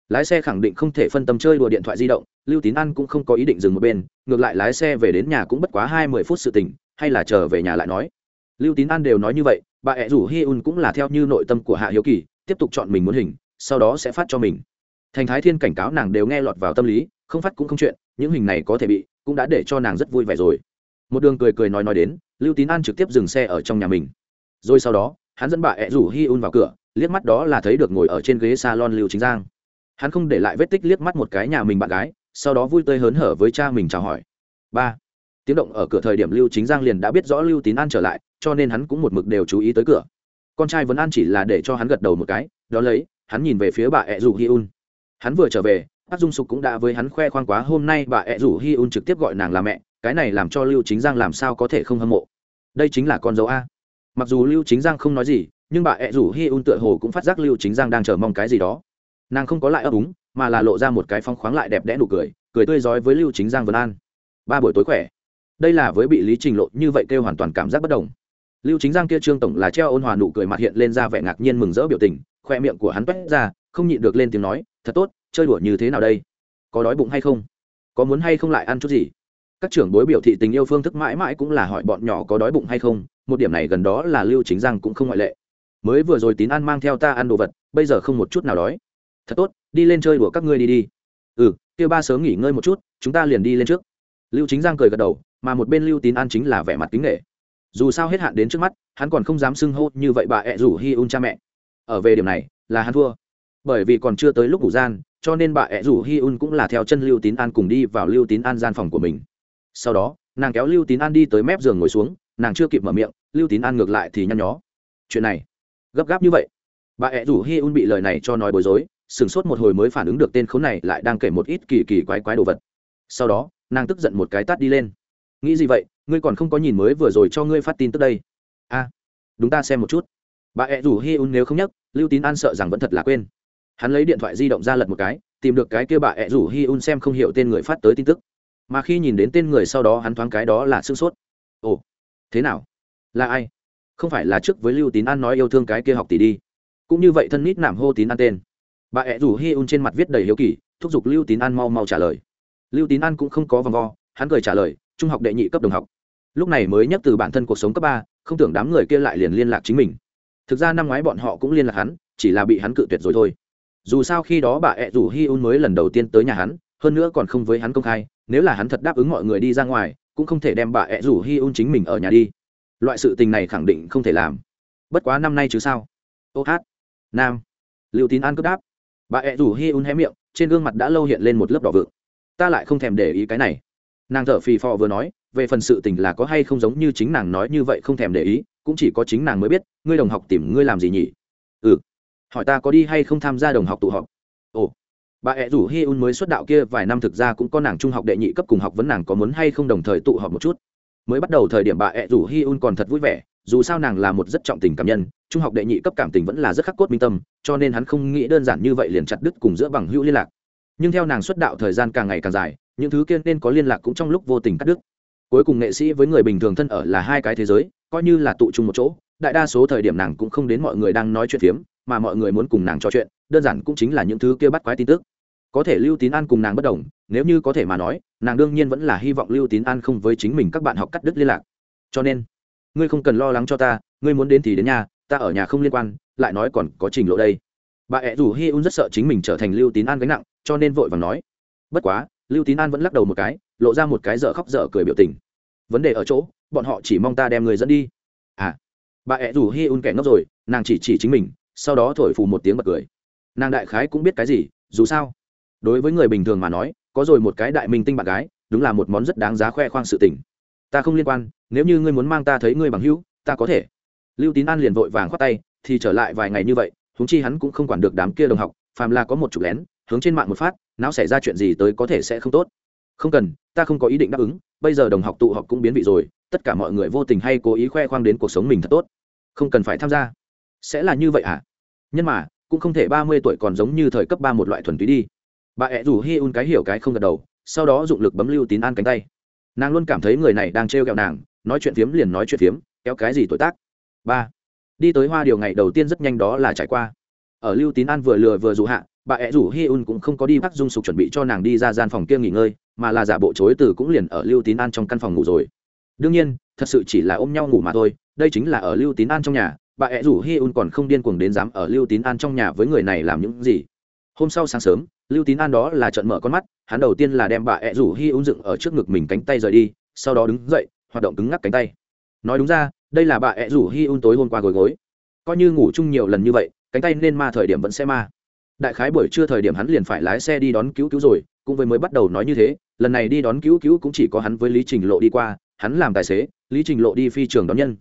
Lái xe khẳng định không thể phân tâm chơi đùa điện thoại di động, lưu tín an cũng không có ý định dừng một bên, ngược lại lái xe về đến nhà cũng bất quá hai mươi phút sự tình, hay là chờ về nhà lại nói. Lưu tín an đều nói như vậy, bà ẹ rủ hi un cũng là theo như nội tâm của hạ hiếu kỳ, tiếp tục chọn mình muốn hình, sau đó sẽ phát cho mình. Thành thái thiên cảnh cáo nàng đều nghe lọt vào tâm lý không phát cũng không chuyện, những hình này có thể bị, cũng đã để cho nàng rất vui vẻ rồi. Một đường cười cười nói nói đến, lưu tín an trực tiếp dừng xe ở trong nhà mình. Rồi sau đó, hắn dẫn bà ẹ rủ hi un vào cửa, liếc mắt đó là thấy được ngồi ở trên ghế salon lưu chính giang. Hắn không để lại vết tích liếc mắt một cái nhà mình bạn gái, sau đó vui tươi hớn hở với cha mình chào hỏi. Ba, tiếng động ở cửa thời điểm lưu chính giang liền đã biết rõ lưu tín an trở lại, cho nên hắn cũng một mực đều chú ý tới cửa. Con trai vẫn an chỉ là để cho hắn gật đầu một cái đó lấy, hắn nhìn về phía bà ẹ rủ hi un. Hắn vừa trở về bác dung sục cũng đã với hắn khoe khoang quá, hôm nay bà ẹ rủ hi un trực tiếp gọi nàng là mẹ, cái này làm cho lưu chính giang làm sao có thể không hâm mộ? Đây chính là con dấu a. Mặc dù lưu chính giang không nói gì, nhưng bà ẹ rủ hi un tựa hồ cũng phát giác lưu chính giang đang chờ mong cái gì đó. Nàng không có lại ấp úng, mà là lộ ra một cái phong khoáng lại đẹp đẽ nụ cười cười tươi rói với lưu chính giang vân an. Ba buổi tối khỏe. Đây là với bị lý trình lộ như vậy kêu hoàn toàn cảm giác bất động. lưu chính giang kia trương tổng là treo ôn hòa nụ cười mặt hiện lên ra vẻ ngạc nhiên mừng rỡ biểu tình, khoe miệng của hắn quét ra, không nhịn được lên tiếng nói, thật tốt chơi đùa như thế nào đây? Có đói bụng hay không? Có muốn hay không lại ăn chút gì? Các trưởng bối biểu thị tình yêu phương thức mãi mãi cũng là hỏi bọn nhỏ có đói bụng hay không, một điểm này gần đó là lưu chính giang cũng không ngoại lệ. Mới vừa rồi tín ăn mang theo ta ăn đồ vật, bây giờ không một chút nào đói. Thật tốt, đi lên chơi đùa các ngươi đi đi. Ừ kêu ba sớm nghỉ ngơi một chút, chúng ta liền đi lên trước. Lưu chính giang cười gật đầu, mà một bên lưu tín an chính là vẻ mặt kính nghệ dù sao hết hạn đến trước mắt, hắn còn không dám xưng hô như vậy bà ẹ rủ hi un cha mẹ. Ở về điểm này, là hắn thua. Bởi vì còn chưa tới lúc ngủ gian cho nên bà ẹ rủ hi un cũng là theo chân lưu tín an cùng đi vào lưu tín an gian phòng của mình. Sau đó, nàng kéo lưu tín an đi tới mép giường ngồi xuống, nàng chưa kịp mở miệng, lưu tín an ngược lại thì nhăn nhó. Chuyện này, gấp gáp như vậy. Bà ẹ rủ hi un bị lời này cho nói bối rối, sửng sốt một hồi mới phản ứng được tên khốn này lại đang kể một ít kỳ kỳ quái quái đồ vật. Sau đó, nàng tức giận một cái tát đi lên. Nghĩ gì vậy? Ngươi còn không có nhìn mới vừa rồi cho ngươi phát tin tức đây. A, đúng ta xem một chút. Bà ẹ rủ hi un nếu không nhắc, lưu tín an sợ rằng vẫn thật là quên hắn lấy điện thoại di động ra lật một cái, tìm được cái kia bà ẹ rủ hi un xem không hiểu tên người phát tới tin tức. Mà khi nhìn đến tên người sau đó hắn thoáng cái đó là sương sốt. Ồ, thế nào? Là ai? Không phải là trước với lưu tín an nói yêu thương cái kia học tỷ đi. Cũng như vậy thân nít nảm hô tín an tên. Bà ẹ rủ hi un trên mặt viết đầy hiếu kỳ, thúc giục lưu tín an mau mau trả lời. Lưu tín an cũng không có vòng vo, hắn cười trả lời, trung học đệ nhị cấp đồng học. Lúc này mới nhắc từ bản thân cuộc sống cấp ba, không tưởng đám người kia lại liền liên lạc chính mình. Thực ra năm ngoái bọn họ cũng liên lạc hắn, chỉ là bị hắn cự tuyệt rồi thôi dù sao khi đó bà ẹ rủ hi un mới lần đầu tiên tới nhà hắn, hơn nữa còn không với hắn công khai, nếu là hắn thật đáp ứng mọi người đi ra ngoài, cũng không thể đem bà ẹ rủ hi un chính mình ở nhà đi. Loại sự tình này khẳng định không thể làm. Bất quá năm nay chứ sao? Ô hát. Nam. Liệu tín an cướp đáp. Bà ẹ rủ hi un hé miệng, trên gương mặt đã lâu hiện lên một lớp đỏ vựng ta lại không thèm để ý cái này. Nàng thở phì phò vừa nói, về phần sự tình là có hay không giống như chính nàng nói như vậy không thèm để ý, cũng chỉ có chính nàng mới biết, ngươi đồng học tìm ngươi làm gì nhỉ? Hỏi ta có đi hay không tham gia đồng học tụ họp? Ồ, bà ẹ rủ hi un mới xuất đạo kia vài năm thực ra cũng có nàng trung học đệ nhị cấp cùng học vấn nàng có muốn hay không đồng thời tụ họp một chút. Mới bắt đầu thời điểm bà ẹ rủ hi un còn thật vui vẻ, dù sao nàng là một rất trọng tình cảm nhân, trung học đệ nhị cấp cảm tình vẫn là rất khắc cốt minh tâm, cho nên hắn không nghĩ đơn giản như vậy liền chặt đứt cùng giữa bằng hữu liên lạc. Nhưng theo nàng xuất đạo thời gian càng ngày càng dài, những thứ kia nên có liên lạc cũng trong lúc vô tình cắt đứt. Cuối cùng nghệ sĩ với người bình thường thân ở là hai cái thế giới, coi như là tụ chung một chỗ, đại đa số thời điểm nàng cũng không đến mọi người đang nói chuyện phiếm mà mọi người muốn cùng nàng trò chuyện, đơn giản cũng chính là những thứ kia bắt quái tin tức. Có thể lưu tín an cùng nàng bất đồng, nếu như có thể mà nói, nàng đương nhiên vẫn là hy vọng lưu tín an không với chính mình các bạn học cắt đứt liên lạc. Cho nên, ngươi không cần lo lắng cho ta, ngươi muốn đến thì đến nhà, ta ở nhà không liên quan, lại nói còn có trình lộ đây. Bà ẹ rủ hi un rất sợ chính mình trở thành lưu tín an gánh nặng, cho nên vội vàng nói. Bất quá, lưu tín an vẫn lắc đầu một cái, lộ ra một cái dở khóc dở cười biểu tình. Vấn đề ở chỗ, bọn họ chỉ mong ta đem người dẫn đi. À bà ẹ rủ hi un kẻ ngốc rồi, nàng chỉ chỉ chính mình sau đó thổi phù một tiếng bật cười. Nàng đại khái cũng biết cái gì, dù sao. Đối với người bình thường mà nói, có rồi một cái đại minh tinh bạn gái, đúng là một món rất đáng giá khoe khoang sự tình. Ta không liên quan, nếu như ngươi muốn mang ta thấy ngươi bằng hữu, ta có thể. Lưu tín an liền vội vàng khoát tay, thì trở lại vài ngày như vậy húng chi hắn cũng không quản được đám kia đồng học, phàm là có một chục lén, hướng trên mạng một phát, não xảy ra chuyện gì tới có thể sẽ không tốt. Không cần, ta không có ý định đáp ứng, bây giờ đồng học tụ họp cũng biến vị rồi, tất cả mọi người vô tình hay cố ý khoe khoang đến cuộc sống mình thật tốt. Không cần phải tham gia sẽ là như vậy à? Nhân mà, cũng không thể ba mươi tuổi còn giống như thời cấp ba một loại thuần túy đi. Bà ẹ rủ hi un cái hiểu cái không gật đầu, sau đó dụng lực bấm lưu tín an cánh tay. Nàng luôn cảm thấy người này đang trêu ghẹo nàng, nói chuyện phiếm liền nói chuyện phiếm, kéo cái gì tuổi tác? Ba. Đi tới hoa điều ngày đầu tiên rất nhanh đó là trải qua. Ở lưu tín an vừa lừa vừa dụ hạ, bà ẹ rủ hi un cũng không có đi bắt dung sục chuẩn bị cho nàng đi ra gian phòng kia nghỉ ngơi, mà là giả bộ chối từ cũng liền ở lưu tín an trong căn phòng ngủ rồi. Đương nhiên, thật sự chỉ là ôm nhau ngủ mà thôi, đây chính là ở lưu tín an trong nhà bà ẹ rủ hi un còn không điên cuồng đến dám ở lưu tín an trong nhà với người này làm những gì. Hôm sau sáng sớm, lưu tín an đó là trận mở con mắt, hắn đầu tiên là đem bà ẹ rủ hi un dựng ở trước ngực mình cánh tay rời đi, sau đó đứng dậy, hoạt động cứng ngắc cánh tay. Nói đúng ra, đây là bà ẹ rủ hi un tối hôm qua gối gối. Coi như ngủ chung nhiều lần như vậy, cánh tay nên ma thời điểm vẫn sẽ ma. Đại khái buổi trưa thời điểm hắn liền phải lái xe đi đón cứu cứu rồi, cũng với mới bắt đầu nói như thế, lần này đi đón cứu cứu cũng chỉ có hắn với lý trình lộ đi qua, hắn làm tài xế, lý trình lộ đi phi trường đón nhân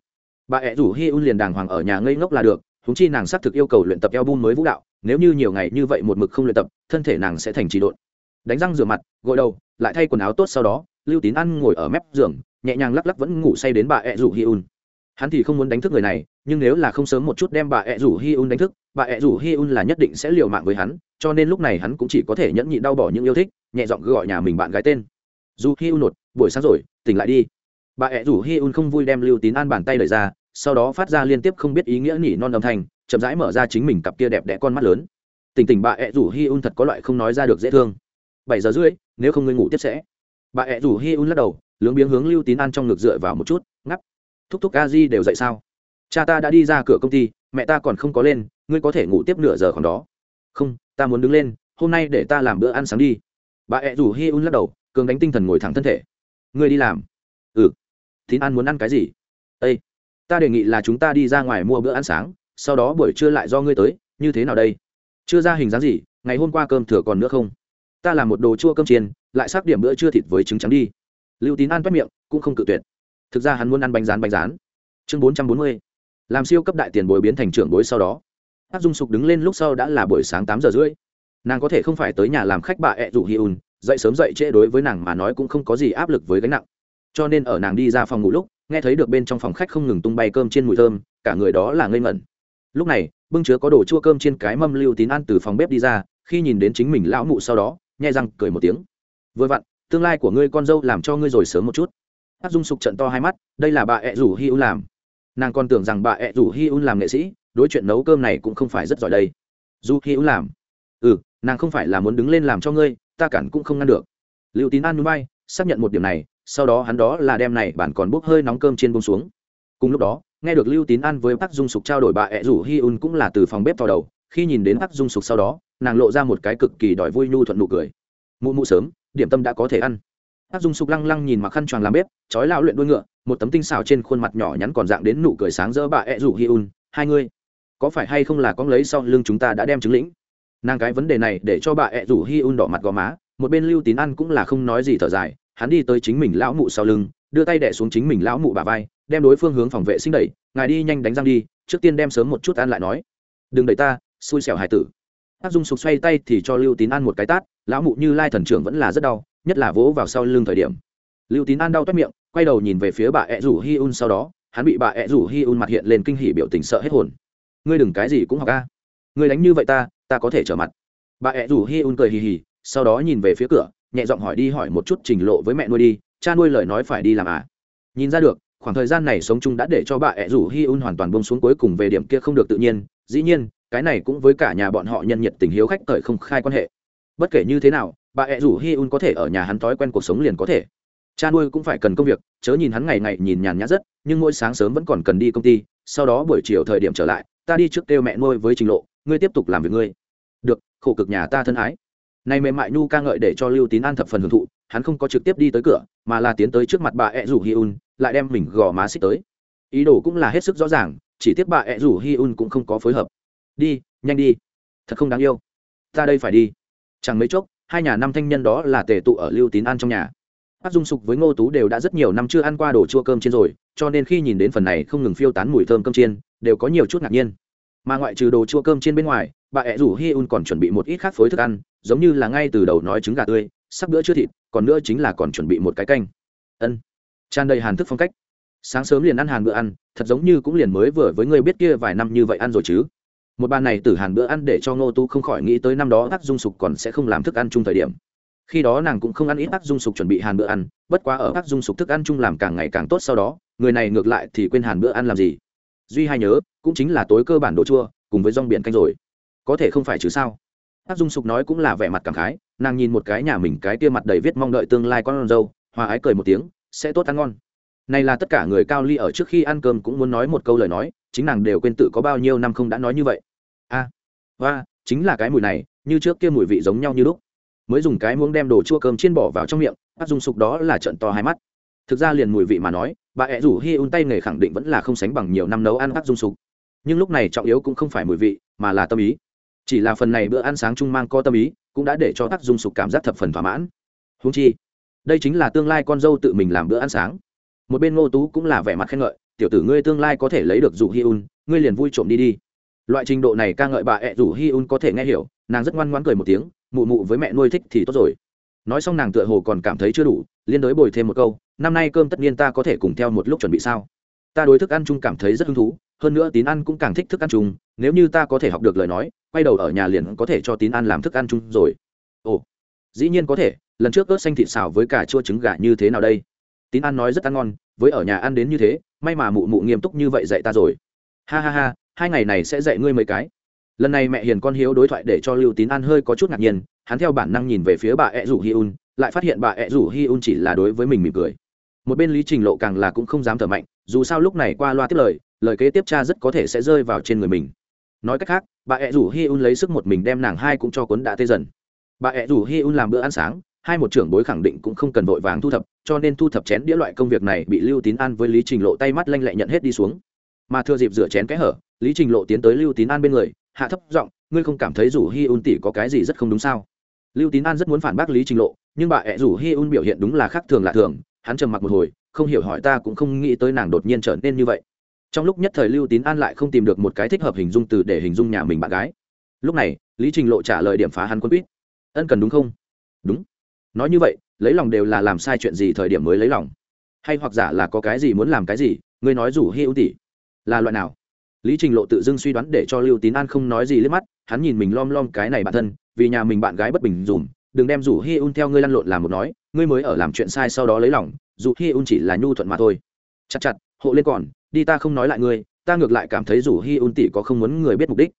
bà ẹ rủ hi un liền đàng hoàng ở nhà ngây ngốc là được húng chi nàng xác thực yêu cầu luyện tập eo bun mới vũ đạo, nếu như nhiều ngày như vậy một mực không luyện tập, thân thể nàng sẽ thành trì độn. Đánh răng rửa mặt, gội đầu, lại thay quần áo tốt sau đó, lưu tín ăn ngồi ở mép giường, nhẹ nhàng lắc lắc vẫn ngủ say đến bà ẹ rủ hi un. Hắn thì không muốn đánh thức người này, nhưng nếu là không sớm một chút đem bà ẹ rủ hi un đánh thức, bà ẹ rủ hi un là nhất định sẽ liều mạng với hắn, cho nên lúc này hắn cũng chỉ có thể nhẫn nhịn đau bỏ những yêu thích, nhẹ giọng gọi nhà mình bạn gái tên. Dù hi un nột, buổi sáng rồi, tỉnh lại đi bà ẹ rủ hi un không vui đem lưu tín an bàn tay lời ra, sau đó phát ra liên tiếp không biết ý nghĩa nỉ non âm thanh, chậm rãi mở ra chính mình cặp kia đẹp đẽ con mắt lớn. Tình tình bà ẹ rủ hi un thật có loại không nói ra được dễ thương. Bảy giờ rưỡi, nếu không ngươi ngủ tiếp sẽ. Bà ẹ rủ hi un lắc đầu lướng biếng hướng lưu tín an trong ngực dựa vào một chút ngắp thúc thúc a di đều dậy sao? Cha ta đã đi ra cửa công ty, mẹ ta còn không có lên, ngươi có thể ngủ tiếp nửa giờ còn đó. Không, ta muốn đứng lên, hôm nay để ta làm bữa ăn sáng đi. Bà ẹ rủ hi un lắc đầu, cường đánh tinh thần ngồi thẳng thân thể. Ngươi đi làm tín an muốn ăn cái gì? Ây ta đề nghị là chúng ta đi ra ngoài mua bữa ăn sáng, sau đó buổi trưa lại do ngươi tới, như thế nào đây? Chưa ra hình dáng gì, ngày hôm qua cơm thừa còn nữa không? Ta làm một đồ chua cơm chiên, lại xác điểm bữa trưa thịt với trứng trắng đi. Lưu tín An toét miệng, cũng không cự tuyệt. Thực ra hắn muốn ăn bánh rán bánh rán. Chương bốn trăm bốn mươi. Làm siêu cấp đại tiền bối biến thành trưởng bối sau đó. Ác dung sục đứng lên lúc sau đã là buổi sáng tám giờ rưỡi. Nàng có thể không phải tới nhà làm khách bà ẹ rủ hi un, dậy sớm dậy trễ đối với nàng mà nói cũng không có gì áp lực với gánh nặng cho nên ở nàng đi ra phòng ngủ lúc, nghe thấy được bên trong phòng khách không ngừng tung bay cơm trên mùi thơm, cả người đó là ngây ngẩn. Lúc này, bưng chứa có đồ chua cơm trên cái mâm lưu tín ăn từ phòng bếp đi ra, khi nhìn đến chính mình lão mụ sau đó, nhai răng cười một tiếng. Vừa vặn, tương lai của ngươi con dâu làm cho ngươi rồi sớm một chút. Hát dung sục trận to hai mắt, đây là bà ẹ rủ hi un làm. Nàng còn tưởng rằng bà ẹ rủ hi un làm nghệ sĩ, đối chuyện nấu cơm này cũng không phải rất giỏi đây. Dù hi un làm. Ừ nàng không phải là muốn đứng lên làm cho ngươi, ta cản cũng không ngăn được. Liệu tín an núi bay xác nhận một điểm này sau đó hắn đó là đem này bản còn bốc hơi nóng cơm trên bông xuống. Cùng lúc đó, nghe được lưu tín an với bắc dung sục trao đổi bà ẹ rủ hi un cũng là từ phòng bếp vào đầu, khi nhìn đến bắc dung sục sau đó, nàng lộ ra một cái cực kỳ đòi vui nhu thuận nụ cười. Mụ mụ sớm, điểm tâm đã có thể ăn. Bắc dung sục lăng lăng nhìn mặc khăn choàng làm bếp chói lao luyện đuôi ngựa, một tấm tinh xào trên khuôn mặt nhỏ nhắn còn dạng đến nụ cười sáng rỡ bà ẹ rủ hi un, hai ngươi, có phải hay không là con lấy sau lưng chúng ta đã đem chứng lĩnh? Nàng cái vấn đề này để cho bà ẹ rủ hi un đỏ mặt gò má, một bên lưu tín ăn cũng là không nói gì thở dài hắn đi tới chính mình lão mụ sau lưng, đưa tay đẻ xuống chính mình lão mụ bà vai, đem đối phương hướng phòng vệ sinh đẩy, ngài đi nhanh đánh răng đi, trước tiên đem sớm một chút ăn lại nói. Đừng đẩy ta, xui xẻo hải tử. Ác dung sục xoay tay thì cho lưu tín ăn một cái tát, lão mụ như lai thần trưởng vẫn là rất đau, nhất là vỗ vào sau lưng thời điểm. Lưu tín ăn đau toét miệng, quay đầu nhìn về phía bà ẹ rủ hi un sau đó, hắn bị bà ẹ rủ hi un mặt hiện lên kinh hỉ biểu tình sợ hết hồn. Ngươi đừng cái gì cũng học ca ngươi đánh như vậy ta ta có thể trở mặt. Bà ẹ rủ hi un cười hì hì, sau đó nhìn về phía cửa nhẹ giọng hỏi đi hỏi một chút trình lộ với mẹ nuôi đi, cha nuôi lời nói phải đi làm à? Nhìn ra được, khoảng thời gian này sống chung đã để cho bà ẹ rủ hi un hoàn toàn bông xuống cuối cùng về điểm kia không được tự nhiên. Dĩ nhiên, cái này cũng với cả nhà bọn họ nhân nhiệt tình hiếu khách thời không khai quan hệ. Bất kể như thế nào, bà ẹ rủ hi un có thể ở nhà hắn thói quen cuộc sống liền có thể. Cha nuôi cũng phải cần công việc, chớ nhìn hắn ngày ngày nhìn nhàn nhã rất, nhưng mỗi sáng sớm vẫn còn cần đi công ty, sau đó buổi chiều thời điểm trở lại, ta đi trước kêu mẹ nuôi với trình lộ, ngươi tiếp tục làm việc ngươi. Được, khổ cực nhà ta thân ái này mềm mại nhu ca ngợi để cho lưu tín an thập phần hưởng thụ, hắn không có trực tiếp đi tới cửa, mà là tiến tới trước mặt bà ẹ rủ hi un lại đem mình gò má xích tới. Ý đồ cũng là hết sức rõ ràng, chỉ tiếc bà ẹ rủ hi un cũng không có phối hợp. Đi, nhanh đi. Thật không đáng yêu. Ta đây phải đi. Chẳng mấy chốc, hai nhà năm thanh nhân đó là tề tụ ở lưu tín an trong nhà. Bác dung sục với ngô tú đều đã rất nhiều năm chưa ăn qua đồ chua cơm chiên rồi, cho nên khi nhìn đến phần này không ngừng phiêu tán mùi thơm cơm chiên, đều có nhiều chút ngạc nhiên. Mà ngoại trừ đồ chua cơm chiên bên ngoài, bà ẹ rủ hi un còn chuẩn bị một ít khác phối thức ăn giống như là ngay từ đầu nói trứng gà tươi, sắp bữa chưa thịt, còn nữa chính là còn chuẩn bị một cái canh. Ân. Tràn đầy hàn thức phong cách. Sáng sớm liền ăn hàn bữa ăn, thật giống như cũng liền mới vừa với người biết kia vài năm như vậy ăn rồi chứ. Một bàn này từ hàn bữa ăn để cho ngô tu không khỏi nghĩ tới năm đó ác dung sục còn sẽ không làm thức ăn chung thời điểm. Khi đó nàng cũng không ăn ít ác dung sục chuẩn bị hàn bữa ăn, bất quá ở ác dung sục thức ăn chung làm càng ngày càng tốt sau đó, người này ngược lại thì quên hàn bữa ăn làm gì. Duy hay nhớ, cũng chính là tối cơ bản đồ chua, cùng với rong biển canh rồi. Có thể không phải chứ sao? Ác dung sục nói cũng là vẻ mặt cảm khái nàng nhìn một cái nhà mình cái tia mặt đầy viết mong đợi tương lai con dâu hòa ái cười một tiếng sẽ tốt ăn ngon. Này là tất cả người cao ly ở trước khi ăn cơm cũng muốn nói một câu lời nói chính nàng đều quên tự có bao nhiêu năm không đã nói như vậy. A à, và chính là cái mùi này như trước kia mùi vị giống nhau như lúc. Mới dùng cái muỗng đem đồ chua cơm chiên bỏ vào trong miệng áp dung sục đó là trận to hai mắt. Thực ra liền mùi vị mà nói bà ẹ rủ hi un tay nghề khẳng định vẫn là không sánh bằng nhiều năm nấu ăn áp dung sục. Nhưng lúc này trọng yếu cũng không phải mùi vị mà là tâm ý chỉ là phần này bữa ăn sáng chung mang có tâm ý, cũng đã để cho tác dung sục cảm giác thập phần thỏa mãn. Húng chi, đây chính là tương lai con dâu tự mình làm bữa ăn sáng. Một bên ngô tú cũng là vẻ mặt khen ngợi, tiểu tử ngươi tương lai có thể lấy được dù hi un, ngươi liền vui trộm đi đi. Loại trình độ này ca ngợi bà ẹ rủ hi un có thể nghe hiểu, nàng rất ngoan ngoãn cười một tiếng, mụ mụ với mẹ nuôi thích thì tốt rồi. Nói xong nàng tựa hồ còn cảm thấy chưa đủ, liên đối bồi thêm một câu, năm nay cơm tất nhiên ta có thể cùng theo một lúc chuẩn bị sao? Ta đối thức ăn chung cảm thấy rất hứng thú hơn nữa tín ăn cũng càng thích thức ăn chung, nếu như ta có thể học được lời nói, quay đầu ở nhà liền có thể cho tín ăn làm thức ăn chung rồi. Ồ, dĩ nhiên có thể, lần trước ớt xanh thịt xào với cả chua trứng gà như thế nào đây? Tín ăn nói rất ăn ngon, với ở nhà ăn đến như thế, may mà mụ mụ nghiêm túc như vậy dạy ta rồi. Ha ha ha, hai ngày này sẽ dạy ngươi mấy cái. Lần này mẹ hiền con hiếu đối thoại để cho lưu tín ăn hơi có chút ngạc nhiên, hắn theo bản năng nhìn về phía bà ẹ rủ hi un, lại phát hiện bà ẹ rủ hi un chỉ là đối với mình mỉm cười. Một bên lý trình lộ càng là cũng không dám thở mạnh, dù sao lúc này qua loa tiếp lời lời kế tiếp cha rất có thể sẽ rơi vào trên người mình. Nói cách khác, bà ẹ rủ hi un lấy sức một mình đem nàng hai cũng cho cuốn đã tê dần. Bà ẹ rủ hi un làm bữa ăn sáng, hai một trưởng bối khẳng định cũng không cần vội vàng thu thập, cho nên thu thập chén đĩa loại công việc này bị lưu tín an với lý trình lộ tay mắt lanh lẹ nhận hết đi xuống. Mà thừa dịp rửa chén cái hở, lý trình lộ tiến tới lưu tín an bên người, hạ thấp giọng, ngươi không cảm thấy rủ hi un tỷ có cái gì rất không đúng sao? Lưu tín an rất muốn phản bác lý trình lộ, nhưng bà ẹ rủ hi un biểu hiện đúng là khác thường lạ thường, hắn trầm mặc một hồi, không hiểu hỏi ta cũng không nghĩ tới nàng đột nhiên trở nên như vậy trong lúc nhất thời lưu tín an lại không tìm được một cái thích hợp hình dung từ để hình dung nhà mình bạn gái. Lúc này, lý trình lộ trả lời điểm phá hắn quân quýt ân cần đúng không? Đúng. Nói như vậy, lấy lòng đều là làm sai chuyện gì thời điểm mới lấy lòng. Hay hoặc giả là có cái gì muốn làm cái gì, ngươi nói rủ hi ưu tỷ là loại nào? Lý trình lộ tự dưng suy đoán để cho lưu tín an không nói gì lên mắt, hắn nhìn mình lom lom cái này bản thân, vì nhà mình bạn gái bất bình dùm, đừng đem rủ hi un theo ngươi lăn lộn làm một nói, ngươi mới ở làm chuyện sai sau đó lấy lòng, dù hi un chỉ là nhu thuận mà thôi. Chặt chặt hộ lên còn, đi ta không nói lại ngươi, ta ngược lại cảm thấy rủ hi un tỷ có không muốn người biết mục đích.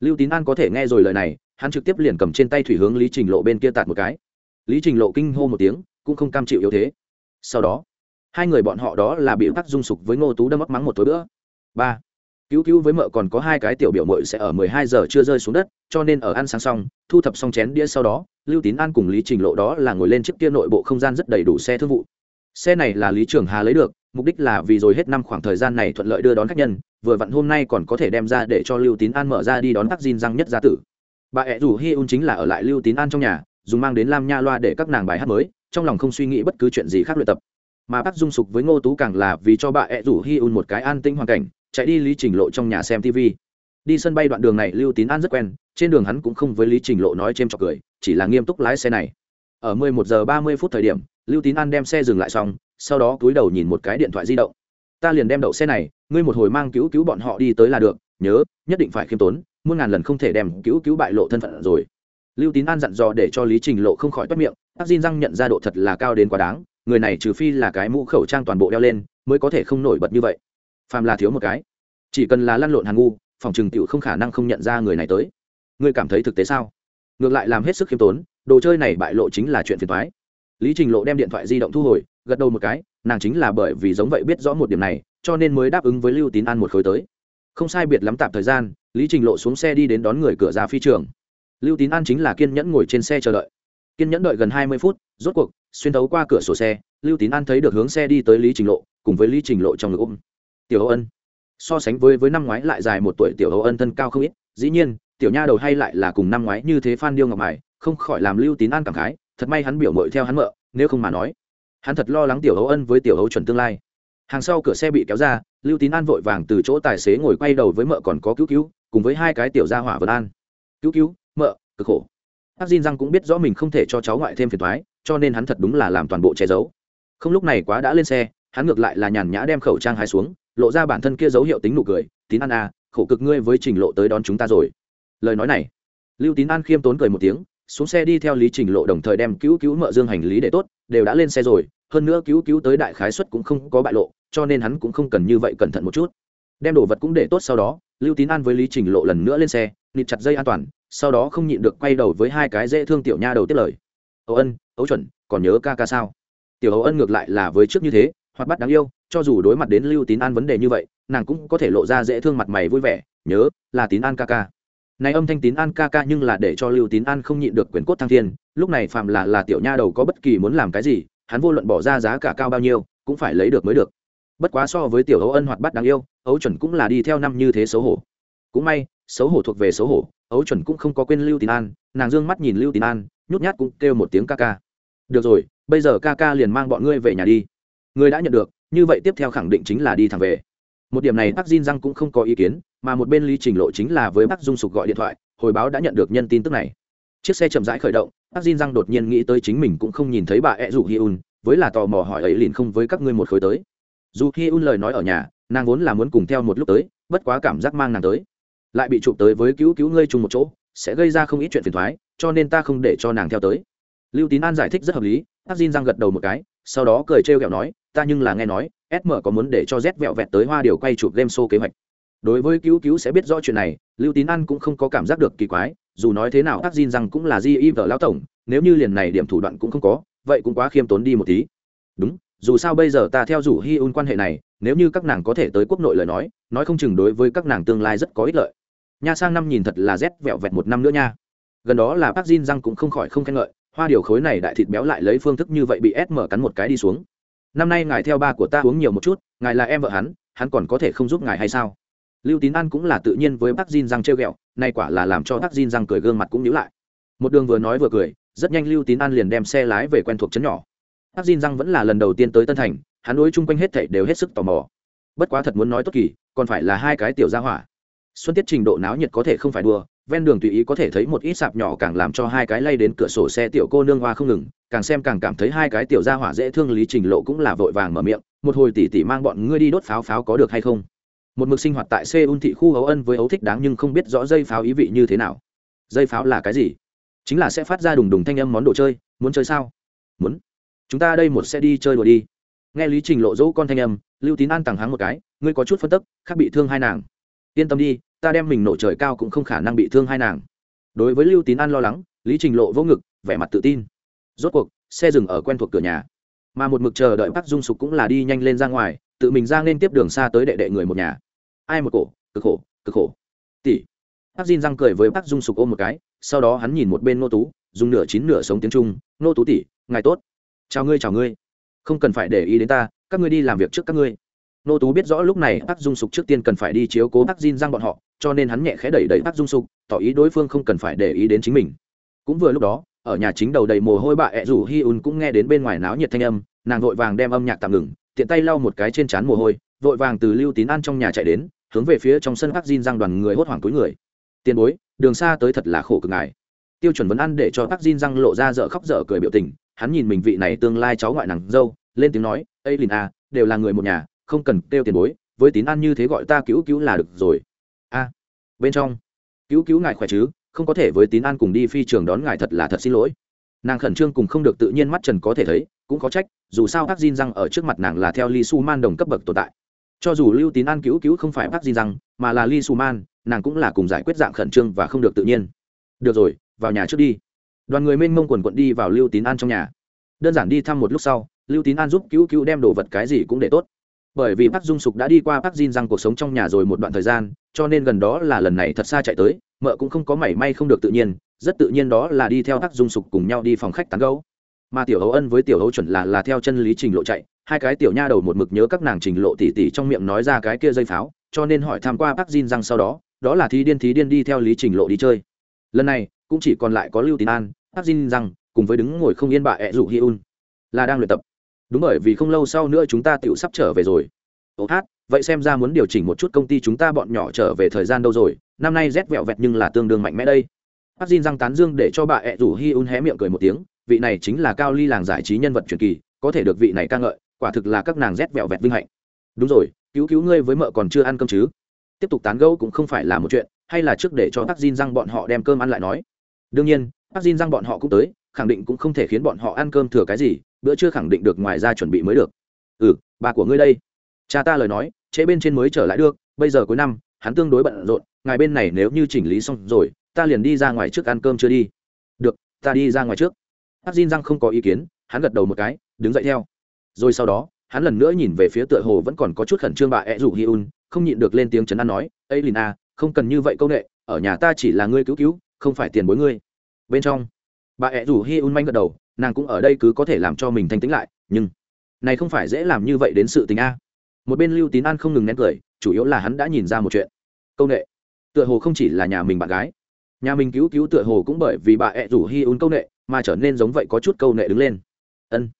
Lưu tín an có thể nghe rồi lời này, hắn trực tiếp liền cầm trên tay thủy hướng lý trình lộ bên kia tạt một cái. Lý trình lộ kinh hô một tiếng, cũng không cam chịu yếu thế. Sau đó, hai người bọn họ đó là bị tắc dung sục với ngô tú đâm ấp mắng một tối bữa. Ba, cứu cứu với mợ còn có hai cái tiểu biểu mội sẽ ở mười hai giờ chưa rơi xuống đất, cho nên ở ăn sáng xong, thu thập xong chén đĩa sau đó, lưu tín an cùng lý trình lộ đó là ngồi lên chiếc kia nội bộ không gian rất đầy đủ xe thương vụ. Xe này là lý trường hà lấy được mục đích là vì rồi hết năm khoảng thời gian này thuận lợi đưa đón khách nhân, vừa vặn hôm nay còn có thể đem ra để cho lưu tín an mở ra đi đón các Jin răng nhất gia tử. Bà ẹ rủ hi un chính là ở lại lưu tín an trong nhà, dùng mang đến lam nha loa để các nàng bài hát mới, trong lòng không suy nghĩ bất cứ chuyện gì khác luyện tập. Mà bác dung sục với ngô tú càng là vì cho bà ẹ rủ hi un một cái an tĩnh hoàn cảnh, chạy đi lý trình lộ trong nhà xem tv đi sân bay đoạn đường này lưu tín an rất quen, trên đường hắn cũng không với lý trình lộ nói c h ê m trọc cười, chỉ là nghiêm túc lái xe này. Ở 11 giờ 30 phút thời điểm, lưu tín an đem xe dừng lại xong sau đó cúi đầu nhìn một cái điện thoại di động. Ta liền đem đậu xe này, ngươi một hồi mang cứu cứu bọn họ đi tới là được, nhớ, nhất định phải khiêm tốn, muôn ngàn lần không thể đem cứu cứu bại lộ thân phận rồi. Lưu tín an dặn dò để cho lý trình lộ không khỏi toát miệng tác diên răng nhận ra độ thật là cao đến quá đáng, người này trừ phi là cái mũ khẩu trang toàn bộ đeo lên, mới có thể không nổi bật như vậy. Phàm là thiếu một cái, chỉ cần là lăn lộn hàng ngu, phòng trừng tiểu không khả năng không nhận ra người này tới. Ngươi cảm thấy thực tế sao? Ngược lại làm hết sức khiêm tốn, đồ chơi này bại lộ chính là chuyện phiền toái. Lý trình lộ đem điện thoại di động thu hồi gật đầu một cái, nàng chính là bởi vì giống vậy biết rõ một điểm này, cho nên mới đáp ứng với lưu tín an một khối tới. Không sai biệt lắm tạp thời gian, lý trình lộ xuống xe đi đến đón người cửa ra phi trường. Lưu tín an chính là kiên nhẫn ngồi trên xe chờ đợi. Kiên nhẫn đợi gần hai mươi phút, rốt cuộc, xuyên tấu qua cửa sổ xe, lưu tín an thấy được hướng xe đi tới lý trình lộ, cùng với lý trình lộ trong ngực ôm. Tiểu hậu ân. So sánh với với năm ngoái lại dài một tuổi tiểu hậu ân thân cao không ít, dĩ nhiên, tiểu nha đầu hay lại là cùng năm ngoái như thế phan điêu ngọc mài không khỏi làm lưu tín an cảm khái, thật may hắn biểu mội theo hắn mợ, nếu không mà nói hắn thật lo lắng tiểu hấu ân với tiểu hấu chuẩn tương lai. Hàng sau cửa xe bị kéo ra, lưu tín an vội vàng từ chỗ tài xế ngồi quay đầu với mợ còn có cứu cứu, cùng với hai cái tiểu gia hỏa vân an. Cứu cứu, mợ, cực khổ. Ác Jin răng cũng biết rõ mình không thể cho cháu ngoại thêm phiền thoái cho nên hắn thật đúng là làm toàn bộ che giấu. Không lúc này quá đã lên xe, hắn ngược lại là nhàn nhã đem khẩu trang hai xuống, lộ ra bản thân kia dấu hiệu tính nụ cười, tín an à khổ cực ngươi với trình lộ tới đón chúng ta rồi. Lời nói này, lưu tín an khiêm tốn cười một tiếng, xuống xe đi theo lý trình lộ đồng thời đem cứu cứu mợ dương hành lý để tốt, đều đã lên xe rồi hơn nữa cứu cứu tới đại khái suất cũng không có bại lộ, cho nên hắn cũng không cần như vậy cẩn thận một chút. Đem đồ vật cũng để tốt sau đó, lưu tín an với lý trình lộ lần nữa lên xe, nịt chặt dây an toàn, sau đó không nhịn được quay đầu với hai cái dễ thương tiểu nha đầu tiết lời. Âu ân ấu chuẩn, còn nhớ ca ca sao? Tiểu ấu ân ngược lại là với trước như thế hoặc bắt đáng yêu, cho dù đối mặt đến lưu tín an vấn đề như vậy, nàng cũng có thể lộ ra dễ thương mặt mày vui vẻ, nhớ, là tín an ca ca. Này âm thanh tín an ca ca nhưng là để cho lưu tín an không nhịn được quyền cốt thăng thiên, lúc này phạm là là tiểu nha đầu có bất kỳ muốn làm cái gì hắn vô luận bỏ ra giá cả cao bao nhiêu, cũng phải lấy được mới được. Bất quá so với tiểu ấu ân hoạt bát đáng yêu ấu chuẩn cũng là đi theo năm như thế xấu hổ. Cũng may, xấu hổ thuộc về xấu hổ ấu chuẩn cũng không có quên lưu tín an, nàng d ư ơ n g mắt nhìn lưu tín an, nhút nhát cũng kêu một tiếng ca ca. Được rồi, bây giờ ca ca liền mang bọn ngươi về nhà đi. Ngươi đã nhận được, như vậy tiếp theo khẳng định chính là đi thẳng về. Một điểm này bác Jin Răng cũng không có ý kiến, mà một bên lý trình lộ chính là với bác dung sục gọi điện thoại, hồi báo đã nhận được nhân tin tức này. Chiếc xe chậm rãi khởi động bác Jin Răng đột nhiên nghĩ tới chính mình cũng không nhìn thấy bà ẹ rủ hi un, với là tò mò hỏi ấy liền không với các ngươi một khối tới. Dù hi un lời nói ở nhà, nàng vốn là muốn cùng theo một lúc tới, bất quá cảm giác mang nàng tới. Lại bị chụp tới với cứu cứu ngươi chung một chỗ, sẽ gây ra không ít chuyện phiền thoái, cho nên ta không để cho nàng theo tới. Lưu tín an giải thích rất hợp lý tác Jin giang gật đầu một cái, sau đó cười trêu ghẹo nói, ta nhưng là nghe nói sm có muốn để cho z vẹo vẹt tới hoa điều quay chụp game show kế hoạch. Đối với cứu cứu sẽ biết rõ chuyện này, lưu tín an cũng không có cảm giác được kỳ quái dù nói thế nào tác Jin rằng cũng là di y vợ lão tổng, nếu như liền này điểm thủ đoạn cũng không có, vậy cũng quá khiêm tốn đi một tí. Đúng, dù sao bây giờ ta theo rủ hi un quan hệ này, nếu như các nàng có thể tới quốc nội lời nói nói không chừng đối với các nàng tương lai rất có ích lợi. Nha sang năm nhìn thật là rét vẹo vẹt một năm nữa nha. Gần đó là Park Jin rằng cũng không khỏi không khen ngợi, hoa điều khối này đại thịt béo lại lấy phương thức như vậy bị ép mở cắn một cái đi xuống. Năm nay ngài theo ba của ta uống nhiều một chút, ngài là em vợ hắn hắn còn có thể không giúp ngài hay sao? Lưu tín an cũng là tự nhiên với bác Jin răng treo ghẹo, nay quả là làm cho bác Jin răng cười gương mặt cũng nhíu lại. Một đường vừa nói vừa cười, rất nhanh lưu tín an liền đem xe lái về quen thuộc chấn nhỏ. Bác Jin răng vẫn là lần đầu tiên tới tân thành, hắn đối chung quanh hết thảy đều hết sức tò mò. Bất quá thật muốn nói tốt kỳ, còn phải là hai cái tiểu gia hỏa. Xuân tiết trình độ náo nhiệt có thể không phải đua ven đường tùy ý có thể thấy một ít sạp nhỏ càng làm cho hai cái lay đến cửa sổ xe tiểu cô nương hoa không ngừng, càng xem càng cảm thấy hai cái tiểu gia hỏa dễ thương lý trình lộ cũng là vội vàng mở miệng, một hồi tỉ tỉ mang bọn ngươi đi đốt pháo pháo có được hay không? Một mực sinh hoạt tại seoul thị khu ấu ân với ấu thích đáng nhưng không biết rõ dây pháo ý vị như thế nào. Dây pháo là cái gì? Chính là sẽ phát ra đùng đùng thanh âm món đồ chơi. Muốn chơi sao? Muốn. Chúng ta đây một xe đi chơi đùa đi. Nghe lý trình lộ dỗ con thanh âm, lưu tín an tằng hắng một cái, ngươi có chút phân tức, khác bị thương hai nàng. Yên tâm đi, ta đem mình nổ trời cao cũng không khả năng bị thương hai nàng. Đối với lưu tín an lo lắng, lý trình lộ vô ngực, vẻ mặt tự tin. Rốt cuộc, xe dừng ở quen thuộc cửa nhà. Mà một mực chờ đợi bắc dung sục cũng là đi nhanh lên ra ngoài tự mình ra nên tiếp đường xa tới đệ đệ người một nhà. Ai một cổ? Cực khổ cực khổ. Tỷ. Bác Jin răng cười với bác dung sục ôm một cái, sau đó hắn nhìn một bên nô tú, dùng nửa chín nửa sống tiếng trung, nô tú tỷ, ngài tốt. Chào ngươi chào ngươi. Không cần phải để ý đến ta, các ngươi đi làm việc trước các ngươi. Nô tú biết rõ lúc này bác dung sục trước tiên cần phải đi chiếu cố bác Jin răng bọn họ, cho nên hắn nhẹ khẽ đẩy đẩy bác dung sục tỏ ý đối phương không cần phải để ý đến chính mình. Cũng vừa lúc đó, ở nhà chính đầu đầy mồ hôi bà ẹ rủ hi un cũng nghe đến bên ngoài náo nhiệt thanh âm, nàng vội vàng đem âm nhạc tạm ngừng tiện tay lau một cái trên trán mồ hôi, vội vàng từ lưu tín an trong nhà chạy đến, hướng về phía trong sân bác Jin răng đoàn người hốt hoảng túi người. Tiền bối, đường xa tới thật là khổ cực ngài. Tiêu chuẩn vấn ăn để cho bác Jin răng lộ ra dở khóc dở cười biểu tình, hắn nhìn mình vị này tương lai cháu ngoại nàng dâu, lên tiếng nói ây lìn a đều là người một nhà, không cần kêu tiền bối, với tín ăn như thế gọi ta cứu cứu là được rồi. A, bên trong, cứu cứu ngài khỏe chứ, không có thể với tín an cùng đi phi trường đón ngài thật là thật xin lỗi nàng khẩn trương cùng không được tự nhiên mắt trần có thể thấy cũng có trách dù sao bác Jin răng ở trước mặt nàng là theo Lee Su Man đồng cấp bậc tồn tại. Cho dù Lưu Tín An cứu cứu không phải bác Jin răng, mà là Lee Su Man, nàng cũng là cùng giải quyết dạng khẩn trương và không được tự nhiên. Được rồi, vào nhà trước đi. Đoàn người mênh mông quần quận đi vào Lưu Tín An trong nhà. Đơn giản đi thăm một lúc sau, Lưu Tín An giúp cứu cứu đem đồ vật cái gì cũng để tốt. Bởi vì bác Dung Sục đã đi qua bác Jin răng cuộc sống trong nhà rồi một đoạn thời gian, cho nên gần đó là lần này thật xa chạy tới, mợ cũng không có mảy may không được tự nhiên, rất tự nhiên đó là đi theo bác Dung Sục cùng nhau đi phòng khách tán gẫu. Mà tiểu hấu ân với tiểu hấu chuẩn là là theo chân lý trình lộ chạy. Hai cái tiểu nha đầu một mực nhớ các nàng trình lộ tỉ tỉ trong miệng nói ra cái kia dây pháo, cho nên hỏi tham qua Park bác Jin rằng sau đó đó là thí điên thí điên đi theo lý trình lộ đi chơi. Lần này, cũng chỉ còn lại có lưu tín an bác Jin rằng cùng với đứng ngồi không yên bà ẹ rủ hi un là đang luyện tập. Đúng bởi vì không lâu sau nữa chúng ta Tiểu sắp trở về rồi. Ô hát, vậy xem ra muốn điều chỉnh một chút công ty chúng ta bọn nhỏ trở về thời gian đâu rồi? Năm nay rét vẹo vẹt nhưng là tương đương mạnh mẽ đây bác Jin răng tán dương để cho bà ẹ rủ hi un hé miệng cười một tiếng, vị này chính là cao ly làng giải trí nhân vật truyền kỳ, có thể được vị này ca ngợi, quả thực là các nàng rét vẹo vẹt vinh hạnh. Đúng rồi, cứu cứu ngươi với mợ còn chưa ăn cơm chứ? Tiếp tục tán gẫu cũng không phải là một chuyện, hay là trước để cho bác Jin răng bọn họ đem cơm ăn lại nói. Đương nhiên bác Jin răng bọn họ cũng tới, khẳng định cũng không thể khiến bọn họ ăn cơm thừa cái gì, bữa chưa khẳng định được ngoài ra chuẩn bị mới được. Ừ bà của ngươi đây. Cha ta lời nói, chế bên trên mới trở lại được, bây giờ cuối năm, hắn tương đối bận rộn, ngài bên này nếu như chỉnh lý xong rồi ta liền đi ra ngoài trước ăn cơm chưa đi. Được, ta đi ra ngoài trước. Hát xin răng không có ý kiến, hắn gật đầu một cái, đứng dậy theo. Rồi sau đó, hắn lần nữa nhìn về phía tựa hồ vẫn còn có chút khẩn trương bà ed rủ hi un, không nhịn được lên tiếng chấn an nói ấy lìn a à, không cần như vậy công nghệ ở nhà ta chỉ là ngươi cứu cứu, không phải tiền bối ngươi. Bên trong, bà ed rủ hi un manh gật đầu, nàng cũng ở đây cứ có thể làm cho mình thanh tĩnh lại, nhưng này không phải dễ làm như vậy đến sự tình a. Một bên lưu tín an không ngừng nén cười, chủ yếu là hắn đã nhìn ra một chuyện. Công nghệ tựa hồ không chỉ là nhà mình bạn gái nhà mình cứu cứu tựa hồ cũng bởi vì bà ẹ rủ hi un câu nệ mà trở nên giống vậy có chút câu nệ đứng lên. Ân,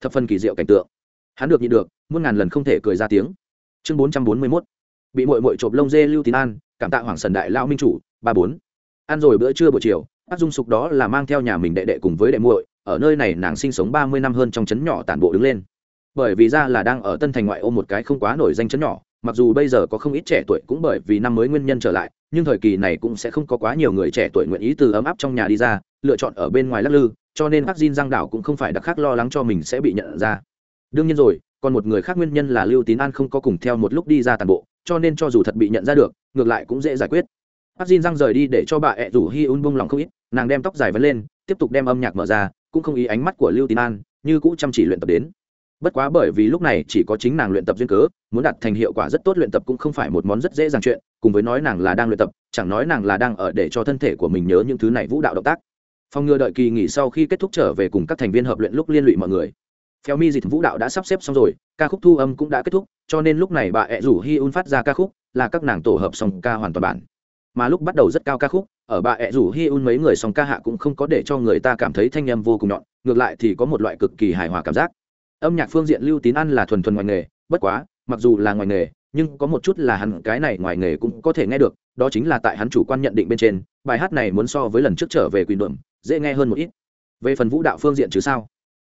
thập phần kỳ diệu cảnh tượng. Hắn được nhịn được, muôn ngàn lần không thể cười ra tiếng. Chương bốn trăm bốn mươi mốt. Bị mội mội chộp lông dê lưu tín an, cảm tạ hoàng sần đại lao minh chủ, ba bốn. Ăn rồi bữa trưa buổi chiều bác dung sục đó là mang theo nhà mình đệ đệ cùng với đệ muội, ở nơi này nàng sinh sống ba mươi năm hơn trong trấn nhỏ tản bộ đứng lên. Bởi vì ra là đang ở tân thành ngoại ô một cái không quá nổi danh trấn nhỏ mặc dù bây giờ có không ít trẻ tuổi cũng bởi vì năm mới nguyên nhân trở lại nhưng thời kỳ này cũng sẽ không có quá nhiều người trẻ tuổi nguyện ý từ ấm áp trong nhà đi ra lựa chọn ở bên ngoài lắc lư cho nên bác Jin Giang đảo cũng không phải đặc khác lo lắng cho mình sẽ bị nhận ra. Đương nhiên rồi, còn một người khác nguyên nhân là Lưu Tín An không có cùng theo một lúc đi ra toàn bộ, cho nên cho dù thật bị nhận ra được, ngược lại cũng dễ giải quyết. Bác Jin Giang rời đi để cho bà ẹ rủ Hi Un bung lòng không ít, nàng đem tóc dài vấn lên, tiếp tục đem âm nhạc mở ra, cũng không ý ánh mắt của Lưu Tín An, như cũ chăm chỉ luyện tập đến. Bất quá bởi vì lúc này chỉ có chính nàng luyện tập duyên cớ, muốn đạt thành hiệu quả rất tốt luyện tập cũng không phải một món rất dễ dàng chuyện, cùng với nói nàng là đang luyện tập, chẳng nói nàng là đang ở để cho thân thể của mình nhớ những thứ này vũ đạo động tác. Phòng ngừa đợi kỳ nghỉ sau khi kết thúc trở về cùng các thành viên hợp luyện lúc liên lụy mọi người. Theo mi dịch vũ đạo đã sắp xếp xong rồi ca khúc thu âm cũng đã kết thúc cho nên lúc này bà ẹ rủ hi un phát ra ca khúc là các nàng tổ hợp song ca hoàn toàn bản. Mà lúc bắt đầu rất cao ca khúc ở bà ẹ rủ hi un mấy người song ca hạ cũng không có để cho người ta cảm thấy thanh âm vô cùng nhọn ngược lại thì có một loại cực kỳ hài hòa cảm giác âm nhạc phương diện lưu tín ăn là thuần thuần ngoài nghề, bất quá, mặc dù là ngoài nghề, nhưng có một chút là hắn cái này ngoài nghề cũng có thể nghe được, đó chính là tại hắn chủ quan nhận định bên trên, bài hát này muốn so với lần trước trở về quỳ đuộm dễ nghe hơn một ít. Về phần vũ đạo phương diện chứ sao?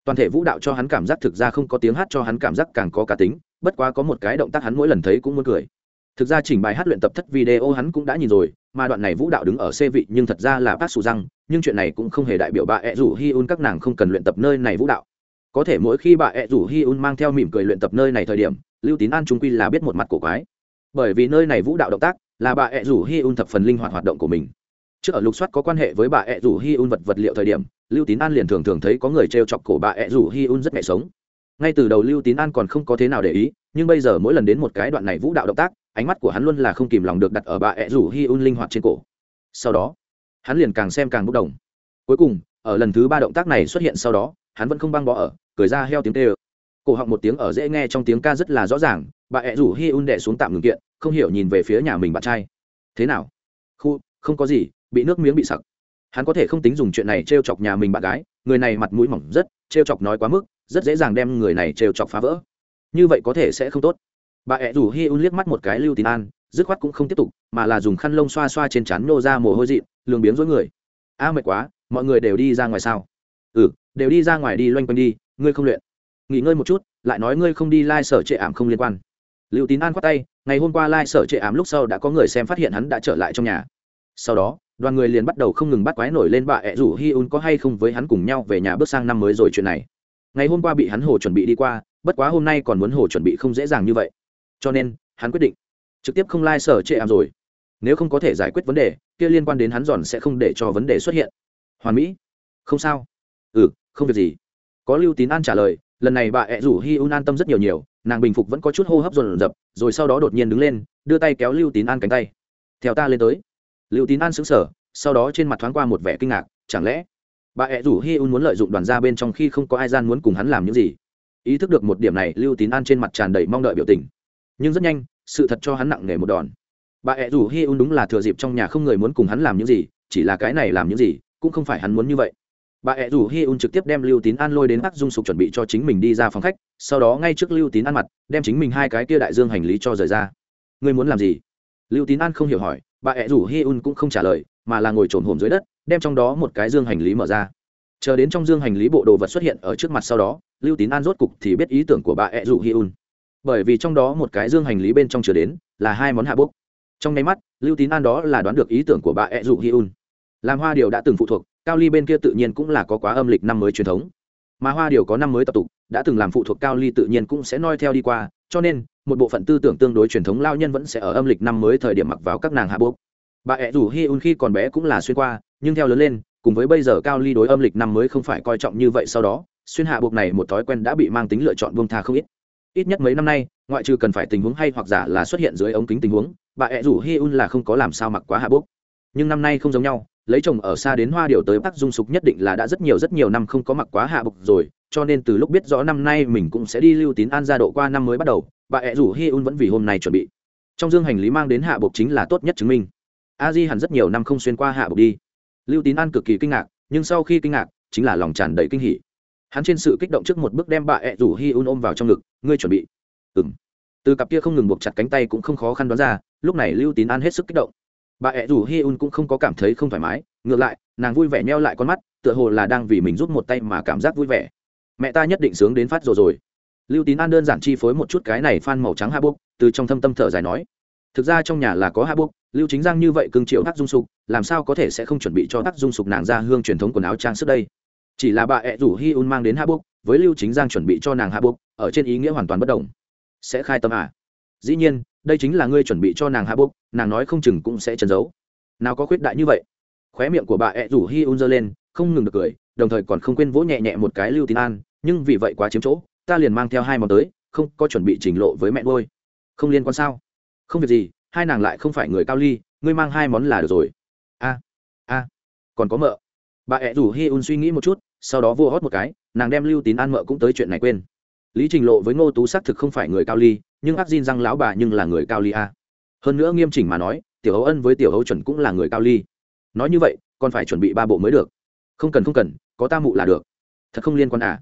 Toàn thể vũ đạo cho hắn cảm giác thực ra không có tiếng hát cho hắn cảm giác càng có cá tính, bất quá có một cái động tác hắn mỗi lần thấy cũng muốn cười. Thực ra chỉnh bài hát luyện tập thất video hắn cũng đã nhìn rồi, mà đoạn này vũ đạo đứng ở xe vị nhưng thật ra là bác sù răng, nhưng chuyện này cũng không hề đại biểu bà ẹ rủ hi un các nàng không cần luyện tập nơi này vũ đạo có thể mỗi khi bà ẹ rủ hi un mang theo mỉm cười luyện tập nơi này thời điểm, lưu tín an trung quy là biết một mặt cổ quái. Bởi vì nơi này vũ đạo động tác là bà ẹ rủ hi un thập phần linh hoạt hoạt động của mình. Trước ở lục soát có quan hệ với bà ẹ rủ hi un vật vật liệu thời điểm, lưu tín an liền thường thường thấy có người t r e o chọc cổ bà ẹ rủ hi un rất mẹ sống. Ngay từ đầu lưu tín an còn không có thế nào để ý, nhưng bây giờ mỗi lần đến một cái đoạn này vũ đạo động tác, ánh mắt của hắn luôn là không kìm lòng được đặt ở bà ẹ rủ hi un linh hoạt trên cổ. Sau đó, hắn liền càng xem càng bốc đồng. Cuối cùng, ở lần thứ ba động tác này xuất hiện sau đó hắn vẫn không băng bỏ ở, cười ra heo tiếng tê ơ. Cổ họng một tiếng ở dễ nghe trong tiếng ca rất là rõ ràng, bà ẹ rủ hi un đệ xuống tạm ngừng kiện, không hiểu nhìn về phía nhà mình bạn trai. Thế nào? Khu, không có gì, bị nước miếng bị sặc. Hắn có thể không tính dùng chuyện này t r e o chọc nhà mình bạn gái, người này mặt mũi mỏng rất t r e o chọc nói quá mức, rất dễ dàng đem người này t r e o chọc phá vỡ. Như vậy có thể sẽ không tốt. Bà ẹ rủ hi un liếc mắt một cái lưu tín an, dứt khoát cũng không tiếp tục, mà là dùng khăn lông xoa xoa trên chắn nô ra mồ hôi dị lường biếng dối người. A à, mệt quá, mọi người đều đi ra ngoài sao? Ừ đều đi ra ngoài đi loanh quanh đi, ngươi không luyện. Nghỉ ngơi một chút, lại nói ngươi không đi lai、like、sở trệ ảm không liên quan. Lưu tín an khoát tay, ngày hôm qua lai、like、sở trệ ảm lúc sau đã có người xem phát hiện hắn đã trở lại trong nhà. Sau đó, đoàn người liền bắt đầu không ngừng bắt quái nổi lên bà ẹ rủ hi un có hay không với hắn cùng nhau về nhà bước sang năm mới rồi chuyện này. Ngày hôm qua bị hắn hồ chuẩn bị đi qua, bất quá hôm nay còn muốn hồ chuẩn bị không dễ dàng như vậy. Cho nên, hắn quyết định trực tiếp không lai、like、sở trệ ảm rồi. Nếu không có thể giải quyết vấn đề, kia liên quan đến hắn giòn sẽ không để cho vấn đề xuất hiện. Hoàn mỹ, không sao ừ không việc gì. Có lưu tín an trả lời, lần này bà ẹ rủ hi un an tâm rất nhiều nhiều, nàng bình phục vẫn có chút hô hấp dồn dập, rồi sau đó đột nhiên đứng lên, đưa tay kéo lưu tín an cánh tay. Theo ta lên tới. Lưu tín an xứng sở sau đó trên mặt thoáng qua một vẻ kinh ngạc, chẳng lẽ bà ẹ rủ hi un muốn lợi dụng đoàn gia bên trong khi không có ai gian muốn cùng hắn làm những gì? Ý thức được một điểm này, lưu tín an trên mặt tràn đầy mong đợi biểu tình. Nhưng rất nhanh, sự thật cho hắn nặng nề một đòn. Bà ẹ rủ hi un đúng là thừa dịp trong nhà không người muốn cùng hắn làm những gì, chỉ là cái này làm những gì, cũng không phải hắn muốn như vậy bà ẹ rủ hi un trực tiếp đem lưu tín an lôi đến ác dung sục chuẩn bị cho chính mình đi ra phòng khách, sau đó ngay trước lưu tín an mặt, đem chính mình hai cái kia đại dương hành lý cho rời ra. Ngươi muốn làm gì? Lưu tín an không hiểu hỏi, bà ẹ rủ hi un cũng không trả lời, mà là ngồi trồn hồm dưới đất, đem trong đó một cái dương hành lý mở ra. Chờ đến trong dương hành lý bộ đồ vật xuất hiện ở trước mặt sau đó, lưu tín an rốt cục thì biết ý tưởng của bà ẹ rủ hi un. Bởi vì trong đó một cái dương hành lý bên trong chứa đến là hai món hạ bốc trong nháy mắt, lưu tín an đó là đoán được ý tưởng của bà ẹ rủ hi un. Làm hoa điều đã từng phụ thuộc cao ly bên kia tự nhiên cũng là có quá âm lịch năm mới truyền thống. Mà hoa điều có năm mới tập tục, đã từng làm phụ thuộc cao ly tự nhiên cũng sẽ noi theo đi qua, cho nên, một bộ phận tư tưởng tương đối truyền thống lao nhân vẫn sẽ ở âm lịch năm mới thời điểm mặc vào các nàng hạ bốp bà ẹ rủ hi un khi còn bé cũng là xuyên qua, nhưng theo lớn lên, cùng với bây giờ cao ly đối âm lịch năm mới không phải coi trọng như vậy sau đó, xuyên hạ buộc này một thói quen đã bị mang tính lựa chọn buông tha không ít. Ít nhất mấy năm nay, ngoại trừ cần phải tình huống hay hoặc giả là xuất hiện dưới ống kính tình huống, bà ẹ rủ hi un là không có làm sao mặc quá hạ bốp nhưng năm nay không giống nhau lấy chồng ở xa đến hoa điều tới bắc dung sục nhất định là đã rất nhiều rất nhiều năm không có mặc quá hạ bục rồi, cho nên từ lúc biết rõ năm nay mình cũng sẽ đi lưu tín an ra độ qua năm mới bắt đầu, bà ẹ rủ hi un vẫn vì hôm nay chuẩn bị. Trong dương hành lý mang đến hạ bục chính là tốt nhất chứng minh. A di hẳn rất nhiều năm không xuyên qua hạ bục đi. Lưu tín an cực kỳ kinh ngạc, nhưng sau khi kinh ngạc, chính là lòng tràn đầy kinh hỉ. Hắn trên sự kích động trước một bước đem bà ẹ rủ hi un ôm vào trong ngực, ngươi chuẩn bị. Ừng từ cặp kia không ngừng buộc chặt cánh tay cũng không khó khăn đoán ra, lúc này lưu tín an hết sức kích động bà ẹ rủ hi un cũng không có cảm thấy không thoải mái, ngược lại, nàng vui vẻ neo lại con mắt, tựa hồ là đang vì mình rút một tay mà cảm giác vui vẻ. Mẹ ta nhất định sướng đến phát rồi rồi. Lưu tín an đơn giản chi phối một chút cái này phan màu trắng hạ bốc, từ trong thâm tâm thở dài nói. Thực ra trong nhà là có hạ bốc, lưu chính giang như vậy cưng triệu tắc dung sục, làm sao có thể sẽ không chuẩn bị cho tắc dung sục nàng ra hương truyền thống quần áo trang sức đây? Chỉ là bà ẹ rủ hi un mang đến hạ bốc, với lưu chính giang chuẩn bị cho nàng hạ bốc, ở trên ý nghĩa hoàn toàn bất đồng. Sẽ khai tâm à? Dĩ nhiên, đây chính là ngươi chuẩn bị cho nàng hạ bốc nàng nói không chừng cũng sẽ trần giấu. Nào có khuyết đại như vậy. Khóe miệng của bà ẹ rủ hi un giơ lên, không ngừng được cười, đồng thời còn không quên vỗ nhẹ nhẹ một cái lưu tín an, nhưng vì vậy quá chiếm chỗ, ta liền mang theo hai món tới, không có chuẩn bị trình lộ với mẹ ngôi không liên quan sao? Không việc gì, hai nàng lại không phải người cao ly, ngươi mang hai món là được rồi. A a, còn có mợ. Bà ẹ rủ hi un suy nghĩ một chút, sau đó vô hót một cái, nàng đem lưu tín an mợ cũng tới chuyện này quên. Lý trình lộ với ngô tú xác thực không phải người cao ly, nhưng ác diên răng lão bà nhưng là người cao ly a hơn nữa nghiêm chỉnh mà nói, tiểu hấu ân với tiểu hấu chuẩn cũng là người cao ly. Nói như vậy, còn phải chuẩn bị ba bộ mới được. Không cần không cần, có ta mụ là được. Thật không liên quan à?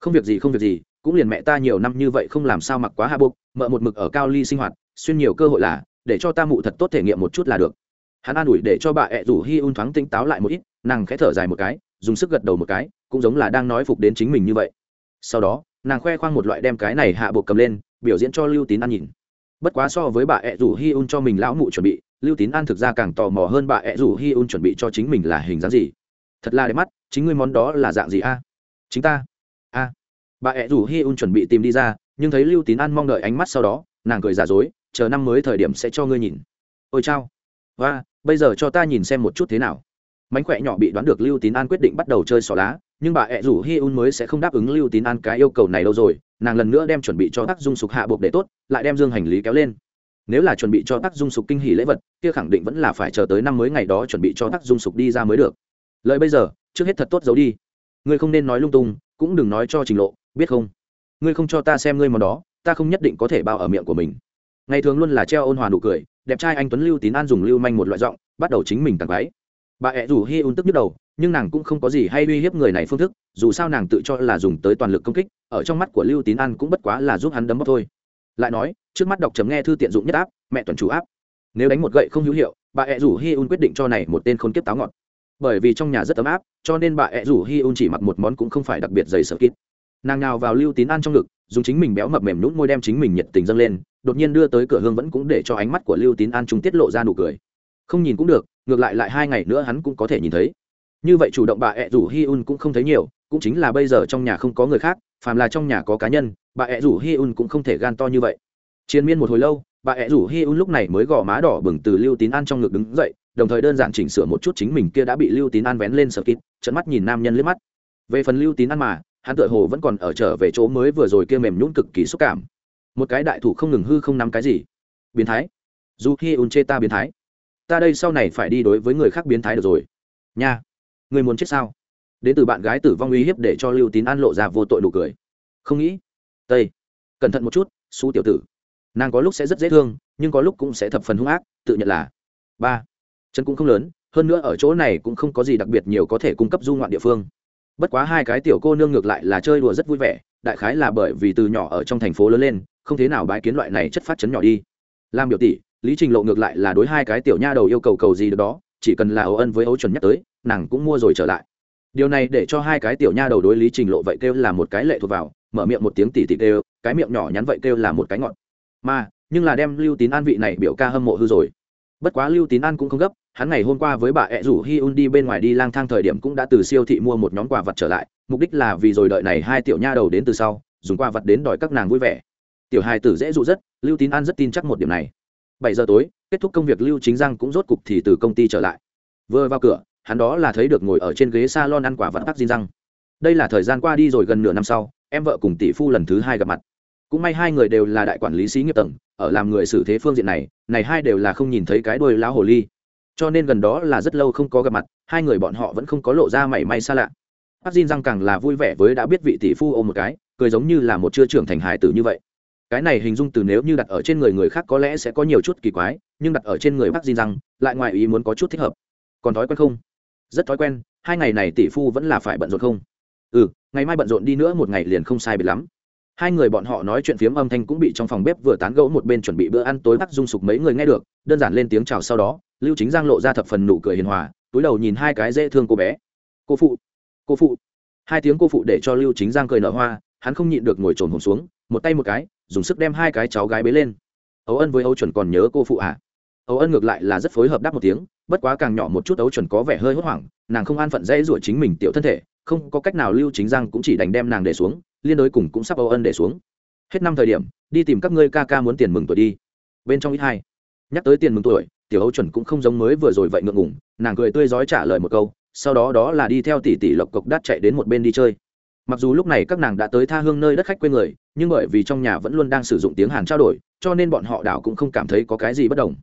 Không việc gì, không việc gì, cũng liền mẹ ta nhiều năm như vậy không làm sao mặc quá hạ buộc, mợ một mực ở cao ly sinh hoạt, xuyên nhiều cơ hội là, để cho ta mụ thật tốt thể nghiệm một chút là được. Hắn an ủi để cho bà ẹ rủ hi un thoáng tinh táo lại một ít, nàng khẽ thở dài một cái, dùng sức gật đầu một cái, cũng giống là đang nói phục đến chính mình như vậy. Sau đó, nàng khoe khoang một loại đem cái này hạ buộc cầm lên, biểu diễn cho lưu tín an nhìn bất quá so với bà ẹ rủ hi un cho mình lão mụ chuẩn bị, lưu tín an thực ra càng tò mò hơn bà ẹ rủ hi un chuẩn bị cho chính mình là hình dáng gì. Thật là đẹp mắt, chính ngươi món đó là dạng gì a? Chính ta. A. Bà ẹ rủ hi un chuẩn bị tìm đi ra, nhưng thấy lưu tín an mong đợi ánh mắt sau đó, nàng cười giả dối, chờ năm mới thời điểm sẽ cho ngươi nhìn. Ôi chao. Và bây giờ cho ta nhìn xem một chút thế nào mánh khỏe nhỏ bị đoán được lưu tín an quyết định bắt đầu chơi xỏ lá, nhưng bà ẹ rủ hi un mới sẽ không đáp ứng lưu tín an cái yêu cầu này đâu rồi, nàng lần nữa đem chuẩn bị cho tác dung sục hạ buộc để tốt, lại đem dương hành lý kéo lên. Nếu là chuẩn bị cho tác dung sục kinh hỷ lễ vật, kia khẳng định vẫn là phải chờ tới năm mới ngày đó chuẩn bị cho tác dung sục đi ra mới được. Lời bây giờ, trước hết thật tốt giấu đi. Ngươi không nên nói lung tung, cũng đừng nói cho trình lộ, biết không? Ngươi không cho ta xem ngươi món đó, ta không nhất định có thể bao ở miệng của mình. Ngày thường luôn là treo ôn hòa nụ cười, đẹp trai anh tuấn lưu tín an dùng lưu manh một loại giọng, bắt đầu chính mình tặng váy bà ẹ rủ hi un tức nhức đầu, nhưng nàng cũng không có gì hay uy hiếp người này phương thức, dù sao nàng tự cho là dùng tới toàn lực công kích, ở trong mắt của lưu tín an cũng bất quá là giúp hắn đấm bóc thôi. Lại nói, trước mắt đọc chấm nghe thư tiện dụng nhất áp, mẹ tuần chủ áp. Nếu đánh một gậy không hữu hiệu, bà ẹ rủ hi un quyết định cho này một tên khốn kiếp táo ngọt bởi vì trong nhà rất ấm áp, cho nên bà ẹ rủ hi un chỉ mặc một món cũng không phải đặc biệt dày sợ kín. nàng nào vào lưu tín an trong ngực, dùng chính mình béo mập mềm nhún môi đem chính mình nhiệt tình dâng lên, đột nhiên đưa tới cửa hương vẫn cũng để cho ánh mắt của lưu tín an chúng tiết lộ ra nụ cười. Không nhìn cũng được ngược lại lại hai ngày nữa hắn cũng có thể nhìn thấy. Như vậy chủ động bà ẹ rủ hi un cũng không thấy nhiều, cũng chính là bây giờ trong nhà không có người khác, phàm là trong nhà có cá nhân, bà ẹ rủ hi un cũng không thể gan to như vậy. Chiến miên một hồi lâu, bà ẹ rủ hi un lúc này mới gõ má đỏ bừng từ lưu tín an trong ngực đứng dậy, đồng thời đơn giản chỉnh sửa một chút chính mình kia đã bị lưu tín an vén lên sợ kít trận mắt nhìn nam nhân liếc mắt. Về phần lưu tín an mà, hắn tựa hồ vẫn còn ở trở về chỗ mới vừa rồi kia mềm nhún cực kỳ xúc cảm. Một cái đại thủ không ngừng hư không nắm cái gì. Biến thái. Dù hi un chê ta biến thái ta đây sau này phải đi đối với người khác biến thái được rồi. Nha, người muốn chết sao? Đến từ bạn gái tử vong uy hiếp để cho lưu tín an lộ ra vô tội nụ cười. Không nghĩ. Tây, cẩn thận một chút su tiểu tử. Nàng có lúc sẽ rất dễ thương, nhưng có lúc cũng sẽ thập phần hung ác, tự nhận là. Ba, chân cũng không lớn, hơn nữa ở chỗ này cũng không có gì đặc biệt nhiều có thể cung cấp du ngoạn địa phương. Bất quá hai cái tiểu cô nương ngược lại là chơi đùa rất vui vẻ, đại khái là bởi vì từ nhỏ ở trong thành phố lớn lên, không thế nào bãi kiến loại này chất phát chấn nhỏ đi. Làm biểu tỷ lý trình lộ ngược lại là đối hai cái tiểu nha đầu yêu cầu cầu gì được đó, chỉ cần là ấu ân với ấu chuẩn nhắc tới, nàng cũng mua rồi trở lại. Điều này để cho hai cái tiểu nha đầu đối lý trình lộ vậy kêu là một cái lệ thuộc vào, mở miệng một tiếng tỉ tỉ kêu, cái miệng nhỏ nhắn vậy kêu là một cái ngọn mà, nhưng là đem lưu tín an vị này biểu ca hâm mộ hư rồi. Bất quá lưu tín an cũng không gấp, hắn ngày hôm qua với bà ẹ rủ hi un đi bên ngoài đi lang thang thời điểm cũng đã từ siêu thị mua một nhóm quà vật trở lại, mục đích là vì rồi đợi này hai tiểu nha đầu đến từ sau, dùng quà vật đến đòi các nàng vui vẻ. Tiểu hai tử dễ dụ rất, lưu tín an rất tin chắc một điểm này bảy giờ tối, kết thúc công việc lưu chính giang cũng rốt cục thì từ công ty trở lại. Vừa vào cửa, hắn đó là thấy được ngồi ở trên ghế s a lon ăn quả vật tắc diên răng đây là thời gian qua đi rồi gần nửa năm sau, em vợ cùng tỷ phu lần thứ hai gặp mặt. Cũng may hai người đều là đại quản lý sĩ nghiệp tầng, ở làm người xử thế phương diện này này hai đều là không nhìn thấy cái đuôi lão hồ ly. Cho nên gần đó là rất lâu không có gặp mặt, hai người bọn họ vẫn không có lộ ra mảy may xa lạ. Bác Jin răng càng là vui vẻ với đã biết vị tỷ phu ôm một cái, cười giống như là một chưa trưởng thành hài tử như vậy cái này hình dung từ nếu như đặt ở trên người người khác có lẽ sẽ có nhiều chút kỳ quái, nhưng đặt ở trên người bác dinh rằng lại ngoài ý muốn có chút thích hợp. Còn thói quen không? Rất thói quen, hai ngày này tỷ phu vẫn là phải bận rộn không? Ừ ngày mai bận rộn đi nữa một ngày liền không sai biệt lắm. Hai người bọn họ nói chuyện phiếm âm thanh cũng bị trong phòng bếp vừa tán gẫu một bên chuẩn bị bữa ăn tối bắt dung sục mấy người nghe được, đơn giản lên tiếng chào sau đó, lưu chính giang lộ ra thập phần nụ cười hiền hòa, túi đầu nhìn hai cái dễ thương cô bé. Cô phụ cô phụ. Hai tiếng cô phụ để cho lưu chính giang cười nở hoa hắn không nhịn được ngồi trồn hồn xuống, một tay một cái, dùng sức đem hai cái cháu gái bế lên. Ấu ân với ấu chuẩn còn nhớ cô phụ à ấu ân ngược lại là rất phối hợp đáp một tiếng, bất quá càng nhỏ một chút ấu chuẩn có vẻ hơi hốt hoảng, nàng không an phận dễ ruổi chính mình tiểu thân thể, không có cách nào lưu chính giang cũng chỉ đành đem nàng để xuống, liên đối cùng cũng sắp âu ân để xuống. Hết năm thời điểm, đi tìm các ngươi ca ca muốn tiền mừng tuổi đi. Bên trong ít hai. Nhắc tới tiền mừng tuổi, tiểu âu chuẩn cũng không giống mới vừa rồi vậy ngượng ngủng nàng cười tươi rói trả lời một câu, sau đó đó là đi theo tỷ tỷ lộc cộc đắt chạy đến một bên đi chơi mặc dù lúc này các nàng đã tới tha hương nơi đất khách quê người, nhưng bởi vì trong nhà vẫn luôn đang sử dụng tiếng hàn trao đổi, cho nên bọn họ đảo cũng không cảm thấy có cái gì bất đồng.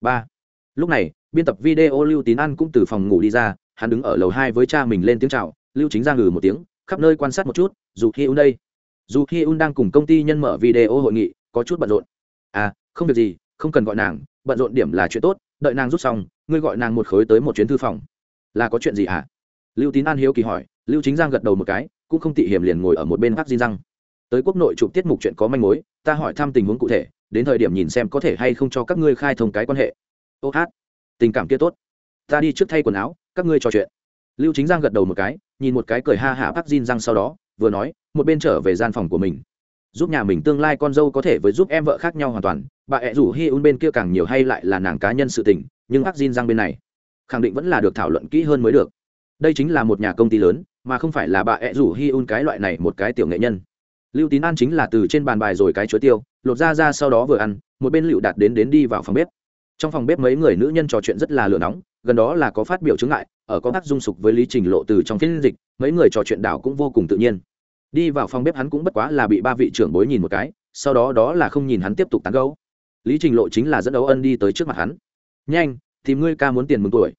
Ba. Lúc này, biên tập video lưu tín An cũng từ phòng ngủ đi ra, hắn đứng ở lầu hai với cha mình lên tiếng chào, lưu chính ra ngừ một tiếng, khắp nơi quan sát một chút, dù khi un đây. Dù khi un đang cùng công ty nhân mở video hội nghị, có chút bận rộn. À không việc gì, không cần gọi nàng, bận rộn điểm là chuyện tốt, đợi nàng rút xong, ngươi gọi nàng một khối tới một chuyến thư phòng. Là có chuyện gì hả? Lưu tín an hiếu kỳ hỏi, lưu chính giang gật đầu một cái cũng không tị hiểm liền ngồi ở một bên bác di răng tới quốc nội chụp tiết mục chuyện có manh mối, ta hỏi thăm tình huống cụ thể, đến thời điểm nhìn xem có thể hay không cho các ngươi khai thông cái quan hệ. Ô hát, tình cảm kia tốt. Ta đi trước thay quần áo, các ngươi trò chuyện. Lưu chính giang gật đầu một cái, nhìn một cái cười ha hả bác Jin răng sau đó, vừa nói, một bên trở về gian phòng của mình. Giúp nhà mình tương lai con dâu có thể với giúp em vợ khác nhau hoàn toàn, bà ẹ rủ hi un bên kia càng nhiều hay lại là nàng cá nhân sự tình, nhưng bác Jin răng bên này khẳng định vẫn là được thảo luận kỹ hơn mới được. Đây chính là một nhà công ty lớn mà không phải là bà ẹ rủ hi un cái loại này một cái tiểu nghệ nhân. Lưu tín an chính là từ trên bàn bài rồi cái chuối tiêu, lột ra ra sau đó vừa ăn, một bên lựu đạt đến đến đi vào phòng bếp. Trong phòng bếp mấy người nữ nhân trò chuyện rất là lửa nóng, gần đó là có phát biểu chứng ngại, ở có tác dung sục với lý trình lộ từ trong phiên dịch, mấy người trò chuyện đảo cũng vô cùng tự nhiên. Đi vào phòng bếp hắn cũng bất quá là bị ba vị trưởng bối nhìn một cái, sau đó đó là không nhìn hắn tiếp tục tán gấu lý trình lộ chính là dẫn ấu ân đi tới trước mặt hắn. Nhanh, tìm ngươi ca muốn tiền mừng tuổi.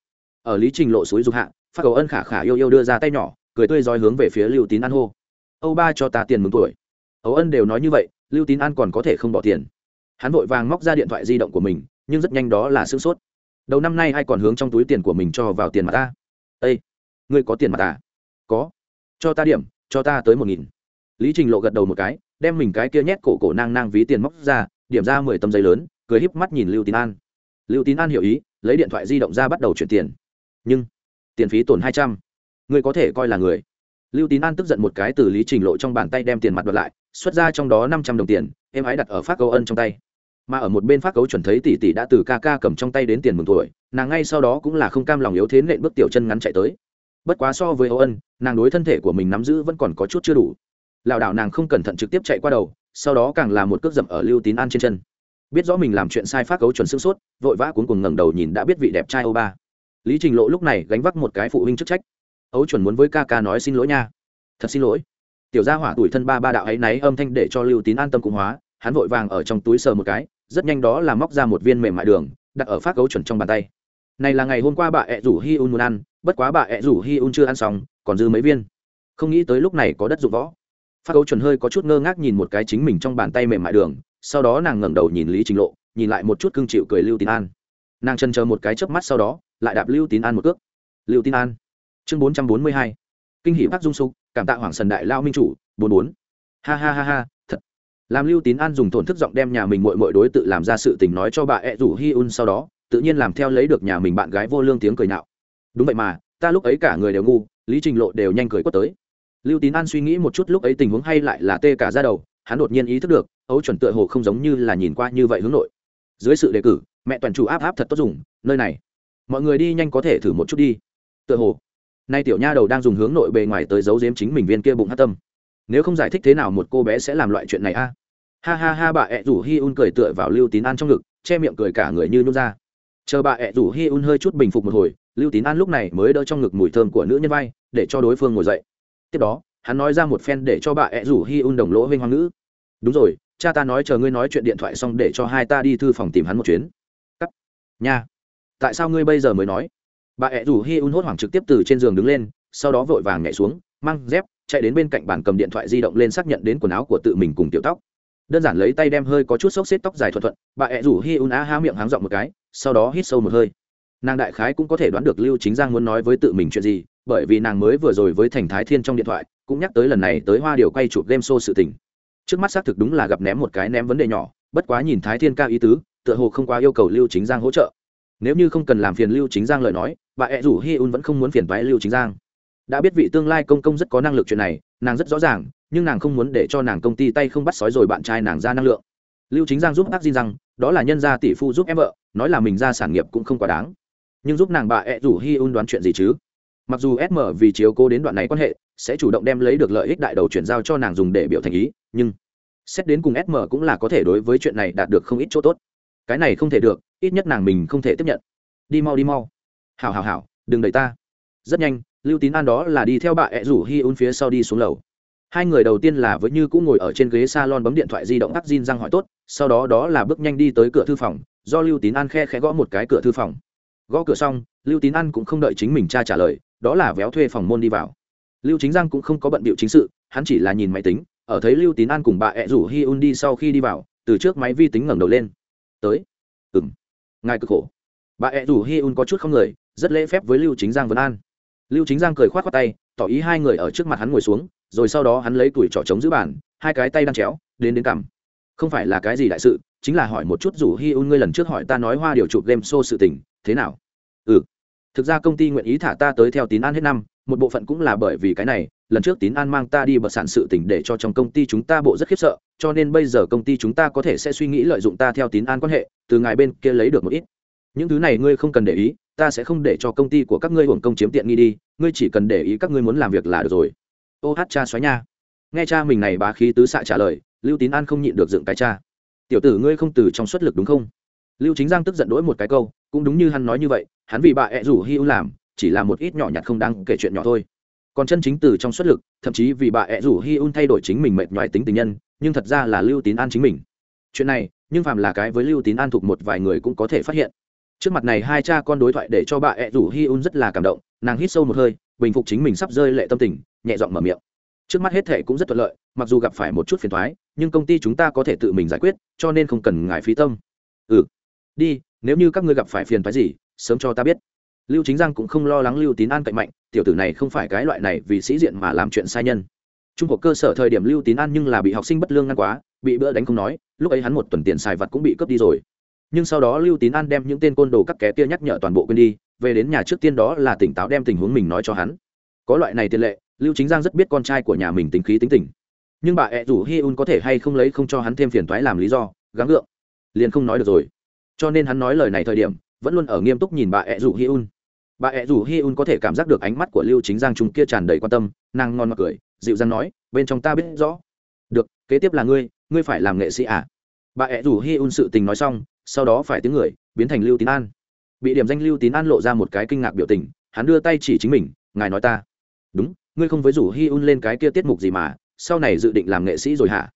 Ở lý trình lộ suối dục hạ, phát cầu ân khả khả yêu yêu đưa ra tay nhỏ cười tươi rói hướng về phía lưu tín an hô. Âu ba cho ta tiền mừng tuổi. Ấu ân đều nói như vậy, lưu tín an còn có thể không bỏ tiền. Hắn vội vàng móc ra điện thoại di động của mình, nhưng rất nhanh đó là sửng sốt. Đầu năm nay ai còn hướng trong túi tiền của mình cho vào tiền mặt ta? Ây ngươi có tiền mặt à? Có. Cho ta điểm, cho ta tới một nghìn. Lý trình lộ gật đầu một cái, đem mình cái kia nhét cổ cổ nang nang ví tiền móc ra, điểm ra mười tấm giấy lớn, cười híp mắt nhìn lưu tín an. Lưu tín an hiểu ý, lấy điện thoại di động ra bắt đầu chuyển tiền. Nhưng, tiền phí tổn hai trăm ngươi có thể coi là người. Lưu tín an tức giận một cái từ lý trình lộ trong bàn tay đem tiền mặt đoạt lại, xuất ra trong đó năm trăm đồng tiền, em ái đặt ở phát cấu ân trong tay. Mà ở một bên phát cấu chuẩn thấy tỷ tỷ đã từ ca ca cầm trong tay đến tiền mừng tuổi, nàng ngay sau đó cũng là không cam lòng yếu thế nện bước tiểu chân ngắn chạy tới. Bất quá so với âu ân, nàng đối thân thể của mình nắm giữ vẫn còn có chút chưa đủ. Lảo đảo nàng không cẩn thận trực tiếp chạy qua đầu, sau đó càng là một cước dậm ở lưu tín an trên chân. Biết rõ mình làm chuyện sai phát cấu chuẩn sức sốt, vội vã cuốn cùng ngẩng đầu nhìn đã biết vị đẹp trai âu ba. Lý trình lộ lúc này gánh vác một cái phụ huynh chức trách ấu chuẩn muốn với ca ca nói xin lỗi nha. Thật xin lỗi. Tiểu gia hỏa tuổi thân ba ba đạo ấy náy âm thanh để cho lưu tín an tâm cung hóa, hắn vội vàng ở trong túi sờ một cái, rất nhanh đó là móc ra một viên mềm mại đường, đặt ở phát gấu chuẩn trong bàn tay. Này là ngày hôm qua bà ẹ rủ hi un muốn ăn, bất quá bà ẹ rủ hi un chưa ăn xong, còn dư mấy viên. Không nghĩ tới lúc này có đất dụng võ. Phát gấu chuẩn hơi có chút ngơ ngác nhìn một cái chính mình trong bàn tay mềm mại đường, sau đó nàng ngẩng đầu nhìn lý trình lộ, nhìn lại một chút cưng chịu cười lưu tín an. Nàng chân chờ một cái chớp mắt sau đó, lại đạp lưu tín an một cước. Lưu tín an chương bốn trăm bốn mươi hai. Kinh hỷ bác dung sục cảm tạ hoàng sần đại lao minh chủ, bốn bốn. Ha ha ha ha làm lưu tín an dùng thổn thức giọng đem nhà mình mội mội đối tự làm ra sự tình nói cho bà e ẹ rủ hi un sau đó, tự nhiên làm theo lấy được nhà mình bạn gái vô lương tiếng cười nạo. Đúng vậy mà, ta lúc ấy cả người đều ngu, lý trình lộ đều nhanh cười quất tới. Lưu tín an suy nghĩ một chút lúc ấy tình huống hay lại là tê cả ra đầu, hắn đột nhiên ý thức được, ấu chuẩn tựa hồ không giống như là nhìn qua như vậy hướng nội. Dưới sự đề cử, mẹ toàn chủ áp áp thật tốt dùng, nơi này. Mọi người đi nhanh có thể thử một chút đi. Tựa hồ nay tiểu nha đầu đang dùng hướng nội bề ngoài tới giấu giếm chính mình viên kia bụng hát tâm. Nếu không giải thích thế nào một cô bé sẽ làm loại chuyện này a? Ha ha ha, bà ẹ rủ hi un cười tựa vào lưu tín an trong ngực, che miệng cười cả người như nhút ra. Chờ bà ẹ rủ hi un hơi chút bình phục một hồi, lưu tín an lúc này mới đỡ trong ngực mùi thơm của nữ nhân vai, để cho đối phương ngồi dậy. Tiếp đó, hắn nói ra một phen để cho bà ẹ rủ hi un đồng lỗ vinh hoang ngữ. Đúng rồi, cha ta nói chờ ngươi nói chuyện điện thoại xong để cho hai ta đi thư phòng tìm hắn một chuyến. Cắt, nha. Tại sao ngươi bây giờ mới nói? Bà ẹ rủ hi un hốt hoảng trực tiếp từ trên giường đứng lên, sau đó vội vàng nhảy xuống, mang dép, chạy đến bên cạnh bàn cầm điện thoại di động lên xác nhận đến quần áo của tự mình cùng tiểu tóc. Đơn giản lấy tay đem hơi có chút xốc xếp tóc dài thuận thuận, bà ẹ rủ hi un á há miệng háng giọng một cái, sau đó hít sâu một hơi. Nàng đại khái cũng có thể đoán được lưu chính giang muốn nói với tự mình chuyện gì, bởi vì nàng mới vừa rồi với thành thái thiên trong điện thoại, cũng nhắc tới lần này tới hoa điều quay chụp game show sự tình. Trước mắt xác thực đúng là gặp ném một cái ném vấn đề nhỏ, bất quá nhìn thái thiên ca ý tứ, tựa hồ không quá yêu cầu lưu chính giang hỗ trợ. Nếu như không cần làm phiền lưu chính giang lời nói bà ẹ rủ hi un vẫn không muốn phiền toái lưu chính giang. Đã biết vị tương lai công công rất có năng lực chuyện này, nàng rất rõ ràng, nhưng nàng không muốn để cho nàng công ty tay không bắt sói rồi bạn trai nàng ra năng lượng. Lưu chính giang giúp ác di rằng đó là nhân gia tỷ phu giúp em vợ, nói là mình ra sản nghiệp cũng không quá đáng. Nhưng giúp nàng bà ẹ rủ hi un đoán chuyện gì chứ? Mặc dù sm vì chiếu cố đến đoạn này quan hệ, sẽ chủ động đem lấy được lợi ích đại đầu chuyển giao cho nàng dùng để biểu thành ý, nhưng xét đến cùng sm cũng là có thể đối với chuyện này đạt được không ít chỗ tốt. Cái này không thể được, ít nhất nàng mình không thể tiếp nhận. Đi mau đi mau hảo hảo hảo, đừng đẩy ta. Rất nhanh, lưu tín an đó là đi theo bà ẹ rủ hi un phía sau đi xuống lầu. Hai người đầu tiên là với như cũng ngồi ở trên ghế s a lon bấm điện thoại di động tắc Jin răng hỏi tốt, sau đó đó là bước nhanh đi tới cửa thư phòng, do lưu tín an khe khẽ gõ một cái cửa thư phòng. Gõ cửa xong, lưu tín an cũng không đợi chính mình cha trả lời, đó là véo thuê phòng môn đi vào. Lưu chính giang cũng không có bận bịu chính sự, hắn chỉ là nhìn máy tính, ở thấy lưu tín an cùng bà ẹ rủ hi un đi sau khi đi vào, từ trước máy vi tính ngẩng đầu lên. Tới. Ừ m ngài cực khổ. Bà ẹ rủ hi un có chút không người rất lễ phép với lưu chính giang vân an. Lưu chính giang cười k h o á t khoác tay, tỏ ý hai người ở trước mặt hắn ngồi xuống, rồi sau đó hắn lấy tuổi trỏ trống giữ bàn, hai cái tay đang chéo, đến đến cằm. Không phải là cái gì đại sự, chính là hỏi một chút rủ hi un ngươi lần trước hỏi ta nói hoa điều chụp game show sự tình, thế nào? Ừ. Thực ra công ty nguyện ý thả ta tới theo tín an hết năm, một bộ phận cũng là bởi vì cái này, lần trước tín an mang ta đi bật sản sự tỉnh để cho trong công ty chúng ta bộ rất khiếp sợ, cho nên bây giờ công ty chúng ta có thể sẽ suy nghĩ lợi dụng ta theo tín an quan hệ, từ ngài bên kia lấy được một ít. Những thứ này ngươi không cần để ý ta sẽ không để cho công ty của các ngươi hưởng công chiếm tiện nghi đi, ngươi chỉ cần để ý các ngươi muốn làm việc là được rồi. Ô hát cha xoáy nha. Nghe cha mình này bá khí tứ xạ trả lời, lưu tín an không nhịn được dựng cái cha. Tiểu tử ngươi không từ trong suất lực đúng không? Lưu chính giang tức giận đỗi một cái câu, cũng đúng như hắn nói như vậy, hắn vì bà ẹ rủ hy ưu làm, chỉ là một ít nhỏ nhặt không đáng kể chuyện nhỏ thôi. Còn chân chính từ trong xuất lực, thậm chí vì bà ẹ rủ hy ưu thay đổi chính mình mệt nhoài tính tình nhân, nhưng thật ra là lưu tín an chính mình. Chuyện này, nhưng phàm là cái với lưu tín an thuộc một vài người cũng có thể phát hiện trước mặt này hai cha con đối thoại để cho bà ẹ rủ hi un rất là cảm động, nàng hít sâu một hơi, bình phục chính mình sắp rơi lệ tâm tình, nhẹ giọng mở miệng. Trước mắt hết thệ cũng rất thuận lợi, mặc dù gặp phải một chút phiền thoái nhưng công ty chúng ta có thể tự mình giải quyết, cho nên không cần ngại phí tâm. Ừ. Đi, nếu như các ngươi gặp phải phiền thoái gì, sớm cho ta biết. Lưu chính giang cũng không lo lắng lưu tín an cạnh mạnh, tiểu tử này không phải cái loại này vì sĩ diện mà làm chuyện sai nhân. Trung học cơ sở thời điểm lưu tín an nhưng là bị học sinh bất lương ngăn quá, bị bữa đánh không nói, lúc ấy hắn một tuần tiền xài vật cũng bị cướp đi rồi nhưng sau đó lưu tín an đem những tên côn đồ các ké tia nhắc nhở toàn bộ quên đi, về đến nhà trước tiên đó là tỉnh táo đem tình huống mình nói cho hắn. Có loại này tiền lệ, lưu chính giang rất biết con trai của nhà mình tính khí tính tình. Nhưng bà ẹ rủ hi un có thể hay không lấy không cho hắn thêm phiền toái làm lý do, gắng gượng. Liền không nói được rồi. Cho nên hắn nói lời này thời điểm, vẫn luôn ở nghiêm túc nhìn bà ẹ rủ hi un. Bà ẹ rủ hi un có thể cảm giác được ánh mắt của lưu chính giang chúng kia tràn đầy quan tâm, nàng ngon mặc cười, dịu dàng nói, bên trong ta biết rõ. Được, kế tiếp là ngươi ngươi phải làm nghệ sĩ à? Bà ẹ rủ hi un sự tình nói xong sau đó phải tiếng người, biến thành lưu tín an. Bị điểm danh lưu tín an lộ ra một cái kinh ngạc biểu tình, hắn đưa tay chỉ chính mình, ngài nói ta. Đúng, ngươi không với rủ hi un lên cái kia tiết mục gì mà, sau này dự định làm nghệ sĩ rồi hả?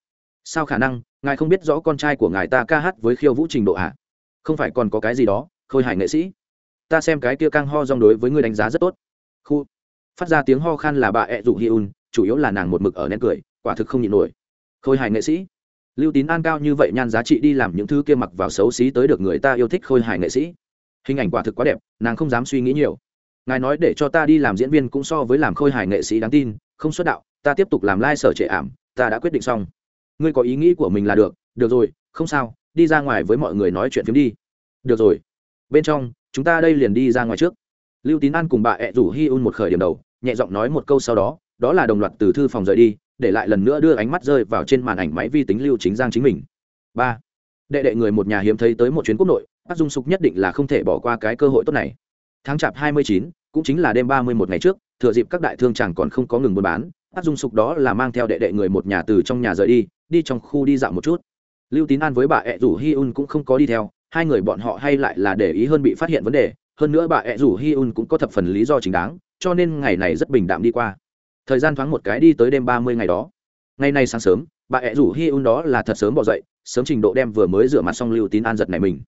Sao khả năng, ngài không biết rõ con trai của ngài ta ca hát với khiêu vũ trình độ hả? Không phải còn có cái gì đó, khôi hài nghệ sĩ. Ta xem cái kia căng ho dong đối với ngươi đánh giá rất tốt. Khu. Phát ra tiếng ho khan là bà ẹ rủ hi un, chủ yếu là nàng một mực ở nén cười, quả thực không nhịn nổi. Khôi hài nghệ sĩ? Lưu tín an cao như vậy nhan giá trị đi làm những thứ kia mặc vào xấu xí tới được người ta yêu thích khôi hài nghệ sĩ. Hình ảnh quả thực quá đẹp, nàng không dám suy nghĩ nhiều. Ngài nói để cho ta đi làm diễn viên cũng so với làm khôi hài nghệ sĩ đáng tin, không xuất đạo, ta tiếp tục làm lai、like、sở trệ ảm, ta đã quyết định xong. Ngươi có ý nghĩ của mình là được được rồi, không sao, đi ra ngoài với mọi người nói chuyện phim đi. Được rồi. Bên trong, chúng ta đây liền đi ra ngoài trước. Lưu tín an cùng bà ẹ rủ hi un một khởi điểm đầu, nhẹ giọng nói một câu sau đó đó là đồng loạt từ thư phòng rời đi, để lại lần nữa đưa ánh mắt rơi vào trên màn ảnh máy vi tính lưu chính giang chính mình. Ba, đệ đệ người một nhà hiếm thấy tới một chuyến quốc nội bác dung sục nhất định là không thể bỏ qua cái cơ hội tốt này. Tháng chạp hai mươi chín, cũng chính là đêm ba mươi một ngày trước, thừa dịp các đại thương chẳng còn không có ngừng buôn bán bác dung sục đó là mang theo đệ đệ người một nhà từ trong nhà rời đi đi trong khu đi dạo một chút. Lưu tín an với bà ẹ rủ hi un cũng không có đi theo, hai người bọn họ hay lại là để ý hơn bị phát hiện vấn đề, hơn nữa bà ẹ rủ hi un cũng có thập phần lý do chính đáng, cho nên ngày này rất bình đạm đi qua thời gian thoáng một cái đi tới đêm ba mươi ngày đó. Ngày nay sáng sớm, bà ẹ rủ hi un đó là thật sớm bỏ dậy, sớm trình độ đem vừa mới rửa mặt xong lưu tín an giật này mình.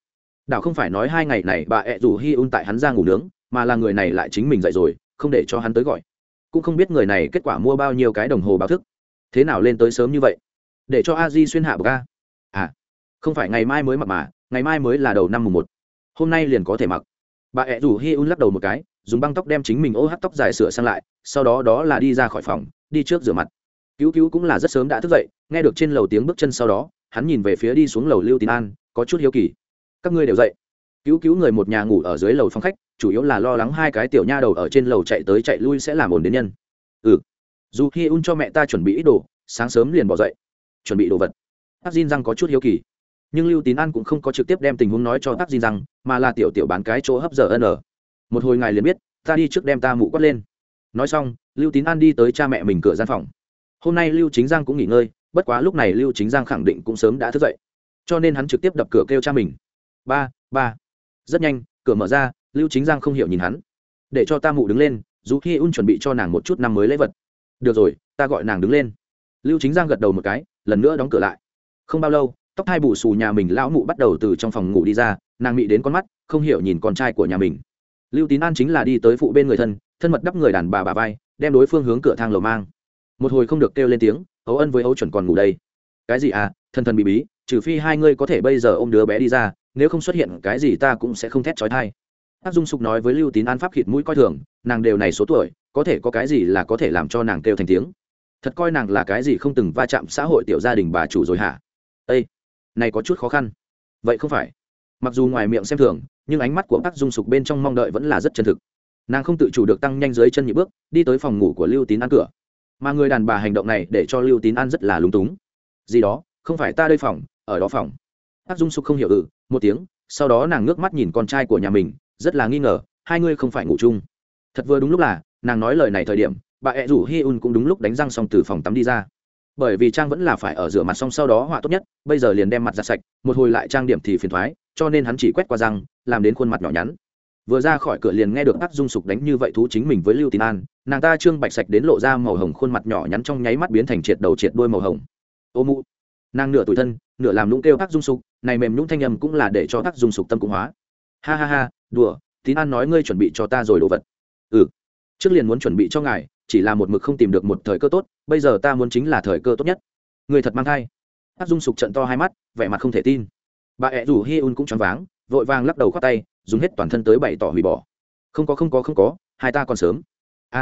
Đảo không phải nói hai ngày này bà ẹ rủ hi un tại hắn ra ngủ nướng, mà là người này lại chính mình dậy rồi, không để cho hắn tới gọi. Cũng không biết người này kết quả mua bao nhiêu cái đồng hồ báo thức. Thế nào lên tới sớm như vậy? Để cho a di xuyên hạ bờ ca à không phải ngày mai mới mặc mà, ngày mai mới là đầu năm mùng một. Hôm nay liền có thể mặc. Bà ẹ rủ hi un lắc đầu một cái, dùng băng tóc đem chính mình ô hát tóc dài sửa sang lại sau đó đó là đi ra khỏi phòng, đi trước rửa mặt. Cứu cứu cũng là rất sớm đã thức dậy, nghe được trên lầu tiếng bước chân sau đó, hắn nhìn về phía đi xuống lầu lưu tín an, có chút hiếu kỳ. Các ngươi đều dậy. Cứu cứu người một nhà ngủ ở dưới lầu phòng khách, chủ yếu là lo lắng hai cái tiểu nha đầu ở trên lầu chạy tới chạy lui sẽ làm ồn đến nhân. Ừ. Dù khi un cho mẹ ta chuẩn bị ít đồ, sáng sớm liền bỏ dậy. Chuẩn bị đồ vật. Tắc Jin răng có chút hiếu kỳ. Nhưng lưu tín an cũng không có trực tiếp đem tình huống nói cho tắc Jin răng mà là tiểu tiểu bán cái chỗ hấp giờ ân ở một hồi ngài liền biết, ta đi trước đem ta mụ quát lên nói xong, lưu tín an đi tới cha mẹ mình cửa gian phòng. Hôm nay lưu chính giang cũng nghỉ ngơi, bất quá lúc này lưu chính giang khẳng định cũng sớm đã thức dậy. Cho nên hắn trực tiếp đập cửa kêu cha mình. Ba ba. Rất nhanh, cửa mở ra, lưu chính giang không hiểu nhìn hắn. Để cho ta mụ đứng lên, dù khi un chuẩn bị cho nàng một chút năm mới lễ vật. Được rồi, ta gọi nàng đứng lên. Lưu chính giang gật đầu một cái, lần nữa đóng cửa lại. Không bao lâu, tóc hai bù xù nhà mình lão mụ bắt đầu từ trong phòng ngủ đi ra, nàng mị đến con mắt, không hiểu nhìn con trai của nhà mình. Lưu tín an chính là đi tới phụ bên người thân thân mật đắp người đàn bà bà vai, đem đối phương hướng cửa thang lầu mang. Một hồi không được kêu lên tiếng ấu ân với ấu chuẩn còn ngủ đây. Cái gì à thân thân bị bí, trừ phi hai ngươi có thể bây giờ ô m đứa bé đi ra, nếu không xuất hiện cái gì ta cũng sẽ không thét trói thai tác dung sục nói với lưu tín an pháp khịt mũi coi thường, nàng đều này số tuổi, có thể có cái gì là có thể làm cho nàng kêu thành tiếng. Thật coi nàng là cái gì không từng va chạm xã hội tiểu gia đình bà chủ rồi hả? Ây này có chút khó khăn. Vậy không phải. Mặc dù ngoài miệng xem thường, nhưng ánh mắt của bác dung sục bên trong mong đợi vẫn là rất chân thực nàng không tự chủ được tăng nhanh dưới chân nhị bước, đi tới phòng ngủ của lưu tín an cửa. Mà người đàn bà hành động này để cho lưu tín an rất là lúng túng. Gì đó, không phải ta đây phòng, ở đó phòng. Ác dung sục không hiểu ừ một tiếng, sau đó nàng ngước mắt nhìn con trai của nhà mình, rất là nghi ngờ, hai ngươi không phải ngủ chung. Thật vừa đúng lúc là, nàng nói lời này thời điểm, bà ẹ rủ hi un cũng đúng lúc đánh răng xong từ phòng tắm đi ra. Bởi vì trang vẫn là phải ở rửa mặt xong sau đó họa tốt nhất, bây giờ liền đem mặt ra sạch, một hồi lại trang điểm thì phiền thoái, cho nên hắn chỉ quét qua răng, làm đến khuôn mặt nhỏ nhắn vừa ra khỏi cửa liền nghe được bác dung sục đánh như vậy thú chính mình với lưu tín an, nàng ta trương bạch sạch đến lộ ra màu hồng khuôn mặt nhỏ nhắn trong nháy mắt biến thành triệt đầu triệt đôi màu hồng. Ô mụ! Nàng nửa tuổi thân, nửa làm lũng kêu bác dung sục, này mềm nhũng thanh âm cũng là để cho bác dung sục tâm cũng hóa. Ha ha ha, đùa, tín an nói ngươi chuẩn bị cho ta rồi đồ vật. Ừ trước liền muốn chuẩn bị cho ngài, chỉ là một mực không tìm được một thời cơ tốt, bây giờ ta muốn chính là thời cơ tốt nhất. Người thật mang thai. Bác dung sục trận to hai mắt, vẻ mặt không thể tin. Bà ẹ rủ hi un cũng choáng váng, vội vàng lắc đầu khoác tay dùng hết toàn thân tới bày tỏ hủy bỏ. Không có không có không có hai ta còn sớm. A.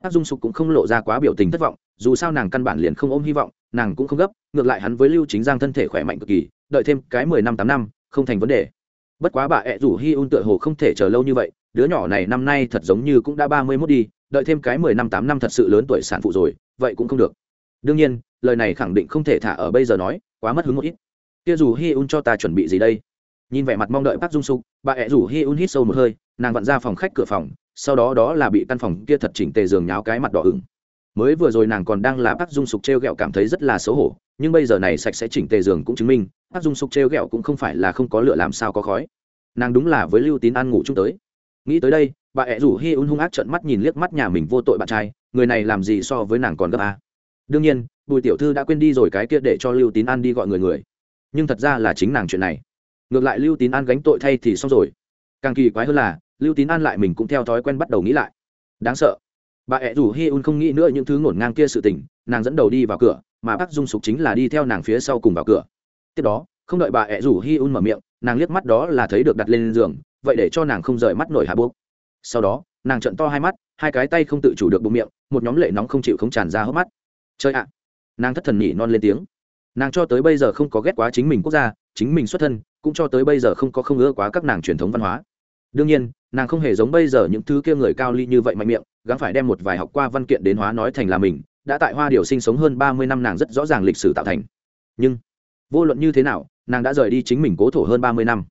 À, dung sục cũng không lộ ra quá biểu tình thất vọng dù sao nàng căn bản liền không ôm hy vọng nàng cũng không gấp ngược lại hắn với lưu chính giang thân thể khỏe mạnh cực kỳ đợi thêm cái mười năm tám năm không thành vấn đề. Bất quá bà ẹ rủ hi un tựa hồ không thể chờ lâu như vậy đứa nhỏ này năm nay thật giống như cũng đã ba mươi mốt đi đợi thêm cái mười năm tám năm thật sự lớn tuổi sản phụ rồi vậy cũng không được. Đương nhiên lời này khẳng định không thể thả ở bây giờ nói quá mất hứng một ít. Kia dù hi un cho ta chuẩn bị gì đây? Nhìn vẻ mặt mong đợi bác dung sục bà ẹ rủ hi un hít sâu một hơi, nàng vặn ra phòng khách cửa phòng, sau đó đó là bị căn phòng kia thật chỉnh tề giường nháo cái mặt đỏ ửng. Mới vừa rồi nàng còn đang là bác dung sục t r e o g ẹ o cảm thấy rất là xấu hổ, nhưng bây giờ này sạch sẽ chỉnh tề giường cũng chứng minh bác dung sục t r e o g ẹ o cũng không phải là không có lựa làm sao có khói. Nàng đúng là với lưu tín ăn ngủ chung tới. Nghĩ tới đây, bà ẹ rủ hi un hung ác trợn mắt nhìn liếc mắt nhà mình vô tội bạn trai, người này làm gì so với nàng còn gấp a? Đương nhiên, bùi tiểu thư đã quên đi rồi cái kia để cho lưu tín ăn đi gọi người người. Nhưng thật ra là chính nàng chuyện này ngược lại lưu tín an gánh tội thay thì xong rồi. Càng kỳ quái hơn là, lưu tín an lại mình cũng theo thói quen bắt đầu nghĩ lại. Đáng sợ. Bà ẹ rủ hi un không nghĩ nữa những thứ ngổn ngang kia sự tình, nàng dẫn đầu đi vào cửa, mà bác dung sục chính là đi theo nàng phía sau cùng vào cửa. Tiếp đó, không đợi bà ẹ rủ hi un mở miệng, nàng liếc mắt đó là thấy được đặt lên giường, vậy để cho nàng không rời mắt nổi hạ buộc. Sau đó, nàng trận to hai mắt, hai cái tay không tự chủ được bụng miệng, một nhóm lệ nóng không chịu không tràn ra hốc mắt. Chơi ạ! Nàng thất thần nhỉ non lên tiếng. Nàng cho tới bây giờ không có ghét quá chính mình quốc gia chính mình xuất thân, cũng cho tới bây giờ không có không ưa quá các nàng truyền thống văn hóa. Đương nhiên, nàng không hề giống bây giờ những thứ kia người cao ly như vậy mạnh miệng, gắng phải đem một vài học qua văn kiện đến hóa nói thành là mình, đã tại hoa điều sinh sống hơn ba mươi năm nàng rất rõ ràng lịch sử tạo thành. Nhưng, vô luận như thế nào, nàng đã rời đi chính mình cố thổ hơn ba mươi năm.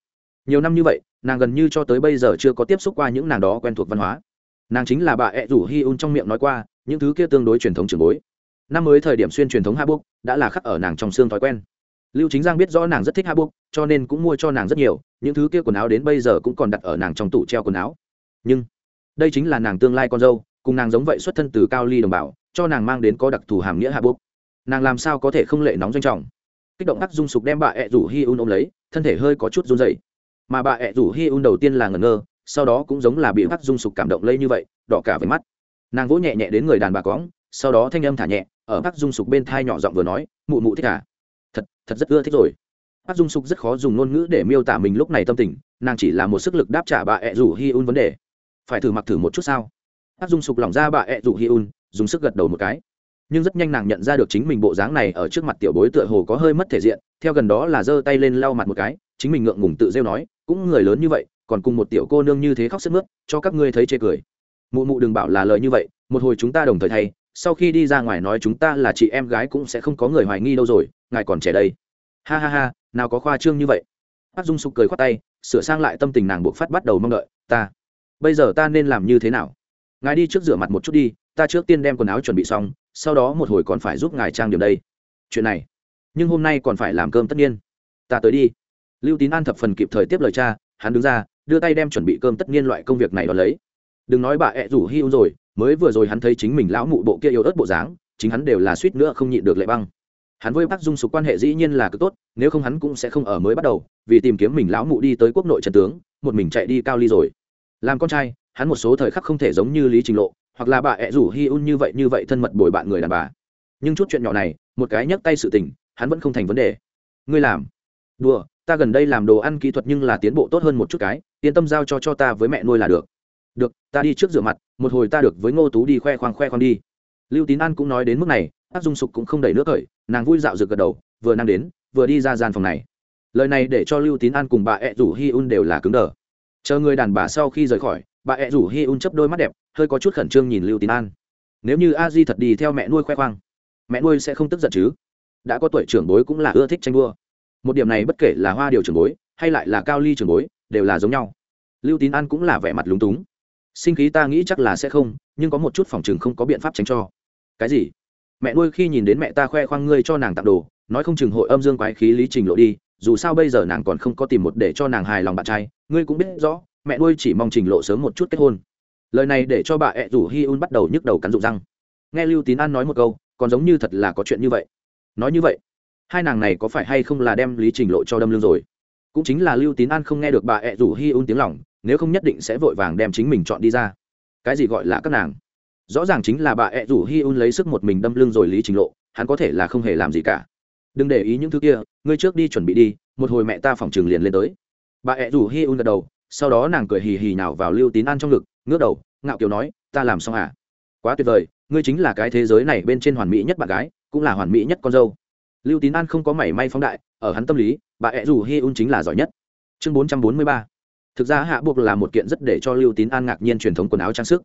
Nhiều năm như vậy, nàng gần như cho tới bây giờ chưa có tiếp xúc qua những nàng đó quen thuộc văn hóa. Nàng chính là bà ẹ rủ hi un trong miệng nói qua, những thứ kia tương đối truyền thống trường bối. Năm mới thời điểm xuyên truyền thống hạ búc, đã là khắc ở nàng trong xương thói quen lưu chính giang biết rõ nàng rất thích hạ búc, cho nên cũng mua cho nàng rất nhiều, những thứ kia quần áo đến bây giờ cũng còn đặt ở nàng trong tủ treo quần áo. Nhưng, đây chính là nàng tương lai con dâu, cùng nàng giống vậy xuất thân từ cao ly đồng bào, cho nàng mang đến có đặc thù hàm nghĩa hạ búc. Nàng làm sao có thể không lệ nóng doanh trọng? Kích động tác dung sục đem bà ẹ rủ hi un ôm lấy, thân thể hơi có chút run rẩy. mà bà ẹ rủ hi un đầu tiên là ngẩn ngơ, sau đó cũng giống là bị hắc dung sục cảm động lây như vậy, đỏ cả với mắt. Nàng vỗ nhẹ nhẹ đến người đàn bà cóng sau đó thanh âm thả nhẹ, ở hắc dung sục bên thai nhỏ giọng vừa nói, mụ mụ thích à? Thật rất ưa thích rồi. Bác dung sục rất khó dùng ngôn ngữ để miêu tả mình lúc này tâm tình, nàng chỉ là một sức lực đáp trả bà ẹ rủ hi un vấn đề. Phải thử mặc thử một chút sao? Bác dung sục lỏng ra bà ẹ rủ hi un, dùng sức gật đầu một cái. Nhưng rất nhanh nàng nhận ra được chính mình bộ dáng này ở trước mặt tiểu bối tựa hồ có hơi mất thể diện, theo gần đó là giơ tay lên lau mặt một cái, chính mình ngượng ngùng tự rêu nói, cũng người lớn như vậy, còn cùng một tiểu cô nương như thế khóc sức mướt, cho các ngươi thấy chê cười. Mụ mụ đừng bảo là lời như vậy, một hồi chúng ta đồng thời thay, sau khi đi ra ngoài nói chúng ta là chị em gái cũng sẽ không có người hoài nghi đâu rồi ngài còn trẻ đây. Ha ha ha, nào có khoa trương như vậy. Bác dung sục cười khoát tay, sửa sang lại tâm tình nàng buộc phát bắt đầu mong đợi, ta, bây giờ ta nên làm như thế nào? Ngài đi trước rửa mặt một chút đi, ta trước tiên đem quần áo chuẩn bị xong, sau đó một hồi còn phải giúp ngài trang điểm đây. Chuyện này, nhưng hôm nay còn phải làm cơm tất nhiên. Ta tới đi. Lưu tín an thập phần kịp thời tiếp lời cha, hắn đứng ra, đưa tay đem chuẩn bị cơm tất nhiên loại công việc này đ ó lấy. Đừng nói bà ẹ rủ hi u rồi, mới vừa rồi hắn thấy chính mình lão mụ bộ kia yêu ớt bộ dáng, chính hắn đều là suýt nữa không nhịn được lệ băng hắn với bác dung sục quan hệ dĩ nhiên là cực tốt, nếu không hắn cũng sẽ không ở mới bắt đầu, vì tìm kiếm mình lão mụ đi tới quốc nội trần tướng, một mình chạy đi cao ly rồi. Làm con trai, hắn một số thời khắc không thể giống như lý trình lộ, hoặc là bà ẹ rủ hi un như vậy như vậy thân mật bồi bạn người đàn bà. Nhưng chút chuyện nhỏ này, một cái nhấc tay sự tình, hắn vẫn không thành vấn đề. Ngươi làm. Đùa, ta gần đây làm đồ ăn kỹ thuật nhưng là tiến bộ tốt hơn một chút cái, yên tâm giao cho cho ta với mẹ nuôi là được. Được, ta đi trước rửa mặt, một hồi ta được với ngô tú đi khoe khoang khoe khoang đi. Lưu tín an cũng nói đến mức này ác dung sục cũng không đẩy nước khởi nàng vui dạo rực gật đầu, vừa năng đến, vừa đi ra gian phòng này. Lời này để cho lưu tín an cùng bà ẹ rủ hi un đều là cứng đờ. Chờ người đàn bà sau khi rời khỏi, bà ẹ rủ hi un chấp đôi mắt đẹp, hơi có chút khẩn trương nhìn lưu tín an. Nếu như a di thật đi theo mẹ nuôi khoe khoang, mẹ nuôi sẽ không tức giận chứ? Đã có tuổi trưởng bối cũng là ưa thích tranh đua. Một điểm này bất kể là hoa điều trưởng bối, hay lại là cao ly trưởng bối, đều là giống nhau. Lưu tín an cũng là vẻ mặt lúng túng. Sinh khí ta nghĩ chắc là sẽ không, nhưng có một chút phòng chừng không có biện pháp tránh cho. Cái gì? Mẹ nuôi khi nhìn đến mẹ ta khoe khoang ngươi cho nàng tặng đồ, nói không chừng hội âm dương quái khí lý trình lộ đi, dù sao bây giờ nàng còn không có tìm một để cho nàng hài lòng bạn trai, ngươi cũng biết rõ, mẹ nuôi chỉ mong trình lộ sớm một chút kết hôn. Lời này để cho bà ẹ rủ hi un bắt đầu nhức đầu cắn rụng răng. Nghe lưu tín an nói một câu, còn giống như thật là có chuyện như vậy. Nói như vậy, hai nàng này có phải hay không là đem lý trình lộ cho đâm lương rồi? Cũng chính là lưu tín an không nghe được bà ẹ rủ hi un tiếng lòng, nếu không nhất định sẽ vội vàng đem chính mình chọn đi ra. Cái gì gọi là các nàng? Rõ ràng chính là bà ẹ rủ hi un lấy sức một mình đâm lưng rồi lý trình lộ, hắn có thể là không hề làm gì cả. Đừng để ý những thứ kia, ngươi trước đi chuẩn bị đi, một hồi mẹ ta phòng trường liền lên tới. Bà ẹ rủ hi un gật đầu, sau đó nàng cười hì hì nào vào lưu tín an trong ngực, ngước đầu, ngạo kiều nói, ta làm xong à? Quá tuyệt vời, ngươi chính là cái thế giới này bên trên hoàn mỹ nhất bạn gái, cũng là hoàn mỹ nhất con dâu. Lưu tín an không có mảy may phóng đại, ở hắn tâm lý, bà ẹ rủ hi un chính là giỏi nhất. Chương bốn trăm bốn mươi ba. Thực ra hạ buộc là một kiện rất để cho lưu tín an ngạc nhiên truyền thống quần áo trang sức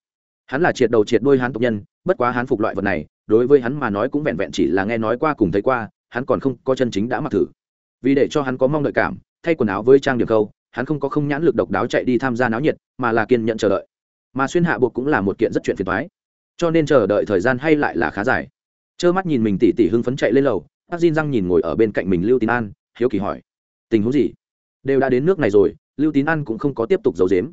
hắn là triệt đầu triệt đôi hắn tộc nhân, bất quá hắn phục loại vật này, đối với hắn mà nói cũng vẹn vẹn chỉ là nghe nói qua cùng thấy qua, hắn còn không có chân chính đã mặc thử. Vì để cho hắn có mong đợi cảm, thay quần áo với trang điểm câu, hắn không có không nhãn lực độc đáo chạy đi tham gia náo nhiệt, mà là kiên nhận chờ đợi. Mà xuyên hạ buộc cũng là một kiện rất chuyện phiền thoái cho nên chờ đợi thời gian hay lại là khá dài. Trơ mắt nhìn mình tỉ tỉ hưng phấn chạy lên lầu bác diên răng nhìn ngồi ở bên cạnh mình lưu tín an, hiếu kỳ hỏi, tình huống gì? Đều đã đến nước này rồi, lưu tín an cũng không có tiếp tục giấu dếm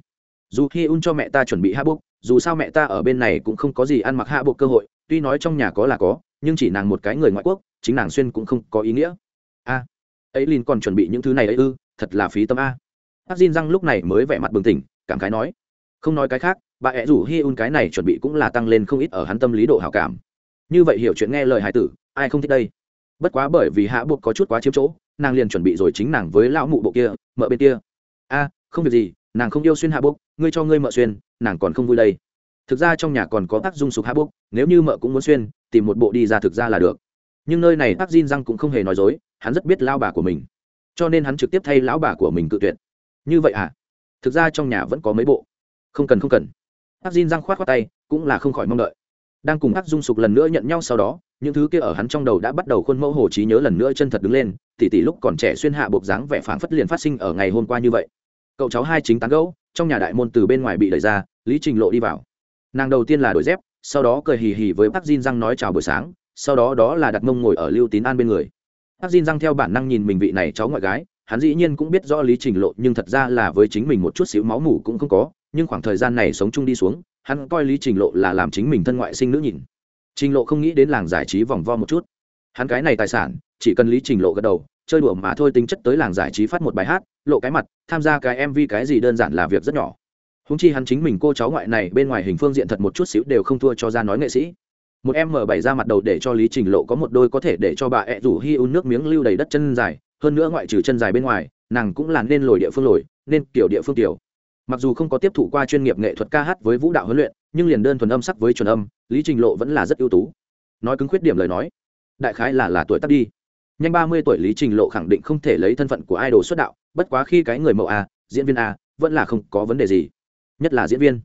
dù khi un cho mẹ ta chuẩn bị hạ bốc dù sao mẹ ta ở bên này cũng không có gì ăn mặc hạ bốc cơ hội, tuy nói trong nhà có là có, nhưng chỉ nàng một cái người ngoại quốc, chính nàng xuyên cũng không có ý nghĩa. A ấy lin còn chuẩn bị những thứ này ấy ư, thật là phí tâm a. Hát xin răng lúc này mới vẻ mặt bừng tỉnh, cảm khái nói, không nói cái khác, bà ẹ rủ hi un cái này chuẩn bị cũng là tăng lên không ít ở hắn tâm lý độ hảo cảm. Như vậy hiểu chuyện nghe lời hải tử, ai không thích đây? Bất quá bởi vì hạ buộc có chút quá chiếm chỗ, nàng liền chuẩn bị rồi chính nàng với lão mụ bộ kia, mợ bên kia. A, không việc gì, nàng không yêu xuyên hạ buộc ngươi cho ngươi mợ xuyên, nàng còn không vui đây. Thực ra trong nhà còn có tác dung sục hạ bốc nếu như mợ cũng muốn xuyên, tìm một bộ đi ra thực ra là được. Nhưng nơi này tác diên răng cũng không hề nói dối, hắn rất biết lao bà của mình. Cho nên hắn trực tiếp thay lão bà của mình cự tuyệt. Như vậy à? Thực ra trong nhà vẫn có mấy bộ. Không cần không cần. Tác diên răng khoát khoát tay, cũng là không khỏi mong đợi. Đang cùng Tác dung sục lần nữa nhận nhau sau đó, những thứ kia ở hắn trong đầu đã bắt đầu khuôn mẫu hồ trí nhớ lần nữa chân thật đứng lên, tỉ tỉ lúc còn trẻ xuyên hạ buộc dáng vẻ phảng phất liền phát sinh ở ngày hôm qua như vậy cậu cháu hai chính tán gẫu, trong nhà đại môn từ bên ngoài bị đẩy ra, lý trình lộ đi vào. Nàng đầu tiên là đổi dép, sau đó cười hì hì với bác Jin răng nói chào buổi sáng, sau đó đó là đặt mông ngồi ở lưu tín an bên người. Bác Jin răng theo bản năng nhìn mình vị này cháu ngoại gái, hắn dĩ nhiên cũng biết rõ lý trình lộ, nhưng thật ra là với chính mình một chút xíu máu mủ cũng không có, nhưng khoảng thời gian này sống chung đi xuống, hắn coi lý trình lộ là làm chính mình thân ngoại sinh nữ nhìn. Trình lộ không nghĩ đến làng giải trí vòng vo một chút. Hắn cái này tài sản, chỉ cần lý trình lộ gật đầu, chơi đùa mà thôi, tính chất tới làng giải trí phát một bài hát lộ cái mặt, tham gia cái mv cái gì đơn giản là việc rất nhỏ. Húng chi hắn chính mình cô cháu ngoại này bên ngoài hình phương diện thật một chút xíu đều không thua cho ra nói nghệ sĩ. Một em m bảy ra mặt đầu để cho lý trình lộ có một đôi có thể để cho bà ẹ rủ hi un nước miếng lưu đầy đất chân dài, hơn nữa ngoại trừ chân dài bên ngoài, nàng cũng là nên lồi địa phương lồi, nên kiểu địa phương kiểu. Mặc dù không có tiếp thụ qua chuyên nghiệp nghệ thuật ca hát với vũ đạo huấn luyện, nhưng liền đơn thuần âm sắc với chuẩn âm, lý trình lộ vẫn là rất ưu tú. Nói cứng khuyết điểm lời nói, đại khái là là tuổi tắt đi. Nhanh ba mươi tuổi lý trình lộ khẳng định không thể lấy thân phận của idol xuất đạo bất quá khi cái người mẫu a, diễn viên a, vẫn là không có vấn đề gì. Nhất là diễn viên.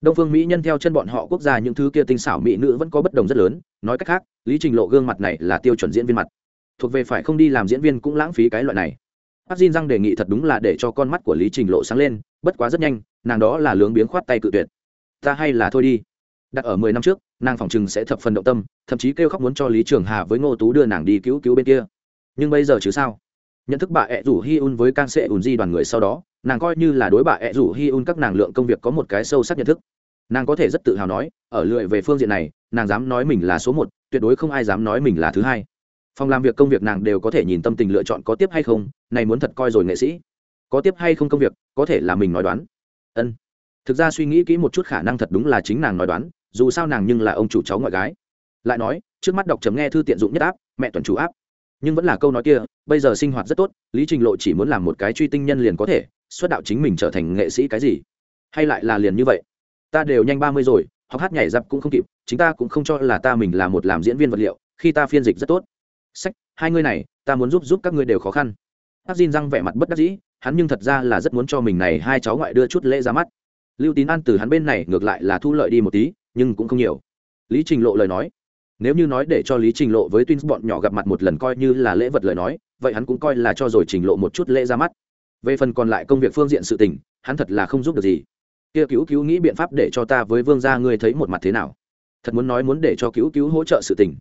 Đông phương mỹ nhân theo chân bọn họ quốc gia những thứ kia tinh xảo mỹ nữ vẫn có bất đồng rất lớn. Nói cách khác, lý trình lộ gương mặt này là tiêu chuẩn diễn viên mặt. Thuộc về phải không đi làm diễn viên cũng lãng phí cái loại này. Bác xin răng đề nghị thật đúng là để cho con mắt của lý trình lộ sáng lên, bất quá rất nhanh, nàng đó là lướng biếng khoát tay cự tuyệt. Ta hay là thôi đi. Đặt ở mười năm trước, nàng phòng chừng sẽ thập phần động tâm, thậm chí kêu khóc muốn cho lý trường hà với ngô tú đưa nàng đi cứu cứu bên kia. Nhưng bây giờ chứ sao? Nhận thức bà ẹ rủ hi un với can sệ ùn di đoàn người sau đó, nàng coi như là đối bà ẹ rủ hi un các nàng lượng công việc có một cái sâu sắc nhận thức. Nàng có thể rất tự hào nói, ở lưỡi về phương diện này, nàng dám nói mình là số một, tuyệt đối không ai dám nói mình là thứ hai. Phòng làm việc công việc nàng đều có thể nhìn tâm tình lựa chọn có tiếp hay không, này muốn thật coi rồi nghệ sĩ. Có tiếp hay không công việc, có thể là mình nói đoán. Ân. Thực ra suy nghĩ kỹ một chút khả năng thật đúng là chính nàng nói đoán, dù sao nàng nhưng là ông chủ cháu ngoại gái. Lại nói, trước mắt đọc chấm nghe thư tiện dụng nhất áp, mẹ tuần chủ áp nhưng vẫn là câu nói kia, bây giờ sinh hoạt rất tốt, lý trình lộ chỉ muốn làm một cái truy tinh nhân liền có thể, xuất đạo chính mình trở thành nghệ sĩ cái gì? Hay lại là liền như vậy? Ta đều nhanh ba mươi rồi, học hát nhảy dập cũng không kịp, chính ta cũng không cho là ta mình là một làm diễn viên vật liệu, khi ta phiên dịch rất tốt. Sách, hai ngươi này, ta muốn giúp giúp các ngươi đều khó khăn. Hát xin răng vẻ mặt bất đắc dĩ, hắn nhưng thật ra là rất muốn cho mình này hai cháu ngoại đưa chút lễ ra mắt. Lưu tín an từ hắn bên này ngược lại là thu lợi đi một tí, nhưng cũng không nhiều. Lý trình lộ lời nói nếu như nói để cho lý trình lộ với twins bọn nhỏ gặp mặt một lần coi như là lễ vật lời nói, vậy hắn cũng coi là cho rồi trình lộ một chút lễ ra mắt. Về phần còn lại công việc phương diện sự tình, hắn thật là không giúp được gì. Kia cứu cứu nghĩ biện pháp để cho ta với vương gia ngươi thấy một mặt thế nào? Thật muốn nói muốn để cho cứu cứu hỗ trợ sự tình.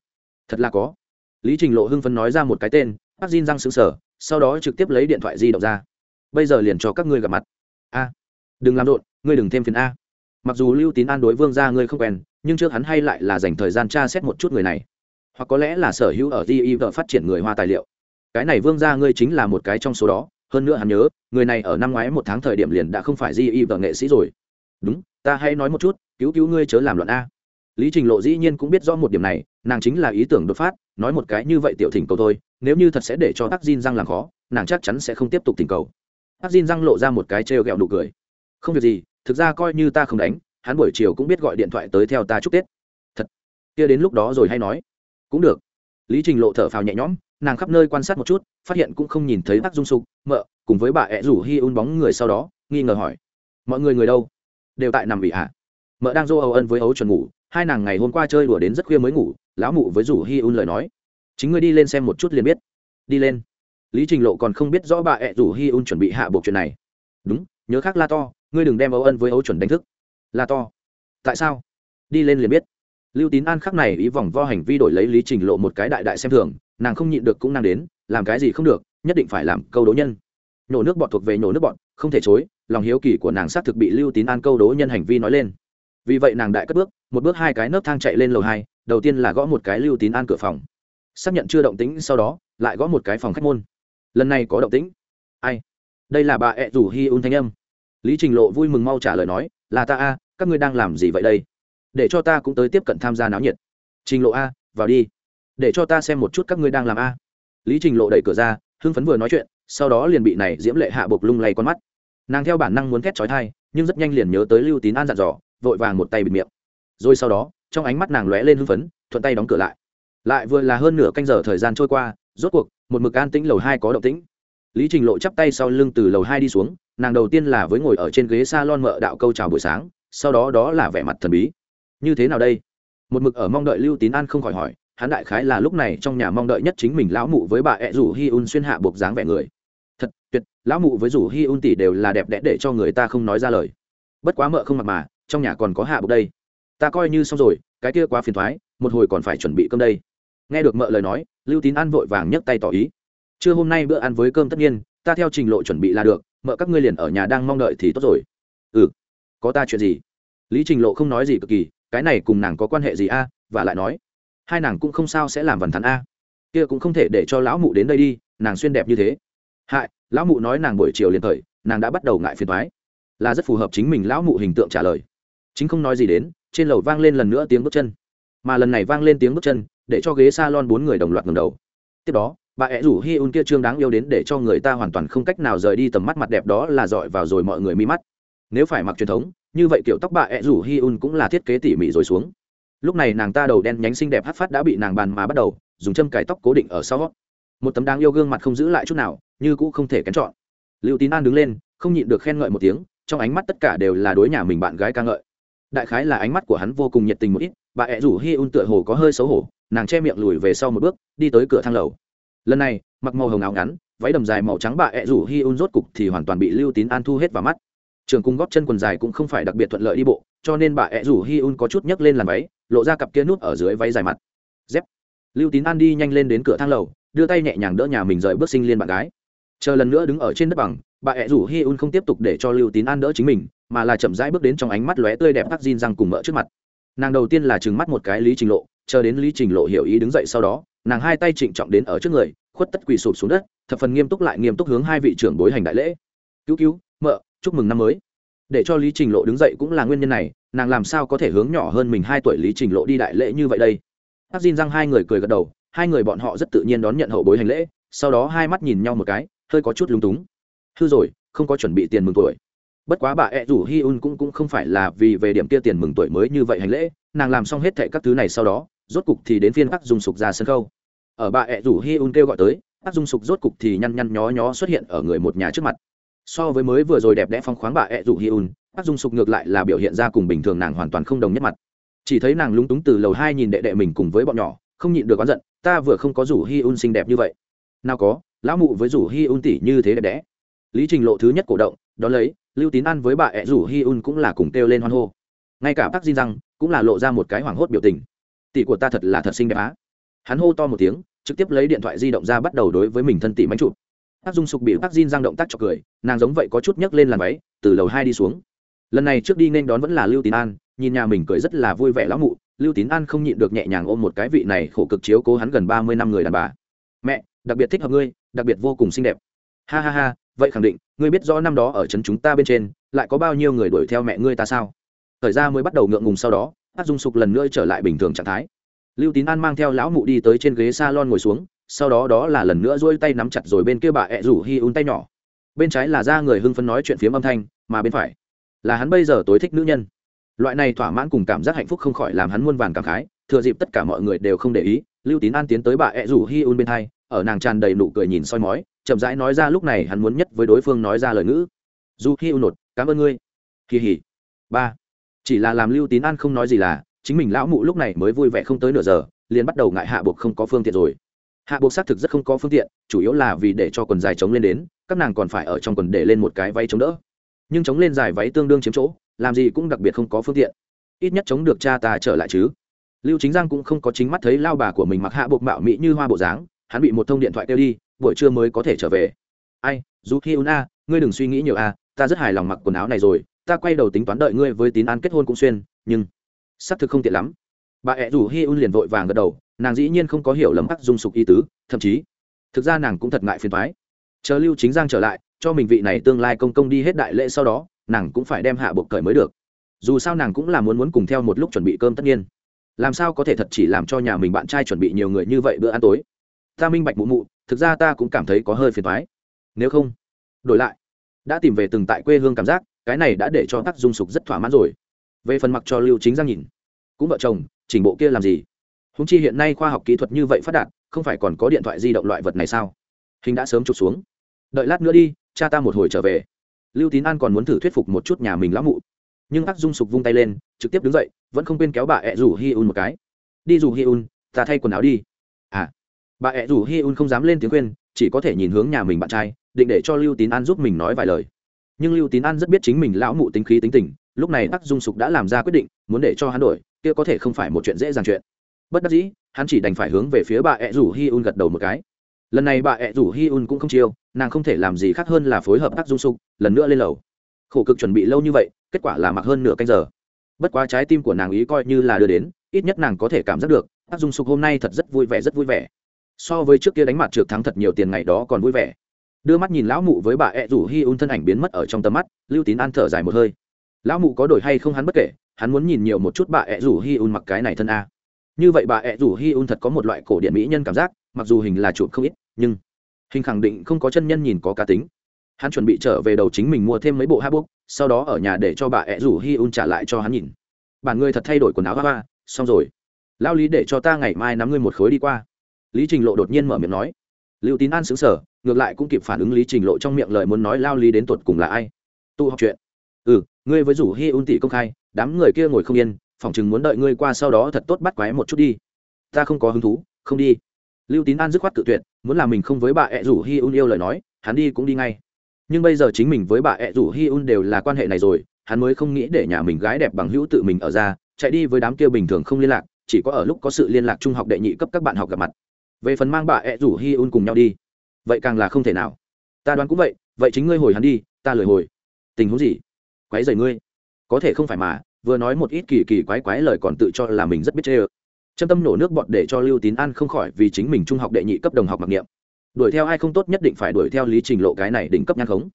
Thật là có. Lý trình lộ hưng phấn nói ra một cái tên bác Diên răng xứng sở sau đó trực tiếp lấy điện thoại di động ra. Bây giờ liền cho các ngươi gặp mặt. A, đừng làm rộn, ngươi đừng thêm phiền a mặc dù lưu tín an đối vương gia ngươi không quen, nhưng trước hắn hay lại là dành thời gian tra xét một chút người này. Hoặc có lẽ là sở hữu ở di vợ phát triển người hoa tài liệu. Cái này vương gia ngươi chính là một cái trong số đó, hơn nữa hắn nhớ, người này ở năm ngoái một tháng thời điểm liền đã không phải di vợ nghệ sĩ rồi. Đúng, ta hay nói một chút, cứu cứu ngươi chớ làm loạn a. Lý trình lộ dĩ nhiên cũng biết rõ một điểm này, nàng chính là ý tưởng đột phát, nói một cái như vậy tiểu thỉnh cầu thôi, nếu như thật sẽ để cho tắc Jin răng làm khó, nàng chắc chắn sẽ không tiếp tục thỉnh cầu. Tắc Jin răng lộ ra một cái trêu ghẹo nụ cười. Không việc gì thực ra coi như ta không đánh, hắn buổi chiều cũng biết gọi điện thoại tới theo ta chúc tết. Thật. Kia đến lúc đó rồi hay nói. Cũng được. Lý trình lộ thở phào nhẹ nhõm, nàng khắp nơi quan sát một chút, phát hiện cũng không nhìn thấy bác dung sục, mợ, cùng với bà ẹ rủ hi un bóng người sau đó, nghi ngờ hỏi, mọi người người đâu? Đều tại nằm ủy hạ mợ đang dô âu ân với ấu chuẩn ngủ, hai nàng ngày hôm qua chơi đùa đến rất khuya mới ngủ, lão mụ với rủ hi un lời nói. Chính ngươi đi lên xem một chút liền biết. Đi lên. Lý trình lộ còn không biết rõ bà ẹ rủ hi un chuẩn bị hạ buộc chuyện này. Đúng, nhớ khác la to ngươi đừng đem ấu ân với ấu chuẩn đánh thức. Là to. Tại sao? Đi lên liền biết. Lưu tín an khắc này ý vòng vo hành vi đổi lấy lý trình lộ một cái đại đại xem thường, nàng không nhịn được cũng nàng đến, làm cái gì không được, nhất định phải làm câu đố nhân. Nhổ nước bọt thuộc về nhổ nước bọt, không thể chối, lòng hiếu kỳ của nàng xác thực bị lưu tín an câu đố nhân hành vi nói lên. Vì vậy nàng đại cất bước, một bước hai cái nấc thang chạy lên lầu hai, đầu tiên là gõ một cái lưu tín an cửa phòng. Xác nhận chưa động tĩnh, sau đó, lại gõ một cái phòng khách môn. Lần này có động tĩnh. Ai? Đây là bà ẹ rủ hi un thanh âm lý trình lộ vui mừng mau trả lời nói, là ta a, các ngươi đang làm gì vậy đây? Để cho ta cũng tới tiếp cận tham gia náo nhiệt. Trình lộ a, vào đi. Để cho ta xem một chút các ngươi đang làm a. Lý trình lộ đẩy cửa ra, hưng phấn vừa nói chuyện, sau đó liền bị này diễm lệ hạ bộc lung lay con mắt. Nàng theo bản năng muốn thét trói thai nhưng rất nhanh liền nhớ tới lưu tín an dặn dò, vội vàng một tay bịt miệng. Rồi sau đó, trong ánh mắt nàng lóe lên hưng phấn, thuận tay đóng cửa lại. Lại vừa là hơn nửa canh giờ thời gian trôi qua, rốt cuộc, một mực an tĩnh lầu hai có động tĩnh. Lý trình lộ chắp tay sau lưng từ lầu hai đi xuống nàng đầu tiên là với ngồi ở trên ghế s a lon mợ đạo câu chào buổi sáng, sau đó đó là vẻ mặt thần bí. Như thế nào đây? Một mực ở mong đợi lưu tín an không khỏi hỏi, hắn đại khái là lúc này trong nhà mong đợi nhất chính mình lão mụ với bà ẹ rủ hi un xuyên hạ buộc dáng vẻ người. Thật, tuyệt, lão mụ với rủ hi un tỷ đều là đẹp đẽ để cho người ta không nói ra lời. Bất quá mợ không mặc mà, trong nhà còn có hạ buộc đây. Ta coi như xong rồi, cái kia quá phiền thoái, một hồi còn phải chuẩn bị cơm đây. Nghe được mợ lời nói, lưu tín an vội vàng nhấc tay tỏ ý. Trưa hôm nay bữa ăn với cơm tất nhiên, ta theo trình lộ chuẩn bị là được mợ các ngươi liền ở nhà đang mong đợi thì tốt rồi. Ừ có ta chuyện gì? Lý trình lộ không nói gì cực kỳ, cái này cùng nàng có quan hệ gì a? Và lại nói, hai nàng cũng không sao sẽ làm vằn thắn a. Kia cũng không thể để cho lão mụ đến đây đi, nàng xuyên đẹp như thế. Hại, lão mụ nói nàng buổi chiều liền thời nàng đã bắt đầu ngại phiền thoái là rất phù hợp chính mình lão mụ hình tượng trả lời. Chính không nói gì đến, trên lầu vang lên lần nữa tiếng bước chân. Mà lần này vang lên tiếng bước chân, để cho ghế s a lon bốn người đồng loạt ngầm đầu. Tiếp đó bà ẹ rủ hi un kia trương đáng yêu đến để cho người ta hoàn toàn không cách nào rời đi tầm mắt mặt đẹp đó là dọi vào rồi mọi người mi mắt. Nếu phải mặc truyền thống, như vậy kiểu tóc bà ẹ rủ hi un cũng là thiết kế tỉ mỉ rồi xuống. Lúc này nàng ta đầu đen nhánh xinh đẹp hát phát đã bị nàng bàn mà bắt đầu, dùng châm cài tóc cố định ở sau một tấm đáng yêu gương mặt không giữ lại chút nào, như cũng không thể kén chọn. Liệu tín an đứng lên, không nhịn được khen ngợi một tiếng, trong ánh mắt tất cả đều là đối nhà mình bạn gái ca ngợi. Đại khái là ánh mắt của hắn vô cùng nhiệt tình một ít, bà ẹ rủ hi un tựa hồ có hơi xấu hổ, nàng che miệng lùi về sau một bước, đi tới cửa thang lầu lần này, mặc màu hồng áo ngắn, váy đầm dài màu trắng bà ẹ rủ hi un rốt cục thì hoàn toàn bị lưu tín an thu hết vào mắt. Trường cung góp chân quần dài cũng không phải đặc biệt thuận lợi đi bộ, cho nên bà ẹ rủ hi un có chút nhấc lên làn váy, lộ ra cặp kia nút ở dưới váy dài mặt. Dép. Lưu tín an đi nhanh lên đến cửa thang lầu, đưa tay nhẹ nhàng đỡ nhà mình rời bước sinh liên bạn gái. Chờ lần nữa đứng ở trên đất bằng bà ẹ rủ hi un không tiếp tục để cho lưu tín an đỡ chính mình, mà là chậm rãi bước đến trong ánh mắt lóe tươi đẹp tắc Jin răng cùng mỡ trước mặt. Nàng đầu tiên là trừng mắt một cái lý trình lộ, chờ đến lý trình lộ hiểu ý đứng dậy sau đó nàng hai tay trịnh trọng đến ở trước người khuất tất quỳ sụp xuống đất thập phần nghiêm túc lại nghiêm túc hướng hai vị trưởng bối hành đại lễ. Cứu cứu mợ chúc mừng năm mới. Để cho lý trình lộ đứng dậy cũng là nguyên nhân này nàng làm sao có thể hướng nhỏ hơn mình hai tuổi lý trình lộ đi đại lễ như vậy đây? Tắc Jin răng hai người cười gật đầu hai người bọn họ rất tự nhiên đón nhận hậu bối hành lễ sau đó hai mắt nhìn nhau một cái hơi có chút lúng túng. Hư rồi không có chuẩn bị tiền mừng tuổi. Bất quá bà ẹ rủ hi un cũng, cũng không phải là vì về điểm kia tiền mừng tuổi mới như vậy hành lễ nàng làm xong hết thệ các thứ này sau đó rốt cục thì đến phiên bắc dung sục ra sân khấu. Ở bà ẹ rủ hi un kêu gọi tới bắc dung sục rốt cục thì nhăn nhăn nhó nhó xuất hiện ở người một nhà trước mặt. So với mới vừa rồi đẹp đẽ phong khoáng bà ẹ rủ hi un bắc dung sục ngược lại là biểu hiện ra cùng bình thường nàng hoàn toàn không đồng nhất mặt. Chỉ thấy nàng lúng túng từ lầu hai nhìn đệ đệ mình cùng với bọn nhỏ, không nhịn được oán giận, ta vừa không có rủ hi un xinh đẹp như vậy. Nào có, lão mụ với rủ hi un tỷ như thế đẹp đẽ. Lý trình lộ thứ nhất cổ động, đón lấy, lưu tín ăn với bà ẹ rủ hi un cũng là cùng kêu lên hoan hô. Ngay cả bác di răng cũng là lộ ra một cái hoảng hốt biểu tình tỷ của ta thật là thật xinh đẹp á. Hắn hô to một tiếng, trực tiếp lấy điện thoại di động ra bắt đầu đối với mình thân tỷ máy chụp. Tác dung sục bị tác Jin giang động tác cho cười, nàng giống vậy có chút nhấc lên làn váy, từ lầu hai đi xuống. Lần này trước đi nên đón vẫn là lưu tín an, nhìn nhà mình cười rất là vui vẻ lão mụ. Lưu tín an không nhịn được nhẹ nhàng ôm một cái vị này khổ cực chiếu cố hắn gần ba mươi năm người đàn bà. Mẹ, đặc biệt thích hợp ngươi, đặc biệt vô cùng xinh đẹp. Ha ha ha, vậy khẳng định, ngươi biết rõ năm đó ở trấn chúng ta bên trên, lại có bao nhiêu người đuổi theo mẹ ngươi ta sao? Thời ra mới bắt đầu ngượng ngùng sau đó hát dung sục lần nữa trở lại bình thường trạng thái. Lưu tín an mang theo lão mụ đi tới trên ghế s a lon ngồi xuống, sau đó đó là lần nữa dỗi tay nắm chặt rồi bên kia bà ẹ rủ hi un tay nhỏ. Bên trái là da người hưng phấn nói chuyện phiếm âm thanh, mà bên phải là hắn bây giờ tối thích nữ nhân. Loại này thỏa mãn cùng cảm giác hạnh phúc không khỏi làm hắn muôn vàn cảm khái, thừa dịp tất cả mọi người đều không để ý, lưu tín an tiến tới bà ẹ rủ hi un bên hai, ở nàng tràn đầy nụ cười nhìn soi mói, chậm rãi nói ra lúc này hắn muốn nhất với đối phương nói ra lời ngữ. Du hi un nột, cảm ơn ngươi. Kỳ hỉ. Ba chỉ là làm lưu tín an không nói gì là, chính mình lão mụ lúc này mới vui vẻ không tới nửa giờ, liền bắt đầu ngại hạ buộc không có phương tiện rồi. Hạ buộc xác thực rất không có phương tiện, chủ yếu là vì để cho quần dài chống lên đến, các nàng còn phải ở trong quần để lên một cái váy chống đỡ. Nhưng chống lên dài váy tương đương chiếm chỗ, làm gì cũng đặc biệt không có phương tiện. Ít nhất chống được cha ta trở lại chứ. Lưu chính giang cũng không có chính mắt thấy lao bà của mình mặc hạ buộc mạo mỹ như hoa bộ dáng, hắn bị một thông điện thoại kêu đi, buổi trưa mới có thể trở về. Ai dù khi un a ngươi đừng suy nghĩ nhiều a ta rất hài lòng mặc quần áo này rồi ta quay đầu tính toán đợi ngươi với tín an kết hôn cũng xuyên, nhưng xác thực không tiện lắm. Bà ẹ rủ hi un liền vội vàng gật đầu, nàng dĩ nhiên không có hiểu lầm ắc dung sục y tứ, thậm chí, thực ra nàng cũng thật ngại phiền thoái chờ lưu chính giang trở lại, cho mình vị này tương lai công công đi hết đại lễ sau đó, nàng cũng phải đem hạ bộ cởi mới được. Dù sao nàng cũng là muốn muốn cùng theo một lúc chuẩn bị cơm tất nhiên. Làm sao có thể thật chỉ làm cho nhà mình bạn trai chuẩn bị nhiều người như vậy bữa ăn tối? Ta minh bạch mụ mụ, thực ra ta cũng cảm thấy có hơi phiền thoái nếu không, đổi lại, đã tìm về từng tại quê hương cảm giác cái này đã để cho tác dung sục rất thỏa mãn rồi. Về phần mặc cho lưu chính giang nhìn, cũng vợ chồng, chỉnh bộ kia làm gì? Húng chi hiện nay khoa học kỹ thuật như vậy phát đạt, không phải còn có điện thoại di động loại vật này sao? Hình đã sớm chụp xuống. Đợi lát nữa đi, cha ta một hồi trở về. Lưu tín an còn muốn thử thuyết phục một chút nhà mình lão mụ. Nhưng tác dung sục vung tay lên, trực tiếp đứng dậy, vẫn không quên kéo bà ẹ rủ hi un một cái. Đi rủ hi un, ta thay quần áo đi. À. Bà ẹ rủ hi un không dám lên tiếng khuyên, chỉ có thể nhìn hướng nhà mình bạn trai, định để cho lưu tín an giúp mình nói vài lời nhưng lưu tín an rất biết chính mình lão mụ tính khí tính tình, lúc này tắc dung sục đã làm ra quyết định, muốn để cho hắn đổi, kia có thể không phải một chuyện dễ dàng chuyện. Bất đắc dĩ, hắn chỉ đành phải hướng về phía bà ẹ rủ hi un gật đầu một cái. Lần này bà ẹ rủ hi un cũng không chiêu, nàng không thể làm gì khác hơn là phối hợp tắc dung sục, lần nữa lên lầu. Khổ cực chuẩn bị lâu như vậy, kết quả là mặc hơn nửa canh giờ. Bất quá trái tim của nàng ý coi như là đưa đến, ít nhất nàng có thể cảm giác được tắc dung sục hôm nay thật rất vui vẻ, rất vui vẻ. So với trước kia đánh mặt trượt thắng thật nhiều tiền ngày đó còn vui vẻ đưa mắt nhìn lão mụ với bà ẹ rủ hi un thân ảnh biến mất ở trong tầm mắt, lưu tín an thở dài một hơi. Lão mụ có đổi hay không hắn bất kể, hắn muốn nhìn nhiều một chút bà ẹ rủ hi un mặc cái này thân a. Như vậy bà ẹ rủ hi un thật có một loại cổ điện mỹ nhân cảm giác, mặc dù hình là chuột không ít, nhưng hình khẳng định không có chân nhân nhìn có cá tính. Hắn chuẩn bị trở về đầu chính mình mua thêm mấy bộ hát bốc sau đó ở nhà để cho bà ẹ rủ hi un trả lại cho hắn nhìn. Bản người thật thay đổi quần áo hoa xong rồi. Lao lý để cho ta ngày mai nắm ngươi một khối đi qua. Lý trình lộ đột nhiên mở miệng nói. Lưu tín an xứng sở ngược lại cũng kịp phản ứng lý trình lộ trong miệng lời muốn nói lao lý đến tuột cùng là ai. Tu học chuyện. Ừ ngươi với rủ hi un tỷ công khai, đám người kia ngồi không yên, phỏng chừng muốn đợi ngươi qua sau đó thật tốt bắt quái một chút đi. Ta không có hứng thú, không đi. Lưu tín an dứt khoát tự tuyệt, muốn làm mình không với bà ẹ rủ hi un yêu lời nói, hắn đi cũng đi ngay. Nhưng bây giờ chính mình với bà ẹ rủ hi un đều là quan hệ này rồi, hắn mới không nghĩ để nhà mình gái đẹp bằng hữu tự mình ở ra, chạy đi với đám kia bình thường không liên lạc, chỉ có ở lúc có sự liên lạc trung học đệ nhị cấp các bạn học gặp mặt. Về phần mang bà ẹ rủ hi un cùng nhau đi vậy càng là không thể nào. Ta đoán cũng vậy vậy chính ngươi hồi hắn đi, ta lười hồi. Tình huống gì? Quái dày ngươi. Có thể không phải mà, vừa nói một ít kỳ kỳ quái quái lời còn tự cho là mình rất biết chê ơ. Trâm tâm nổ nước bọt để cho lưu tín an không khỏi vì chính mình trung học đệ nhị cấp đồng học mặc niệm. Đuổi theo ai không tốt nhất định phải đuổi theo lý trình lộ cái này đỉnh cấp nhan khống.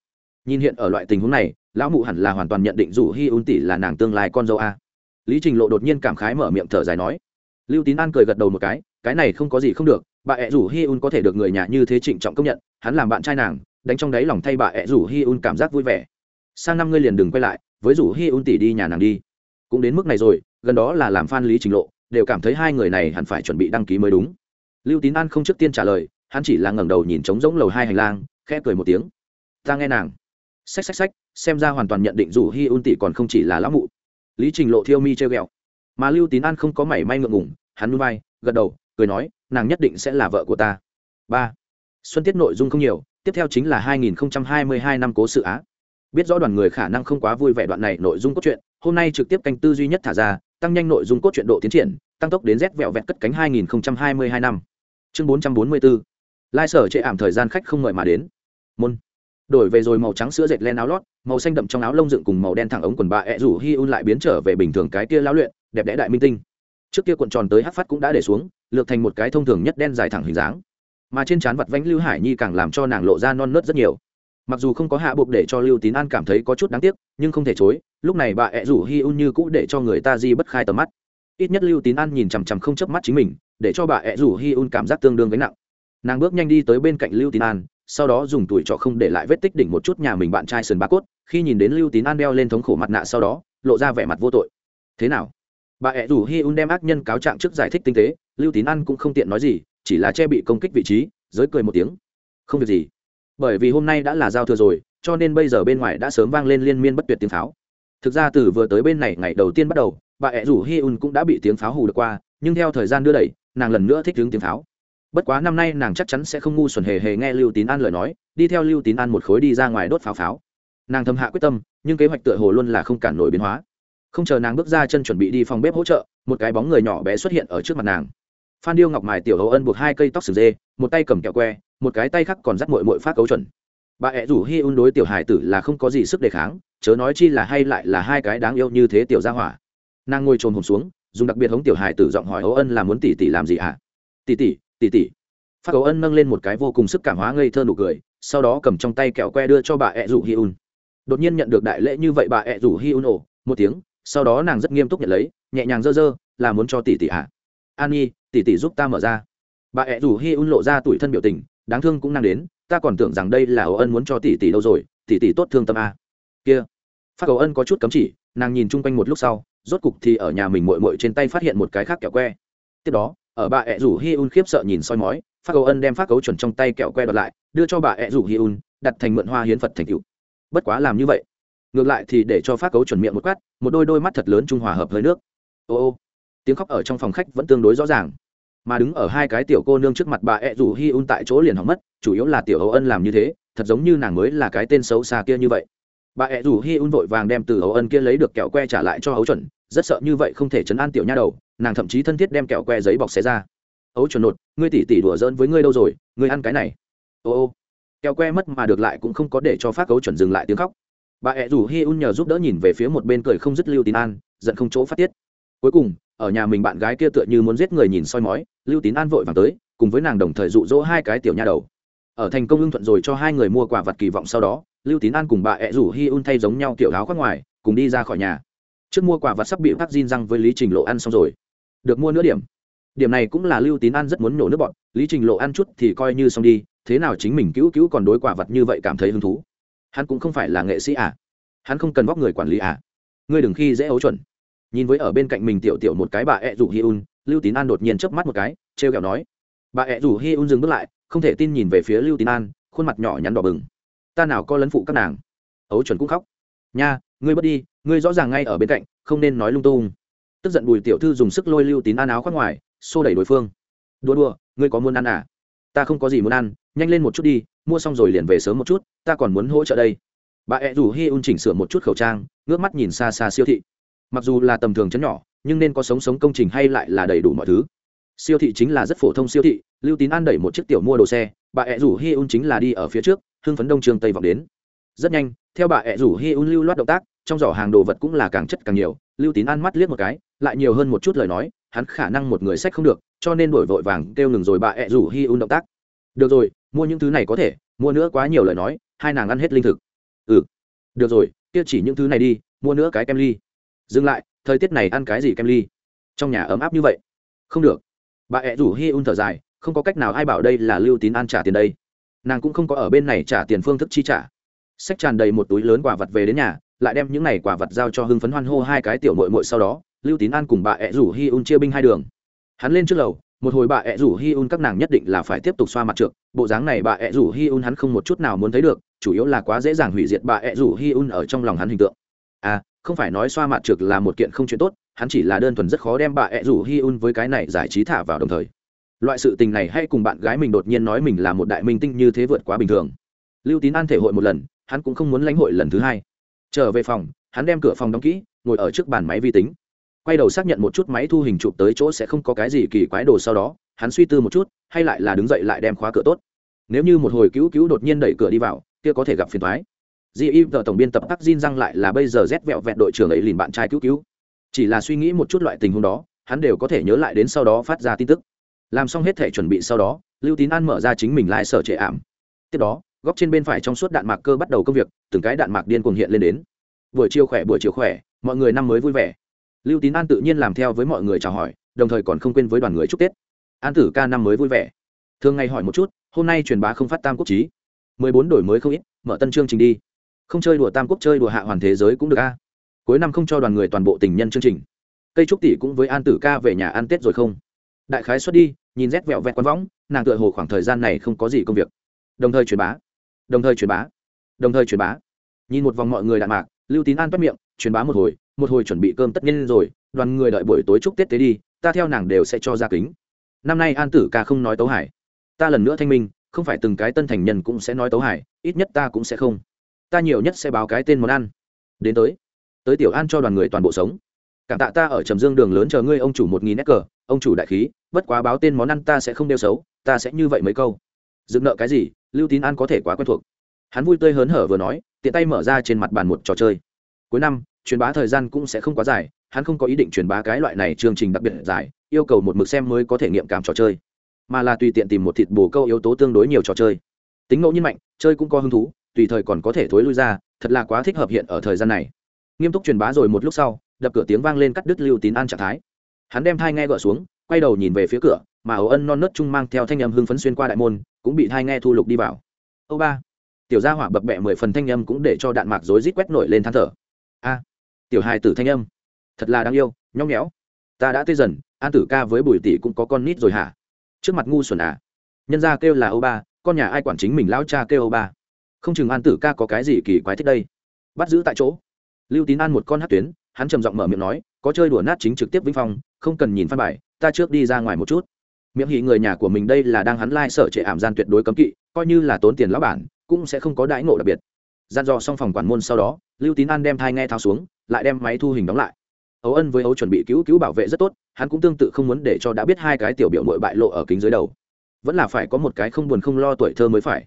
Nhìn hiện ở loại tình huống này, lão mụ hẳn là hoàn toàn nhận định dù hi un tỷ là nàng tương lai con dâu a. Lý trình lộ đột nhiên cảm khái mở miệng thở dài nói. Lưu tín an cười gật đầu một cái cái này không có gì không được bà ẹ rủ hi un có thể được người nhà như thế trịnh trọng công nhận, hắn làm bạn trai nàng, đánh trong đáy lòng thay bà ẹ rủ hi un cảm giác vui vẻ. Sang năm ngươi liền đừng quay lại, với rủ hi un tỷ đi nhà nàng đi. Cũng đến mức này rồi, gần đó là làm phan lý trình lộ, đều cảm thấy hai người này hẳn phải chuẩn bị đăng ký mới đúng. Lưu tín an không trước tiên trả lời, hắn chỉ là ngẩng đầu nhìn trống rỗng lầu hai hành lang, khẽ cười một tiếng. Ta nghe nàng. Xách xách xách, xem ra hoàn toàn nhận định rủ hi un tỷ còn không chỉ là lão mụ. Lý trình lộ thiêu mi treo ghẹo. Mà lưu tín an không có mảy may ngượng ngủng hắn núi bay gật đầu cười nói, nàng nhất định sẽ là vợ của ta. Ba. Xuân tiết nội dung không nhiều, tiếp theo chính là 2022 năm cố sự á. Biết rõ đoàn người khả năng không quá vui vẻ đoạn này nội dung cốt truyện, hôm nay trực tiếp canh tư duy nhất thả ra, tăng nhanh nội dung cốt truyện độ tiến triển, tăng tốc đến rét vẹo vẹt cất cánh 2022 năm. Chương 444 lai sở chế ảm thời gian khách không mời mà đến. Môn. Đổi về rồi màu trắng sữa dệt len áo lót, màu xanh đậm trong áo lông dựng cùng màu đen thẳng ống quần bà ẹ rủ hi un lại biến trở về bình thường cái kia lao luyện, đẹp đẽ đại minh tinh. Trước kia cuộn tròn tới hát phát cũng đã để xuống lược thành một cái thông thường nhất đen dài thẳng hình dáng. Mà trên trán vặt vánh lưu hải nhi càng làm cho nàng lộ ra non nớt rất nhiều. Mặc dù không có hạ buộc để cho lưu tín an cảm thấy có chút đáng tiếc, nhưng không thể chối, lúc này bà ẹ rủ hi un như cũ để cho người ta di bất khai tầm mắt. Ít nhất lưu tín an nhìn chằm chằm không chớp mắt chính mình, để cho bà ẹ rủ hi un cảm giác tương đương gánh nặng. Nàng bước nhanh đi tới bên cạnh lưu tín an, sau đó dùng tuổi trọ không để lại vết tích đỉnh một chút nhà mình bạn trai sườn bá cốt, khi nhìn đến lưu tín an đeo lên thống khổ mặt nạ sau đó, lộ ra vẻ mặt vô tội. Thế nào? Bà ẹ rủ hi un đem ác nhân cáo trạng trước giải thích tinh tế lưu tín an cũng không tiện nói gì, chỉ là che bị công kích vị trí, giới cười một tiếng. Không việc gì. Bởi vì hôm nay đã là giao thừa rồi, cho nên bây giờ bên ngoài đã sớm vang lên liên miên bất tuyệt tiếng pháo. Thực ra từ vừa tới bên này, ngày đầu tiên bắt đầu, bà ẹ rủ hi un cũng đã bị tiếng pháo hù được qua, nhưng theo thời gian đưa đẩy, nàng lần nữa thích hướng tiếng pháo. Bất quá năm nay nàng chắc chắn sẽ không ngu xuẩn hề hề nghe lưu tín an lời nói, đi theo lưu tín an một khối đi ra ngoài đốt pháo pháo. Nàng thầm hạ quyết tâm, nhưng kế hoạch tựa hồ luôn là không cản nổi biến hóa. Không chờ nàng bước ra chân chuẩn bị đi phòng bếp hỗ trợ, một cái bóng người nhỏ bé xuất hiện ở trước mặt nàng phan điêu ngọc mài tiểu hầu ân buộc hai cây tóc sừng dê, một tay cầm kẹo que, một cái tay khác còn dắt mội mội phát cấu chuẩn. Bà ẹ rủ hi un đối tiểu hải tử là không có gì sức đề kháng, chớ nói chi là hay lại là hai cái đáng yêu như thế tiểu gia hỏa. Nàng ngồi trồm hồn xuống, dùng đặc biệt hống tiểu hải tử giọng hỏi hầu ân là muốn tỷ tỷ làm gì ạ? À? tỷ tỷ tỷ tỷ. Phát cấu ân nâng lên một cái vô cùng sức cảm hóa ngây thơ nụ cười, sau đó cầm trong tay kẹo que đưa cho bà ẹ rủ hi un. Đột nhiên nhận được đại lễ như vậy bà ẹ rủ hi un ồ, một tiếng, sau đó nàng rất nghiêm túc nhận lấy, nhẹ nhàng dơ dơ, là muốn cho tỷ tỷ ạ. À? An nhi tỷ tỷ giúp ta mở ra. Bà ẹ rủ hi un lộ ra tuổi thân biểu tình, đáng thương cũng năng đến, ta còn tưởng rằng đây là ấu ân muốn cho tỷ tỷ đâu rồi tỷ tỷ tốt thương tâm a. Kia, phát cầu ân có chút cấm chỉ, nàng nhìn chung quanh một lúc sau, rốt cục thì ở nhà mình mội mội trên tay phát hiện một cái khác kẹo que. Tiếp đó, ở bà ẹ rủ hi un khiếp sợ nhìn soi mói, phát cầu ân đem phát cấu chuẩn trong tay kẹo que đoạt lại, đưa cho bà ẹ rủ hi un, đặt thành mượn hoa hiến phật thành cựu bất quá làm như vậy, ngược lại thì để cho phát cấu chuẩn miệng một quát, một đôi đôi mắt thật lớn trung hòa hợp hơi nước. Ô ô tiếng khóc ở trong phòng khách vẫn tương đối rõ ràng. Mà đứng ở hai cái tiểu cô nương trước mặt bà ẹ rủ hi un tại chỗ liền hỏng mất, chủ yếu là tiểu hậu ân làm như thế, thật giống như nàng mới là cái tên xấu xa kia như vậy. Bà ẹ rủ hi un vội vàng đem từ hậu ân kia lấy được kẹo que trả lại cho ấu chuẩn, rất sợ như vậy không thể chấn an tiểu nha đầu, nàng thậm chí thân thiết đem kẹo que giấy bọc xé ra. Ấu chuẩn nột, ngươi tỉ tỉ đùa giỡn với ngươi đâu rồi, ngươi ăn cái này. Ô ô. Kẹo que mất mà được lại cũng không có để cho phát ấu chuẩn dừng lại tiếng khóc. Bà ẹ rủ hi un nhờ giúp đỡ nhìn về phía một bên cười không dứt lưu tín an, giận không chỗ phát tiết. Cuối cùng ở nhà mình bạn gái kia tựa như muốn giết người nhìn soi mói, lưu tín an vội vàng tới, cùng với nàng đồng thời dụ dỗ hai cái tiểu nha đầu. Ở thành công ưng thuận rồi cho hai người mua quả vật kỳ vọng sau đó, lưu tín an cùng bà ẹ rủ hi un thay giống nhau kiểu áo khoác ngoài, cùng đi ra khỏi nhà. Trước mua quả vật sắp bị phát diên răng với lý trình lộ ăn xong rồi. Được mua nữa điểm. Điểm này cũng là lưu tín an rất muốn nổ nước bọn, lý trình lộ ăn chút thì coi như xong đi, thế nào chính mình cứu cứu còn đối quả vật như vậy cảm thấy hứng thú. Hắn cũng không phải là nghệ sĩ à. Hắn không cần vóc người quản lý à. Ngươi đừng khi dễ ấu chuẩn nhìn với ở bên cạnh mình tiểu tiểu một cái bà ẹ rủ hi un, lưu tín an đột nhiên chớp mắt một cái t r e o kẹo nói. Bà ẹ rủ hi un dừng bước lại, không thể tin nhìn về phía lưu tín an, khuôn mặt nhỏ nhắn đỏ bừng. Ta nào có lấn phụ các nàng. Ấu chuẩn cũng khóc. Nha, ngươi bất đi, ngươi rõ ràng ngay ở bên cạnh, không nên nói lung tung. Tức giận bùi tiểu thư dùng sức lôi lưu tín an áo khoác ngoài, xô đẩy đối phương. Đua đua ngươi có muốn ăn à? Ta không có gì muốn ăn, nhanh lên một chút đi, mua xong rồi liền về sớm một chút, ta còn muốn hỗ trợ đây. Bà ẹ rủ hi un chỉnh sửa một chút khẩu trang, ngước mắt nhìn xa xa siêu thị mặc dù là tầm thường chấn nhỏ, nhưng nên có sống sống công trình hay lại là đầy đủ mọi thứ. Siêu thị chính là rất phổ thông siêu thị, lưu tín an đẩy một chiếc tiểu mua đồ xe, bà ẹ rủ hi un chính là đi ở phía trước, hưng phấn đông trường tây vọng đến. Rất nhanh, theo bà ẹ rủ hi un lưu loát động tác, trong giỏ hàng đồ vật cũng là càng chất càng nhiều, lưu tín an mắt liếc một cái, lại nhiều hơn một chút lời nói, hắn khả năng một người sách không được, cho nên đổi vội vàng kêu ngừng rồi bà ẹ rủ hi un động tác. Được rồi, mua những thứ này có thể, mua nữa quá nhiều lời nói, hai nàng ăn hết linh thực. Ừ được rồi, kia chỉ những thứ này đi, mua nữa cái kem ly dừng lại, thời tiết này ăn cái gì kem ly? Trong nhà ấm áp như vậy. Không được. Bà ẹ rủ hi un thở dài, không có cách nào ai bảo đây là lưu tín an trả tiền đây. Nàng cũng không có ở bên này trả tiền phương thức chi trả. Sách tràn đầy một túi lớn quả vật về đến nhà, lại đem những này quả vật giao cho hưng phấn hoan hô hai cái tiểu nội mội sau đó, lưu tín an cùng bà ẹ rủ hi un chia binh hai đường. Hắn lên trước lầu, một hồi bà ẹ rủ hi un các nàng nhất định là phải tiếp tục xoa mặt trượt bộ dáng này bà ẹ rủ hi un hắn không một chút nào muốn thấy được, chủ yếu là quá dễ dàng hủy diệt bà ẹ rủ hi un ở trong lòng hắn hình tượng. À không phải nói xoa mặt trượt là một kiện không chuyện tốt, hắn chỉ là đơn thuần rất khó đem bà ẹ rủ hi un với cái này giải trí thả vào đồng thời. Loại sự tình này hay cùng bạn gái mình đột nhiên nói mình là một đại minh tinh như thế vượt quá bình thường. Lưu tín an thể hội một lần, hắn cũng không muốn lãnh hội lần thứ hai. Trở về phòng, hắn đem cửa phòng đóng kỹ, ngồi ở trước bàn máy vi tính. Quay đầu xác nhận một chút máy thu hình chụp tới chỗ sẽ không có cái gì kỳ quái đồ sau đó, hắn suy tư một chút, hay lại là đứng dậy lại đem khóa cửa tốt. Nếu như một hồi cứu cứu đột nhiên đẩy cửa đi vào, kia có thể gặp phiền thoái di y tờ tổng biên tập tắc Jin răng lại là bây giờ rét vẹo vẹn đội trưởng ấy liền bạn trai cứu cứu. Chỉ là suy nghĩ một chút loại tình huống đó, hắn đều có thể nhớ lại đến sau đó phát ra tin tức. Làm xong hết thể chuẩn bị sau đó, lưu tín an mở ra chính mình lại sở trệ ảm. Tiếp đó, góc trên bên phải trong suốt đạn mạc cơ bắt đầu công việc, từng cái đạn mạc điên cuồng hiện lên đến. Buổi chiều khỏe, buổi chiều khỏe, mọi người năm mới vui vẻ. Lưu tín an tự nhiên làm theo với mọi người chào hỏi, đồng thời còn không quên với đoàn người chúc tết. An tử ca năm mới vui vẻ. Thường ngày hỏi một chút, hôm nay truyền bá không phát tam quốc trí mười bốn đổi mới không ít, mở tân chương trình đi không chơi đùa tam quốc chơi đùa hạ hoàn thế giới cũng được a. Cuối năm không cho đoàn người toàn bộ tình nhân chương trình. Cây trúc tỷ cũng với an tử ca về nhà ăn tết rồi không? Đại khái xuất đi, nhìn rét vẹo vẹt quán võng, nàng tựa hồ khoảng thời gian này không có gì công việc. Đồng thời truyền bá. Đồng thời truyền bá. Đồng thời truyền bá. Nhìn một vòng mọi người đạn mạc, lưu tín an bắt miệng, truyền bá một hồi một hồi chuẩn bị cơm tất nhiên rồi, đoàn người đợi buổi tối chúc tết tế đi, ta theo nàng đều sẽ cho ra kính. Năm nay an tử ca không nói tấu hải ta lần nữa thanh minh, không phải từng cái tân thành nhân cũng sẽ nói tấu hải ít nhất ta cũng sẽ không ta nhiều nhất sẽ báo cái tên món ăn. Đến tới tới tiểu an cho đoàn người toàn bộ sống. Cảm tạ ta ở trầm dương đường lớn chờ ngươi, ông chủ một nghìn nét cờ, ông chủ đại khí, bất quá báo tên món ăn ta sẽ không đeo xấu, ta sẽ như vậy mấy câu. Dựng nợ cái gì, lưu tín an có thể quá quen thuộc. Hắn vui tươi hớn hở vừa nói, tiện tay mở ra trên mặt bàn một trò chơi. Cuối năm, truyền bá thời gian cũng sẽ không quá dài, hắn không có ý định truyền bá cái loại này chương trình đặc biệt dài, yêu cầu một mực xem mới có thể nghiệm cảm trò chơi. Mà là tùy tiện tìm một thịt bồ câu yếu tố tương đối nhiều trò chơi. Tính ngẫu nhiên mạnh, chơi cũng có hứng thú tùy thời còn có thể thối lui ra, thật là quá thích hợp hiện ở thời gian này. Nghiêm túc truyền bá rồi một lúc sau, đập cửa tiếng vang lên cắt đứt lưu tín an trạng thái. Hắn đem thai nghe gỡ xuống, quay đầu nhìn về phía cửa, mà ấu ân non nớt trung mang theo thanh âm hưng phấn xuyên qua đại môn, cũng bị thai nghe thu lục đi vào. Âu ba, tiểu gia hỏa bập bẹ mười phần thanh âm cũng để cho đạn mạc rối rít quét nổi lên than thở. A, tiểu hài tử thanh âm, thật là đáng yêu, nhóc nhéo ta đã tê dần, an tử ca với bùi tỷ cũng có con nít rồi hả? Trước mặt ngu xuẩn à? Nhân gia kêu là âu ba, con nhà ai quản chính mình, lão cha kêu âu ba không chừng an tử ca có cái gì kỳ quái thích đây. Bắt giữ tại chỗ. Lưu tín an một con hát tuyến, hắn trầm giọng mở miệng nói, có chơi đùa nát chính trực tiếp vĩnh phong, không cần nhìn phan bài, ta trước đi ra ngoài một chút. Miệng hỉ người nhà của mình đây là đang hắn lai、like、sở trệ ảm gian tuyệt đối cấm kỵ, coi như là tốn tiền lão bản, cũng sẽ không có đãi ngộ đặc biệt. Gian dò xong phòng quản môn sau đó, lưu tín an đem thai nghe thao xuống, lại đem máy thu hình đóng lại. Ấu ân với ấu chuẩn bị cứu cứu bảo vệ rất tốt, hắn cũng tương tự không muốn để cho đã biết hai cái tiểu biểu nội bại lộ ở kính dưới đầu. Vẫn là phải có một cái không buồn không lo tuổi thơ mới phải.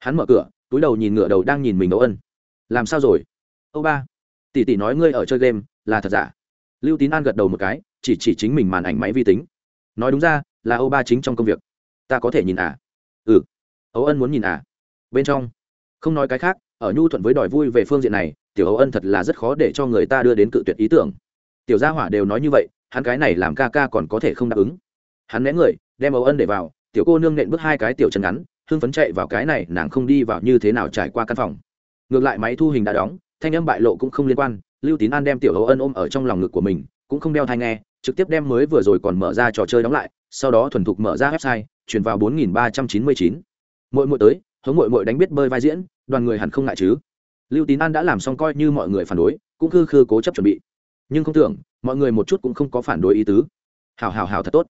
Hắn mở cửa túi đầu nhìn ngựa đầu đang nhìn mình Âu ân. Làm sao rồi? Âu ba, tỷ tỷ nói ngươi ở chơi game, là thật giả? Lưu tín an gật đầu một cái, chỉ chỉ chính mình màn ảnh máy vi tính. Nói đúng ra, là âu ba chính trong công việc. Ta có thể nhìn à? Ừ. Âu ân muốn nhìn à? Bên trong. Không nói cái khác, ở nhu thuận với đòi vui về phương diện này, tiểu Âu ân thật là rất khó để cho người ta đưa đến cự tuyệt ý tưởng. Tiểu gia hỏa đều nói như vậy, hắn cái này làm ca ca còn có thể không đáp ứng. Hắn né người, đem Âu ân để vào, tiểu cô nương nện bước hai cái tiểu chân ngắn hưng phấn chạy vào cái này, nàng không đi vào như thế nào trải qua căn phòng. Ngược lại máy thu hình đã đóng, thanh âm bại lộ cũng không liên quan, lưu tín an đem tiểu ấu ân ôm ở trong lòng ngực của mình, cũng không đeo thai nghe, trực tiếp đem mới vừa rồi còn mở ra trò chơi đóng lại, sau đó thuần thục mở ra website, chuyển vào bốn nghìn ba trăm chín mươi chín. Mỗi mỗi tới, hướng mội mội đánh biết bơi vai diễn, đoàn người hẳn không ngại chứ? Lưu tín an đã làm xong coi như mọi người phản đối, cũng khư khư cố chấp chuẩn bị. Nhưng không tưởng, mọi người một chút cũng không có phản đối ý tứ. Hào hào hào thật tốt.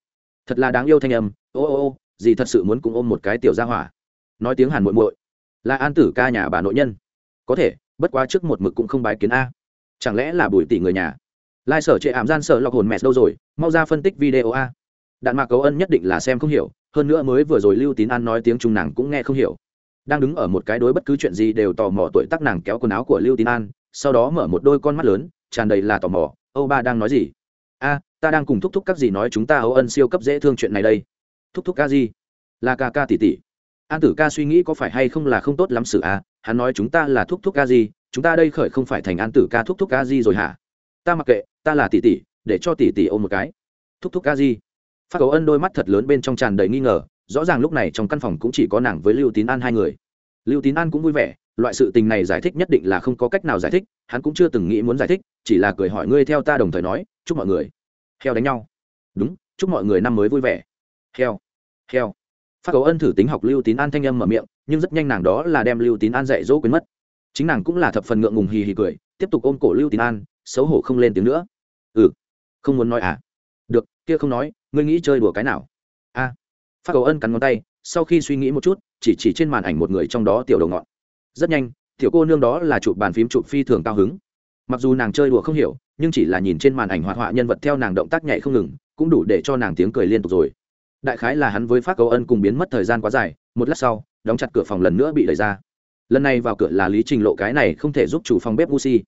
Thật là đáng yêu thanh âm, ô ô ô Dì thật sự muốn cũng ôm một cái tiểu gia hỏa. Nói tiếng hàn muội muội, là an tử ca nhà bà nội nhân. Có thể, bất quá trước một mực cũng không bái kiến a. Chẳng lẽ là bùi tỷ người nhà? Lai sở trệ ảm gian sợ lọc hồn mẹ đâu rồi, mau ra phân tích video a. Đạn mạc cấu ân nhất định là xem không hiểu, hơn nữa mới vừa rồi lưu tín an nói tiếng trung nàng cũng nghe không hiểu. Đang đứng ở một cái đối bất cứ chuyện gì đều tò mò tuổi tắc nàng kéo quần áo của lưu tín an, sau đó mở một đôi con mắt lớn, tràn đầy là tò mò, âu ba đang nói gì? A, ta đang cùng thúc thúc các gì nói chúng ta âu ân siêu cấp dễ thương chuyện này đây thúc thúc ca gì là ca ca tỷ tỷ. An tử ca suy nghĩ có phải hay không là không tốt lắm sự à? hắn nói chúng ta là thúc thúc ca gì chúng ta đây khởi không phải thành an tử ca thúc thúc ca gì rồi hả? Ta mặc kệ, ta là tỷ tỷ, để cho tỷ tỷ ôm một cái. Thúc thúc ca gì phát cầu ân đôi mắt thật lớn bên trong tràn đầy nghi ngờ, rõ ràng lúc này trong căn phòng cũng chỉ có nàng với lưu tín an hai người. Lưu tín an cũng vui vẻ, loại sự tình này giải thích nhất định là không có cách nào giải thích, hắn cũng chưa từng nghĩ muốn giải thích, chỉ là cười hỏi ngươi theo ta đồng thời nói, chúc mọi người heo đánh nhau. Đúng, chúc mọi người năm mới vui vẻ. Heo heo phát cầu ân thử tính học lưu tín an thanh âm mở miệng, nhưng rất nhanh nàng đó là đem lưu tín an dạy dỗ quên mất. Chính nàng cũng là thập phần ngượng ngùng hì hì cười, tiếp tục ôm cổ lưu tín an, xấu hổ không lên tiếng nữa. Ừ không muốn nói à? Được, kia không nói, ngươi nghĩ chơi đùa cái nào? A. Phát cầu ân cắn ngón tay, sau khi suy nghĩ một chút, chỉ chỉ trên màn ảnh một người trong đó tiểu đầu ngọn. Rất nhanh, tiểu cô nương đó là chụp bàn phím chụp phi thường cao hứng. Mặc dù nàng chơi đùa không hiểu, nhưng chỉ là nhìn trên màn ảnh hoạt họa nhân vật theo nàng động tác nhảy không ngừng, cũng đủ để cho nàng tiếng cười liên tục rồi đại khái là hắn với phát cầu ân cùng biến mất thời gian quá dài, một lát sau, đóng chặt cửa phòng lần nữa bị đẩy ra. Lần này vào cửa là lý trình lộ cái này không thể giúp chủ phòng bếp gucci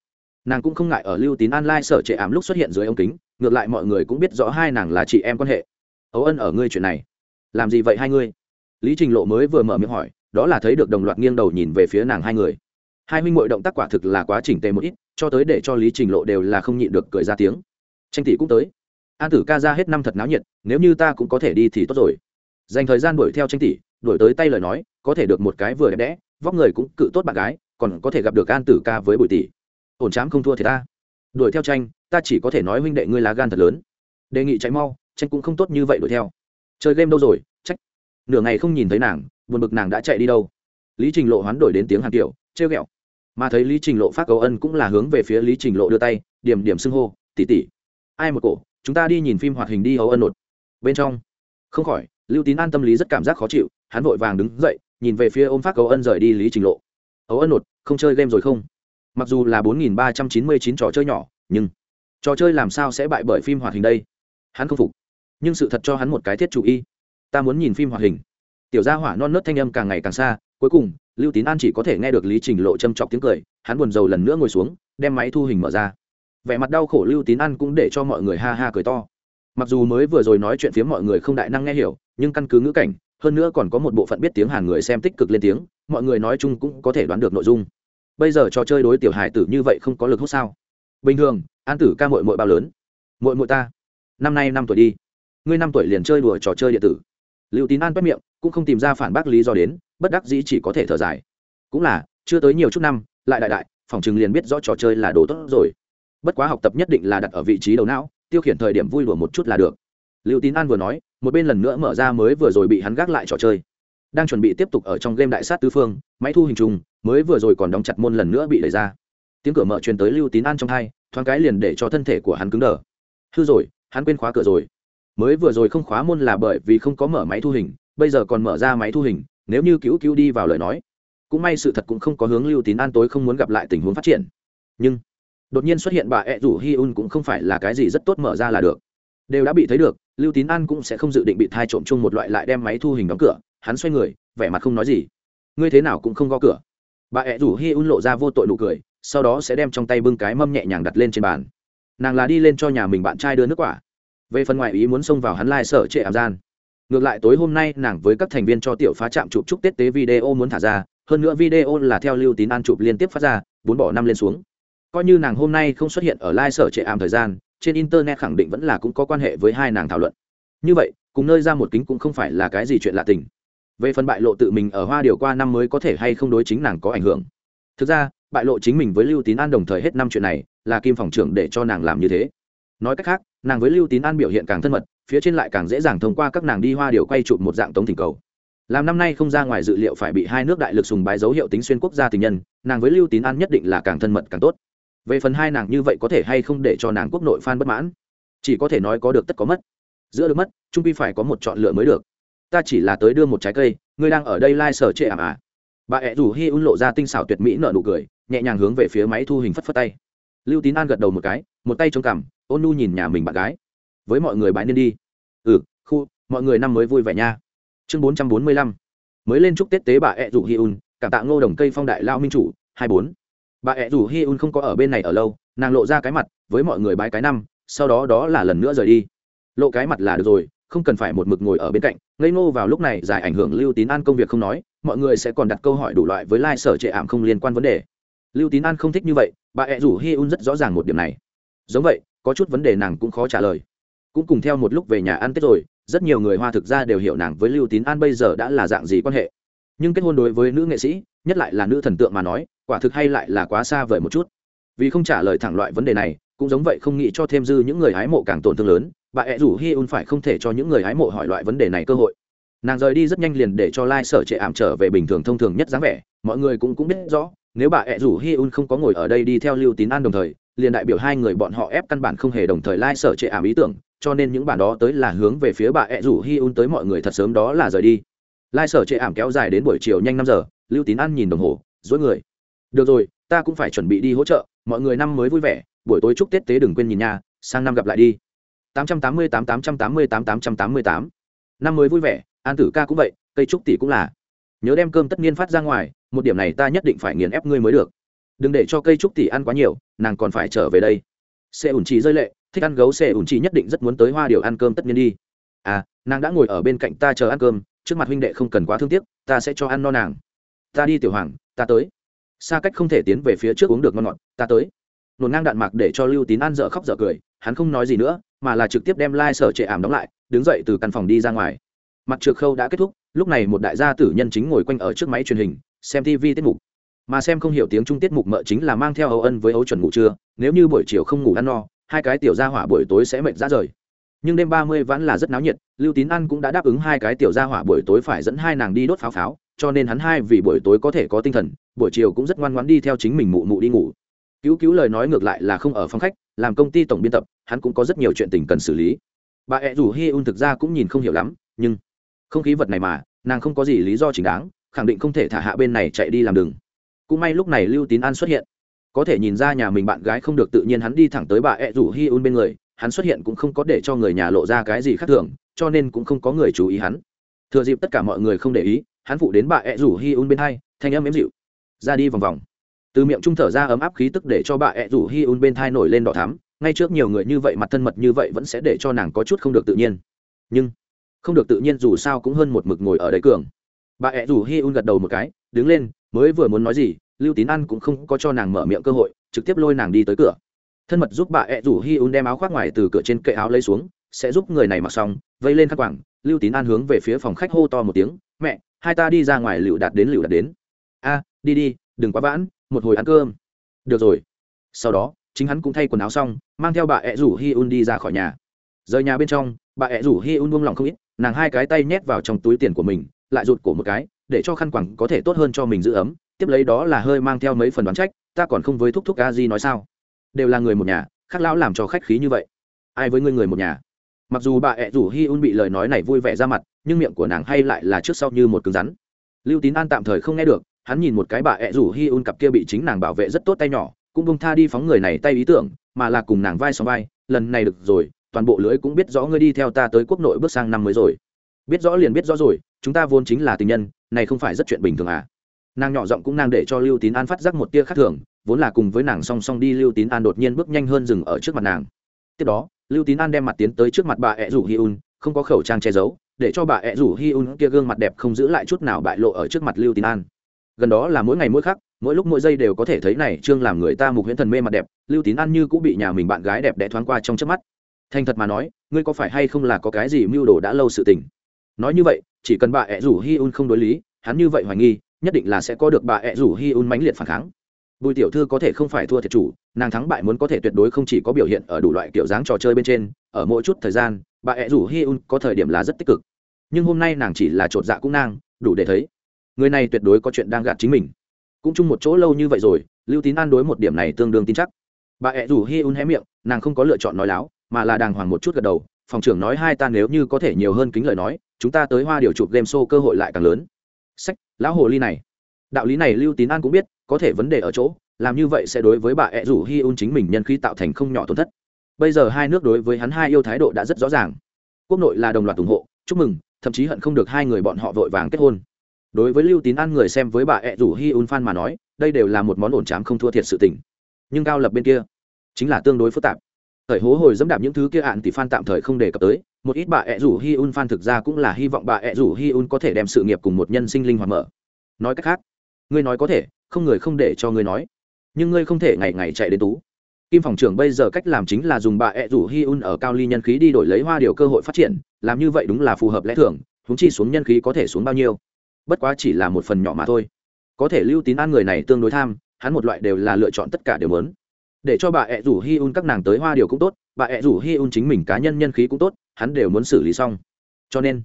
nàng cũng không ngại ở lưu tín an lai sở trệ ảm lúc xuất hiện dưới ống kính, ngược lại mọi người cũng biết rõ hai nàng là chị em quan hệ. Ấu ân, ở ngươi chuyện này, làm gì vậy hai ngươi? Lý trình lộ mới vừa mở miệng hỏi, đó là thấy được đồng loạt nghiêng đầu nhìn về phía nàng hai người. Hai minh mội động tác quả thực là quá chỉnh tề một ít, cho tới để cho lý trình lộ đều là không nhịn được cười ra tiếng. Tranh tỷ cũng tới an tử ca ra hết năm thật náo nhiệt, nếu như ta cũng có thể đi thì tốt rồi. Dành thời gian đuổi theo tranh tỷ, đuổi tới tay lời nói, có thể được một cái vừa đẹp đẽ, vóc người cũng cự tốt bạn gái, còn có thể gặp được an tử ca với bùi tỷ. Ổn chám không thua thì ta. Đuổi theo tranh, ta chỉ có thể nói huynh đệ ngươi lá gan thật lớn. Đề nghị chạy mau, tranh cũng không tốt như vậy đuổi theo. Chơi game đâu rồi, trách. Nửa ngày không nhìn thấy nàng, buồn bực nàng đã chạy đi đâu. Lý trình lộ hoán đổi đến tiếng hàn kiểu trêu ghẹo. Mà thấy lý trình lộ phát cầu ân cũng là hướng về phía lý trình lộ đưa tay, điểm điểm xưng hô tỉ tỉ ai một cổ chúng ta đi nhìn phim hoạt hình đi hầu ân nột. Bên trong. Không khỏi, lưu tín an tâm lý rất cảm giác khó chịu, hắn vội vàng đứng dậy, nhìn về phía ôm phát cầu ân rời đi lý trình lộ. Hầu ân nột, không chơi game rồi không? Mặc dù là bốn nghìn ba trăm chín mươi chín trò chơi nhỏ, nhưng trò chơi làm sao sẽ bại bởi phim hoạt hình đây? Hắn không phục. Nhưng sự thật cho hắn một cái thiết chủ y. Ta muốn nhìn phim hoạt hình. Tiểu gia hỏa non nớt thanh âm càng ngày càng xa, cuối cùng, lưu tín an chỉ có thể nghe được lý trình lộ châm chọc tiếng cười, hắn buồn rầu lần nữa ngồi xuống, đem máy thu hình mở ra vẻ mặt đau khổ lưu tín an cũng để cho mọi người ha ha cười to. Mặc dù mới vừa rồi nói chuyện phía mọi người không đại năng nghe hiểu, nhưng căn cứ ngữ cảnh, hơn nữa còn có một bộ phận biết tiếng hàn người xem tích cực lên tiếng, mọi người nói chung cũng có thể đoán được nội dung. Bây giờ trò chơi đối tiểu hải tử như vậy không có lực hút sao? Bình thường, an tử ca mội mội bao lớn? Mội mội ta. Năm nay năm tuổi đi. Ngươi năm tuổi liền chơi đùa trò chơi điện tử. Liệu tín an bất miệng, cũng không tìm ra phản bác lý do đến, bất đắc dĩ chỉ có thể thở dài. Cũng là, chưa tới nhiều chút năm, lại đại đại, phòng chừng liền biết rõ trò chơi là đồ tốt rồi bất quá học tập nhất định là đặt ở vị trí đầu não, tiêu khiển thời điểm vui đùa một chút là được. Liệu tín an vừa nói, một bên lần nữa mở ra mới vừa rồi bị hắn gác lại trò chơi. Đang chuẩn bị tiếp tục ở trong game đại sát tứ phương, máy thu hình trùng, mới vừa rồi còn đóng chặt môn lần nữa bị đẩy ra. Tiếng cửa mở truyền tới lưu tín an trong hai, thoáng cái liền để cho thân thể của hắn cứng đờ. Hư rồi, hắn quên khóa cửa rồi. Mới vừa rồi không khóa môn là bởi vì không có mở máy thu hình, bây giờ còn mở ra máy thu hình, nếu như cứu cứu đi vào lời nói, cũng may sự thật cũng không có hướng lưu tín an tối không muốn gặp lại tình huống phát triển. Nhưng đột nhiên xuất hiện bà ẹ rủ hi un cũng không phải là cái gì rất tốt mở ra là được. Đều đã bị thấy được, lưu tín an cũng sẽ không dự định bị thai trộm chung một loại lại đem máy thu hình đóng cửa, hắn xoay người, vẻ mặt không nói gì. Ngươi thế nào cũng không gõ cửa. Bà ẹ rủ hi un lộ ra vô tội nụ cười, sau đó sẽ đem trong tay bưng cái mâm nhẹ nhàng đặt lên trên bàn. Nàng là đi lên cho nhà mình bạn trai đưa nước quả. Về phần ngoại ý muốn xông vào hắn lai、like、sở trệ ảm gian. Ngược lại tối hôm nay nàng với các thành viên cho tiểu phá trạm chụp chúc tết tế video muốn thả ra, hơn nữa video là theo lưu tín an chụp liên tiếp phát ra, bốn bỏ năm lên xuống coi như nàng hôm nay không xuất hiện ở lai sở trệ ảm thời gian, trên internet khẳng định vẫn là cũng có quan hệ với hai nàng thảo luận. Như vậy, cùng nơi ra một kính cũng không phải là cái gì chuyện lạ tình. Về phần bại lộ tự mình ở hoa điều qua năm mới có thể hay không đối chính nàng có ảnh hưởng. Thực ra, bại lộ chính mình với lưu tín an đồng thời hết năm chuyện này, là kim phòng trưởng để cho nàng làm như thế. Nói cách khác, nàng với lưu tín an biểu hiện càng thân mật, phía trên lại càng dễ dàng thông qua các nàng đi hoa điều quay chụp một dạng tống thỉnh cầu. Làm năm nay không ra ngoài dự liệu phải bị hai nước đại lực sùng bái dấu hiệu tính xuyên quốc gia tình nhân, nàng với lưu tín an nhất định là càng thân mật càng tốt về phần hai nàng như vậy có thể hay không để cho nàng quốc nội phan bất mãn? Chỉ có thể nói có được tất có mất. Giữa được mất, trung pi phải có một chọn lựa mới được. Ta chỉ là tới đưa một trái cây, ngươi đang ở đây lai、like、sở trệ ảm à. Bà ẹ rủ hi un lộ ra tinh xảo tuyệt mỹ nợ nụ cười, nhẹ nhàng hướng về phía máy thu hình phất phất tay. Lưu tín an gật đầu một cái, một tay chống cằm, ôn nu nhìn nhà mình bạn gái. Với mọi người bãi nên đi. Ừ khu, mọi người năm mới vui vẻ nha. Chương bốn trăm bốn mươi lăm. Mới lên chúc tết tế bà ẹ rủ hi un, cảm tạ ngô đồng cây phong đại lao minh chủ, hai bốn bà ẹ rủ hi un không có ở bên này ở lâu, nàng lộ ra cái mặt, với mọi người bái cái năm, sau đó đó là lần nữa rời đi. Lộ cái mặt là được rồi, không cần phải một mực ngồi ở bên cạnh, ngây ngô vào lúc này giải ảnh hưởng lưu tín an công việc không nói, mọi người sẽ còn đặt câu hỏi đủ loại với lai、like、sở trệ ảm không liên quan vấn đề. Lưu tín an không thích như vậy, bà ẹ rủ hi un rất rõ ràng một điểm này. Giống vậy, có chút vấn đề nàng cũng khó trả lời. Cũng cùng theo một lúc về nhà ăn tết rồi, rất nhiều người hoa thực ra đều hiểu nàng với lưu tín an bây giờ đã là dạng gì quan hệ. Nhưng kết hôn đối với nữ nghệ sĩ, nhất lại là nữ thần tượng mà nói quả thực hay lại là quá xa vời một chút. Vì không trả lời thẳng loại vấn đề này, cũng giống vậy không nghĩ cho thêm dư những người hái mộ càng tổn thương lớn, bà ẹ rủ hi un phải không thể cho những người hái mộ hỏi loại vấn đề này cơ hội. Nàng rời đi rất nhanh liền để cho lai、like、sở trệ ảm trở về bình thường thông thường nhất dáng vẻ, mọi người cũng cũng biết rõ, nếu bà ẹ rủ hi un không có ngồi ở đây đi theo lưu tín an đồng thời, liền đại biểu hai người bọn họ ép căn bản không hề đồng thời lai、like、sở trệ ảm ý tưởng, cho nên những bản đó tới là hướng về phía bà ẹ rủ hi un tới mọi người thật sớm đó là rời đi. Lai、like、sở trệ ảm kéo dài đến buổi chiều nhanh năm giờ, lưu tín an nhìn đồng hồ, dối người được rồi ta cũng phải chuẩn bị đi hỗ trợ mọi người năm mới vui vẻ buổi tối chúc tết tế đừng quên nhìn nhà sang năm gặp lại đi 888 888 888 năm mới vui vẻ an tử ca cũng vậy cây trúc tỷ cũng là nhớ đem cơm tất nhiên phát ra ngoài một điểm này ta nhất định phải nghiền ép ngươi mới được đừng để cho cây trúc tỷ ăn quá nhiều nàng còn phải trở về đây xe ủn trì rơi lệ thích ăn gấu xe ủn trì nhất định rất muốn tới hoa điều ăn cơm tất nhiên đi à nàng đã ngồi ở bên cạnh ta chờ ăn cơm trước mặt huynh đệ không cần quá thương tiếc ta sẽ cho ăn no nàng ta đi tiểu hoàng ta tới xa cách không thể tiến về phía trước uống được ngon ngọt, ta tới. Nổn ngang đạn mạc để cho lưu tín ăn dở khóc dở cười, hắn không nói gì nữa, mà là trực tiếp đem lai、like、sở trệ ảm đóng lại, đứng dậy từ căn phòng đi ra ngoài. Mặt trượt khâu đã kết thúc, lúc này một đại gia tử nhân chính ngồi quanh ở trước máy truyền hình, xem tv tiết mục. Mà xem không hiểu tiếng trung tiết mục mợ chính là mang theo âu ân với ấu chuẩn ngủ trưa, nếu như buổi chiều không ngủ ăn no, hai cái tiểu gia hỏa buổi tối sẽ mệt ra rời nhưng đêm ba mươi vẫn là rất náo nhiệt, lưu tín ăn cũng đã đáp ứng hai cái tiểu gia hỏa buổi tối phải dẫn hai nàng đi đốt pháo pháo, cho nên hắn hai vì buổi tối có thể có tinh thần, buổi chiều cũng rất ngoan ngoãn đi theo chính mình mụ mụ đi ngủ. Cứu cứu lời nói ngược lại là không ở phòng khách, làm công ty tổng biên tập, hắn cũng có rất nhiều chuyện tình cần xử lý. Bà ẹ rủ hi un thực ra cũng nhìn không hiểu lắm, nhưng không khí vật này mà, nàng không có gì lý do chính đáng, khẳng định không thể thả hạ bên này chạy đi làm đường. Cũng may lúc này lưu tín an xuất hiện, có thể nhìn ra nhà mình bạn gái không được tự nhiên hắn đi thẳng tới bà ẹ rủ hi un bên người hắn xuất hiện cũng không có để cho người nhà lộ ra cái gì khác thường, cho nên cũng không có người chú ý hắn. Thừa dịp tất cả mọi người không để ý, hắn phụ đến bà ẹ rủ hi un bên hai, thanh âm ếm dịu. Ra đi vòng vòng. Từ miệng trung thở ra ấm áp khí tức để cho bà ẹ rủ hi un bên thai nổi lên đỏ thắm, ngay trước nhiều người như vậy mặt thân mật như vậy vẫn sẽ để cho nàng có chút không được tự nhiên. Nhưng, không được tự nhiên dù sao cũng hơn một mực ngồi ở đấy cường. Bà ẹ rủ hi un gật đầu một cái, đứng lên, mới vừa muốn nói gì, lưu tín ăn cũng không có cho nàng mở miệng cơ hội, trực tiếp lôi nàng đi tới cửa thân mật giúp bà ẹ rủ hi un đem áo khoác ngoài từ cửa trên kệ áo lấy xuống, sẽ giúp người này mặc xong, vây lên khắc quảng lưu tín an hướng về phía phòng khách hô to một tiếng, mẹ, hai ta đi ra ngoài lựu đạt đến lựu đạt đến. A, đi đi, đừng quá vãn, một hồi ăn cơm. Được rồi. Sau đó, chính hắn cũng thay quần áo xong, mang theo bà ẹ rủ hi un đi ra khỏi nhà. Rời nhà bên trong, bà ẹ rủ hi un buông lòng không ít, nàng hai cái tay nhét vào trong túi tiền của mình, lại rụt cổ một cái, để cho khăn quẳng có thể tốt hơn cho mình giữ ấm, tiếp lấy đó là hơi mang theo mấy phần đoán trách, ta còn không với thúc thúc a di nói sao? Đều là người một nhà, khác lão làm cho khách khí như vậy. Ai với ngươi người một nhà? Mặc dù bà ẹ rủ hi un bị lời nói này vui vẻ ra mặt, nhưng miệng của nàng hay lại là trước sau như một cứng rắn. Lưu tín an tạm thời không nghe được, hắn nhìn một cái bà ẹ rủ hi un cặp kia bị chính nàng bảo vệ rất tốt tay nhỏ, cũng bông tha đi phóng người này tay ý tưởng, mà là cùng nàng vai xóm vai, lần này được rồi, toàn bộ lưới cũng biết rõ ngươi đi theo ta tới quốc nội bước sang năm mới rồi. Biết rõ liền biết rõ rồi, chúng ta vốn chính là tình nhân, này không phải rất chuyện bình thường à? Nàng nhỏ giọng cũng nàng để cho lưu tín an phát giác một tia khác thường vốn là cùng với nàng song song đi lưu tín an đột nhiên bước nhanh hơn dừng ở trước mặt nàng. Tiếp đó, lưu tín an đem mặt tiến tới trước mặt bà ẹ rủ hi un, không có khẩu trang che giấu, để cho bà ẹ rủ hi un kia gương mặt đẹp không giữ lại chút nào bại lộ ở trước mặt lưu tín an. Gần đó là mỗi ngày mỗi khắc, mỗi lúc mỗi giây đều có thể thấy này trương làm người ta mục huyễn thần mê mặt đẹp, lưu tín an như cũng bị nhà mình bạn gái đẹp đẽ thoáng qua trong trước mắt. Thành thật mà nói, ngươi có phải hay không là có cái gì mưu đồ đã lâu sự tình? Nói như vậy, chỉ cần bà ẹ rủ hi un không đối lý, hắn như vậy hoài nghi, nhất định là sẽ có được bà ẹ rủ hi un mãnh liệt phản kháng bùi tiểu thư có thể không phải thua thiệt chủ, nàng thắng bại muốn có thể tuyệt đối không chỉ có biểu hiện ở đủ loại kiểu dáng trò chơi bên trên, ở mỗi chút thời gian, bà ẹ rủ hi un có thời điểm là rất tích cực. Nhưng hôm nay nàng chỉ là t r ộ t dạ cũng nang đủ để thấy, người này tuyệt đối có chuyện đang gạt chính mình. Cũng chung một chỗ lâu như vậy rồi, lưu tín an đối một điểm này tương đương tin chắc. Bà ẹ rủ hi un hé miệng, nàng không có lựa chọn nói láo, mà là đàng hoàng một chút gật đầu, phòng trưởng nói hai ta nếu như có thể nhiều hơn kính lời nói, chúng ta tới hoa điều chụp game show cơ hội lại càng lớn. Sách, lão hồ ly này. Đạo lý này lưu tín an cũng biết có thể vấn đề ở chỗ, làm như vậy sẽ đối với bà ẹ rủ hi un chính mình nhân khí tạo thành không nhỏ tổn thất. Bây giờ hai nước đối với hắn hai yêu thái độ đã rất rõ ràng. Quốc nội là đồng loạt ủng hộ, chúc mừng, thậm chí hận không được hai người bọn họ vội vàng kết hôn. Đối với lưu tín an người xem với bà ẹ rủ hi un phan mà nói, đây đều là một món ổn chám không thua thiệt sự tình. Nhưng cao lập bên kia, chính là tương đối phức tạp. Thời hố hồi dẫm đạp những thứ kia ạn thì phan tạm thời không đề cập tới, một ít bà ẹ rủ hi un phan thực ra cũng là hy vọng bà ẹ rủ hi un có thể đem sự nghiệp cùng một nhân sinh linh hoạt mở. Nói cách khác, ngươi nói có thể không người không để cho ngươi nói. Nhưng ngươi không thể ngày ngày chạy đến tú. Kim phòng trưởng bây giờ cách làm chính là dùng bà ẹ rủ hi un ở cao ly nhân khí đi đổi lấy hoa điều cơ hội phát triển, làm như vậy đúng là phù hợp lẽ thường húng chi xuống nhân khí có thể xuống bao nhiêu. Bất quá chỉ là một phần nhỏ mà thôi. Có thể lưu tín an người này tương đối tham, hắn một loại đều là lựa chọn tất cả đều lớn để cho bà ẹ rủ hi un các nàng tới hoa điều cũng tốt, bà ẹ rủ hi un chính mình cá nhân nhân khí cũng tốt, hắn đều muốn xử lý xong. Cho nên,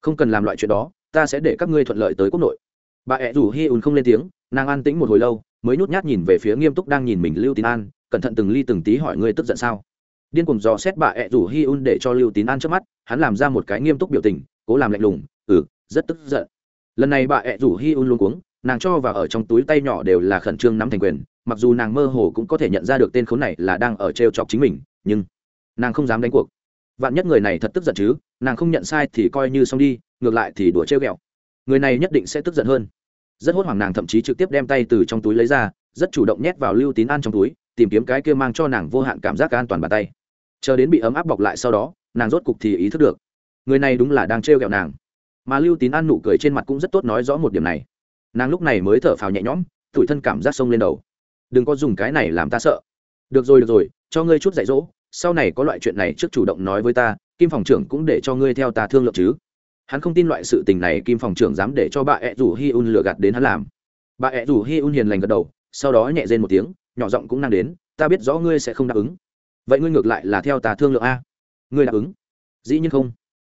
không cần làm loại chuyện đó, ta sẽ để các ngươi thuận lợi tới quốc nội bà ẹ rủ hi un không lên tiếng, nàng an tĩnh một hồi lâu, mới nhút nhát nhìn về phía nghiêm túc đang nhìn mình lưu tín an, cẩn thận từng ly từng tí hỏi ngươi tức giận sao. Điên cùng dò xét bà ẹ rủ hi un để cho lưu tín an trước mắt, hắn làm ra một cái nghiêm túc biểu tình, cố làm lạnh lùng ừ rất tức giận. Lần này bà ẹ rủ hi un luôn cuống, nàng cho và ở trong túi tay nhỏ đều là khẩn trương nắm thành quyền, mặc dù nàng mơ hồ cũng có thể nhận ra được tên khốn này là đang ở t chọc chính mình, nhưng nàng không dám đánh cuộc. Vạn nhất người này thật tức giận chứ, nàng không nhận sai thì coi như xong đi, ngược lại thì đùa trêu ghẹo người này nhất định sẽ tức giận hơn. Rất hốt hoảng nàng thậm chí trực tiếp đem tay từ trong túi lấy ra, rất chủ động nhét vào lưu tín an trong túi, tìm kiếm cái kia mang cho nàng vô hạn cảm giác an toàn bàn tay. Chờ đến bị ấm áp bọc lại sau đó, nàng rốt cục thì ý thức được, người này đúng là đang trêu ghẹo nàng. Mà lưu tín an nụ cười trên mặt cũng rất tốt nói rõ một điểm này. Nàng lúc này mới thở phào nhẹ nhõm, tủi thân cảm giác sông lên đầu. Đừng có dùng cái này làm ta sợ. Được rồi được rồi, cho ngươi chút dạy dỗ, sau này có loại chuyện này trước chủ động nói với ta, kim phòng trưởng cũng để cho ngươi theo ta thương lượng chứ hắn không tin loại sự tình này kim phòng trưởng dám để cho bà ẹ rủ hi un lừa gạt đến hắn làm. Bà ẹ rủ hi un hiền lành gật đầu, sau đó nhẹ rên một tiếng, nhỏ giọng cũng năng đến, ta biết rõ ngươi sẽ không đáp ứng. Vậy ngươi ngược lại là theo ta thương lượng a. Ngươi đáp ứng? Dĩ nhiên không.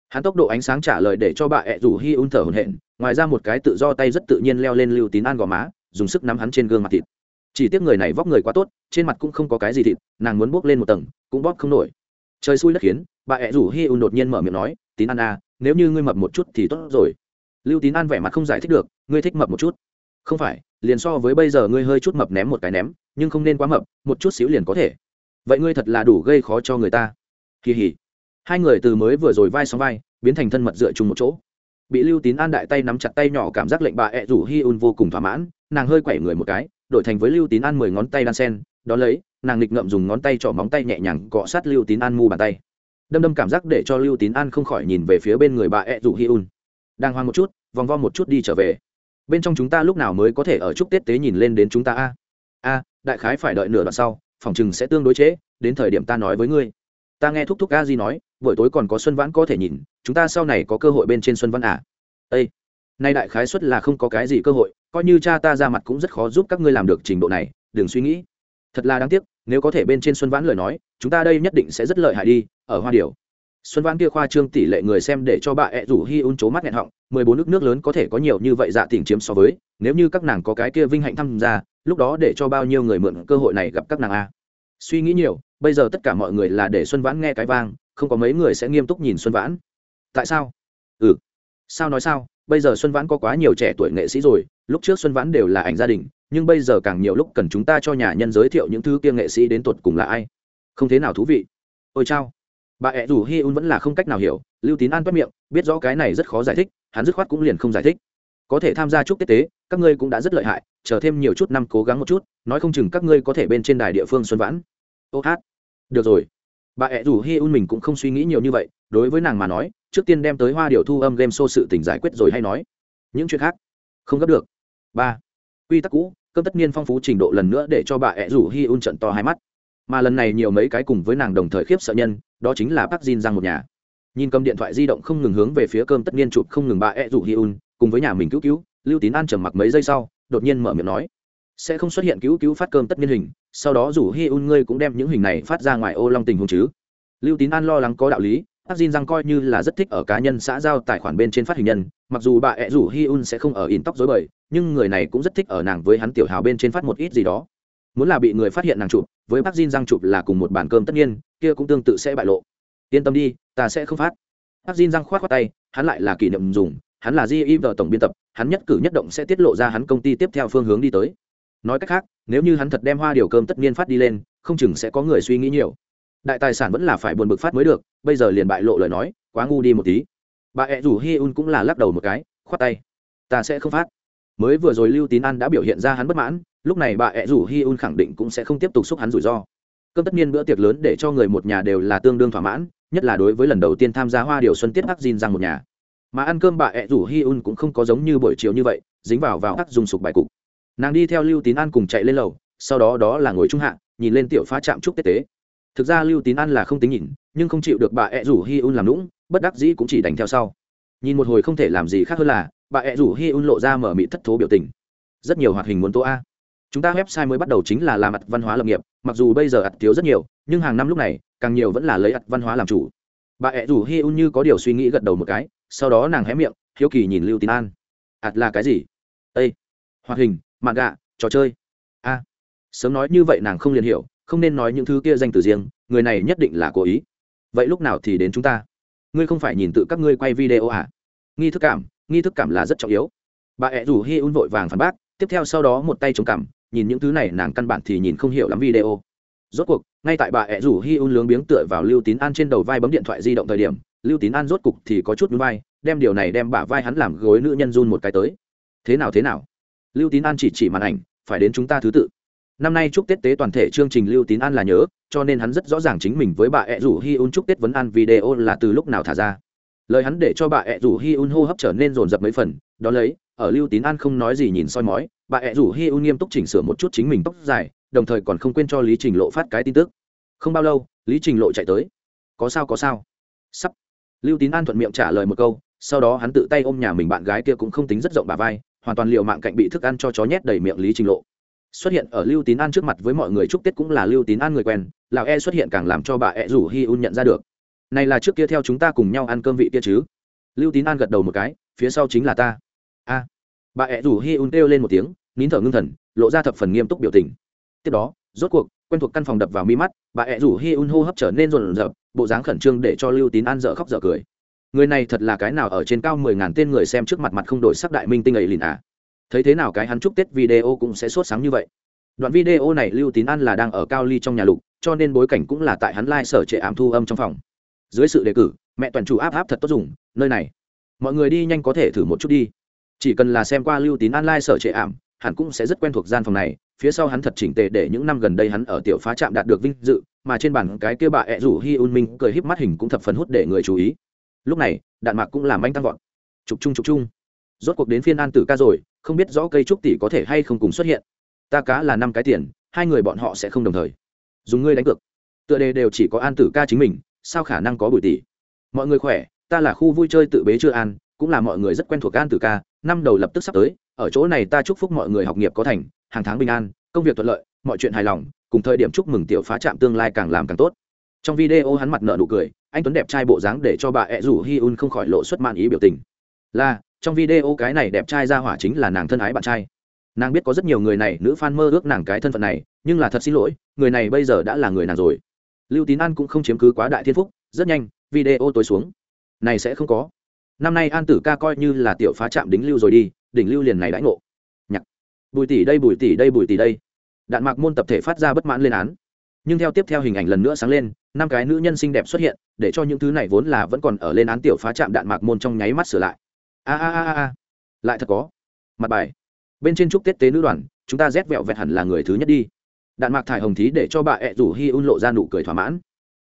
Hắn tốc độ ánh sáng trả lời để cho bà ẹ rủ hi un thở hồn hện ngoài ra một cái tự do tay rất tự nhiên leo lên lưu tín an gò má, dùng sức nắm hắn trên gương mặt thịt. Chỉ tiếc người này vóc người quá tốt, trên mặt cũng không có cái gì thịt, nàng muốn bốc lên một tầng, cũng bóp không nổi. Trời xui đất khiến, bà ẹ rủ hi un đột nhiên mở miệng nói, tín an a nếu như ngươi mập một chút thì tốt rồi. Lưu tín an vẻ mặt không giải thích được, ngươi thích mập một chút. Không phải, liền so với bây giờ ngươi hơi chút mập ném một cái ném, nhưng không nên quá mập, một chút xíu liền có thể. Vậy ngươi thật là đủ gây khó cho người ta. Kỳ hỉ. Hai người từ mới vừa rồi vai sóng vai, biến thành thân mật dựa chung một chỗ. Bị lưu tín an đại tay nắm chặt tay nhỏ cảm giác lệnh bà ẹ rủ hi un vô cùng thỏa mãn, nàng hơi quẩy người một cái, đổi thành với lưu tín an mười ngón tay đan sen đ ó lấy, nàng nghịch ngậm dùng ngón tay trỏ móng tay nhẹ nhàng cọ sát lưu tín an mu bàn tay đâm đâm cảm giác để cho lưu tín an không khỏi nhìn về phía bên người bà e ẹ rủ hi un. Đang hoang một chút vòng vo một chút đi trở về. Bên trong chúng ta lúc nào mới có thể ở chúc tết tế nhìn lên đến chúng ta a? A đại khái phải đợi nửa đoạn sau phòng chừng sẽ tương đối chế, đến thời điểm ta nói với ngươi. Ta nghe thúc thúc a di nói buổi tối còn có xuân vãn có thể nhìn chúng ta sau này có cơ hội bên trên xuân vãn à? Ây nay đại khái suất là không có cái gì cơ hội coi như cha ta ra mặt cũng rất khó giúp các ngươi làm được trình độ này đừng suy nghĩ. Thật là đáng tiếc nếu có thể bên trên xuân vãn lời nói chúng ta đây nhất định sẽ rất lợi hại đi ở hoa điều xuân vãn kia khoa trương tỷ lệ người xem để cho bà ẹ rủ hi un chố mắt nghẹn họng, mười bốn nước nước lớn có thể có nhiều như vậy dạ tỉnh chiếm so với, nếu như các nàng có cái kia vinh hạnh tham gia, lúc đó để cho bao nhiêu người mượn cơ hội này gặp các nàng a. Suy nghĩ nhiều, bây giờ tất cả mọi người là để xuân vãn nghe cái vang, không có mấy người sẽ nghiêm túc nhìn xuân vãn. Tại sao? Ừ. Sao nói sao? Bây giờ xuân vãn có quá nhiều trẻ tuổi nghệ sĩ rồi, lúc trước xuân vãn đều là ảnh gia đình, nhưng bây giờ càng nhiều lúc cần chúng ta cho nhà nhân giới thiệu những thứ kia nghệ sĩ đến tuột cùng là ai? Không thế nào thú vị. Ôi chao bà ẹ rủ hi un vẫn là không cách nào hiểu, lưu tín an toát miệng, biết rõ cái này rất khó giải thích, hắn dứt khoát cũng liền không giải thích. Có thể tham gia chúc tiết tế, các ngươi cũng đã rất lợi hại, chờ thêm nhiều chút năm cố gắng một chút, nói không chừng các ngươi có thể bên trên đài địa phương xuân vãn. Ô hát. Được rồi. Bà ẹ rủ hi un mình cũng không suy nghĩ nhiều như vậy, đối với nàng mà nói, trước tiên đem tới hoa điều thu âm game show sự tình giải quyết rồi hay nói. Những chuyện khác, không gấp được. Ba. Quy tắc cũ, cơm tất nhiên phong phú trình độ lần nữa để cho bà ẹ rủ hi un trận to hai mắt mà lần này nhiều mấy cái cùng với nàng đồng thời khiếp sợ nhân, đó chính là Park Jin giang một nhà. Nhìn cầm điện thoại di động không ngừng hướng về phía cơm tất nhiên chụp không ngừng bà e rủ hi un cùng với nhà mình cứu cứu, lưu tín an trầm mặc mấy giây sau, đột nhiên mở miệng nói, sẽ không xuất hiện cứu cứu phát cơm tất nhiên hình, sau đó rủ hi un ngươi cũng đem những hình này phát ra ngoài ô long tình hùng chứ? Lưu tín an lo lắng có đạo lý, Park Jin rằng coi như là rất thích ở cá nhân xã giao tài khoản bên trên phát hình nhân, mặc dù bà ẹ rủ hi un sẽ không ở in tóc dối bời, nhưng người này cũng rất thích ở nàng với hắn tiểu hào bên trên phát một ít gì đó muốn là bị người phát hiện nàng chụp, với bác Jin răng chụp là cùng một bản cơm tất nhiên, kia cũng tương tự sẽ bại lộ. Yên tâm đi, ta sẽ không phát. Bác Jin răng khoát khoát tay, hắn lại là kỷ niệm dùng, hắn là di vợ tổng biên tập, hắn nhất cử nhất động sẽ tiết lộ ra hắn công ty tiếp theo phương hướng đi tới. Nói cách khác, nếu như hắn thật đem hoa điều cơm tất nhiên phát đi lên, không chừng sẽ có người suy nghĩ nhiều. Đại tài sản vẫn là phải buồn bực phát mới được, bây giờ liền bại lộ lời nói, quá ngu đi một tí. Bà ẹ rủ hi un cũng là lắc đầu một cái, khoát tay. Ta sẽ không phát. Mới vừa rồi lưu tín an đã biểu hiện ra hắn bất mãn lúc này bà ẹ rủ hi un khẳng định cũng sẽ không tiếp tục xúc hắn rủi ro. Cơm tất nhiên bữa tiệc lớn để cho người một nhà đều là tương đương thỏa mãn, nhất là đối với lần đầu tiên tham gia hoa điều xuân tiết hắc diên rằng một nhà. Mà ăn cơm bà ẹ rủ hi un cũng không có giống như buổi chiều như vậy, dính vào vào hắc dùng sục bài cục. Nàng đi theo lưu tín an cùng chạy lên lầu, sau đó đó là ngồi trung hạ, nhìn lên tiểu phá trạm trúc tết tế. Thực ra lưu tín an là không tính nhìn, nhưng không chịu được bà ẹ rủ hi un làm lũng bất đắc dĩ cũng chỉ đánh theo sau. Nhìn một hồi không thể làm gì khác hơn là, bà ẹ rủ hi un lộ ra mở mị thất thố biểu tình. Rất nhiều hoạt hình muốn tố a chúng ta website mới bắt đầu chính là làm ặt văn hóa lập nghiệp, mặc dù bây giờ ặt thiếu rất nhiều, nhưng hàng năm lúc này, càng nhiều vẫn là lấy ặt văn hóa làm chủ. Bà ẹ rủ hi un như có điều suy nghĩ gật đầu một cái, sau đó nàng hé miệng, hiếu kỳ nhìn lưu tín an. Ặt là cái gì? Ây hoạt hình, mạng gạ, trò chơi. A! Sớm nói như vậy nàng không liền hiểu, không nên nói những thứ kia danh từ riêng, người này nhất định là cố ý. Vậy lúc nào thì đến chúng ta? Ngươi không phải nhìn tự các ngươi quay video à? Nghi thức cảm, nghi thức cảm là rất trọng yếu. Bà ẹ rủ hi un vội vàng phản bác, tiếp theo sau đó một tay chống cảm nhìn những thứ này nàng căn bản thì nhìn không hiểu lắm video. Rốt cuộc, ngay tại bà ẹ rủ hi un lướng biếng tựa vào lưu tín an trên đầu vai bấm điện thoại di động thời điểm, lưu tín an rốt cục thì có chút núi vai, đem điều này đem bả vai hắn làm gối nữ nhân run một cái tới. Thế nào thế nào? Lưu tín an chỉ chỉ màn ảnh, phải đến chúng ta thứ tự. Năm nay chúc tết tế toàn thể chương trình lưu tín an là nhớ, cho nên hắn rất rõ ràng chính mình với bà ẹ rủ hi un chúc tết vấn an video là từ lúc nào thả ra lời hắn để cho bà ẹ rủ hi un hô hấp trở nên rồn rập mấy phần, đó lấy, ở lưu tín an không nói gì nhìn soi mói, bà ẹ rủ hi un nghiêm túc chỉnh sửa một chút chính mình tóc dài, đồng thời còn không quên cho lý trình lộ phát cái tin tức. Không bao lâu, lý trình lộ chạy tới. Có sao có sao. Sắp. Lưu tín an thuận miệng trả lời một câu, sau đó hắn tự tay ôm nhà mình bạn gái kia cũng không tính rất rộng bà vai, hoàn toàn liệu mạng cạnh bị thức ăn cho chó nhét đầy miệng lý trình lộ. Xuất hiện ở lưu tín an trước mặt với mọi người chúc tết cũng là lưu tín an người quen lào e xuất hiện càng làm cho bà ẹ rủ hi un nhận ra được này là trước kia theo chúng ta cùng nhau ăn cơm vị kia chứ? Lưu tín an gật đầu một cái, phía sau chính là ta. A. Bà ẹ rủ hi un kêu lên một tiếng, nín thở ngưng thần, lộ ra thập phần nghiêm túc biểu tình. Tiếp đó, rốt cuộc, quen thuộc căn phòng đập vào mi mắt, bà ẹ rủ hi un hô hấp trở nên rộn rợp bộ dáng khẩn trương để cho lưu tín an dở khóc dở cười. Người này thật là cái nào ở trên cao mười ngàn tên người xem trước mặt mặt không đổi sắc đại minh tinh ấy lìn à? Thấy thế nào cái hắn chúc tết video cũng sẽ sốt sáng như vậy. Đoạn video này lưu tín an là đang ở cao ly trong nhà lục, cho nên bối cảnh cũng là tại hắn lai、like、sở trệ ảm thu âm trong phòng dưới sự đề cử, mẹ toàn chủ áp áp thật tốt dùng, nơi này. Mọi người đi nhanh có thể thử một chút đi. Chỉ cần là xem qua lưu tín an sở trệ ảm, hẳn cũng sẽ rất quen thuộc gian phòng này. Phía sau hắn thật chỉnh tề để những năm gần đây hắn ở tiểu phá trạm đạt được vinh dự, mà trên bản cái kia bà ẹ rủ hi un minh cười híp mắt hình cũng thập phần hút để người chú ý. Lúc này, đạn mạc cũng làm anh tăng vọt. Trục chung trục chung. Rốt cuộc đến phiên an tử ca rồi, không biết rõ cây trúc tỷ có thể hay không cùng xuất hiện. Ta cá là năm cái tiền, hai người bọn họ sẽ không đồng thời. Dùng ngươi đánh cược. Tựa đề đều chỉ có an tử ca chính mình sao khả năng có bùi tỷ mọi người khỏe, ta là khu vui chơi tự bế chưa an, cũng là mọi người rất quen thuộc an tử ca, năm đầu lập tức sắp tới, ở chỗ này ta chúc phúc mọi người học nghiệp có thành, hàng tháng bình an, công việc thuận lợi, mọi chuyện hài lòng, cùng thời điểm chúc mừng tiểu phá trạm tương lai càng làm càng tốt. Trong video hắn mặt nợ nụ cười, anh tuấn đẹp trai bộ dáng để cho bà ẹ rủ hi un không khỏi lộ xuất mạn ý biểu tình. Là, trong video cái này đẹp trai ra hỏa chính là nàng thân ái bạn trai. Nàng biết có rất nhiều người này, nữ f a n mơ ước nàng cái thân phận này, nhưng là thật xin lỗi, người này bây giờ đã là người nàng rồi lưu tín an cũng không chiếm cứ quá đại thiên phúc, rất nhanh, video tối xuống. Này sẽ không có. Năm nay an tử ca coi như là tiểu phá trạm đính lưu rồi đi, đỉnh lưu liền này đãi ngộ. Nhạc. Bùi tỷ đây, bùi tỷ đây, bùi tỷ đây. Đạn mạc môn tập thể phát ra bất mãn lên án. Nhưng theo tiếp theo hình ảnh lần nữa sáng lên, năm cái nữ nhân xinh đẹp xuất hiện, để cho những thứ này vốn là vẫn còn ở lên án tiểu phá trạm đạn mạc môn trong nháy mắt sửa lại. A a a a lại thật có. Mặt bài. Bên trên chúc tết tế nữ đoàn, chúng ta rét vẹo vẹt hẳn là người thứ nhất đi đạn mạc thải hồng thí để cho bà ẹ rủ hi un lộ ra nụ cười thỏa mãn.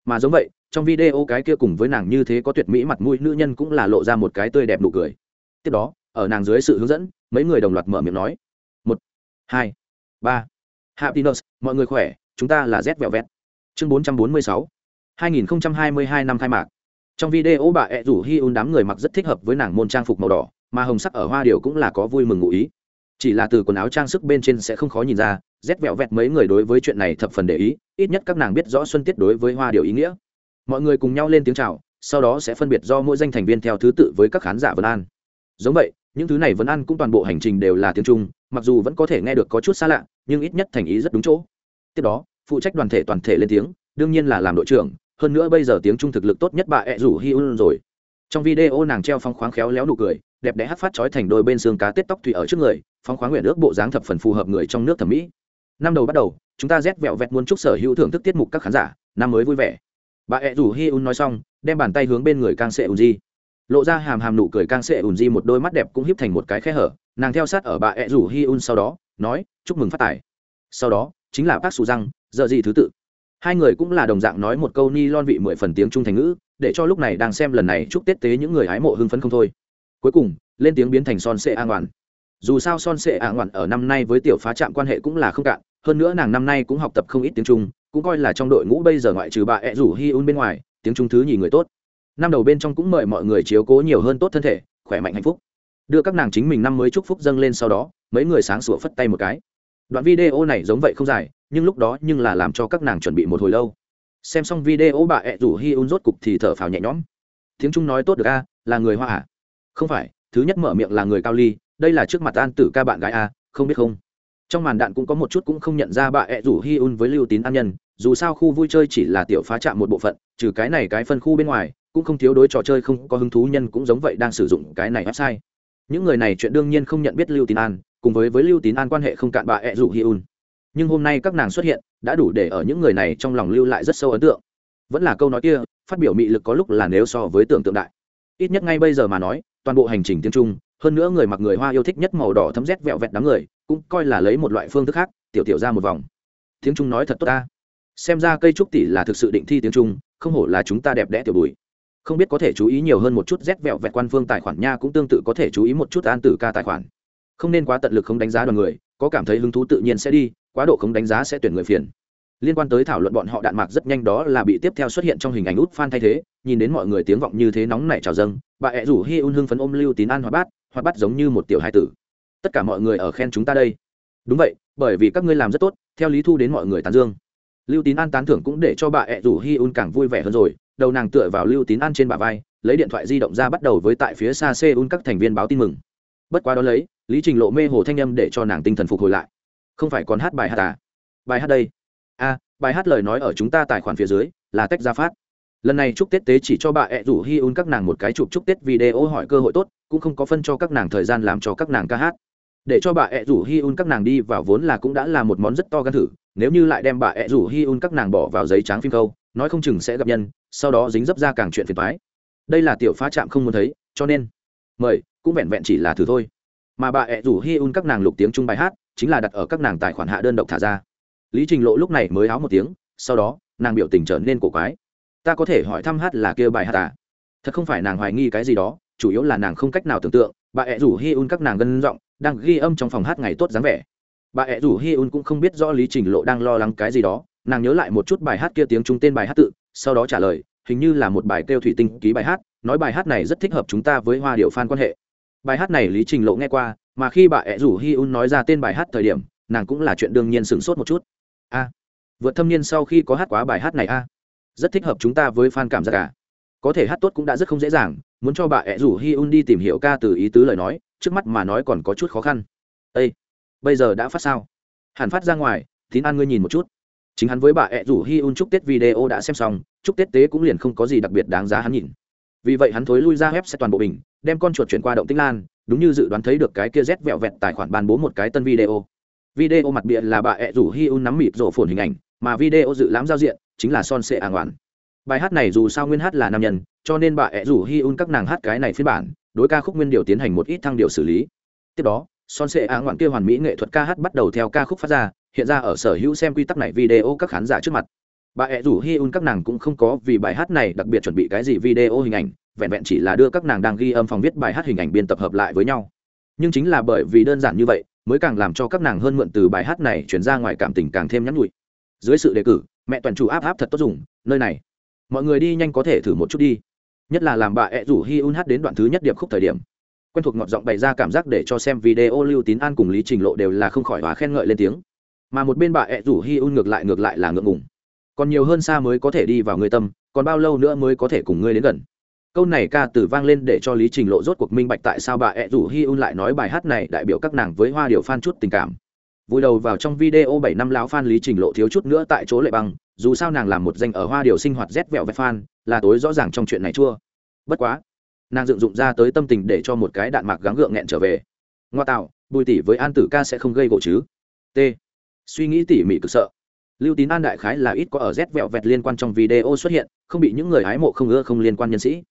Mà giống vậy, trong video cái kia cùng với nàng như thế có tuyệt mỹ mặt mũi nữ nhân cũng là lộ ra một cái tươi đẹp nụ cười. Tiếp đó, ở nàng dưới sự hướng dẫn, mấy người đồng loạt mở miệng nói. Một, hai, ba. Happiness mọi người khỏe, chúng ta là z vẹo vẹt chương bốn trăm bốn mươi sáu, hai nghìn hai mươi hai năm khai mạc. Trong video bà ẹ rủ hi un đám người mặc rất thích hợp với nàng môn trang phục màu đỏ, mà hồng sắc ở hoa điều cũng là có vui mừng ngụ ý. Chỉ là từ quần áo trang sức bên trên sẽ không khó nhìn ra rét vẹo vẹt mấy người đối với chuyện này thập phần để ý, ít nhất các nàng biết rõ xuân tiết đối với hoa điều ý nghĩa. Mọi người cùng nhau lên tiếng chào, sau đó sẽ phân biệt do mỗi danh thành viên theo thứ tự với các khán giả vân an. Giống vậy, những thứ này Vân An cũng toàn bộ hành trình đều là tiếng trung, mặc dù vẫn có thể nghe được có chút xa lạ, nhưng ít nhất thành ý rất đúng chỗ. Tiếp đó, phụ trách đoàn thể toàn thể lên tiếng, đương nhiên là làm đội trưởng, hơn nữa bây giờ tiếng trung thực lực tốt nhất bà ẹ rủ hi un rồi. Trong video nàng treo phong khoáng khéo léo nụ cười, đẹp đẽ hát phát trói thành đôi bên xương cá tết tóc thủy ở trước người, phong khoáng nguyện ước bộ dáng thập phần phù hợp người trong nước thẩm mỹ năm đầu bắt đầu, chúng ta rét vẹo vẹt muốn chúc sở hữu thưởng thức tiết mục các khán giả, năm mới vui vẻ. Bà ẹ rủ hi un nói xong, đem bàn tay hướng bên người càng sệ ùn di lộ ra hàm hàm nụ cười càng sệ ùn di một đôi mắt đẹp cũng hiếp thành một cái khe hở, nàng theo sát ở bà ẹ rủ hi un sau đó, nói, chúc mừng phát tài. Sau đó, chính là bác sù răng giờ gì thứ tự. Hai người cũng là đồng dạng nói một câu ni lon vị mười phần tiếng trung thành ngữ, để cho lúc này đang xem lần này chúc tết tế những người hái mộ hưng phấn không thôi. Cuối cùng, lên tiếng biến thành son sệ an toàn dù sao son sệ à ngoạn ở năm nay với tiểu phá trạm quan hệ cũng là không cạn, hơn nữa nàng năm nay cũng học tập không ít tiếng trung, cũng coi là trong đội ngũ bây giờ ngoại trừ bà ẹ rủ hi un bên ngoài, tiếng trung thứ nhì người tốt. Năm đầu bên trong cũng mời mọi người chiếu cố nhiều hơn tốt thân thể, khỏe mạnh hạnh phúc. Đưa các nàng chính mình năm mới chúc phúc dâng lên sau đó, mấy người sáng sủa phất tay một cái. Đoạn video này giống vậy không dài, nhưng lúc đó nhưng là làm cho các nàng chuẩn bị một hồi lâu. Xem xong video bà ẹ rủ hi un rốt cục thì thở phào nhẹ nhõm. Tiếng trung nói tốt được a, là người hoa à? Không phải, thứ nhất mở miệng là người cao ly đây là trước mặt an tử ca bạn gái a, không biết không? Trong màn đạn cũng có một chút cũng không nhận ra bà ẹ rủ hi un với lưu tín an nhân, dù sao khu vui chơi chỉ là tiểu phá trạm một bộ phận, trừ cái này cái phân khu bên ngoài, cũng không thiếu đối trò chơi không có hứng thú nhân cũng giống vậy đang sử dụng cái này website. Những người này chuyện đương nhiên không nhận biết lưu tín an, cùng với với lưu tín an quan hệ không cạn bà ẹ rủ hi un. Nhưng hôm nay các nàng xuất hiện, đã đủ để ở những người này trong lòng lưu lại rất sâu ấn tượng. Vẫn là câu nói kia, phát biểu mị lực có lúc là nếu so với tưởng tượng đại. Ít nhất ngay bây giờ mà nói, toàn bộ hành trình tiếng trung hơn nữa người mặc người hoa yêu thích nhất màu đỏ thấm rét vẹo vẹt đám người, cũng coi là lấy một loại phương thức khác, tiểu tiểu ra một vòng. Tiếng trung nói thật tốt ta. Xem ra cây trúc tỷ là thực sự định thi tiếng trung, không hổ là chúng ta đẹp đẽ tiểu bùi. Không biết có thể chú ý nhiều hơn một chút rét vẹo vẹt quan phương tài khoản nha cũng tương tự có thể chú ý một chút an tử ca tài khoản. Không nên quá tận lực không đánh giá đoàn người, có cảm thấy hứng thú tự nhiên sẽ đi, quá độ không đánh giá sẽ tuyển người phiền. Liên quan tới thảo luận bọn họ đạn mạc rất nhanh đó là bị tiếp theo xuất hiện trong hình ảnh út fan thay thế, nhìn đến mọi người tiếng vọng như thế nóng nảy trào dâng, bà ẹ rủ hi un hưng phấn ôm lưu tín an hoa bát hoặc bắt giống như một tiểu hai tử. Tất cả mọi người ở khen chúng ta đây. Đúng vậy, bởi vì các ngươi làm rất tốt, theo lý thu đến mọi người tán dương. Lưu tín an tán thưởng cũng để cho bà ẹ rủ hi un càng vui vẻ hơn rồi, đầu nàng tựa vào lưu tín an trên bà vai, lấy điện thoại di động ra bắt đầu với tại phía xa seoul các thành viên báo tin mừng. Bất quá đó lấy, lý trình lộ mê hồ thanh âm để cho nàng tinh thần phục hồi lại. Không phải còn hát bài hát à? Bài hát đây. A bài hát lời nói ở chúng ta tài khoản phía dưới, là tách ra phát. Lần này chúc tết tế chỉ cho bà ẹ rủ hi un các nàng một cái chụp chúc tết video hỏi cơ hội tốt cũng không có phân cho các nàng thời gian làm cho các nàng ca hát. Để cho bà ẹ rủ hi un các nàng đi vào vốn là cũng đã là một món rất to gan thử, nếu như lại đem bà ẹ rủ hi un các nàng bỏ vào giấy trắng phim câu, nói không chừng sẽ gặp nhân, sau đó dính dấp ra càng chuyện phiền thoái đây là tiểu phá trạm không muốn thấy, cho nên, mời, cũng vẹn vẹn chỉ là thử thôi. Mà bà ẹ rủ hi un các nàng lục tiếng chung bài hát, chính là đặt ở các nàng tài khoản hạ đơn độc thả ra. Lý trình lộ lúc này mới háo một tiếng, sau đó, nàng biểu tình trở nên cổ quái. Ta có thể hỏi thăm hát là kêu bài hát à? Thật không phải nàng hoài nghi cái gì đó chủ yếu là nàng không cách nào tưởng tượng, bà ẹ rủ hi un các nàng gân giọng, đang ghi âm trong phòng hát ngày tốt dáng vẻ. Bà ẹ rủ hi un cũng không biết rõ lý trình lộ đang lo lắng cái gì đó, nàng nhớ lại một chút bài hát kia tiếng trung tên bài hát tự, sau đó trả lời, hình như là một bài kêu thủy tinh ký bài hát, nói bài hát này rất thích hợp chúng ta với hoa điệu phan quan hệ. Bài hát này lý trình lộ nghe qua, mà khi bà ẹ rủ hi un nói ra tên bài hát thời điểm, nàng cũng là chuyện đương nhiên sửng sốt một chút. A, vượt thâm niên sau khi có hát quá bài hát này a, rất thích hợp chúng ta với fan cảm giác cả có thể hát tốt cũng đã rất không dễ dàng, muốn cho bà ẹ rủ hi un đi tìm hiểu ca từ ý tứ lời nói, trước mắt mà nói còn có chút khó khăn. Â bây giờ đã phát sao? Hẳn phát ra ngoài, tín an ngươi nhìn một chút. Chính hắn với bà ẹ rủ hi un chúc tết video đã xem xong, chúc tết tế cũng liền không có gì đặc biệt đáng giá hắn nhìn. Vì vậy hắn thối lui ra web sẽ toàn bộ bình, đem con chuột chuyển qua động tích lan, đúng như dự đoán thấy được cái kia rét vẹo vẹt tài khoản ban bố một cái tân video. Video mặt bịa là bà ẹ rủ hi un nắm mịt rổ phồn hình ảnh, mà video dự lãm giao diện chính là son sệ àng oản bài hát này dù sao nguyên hát là nam nhân, cho nên bà ẹ rủ hi un các nàng hát cái này phiên bản, đối ca khúc nguyên điều tiến hành một ít thăng điều xử lý. Tiếp đó, son sệ á ngoạn kia hoàn mỹ nghệ thuật ca hát bắt đầu theo ca khúc phát ra, hiện ra ở sở hữu xem quy tắc này video các khán giả trước mặt. Bà ẹ rủ hi un các nàng cũng không có vì bài hát này đặc biệt chuẩn bị cái gì video hình ảnh, vẹn vẹn chỉ là đưa các nàng đang ghi âm phòng viết bài hát hình ảnh biên tập hợp lại với nhau. Nhưng chính là bởi vì đơn giản như vậy, mới càng làm cho các nàng hơn mượn từ bài hát này chuyển ra ngoài cảm tình càng thêm nhắn nhụi. Dưới sự đề cử, mẹ toàn chủ áp áp thật tốt dùng, nơi này mọi người đi nhanh có thể thử một chút đi. Nhất là làm bà ẹ rủ hi un hát đến đoạn thứ nhất điệp khúc thời điểm. Quen thuộc ngọt giọng bày ra cảm giác để cho xem video lưu tín an cùng lý trình lộ đều là không khỏi hóa khen ngợi lên tiếng. Mà một bên bà ẹ rủ hi un ngược lại ngược lại là ngượng ngùng. Còn nhiều hơn xa mới có thể đi vào người tâm, còn bao lâu nữa mới có thể cùng ngươi đến gần? Câu này ca từ vang lên để cho lý trình lộ rốt cuộc minh bạch tại sao bà ẹ rủ hi un lại nói bài hát này đại biểu các nàng với hoa điều phan chút tình cảm. Vui đầu vào trong video bảy năm lão phan lý trình lộ thiếu chút nữa tại chỗ lệ băng dù sao nàng làm một danh ở hoa điều sinh hoạt rét vẹo vẹt phan là tối rõ ràng trong chuyện này chua. Bất quá, nàng dựng dụng ra tới tâm tình để cho một cái đạn mạc gắng gượng nghẹn trở về. Ngoa tạo, bùi tỷ với an tử ca sẽ không gây gỗ chứ? T. Suy nghĩ tỉ mỉ cực sợ. Lưu tín an đại khái là ít có ở rét vẹo vẹt liên quan trong video xuất hiện, không bị những người hái mộ không ưa không liên quan nhân sĩ.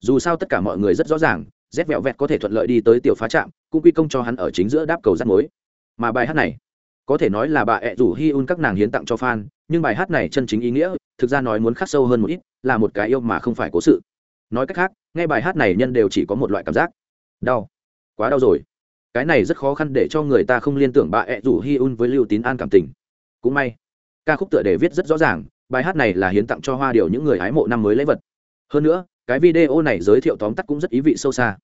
Dù sao tất cả mọi người rất rõ ràng, rét vẹo vẹt có thể thuận lợi đi tới tiểu phá trạm, cũng quy công cho hắn ở chính giữa đáp cầu rắt mối. Mà bài hát này có thể nói là bà ẹ rủ hi un các nàng hiến tặng cho fan, nhưng bài hát này chân chính ý nghĩa, thực ra nói muốn khắc sâu hơn một ít, là một cái yêu mà không phải cố sự. Nói cách khác, nghe bài hát này nhân đều chỉ có một loại cảm giác. Đau. Quá đau rồi. Cái này rất khó khăn để cho người ta không liên tưởng bà ẹ rủ hi un với lưu tín an cảm tình. Cũng may, ca khúc tựa đề viết rất rõ ràng, bài hát này là hiến tặng cho hoa điều những người hái mộ năm mới lễ vật. Hơn nữa, cái video này giới thiệu tóm tắt cũng rất ý vị sâu xa.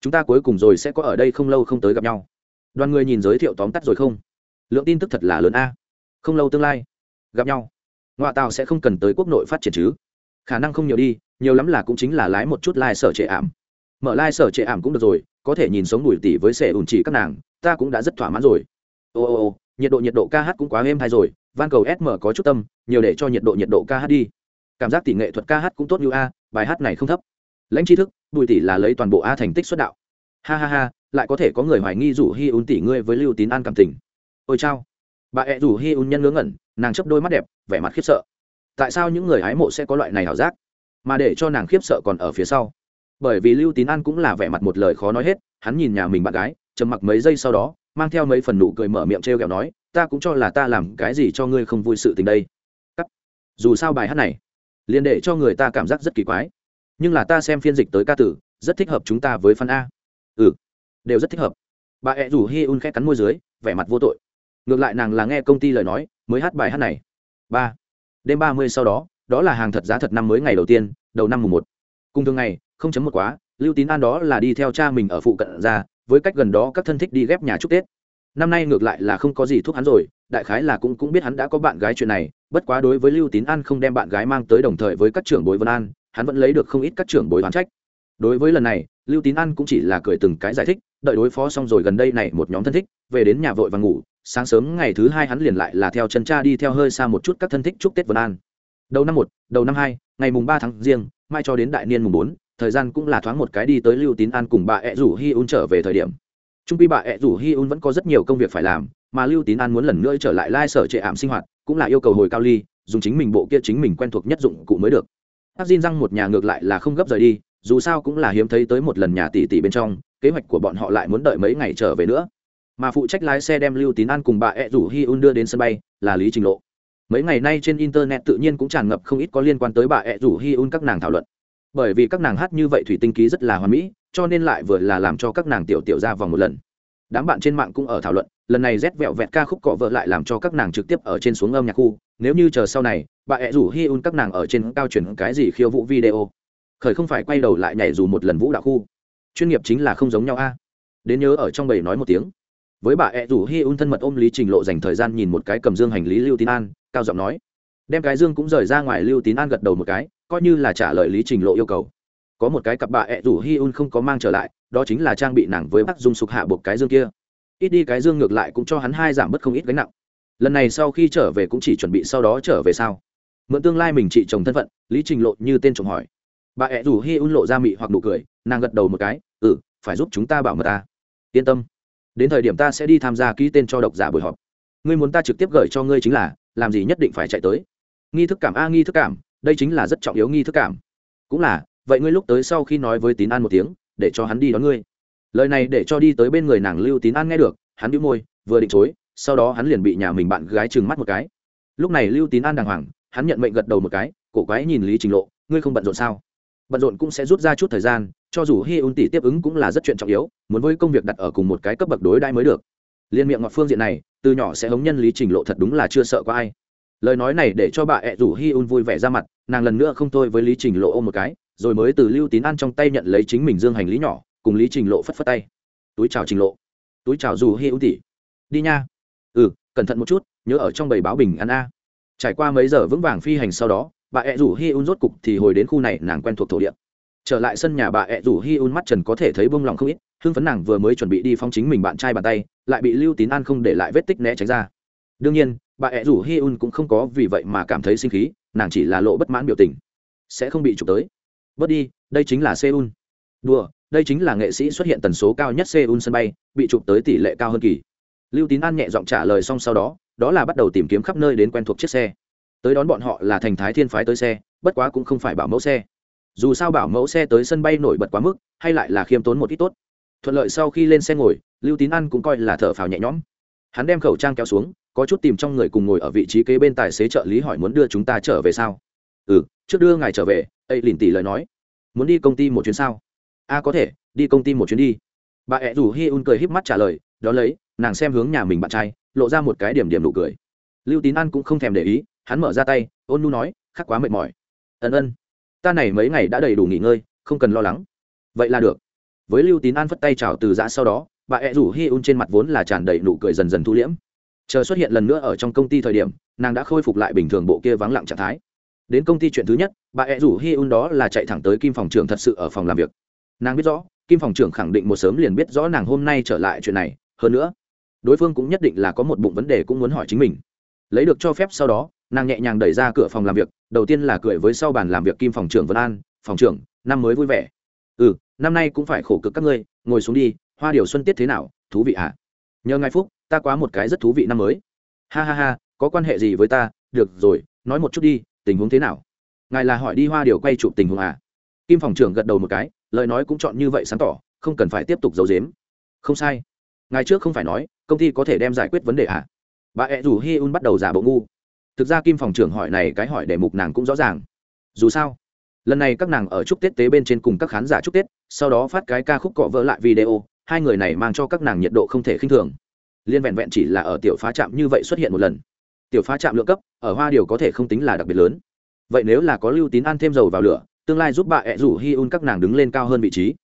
Chúng ta cuối cùng rồi sẽ có ở đây không lâu không tới gặp nhau. Đoàn người nhìn giới thiệu tóm tắt rồi không? Lượng tin tức thật là lớn a. Không lâu tương lai, gặp nhau. Ngoại tàu sẽ không cần tới quốc nội phát triển chứ. Khả năng không nhiều đi, nhiều lắm là cũng chính là lái một chút lai、like、sở trệ ảm. Mở lai、like、sở trệ ảm cũng được rồi, có thể nhìn sống đùi tỉ với sẻ ủn chỉ các nàng, ta cũng đã rất thỏa mãn rồi. Ô ô ô, nhiệt độ nhiệt độ ca hát cũng quá êm hay rồi, van cầu sm có chút tâm, nhiều để cho nhiệt độ nhiệt độ ca hát đi. Cảm giác tỷ nghệ thuật ca hát cũng tốt như a, bài hát này không thấp. Lãnh tri thức bùi tỷ là lấy toàn bộ a thành tích xuất đạo. Ha ha ha, lại có thể có người hoài nghi rủ hi un tỷ ngươi với lưu tín an cảm tình ôi chao. Bà ẹ rủ hi un nhân ngớ ngẩn, nàng chấp đôi mắt đẹp, vẻ mặt khiếp sợ. Tại sao những người hái mộ sẽ có loại này ảo giác? Mà để cho nàng khiếp sợ còn ở phía sau. Bởi vì lưu tín an cũng là vẻ mặt một lời khó nói hết, hắn nhìn nhà mình bạn gái, trầm mặc mấy giây sau đó, mang theo mấy phần nụ cười mở miệng t r e o kẹo nói, ta cũng cho là ta làm cái gì cho ngươi không vui sự tình đây. Cắt. dù sao bài hát này, liền để cho người ta cảm giác rất kỳ quái. Nhưng là ta xem phiên dịch tới ca tử, rất thích hợp chúng ta với phân a. Ừ đều rất thích hợp. Bà ẹ rủ hi un khét cắn môi dưới, vẻ mặt vô tội ngược lại nàng là nghe công ty lời nói, mới hát bài hát này. Ba. Đêm ba mươi sau đó đó là hàng thật giá thật năm mới ngày đầu tiên, đầu năm mùng một. Cùng thường ngày, không chấm một quá, lưu tín an đó là đi theo cha mình ở phụ cận ra, với cách gần đó các thân thích đi ghép nhà chúc tết. Năm nay ngược lại là không có gì thuốc hắn rồi, đại khái là cũng cũng biết hắn đã có bạn gái chuyện này, bất quá đối với lưu tín an không đem bạn gái mang tới đồng thời với các trưởng bối vân an, hắn vẫn lấy được không ít các trưởng bối đoán trách. Đối với lần này, lưu tín an cũng chỉ là cười từng cái giải thích, đợi đối phó xong rồi gần đây này một nhóm thân thích, về đến nhà vội và ngủ sáng sớm ngày thứ hai hắn liền lại là theo chân cha đi theo hơi xa một chút các thân thích chúc tết vân an. Đầu năm một, đầu năm hai, ngày mùng ba tháng riêng, mai cho đến đại niên mùng bốn, thời gian cũng là thoáng một cái đi tới lưu tín an cùng bà ẹ rủ hi un trở về thời điểm. Trung pi bà ẹ rủ hi un vẫn có rất nhiều công việc phải làm, mà lưu tín an muốn lần nữa trở lại lai sở trệ ảm sinh hoạt, cũng là yêu cầu hồi cao ly, dùng chính mình bộ kia chính mình quen thuộc nhất dụng cụ mới được. Tắc diên răng một nhà ngược lại là không gấp rời đi, dù sao cũng là hiếm thấy tới một lần nhà tỷ tỷ bên trong, kế hoạch của bọn họ lại muốn đợi mấy ngày trở về nữa mà phụ trách lái xe đem lưu tín an cùng bà ẹ rủ hi un đưa đến sân bay, là lý trình lộ. Mấy ngày nay trên internet tự nhiên cũng tràn ngập không ít có liên quan tới bà ẹ rủ hi un các nàng thảo luận. Bởi vì các nàng hát như vậy thủy tinh ký rất là hoàn mỹ, cho nên lại vừa là làm cho các nàng tiểu tiểu ra vòng một lần. Đám bạn trên mạng cũng ở thảo luận, lần này rét vẹo vẹt ca khúc cọ vợ lại làm cho các nàng trực tiếp ở trên xuống âm nhạc khu. Nếu như chờ sau này, bà ẹ rủ hi un các nàng ở trên cao chuyển cái gì khiêu vũ video. Khởi không phải quay đầu lại nhảy dù một lần vũ đạo khu. Chuyên nghiệp chính là không giống nhau a. Đến nhớ ở trong bầy nói một tiếng với bà ẹ rủ hi un thân mật ôm lý trình lộ dành thời gian nhìn một cái cầm dương hành lý lưu tín an, cao giọng nói. Đem cái dương cũng rời ra ngoài lưu tín an gật đầu một cái, coi như là trả lời lý trình lộ yêu cầu. Có một cái cặp bà ẹ rủ hi un không có mang trở lại, đó chính là trang bị nàng với bác dung sục hạ buộc cái dương kia. Ít đi cái dương ngược lại cũng cho hắn hai giảm bớt không ít gánh nặng. Lần này sau khi trở về cũng chỉ chuẩn bị sau đó trở về sau mượn tương lai mình chị chồng thân phận, lý trình lộ như tên chồng hỏi. Bà ẹ rủ hi un lộ ra mị hoặc nụ cười, nàng gật đầu một cái ừ phải giúp chúng ta bảo mật ta yên tâm đến thời điểm ta sẽ đi tham gia ký tên cho độc giả buổi họp. Ngươi muốn ta trực tiếp gửi cho ngươi chính là, làm gì nhất định phải chạy tới. Nghi thức cảm a, nghi thức cảm, đây chính là rất trọng yếu nghi thức cảm. Cũng là, vậy ngươi lúc tới sau khi nói với tín an một tiếng, để cho hắn đi đón ngươi. Lời này để cho đi tới bên người nàng lưu tín an nghe được, hắn đĩu môi, vừa định chối, sau đó hắn liền bị nhà mình bạn gái trừng mắt một cái. Lúc này lưu tín an đàng hoàng, hắn nhận mệnh gật đầu một cái, cổ quái nhìn lý trình lộ, ngươi không bận rộn sao? Bận rộn cũng sẽ rút ra chút thời gian, cho dù hi un tỷ tiếp ứng cũng là rất chuyện trọng yếu, muốn với công việc đặt ở cùng một cái cấp bậc đối đãi mới được. Liên miệng ngọt phương diện này, từ nhỏ sẽ hống nhân lý trình lộ thật đúng là chưa sợ có ai. Lời nói này để cho bà ẹ rủ hi un vui vẻ ra mặt, nàng lần nữa không thôi với lý trình lộ ôm một cái, rồi mới từ lưu tín ăn trong tay nhận lấy chính mình dương hành lý nhỏ, cùng lý trình lộ phất phất tay. Túi chào trình lộ. Túi chào dù hi un tỷ. Đi nha. Ừ cẩn thận một chút, nhớ ở trong bầy báo bình ăn a. Trải qua mấy giờ vững vàng phi hành sau đó bà ẹ rủ hi un rốt cục thì hồi đến khu này, nàng quen thuộc thổ địa. Trở lại sân nhà, bà ẹ rủ hi un mắt trần có thể thấy bông lòng không ít, hưng phấn nàng vừa mới chuẩn bị đi phong chính mình bạn trai bàn tay, lại bị lưu tín an không để lại vết tích né tránh ra. Đương nhiên, bà ẹ rủ hi un cũng không có vì vậy mà cảm thấy sinh khí, nàng chỉ là lộ bất mãn biểu tình. Sẽ không bị chụp tới. Bớt đi, đây chính là seoul. Đùa, đây chính là nghệ sĩ xuất hiện tần số cao nhất seoul sân bay, bị chụp tới tỷ lệ cao hơn kỳ. Lưu tín an nhẹ giọng trả lời xong sau đó đó là bắt đầu tìm kiếm khắp nơi đến quen thuộc chiếc xe tới đón bọn họ là thành thái thiên phái tới xe, bất quá cũng không phải bảo mẫu xe. Dù sao bảo mẫu xe tới sân bay nổi bật quá mức, hay lại là khiêm tốn một ít tốt. Thuận lợi sau khi lên xe ngồi, lưu tín ăn cũng coi là thở phào nhẹ nhõm. Hắn đem khẩu trang kéo xuống, có chút tìm trong người cùng ngồi ở vị trí kế bên tài xế trợ lý hỏi muốn đưa chúng ta trở về sao? Ừ trước đưa ngài trở về, ấy lìn tỷ lời nói. Muốn đi công ty một chuyến sao? A có thể, đi công ty một chuyến đi. Bà ẹ rủ hi un cười híp mắt trả lời đó lấy, nàng xem hướng nhà mình bạn trai, lộ ra một cái điểm điểm nụ cười. Lưu tín an cũng không thèm để ý hắn mở ra tay, ôn nu nói, khắc quá mệt mỏi. Ân ân. Ta này mấy ngày đã đầy đủ nghỉ ngơi, không cần lo lắng. Vậy là được. Với lưu tín an phất tay chào từ giã sau đó, bà ẹ rủ hi un trên mặt vốn là tràn đầy nụ cười dần dần thu liễm. Chờ xuất hiện lần nữa ở trong công ty thời điểm, nàng đã khôi phục lại bình thường bộ kia vắng lặng trạng thái. Đến công ty chuyện thứ nhất, bà ẹ rủ hi un đó là chạy thẳng tới kim phòng trưởng thật sự ở phòng làm việc. Nàng biết rõ, kim phòng trưởng khẳng định một sớm liền biết rõ nàng hôm nay trở lại chuyện này. Hơn nữa, đối phương cũng nhất định là có một bụng vấn đề cũng muốn hỏi chính mình. Lấy được cho phép sau đó nàng nhẹ nhàng đẩy ra cửa phòng làm việc, đầu tiên là cười với sau bàn làm việc kim phòng trưởng vân an, phòng trưởng, năm mới vui vẻ. Ừ năm nay cũng phải khổ cực các ngươi, ngồi xuống đi, hoa điều xuân tiết thế nào, thú vị à? nhờ ngài phúc, ta quá một cái rất thú vị năm mới. Ha ha ha, có quan hệ gì với ta? Được rồi, nói một chút đi, tình huống thế nào? Ngài là hỏi đi hoa điều quay chụp tình huống à? Kim phòng trưởng gật đầu một cái, lời nói cũng chọn như vậy sáng tỏ, không cần phải tiếp tục giấu dếm không sai. Ngài trước không phải nói, công ty có thể đem giải quyết vấn đề à? Bà ẹ rủ hi un bắt đầu giả bộ ngu thực ra kim phòng trưởng hỏi này cái hỏi đề mục nàng cũng rõ ràng. Dù sao, lần này các nàng ở chúc tết tế bên trên cùng các khán giả chúc tết, sau đó phát cái ca khúc cọ vỡ lại video, hai người này mang cho các nàng nhiệt độ không thể khinh thường. Liên vẹn vẹn chỉ là ở tiểu phá trạm như vậy xuất hiện một lần. Tiểu phá trạm lượng cấp, ở hoa điều có thể không tính là đặc biệt lớn. Vậy nếu là có lưu tín ăn thêm dầu vào lửa, tương lai giúp bà ẹ rủ hi un các nàng đứng lên cao hơn vị trí.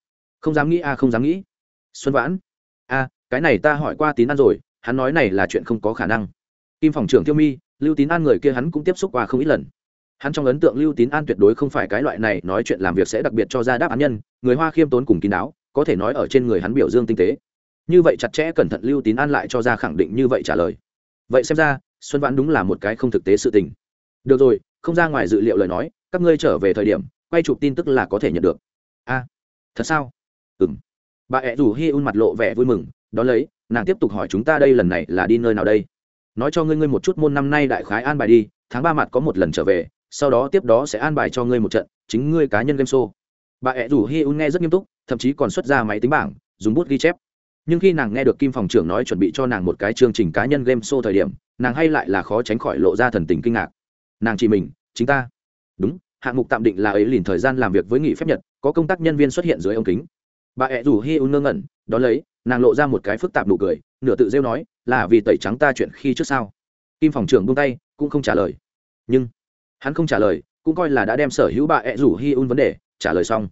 Không dám nghĩ a, không dám nghĩ. Xuân vãn. A, cái này ta hỏi qua tín ăn rồi, hắn nói này là chuyện không có khả năng. Kim phòng trưởng tiêu mi lưu tín an người kia hắn cũng tiếp xúc qua không ít lần. Hắn trong ấn tượng lưu tín an tuyệt đối không phải cái loại này nói chuyện làm việc sẽ đặc biệt cho ra đáp án nhân, người hoa khiêm tốn cùng kín đáo, có thể nói ở trên người hắn biểu dương tinh tế. Như vậy chặt chẽ cẩn thận lưu tín an lại cho ra khẳng định như vậy trả lời. Vậy xem ra, xuân vãn đúng là một cái không thực tế sự tình. Được rồi, không ra ngoài dự liệu lời nói, các ngươi trở về thời điểm, quay chụp tin tức là có thể nhận được. A, thật sao? Ừ m bà ẹ rủ hi un mặt lộ vẻ vui mừng, đón lấy, nàng tiếp tục hỏi chúng ta đây lần này là đi nơi nào đây? Nói cho ngươi ngươi một chút môn năm nay đại khái an bài đi, tháng ba mặt có một lần trở về, sau đó tiếp đó sẽ an bài cho ngươi một trận, chính ngươi cá nhân game show. Bà ẹ rủ hi un nghe rất nghiêm túc, thậm chí còn xuất ra máy tính bảng, dùng bút ghi chép. Nhưng khi nàng nghe được kim phòng trưởng nói chuẩn bị cho nàng một cái chương trình cá nhân game show thời điểm, nàng hay lại là khó tránh khỏi lộ ra thần tình kinh ngạc. Nàng chỉ mình, chính ta. Đúng, hạng mục tạm định là ấy liền thời gian làm việc với nghỉ phép nhật, có công tác nhân viên xuất hiện dưới ống kính. Bà ẹ rủ hi un ngơ ngẩn đ ó lấy, nàng lộ ra một cái phức tạp nụ cười nửa tự rêu nói, là vì tẩy trắng ta chuyện khi trước sao? Kim phòng trưởng buông tay, cũng không trả lời. Nhưng hắn không trả lời, cũng coi là đã đem sở hữu bà ẹ rủ hi un vấn đề trả lời xong.